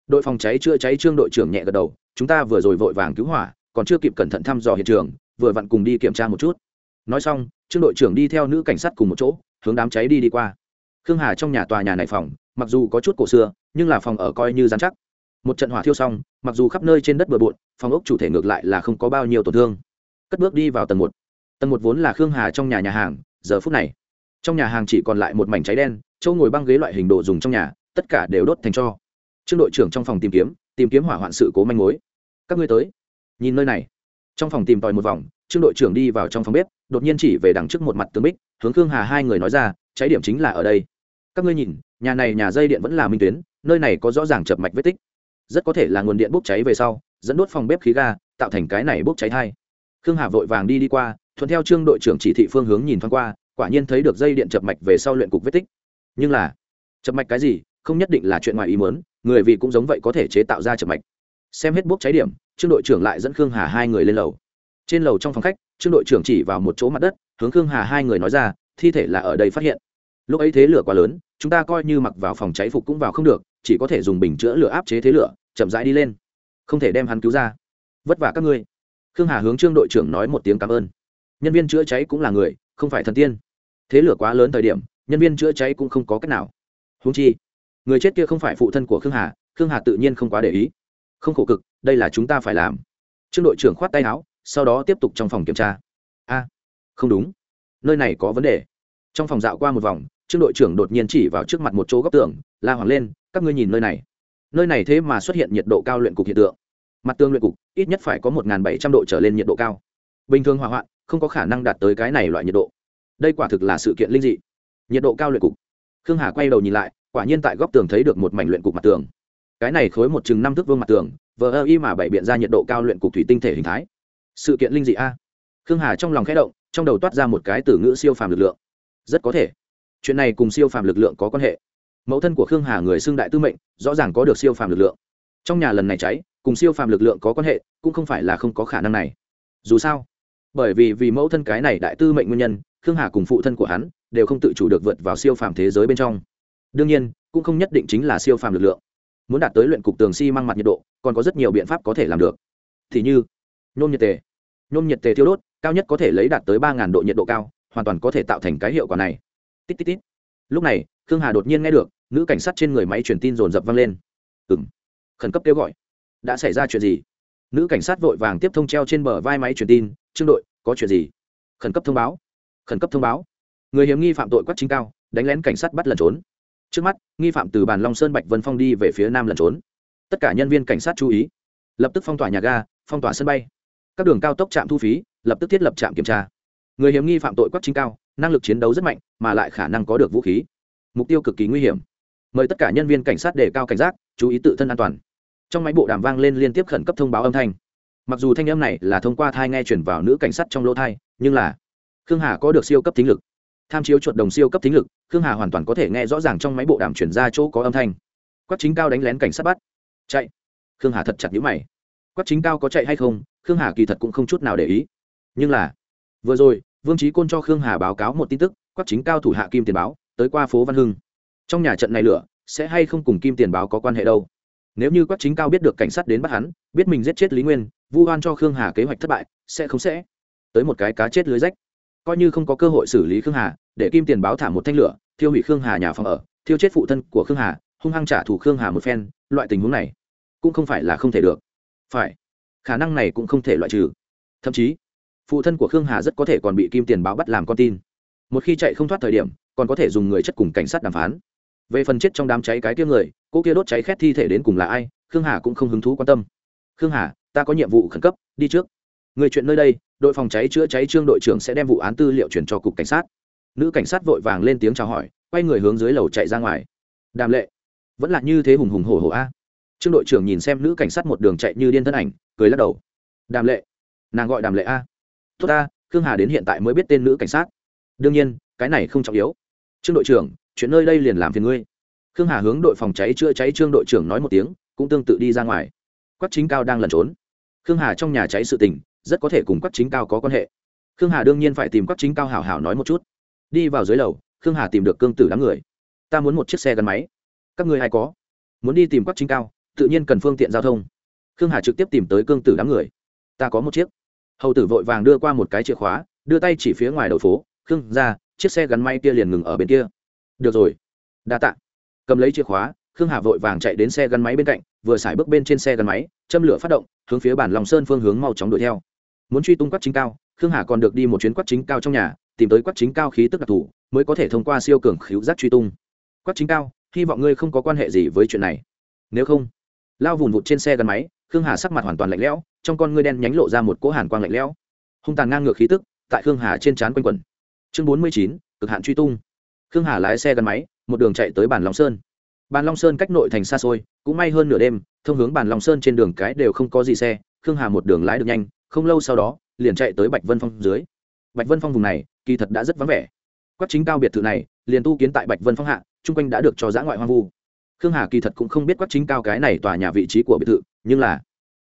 đội phòng cháy chữa cháy trương đội trưởng nhẹ gật đầu, chúng ta vừa rồi vội vàng cứu hỏa, còn chưa kịp cẩn thận thăm dò hiện trường, vừa vặn cùng đi kiểm tra một chút. Nói xong, trương đội trưởng đi theo nữ cảnh sát cùng một chỗ, hướng đám cháy đi đi qua khương hà trong nhà tòa nhà này phòng, mặc dù có chút cổ xưa, nhưng là phòng ở coi như dán chắc. Một trận hỏa thiêu xong, mặc dù khắp nơi trên đất bừa bộn, phòng ốc chủ thể ngược lại là không có bao nhiêu tổn thương. Cất bước đi vào tầng một. Tầng một vốn là khương hà trong nhà nhà hàng, giờ phút này, trong nhà hàng chỉ còn lại một mảnh cháy đen châu ngồi băng ghế loại hình đồ dùng trong nhà, tất cả đều đốt thành cho. Trương đội trưởng trong phòng tìm kiếm tìm kiếm hỏa hoạn sự cố manh mối. Các ngươi tới. Nhìn nơi này. Trong phòng tìm tòi một vòng, trương đội trưởng đi vào trong phòng bếp, đột nhiên chỉ về đằng trước một mặt tướng bích, hướng khương hà hai người nói ra, cháy điểm chính là ở đây các ngươi nhìn, nhà này nhà dây điện vẫn là minh tuyến, nơi này có rõ ràng chập mạch vết tích. Rất có thể là nguồn điện bốc cháy về sau, dẫn đốt phòng bếp khí ga, tạo thành cái này bốc cháy thai. Khương hà vội vàng đi đi qua, thuận theo trương đội trưởng chỉ thị phương hướng nhìn thoáng qua, quả nhiên thấy được dây điện chập mạch về sau luyện cục vết tích. Nhưng là, chập mạch cái gì, không nhất định là chuyện ngoài ý muốn, người vì cũng giống vậy có thể chế tạo ra chập mạch. Xem hết bốc cháy điểm, trương đội trưởng lại dẫn khương hà hai người lên lầu. Trên lầu trong phòng khách, trương đội trưởng chỉ vào một chỗ mặt đất, hướng khương hà hai người nói ra, thi thể là ở đây phát hiện lúc ấy thế lửa quá lớn, chúng ta coi như mặc vào phòng cháy phục cũng vào không được, chỉ có thể dùng bình chữa lửa áp chế thế lửa, chậm rãi đi lên. Không thể đem hắn cứu ra. Vất vả các ngươi. Khương hà hướng trương đội trưởng nói một tiếng cảm ơn. Nhân viên chữa cháy cũng là người, không phải thần tiên. Thế lửa quá lớn thời điểm, nhân viên chữa cháy cũng không có cách nào. Húng chi, người chết kia không phải phụ thân của khương hà khương hà tự nhiên không quá để ý. Không khổ cực, đây là chúng ta phải làm. Trương đội trưởng khoát tay áo, sau đó tiếp tục trong phòng kiểm tra. A, không đúng. Nơi này có vấn đề. Trong phòng dạo qua một vòng trương đội trưởng đột nhiên chỉ vào trước mặt một chỗ góc tường, la hoàng lên, các ngươi nhìn nơi này. Nơi này thế mà xuất hiện nhiệt độ cao luyện cục hiện tượng. Mặt tương luyện cục, ít nhất phải có một bảy trăm độ trở lên nhiệt độ cao. Bình thường hỏa hoạn, không có khả năng đạt tới cái này loại nhiệt độ. Đây quả thực là sự kiện linh dị. Nhiệt độ cao luyện cục. Khương hà quay đầu nhìn lại, quả nhiên tại góc tường thấy được một mảnh luyện cục mặt tường. Cái này khối một chừng năm thước vương mặt tường, vờ ơ y mà bảy biện ra nhiệt độ cao luyện cục thủy tinh thể hình thái. Sự kiện linh dị a. Khương hà trong lòng khẽ động, trong đầu toát ra một cái từ ngữ siêu phàm lực lượng. Rất có thể chuyện này cùng siêu phàm lực lượng có quan hệ. Mẫu thân của khương hà người xưng đại tư mệnh, rõ ràng có được siêu phàm lực lượng. Trong nhà lần này cháy, cùng siêu phàm lực lượng có quan hệ, cũng không phải là không có khả năng này. Dù sao, bởi vì vì mẫu thân cái này đại tư mệnh nguyên nhân, khương hà cùng phụ thân của hắn đều không tự chủ được vượt vào siêu phàm thế giới bên trong. Đương nhiên, cũng không nhất định chính là siêu phàm lực lượng. Muốn đạt tới luyện cục tường xi、si、măng mặt nhiệt độ, còn có rất nhiều biện pháp có thể làm được. Thì như, nhôm nhiệt tề. Nhôm nhiệt tề thiêu đốt, cao nhất có thể lấy đạt tới ba độ nhiệt độ cao, hoàn toàn có thể tạo thành cái hiệu quả này tít tít tít. Lúc này, khương hà đột nhiên nghe được, nữ cảnh sát trên người máy truyền tin dồn dập vang lên. Ừng khẩn cấp kêu gọi. Đã xảy ra chuyện gì? Nữ cảnh sát vội vàng tiếp thông treo trên bờ vai máy truyền tin, trương đội, có chuyện gì? Khẩn cấp thông báo. Khẩn cấp thông báo. Người hiếm nghi phạm tội quát chính cao, đánh lén cảnh sát bắt lẩn trốn. Trước mắt, nghi phạm từ bàn long sơn bạch vân phong đi về phía nam lẩn trốn. Tất cả nhân viên cảnh sát chú ý. Lập tức phong tỏa nhà ga, phong tỏa sân bay. Các đường cao tốc trạm thu phí, lập tức thiết lập trạm kiểm tra. Người hiếm nghi phạm tội quát chính cao năng lực chiến đấu rất mạnh, mà lại khả năng có được vũ khí. Mục tiêu cực kỳ nguy hiểm. Mời tất cả nhân viên cảnh sát đề cao cảnh giác, chú ý tự thân an toàn. Trong máy bộ đàm vang lên liên tiếp khẩn cấp thông báo âm thanh. Mặc dù thanh âm này là thông qua thai nghe chuyển vào nữ cảnh sát trong lỗ thai, nhưng là khương hà có được siêu cấp thính lực. Tham chiếu chuột đồng siêu cấp thính lực, khương hà hoàn toàn có thể nghe rõ ràng trong máy bộ đàm chuyển ra chỗ có âm thanh. Quắc chính cao đánh lén cảnh sát bắt. Chạy. Khương hà thật chặt nhữ mày. Quắc chính cao có chạy hay không, khương hà kỳ thật cũng không chút nào để ý. Nhưng là, vừa rồi vương trí côn cho khương hà báo cáo một tin tức, quắc chính cao thủ hạ kim tiền báo, tới qua phố văn hưng. Trong nhà trận này lửa, sẽ hay không cùng kim tiền báo có quan hệ đâu? Nếu như quắc chính cao biết được cảnh sát đến bắt hắn, biết mình giết chết lý nguyên, vu oan cho khương hà kế hoạch thất bại, sẽ không sẽ tới một cái cá chết lưới rách. Coi như không có cơ hội xử lý khương hà, để kim tiền báo thả một thanh lửa, thiêu hủy khương hà nhà phòng ở, thiêu chết phụ thân của khương hà, hung hăng trả thù khương hà một phen, loại tình huống này cũng không phải là không thể được. Phải, khả năng này cũng không thể loại trừ. Thậm chí phụ thân của khương hà rất có thể còn bị kim tiền báo bắt làm con tin. Một khi chạy không thoát thời điểm, còn có thể dùng người chất cùng cảnh sát đàm phán. Về phần chết trong đám cháy cái kia người, cô kia đốt cháy khét thi thể đến cùng là ai, khương hà cũng không hứng thú quan tâm. Khương hà, ta có nhiệm vụ khẩn cấp, đi trước. Người chuyện nơi đây, đội phòng cháy chữa cháy trương đội trưởng sẽ đem vụ án tư liệu chuyển cho cục cảnh sát. Nữ cảnh sát vội vàng lên tiếng chào hỏi, quay người hướng dưới lầu chạy ra ngoài. Đàm lệ, vẫn là như thế hùng hùng hổ hổ a. Trương đội trưởng nhìn xem nữ cảnh sát một đường chạy như điên thân ảnh, cười lắc đầu. Đàm lệ, nàng gọi đàm lệ a tốt ta, khương hà đến hiện tại mới biết tên nữ cảnh sát. Đương nhiên, cái này không trọng yếu. Trương đội trưởng, chuyện nơi đây liền làm phiền ngươi. Khương hà hướng đội phòng cháy chữa cháy trương đội trưởng nói một tiếng, cũng tương tự đi ra ngoài. Quách chính cao đang lẩn trốn. Khương hà trong nhà cháy sự tình, rất có thể cùng quách chính cao có quan hệ. Khương hà đương nhiên phải tìm quách chính cao hảo hảo nói một chút. Đi vào dưới lầu, khương hà tìm được cương tử đám người. Ta muốn một chiếc xe gắn máy. Các ngươi hay có? Muốn đi tìm quách chính cao, tự nhiên cần phương tiện giao thông. Khương hà trực tiếp tìm tới cương tử đám người. Ta có một chiếc hầu tử vội vàng đưa qua một cái chìa khóa, đưa tay chỉ phía ngoài đầu phố, khương ra chiếc xe gắn máy kia liền ngừng ở bên kia. Được rồi. Đa t ạ cầm lấy chìa khóa, khương hà vội vàng chạy đến xe gắn máy bên cạnh, vừa xài bước bên trên xe gắn máy, châm lửa phát động, hướng phía bản lòng sơn phương hướng mau chóng đuổi theo. Muốn truy tung quắc chính cao, khương hà còn được đi một chuyến quắc chính cao trong nhà, tìm tới quắc chính cao khí tức đặc thù, mới có thể thông qua siêu cường khíu giác truy tung. Quắc chính cao, hy vọng ngươi không có quan hệ gì với chuyện này. Nếu không, lao vùn vụt trên xe gắn máy khương hà sắc mặt hoàn toàn lạnh lẽo, trong con ngươi đen nhánh lộ ra một cỗ hàn quang lạnh lẽo. Hung tàn ngang ngược khí tức, tại khương hà trên trán quanh quẩn. Chương bốn mươi chín, cực hạn truy tung. Khương hà lái xe gắn máy, một đường chạy tới bản long sơn. Bàn long sơn cách nội thành xa xôi, cũng may hơn nửa đêm, thông hướng bàn long sơn trên đường cái đều không có gì xe, khương hà một đường lái được nhanh, không lâu sau đó, liền chạy tới bạch vân phong dưới. Bạch vân phong vùng này, kỳ thật đã rất vắng vẻ. Quách chính cao biệt thự này, liền tu kiến tại bạch vân phong hạ, chung quanh đã được cho giã ngoại hoang vu. Khương hà kỳ thật cũng không biết quách chính cao cái này tòa nhà vị trí của biệt thự nhưng là,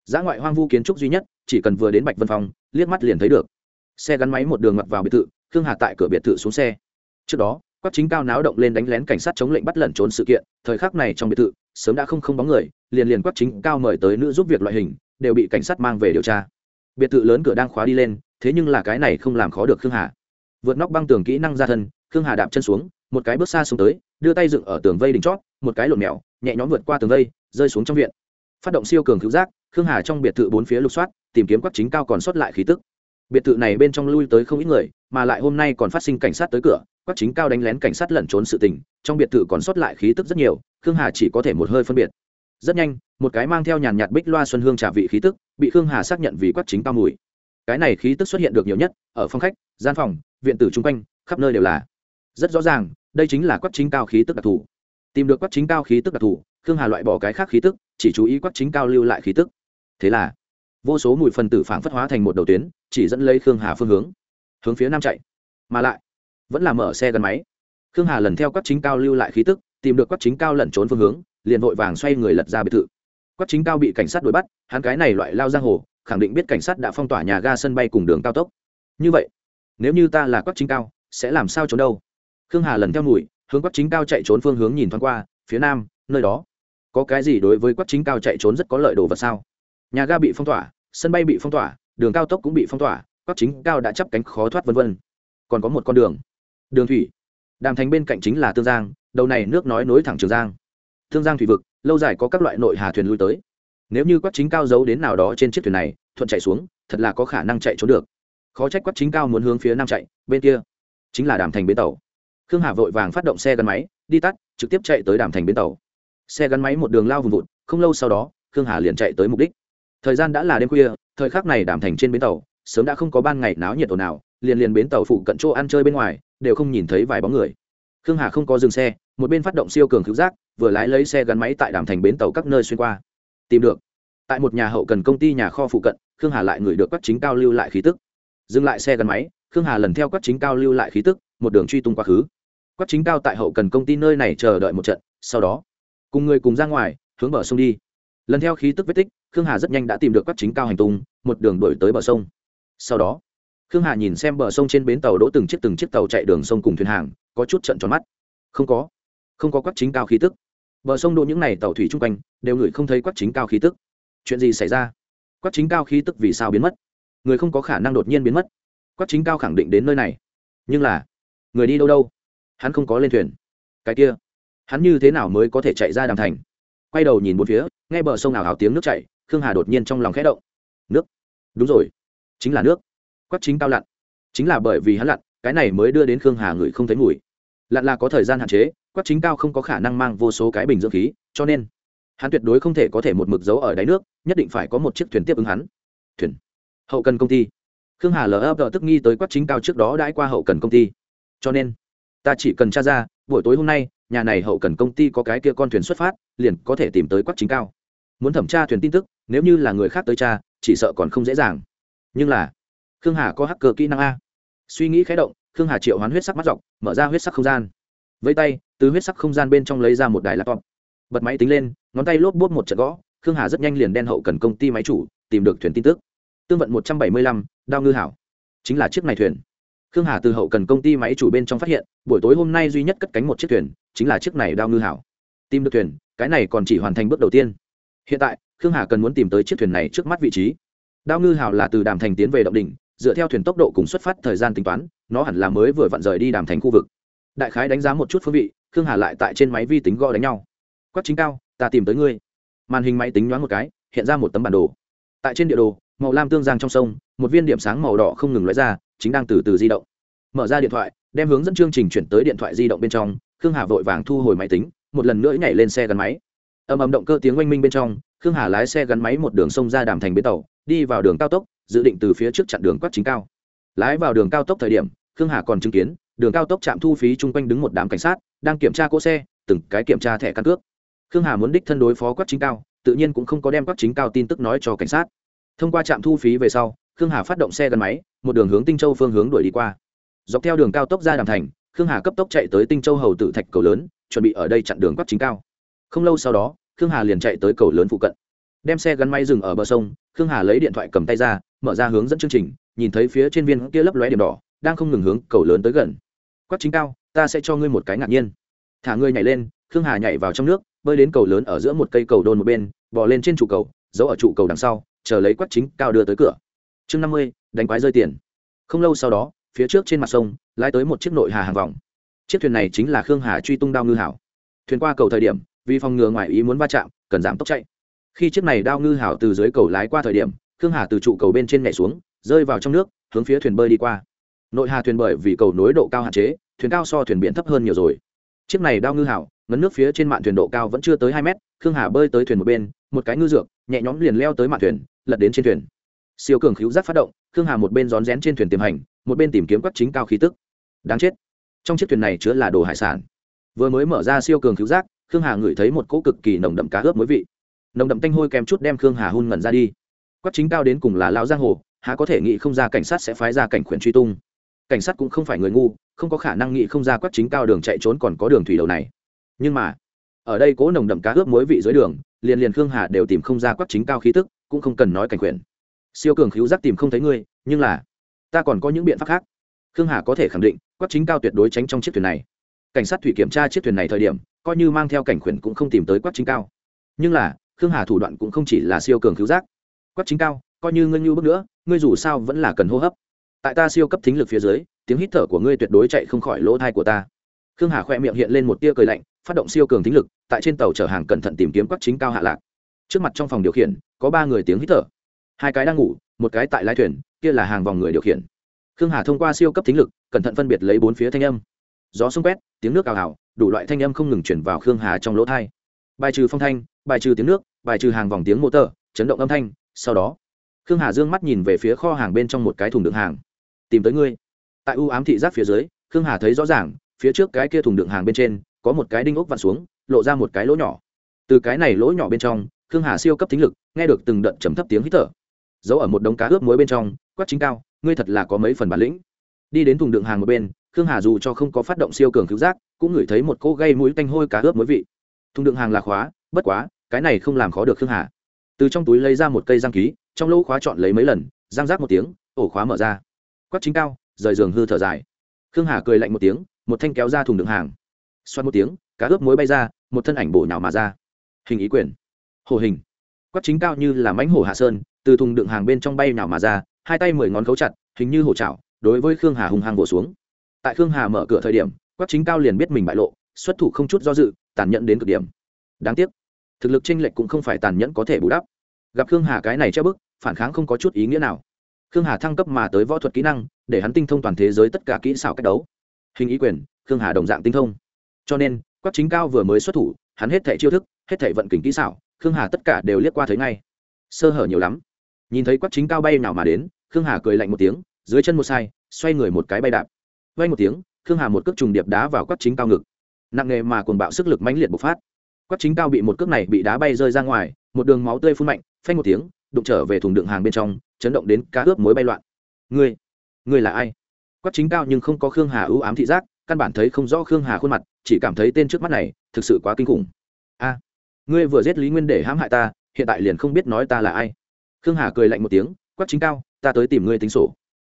giã ngoại hoang vu kiến trúc duy nhất, chỉ cần vừa đến bạch vân phong, liếc mắt liền thấy được. Xe gắn máy một đường ngập vào biệt thự, khương hà tại cửa biệt thự xuống xe. Trước đó quách chính cao náo động lên đánh lén cảnh sát chống lệnh bắt lẩn trốn sự kiện, thời khắc này trong biệt thự, sớm đã không không bóng người, liền liền quách chính cao mời tới nữ giúp việc loại hình, đều bị cảnh sát mang về điều tra. Biệt thự lớn cửa đang khóa đi lên, thế nhưng là cái này không làm khó được khương hà. Vượt nóc băng tường kỹ năng ra thân, khương hà đạp chân xuống, một cái bước xa xuống tới, đưa tay dựng ở tường vây đỉnh chót, một cái lộn mèo, nhẹ nhõm vượt qua tường vây, rơi xuống trong viện phát động siêu cường cứu giác, khương hà trong biệt thự bốn phía lục soát, tìm kiếm quách chính cao còn sót lại khí tức. Biệt thự này bên trong lui tới không ít người, mà lại hôm nay còn phát sinh cảnh sát tới cửa quách chính cao đánh lén cảnh sát lẩn trốn sự tình, trong biệt thự còn sót lại khí tức rất nhiều, khương hà chỉ có thể một hơi phân biệt. Rất nhanh, một cái mang theo nhàn nhạt bích loa xuân hương trả vị khí tức, bị khương hà xác nhận vì quách chính cao mùi. Cái này khí tức xuất hiện được nhiều nhất, ở phòng khách, gian phòng, viện tử chung quanh, khắp nơi đều là. Rất rõ ràng, đây chính là quách chính cao khí tức đặc thù. Tìm được quách chính cao khí tức đặc thù khương hà loại bỏ cái khác khí tức, chỉ chú ý quách chính cao lưu lại khí tức. Thế là, vô số mùi phần tử phản phất hóa thành một đầu tuyến, chỉ dẫn lấy khương hà phương hướng hướng phía nam chạy. Mà lại, vẫn là mở xe gắn máy. Khương hà lần theo quách chính cao lưu lại khí tức, tìm được quách chính cao lẩn trốn phương hướng, liền vội vàng xoay người lật ra biệt thự. Quách chính cao bị cảnh sát đuổi bắt, hắn cái này loại lao giang hồ, khẳng định biết cảnh sát đã phong tỏa nhà ga sân bay cùng đường cao tốc. Như vậy, nếu như ta là quách chính cao, sẽ làm sao trốn đâu? Khương hà lần theo mùi, hướng quách chính cao chạy trốn phương hướng nhìn thoáng qua, phía nam, nơi đó có cái gì đối với quách chính cao chạy trốn rất có lợi đồ vật sao? Nhà ga bị phong tỏa, sân bay bị phong tỏa, đường cao tốc cũng bị phong tỏa quách chính cao đã chấp cánh khó thoát vân vân. Còn có một con đường. Đường thủy. Đàm thành bên cạnh chính là tương giang, đầu này nước nói nối thẳng trường giang. Thương giang thủy vực, lâu dài có các loại nội hà thuyền lui tới. Nếu như quách chính cao giấu đến nào đó trên chiếc thuyền này, thuận chạy xuống, thật là có khả năng chạy trốn được. Khó trách quách chính cao muốn hướng phía nam chạy, bên kia chính là đàm thành bến tàu. Khương hà vội vàng phát động xe gắn máy, đi tắt, trực tiếp chạy tới đàm thành bến tàu xe gắn máy một đường lao vùng vụt, không lâu sau đó, khương hà liền chạy tới mục đích. Thời gian đã là đêm khuya, thời khắc này đàm thành trên bến tàu, sớm đã không có ban ngày náo nhiệt ồn nào liền liền bến tàu phụ cận chỗ ăn chơi bên ngoài, đều không nhìn thấy vài bóng người. Khương hà không có dừng xe, một bên phát động siêu cường cứu giác, vừa lái lấy xe gắn máy tại đàm thành bến tàu các nơi xuyên qua. Tìm được. Tại một nhà hậu cần công ty nhà kho phụ cận, khương hà lại ngửi được các chính cao lưu lại khí tức. Dừng lại xe gắn máy, khương hà lần theo các chính cao lưu lại khí tức, một đường truy tung quá khứ. Các chính cao tại hậu cần công ty nơi này chờ đợi một trận, sau đó cùng người cùng ra ngoài, hướng bờ sông đi. Lần theo khí tức vết tích, khương hà rất nhanh đã tìm được quách chính cao hành tung, một đường đổi tới bờ sông. Sau đó, khương hà nhìn xem bờ sông trên bến tàu đỗ từng chiếc từng chiếc tàu chạy đường sông cùng thuyền hàng, có chút trận tròn mắt. Không có. Không có quách chính cao khí tức. Bờ sông đỗ những n à y tàu thủy chung quanh, đều ngửi không thấy quách chính cao khí tức. Chuyện gì xảy ra? Quách chính cao khí tức vì sao biến mất? Người không có khả năng đột nhiên biến mất. Quách chính cao khẳng định đến nơi này. Nhưng là, người đi đâu đâu? Hắn không có lên thuyền. Cái kia hắn như thế nào mới có thể chạy ra đàm thành? Quay đầu nhìn một phía, nghe bờ sông nào hào tiếng nước chảy, khương hà đột nhiên trong lòng khẽ động. Nước? Đúng rồi. Chính là nước. Quách chính cao lặn. Chính là bởi vì hắn lặn, cái này mới đưa đến khương hà người không thấy mùi. Lặn là có thời gian hạn chế quách chính cao không có khả năng mang vô số cái bình dưỡng khí, cho nên hắn tuyệt đối không thể có thể một mực giấu ở đáy nước, nhất định phải có một chiếc thuyền tiếp ứng hắn. Thuyền? Hậu cần công ty. Khương hà lờ ấp tức nghi tới quách chính cao trước đó đãi qua hậu cần công ty. Cho nên, ta chỉ cần tra ra buổi tối hôm nay, nhà này hậu cần công ty có cái kia con thuyền xuất phát, liền có thể tìm tới quách chính cao. Muốn thẩm tra thuyền tin tức, nếu như là người khác tới tra, chỉ sợ còn không dễ dàng. Nhưng là, khương hà có hacker kỹ năng a. Suy nghĩ khé động, khương hà triệu hoán huyết sắc mắt dọc, mở ra huyết sắc không gian. Với tay, từ huyết sắc không gian bên trong lấy ra một đài laptop. Bật máy tính lên, ngón tay lốp bốt một trận gõ, khương hà rất nhanh liền đen hậu cần công ty máy chủ, tìm được thuyền tin tức. Tương vận một trăm bảy mươi lăm, đao ngư hảo. Chính là chiếc này thuyền khương hà từ hậu cần công ty máy chủ bên trong phát hiện, buổi tối hôm nay duy nhất cất cánh một chiếc thuyền, chính là chiếc này đao ngư hảo. Tìm được thuyền, cái này còn chỉ hoàn thành bước đầu tiên. Hiện tại, khương hà cần muốn tìm tới chiếc thuyền này trước mắt vị trí. Đao ngư hảo là từ đàm thành tiến về động đỉnh, dựa theo thuyền tốc độ cùng xuất phát thời gian tính toán, nó hẳn là mới vừa vặn rời đi đàm thành khu vực. Đại khái đánh giá một chút phương vị, khương hà lại tại trên máy vi tính gõ đánh nhau. Quắc chính cao, ta tìm tới ngươi. Màn hình máy tính nhoáng một cái, hiện ra một tấm bản đồ. Tại trên địa đồ, màu lam tương giang trong sông, một viên điểm sáng màu đỏ không ngừng lóe ra chính đang từ từ di động. Mở ra điện thoại, đem hướng dẫn chương trình chuyển tới điện thoại di động bên trong, khương hà vội vàng thu hồi máy tính, một lần nữa nhảy lên xe gắn máy. Ầm ầm động cơ tiếng oanh minh bên trong, khương hà lái xe gắn máy một đường sông ra đàm thành bến tàu, đi vào đường cao tốc, dự định từ phía trước chặn đường quát chính cao. Lái vào đường cao tốc thời điểm, khương hà còn chứng kiến, đường cao tốc trạm thu phí chung quanh đứng một đám cảnh sát, đang kiểm tra cỗ xe, từng cái kiểm tra thẻ căn cước. Khương hà muốn đích thân đối phó quát chính cao, tự nhiên cũng không có đem quát chính cao tin tức nói cho cảnh sát. Thông qua trạm thu phí về sau khương hà phát động xe gắn máy, một đường hướng tinh châu phương hướng đuổi đi qua. Dọc theo đường cao tốc ra đàm thành, khương hà cấp tốc chạy tới tinh châu hầu tử thạch cầu lớn, chuẩn bị ở đây chặn đường quát chính cao. Không lâu sau đó, khương hà liền chạy tới cầu lớn phụ cận. Đem xe gắn máy dừng ở bờ sông, khương hà lấy điện thoại cầm tay ra, mở ra hướng dẫn chương trình, nhìn thấy phía trên viên kia lấp lóe điểm đỏ, đang không ngừng hướng cầu lớn tới gần. Quát chính cao, ta sẽ cho ngươi một cái ngạc nhiên. Thả ngươi nhảy lên, khương hà nhảy vào trong nước, bơi đến cầu lớn ở giữa một cây cầu đôn một bên, bò lên trên trụ cầu, giấu ở trụ cầu đằng sau, chờ lấy quát chính cao đưa tới cửa chương năm mươi, đánh quái rơi tiền. Không lâu sau đó, phía trước trên mặt sông, lái tới một chiếc nội hà hàng vòng. Chiếc thuyền này chính là khương hà truy tung đao ngư hảo. Thuyền qua cầu thời điểm, vì phòng ngừa ngoài ý muốn va chạm, cần giảm tốc chạy. Khi chiếc này đao ngư hảo từ dưới cầu lái qua thời điểm, khương hà từ trụ cầu bên trên nhảy xuống, rơi vào trong nước, hướng phía thuyền bơi đi qua. Nội hà thuyền bởi vì cầu nối độ cao hạn chế, thuyền cao so thuyền biển thấp hơn nhiều rồi. Chiếc này đao ngư hảo, ngấn nước phía trên mạn thuyền độ cao vẫn chưa tới hai mét, khương hà bơi tới thuyền một bên, một cái ngư dược, nhẹ nhõm liền leo tới mạn thuyền, lật đến trên thuyền siêu cường khíu giác phát động, khương hà một bên rón rén trên thuyền tiềm hành, một bên tìm kiếm các chính cao khí tức. Đáng chết. Trong chiếc thuyền này chứa là đồ hải sản. Vừa mới mở ra siêu cường khíu giác, khương hà ngửi thấy một cỗ cực kỳ nồng đậm cá ướp mới vị. Nồng đậm tanh hôi kèm chút đem khương hà hun ngẩn ra đi. Quắc chính cao đến cùng là lão giang hồ, há có thể nghĩ không ra cảnh sát sẽ phái ra cảnh khuyển truy tung. Cảnh sát cũng không phải người ngu, không có khả năng nghĩ không ra quắc chính cao đường chạy trốn còn có đường thủy đầu này. Nhưng mà, ở đây cố nồng đậm cá ướp muối vị dưới đường, liền liền khương hà đều tìm không ra quắc chính cao khí tức, cũng không cần nói cảnh khuyển siêu cường khíu giác tìm không thấy ngươi, nhưng là, ta còn có những biện pháp khác. Khương hà có thể khẳng định quắc chính cao tuyệt đối tránh trong chiếc thuyền này. Cảnh sát thủy kiểm tra chiếc thuyền này thời điểm, coi như mang theo cảnh khuyển cũng không tìm tới quắc chính cao. Nhưng là, khương hà thủ đoạn cũng không chỉ là siêu cường cứu giác. Quắc chính cao, coi như ngươi như bước nữa, ngươi dù sao vẫn là cần hô hấp. Tại ta siêu cấp thính lực phía dưới, tiếng hít thở của ngươi tuyệt đối chạy không khỏi lỗ thai của ta. Khương hà khoe miệng hiện lên một tia cười lạnh, phát động siêu cường thính lực, tại trên tàu chở hàng cẩn thận tìm kiếm quắc chính cao hạ lạc. Trước mặt trong phòng điều khiển, có ba người tiếng hít thở hai cái đang ngủ, một cái tại lái thuyền, kia là hàng vòng người điều khiển. Khương hà thông qua siêu cấp thính lực, cẩn thận phân biệt lấy bốn phía thanh âm. Gió sông quét, tiếng nước ào ào, đủ loại thanh âm không ngừng chuyển vào khương hà trong lỗ thai bài trừ phong thanh, bài trừ tiếng nước, bài trừ hàng vòng tiếng mô tờ, chấn động âm thanh, sau đó, khương hà d ư ơ n g mắt nhìn về phía kho hàng bên trong một cái thùng đựng hàng. Tìm tới ngươi. Tại ưu ám thị giác phía dưới, khương hà thấy rõ ràng, phía trước cái kia thùng đựng hàng bên trên, có một cái đinh ốc vặn xuống, lộ ra một cái lỗ nhỏ. Từ cái này lỗ nhỏ bên trong, khương hà siêu cấp thính lực, nghe được từng đợt chấm thấp tiếng hít thở giấu ở một đống cá ướp muối bên trong, quát chính cao, ngươi thật là có mấy phần bản lĩnh. Đi đến thùng đựng hàng một bên, khương hà dù cho không có phát động siêu cường cứu giác, cũng ngửi thấy một cỗ gây mũi tanh hôi cá ướp muối vị. Thùng đựng hàng là khóa, bất quá, cái này không làm khó được khương hà. Từ trong túi lấy ra một cây răng ký, trong lỗ khóa chọn lấy mấy lần, răng rác một tiếng, ổ khóa mở ra. Quắc chính cao, rời giường hư thở dài. Khương hà cười lạnh một tiếng, một thanh kéo ra thùng đựng hàng. Xoát một tiếng, cá ướp muối bay ra, một thân ảnh bổ nhào mà ra. Hình ý quyền. Hồ hình. Quắc chính cao như là mãnh hổ hạ sơn từ thùng đựng hàng bên trong bay nào mà ra, hai tay mười ngón khấu chặt, hình như hổ chảo, đối với khương hà hùng hàng vỗ xuống. Tại khương hà mở cửa thời điểm, quách chính cao liền biết mình bại lộ, xuất thủ không chút do dự, tàn nhẫn đến cực điểm. Đáng tiếc, thực lực tranh lệch cũng không phải tàn nhẫn có thể bù đắp. Gặp khương hà cái này che bức, phản kháng không có chút ý nghĩa nào. Khương hà thăng cấp mà tới võ thuật kỹ năng, để hắn tinh thông toàn thế giới tất cả kỹ xảo cách đấu. Hình ý quyền, khương hà đồng dạng tinh thông. Cho nên, quách chính cao vừa mới xuất thủ, hắn hết thẻ chiêu thức, hết thẻ vận kình kỹ xảo, khương hà tất cả đều liếc qua thấy ngay. Sơ hở nhiều lắm nhìn thấy quắc chính cao bay nào mà đến, khương hà cười lạnh một tiếng, dưới chân một sai, xoay người một cái bay đạp. Vay một tiếng, khương hà một cước trùng điệp đá vào quắc chính cao ngực. Nặng nghề mà cồn bạo sức lực mãnh liệt bộc phát. Quắc chính cao bị một cước này bị đá bay rơi ra ngoài, một đường máu tươi phun mạnh, phanh một tiếng, đụng trở về thùng đựng hàng bên trong, chấn động đến cá ướp mối bay loạn. Ngươi ngươi là ai? Quắc chính cao nhưng không có khương hà ưu ám thị giác, căn bản thấy không rõ khương hà khuôn mặt, chỉ cảm thấy tên trước mắt này thực sự quá kinh khủng. A, ngươi vừa giết lý nguyên để hãm hại ta, hiện tại liền không biết nói ta là ai khương hà cười lạnh một tiếng quắc chính cao, ta tới tìm ngươi tính sổ.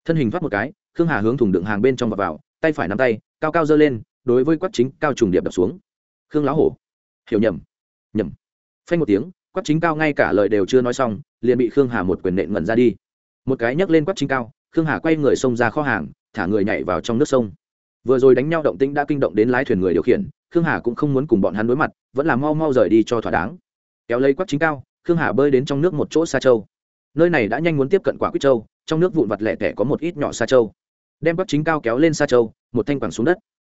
Thân hình thoát một cái, khương hà hướng thùng đựng hàng bên trong và vào, tay phải nắm tay, cao cao giơ lên, đối với quắc chính cao trùng điệp đập xuống. Khương lão hổ, hiểu nhầm nhầm. Phanh một tiếng quắc chính cao ngay cả lời đều chưa nói xong, liền bị khương hà một quyền nện ngẩn ra đi. Một cái nhấc lên quắc chính cao, khương hà quay người xông ra kho hàng, thả người nhảy vào trong nước sông. Vừa rồi đánh nhau động tĩnh đã kinh động đến lái thuyền người điều khiển, khương hà cũng không muốn cùng bọn hắn đối mặt, vẫn là mau mau rời đi cho thỏa đáng. Kéo lấy quắc chính cao, khương hà bơi đến trong nước một chỗ xa châu nơi này đã nhanh muốn tiếp cận quả quýt châu trong nước vụn vặt lẻ tẻ có một ít nhỏ xa châu đem quắc chính cao kéo lên xa châu một thanh quẳng xuống đất.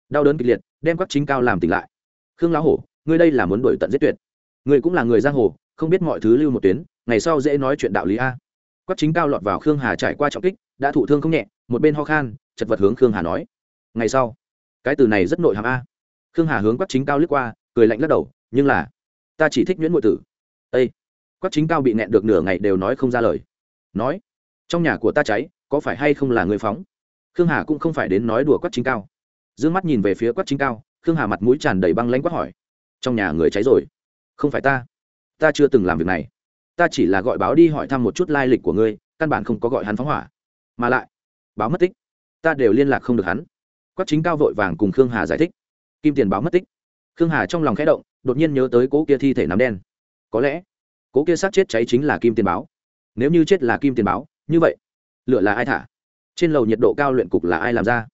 Đau đớn kịch liệt, đem quắc chính cao làm tỉnh lại. Khương lão hổ, ngươi đây là muốn đổi tận giết tuyệt. Ngươi cũng là người giang hồ, không biết mọi thứ lưu một tuyến, ngày sau dễ nói chuyện đạo lý a. Quắc chính cao lọt vào khương hà trải qua trọng kích, đã thụ thương không nhẹ, một bên ho khan, chật vật hướng khương hà nói. Ngày sau, cái từ này rất nội hàm a. Khương hà hướng quắc chính cao lướt qua, cười lạnh lắc đầu, nhưng là, ta chỉ thích nhuyễn ngụy tử quắc chính cao bị nẹn được nửa ngày đều nói không ra lời. Nói, trong nhà của ta cháy, có phải hay không là người phóng? Khương hà cũng không phải đến nói đùa quắc chính cao. D ư ơ n g mắt nhìn về phía quắc chính cao, khương hà mặt mũi tràn đầy băng lanh quắc hỏi, trong nhà người cháy rồi? Không phải ta ta chưa từng làm việc này. Ta chỉ là gọi báo đi hỏi thăm một chút lai lịch của ngươi, căn bản không có gọi hắn phóng hỏa. Mà lại, báo mất tích, ta đều liên lạc không được hắn. Quắc chính cao vội vàng cùng khương hà giải thích, kim tiền báo mất tích. Khương hà trong lòng khẽ động, đột nhiên nhớ tới cỗ kia thi thể nắm đen. Có lẽ cố kia sát chết cháy chính là kim tiền báo. Nếu như chết là kim tiền báo, như vậy, lửa là ai thả? Trên lầu nhiệt độ cao luyện cục là ai làm ra?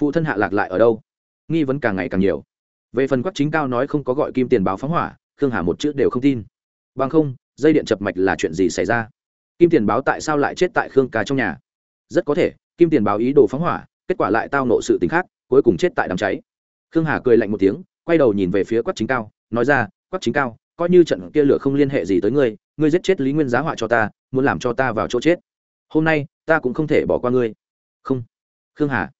Phụ thân hạ lạc lại ở đâu? Nghi vấn càng ngày càng nhiều. Về phần quắc chính cao nói không có gọi kim tiền báo phóng hỏa, khương hà một chữ đều không tin. Bằng không, dây điện chập mạch là chuyện gì xảy ra? Kim tiền báo tại sao lại chết tại khương ca trong nhà? Rất có thể, kim tiền báo ý đồ phóng hỏa, kết quả lại tao nộ sự t khác, cuối cùng chết tại đám cháy. Khương hà cười lạnh một tiếng, quay đầu nhìn về phía quắc chính cao, nói ra, quắc chính cao coi như trận kia lửa không liên hệ gì tới ngươi ngươi giết chết lý nguyên giá họa cho ta, muốn làm cho ta vào chỗ chết. Hôm nay, ta cũng không thể bỏ qua ngươi. Không. Khương hà.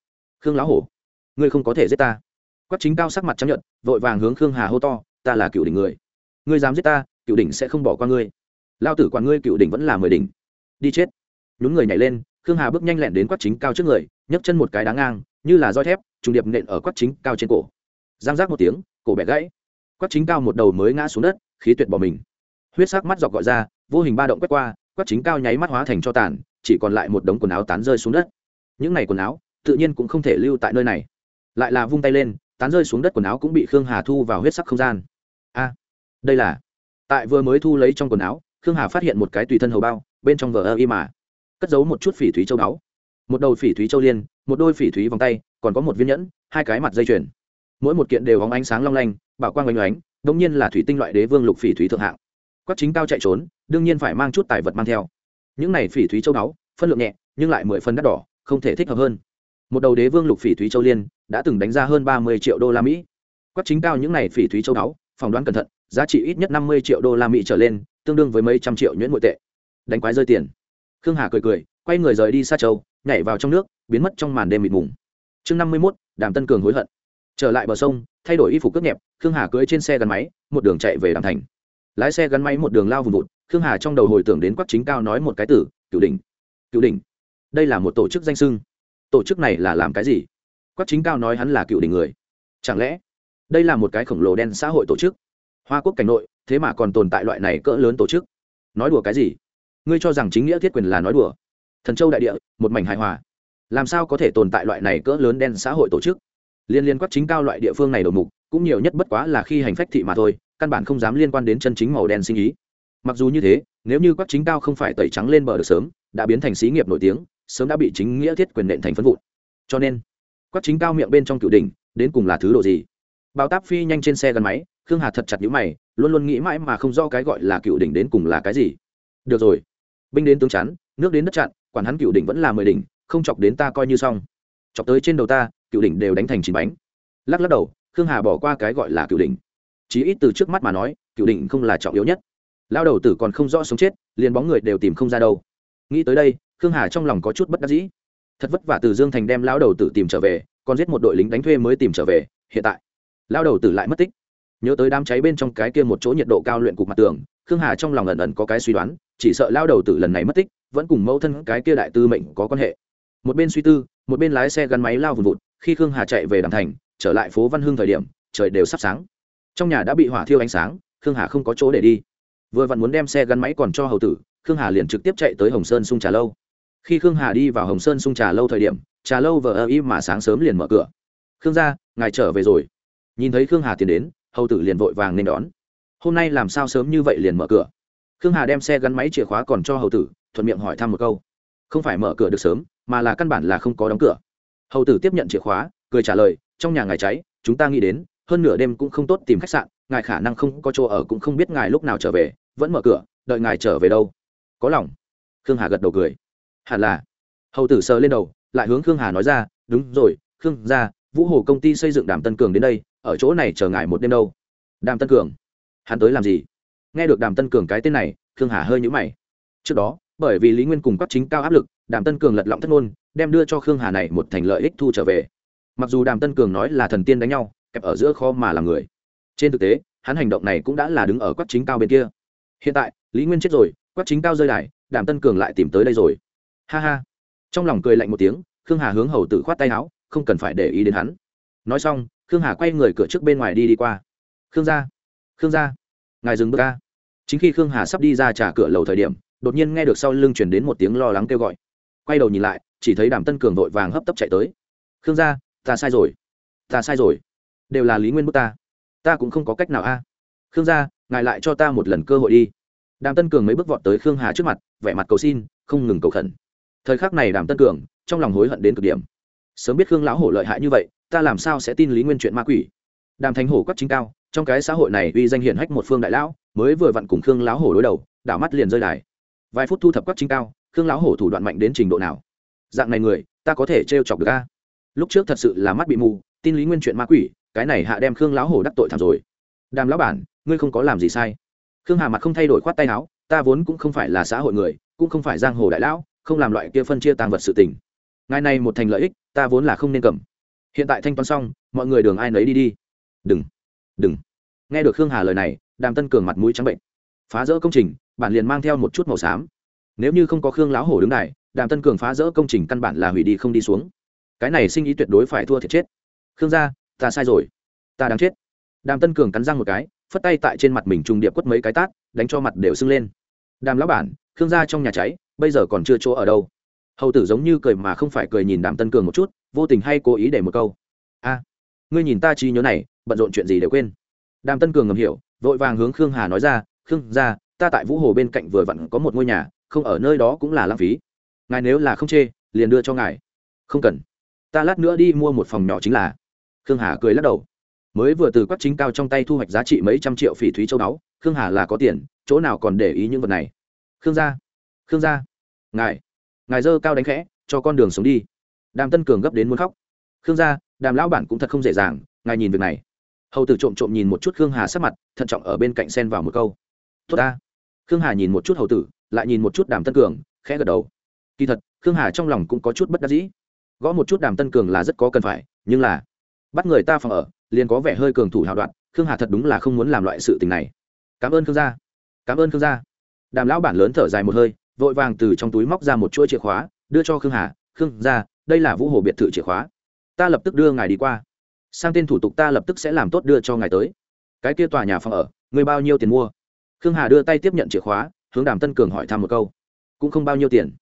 Khương lão hổ. Ngươi không có thể giết ta. Quách chính cao sắc mặt chấp nhận vội vàng hướng khương hà hô to, ta là cựu đỉnh người. Ngươi dám giết ta, cựu đỉnh sẽ không bỏ qua ngươi. Lao tử quản ngươi cựu đỉnh vẫn là mười đỉnh. Đi chết. Nhún người nhảy lên, khương hà bước nhanh lẹn đến quách chính cao trước người, nhấc chân một cái đá ngang, như là roi thép, trùng điệp nện ở quách chính cao trên cổ. Giang giác một tiếng, cổ bẻ gãy. Quách chính cao một đầu mới ngã xuống đất khí tuyệt bỏ mình. Huyết sắc mắt dọc gọi ra, vô hình ba động quét qua, quét chính cao nháy mắt hóa thành cho tàn, chỉ còn lại một đống quần áo tán rơi xuống đất. Những này quần áo, tự nhiên cũng không thể lưu tại nơi này. Lại là vung tay lên, tán rơi xuống đất quần áo cũng bị khương hà thu vào huyết sắc không gian. A, đây là, tại vừa mới thu lấy trong quần áo, khương hà phát hiện một cái tùy thân hầu bao, bên trong vờ ơ y mà. Cất giấu một chút phỉ thúy châu báu. Một đầu phỉ thúy châu liên, một đôi phỉ thúy vòng tay, còn có một viên nhẫn, hai cái mặt dây chuyền. Mỗi một kiện đều hóng ánh sáng long lanh, bảo quang oanh oánh đống nhiên là thủy tinh loại đế vương lục phỉ thúy thượng hạng. Quách chính cao chạy trốn, đương nhiên phải mang chút tài vật mang theo. Những này phỉ thúy châu đáo phân lượng nhẹ, nhưng lại mười phân đắt đỏ, không thể thích hợp hơn. Một đầu đế vương lục phỉ thúy châu liên, đã từng đánh ra hơn ba mươi triệu đô la mỹ. Quách chính cao những này phỉ thúy châu đáo phỏng đoán cẩn thận, giá trị ít nhất năm mươi triệu đô la mỹ trở lên, tương đương với mấy trăm triệu nhuyễn nội tệ. Đánh quái rơi tiền. Khương hà cười cười, quay người rời đi xa châu, nhảy vào trong nước, biến mất trong màn đêm mịt mùng. Chương năm mươi mốt, đàm tân cường hối hận trở lại bờ sông, thay đổi y phục cướp nhẹp, khương hà cưới trên xe gắn máy, một đường chạy về đàm thành. Lái xe gắn máy một đường lao vùng vụt, khương hà trong đầu hồi tưởng đến quắc chính cao nói một cái tử cựu đỉnh cựu đỉnh. Đây là một tổ chức danh sưng. Tổ chức này là làm cái gì? Quắc chính cao nói hắn là cựu đỉnh người. Chẳng lẽ đây là một cái khổng lồ đen xã hội tổ chức? Hoa quốc cảnh nội, thế mà còn tồn tại loại này cỡ lớn tổ chức. Nói đùa cái gì? Ngươi cho rằng chính nghĩa thiết quyền là nói đùa? Thần châu đại địa, một mảnh hài hòa. Làm sao có thể tồn tại loại này cỡ lớn đen xã hội tổ chức? Liên liên quát chính cao loại địa phương này đầu mục, cũng nhiều nhất bất quá là khi hành phách thị mà thôi, căn bản không dám liên quan đến chân chính màu đen sinh ý. Mặc dù như thế, nếu như quát chính cao không phải tẩy trắng lên bờ được sớm, đã biến thành xí nghiệp nổi tiếng, sớm đã bị chính nghĩa thiết quyền nện thành phân vụn. Cho nên quát chính cao miệng bên trong cựu đỉnh, đến cùng là thứ độ gì? Bao táp phi nhanh trên xe gắn máy, khương hà thật chặt nhữ mày, luôn luôn nghĩ mãi mà không do cái gọi là cựu đỉnh đến cùng là cái gì. Được rồi. Binh đến tướng chắn, nước đến đất chặn, quản hắn cựu đỉnh vẫn là mười đỉnh, không chọc đến ta coi như xong. Chọc tới trên đầu ta cựu đỉnh đều đánh thành chín bánh. Lắc lắc đầu, khương hà bỏ qua cái gọi là cựu đỉnh. Chí ít từ trước mắt mà nói, cựu đỉnh không là trọng yếu nhất. Lao đầu tử còn không rõ sống chết, liền bóng người đều tìm không ra đâu. Nghĩ tới đây, khương hà trong lòng có chút bất đắc dĩ. Thật vất vả từ dương thành đem lao đầu tử tìm trở về, còn giết một đội lính đánh thuê mới tìm trở về, hiện tại, lao đầu tử lại mất tích. Nhớ tới đám cháy bên trong cái kia một chỗ nhiệt độ cao luyện cục mặt tường, khương hà trong lòng ẩn ẩn có cái suy đoán, chỉ sợ lao đầu tử lần này mất tích, vẫn cùng mẫu thân cái kia đại tư mệnh có quan hệ. Một bên suy tư, một bên lái xe gắn máy lao vùn vụt khi khương hà chạy về đàm thành, trở lại phố văn hưng thời điểm, trời đều sắp sáng. Trong nhà đã bị hỏa thiêu ánh sáng, khương hà không có chỗ để đi. Vừa vặn muốn đem xe gắn máy còn cho hầu tử, khương hà liền trực tiếp chạy tới hồng sơn sung trà lâu. Khi khương hà đi vào hồng sơn sung trà lâu thời điểm, trà lâu vờ ơ y mà sáng sớm liền mở cửa. Khương gia, ngài trở về rồi. Nhìn thấy khương hà tiến đến, hầu tử liền vội vàng nên đón. Hôm nay làm sao sớm như vậy liền mở cửa? Khương hà đem xe gắn máy chìa khóa còn cho hầu tử, thuận miệng hỏi thăm một câu. Không phải mở cửa được sớm, mà là căn bản là không có đóng cửa hầu tử tiếp nhận chìa khóa, cười trả lời, trong nhà ngài cháy, chúng ta nghĩ đến, hơn nửa đêm cũng không tốt tìm khách sạn, ngài khả năng không có chỗ ở cũng không biết ngài lúc nào trở về, vẫn mở cửa, đợi ngài trở về đâu. Có lòng. Khương hà gật đầu cười. Hẳn là. Hầu tử sờ lên đầu, lại hướng khương hà nói ra, đúng rồi, khương ra vũ hồ công ty xây dựng đàm tân cường đến đây, ở chỗ này chờ ngài một đêm đâu. Đàm tân cường? Hắn tới làm gì? Nghe được đàm tân cường cái tên này, khương hà hơi nhũ mày. Trước đó, bởi vì lý nguyên cùng các chính cao áp lực đàm tân cường lật lọng thất ngôn, đem đưa cho khương hà này một thành lợi ích thu trở về. Mặc dù đàm tân cường nói là thần tiên đánh nhau, kẹp ở giữa kho mà làm người. Trên thực tế, hắn hành động này cũng đã là đứng ở quách chính cao bên kia. Hiện tại, lý nguyên chết rồi quách chính cao rơi đài, đàm tân cường lại tìm tới đây rồi. Ha ha. Trong lòng cười lạnh một tiếng, khương hà hướng hầu tử khoát tay áo, không cần phải để ý đến hắn. Nói xong, khương hà quay người cửa trước bên ngoài đi đi qua. Khương gia khương gia, ngài dừng bước ca chính khi khương hà sắp đi ra trả cửa lầu thời điểm, đột nhiên nghe được sau lưng chuyển đến một tiếng lo lắng kêu gọi quay đầu nhìn lại, chỉ thấy đàm tân cường vội vàng hấp tấp chạy tới. Khương gia, ta sai rồi. Ta sai rồi. Đều là lý nguyên bức ta. Ta cũng không có cách nào a. Khương gia, ngài lại cho ta một lần cơ hội đi. Đàm tân cường mấy bước vọt tới khương hà trước mặt, vẻ mặt cầu xin, không ngừng cầu khẩn. Thời khắc này đàm tân cường, trong lòng hối hận đến cực điểm. Sớm biết khương lão hổ lợi hại như vậy, ta làm sao sẽ tin lý nguyên chuyện ma quỷ? Đàm thành hổ quắc chính cao, trong cái xã hội này uy danh hiển hách một phương đại lão, mới vừa vặn cùng khương lão hổ đối đầu, đảo mắt liền rơi đài. Vài phút thu thập quắc chính cao khương lão hổ thủ đoạn mạnh đến trình độ nào? Dạng này người, ta có thể trêu chọc được a? Lúc trước thật sự là mắt bị mù, tin lý nguyên chuyện ma quỷ, cái này hạ đem khương lão hổ đắc tội thảm rồi. Đàm lão bản, ngươi không có làm gì sai. Khương hà mặt không thay đổi khoát tay áo, ta vốn cũng không phải là xã hội người, cũng không phải giang hồ đại lão, không làm loại kia phân chia tàng vật sự tình. Ngày này một thành lợi ích, ta vốn là không nên cầm. Hiện tại thanh toán xong, mọi người đường ai nấy đi đi. Đừng đừng. Nghe được khương hà lời này, đàm tân cường mặt mũi trắng bệnh. Phá rỡ công trình, bản liền mang theo một chút màu xám nếu như không có khương lão hổ đứng đài, đàm tân cường phá rỡ công trình căn bản là hủy đi không đi xuống. Cái này sinh ý tuyệt đối phải thua thiệt chết. Khương gia, ta sai rồi. Ta đáng chết. Đàm tân cường cắn răng một cái, phất tay tại trên mặt mình trùng điệp quất mấy cái tát, đánh cho mặt đều sưng lên. Đàm lão bản, khương gia trong nhà cháy, bây giờ còn chưa chỗ ở đâu. Hầu tử giống như cười mà không phải cười nhìn đàm tân cường một chút, vô tình hay cố ý để một câu. A, ngươi nhìn ta chi nhớ này, bận rộn chuyện gì đều quên. Đàm tân cường ngầm hiểu, vội vàng hướng khương hà nói ra, khương gia, ta tại vũ hồ bên cạnh vừa vặn có một ngôi nhà không ở nơi đó cũng là lãng phí. Ngài nếu là không chê, liền đưa cho ngài. Không cần. Ta lát nữa đi mua một phòng nhỏ chính là. Khương hà cười lắc đầu. Mới vừa từ quách chính cao trong tay thu hoạch giá trị mấy trăm triệu phỉ thúy châu báu, khương hà là có tiền, chỗ nào còn để ý những vật này? Khương gia. Khương gia. Ngài. Ngài dơ cao đánh khẽ, cho con đường sống đi. Đàm tân cường gấp đến muốn khóc. Khương gia, đàm lão bản cũng thật không dễ dàng, ngài nhìn việc này. Hầu tử trộm trộm nhìn một chút khương hà sắc mặt, thận trọng ở bên cạnh sen vào một câu. Tốt ta. Khương hà nhìn một chút hầu tử lại nhìn một chút đàm tân cường, khẽ gật đầu. Kỳ thật, khương hà trong lòng cũng có chút bất đắc dĩ. Gõ một chút đàm tân cường là rất có cần phải, nhưng là bắt người ta phòng ở, liền có vẻ hơi cường thủ hào đoạn, khương hà thật đúng là không muốn làm loại sự tình này. Cảm ơn khương gia. Cảm ơn khương gia. Đàm lão bản lớn thở dài một hơi, vội vàng từ trong túi móc ra một chuỗi chìa khóa, đưa cho khương hà, khương gia, đây là vũ hồ biệt thự chìa khóa. Ta lập tức đưa ngài đi qua. Sang tên thủ tục ta lập tức sẽ làm tốt đưa cho ngài tới. Cái kia tòa nhà phòng ở, người bao nhiêu tiền mua? Khương hà đưa tay tiếp nhận chìa khóa hướng đàm tân cường hỏi thăm một câu. Cũng không bao nhiêu tiền.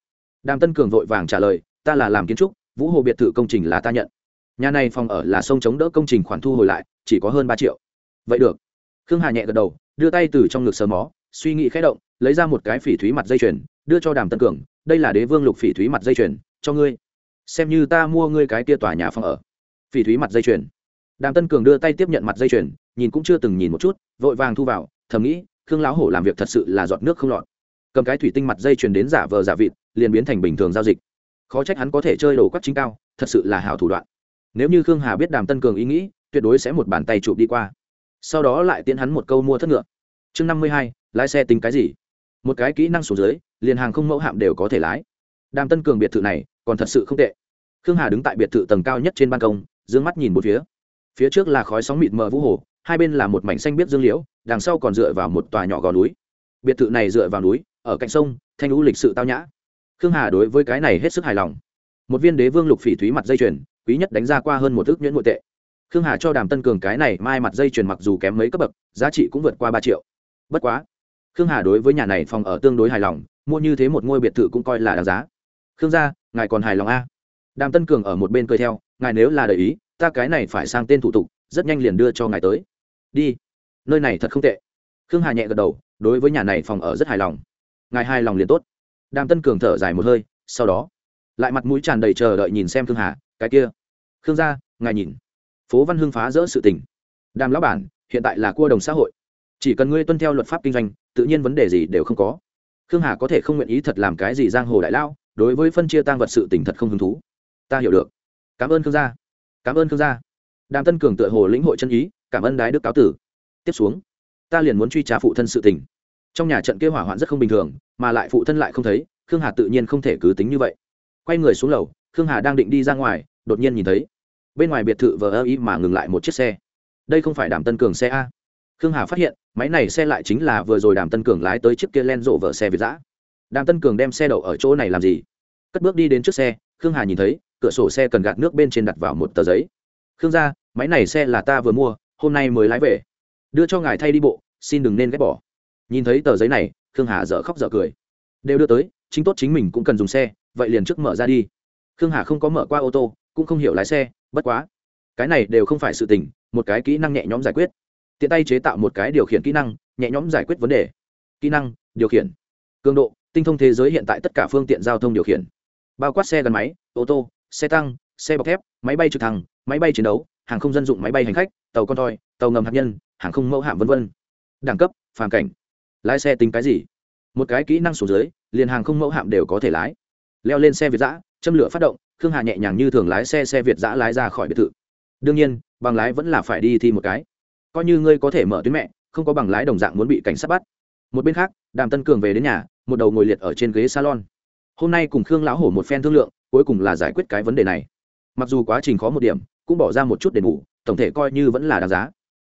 Đàm tân cường vội vàng trả lời, ta là làm kiến trúc, vũ hồ biệt thự công trình là ta nhận. Nhà này phòng ở là sông chống đỡ công trình khoản thu hồi lại, chỉ có hơn ba triệu. Vậy được. Khương hà nhẹ gật đầu, đưa tay từ trong ngực sờ mó, suy nghĩ khẽ động, lấy ra một cái phỉ thúy mặt dây chuyền, đưa cho đàm tân cường, đây là đế vương lục phỉ thúy mặt dây chuyền, cho ngươi. Xem như ta mua ngươi cái kia tòa nhà phòng ở. Phỉ thúy mặt dây chuyền. Đàm tân cường đưa tay tiếp nhận mặt dây chuyền, nhìn cũng chưa từng nhìn một chút, vội vàng thu vào, thầm nghĩ khương lão hổ làm việc thật sự là giọt nước không lọt. Cầm cái thủy tinh mặt dây chuyền đến giả vờ giả vịt, liền biến thành bình thường giao dịch. Khó trách hắn có thể chơi đồ quắc chính cao, thật sự là hảo thủ đoạn. Nếu như khương hà biết đàm tân cường ý nghĩ, tuyệt đối sẽ một bàn tay chụp đi qua. Sau đó lại tiến hắn một câu mua thất ngựa. Chương năm mươi hai, lái xe tính cái gì? Một cái kỹ năng xuống dưới, liền hàng không mẫu hạm đều có thể lái. Đàm tân cường biệt thự này, còn thật sự không tệ. Khương hà đứng tại biệt thự tầng cao nhất trên ban công d ư ơ n g mắt nhìn một phía. Phía trước là khói sóng mịt mờ vũ hồ hai bên là một mảnh xanh biết dương liễu, đằng sau còn dựa vào một tòa nhỏ gò núi. Biệt thự này dựa vào núi, ở cạnh sông, thanh lũ lịch sự tao nhã. Khương hà đối với cái này hết sức hài lòng. Một viên đế vương lục phỉ thúy mặt dây chuyền, quý nhất đánh ra qua hơn một thước nhuyễn nội tệ. Khương hà cho đàm tân cường cái này mai mặt dây chuyền mặc dù kém mấy cấp bậc, giá trị cũng vượt qua ba triệu. Bất quá, khương hà đối với nhà này phòng ở tương đối hài lòng, mua như thế một ngôi biệt thự cũng coi là đáng giá. Khương gia, ngài còn hài lòng a đàm tân cường ở một bên cười theo, ngài nếu là đầy ý, ta cái này phải sang tên thủ tục, rất nhanh liền đưa cho ngài tới đi. Nơi này thật không tệ. Khương hà nhẹ gật đầu, đối với nhà này phòng ở rất hài lòng. Ngài hài lòng liền tốt. Đàm tân cường thở dài một hơi, sau đó, lại mặt mũi tràn đầy chờ đợi nhìn xem khương hà, cái kia. Khương gia, ngài nhìn. Phố văn hưng phá rỡ sự tình. Đàm lão bản, hiện tại là cua đồng xã hội. Chỉ cần ngươi tuân theo luật pháp kinh doanh, tự nhiên vấn đề gì đều không có. Khương hà có thể không nguyện ý thật làm cái gì giang hồ đại lão đối với phân chia tăng vật sự tình thật không hứng thú. Ta hiểu được. Cảm ơn khương gia. Cảm ơn khương gia đàm tân cường tựa hồ lĩnh hội chân ý, cảm ơn đái đức cáo tử. Tiếp xuống, ta liền muốn truy trả phụ thân sự tình. Trong nhà trận kế hỏa hoạn rất không bình thường, mà lại phụ thân lại không thấy, khương hà tự nhiên không thể cứ tính như vậy. Quay người xuống lầu, khương hà đang định đi ra ngoài, đột nhiên nhìn thấy, bên ngoài biệt thự vờ ơ ý mà ngừng lại một chiếc xe. Đây không phải đàm tân cường xe a. Khương hà phát hiện, máy này xe lại chính là vừa rồi đàm tân cường lái tới chiếc kia len rộ vợ xe việt giã đàm tân cường đem xe đậu ở chỗ này làm gì? Cất bước đi đến trước xe, khương hà nhìn thấy, cửa sổ xe cần gạt nước bên trên đặt vào một tờ giấy khương gia, máy này xe là ta vừa mua, hôm nay mới lái về. Đưa cho ngài thay đi bộ, xin đừng nên ghét bỏ. Nhìn thấy tờ giấy này, khương hà dở khóc dở cười. Đều đưa tới, chính tốt chính mình cũng cần dùng xe, vậy liền trước mở ra đi. Khương hà không có mở qua ô tô, cũng không hiểu lái xe, bất quá. Cái này đều không phải sự tình, một cái kỹ năng nhẹ nhõm giải quyết. Tiện tay chế tạo một cái điều khiển kỹ năng, nhẹ nhõm giải quyết vấn đề. Kỹ năng, điều khiển. Cường độ, tinh thông thế giới hiện tại tất cả phương tiện giao thông điều khiển. Bao quát xe gắn máy, ô tô, xe tăng, xe bọc thép, máy bay trực thăng máy bay chiến đấu, hàng không dân dụng máy bay hành khách, tàu con thoi tàu ngầm hạt nhân, hàng không mẫu hạm v v đẳng cấp, phàm cảnh. Lái xe tính cái gì? Một cái kỹ năng xuống dưới, liền hàng không mẫu hạm đều có thể lái. Leo lên xe việt giã, châm lửa phát động, khương hà nhẹ nhàng như thường lái xe xe việt giã lái ra khỏi biệt thự. Đương nhiên, bằng lái vẫn là phải đi thi một cái. Coi như ngươi có thể mở tuyến mẹ, không có bằng lái đồng dạng muốn bị cảnh sát bắt. Một bên khác, đàm tân cường về đến nhà, một đầu ngồi liệt ở trên ghế salon. Hôm nay cùng khương lão hổ một phen thương lượng, cuối cùng là giải quyết cái vấn đề này. Mặc dù quá trình khó một điểm cũng bỏ ra một chút đền ngủ tổng thể coi như vẫn là đáng giá.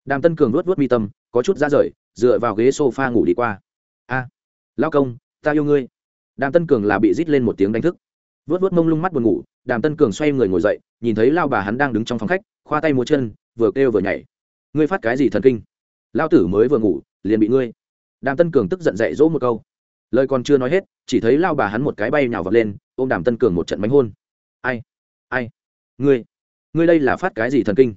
Đàm tân cường luốt luốt mi tâm có chút ra rời dựa vào ghế s o f a ngủ đi qua. A à, lao công ta yêu ngươi. Đàm tân cường là bị rít lên một tiếng đánh thức. Vớt vớt mông lung mắt buồn ngủ đàm tân cường xoay người ngồi dậy nhìn thấy lao bà hắn đang đứng trong phòng khách khoa tay múa chân vừa kêu vừa nhảy. Ngươi phát cái gì thần kinh? Lao tử mới vừa ngủ liền bị ngươi. Đàm tân cường tức giận dạy dỗ một câu. Lời còn chưa nói hết chỉ thấy lao bà hắn một cái bay nhào vật lên ôm đàm tân cường một trận bánh hôn. Ai ai ngươi? Ngươi đây là phát cái gì thần kinh?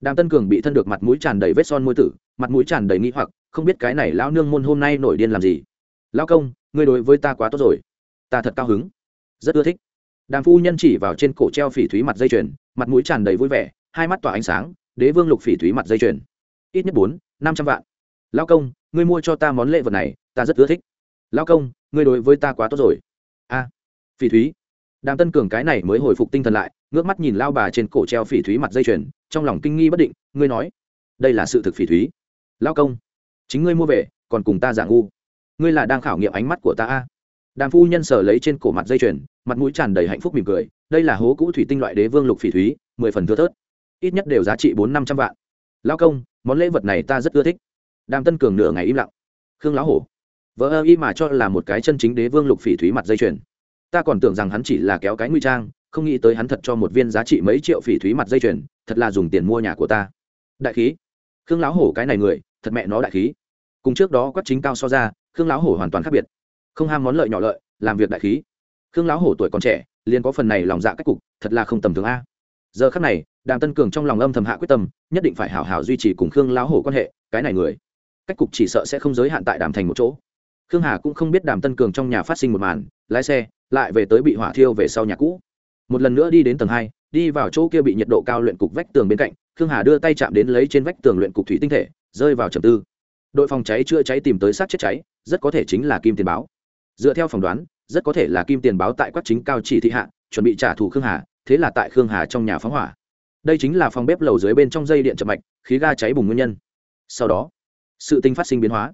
Đàm tân cường bị thân được mặt mũi tràn đầy vết son môi tử, mặt mũi tràn đầy nghĩ hoặc, không biết cái này lão nương môn hôm nay nổi điên làm gì. Lão công, ngươi đối với ta quá tốt rồi. Ta thật cao hứng. Rất ưa thích. Đàm phu nhân chỉ vào trên cổ treo phỉ thúy mặt dây chuyền, mặt mũi tràn đầy vui vẻ, hai mắt tỏa ánh sáng, đế vương lục phỉ thúy mặt dây chuyền. Ít nhất bốn, năm trăm vạn. Lão công, ngươi mua cho ta món lễ vật này, ta rất ưa thích. Lão công, ngươi đối với ta quá tốt rồi. A, phỉ thúy. Đàm tân cường cái này mới hồi phục tinh thần lại ngước mắt nhìn lao bà trên cổ treo phỉ thúy mặt dây chuyền, trong lòng kinh nghi bất định, ngươi nói, đây là sự thực phỉ thúy. Lao công, chính ngươi mua về, còn cùng ta giả ngu. Ngươi là đang khảo nghiệm ánh mắt của ta a. Đàm phu nhân sở lấy trên cổ mặt dây chuyền, mặt mũi tràn đầy hạnh phúc mỉm cười, đây là hố cũ thủy tinh loại đế vương lục phỉ thúy, mười phần thưa thớt. Ít nhất đều giá trị bốn năm trăm vạn. Lao công, món lễ vật này ta rất ưa thích. Đàm tân cường nửa ngày im lặng. Khương lão hổ. Vợ ơ y mà cho là một cái chân chính đế vương lục phỉ thúy mặt dây chuyền. Ta còn tưởng rằng hắn chỉ là kéo cái nguy trang không nghĩ tới hắn thật cho một viên giá trị mấy triệu phỉ thúy mặt dây chuyền, thật là dùng tiền mua nhà của ta. Đại khí. Khương lão hổ cái này người, thật mẹ nó đại khí. Cùng trước đó quát chính cao so ra, khương lão hổ hoàn toàn khác biệt. Không ham món lợi nhỏ lợi, làm việc đại khí. Khương lão hổ tuổi còn trẻ, liền có phần này lòng dạ cách cục, thật là không tầm thường a. Giờ khắc này, đàm tân cường trong lòng âm thầm hạ quyết tâm, nhất định phải hảo hảo duy trì cùng khương lão hổ quan hệ, cái này người. Cách cục chỉ sợ sẽ không giới hạn tại đàm thành một chỗ. Khương hà cũng không biết đàm tân cường trong nhà phát sinh một màn, lái xe, lại về tới bị hỏa thiêu về sau nhà cũ một lần nữa đi đến tầng hai, đi vào chỗ kia bị nhiệt độ cao luyện cục vách tường bên cạnh, khương hà đưa tay chạm đến lấy trên vách tường luyện cục thủy tinh thể, rơi vào trầm tư. Đội phòng cháy chữa cháy tìm tới sát chết cháy, rất có thể chính là kim tiền báo. Dựa theo phỏng đoán, rất có thể là kim tiền báo tại quát chính cao chỉ thị hạ, chuẩn bị trả thù khương hà, thế là tại khương hà trong nhà phóng hỏa. Đây chính là phòng bếp lầu dưới bên trong dây điện chậm mạch, khí ga cháy bùng nguyên nhân. Sau đó, sự tinh phát sinh biến hóa.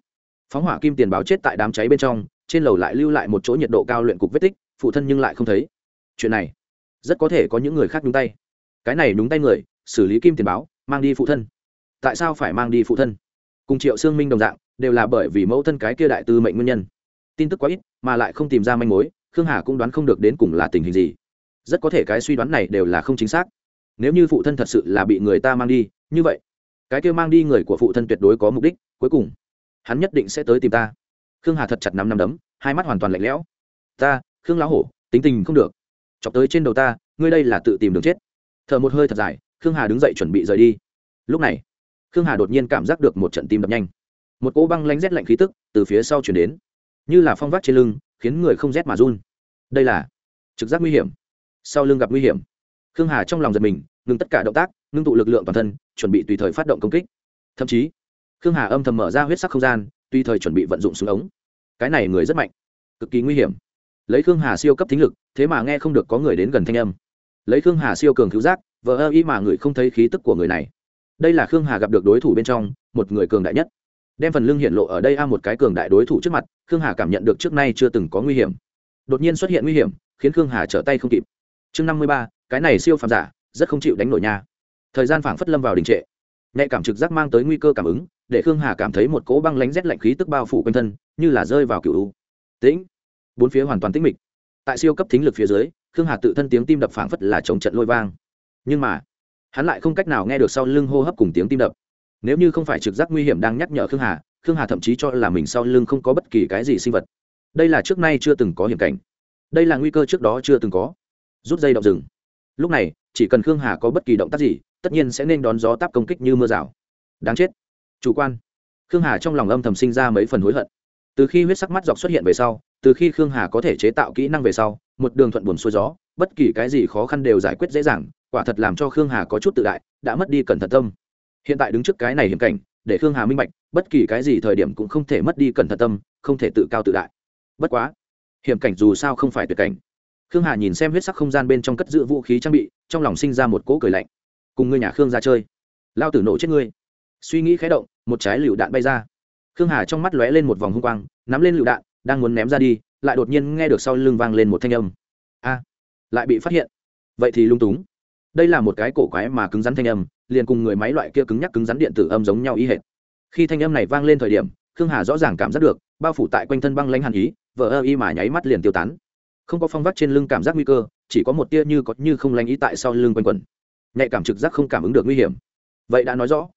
Phóng hỏa kim tiền báo chết tại đám cháy bên trong, trên lầu lại lưu lại một chỗ nhiệt độ cao luyện cục vết tích, phụ thân nhưng lại không thấy. Chuyện này rất có thể có những người khác nhúng tay. Cái này nhúng tay người, xử lý kim tiền báo, mang đi phụ thân. Tại sao phải mang đi phụ thân? Cùng triệu sương minh đồng dạng, đều là bởi vì mẫu thân cái kia đại tư mệnh nguyên nhân. Tin tức quá ít, mà lại không tìm ra manh mối, khương hà cũng đoán không được đến cùng là tình hình gì. Rất có thể cái suy đoán này đều là không chính xác. Nếu như phụ thân thật sự là bị người ta mang đi, như vậy, cái kia mang đi người của phụ thân tuyệt đối có mục đích, cuối cùng, hắn nhất định sẽ tới tìm ta. Khương hà thật chặt nắm nắm đấm, hai mắt hoàn toàn lạnh lẽo. Ta, khương lão hổ, tính tình không được chọc tới trên đầu ta, ngươi đây là tự tìm đường chết. Thở một hơi thật dài, khương hà đứng dậy chuẩn bị rời đi. Lúc này, khương hà đột nhiên cảm giác được một trận tim đập nhanh. Một cỗ băng lánh rét lạnh khí tức từ phía sau chuyển đến, như là phong vác trên lưng, khiến người không rét mà run. Đây là trực giác nguy hiểm. Sau lưng gặp nguy hiểm, khương hà trong lòng giật mình, ngừng tất cả động tác, ngưng tụ lực lượng toàn thân, chuẩn bị tùy thời phát động công kích. Thậm chí, khương hà âm thầm mở ra huyết sắc không gian, tùy thời chuẩn bị vận dụng súng ống. Cái này người rất mạnh, cực kỳ nguy hiểm lấy khương hà siêu cấp thính lực, thế mà nghe không được có người đến gần thanh âm. Lấy khương hà siêu cường cứu giác, vờ ơ ý mà người không thấy khí tức của người này. Đây là khương hà gặp được đối thủ bên trong, một người cường đại nhất. Đem phần lưng hiện lộ ở đây a một cái cường đại đối thủ trước mặt, khương hà cảm nhận được trước nay chưa từng có nguy hiểm. Đột nhiên xuất hiện nguy hiểm, khiến khương hà trở tay không kịp. Chương năm mươi ba, cái này siêu phàm giả, rất không chịu đánh nổi nha. Thời gian phảng phất lâm vào đình trệ. Nhạy cảm trực giác mang tới nguy cơ cảm ứng, để khương hà cảm thấy một cỗ băng lánh rét lạnh khí tức bao phủ quanh thân, như là rơi vào cựu u. Tĩnh bốn phía hoàn toàn tĩnh mịch. Tại siêu cấp thính lực phía dưới, khương hà tự thân tiếng tim đập phảng phất là chống trận lôi vang. Nhưng mà, hắn lại không cách nào nghe được sau lưng hô hấp cùng tiếng tim đập. Nếu như không phải trực giác nguy hiểm đang nhắc nhở khương hà khương hà thậm chí cho là mình sau lưng không có bất kỳ cái gì sinh vật. Đây là trước nay chưa từng có hiểm cảnh. Đây là nguy cơ trước đó chưa từng có. Rút dây động rừng. Lúc này, chỉ cần khương hà có bất kỳ động tác gì, tất nhiên sẽ nên đón gió táp công kích như mưa rào. Đáng chết. Chủ quan. Khương hà trong lòng âm thầm sinh ra mấy phần hối hận từ khi huyết sắc mắt dọc xuất hiện về sau, từ khi khương hà có thể chế tạo kỹ năng về sau, một đường thuận buồn xuôi gió, bất kỳ cái gì khó khăn đều giải quyết dễ dàng, quả thật làm cho khương hà có chút tự đại, đã mất đi cẩn thận tâm. Hiện tại đứng trước cái này hiểm cảnh, để khương hà minh bạch, bất kỳ cái gì thời điểm cũng không thể mất đi cẩn thận tâm, không thể tự cao tự đại. Bất quá, hiểm cảnh dù sao không phải tuyệt cảnh. Khương hà nhìn xem huyết sắc không gian bên trong cất giữ vũ khí trang bị, trong lòng sinh ra một cỗ cười lạnh. Cùng ngươi nhà khương ra chơi. Lao tử nổ chết ngươi. Suy nghĩ khé động, một trái lựu đạn bay ra khương hà trong mắt lóe lên một vòng hung quang, nắm lên lựu đạn, đang muốn ném ra đi, lại đột nhiên nghe được sau lưng vang lên một thanh âm. A, lại bị phát hiện. Vậy thì lung túng. Đây là một cái cổ quái mà cứng rắn thanh âm, liền cùng người máy loại kia cứng nhắc cứng rắn điện tử âm giống nhau ý hệt. Khi thanh âm này vang lên thời điểm, khương hà rõ ràng cảm giác được, bao phủ tại quanh thân băng lanh hàn ý, vờ ơ y mà nháy mắt liền tiêu tán. Không có phong vắt trên lưng cảm giác nguy cơ, chỉ có một tia như có như không lanh ý tại sau lưng quanh quẩn. Nhạy cảm trực giác không cảm ứng được nguy hiểm. Vậy đã nói rõ.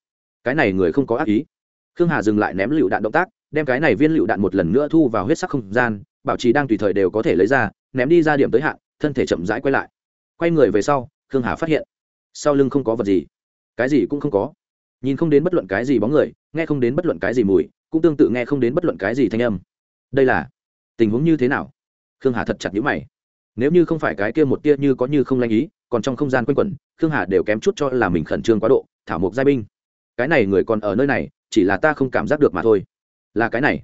Cái này người không có ác ý khương hà dừng lại ném lựu đạn động tác, đem cái này viên lựu đạn một lần nữa thu vào huyết sắc không gian, bảo trì đang tùy thời đều có thể lấy ra, ném đi ra điểm tới hạn, thân thể chậm rãi quay lại. Quay người về sau, khương hà phát hiện, sau lưng không có vật gì. Cái gì cũng không có. Nhìn không đến bất luận cái gì bóng người, nghe không đến bất luận cái gì mùi, cũng tương tự nghe không đến bất luận cái gì thanh âm. Đây là tình huống như thế nào? Khương hà thật chặt nhữ mày. Nếu như không phải cái kia một tia như có như không lanh ý, còn trong không gian quanh quẩn, khương hà đều kém chút cho là mình khẩn trương quá độ, thảo mộc giai binh. Cái này người còn ở nơi này chỉ là ta không cảm giác được mà thôi. Là cái này.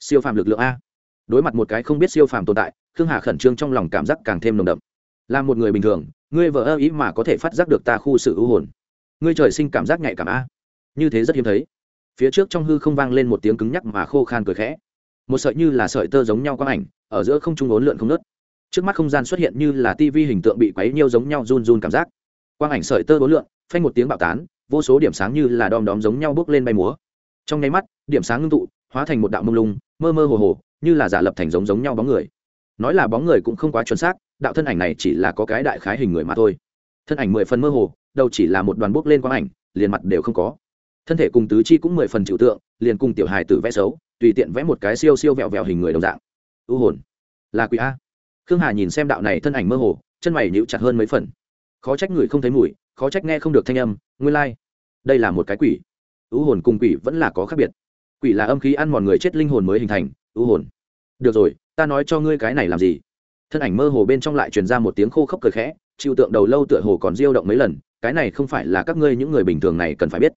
Siêu phàm lực lượng a. Đối mặt một cái không biết siêu phàm tồn tại, khương hà khẩn trương trong lòng cảm giác càng thêm nồng đậm. Là một người bình thường, ngươi vợ ơ ý mà có thể phát giác được ta khu sự ưu hồn. Ngươi trời sinh cảm giác nhạy cảm a. Như thế rất hiếm thấy. Phía trước trong hư không vang lên một tiếng cứng nhắc mà khô khan cười khẽ. Một sợi như là sợi tơ giống nhau quang ảnh, ở giữa không trung ốn lượn không nớt trước mắt không gian xuất hiện như là tivi hình tượng bị quấy nhiêu giống nhau run run cảm giác. Quang ảnh sợi tơ ốn lượn, phanh một tiếng bạo tán, vô số điểm sáng như là đom đóm giống nhau bước lên bay múa trong nháy mắt, điểm sáng ngưng tụ, hóa thành một đạo mông lung, mơ mơ hồ hồ, như là giả lập thành giống giống nhau bóng người. Nói là bóng người cũng không quá chuẩn xác, đạo thân ảnh này chỉ là có cái đại khái hình người mà thôi. Thân ảnh mười phần mơ hồ đâu chỉ là một đoàn bốc lên quang ảnh, liền mặt đều không có. Thân thể cùng tứ chi cũng mười phần chịu tượng, liền cùng tiểu hài tử vẽ xấu, tùy tiện vẽ một cái siêu siêu vẹo vẹo hình người đồng dạng. U hồn. Là quỷ a. Khương hà nhìn xem đạo này thân ảnh mơ hồ, chân mày nhíu chặt hơn mấy phần. Khó trách người không thấy mùi, khó trách nghe không được thanh âm, nguyên lai、like. đây là một cái quỷ u hồn cùng quỷ vẫn là có khác biệt. Quỷ là âm khí ăn mòn người chết linh hồn mới hình thành u hồn. Được rồi, ta nói cho ngươi cái này làm gì? Thân ảnh mơ hồ bên trong lại truyền ra một tiếng khô khốc cười khẽ, chịu tượng đầu lâu tựa hồ còn diêu động mấy lần, cái này không phải là các ngươi những người bình thường này cần phải biết.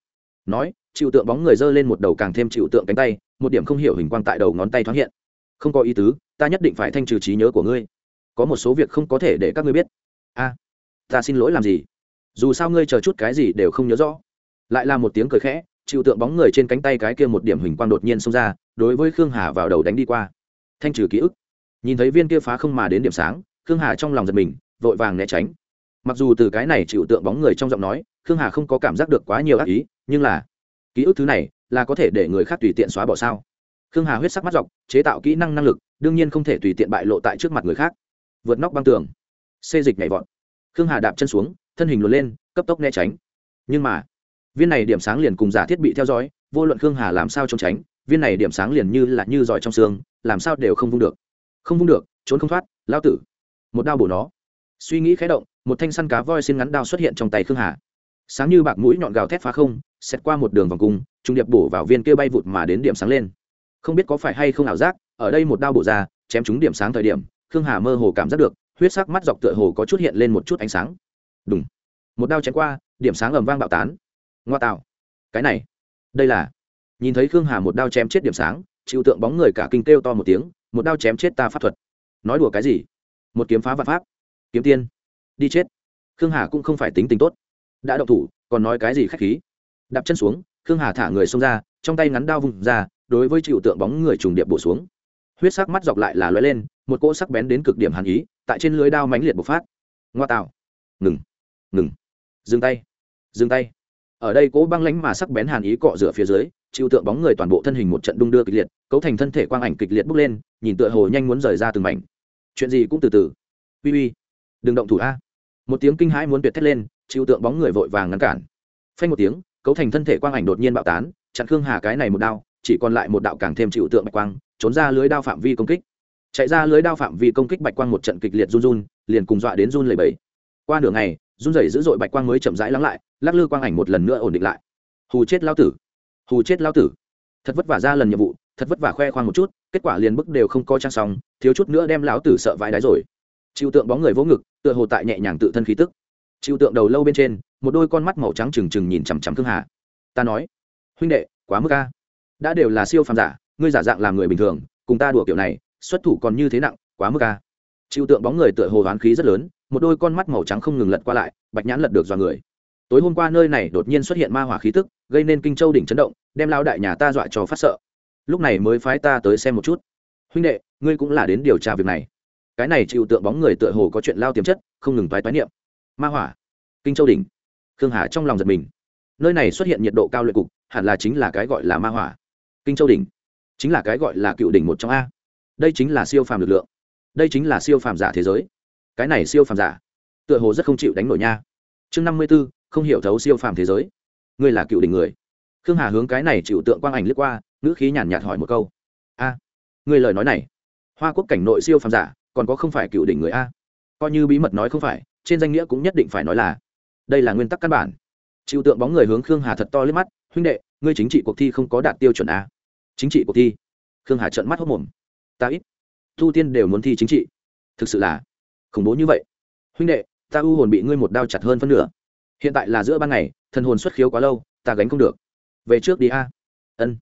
Nói, chịu tượng bóng người giơ lên một đầu càng thêm chịu tượng cánh tay, một điểm không hiểu hình quang tại đầu ngón tay thoáng hiện. Không có ý tứ, ta nhất định phải thanh trừ trí nhớ của ngươi. Có một số việc không có thể để các ngươi biết. A, ta xin lỗi làm gì? Dù sao ngươi chờ chút cái gì đều không nhớ rõ. Lại là một tiếng cười khẽ chịu tượng bóng người trên cánh tay cái kia một điểm hình quang đột nhiên xông ra, đối với khương hà vào đầu đánh đi qua. Thanh trừ ký ức. Nhìn thấy viên kia phá không mà đến điểm sáng, khương hà trong lòng giật mình, vội vàng né tránh. Mặc dù từ cái này chịu tượng bóng người trong giọng nói, khương hà không có cảm giác được quá nhiều ác ý, nhưng là ký ức thứ này là có thể để người khác tùy tiện xóa bỏ sao? Khương hà huyết sắc mắt dọc, chế tạo kỹ năng năng lực, đương nhiên không thể tùy tiện bại lộ tại trước mặt người khác. Vượt nóc băng tường. Xê dịch nhảy vọt. Khương hà đạp chân xuống, thân hình luồn lên, cấp tốc né tránh. Nhưng mà viên này điểm sáng liền cùng giả thiết bị theo dõi, vô luận khương hà làm sao trốn tránh, viên này điểm sáng liền như là như giỏi trong xương, làm sao đều không vung được. Không vung được, trốn không thoát, lao tử. Một đao bổ nó. Suy nghĩ khé động, một thanh săn cá voi xin ngắn đao xuất hiện trong tay khương hà. Sáng như bạc mũi nhọn gào thét phá không xét qua một đường vòng cung, trung điệp bổ vào viên kia bay vụt mà đến điểm sáng lên. Không biết có phải hay không ảo giác, ở đây một đao bổ ra, chém trúng điểm sáng thời điểm, khương hà mơ hồ cảm giác được, huyết sắc mắt dọc tựa hồ có chút hiện lên một chút ánh sáng. Đúng một đao chém qua, điểm sáng ầm vang bạo tán ngoa tạo. Cái này. Đây là. Nhìn thấy khương hà một đao chém chết điểm sáng, chịu tượng bóng người cả kinh kêu to một tiếng, một đao chém chết ta pháp thuật. Nói đùa cái gì? Một kiếm phá vạn pháp. Kiếm tiên. Đi chết. Khương hà cũng không phải tính tình tốt. Đã động thủ, còn nói cái gì khách khí? Đạp chân xuống, khương hà thả người xông ra, trong tay ngắn đao vùng ra, đối với chịu tượng bóng người trùng điệp bổ xuống. Huyết sắc mắt dọc lại là lóe lên, một cỗ sắc bén đến cực điểm hàn ý, tại trên lưới đao mãnh liệt bộc phát. Ngoa tạo. Ngừng. Ngừng. Dừng tay. Dừng tay ở đây cố băng lánh mà sắc bén hàn ý cọ rửa phía dưới, chịu tượng bóng người toàn bộ thân hình một trận đung đưa kịch liệt, cấu thành thân thể quang ảnh kịch liệt bốc lên, nhìn tựa hồ nhanh muốn rời ra từng mảnh. Chuyện gì cũng từ từ. Uy uy. Đừng động thủ a. Một tiếng kinh hãi muốn tuyệt thét lên, chịu tượng bóng người vội vàng ngăn cản. Phanh một tiếng, cấu thành thân thể quang ảnh đột nhiên bạo tán, chặn khương hà cái này một đao, chỉ còn lại một đạo càng thêm chịu tượng bạch quang, trốn ra lưới đao phạm vi công kích. Chạy ra lưới đao phạm vi công kích bạch quang một trận kịch liệt run run, liền cùng dọa đến run lầy bẫy qua nửa ngày, run rẩy dữ dội bạch quang mới chậm rãi lắng lại lắc lư quang ảnh một lần nữa ổn định lại. Hù chết lao tử. Hù chết lao tử. Thật vất vả ra lần nhiệm vụ, thật vất vả khoe khoang một chút, kết quả liền bức đều không coi trang xong, thiếu chút nữa đem lão tử sợ vãi đáy rồi. Chịu tượng bóng người vỗ ngực, tựa hồ tại nhẹ nhàng tự thân khí tức. Chịu tượng đầu lâu bên trên, một đôi con mắt màu trắng trừng trừng nhìn chằm chằm thương hà. Ta nói, huynh đệ, quá mức ca đã đều là siêu phàm giả, ngươi giả dạng làm người bình thường, cùng ta đùa kiểu này, xuất thủ còn như thế nặng, quá mức ca chịu tượng bóng người tựa hồ hoán khí rất lớn, một đôi con mắt màu trắng không ngừng lật qua lại, bạch nhãn lật được dọa người tối hôm qua nơi này đột nhiên xuất hiện ma hỏa khí tức, gây nên kinh châu đỉnh chấn động, đem lao đại nhà ta dọa cho phát sợ. Lúc này mới phái ta tới xem một chút. Huynh đệ, ngươi cũng là đến điều tra việc này. Cái này chịu tượng bóng người tựa hồ có chuyện lao tiềm chất, không ngừng toái toái niệm. Ma hỏa, kinh châu đỉnh. Khương hà trong lòng giật mình. Nơi này xuất hiện nhiệt độ cao luyện cục, hẳn là chính là cái gọi là ma hỏa. Kinh châu đỉnh, chính là cái gọi là cựu đỉnh một trong a. Đây chính là siêu phàm lực lượng. Đây chính là siêu phàm giả thế giới. Cái này siêu phàm giả, tựa hồ rất không chịu đánh nổi nha. Chương năm mươi b ố không hiểu thấu siêu phàm thế giới. Ngươi là cựu đỉnh người. Khương hà hướng cái này chịu tượng quang ảnh lướt qua, ngữ khí nhàn nhạt hỏi một câu. A, ngươi lời nói này, hoa quốc cảnh nội siêu phàm giả, còn có không phải cựu đỉnh người a? Coi như bí mật nói không phải, trên danh nghĩa cũng nhất định phải nói là. Đây là nguyên tắc căn bản. Chịu tượng bóng người hướng khương hà thật to lướt mắt, huynh đệ, ngươi chính trị cuộc thi không có đạt tiêu chuẩn a. Chính trị cuộc thi? Khương hà trợn mắt hốc mồm. Ta ít, thu tiên đều muốn thi chính trị. Thực sự là khủng bố như vậy. Huynh đệ, ta u hồn bị ngươi một đao chặt hơn phân nửa hiện tại là giữa ban ngày thần hồn xuất khiếu quá lâu ta gánh không được. Về trước đi a. Ân.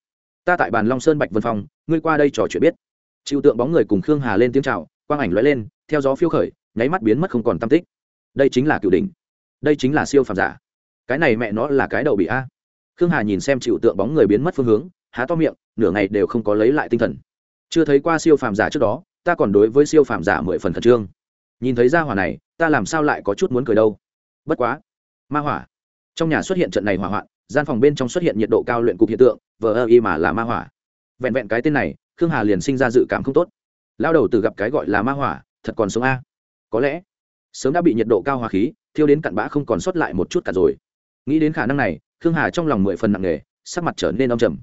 Ta tại bàn long sơn bạch vân phòng, ngươi qua đây trò chuyện biết. Chịu tượng bóng người cùng khương hà lên tiếng c h à o quang ảnh l lên theo gió phiêu khởi nháy mắt biến mất không còn tam tích. Đây chính là cựu đỉnh. Đây chính là siêu phàm giả. Cái này mẹ nó là cái đầu bị a. Khương hà nhìn xem chịu tượng bóng người biến mất phương hướng há to miệng nửa ngày đều không có lấy lại tinh thần. Chưa thấy qua siêu phàm giả trước đó ta còn đối với siêu phàm giả mười phần khẩn trương. Nhìn thấy ra hỏa này ta làm sao lại có chút muốn cười đâu. Bất quá ma hỏa. Trong nhà xuất hiện trận này hỏa hoạn, gian phòng bên trong xuất hiện nhiệt độ cao luyện cục hiện tượng, vờ ơ y mà là ma hỏa. Vẹn vẹn cái tên này, khương hà liền sinh ra dự cảm không tốt. Lao đầu từ gặp cái gọi là ma hỏa, thật còn sống a. Có lẽ, sớm đã bị nhiệt độ cao hỏa khí, thiêu đến cặn bã không còn sót lại một chút cả rồi. Nghĩ đến khả năng này, khương hà trong lòng mười phần nặng nề, sắc mặt trở nên âm trầm.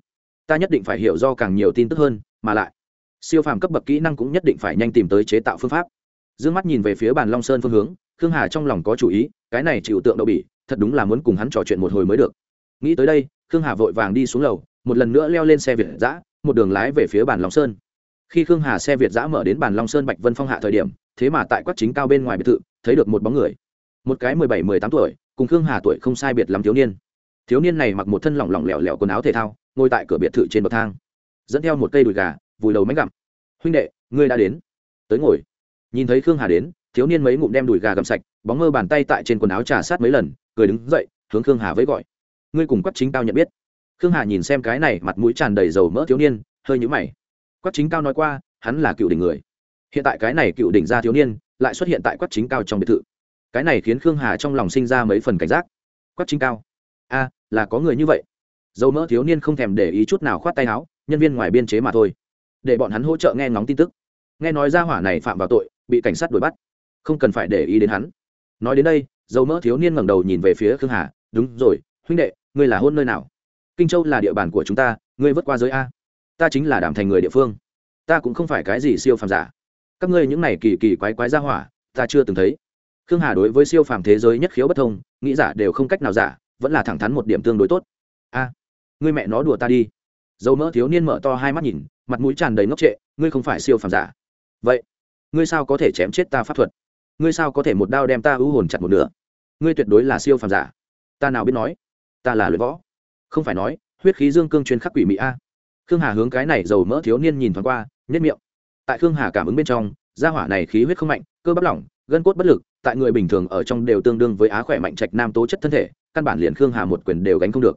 Ta nhất định phải hiểu do càng nhiều tin tức hơn, mà lại, siêu phàm cấp bậc kỹ năng cũng nhất định phải nhanh tìm tới chế tạo phương pháp. D ư ơ n g mắt nhìn về phía bàn long sơn phương hướng, khương hà trong lòng có chủ ý, cái này chịu tượng đậu bỉ thật đúng là muốn cùng hắn trò chuyện một hồi mới được. Nghĩ tới đây, khương hà vội vàng đi xuống lầu, một lần nữa leo lên xe việt giã, một đường lái về phía bàn long sơn. Khi khương hà xe việt giã mở đến bàn long sơn bạch vân phong hạ thời điểm, thế mà tại quách chính cao bên ngoài biệt thự, thấy được một bóng người. Một cái mười bảy, mười tám tuổi, cùng khương hà tuổi không sai biệt lắm thiếu niên. Thiếu niên này mặc một thân lỏng lỏng lẻo lẻo quần áo thể thao, ngồi tại cửa biệt thự trên bậc thang. Dẫn theo một cây đùi gà, vùi đầu máy gặm. Huynh đệ, ngươi đã đến. Tới ngồi. Nhìn thấy khương hà đến, thiếu niên mấy ngụm đem đùi gà gặm sạch, bóng mơ bàn tay tại trên quần áo trà sát mấy lần cười đứng dậy, hướng khương hà với gọi. Ngươi cùng quách chính cao nhận biết. Khương hà nhìn xem cái này mặt mũi tràn đầy dầu mỡ thiếu niên, hơi nhũ mày. Quách chính cao nói qua, hắn là cựu đỉnh người. Hiện tại cái này cựu đỉnh gia thiếu niên lại xuất hiện tại quách chính cao trong biệt thự. Cái này khiến khương hà trong lòng sinh ra mấy phần cảnh giác. Quách chính cao, a, là có người như vậy. Dầu mỡ thiếu niên không thèm để ý chút nào khoát tay áo, nhân viên ngoài biên chế mà thôi. Để bọn hắn hỗ trợ nghe ngóng tin tức. Nghe nói ra hỏa này phạm vào tội, bị cảnh sát đuổi bắt. Không cần phải để ý đến hắn. Nói đến đây dầu mỡ thiếu niên ngẩng đầu nhìn về phía khương hà, đúng rồi, huynh đệ, ngươi là hôn nơi nào? Kinh châu là địa bàn của chúng ta, ngươi vượt qua giới a. Ta chính là đảm thành người địa phương. Ta cũng không phải cái gì siêu phàm giả. Các ngươi những này kỳ kỳ quái quái ra hỏa, ta chưa từng thấy. Khương hà đối với siêu phàm thế giới nhất khiếu bất thông, nghĩ giả đều không cách nào giả, vẫn là thẳng thắn một điểm tương đối tốt. A, ngươi mẹ nó đùa ta đi. Dầu mỡ thiếu niên mở to hai mắt nhìn, mặt mũi tràn đầy ngốc trệ, ngươi không phải siêu phàm giả. Vậy, ngươi sao có thể chém chết ta pháp thuật? Ngươi sao có thể một đao đem ta ưu hồn chặt một nửa? Ngươi tuyệt đối là siêu phàm giả. Ta nào biết nói? Ta là luyện võ. Không phải nói, huyết khí dương cương chuyên khắc quỷ mỹ a. Khương hà hướng cái này dầu mỡ thiếu niên nhìn thoáng qua nhất miệng. Tại khương hà cảm ứng bên trong, gia hỏa này khí huyết không mạnh, cơ bắp lỏng, gân cốt bất lực, tại người bình thường ở trong đều tương đương với á khỏe mạnh trạch nam tố chất thân thể, căn bản liền khương hà một quyền đều gánh không được.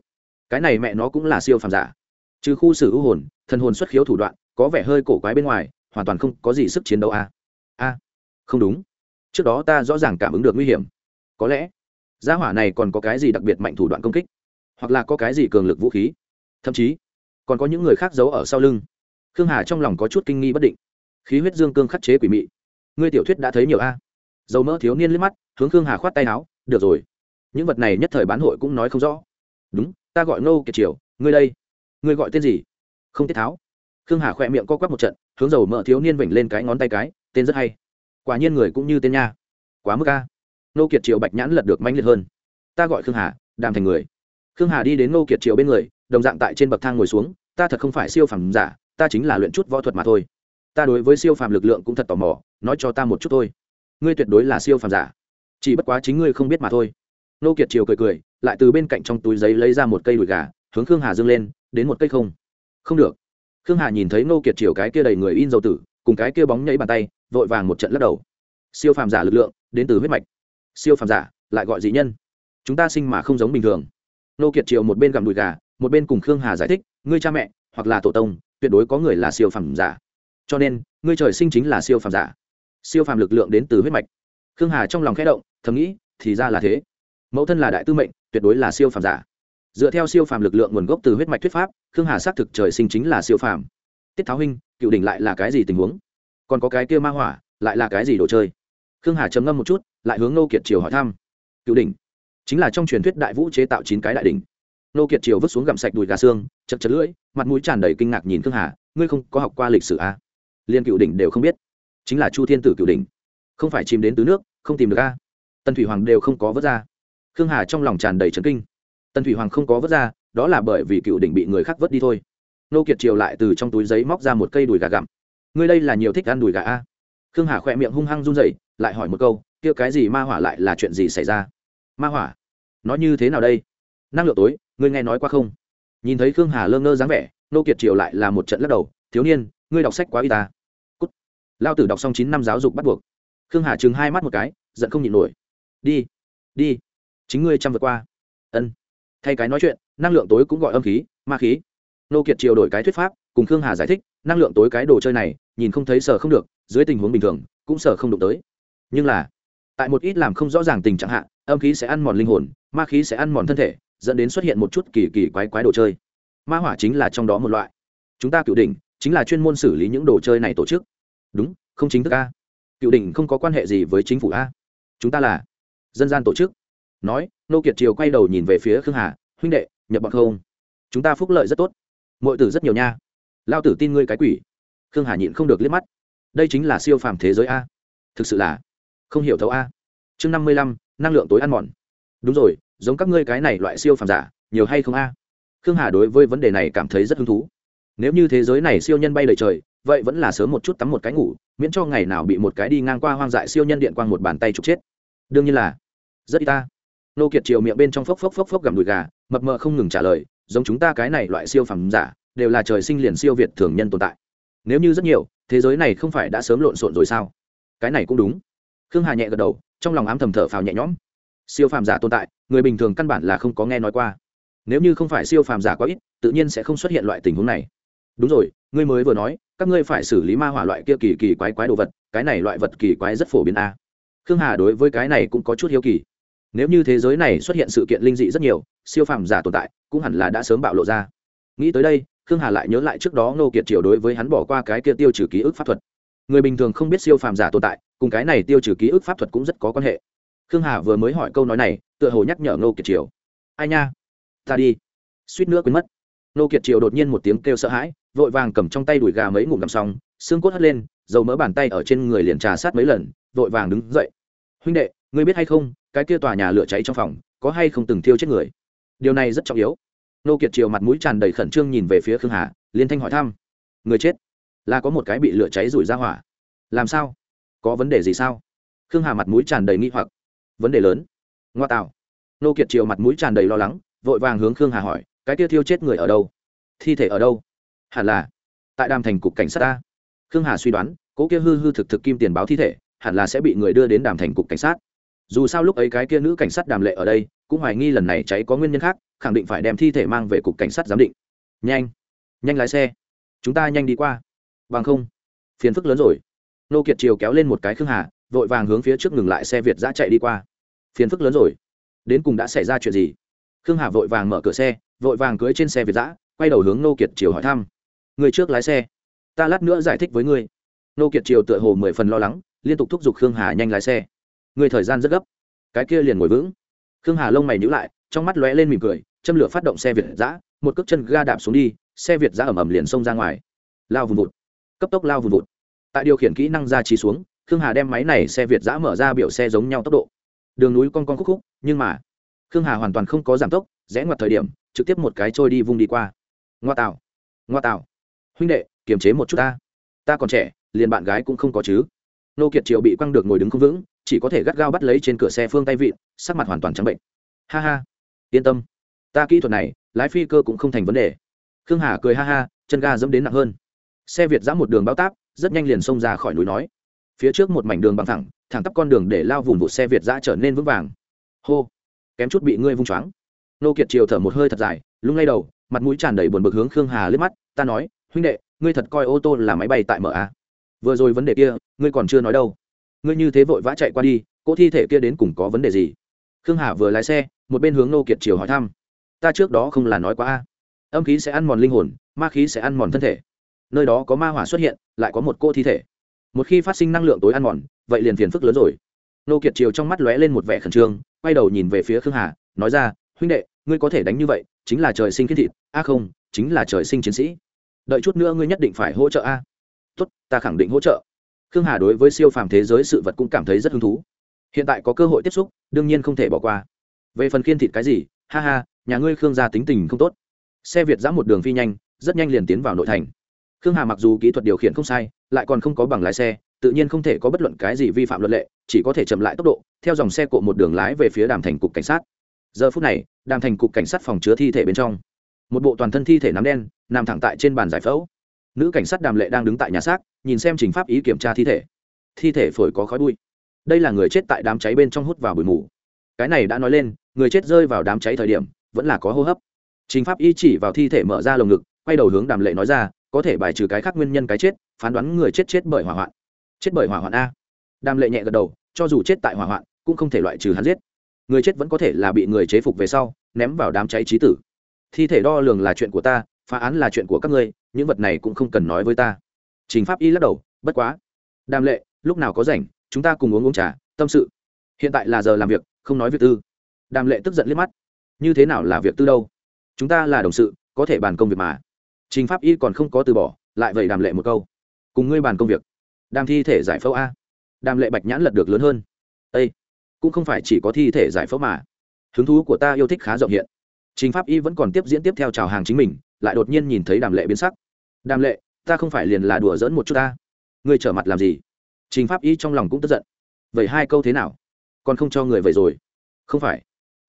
Cái này mẹ nó cũng là siêu phàm giả. Trừ khu xử ưu hồn, thần hồn xuất khiếu thủ đoạn, có vẻ hơi cổ quái bên ngoài, hoàn toàn không có gì sức chiến đấu a. A. Không đúng. Trước đó ta rõ ràng cảm ứng được nguy hiểm có lẽ, gia hỏa này còn có cái gì đặc biệt mạnh thủ đoạn công kích? Hoặc là có cái gì cường lực vũ khí? Thậm chí, còn có những người khác giấu ở sau lưng. Khương hà trong lòng có chút kinh nghi bất định. Khí huyết dương cương khắc chế quỷ mị. Ngươi tiểu thuyết đã thấy nhiều a. Dầu mỡ thiếu niên liếc mắt, hướng khương hà khoát tay áo, được rồi. Những vật này nhất thời bán hội cũng nói không rõ. Đúng, ta gọi ngô kiệt triều. Ngươi đây. Ngươi gọi tên gì? Không tiết tháo. Khương hà khỏe miệng co quắp một trận, hướng dầu mỡ thiếu niên vểnh lên cái ngón tay cái, tên rất hay. Quả nhiên người cũng như tên nha. Quá mức a nô kiệt triều bạch nhãn lật được manh liệt hơn. Ta gọi khương hà, đàm thành người. Khương hà đi đến nô kiệt triều bên người, đồng dạng tại trên bậc thang ngồi xuống, ta thật không phải siêu phàm giả, ta chính là luyện chút võ thuật mà thôi. Ta đối với siêu phàm lực lượng cũng thật tò mò, nói cho ta một chút thôi. Ngươi tuyệt đối là siêu phàm giả. Chỉ bất quá chính ngươi không biết mà thôi. Nô kiệt triều cười cười, lại từ bên cạnh trong túi giấy lấy ra một cây đùi gà, hướng khương hà dâng lên, đến một cây không. Không được. Khương hà nhìn thấy nô kiệt triều cái kia đầy người in dầu tử, cùng cái kia bóng nhảy bàn tay, vội vàng một trận lắc đầu. Siêu phàm giả lực lượng, đến từ huyết mạch siêu phàm giả, lại gọi dị nhân. Chúng ta sinh mà không giống bình thường. Nô kiệt triều một bên gặm đùi gà, một bên cùng khương hà giải thích, ngươi cha mẹ, hoặc là tổ tông, tuyệt đối có người là siêu phàm giả. Cho nên, ngươi trời sinh chính là siêu phàm giả. Siêu phàm lực lượng đến từ huyết mạch. Khương hà trong lòng khẽ động, thầm nghĩ, thì ra là thế. Mẫu thân là đại tư mệnh, tuyệt đối là siêu phàm giả. Dựa theo siêu phàm lực lượng nguồn gốc từ huyết mạch thuyết pháp, khương hà xác thực trời sinh chính là siêu phàm. Tiết tháo huynh, cựu đỉnh lại là cái gì tình huống? Còn có cái kia ma hỏa, lại là cái gì đồ chơi? Khương hà trầm ngâm một chút lại hướng nô kiệt triều hỏi thăm. Cựu đỉnh. Chính là trong truyền thuyết đại vũ chế tạo chín cái đại đỉnh. Nô kiệt triều vứt xuống gặm sạch đùi gà xương, chật chật lưỡi, mặt mũi tràn đầy kinh ngạc nhìn khương hà, ngươi không có học qua lịch sử à? liên cựu đỉnh đều không biết. Chính là chu thiên tử cựu đỉnh. Không phải chìm đến tứ nước, không tìm được a. Tần thủy hoàng đều không có vớt ra. Khương hà trong lòng tràn đầy trấn kinh. Tần thủy hoàng không có vớt ra, đó là bởi vì cựu đỉnh bị người khác vớt đi thôi. Nô kiệt triều lại từ trong túi giấy móc ra một cây đùi gà gặm. Ngươi đây là nhiều thích ăn đùi gà a? Khương hà khỏe miệng hung hăng run rẩy, lại hỏi một câu kia cái gì ma hỏa lại là chuyện gì xảy ra? Ma hỏa? Nói như thế nào đây? Năng lượng tối, ngươi nghe nói qua không? Nhìn thấy khương hà lơ ngơ dáng vẻ, nô kiệt triều lại là một trận lắc đầu, thiếu niên, ngươi đọc sách quá y ta. Cút. Lao tử đọc xong chín năm giáo dục bắt buộc. Khương hà chừng hai mắt một cái, giận không nhịn nổi. Đi đi, chính ngươi chăm vượt qua. Ân. Thay cái nói chuyện, năng lượng tối cũng gọi âm khí, ma khí. Nô kiệt triều đổi cái thuyết pháp, cùng khương hà giải thích, năng lượng tối cái đồ chơi này, nhìn không thấy sở không được, dưới tình huống bình thường, cũng sở không đụng tới. Nhưng là tại một ít làm không rõ ràng tình trạng hạ, âm khí sẽ ăn mòn linh hồn, ma khí sẽ ăn mòn thân thể, dẫn đến xuất hiện một chút kỳ kỳ quái quái đồ chơi. Ma hỏa chính là trong đó một loại. Chúng ta cựu đỉnh chính là chuyên môn xử lý những đồ chơi này tổ chức. Đúng, không chính thức a. Cựu đỉnh không có quan hệ gì với chính phủ a. Chúng ta là dân gian tổ chức. Nói, nô kiệt triều quay đầu nhìn về phía khương hà, huynh đệ, nhập bọn không? Chúng ta phúc lợi rất tốt. Mọi tử rất nhiều nha. Lao tử tin ngươi cái quỷ. Khương hà nhịn không được liếc mắt. Đây chính là siêu phàm thế giới a. Thực sự là không hiểu thấu a. Chương năm mươi lăm, năng lượng tối ăn mòn. Đúng rồi, giống các ngươi cái này loại siêu phàm giả, nhiều hay không a? Khương hà đối với vấn đề này cảm thấy rất hứng thú. Nếu như thế giới này siêu nhân bay lời trời, vậy vẫn là sớm một chút tắm một cái ngủ, miễn cho ngày nào bị một cái đi ngang qua hoang dại siêu nhân điện quang một bàn tay trục chết. Đương nhiên là, rất y ta nô kiệt chiều miệng bên trong phốc phốc phốc phốc gặm đùi gà, mập mờ không ngừng trả lời, giống chúng ta cái này loại siêu phẩm giả, đều là trời sinh liền siêu việt thường nhân tồn tại. Nếu như rất nhiều, thế giới này không phải đã sớm lộn xộn rồi sao? Cái này cũng đúng khương hà nhẹ gật đầu, trong lòng ám thầm thở phào nhẹ nhõm. Siêu phàm giả tồn tại, người bình thường căn bản là không có nghe nói qua. Nếu như không phải siêu phàm giả quá ít, tự nhiên sẽ không xuất hiện loại tình huống này. Đúng rồi, ngươi mới vừa nói, các ngươi phải xử lý ma hỏa loại kia kỳ kỳ quái quái đồ vật, cái này loại vật kỳ quái rất phổ biến a. Khương hà đối với cái này cũng có chút hiếu kỳ. Nếu như thế giới này xuất hiện sự kiện linh dị rất nhiều, siêu phàm giả tồn tại, cũng hẳn là đã sớm bạo lộ ra. Nghĩ tới đây, khương hà lại nhớ lại trước đó ngô kiệt triều đối với hắn bỏ qua cái kia tiêu trừ ký ức pháp thuật. Người bình thường không biết siêu phàm giả tồn tại cùng cái này tiêu trừ ký ức pháp thuật cũng rất có quan hệ. Khương hà vừa mới hỏi câu nói này, tựa hồ nhắc nhở ngô kiệt triều. Ai nha? Ta đi. Suýt nữa quên mất. Ngô kiệt triều đột nhiên một tiếng kêu sợ hãi, vội vàng cầm trong tay đùi gà mấy ngụm làm xong, xương cốt hất lên, dầu mỡ bàn tay ở trên người liền trà sát mấy lần, vội vàng đứng dậy. Huynh đệ, ngươi biết hay không, cái kia tòa nhà lửa cháy trong phòng, có hay không từng thiêu chết người? Điều này rất trọng yếu. Nô kiệt triều mặt mũi tràn đầy khẩn trương nhìn về phía khương hà, liên thanh hỏi thăm. Người chết? Là có một cái bị lửa cháy rủi ra hỏa. Làm sao? Có vấn đề gì sao? Khương hà mặt mũi tràn đầy nghi hoặc. Vấn đề lớn. Ngoa tạo. Nô kiệt triều mặt mũi tràn đầy lo lắng, vội vàng hướng khương hà hỏi, cái kia thiêu chết người ở đâu? Thi thể ở đâu? Hẳn là tại đàm thành cục cảnh sát ta. Khương hà suy đoán, cố kia hư hư thực thực kim tiền báo thi thể, hẳn là sẽ bị người đưa đến đàm thành cục cảnh sát. Dù sao lúc ấy cái kia nữ cảnh sát đàm lệ ở đây, cũng hoài nghi lần này cháy có nguyên nhân khác, khẳng định phải đem thi thể mang về cục cảnh sát giám định. Nhanh nhanh lái xe. Chúng ta nhanh đi qua. Bằng không, phiền phức lớn rồi nô kiệt chiều kéo lên một cái khương hà, vội vàng hướng phía trước ngừng lại xe việt giã chạy đi qua. Phiền phức lớn rồi. Đến cùng đã xảy ra chuyện gì? Khương hà vội vàng mở cửa xe, vội vàng cưới trên xe việt giã quay đầu hướng nô kiệt chiều hỏi thăm. Người trước lái xe, ta lát nữa giải thích với ngươi. Nô kiệt triều tựa hồ mười phần lo lắng, liên tục thúc giục khương hà nhanh lái xe. Người thời gian rất gấp. Cái kia liền ngồi vững. Khương hà lông mày nhữ lại, trong mắt lóe lên mỉm cười, châm lửa phát động xe việt giã một cước chân ga đạp xuống đi, xe việt giã ẩm ẩm liền xông ra ngoài. Lao vùng vụt. Cấp tốc lao vùng vụt tại điều khiển kỹ năng ra trí xuống, khương hà đem máy này xe việt giã mở ra biểu xe giống nhau tốc độ. Đường núi con con khúc khúc, nhưng mà, khương hà hoàn toàn không có giảm tốc, rẽ ngoặt thời điểm, trực tiếp một cái trôi đi vung đi qua. Ngoa tạo ngoa tạo. Huynh đệ, kiềm chế một chút ta. Ta còn trẻ, liền bạn gái cũng không có chứ. Nô kiệt triều bị quăng được ngồi đứng không vững, chỉ có thể gắt gao bắt lấy trên cửa xe phương tay vịn, sắc mặt hoàn toàn trắng bệnh. Ha ha, yên tâm. Ta kỹ thuật này, lái phi cơ cũng không thành vấn đề. Khương hà cười ha ha, chân ga dẫm đến nặng hơn. Xe việt giã một đường bao táp rất nhanh liền xông ra khỏi núi nói phía trước một mảnh đường bằng thẳng thẳng tắp con đường để lao vùng vụ xe việt giã trở nên vững vàng hô kém chút bị ngươi vung choáng nô kiệt triều thở một hơi thật dài lung lay đầu mặt mũi tràn đầy buồn bực hướng khương hà liếc mắt ta nói huynh đệ ngươi thật coi ô tô là máy bay tại mở a Vừa rồi vấn đề kia, ngươi còn chưa nói đâu. Ngươi như thế vội vã chạy qua đi, cỗ thi thể kia đến cùng có vấn đề gì? Khương Hà vừa lái xe, một bên hướng Nô Kiệt Triều hỏi thăm. Ta trước đó không là nói quá a? Âm khí sẽ ăn mòn linh hồn, ma khí sẽ ăn mòn thân thể. Nơi đó có ma hỏa xuất hiện, lại có một cô thi thể. Một khi phát sinh năng lượng tối ăn mòn, vậy liền phiền phức lớn rồi. Nô Kiệt Triều trong mắt lóe lên một vẻ khẩn trương, quay đầu nhìn về phía Khương Hà, nói ra, huynh đệ, ngươi có thể đánh như vậy, chính là trời sinh kiến thịt, a không, chính là trời sinh chiến sĩ. Đợi chút nữa ngươi nhất định phải hỗ trợ a. Tốt ta khẳng định hỗ trợ. Khương hà đối với siêu phàm thế giới sự vật cũng cảm thấy rất hứng thú. Hiện tại có cơ hội tiếp xúc đương nhiên không thể bỏ qua. Về phần khiên thịt cái gì ha ha nhà ngươi khương gia tính tình không tốt. Xe việt giã một đường phi nhanh rất nhanh liền tiến vào nội thành khương hà mặc dù kỹ thuật điều khiển không sai, lại còn không có bằng lái xe, tự nhiên không thể có bất luận cái gì vi phạm luật lệ, chỉ có thể chậm lại tốc độ, theo dòng xe cộ một đường lái về phía đàm thành cục cảnh sát. Giờ phút này, đàm thành cục cảnh sát phòng chứa thi thể bên trong. Một bộ toàn thân thi thể nắm đen, nằm thẳng tại trên bàn giải phẫu. Nữ cảnh sát đàm lệ đang đứng tại nhà xác, nhìn xem trình pháp ý kiểm tra thi thể. Thi thể phổi có khói bụi. Đây là người chết tại đám cháy bên trong hút vào bụi mù. Cái này đã nói lên, người chết rơi vào đám cháy thời điểm, vẫn là có hô hấp. Trình pháp y chỉ vào thi thể mở ra lồng ngực, quay đầu hướng đàm lệ nói ra có thể bài trừ cái khác nguyên nhân cái chết, phán đoán người chết chết bởi hỏa hoạn. Chết bởi hỏa hoạn a. Đàm lệ nhẹ gật đầu, cho dù chết tại hỏa hoạn, cũng không thể loại trừ hắn giết. Người chết vẫn có thể là bị người chế phục về sau, ném vào đám cháy trí tử. Thi thể đo lường là chuyện của ta, phá án là chuyện của các ngươi, những vật này cũng không cần nói với ta. Trình pháp y lắc đầu, bất quá. Đàm lệ, lúc nào có rảnh, chúng ta cùng uống uống trà, tâm sự. Hiện tại là giờ làm việc, không nói việc tư. Đàm lệ tức giận liếc mắt. Như thế nào là việc tư đâu? Chúng ta là đồng sự, có thể bàn công việc mà trình pháp y còn không có từ bỏ, lại vậy đàm lệ một câu. Cùng ngươi bàn công việc. Đàm thi thể giải phẫu a. Đàm lệ bạch nhãn lật được lớn hơn. Ây cũng không phải chỉ có thi thể giải phẫu mà. Hứng thú của ta yêu thích khá rộng hiện. Trình pháp y vẫn còn tiếp diễn tiếp theo chào hàng chính mình, lại đột nhiên nhìn thấy đàm lệ biến sắc. Đàm lệ, ta không phải liền là đùa dỡn một chút ta. Ngươi trở mặt làm gì? Trình pháp y trong lòng cũng tức giận. Vậy hai câu thế nào? Còn không cho người vậy rồi. Không phải.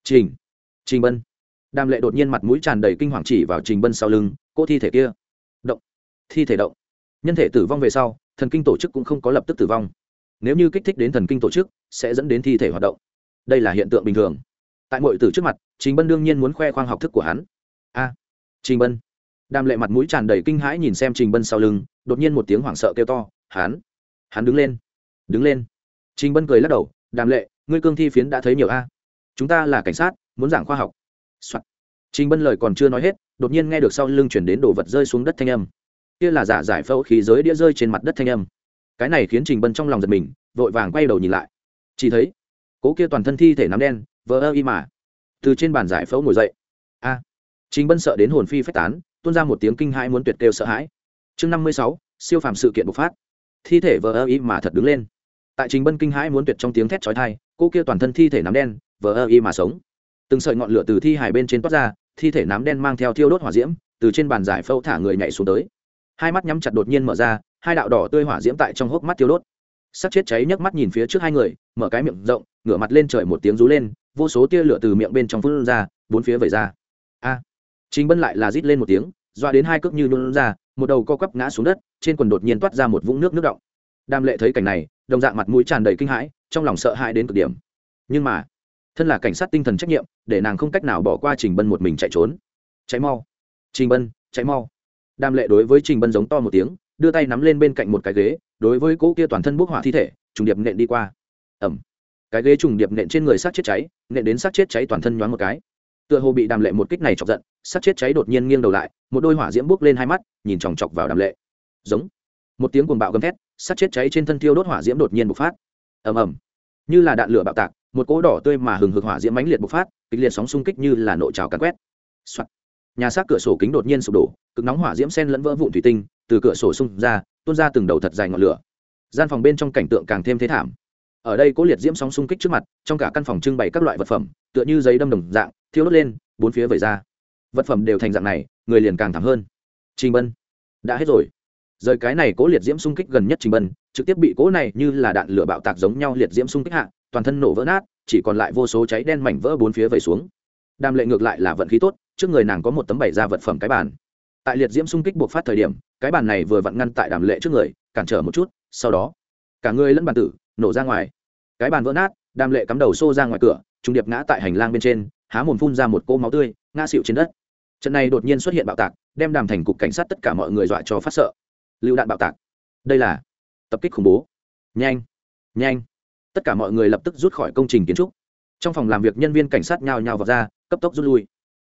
Trình. Trình bân đàm lệ đột nhiên mặt mũi tràn đầy kinh hoàng chỉ vào trình bân sau lưng, cô thi thể kia. Động. Thi thể động. Nhân thể tử vong về sau, thần kinh tổ chức cũng không có lập tức tử vong. Nếu như kích thích đến thần kinh tổ chức, sẽ dẫn đến thi thể hoạt động. Đây là hiện tượng bình thường. Tại mọi tử trước mặt, trình bân đương nhiên muốn khoe khoang học thức của hắn. A. Trình bân. Đàm lệ mặt mũi tràn đầy kinh hãi nhìn xem trình bân sau lưng, đột nhiên một tiếng hoảng sợ kêu to, hắn hắn đứng lên đứng lên. Trình bân cười lắc đầu, đàm lệ, ngươi cương thi phiến đã thấy nhiều a. Chúng ta là cảnh sát, muốn giảng khoa học、Soạn. trình bân lời còn chưa nói hết đột nhiên nghe được sau lưng chuyển đến đồ vật rơi xuống đất thanh âm. Kia là giả giải phẫu khí giới đĩa rơi trên mặt đất thanh âm. Cái này khiến trình bân trong lòng giật mình vội vàng quay đầu nhìn lại. Chỉ thấy cố kia toàn thân thi thể nắm đen vờ y mà. Từ trên bàn giải phẫu ngồi dậy. A. Trình bân sợ đến hồn phi phách tán tuôn ra một tiếng kinh hãi muốn tuyệt kêu sợ hãi. Chương năm mươi sáu siêu phàm sự kiện bộc phát. Thi thể vờ y mà thật đứng lên. Tại trình bân kinh hãi muốn tuyệt trong tiếng thét chói tai, cô kia toàn thân thi thể nắm đen vờ y mà sống từng sợi ngọn lửa từ thi hài bên trên toát ra thi thể nám đen mang theo thiêu đốt hỏa diễm từ trên bàn giải phẫu thả người nhảy xuống tới. Hai mắt nhắm chặt đột nhiên mở ra hai đạo đỏ tươi hỏa diễm tại trong hốc mắt thiêu đốt. Sắc chết cháy nhấc mắt nhìn phía trước hai người mở cái miệng rộng ngửa mặt lên trời một tiếng rú lên vô số tia lửa từ miệng bên trong phun ra bốn phía vẩy ra. A! À, chính bân lại là rít lên một tiếng doa đến hai cước như luôn ra một đầu co quắp ngã xuống đất trên quần đột nhiên toát ra một vũng nước nước động. Đam lệ thấy cảnh này đồng dạng mặt mũi tràn đầy kinh hãi trong lòng sợ hãi đến cực điểm. Nhưng mà thân là cảnh sát tinh thần trách nhiệm, để nàng không cách nào bỏ qua trình bân một mình chạy trốn. Cháy mau. Trình bân cháy mau. Đam lệ đối với trình bân giống to một tiếng, đưa tay nắm lên bên cạnh một cái ghế, đối với cỗ kia toàn thân bốc hỏa thi thể, trùng điệp nện đi qua. Ẩm. Cái ghế trùng điệp nện trên người sát chết cháy, nện đến sát chết cháy toàn thân nhoáng một cái. Tựa hồ bị đàm lệ một kích này chọc giận, sát chết cháy đột nhiên nghiêng đầu lại, một đôi hỏa diễm bốc lên hai mắt, nhìn chòng chọc vào đàm lệ. Giống. Một tiếng cuồng bạo gầm thét, sát chết cháy trên thân thiêu đốt hỏa diễm đột nhiên bộc phát. Ầm ầm. Như là đạn lửa bạo tạc một cỗ đỏ tươi mà hừng hực hỏa diễm mãnh liệt bộc phát, kịch liệt sóng xung kích như là nội trào cắn quét、Soạn. nhà xác cửa sổ kính đột nhiên sụp đổ, cực nóng hỏa diễm sen lẫn vỡ vụn thủy tinh, từ cửa sổ xung ra, tuôn ra từng đầu thật dài ngọn lửa. Gian phòng bên trong cảnh tượng càng thêm thế thảm. Ở đây cố liệt diễm sóng xung kích trước mặt, trong cả căn phòng trưng bày các loại vật phẩm, tựa như giấy đâm đồng dạng, thiêu đốt lên, bốn phía vẩy ra. Vật phẩm đều thành dạng này, người liền càng thảm hơn. Trình bân. Đã hết rồi. Rời cái này cố liệt diễm xung kích gần nhất trình bân, trực tiếp bị cố này như là đạn lửa bạo tạc giống nhau liệt diễm xung kích hạ toàn thân nổ vỡ nát, chỉ còn lại vô số cháy đen mảnh vỡ bốn phía vẩy xuống. Đàm lệ ngược lại là vận khí tốt, trước người nàng có một tấm bày ra vật phẩm cái bàn. Tại liệt diễm xung kích buộc phát thời điểm, cái bàn này vừa vặn ngăn tại đàm lệ trước người, cản trở một chút, sau đó, cả người lẫn bàn tử nổ ra ngoài. Cái bàn vỡ nát, đàm lệ cắm đầu xô ra ngoài cửa, trung điệp ngã tại hành lang bên trên, há mồm phun ra một cỗ máu tươi, ngã xịu trên đất. Trận này đột nhiên xuất hiện bạo tạc, đem đàm thành cục cảnh sát tất cả mọi người dọa cho phát sợ. Lựu đạn bạo tạc. Đây là tập kích khủng bố. Nhanh nhanh tất cả mọi người lập tức rút khỏi công trình kiến trúc. Trong phòng làm việc nhân viên cảnh sát nhào nhào vào ra, cấp tốc rút lui.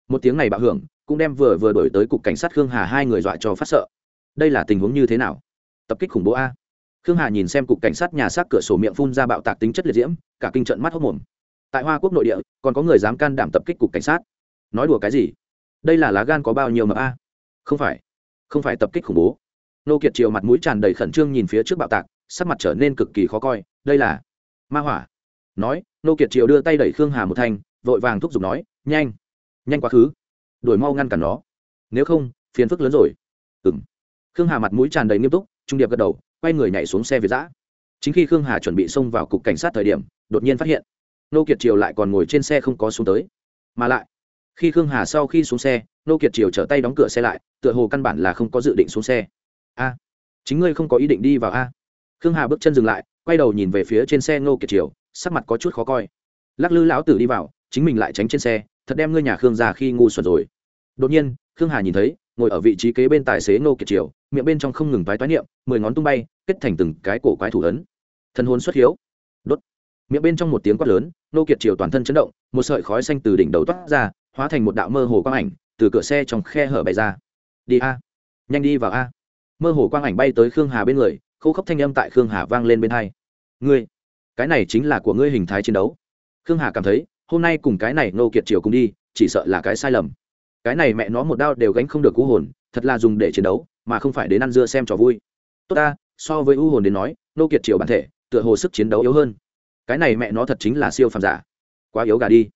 Một tiếng này bạo hưởng, cũng đem vừa vừa đổi tới cục cảnh sát khương hà hai người dọa cho phát sợ. Đây là tình huống như thế nào? Tập kích khủng bố a. Khương hà nhìn xem cục cảnh sát nhà xác cửa sổ miệng phun ra bạo tạc tính chất liệt diễm, cả kinh trận mắt hốc mồm. Tại hoa quốc nội địa, còn có người dám can đảm tập kích cục cảnh sát. Nói đùa cái gì? Đây là lá gan có bao nhiêu mập a? Không phải. Không phải tập kích khủng bố. Nô kiệt triều mặt mũi tràn đầy khẩn trương nhìn phía trước bạo tạc, sắc mặt trở nên cực kỳ khó coi. Đây là ma hỏa. Nói, nô kiệt triều đưa tay đẩy khương hà một thanh, vội vàng thúc giục nói, nhanh nhanh quá khứ, đuổi mau ngăn cản nó. Nếu không, phiền phức lớn rồi. Ừng khương hà mặt mũi tràn đầy nghiêm túc, trung điệp gật đầu, quay người nhảy xuống xe việt giã. Chính khi khương hà chuẩn bị xông vào cục cảnh sát thời điểm, đột nhiên phát hiện, nô kiệt triều lại còn ngồi trên xe không có xuống tới. Mà lại, khi khương hà sau khi xuống xe, nô kiệt triều trở tay đóng cửa xe lại, tựa hồ căn bản là không có dự định xuống xe. A, chính ngươi không có ý định đi vào a. Khương hà bước chân dừng lại quay đầu nhìn về phía trên xe ngô kiệt triều, sắc mặt có chút khó coi. Lắc lư lão tử đi vào, chính mình lại tránh trên xe, thật đem ngươi nhà khương già khi ngu xuẩn rồi. Đột nhiên, khương hà nhìn thấy, ngồi ở vị trí kế bên tài xế ngô kiệt triều, miệng bên trong không ngừng vái toái niệm, mười ngón tung bay, kết thành từng cái cổ quái thủ ấn. Thân hồn xuất hiếu. Đốt. Miệng bên trong một tiếng quát lớn, ngô kiệt triều toàn thân chấn động, một sợi khói xanh từ đỉnh đầu toát ra, hóa thành một đạo mơ hồ quang ảnh, từ cửa xe trong khe hở bày ra. Đi a. Nhanh đi vào a. Mơ hồ quang ảnh bay tới khương hà bên người khô khốc thanh âm tại khương hà vang lên bên hai. Ngươi, cái này chính là của ngươi hình thái chiến đấu. Khương hà cảm thấy, hôm nay cùng cái này nô kiệt triều cùng đi, chỉ sợ là cái sai lầm. Cái này mẹ nó một đao đều gánh không được u hồn, thật là dùng để chiến đấu, mà không phải đến ăn dưa xem trò vui. Tốt ta, so với u hồn đến nói nô kiệt triều bản thể, tựa hồ sức chiến đấu yếu hơn. Cái này mẹ nó thật chính là siêu phàm giả. Quá yếu gà đi.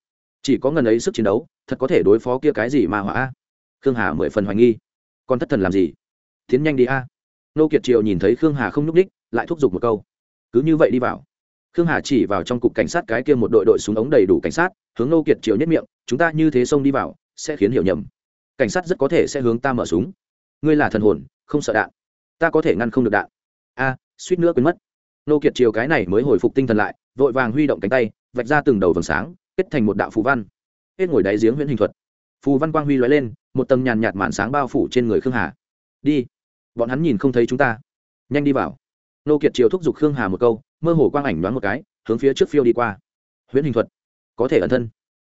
Chỉ có ngần ấy sức chiến đấu, thật có thể đối phó kia cái gì mà hỏa khương hà mười phần hoài nghi. Còn thất thần làm gì? Tiến nhanh đi a nô kiệt triều nhìn thấy khương hà không n ú c đích lại thúc giục một câu. Cứ như vậy đi vào. Khương hà chỉ vào trong cục cảnh sát cái kia một đội đội súng ống đầy đủ cảnh sát, hướng nô kiệt triều nhất miệng, chúng ta như thế xông đi vào, sẽ khiến hiểu nhầm. Cảnh sát rất có thể sẽ hướng ta mở súng. Ngươi là thần hồn, không sợ đạn. Ta có thể ngăn không được đạn. A, suýt nữa quên mất. Nô kiệt triều cái này mới hồi phục tinh thần lại, vội vàng huy động cánh tay, vạch ra từng đầu vầng sáng, kết thành một đạo phù văn. Hết ngồi đáy giếng huyện hình thuật. Phù văn quang huy lóe lên, một tầng nhàn nhạt màn sáng bao phủ trên người khương hà. Đi bọn hắn nhìn không thấy chúng ta. Nhanh đi vào. Nô kiệt triều thúc giục khương hà một câu, mơ hồ quang ảnh đoán một cái, hướng phía trước phiêu đi qua. Huyễn hình thuật. Có thể ẩn thân.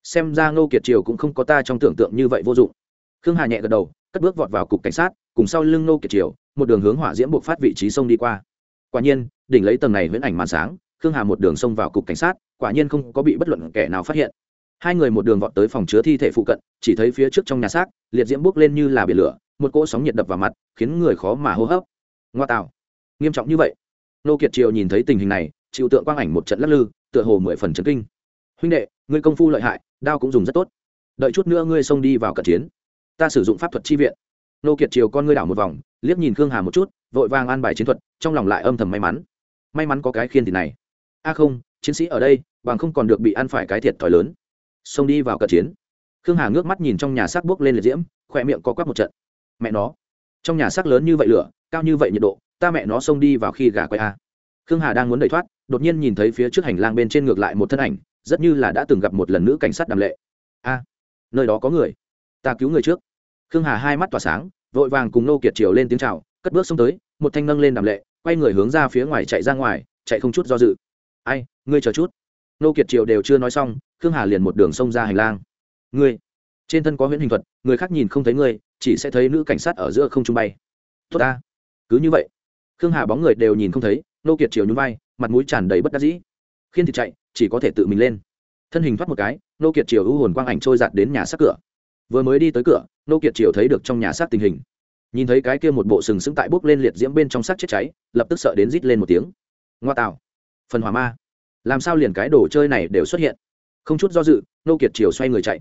Xem ra Nô kiệt triều cũng không có ta trong tưởng tượng như vậy vô dụng. Khương hà nhẹ gật đầu, cất bước vọt vào cục cảnh sát, cùng sau lưng Nô kiệt triều, một đường hướng hỏa diễm buộc phát vị trí sông đi qua. Quả nhiên, đỉnh lấy tầng này huyễn ảnh màn sáng, khương hà một đường xông vào cục cảnh sát, quả nhiên không có bị bất luận kẻ nào phát hiện. Hai người một đường vọt tới phòng chứa thi thể phụ cận, chỉ thấy phía trước trong nhà xác, liệt diễm bốc lên như là biển lửa một cỗ sóng nhiệt đập vào mặt, khiến người khó mà hô hấp. Ngoa tạo. Nghiêm trọng như vậy. Nô kiệt triều nhìn thấy tình hình này, chịu tượng quang ảnh một trận lắc lư, tựa hồ mười phần chấn kinh. Huynh đệ, ngươi công phu lợi hại, đao cũng dùng rất tốt. Đợi chút nữa ngươi xông đi vào cận chiến. Ta sử dụng pháp thuật chi viện. Nô kiệt triều con ngươi đảo một vòng, liếc nhìn khương hà một chút, vội vàng an bài chiến thuật, trong lòng lại âm thầm may mắn. May mắn có cái khiên thì này. A à không, chiến sĩ ở đây, bằng không còn được bị ăn phải cái thiệt thòi lớn. Xông đi vào cận chiến. Khương hà ngước mắt nhìn trong nhà xác bước lên liệt diễm, khỏe miệng có quắc một trận mẹ nó. Trong nhà xác lớn như vậy lửa, cao như vậy nhiệt độ, ta mẹ nó xông đi vào khi gà quay a khương hà đang muốn đẩy thoát, đột nhiên nhìn thấy phía trước hành lang bên trên ngược lại một thân ảnh, rất như là đã từng gặp một lần nữ cảnh sát đàm lệ. A nơi đó có người. Ta cứu người trước. Khương hà hai mắt tỏa sáng, vội vàng cùng nô kiệt chiều lên tiếng c h à o cất bước xông tới, một thanh nâng lên đàm lệ, quay người hướng ra phía ngoài chạy ra ngoài, chạy không chút do dự. Ai, ngươi chờ chút. Nô kiệt chiều đều chưa nói xong, khương hà liền một đường xông ra hành lang. Ngươi trên thân có huyễn hình thuật, người khác nhìn không thấy ngươi chỉ sẽ thấy nữ cảnh sát ở giữa không trung bay. Tốt ta. Cứ như vậy, khương hà bóng người đều nhìn không thấy, nô kiệt triều nhún vai, mặt mũi tràn đầy bất đắc dĩ. Khiên thịt chạy, chỉ có thể tự mình lên. Thân hình thoát một cái, nô kiệt triều ưu hồn quang ảnh trôi giạt đến nhà sát cửa. Vừa mới đi tới cửa, nô kiệt triều thấy được trong nhà sát tình hình. Nhìn thấy cái kia một bộ sừng sững tại bốc lên liệt diễm bên trong sát chết cháy, lập tức sợ đến rít lên một tiếng. Ngoa tạo. Phần hỏa ma. Làm sao liền cái đồ chơi này đều xuất hiện? Không chút do dự, nô kiệt triều xoay người chạy.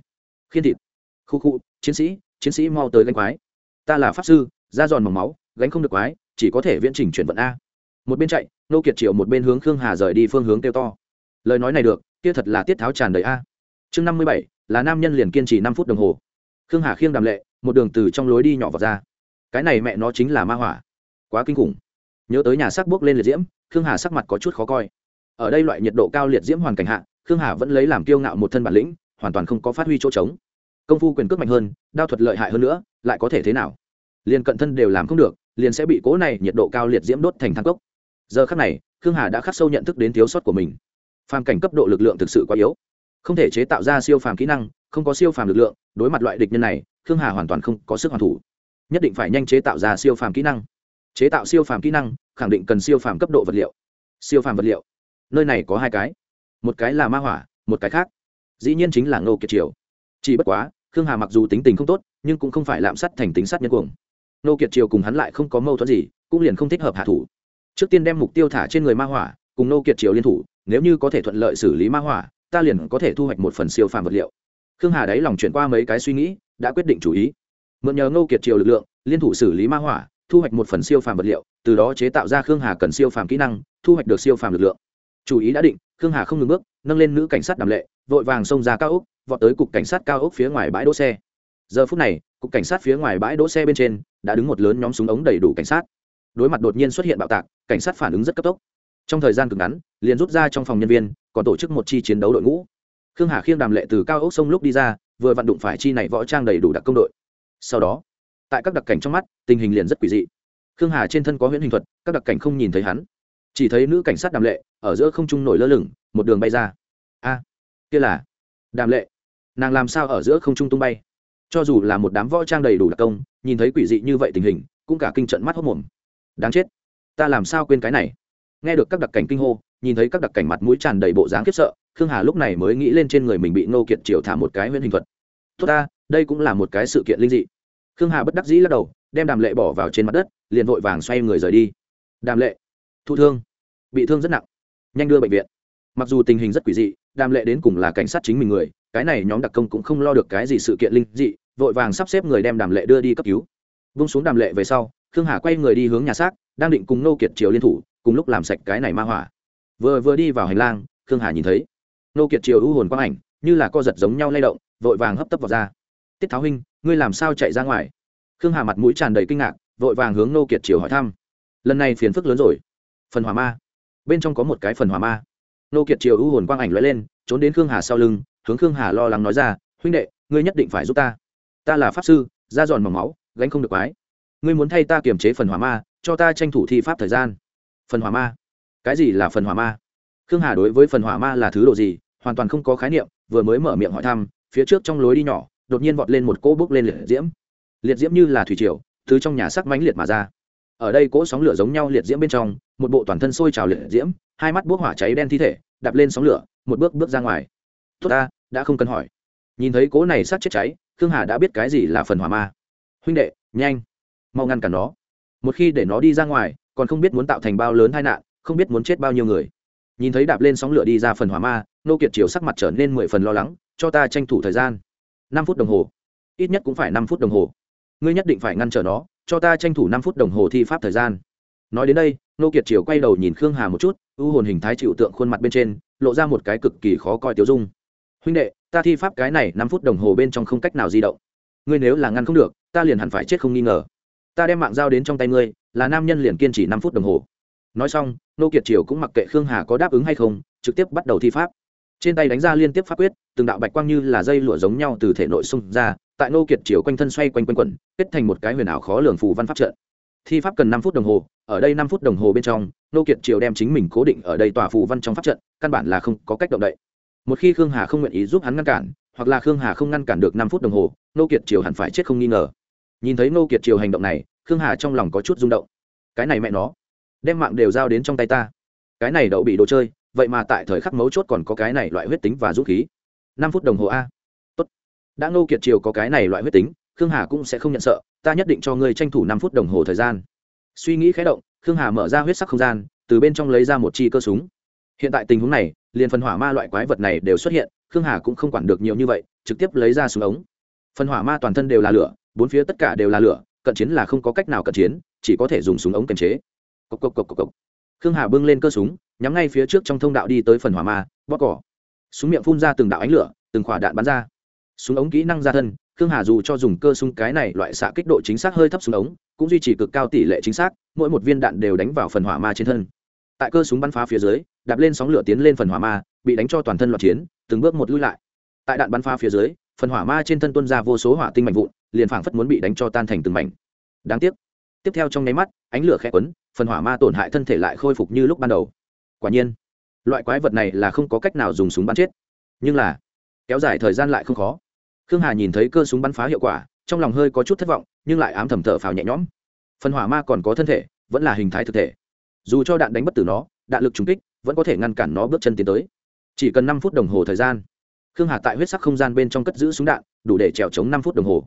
Khiên thịt khu khu chiến sĩ chiến sĩ mau tới gánh quái. Ta là pháp sư da giòn mỏng máu gánh không được quái chỉ có thể viễn trình chuyển vận a. Một bên chạy nô kiệt triệu, một bên hướng khương hà rời đi phương hướng kêu to. Lời nói này được kia thật là tiết tháo tràn đầy a. Chương năm mươi bảy là nam nhân liền kiên trì năm phút đồng hồ. Khương hà khiêng đàm lệ một đường từ trong lối đi nhỏ vào ra. Cái này mẹ nó chính là ma hỏa. Quá kinh khủng. Nhớ tới nhà sắc bước lên liệt diễm khương hà sắc mặt có chút khó coi. Ở đây loại nhiệt độ cao liệt diễm hoàn cảnh hạ khương hà vẫn lấy làm kiêu ngạo một thân bản lĩnh hoàn toàn không có phát huy chỗ trống công phu quyền cước mạnh hơn, đao thuật lợi hại hơn nữa, lại có thể thế nào? Liền cận thân đều làm không được, liền sẽ bị cố này nhiệt độ cao liệt diễm đốt thành thang cốc. Giờ khắc này, khương hà đã khắc sâu nhận thức đến thiếu sót của mình. Phàm cảnh cấp độ lực lượng thực sự quá yếu. Không thể chế tạo ra siêu phàm kỹ năng, không có siêu phàm lực lượng, đối mặt loại địch nhân này, khương hà hoàn toàn không có sức hoàn thủ. Nhất định phải nhanh chế tạo ra siêu phàm kỹ năng. Chế tạo siêu phàm kỹ năng, khẳng định cần siêu phàm cấp độ vật liệu. Siêu phàm vật liệu. Nơi này có hai cái. Một cái là ma hỏa, một cái khác. Dĩ nhiên chính là ngô kiệt triều. Chỉ bất quá khương hà mặc dù tính tình không tốt, nhưng cũng không phải lạm sát thành tính sát nhân cuồng. Nô kiệt triều cùng hắn lại không có mâu thuẫn gì, cũng liền không thích hợp hạ thủ. Trước tiên đem mục tiêu thả trên người ma hỏa, cùng Nô kiệt triều liên thủ, nếu như có thể thuận lợi xử lý ma hỏa, ta liền có thể thu hoạch một phần siêu phàm vật liệu. Khương hà đáy lòng chuyển qua mấy cái suy nghĩ, đã quyết định chủ ý. Mượn nhờ Nô kiệt triều lực lượng, liên thủ xử lý ma hỏa, thu hoạch một phần siêu phàm vật liệu, từ đó chế tạo ra khương hà cần siêu phàm kỹ năng, thu hoạch được siêu phàm lực lượng. Chủ ý đã định, khương hà không ngừng bước nâng lên nữ cảnh sát đàm lệ, vội vàng xông ra cao ốc, vọt tới cục cảnh sát cao ốc phía ngoài bãi đỗ xe. Giờ phút này, cục cảnh sát phía ngoài bãi đỗ xe bên trên đã đứng một lớn nhóm súng ống đầy đủ cảnh sát. Đối mặt đột nhiên xuất hiện bạo tạc, cảnh sát phản ứng rất cấp tốc. Trong thời gian cực ngắn, liền rút ra trong phòng nhân viên, còn tổ chức một chi chiến đấu đội ngũ. Khương hà khiêng đàm lệ từ cao ốc sông lúc đi ra, vừa vặn đụng phải chi này võ trang đầy đủ đặc công đội. Sau đó, tại các đặc cảnh trong mắt, tình hình liền rất quỷ dị. Khương hà trên thân có huyễn hình thuật, các đặc cảnh không nhìn thấy hắn chỉ thấy nữ cảnh sát đàm lệ ở giữa không trung nổi lơ lửng, một đường bay ra. A, kia là đàm lệ. Nàng làm sao ở giữa không trung tung bay? Cho dù là một đám võ trang đầy đủ đặc công, nhìn thấy quỷ dị như vậy tình hình, cũng cả kinh trận mắt hốc mồm. Đáng chết. Ta làm sao quên cái này? Nghe được các đặc cảnh kinh hô, nhìn thấy các đặc cảnh mặt mũi tràn đầy bộ dáng khiếp sợ, khương hà lúc này mới nghĩ lên trên người mình bị ngô kiệt triều thả một cái huyễn hình thuật. Tốt ta, đây cũng là một cái sự kiện linh dị. Khương hà bất đắc dĩ lắc đầu, đem đàm lệ bỏ vào trên mặt đất, liền vội vàng xoay người rời đi. Đàm lệ, thụ thương bị thương rất nặng. Nhanh đưa bệnh viện. Mặc dù tình hình rất quỷ dị, đàm lệ đến cùng là cảnh sát chính mình người, cái này nhóm đặc công cũng không lo được cái gì sự kiện linh dị, vội vàng sắp xếp người đem đàm lệ đưa đi cấp cứu. Vung xuống đàm lệ về sau, khương hà quay người đi hướng nhà xác, đang định cùng nô kiệt triều liên thủ, cùng lúc làm sạch cái này ma hỏa. Vừa vừa đi vào hành lang, khương hà nhìn thấy nô kiệt triều u hồn quang ảnh, như là co giật giống nhau lay động, vội vàng hấp tấp vào ra. Tiết tháo huynh, ngươi làm sao chạy ra ngoài? Khương hà mặt mũi tràn đầy kinh ngạc, vội vàng hướng nô kiệt triều hỏi thăm. Lần này phiền phức lớn rồi. Phần hỏa ma bên trong có một cái phần hỏa ma. Nô kiệt triều u hồn quang ảnh lóe lên, trốn đến khương hà sau lưng, hướng khương hà lo lắng nói ra, huynh đệ, ngươi nhất định phải giúp ta. Ta là pháp sư, da giòn mỏng máu, gánh không được quái. Ngươi muốn thay ta kiềm chế phần hỏa ma, cho ta tranh thủ thi pháp thời gian. Phần hỏa ma. Cái gì là phần hỏa ma? Khương hà đối với phần hỏa ma là thứ độ gì, hoàn toàn không có khái niệm, vừa mới mở miệng hỏi thăm, phía trước trong lối đi nhỏ, đột nhiên vọt lên một cỗ bốc lên liệt diễm. Liệt diễm như là thủy triều từ trong nhà sắc mãnh liệt mà ra ở đây cỗ sóng lửa giống nhau liệt diễm bên trong, một bộ toàn thân sôi trào liệt diễm, hai mắt bốc hỏa cháy đen thi thể, đạp lên sóng lửa, một bước bước ra ngoài. Tốt ta, đã không cần hỏi. Nhìn thấy cỗ này sát chết cháy, khương hà đã biết cái gì là phần hỏa ma. Huynh đệ, nhanh, mau ngăn cản nó. Một khi để nó đi ra ngoài, còn không biết muốn tạo thành bao lớn tai nạn, không biết muốn chết bao nhiêu người. Nhìn thấy đạp lên sóng lửa đi ra phần hỏa ma, nô kiệt chiều sắc mặt trở nên mười phần lo lắng, cho ta tranh thủ thời gian. Năm phút đồng hồ. Ít nhất cũng phải năm phút đồng hồ. Ngươi nhất định phải ngăn trở nó cho ta tranh thủ năm phút đồng hồ thi pháp thời gian. Nói đến đây nô kiệt triều quay đầu nhìn khương hà một chút, u hồn hình thái chịu tượng khuôn mặt bên trên, lộ ra một cái cực kỳ khó coi tiêu dung. Huynh đệ, ta thi pháp cái này năm phút đồng hồ bên trong không cách nào di động. Ngươi nếu là ngăn không được, ta liền hẳn phải chết không nghi ngờ. Ta đem mạng giao đến trong tay ngươi, là nam nhân liền kiên trì năm phút đồng hồ. Nói xong nô kiệt triều cũng mặc kệ khương hà có đáp ứng hay không, trực tiếp bắt đầu thi pháp. Trên tay đánh ra liên tiếp pháp quyết, từng đạo bạch quang như là dây lụa giống nhau từ thể nội xung ra tại nô kiệt triều quanh thân xoay quanh quanh quẩn, kết thành một cái huyền ảo khó lường phù văn pháp trận. Thi pháp cần năm phút đồng hồ, ở đây năm phút đồng hồ bên trong, nô kiệt triều đem chính mình cố định ở đây tòa phù văn trong pháp trận, căn bản là không có cách động đậy. Một khi khương hà không nguyện ý giúp hắn ngăn cản, hoặc là khương hà không ngăn cản được năm phút đồng hồ, nô kiệt triều hẳn phải chết không nghi ngờ. Nhìn thấy nô kiệt triều hành động này, khương hà trong lòng có chút rung động. Cái này mẹ nó, đem mạng đều giao đến trong tay ta. Cái này đậu bị đồ chơi, vậy mà tại thời khắc mấu chốt còn có cái này loại huyết tính và dũng khí. Năm phút đồng hồ a đã ngô kiệt triều có cái này loại huyết tính, khương hà cũng sẽ không nhận sợ, ta nhất định cho ngươi tranh thủ năm phút đồng hồ thời gian. Suy nghĩ khé động, khương hà mở ra huyết sắc không gian, từ bên trong lấy ra một chi cơ súng. Hiện tại tình huống này, liền phần hỏa ma loại quái vật này đều xuất hiện, khương hà cũng không quản được nhiều như vậy, trực tiếp lấy ra súng ống. Phần hỏa ma toàn thân đều là lửa, bốn phía tất cả đều là lửa, cận chiến là không có cách nào cận chiến, chỉ có thể dùng súng ống kiềm chế. Cộc cộc cộc cộc cộc. Khương hà bưng lên cơ súng, nhắm ngay phía trước trong thông đạo đi tới phần hỏa ma, bóp cỏ. Súng miệng phun ra từng đạo ánh lửa, từng khỏa đạn bắn ra súng ống kỹ năng ra thân, khương hà dù cho dùng cơ súng cái này loại xạ kích độ chính xác hơi thấp súng ống, cũng duy trì cực cao tỷ lệ chính xác, mỗi một viên đạn đều đánh vào phần hỏa ma trên thân. Tại cơ súng bắn phá phía dưới, đạp lên sóng lửa tiến lên phần hỏa ma, bị đánh cho toàn thân loạt chiến, từng bước một lui lại. Tại đạn bắn phá phía dưới, phần hỏa ma trên thân tuân ra vô số hỏa tinh mạnh vụn, liền phảng phất muốn bị đánh cho tan thành từng mảnh. Đáng tiếc, tiếp theo trong nháy mắt, ánh lửa khẽ quấn, phần hỏa ma tổn hại thân thể lại khôi phục như lúc ban đầu. Quả nhiên, loại quái vật này là không có cách nào dùng súng bắn chết. Nhưng là, kéo dài thời gian lại không khó khương hà nhìn thấy cơ súng bắn phá hiệu quả, trong lòng hơi có chút thất vọng, nhưng lại ám thầm thở phào nhẹ nhõm. Phần hỏa ma còn có thân thể, vẫn là hình thái thực thể. Dù cho đạn đánh bất tử nó, đạn lực trúng kích, vẫn có thể ngăn cản nó bước chân tiến tới. Chỉ cần năm phút đồng hồ thời gian, khương hà tại huyết sắc không gian bên trong cất giữ súng đạn, đủ để trèo chống năm phút đồng hồ.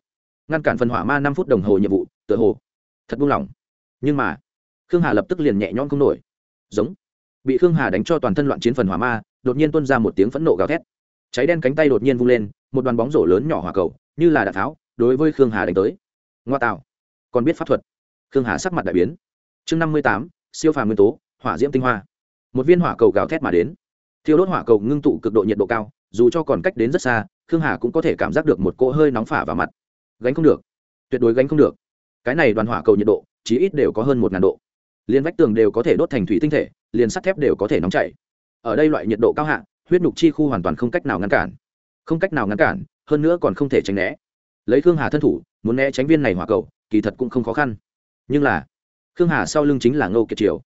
Ngăn cản phần hỏa ma năm phút đồng hồ nhiệm vụ, tựa hồ, thật buông lỏng. Nhưng mà, khương hà lập tức liền nhẹ nhõm không nổi. Giống, bị khương hà đánh cho toàn thân loạn chiến phần hỏa ma, đột nhiên tuôn ra một tiếng phẫn nộ gào thét cháy đen cánh tay đột nhiên vung lên, một đoàn bóng rổ lớn nhỏ hỏa cầu, như là đạn tháo, đối với khương hà đánh tới. Ngoa tạo. Còn biết pháp thuật. Khương hà sắc mặt đại biến. Chương năm mươi tám, siêu phàm nguyên tố, hỏa diễm tinh hoa. Một viên hỏa cầu gào thét mà đến. Thiêu đốt hỏa cầu ngưng tụ cực độ nhiệt độ cao, dù cho còn cách đến rất xa, khương hà cũng có thể cảm giác được một cỗ hơi nóng phả vào mặt. Gánh không được. Tuyệt đối gánh không được. Cái này đoàn hỏa cầu nhiệt độ, chí ít đều có hơn một ngàn độ. Liền vách tường đều có thể đốt thành thủy tinh thể, liền sắt thép đều có thể nóng chảy. Ở đây loại nhiệt độ cao hạ huyết nhục chi khu hoàn toàn không cách nào ngăn cản. Không cách nào ngăn cản, hơn nữa còn không thể tránh né. Lấy khương hà thân thủ, muốn né tránh viên này hỏa cầu, kỳ thật cũng không khó khăn. Nhưng là, khương hà sau lưng chính là ngô kiệt triều.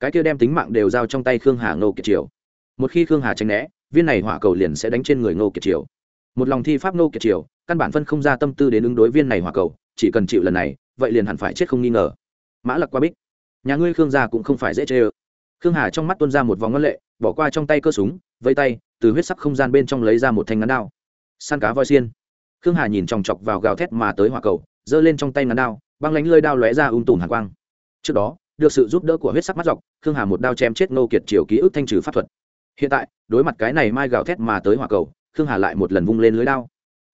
Cái kia đem tính mạng đều giao trong tay khương hà ngô kiệt triều. Một khi khương hà tránh né, viên này hỏa cầu liền sẽ đánh trên người ngô kiệt triều. Một lòng thi pháp ngô kiệt triều, căn bản phân không ra tâm tư đến ứng đối viên này hỏa cầu, chỉ cần chịu lần này, vậy liền hẳn phải chết không nghi ngờ. Mã lặc qua bích. Nhà ngươi khương gia cũng không phải dễ chê ơ khương hà trong mắt tuôn ra một vòng ngân lệ, bỏ qua trong tay cơ súng, vây tay, từ huyết sắc không gian bên trong lấy ra một thanh ngắn đao. Săn cá voi xiên. Khương hà nhìn chòng chọc vào gào thét mà tới hỏa cầu, giơ lên trong tay ngắn đao, băng lánh lơi đao lóe ra ung tùm hàn quang. Trước đó, được sự giúp đỡ của huyết sắc mắt dọc, khương hà một đao chém chết nô kiệt triều ký ức thanh trừ pháp thuật. Hiện tại, đối mặt cái này mai gào thét mà tới hỏa cầu, khương hà lại một lần vung lên lưới đao.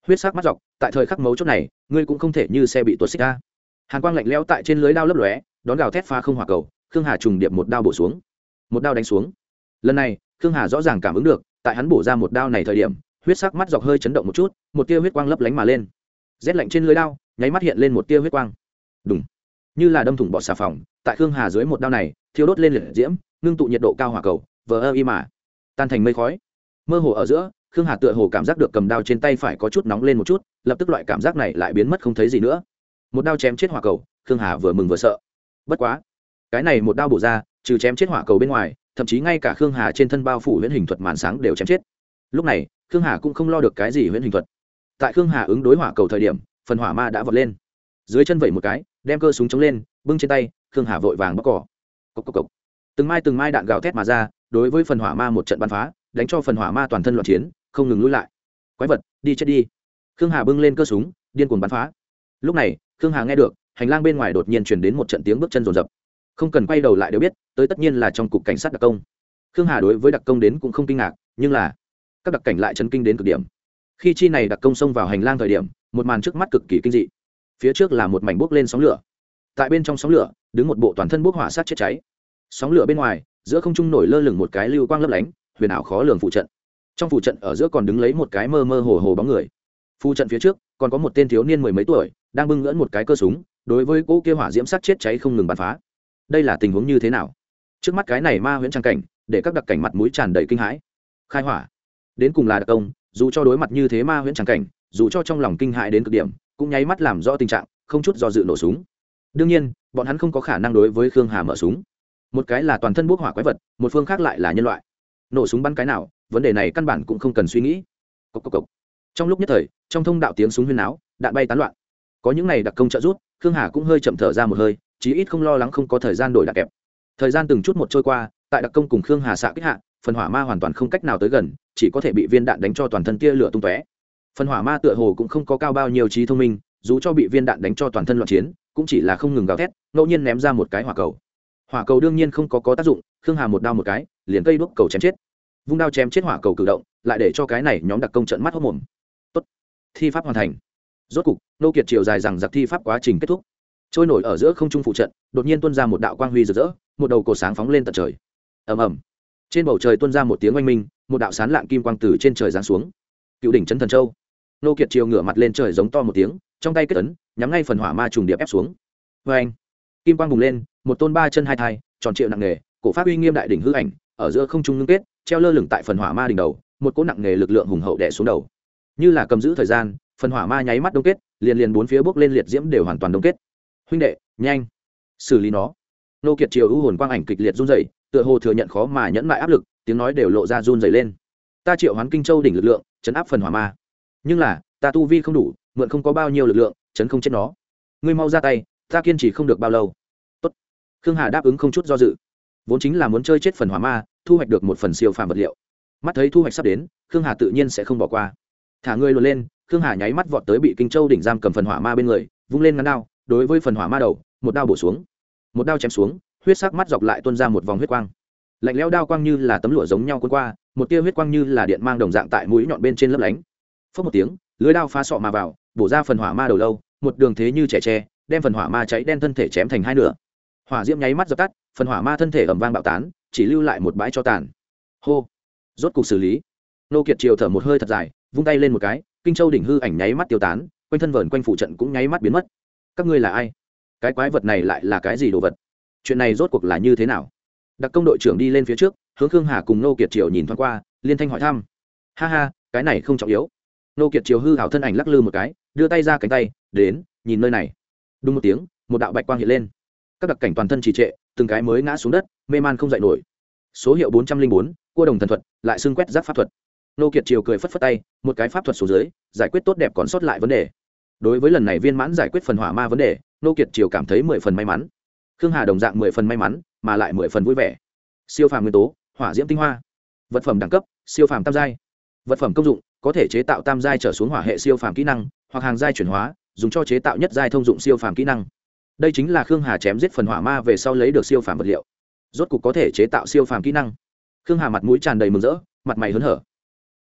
Huyết sắc mắt dọc, tại thời khắc mấu chốt này, ngươi cũng không thể như xe bị tuột xích ra. Hàn quang lạnh lẽo tại trên lưới đao lấp lóe, đón gào thét pha không hỏa cầu, khương hà trùng điệp một đao bổ xuống một đao đánh xuống. Lần này, khương hà rõ ràng cảm ứng được, tại hắn bổ ra một đao này thời điểm, huyết sắc mắt dọc hơi chấn động một chút, một tia huyết quang lấp lánh mà lên. Rét lạnh trên lưới đao, nháy mắt hiện lên một tia huyết quang. Đúng như là đâm thủng bọt xà phòng, tại khương hà dưới một đao này, thiêu đốt lên liệt diễm, ngưng tụ nhiệt độ cao hỏa cầu, vờ ơ y mà. Tan thành mây khói. Mơ hồ ở giữa, khương hà tựa hồ cảm giác được cầm đao trên tay phải có chút nóng lên một chút, lập tức loại cảm giác này lại biến mất không thấy gì nữa. Một đao chém chết hỏa cầu, khương hà vừa mừng vừa sợ. Bất quá, cái này một đao bổ ra trừ chém chết hỏa cầu bên ngoài, thậm chí ngay cả khương hà trên thân bao phủ huyễn hình thuật màn sáng đều chém chết. Lúc này, khương hà cũng không lo được cái gì huyễn hình thuật. Tại khương hà ứng đối hỏa cầu thời điểm, phần hỏa ma đã vọt lên. Dưới chân vẩy một cái, đem cơ súng chống lên, bưng trên tay, khương hà vội vàng bóc cỏ. Cốc cốc cốc. từng mai từng mai đạn gào thét mà ra, đối với phần hỏa ma một trận bắn phá, đánh cho phần hỏa ma toàn thân loạn chiến, không ngừng lui lại. Quái vật, đi chết đi. Khương hà bưng lên cơ súng, điên cuồng bắn phá. Lúc này, khương hà nghe được, hành lang bên ngoài đột nhiên chuyển đến một trận tiếng bước chân rồn rập không cần quay đầu lại đều biết, tới tất nhiên là trong cục cảnh sát đặc công. Khương hà đối với đặc công đến cũng không kinh ngạc, nhưng là các đặc cảnh lại chấn kinh đến cực điểm. Khi chi này đặc công xông vào hành lang thời điểm, một màn trước mắt cực kỳ kinh dị. Phía trước là một mảnh bốc lên sóng lửa. Tại bên trong sóng lửa, đứng một bộ toàn thân bốc hỏa sát chết cháy. Sóng lửa bên ngoài, giữa không trung nổi lơ lửng một cái lưu quang lấp lánh, huyền ảo khó lường phụ trận. Trong phụ trận ở giữa còn đứng lấy một cái mơ mơ hồ hồ bóng người. Phụ trận phía trước, còn có một tên thiếu niên mười mấy tuổi, đang bưng ngỡn một cái cơ súng, đối với cỗ kia hỏa diễm sát chết cháy không ngừng bắn phá đây là tình huống như thế nào? Trước mắt cái này ma huyễn trang cảnh, để các đặc cảnh mặt mũi tràn đầy kinh hãi. Khai hỏa. Đến cùng là đặc công, dù cho đối mặt như thế ma huyễn trang cảnh, dù cho trong lòng kinh hãi đến cực điểm, cũng nháy mắt làm rõ tình trạng, không chút do dự nổ súng. Đương nhiên, bọn hắn không có khả năng đối với khương hà mở súng. Một cái là toàn thân bốc hỏa quái vật, một phương khác lại là nhân loại. Nổ súng bắn cái nào, vấn đề này căn bản cũng không cần suy nghĩ. Cốc cốc cốc. trong lúc nhất thời, trong thông đạo tiếng súng huyên áo đạn bay tán loạn. Có những này đặc công trợ rút khương hà cũng hơi chậm thở ra một hơi chí ít không lo lắng không có thời gian đổi đạc kẹp. Thời gian từng chút một trôi qua, tại đặc công cùng khương hà xạ kích hạ, phần hỏa ma hoàn toàn không cách nào tới gần, chỉ có thể bị viên đạn đánh cho toàn thân tia lửa tung tóe. Phần hỏa ma tựa hồ cũng không có cao bao nhiêu trí thông minh, dù cho bị viên đạn đánh cho toàn thân loạn chiến, cũng chỉ là không ngừng gào thét, ngẫu nhiên ném ra một cái hỏa cầu. Hỏa cầu đương nhiên không có có tác dụng, khương hà một đao một cái, liền cây đuốc cầu chém chết. Vung đao chém chết hỏa cầu cử động, lại để cho cái này nhóm đặc công trận mắt hốc mồm. Tốt, thi pháp hoàn thành. Rốt cục, nô kiệt chiều dài rằng giặc thi pháp quá trình kết thúc trôi nổi ở giữa không trung phụ trận, đột nhiên tuôn ra một đạo quang huy rực rỡ, một đầu cổ sáng phóng lên tận trời. Ầm ầm. Trên bầu trời tuôn ra một tiếng oanh minh, một đạo sán lạng kim quang từ trên trời giáng xuống. Cựu đỉnh trấn thần châu. Nô kiệt chiều ngửa mặt lên trời giống to một tiếng, trong tay kết ấn, nhắm ngay phần hỏa ma trùng điệp ép xuống. Vê anh kim quang bùng lên, một tôn ba chân hai thai, tròn triệu nặng nghề cổ pháp uy nghiêm đại đỉnh hư ảnh, ở giữa không trung ngưng kết, treo lơ lửng tại phần hỏa ma đỉnh đầu, một cỗ nặng nghề lực lượng hùng hậu đẻ xuống đầu. Như là cầm giữ thời gian, phần hỏa ma nháy mắt đông kết, liền liền bốn phía bốc lên liệt diễm đều hoàn toàn đông kết huynh đệ, nhanh, xử lý nó. Nô kiệt triều ưu hồn quang ảnh kịch liệt run dày tựa hồ thừa nhận khó mà nhẫn mại áp lực, tiếng nói đều lộ ra run dày lên. Ta triệu hoán kinh châu đỉnh lực lượng, chấn áp phần hỏa ma. Nhưng là, ta tu vi không đủ, mượn không có bao nhiêu lực lượng, chấn không chết nó. Ngươi mau ra tay, ta kiên trì không được bao lâu. Tốt. khương hà đáp ứng không chút do dự. Vốn chính là muốn chơi chết phần hỏa ma, thu hoạch được một phần siêu phàm vật liệu. Mắt thấy thu hoạch sắp đến, khương hà tự nhiên sẽ không bỏ qua. Thả ngươi luôn lên. Khương hà nháy mắt vọt tới bị kinh châu đỉnh giam cầm phần hỏa ma bên người, vung lên ngắn đao đối với phần hỏa ma đầu, một đao bổ xuống. Một đao chém xuống, huyết sắc mắt dọc lại tuôn ra một vòng huyết quang. Lạnh lẽo đao quang như là tấm lụa giống nhau cuốn qua, một tia huyết quang như là điện mang đồng dạng tại mũi nhọn bên trên lấp lánh. Phớt một tiếng, lưới đao phá sọ mà vào, bổ ra phần hỏa ma đầu lâu, một đường thế như trẻ tre, đem phần hỏa ma cháy đen thân thể chém thành hai nửa. Hỏa diễm nháy mắt dập tắt, phần hỏa ma thân thể ẩm vang bạo tán, chỉ lưu lại một bãi cho tàn. Hô! Rốt cục xử lý. Nô kiệt triều thở một hơi thật dài, vung tay lên một cái, kinh châu đỉnh hư ảnh nháy mắt tiêu tán, quanh thân vờn quanh phụ trận cũng nháy mắt biến mất các ngươi là ai? Cái quái vật này lại là cái gì đồ vật? Chuyện này rốt cuộc là như thế nào? Đặc công đội trưởng đi lên phía trước, hướng khương hà cùng nô kiệt triều nhìn thoáng qua, liên thanh hỏi thăm. Ha ha, cái này không trọng yếu. Nô kiệt triều hư hảo thân ảnh lắc lư một cái, đưa tay ra cánh tay, đến, nhìn nơi này. Đúng một tiếng, một đạo bạch quang hiện lên. Các đặc cảnh toàn thân trì trệ, từng cái mới ngã xuống đất, mê man không dậy nổi. Số hiệu bốn trăm linh bốn, cua đồng thần thuật, lại xưng quét giáp pháp thuật. Nô kiệt triều cười phất phất tay, một cái pháp thuật xuống dưới, giải quyết tốt đẹp còn sót lại vấn đề đối với lần này viên mãn giải quyết phần hỏa ma vấn đề, nô kiệt triều cảm thấy mười phần may mắn. Khương hà đồng dạng mười phần may mắn, mà lại mười phần vui vẻ. Siêu phàm nguyên tố, hỏa diễm tinh hoa. Vật phẩm đẳng cấp, siêu phàm tam giai. Vật phẩm công dụng, có thể chế tạo tam giai trở xuống hỏa hệ siêu phàm kỹ năng, hoặc hàng giai chuyển hóa, dùng cho chế tạo nhất giai thông dụng siêu phàm kỹ năng. Đây chính là khương hà chém giết phần hỏa ma về sau lấy được siêu phàm vật liệu. Rốt cục có thể chế tạo siêu phàm kỹ năng. Khương hà mặt mũi tràn đầy mừng rỡ, mặt mày hớn hở.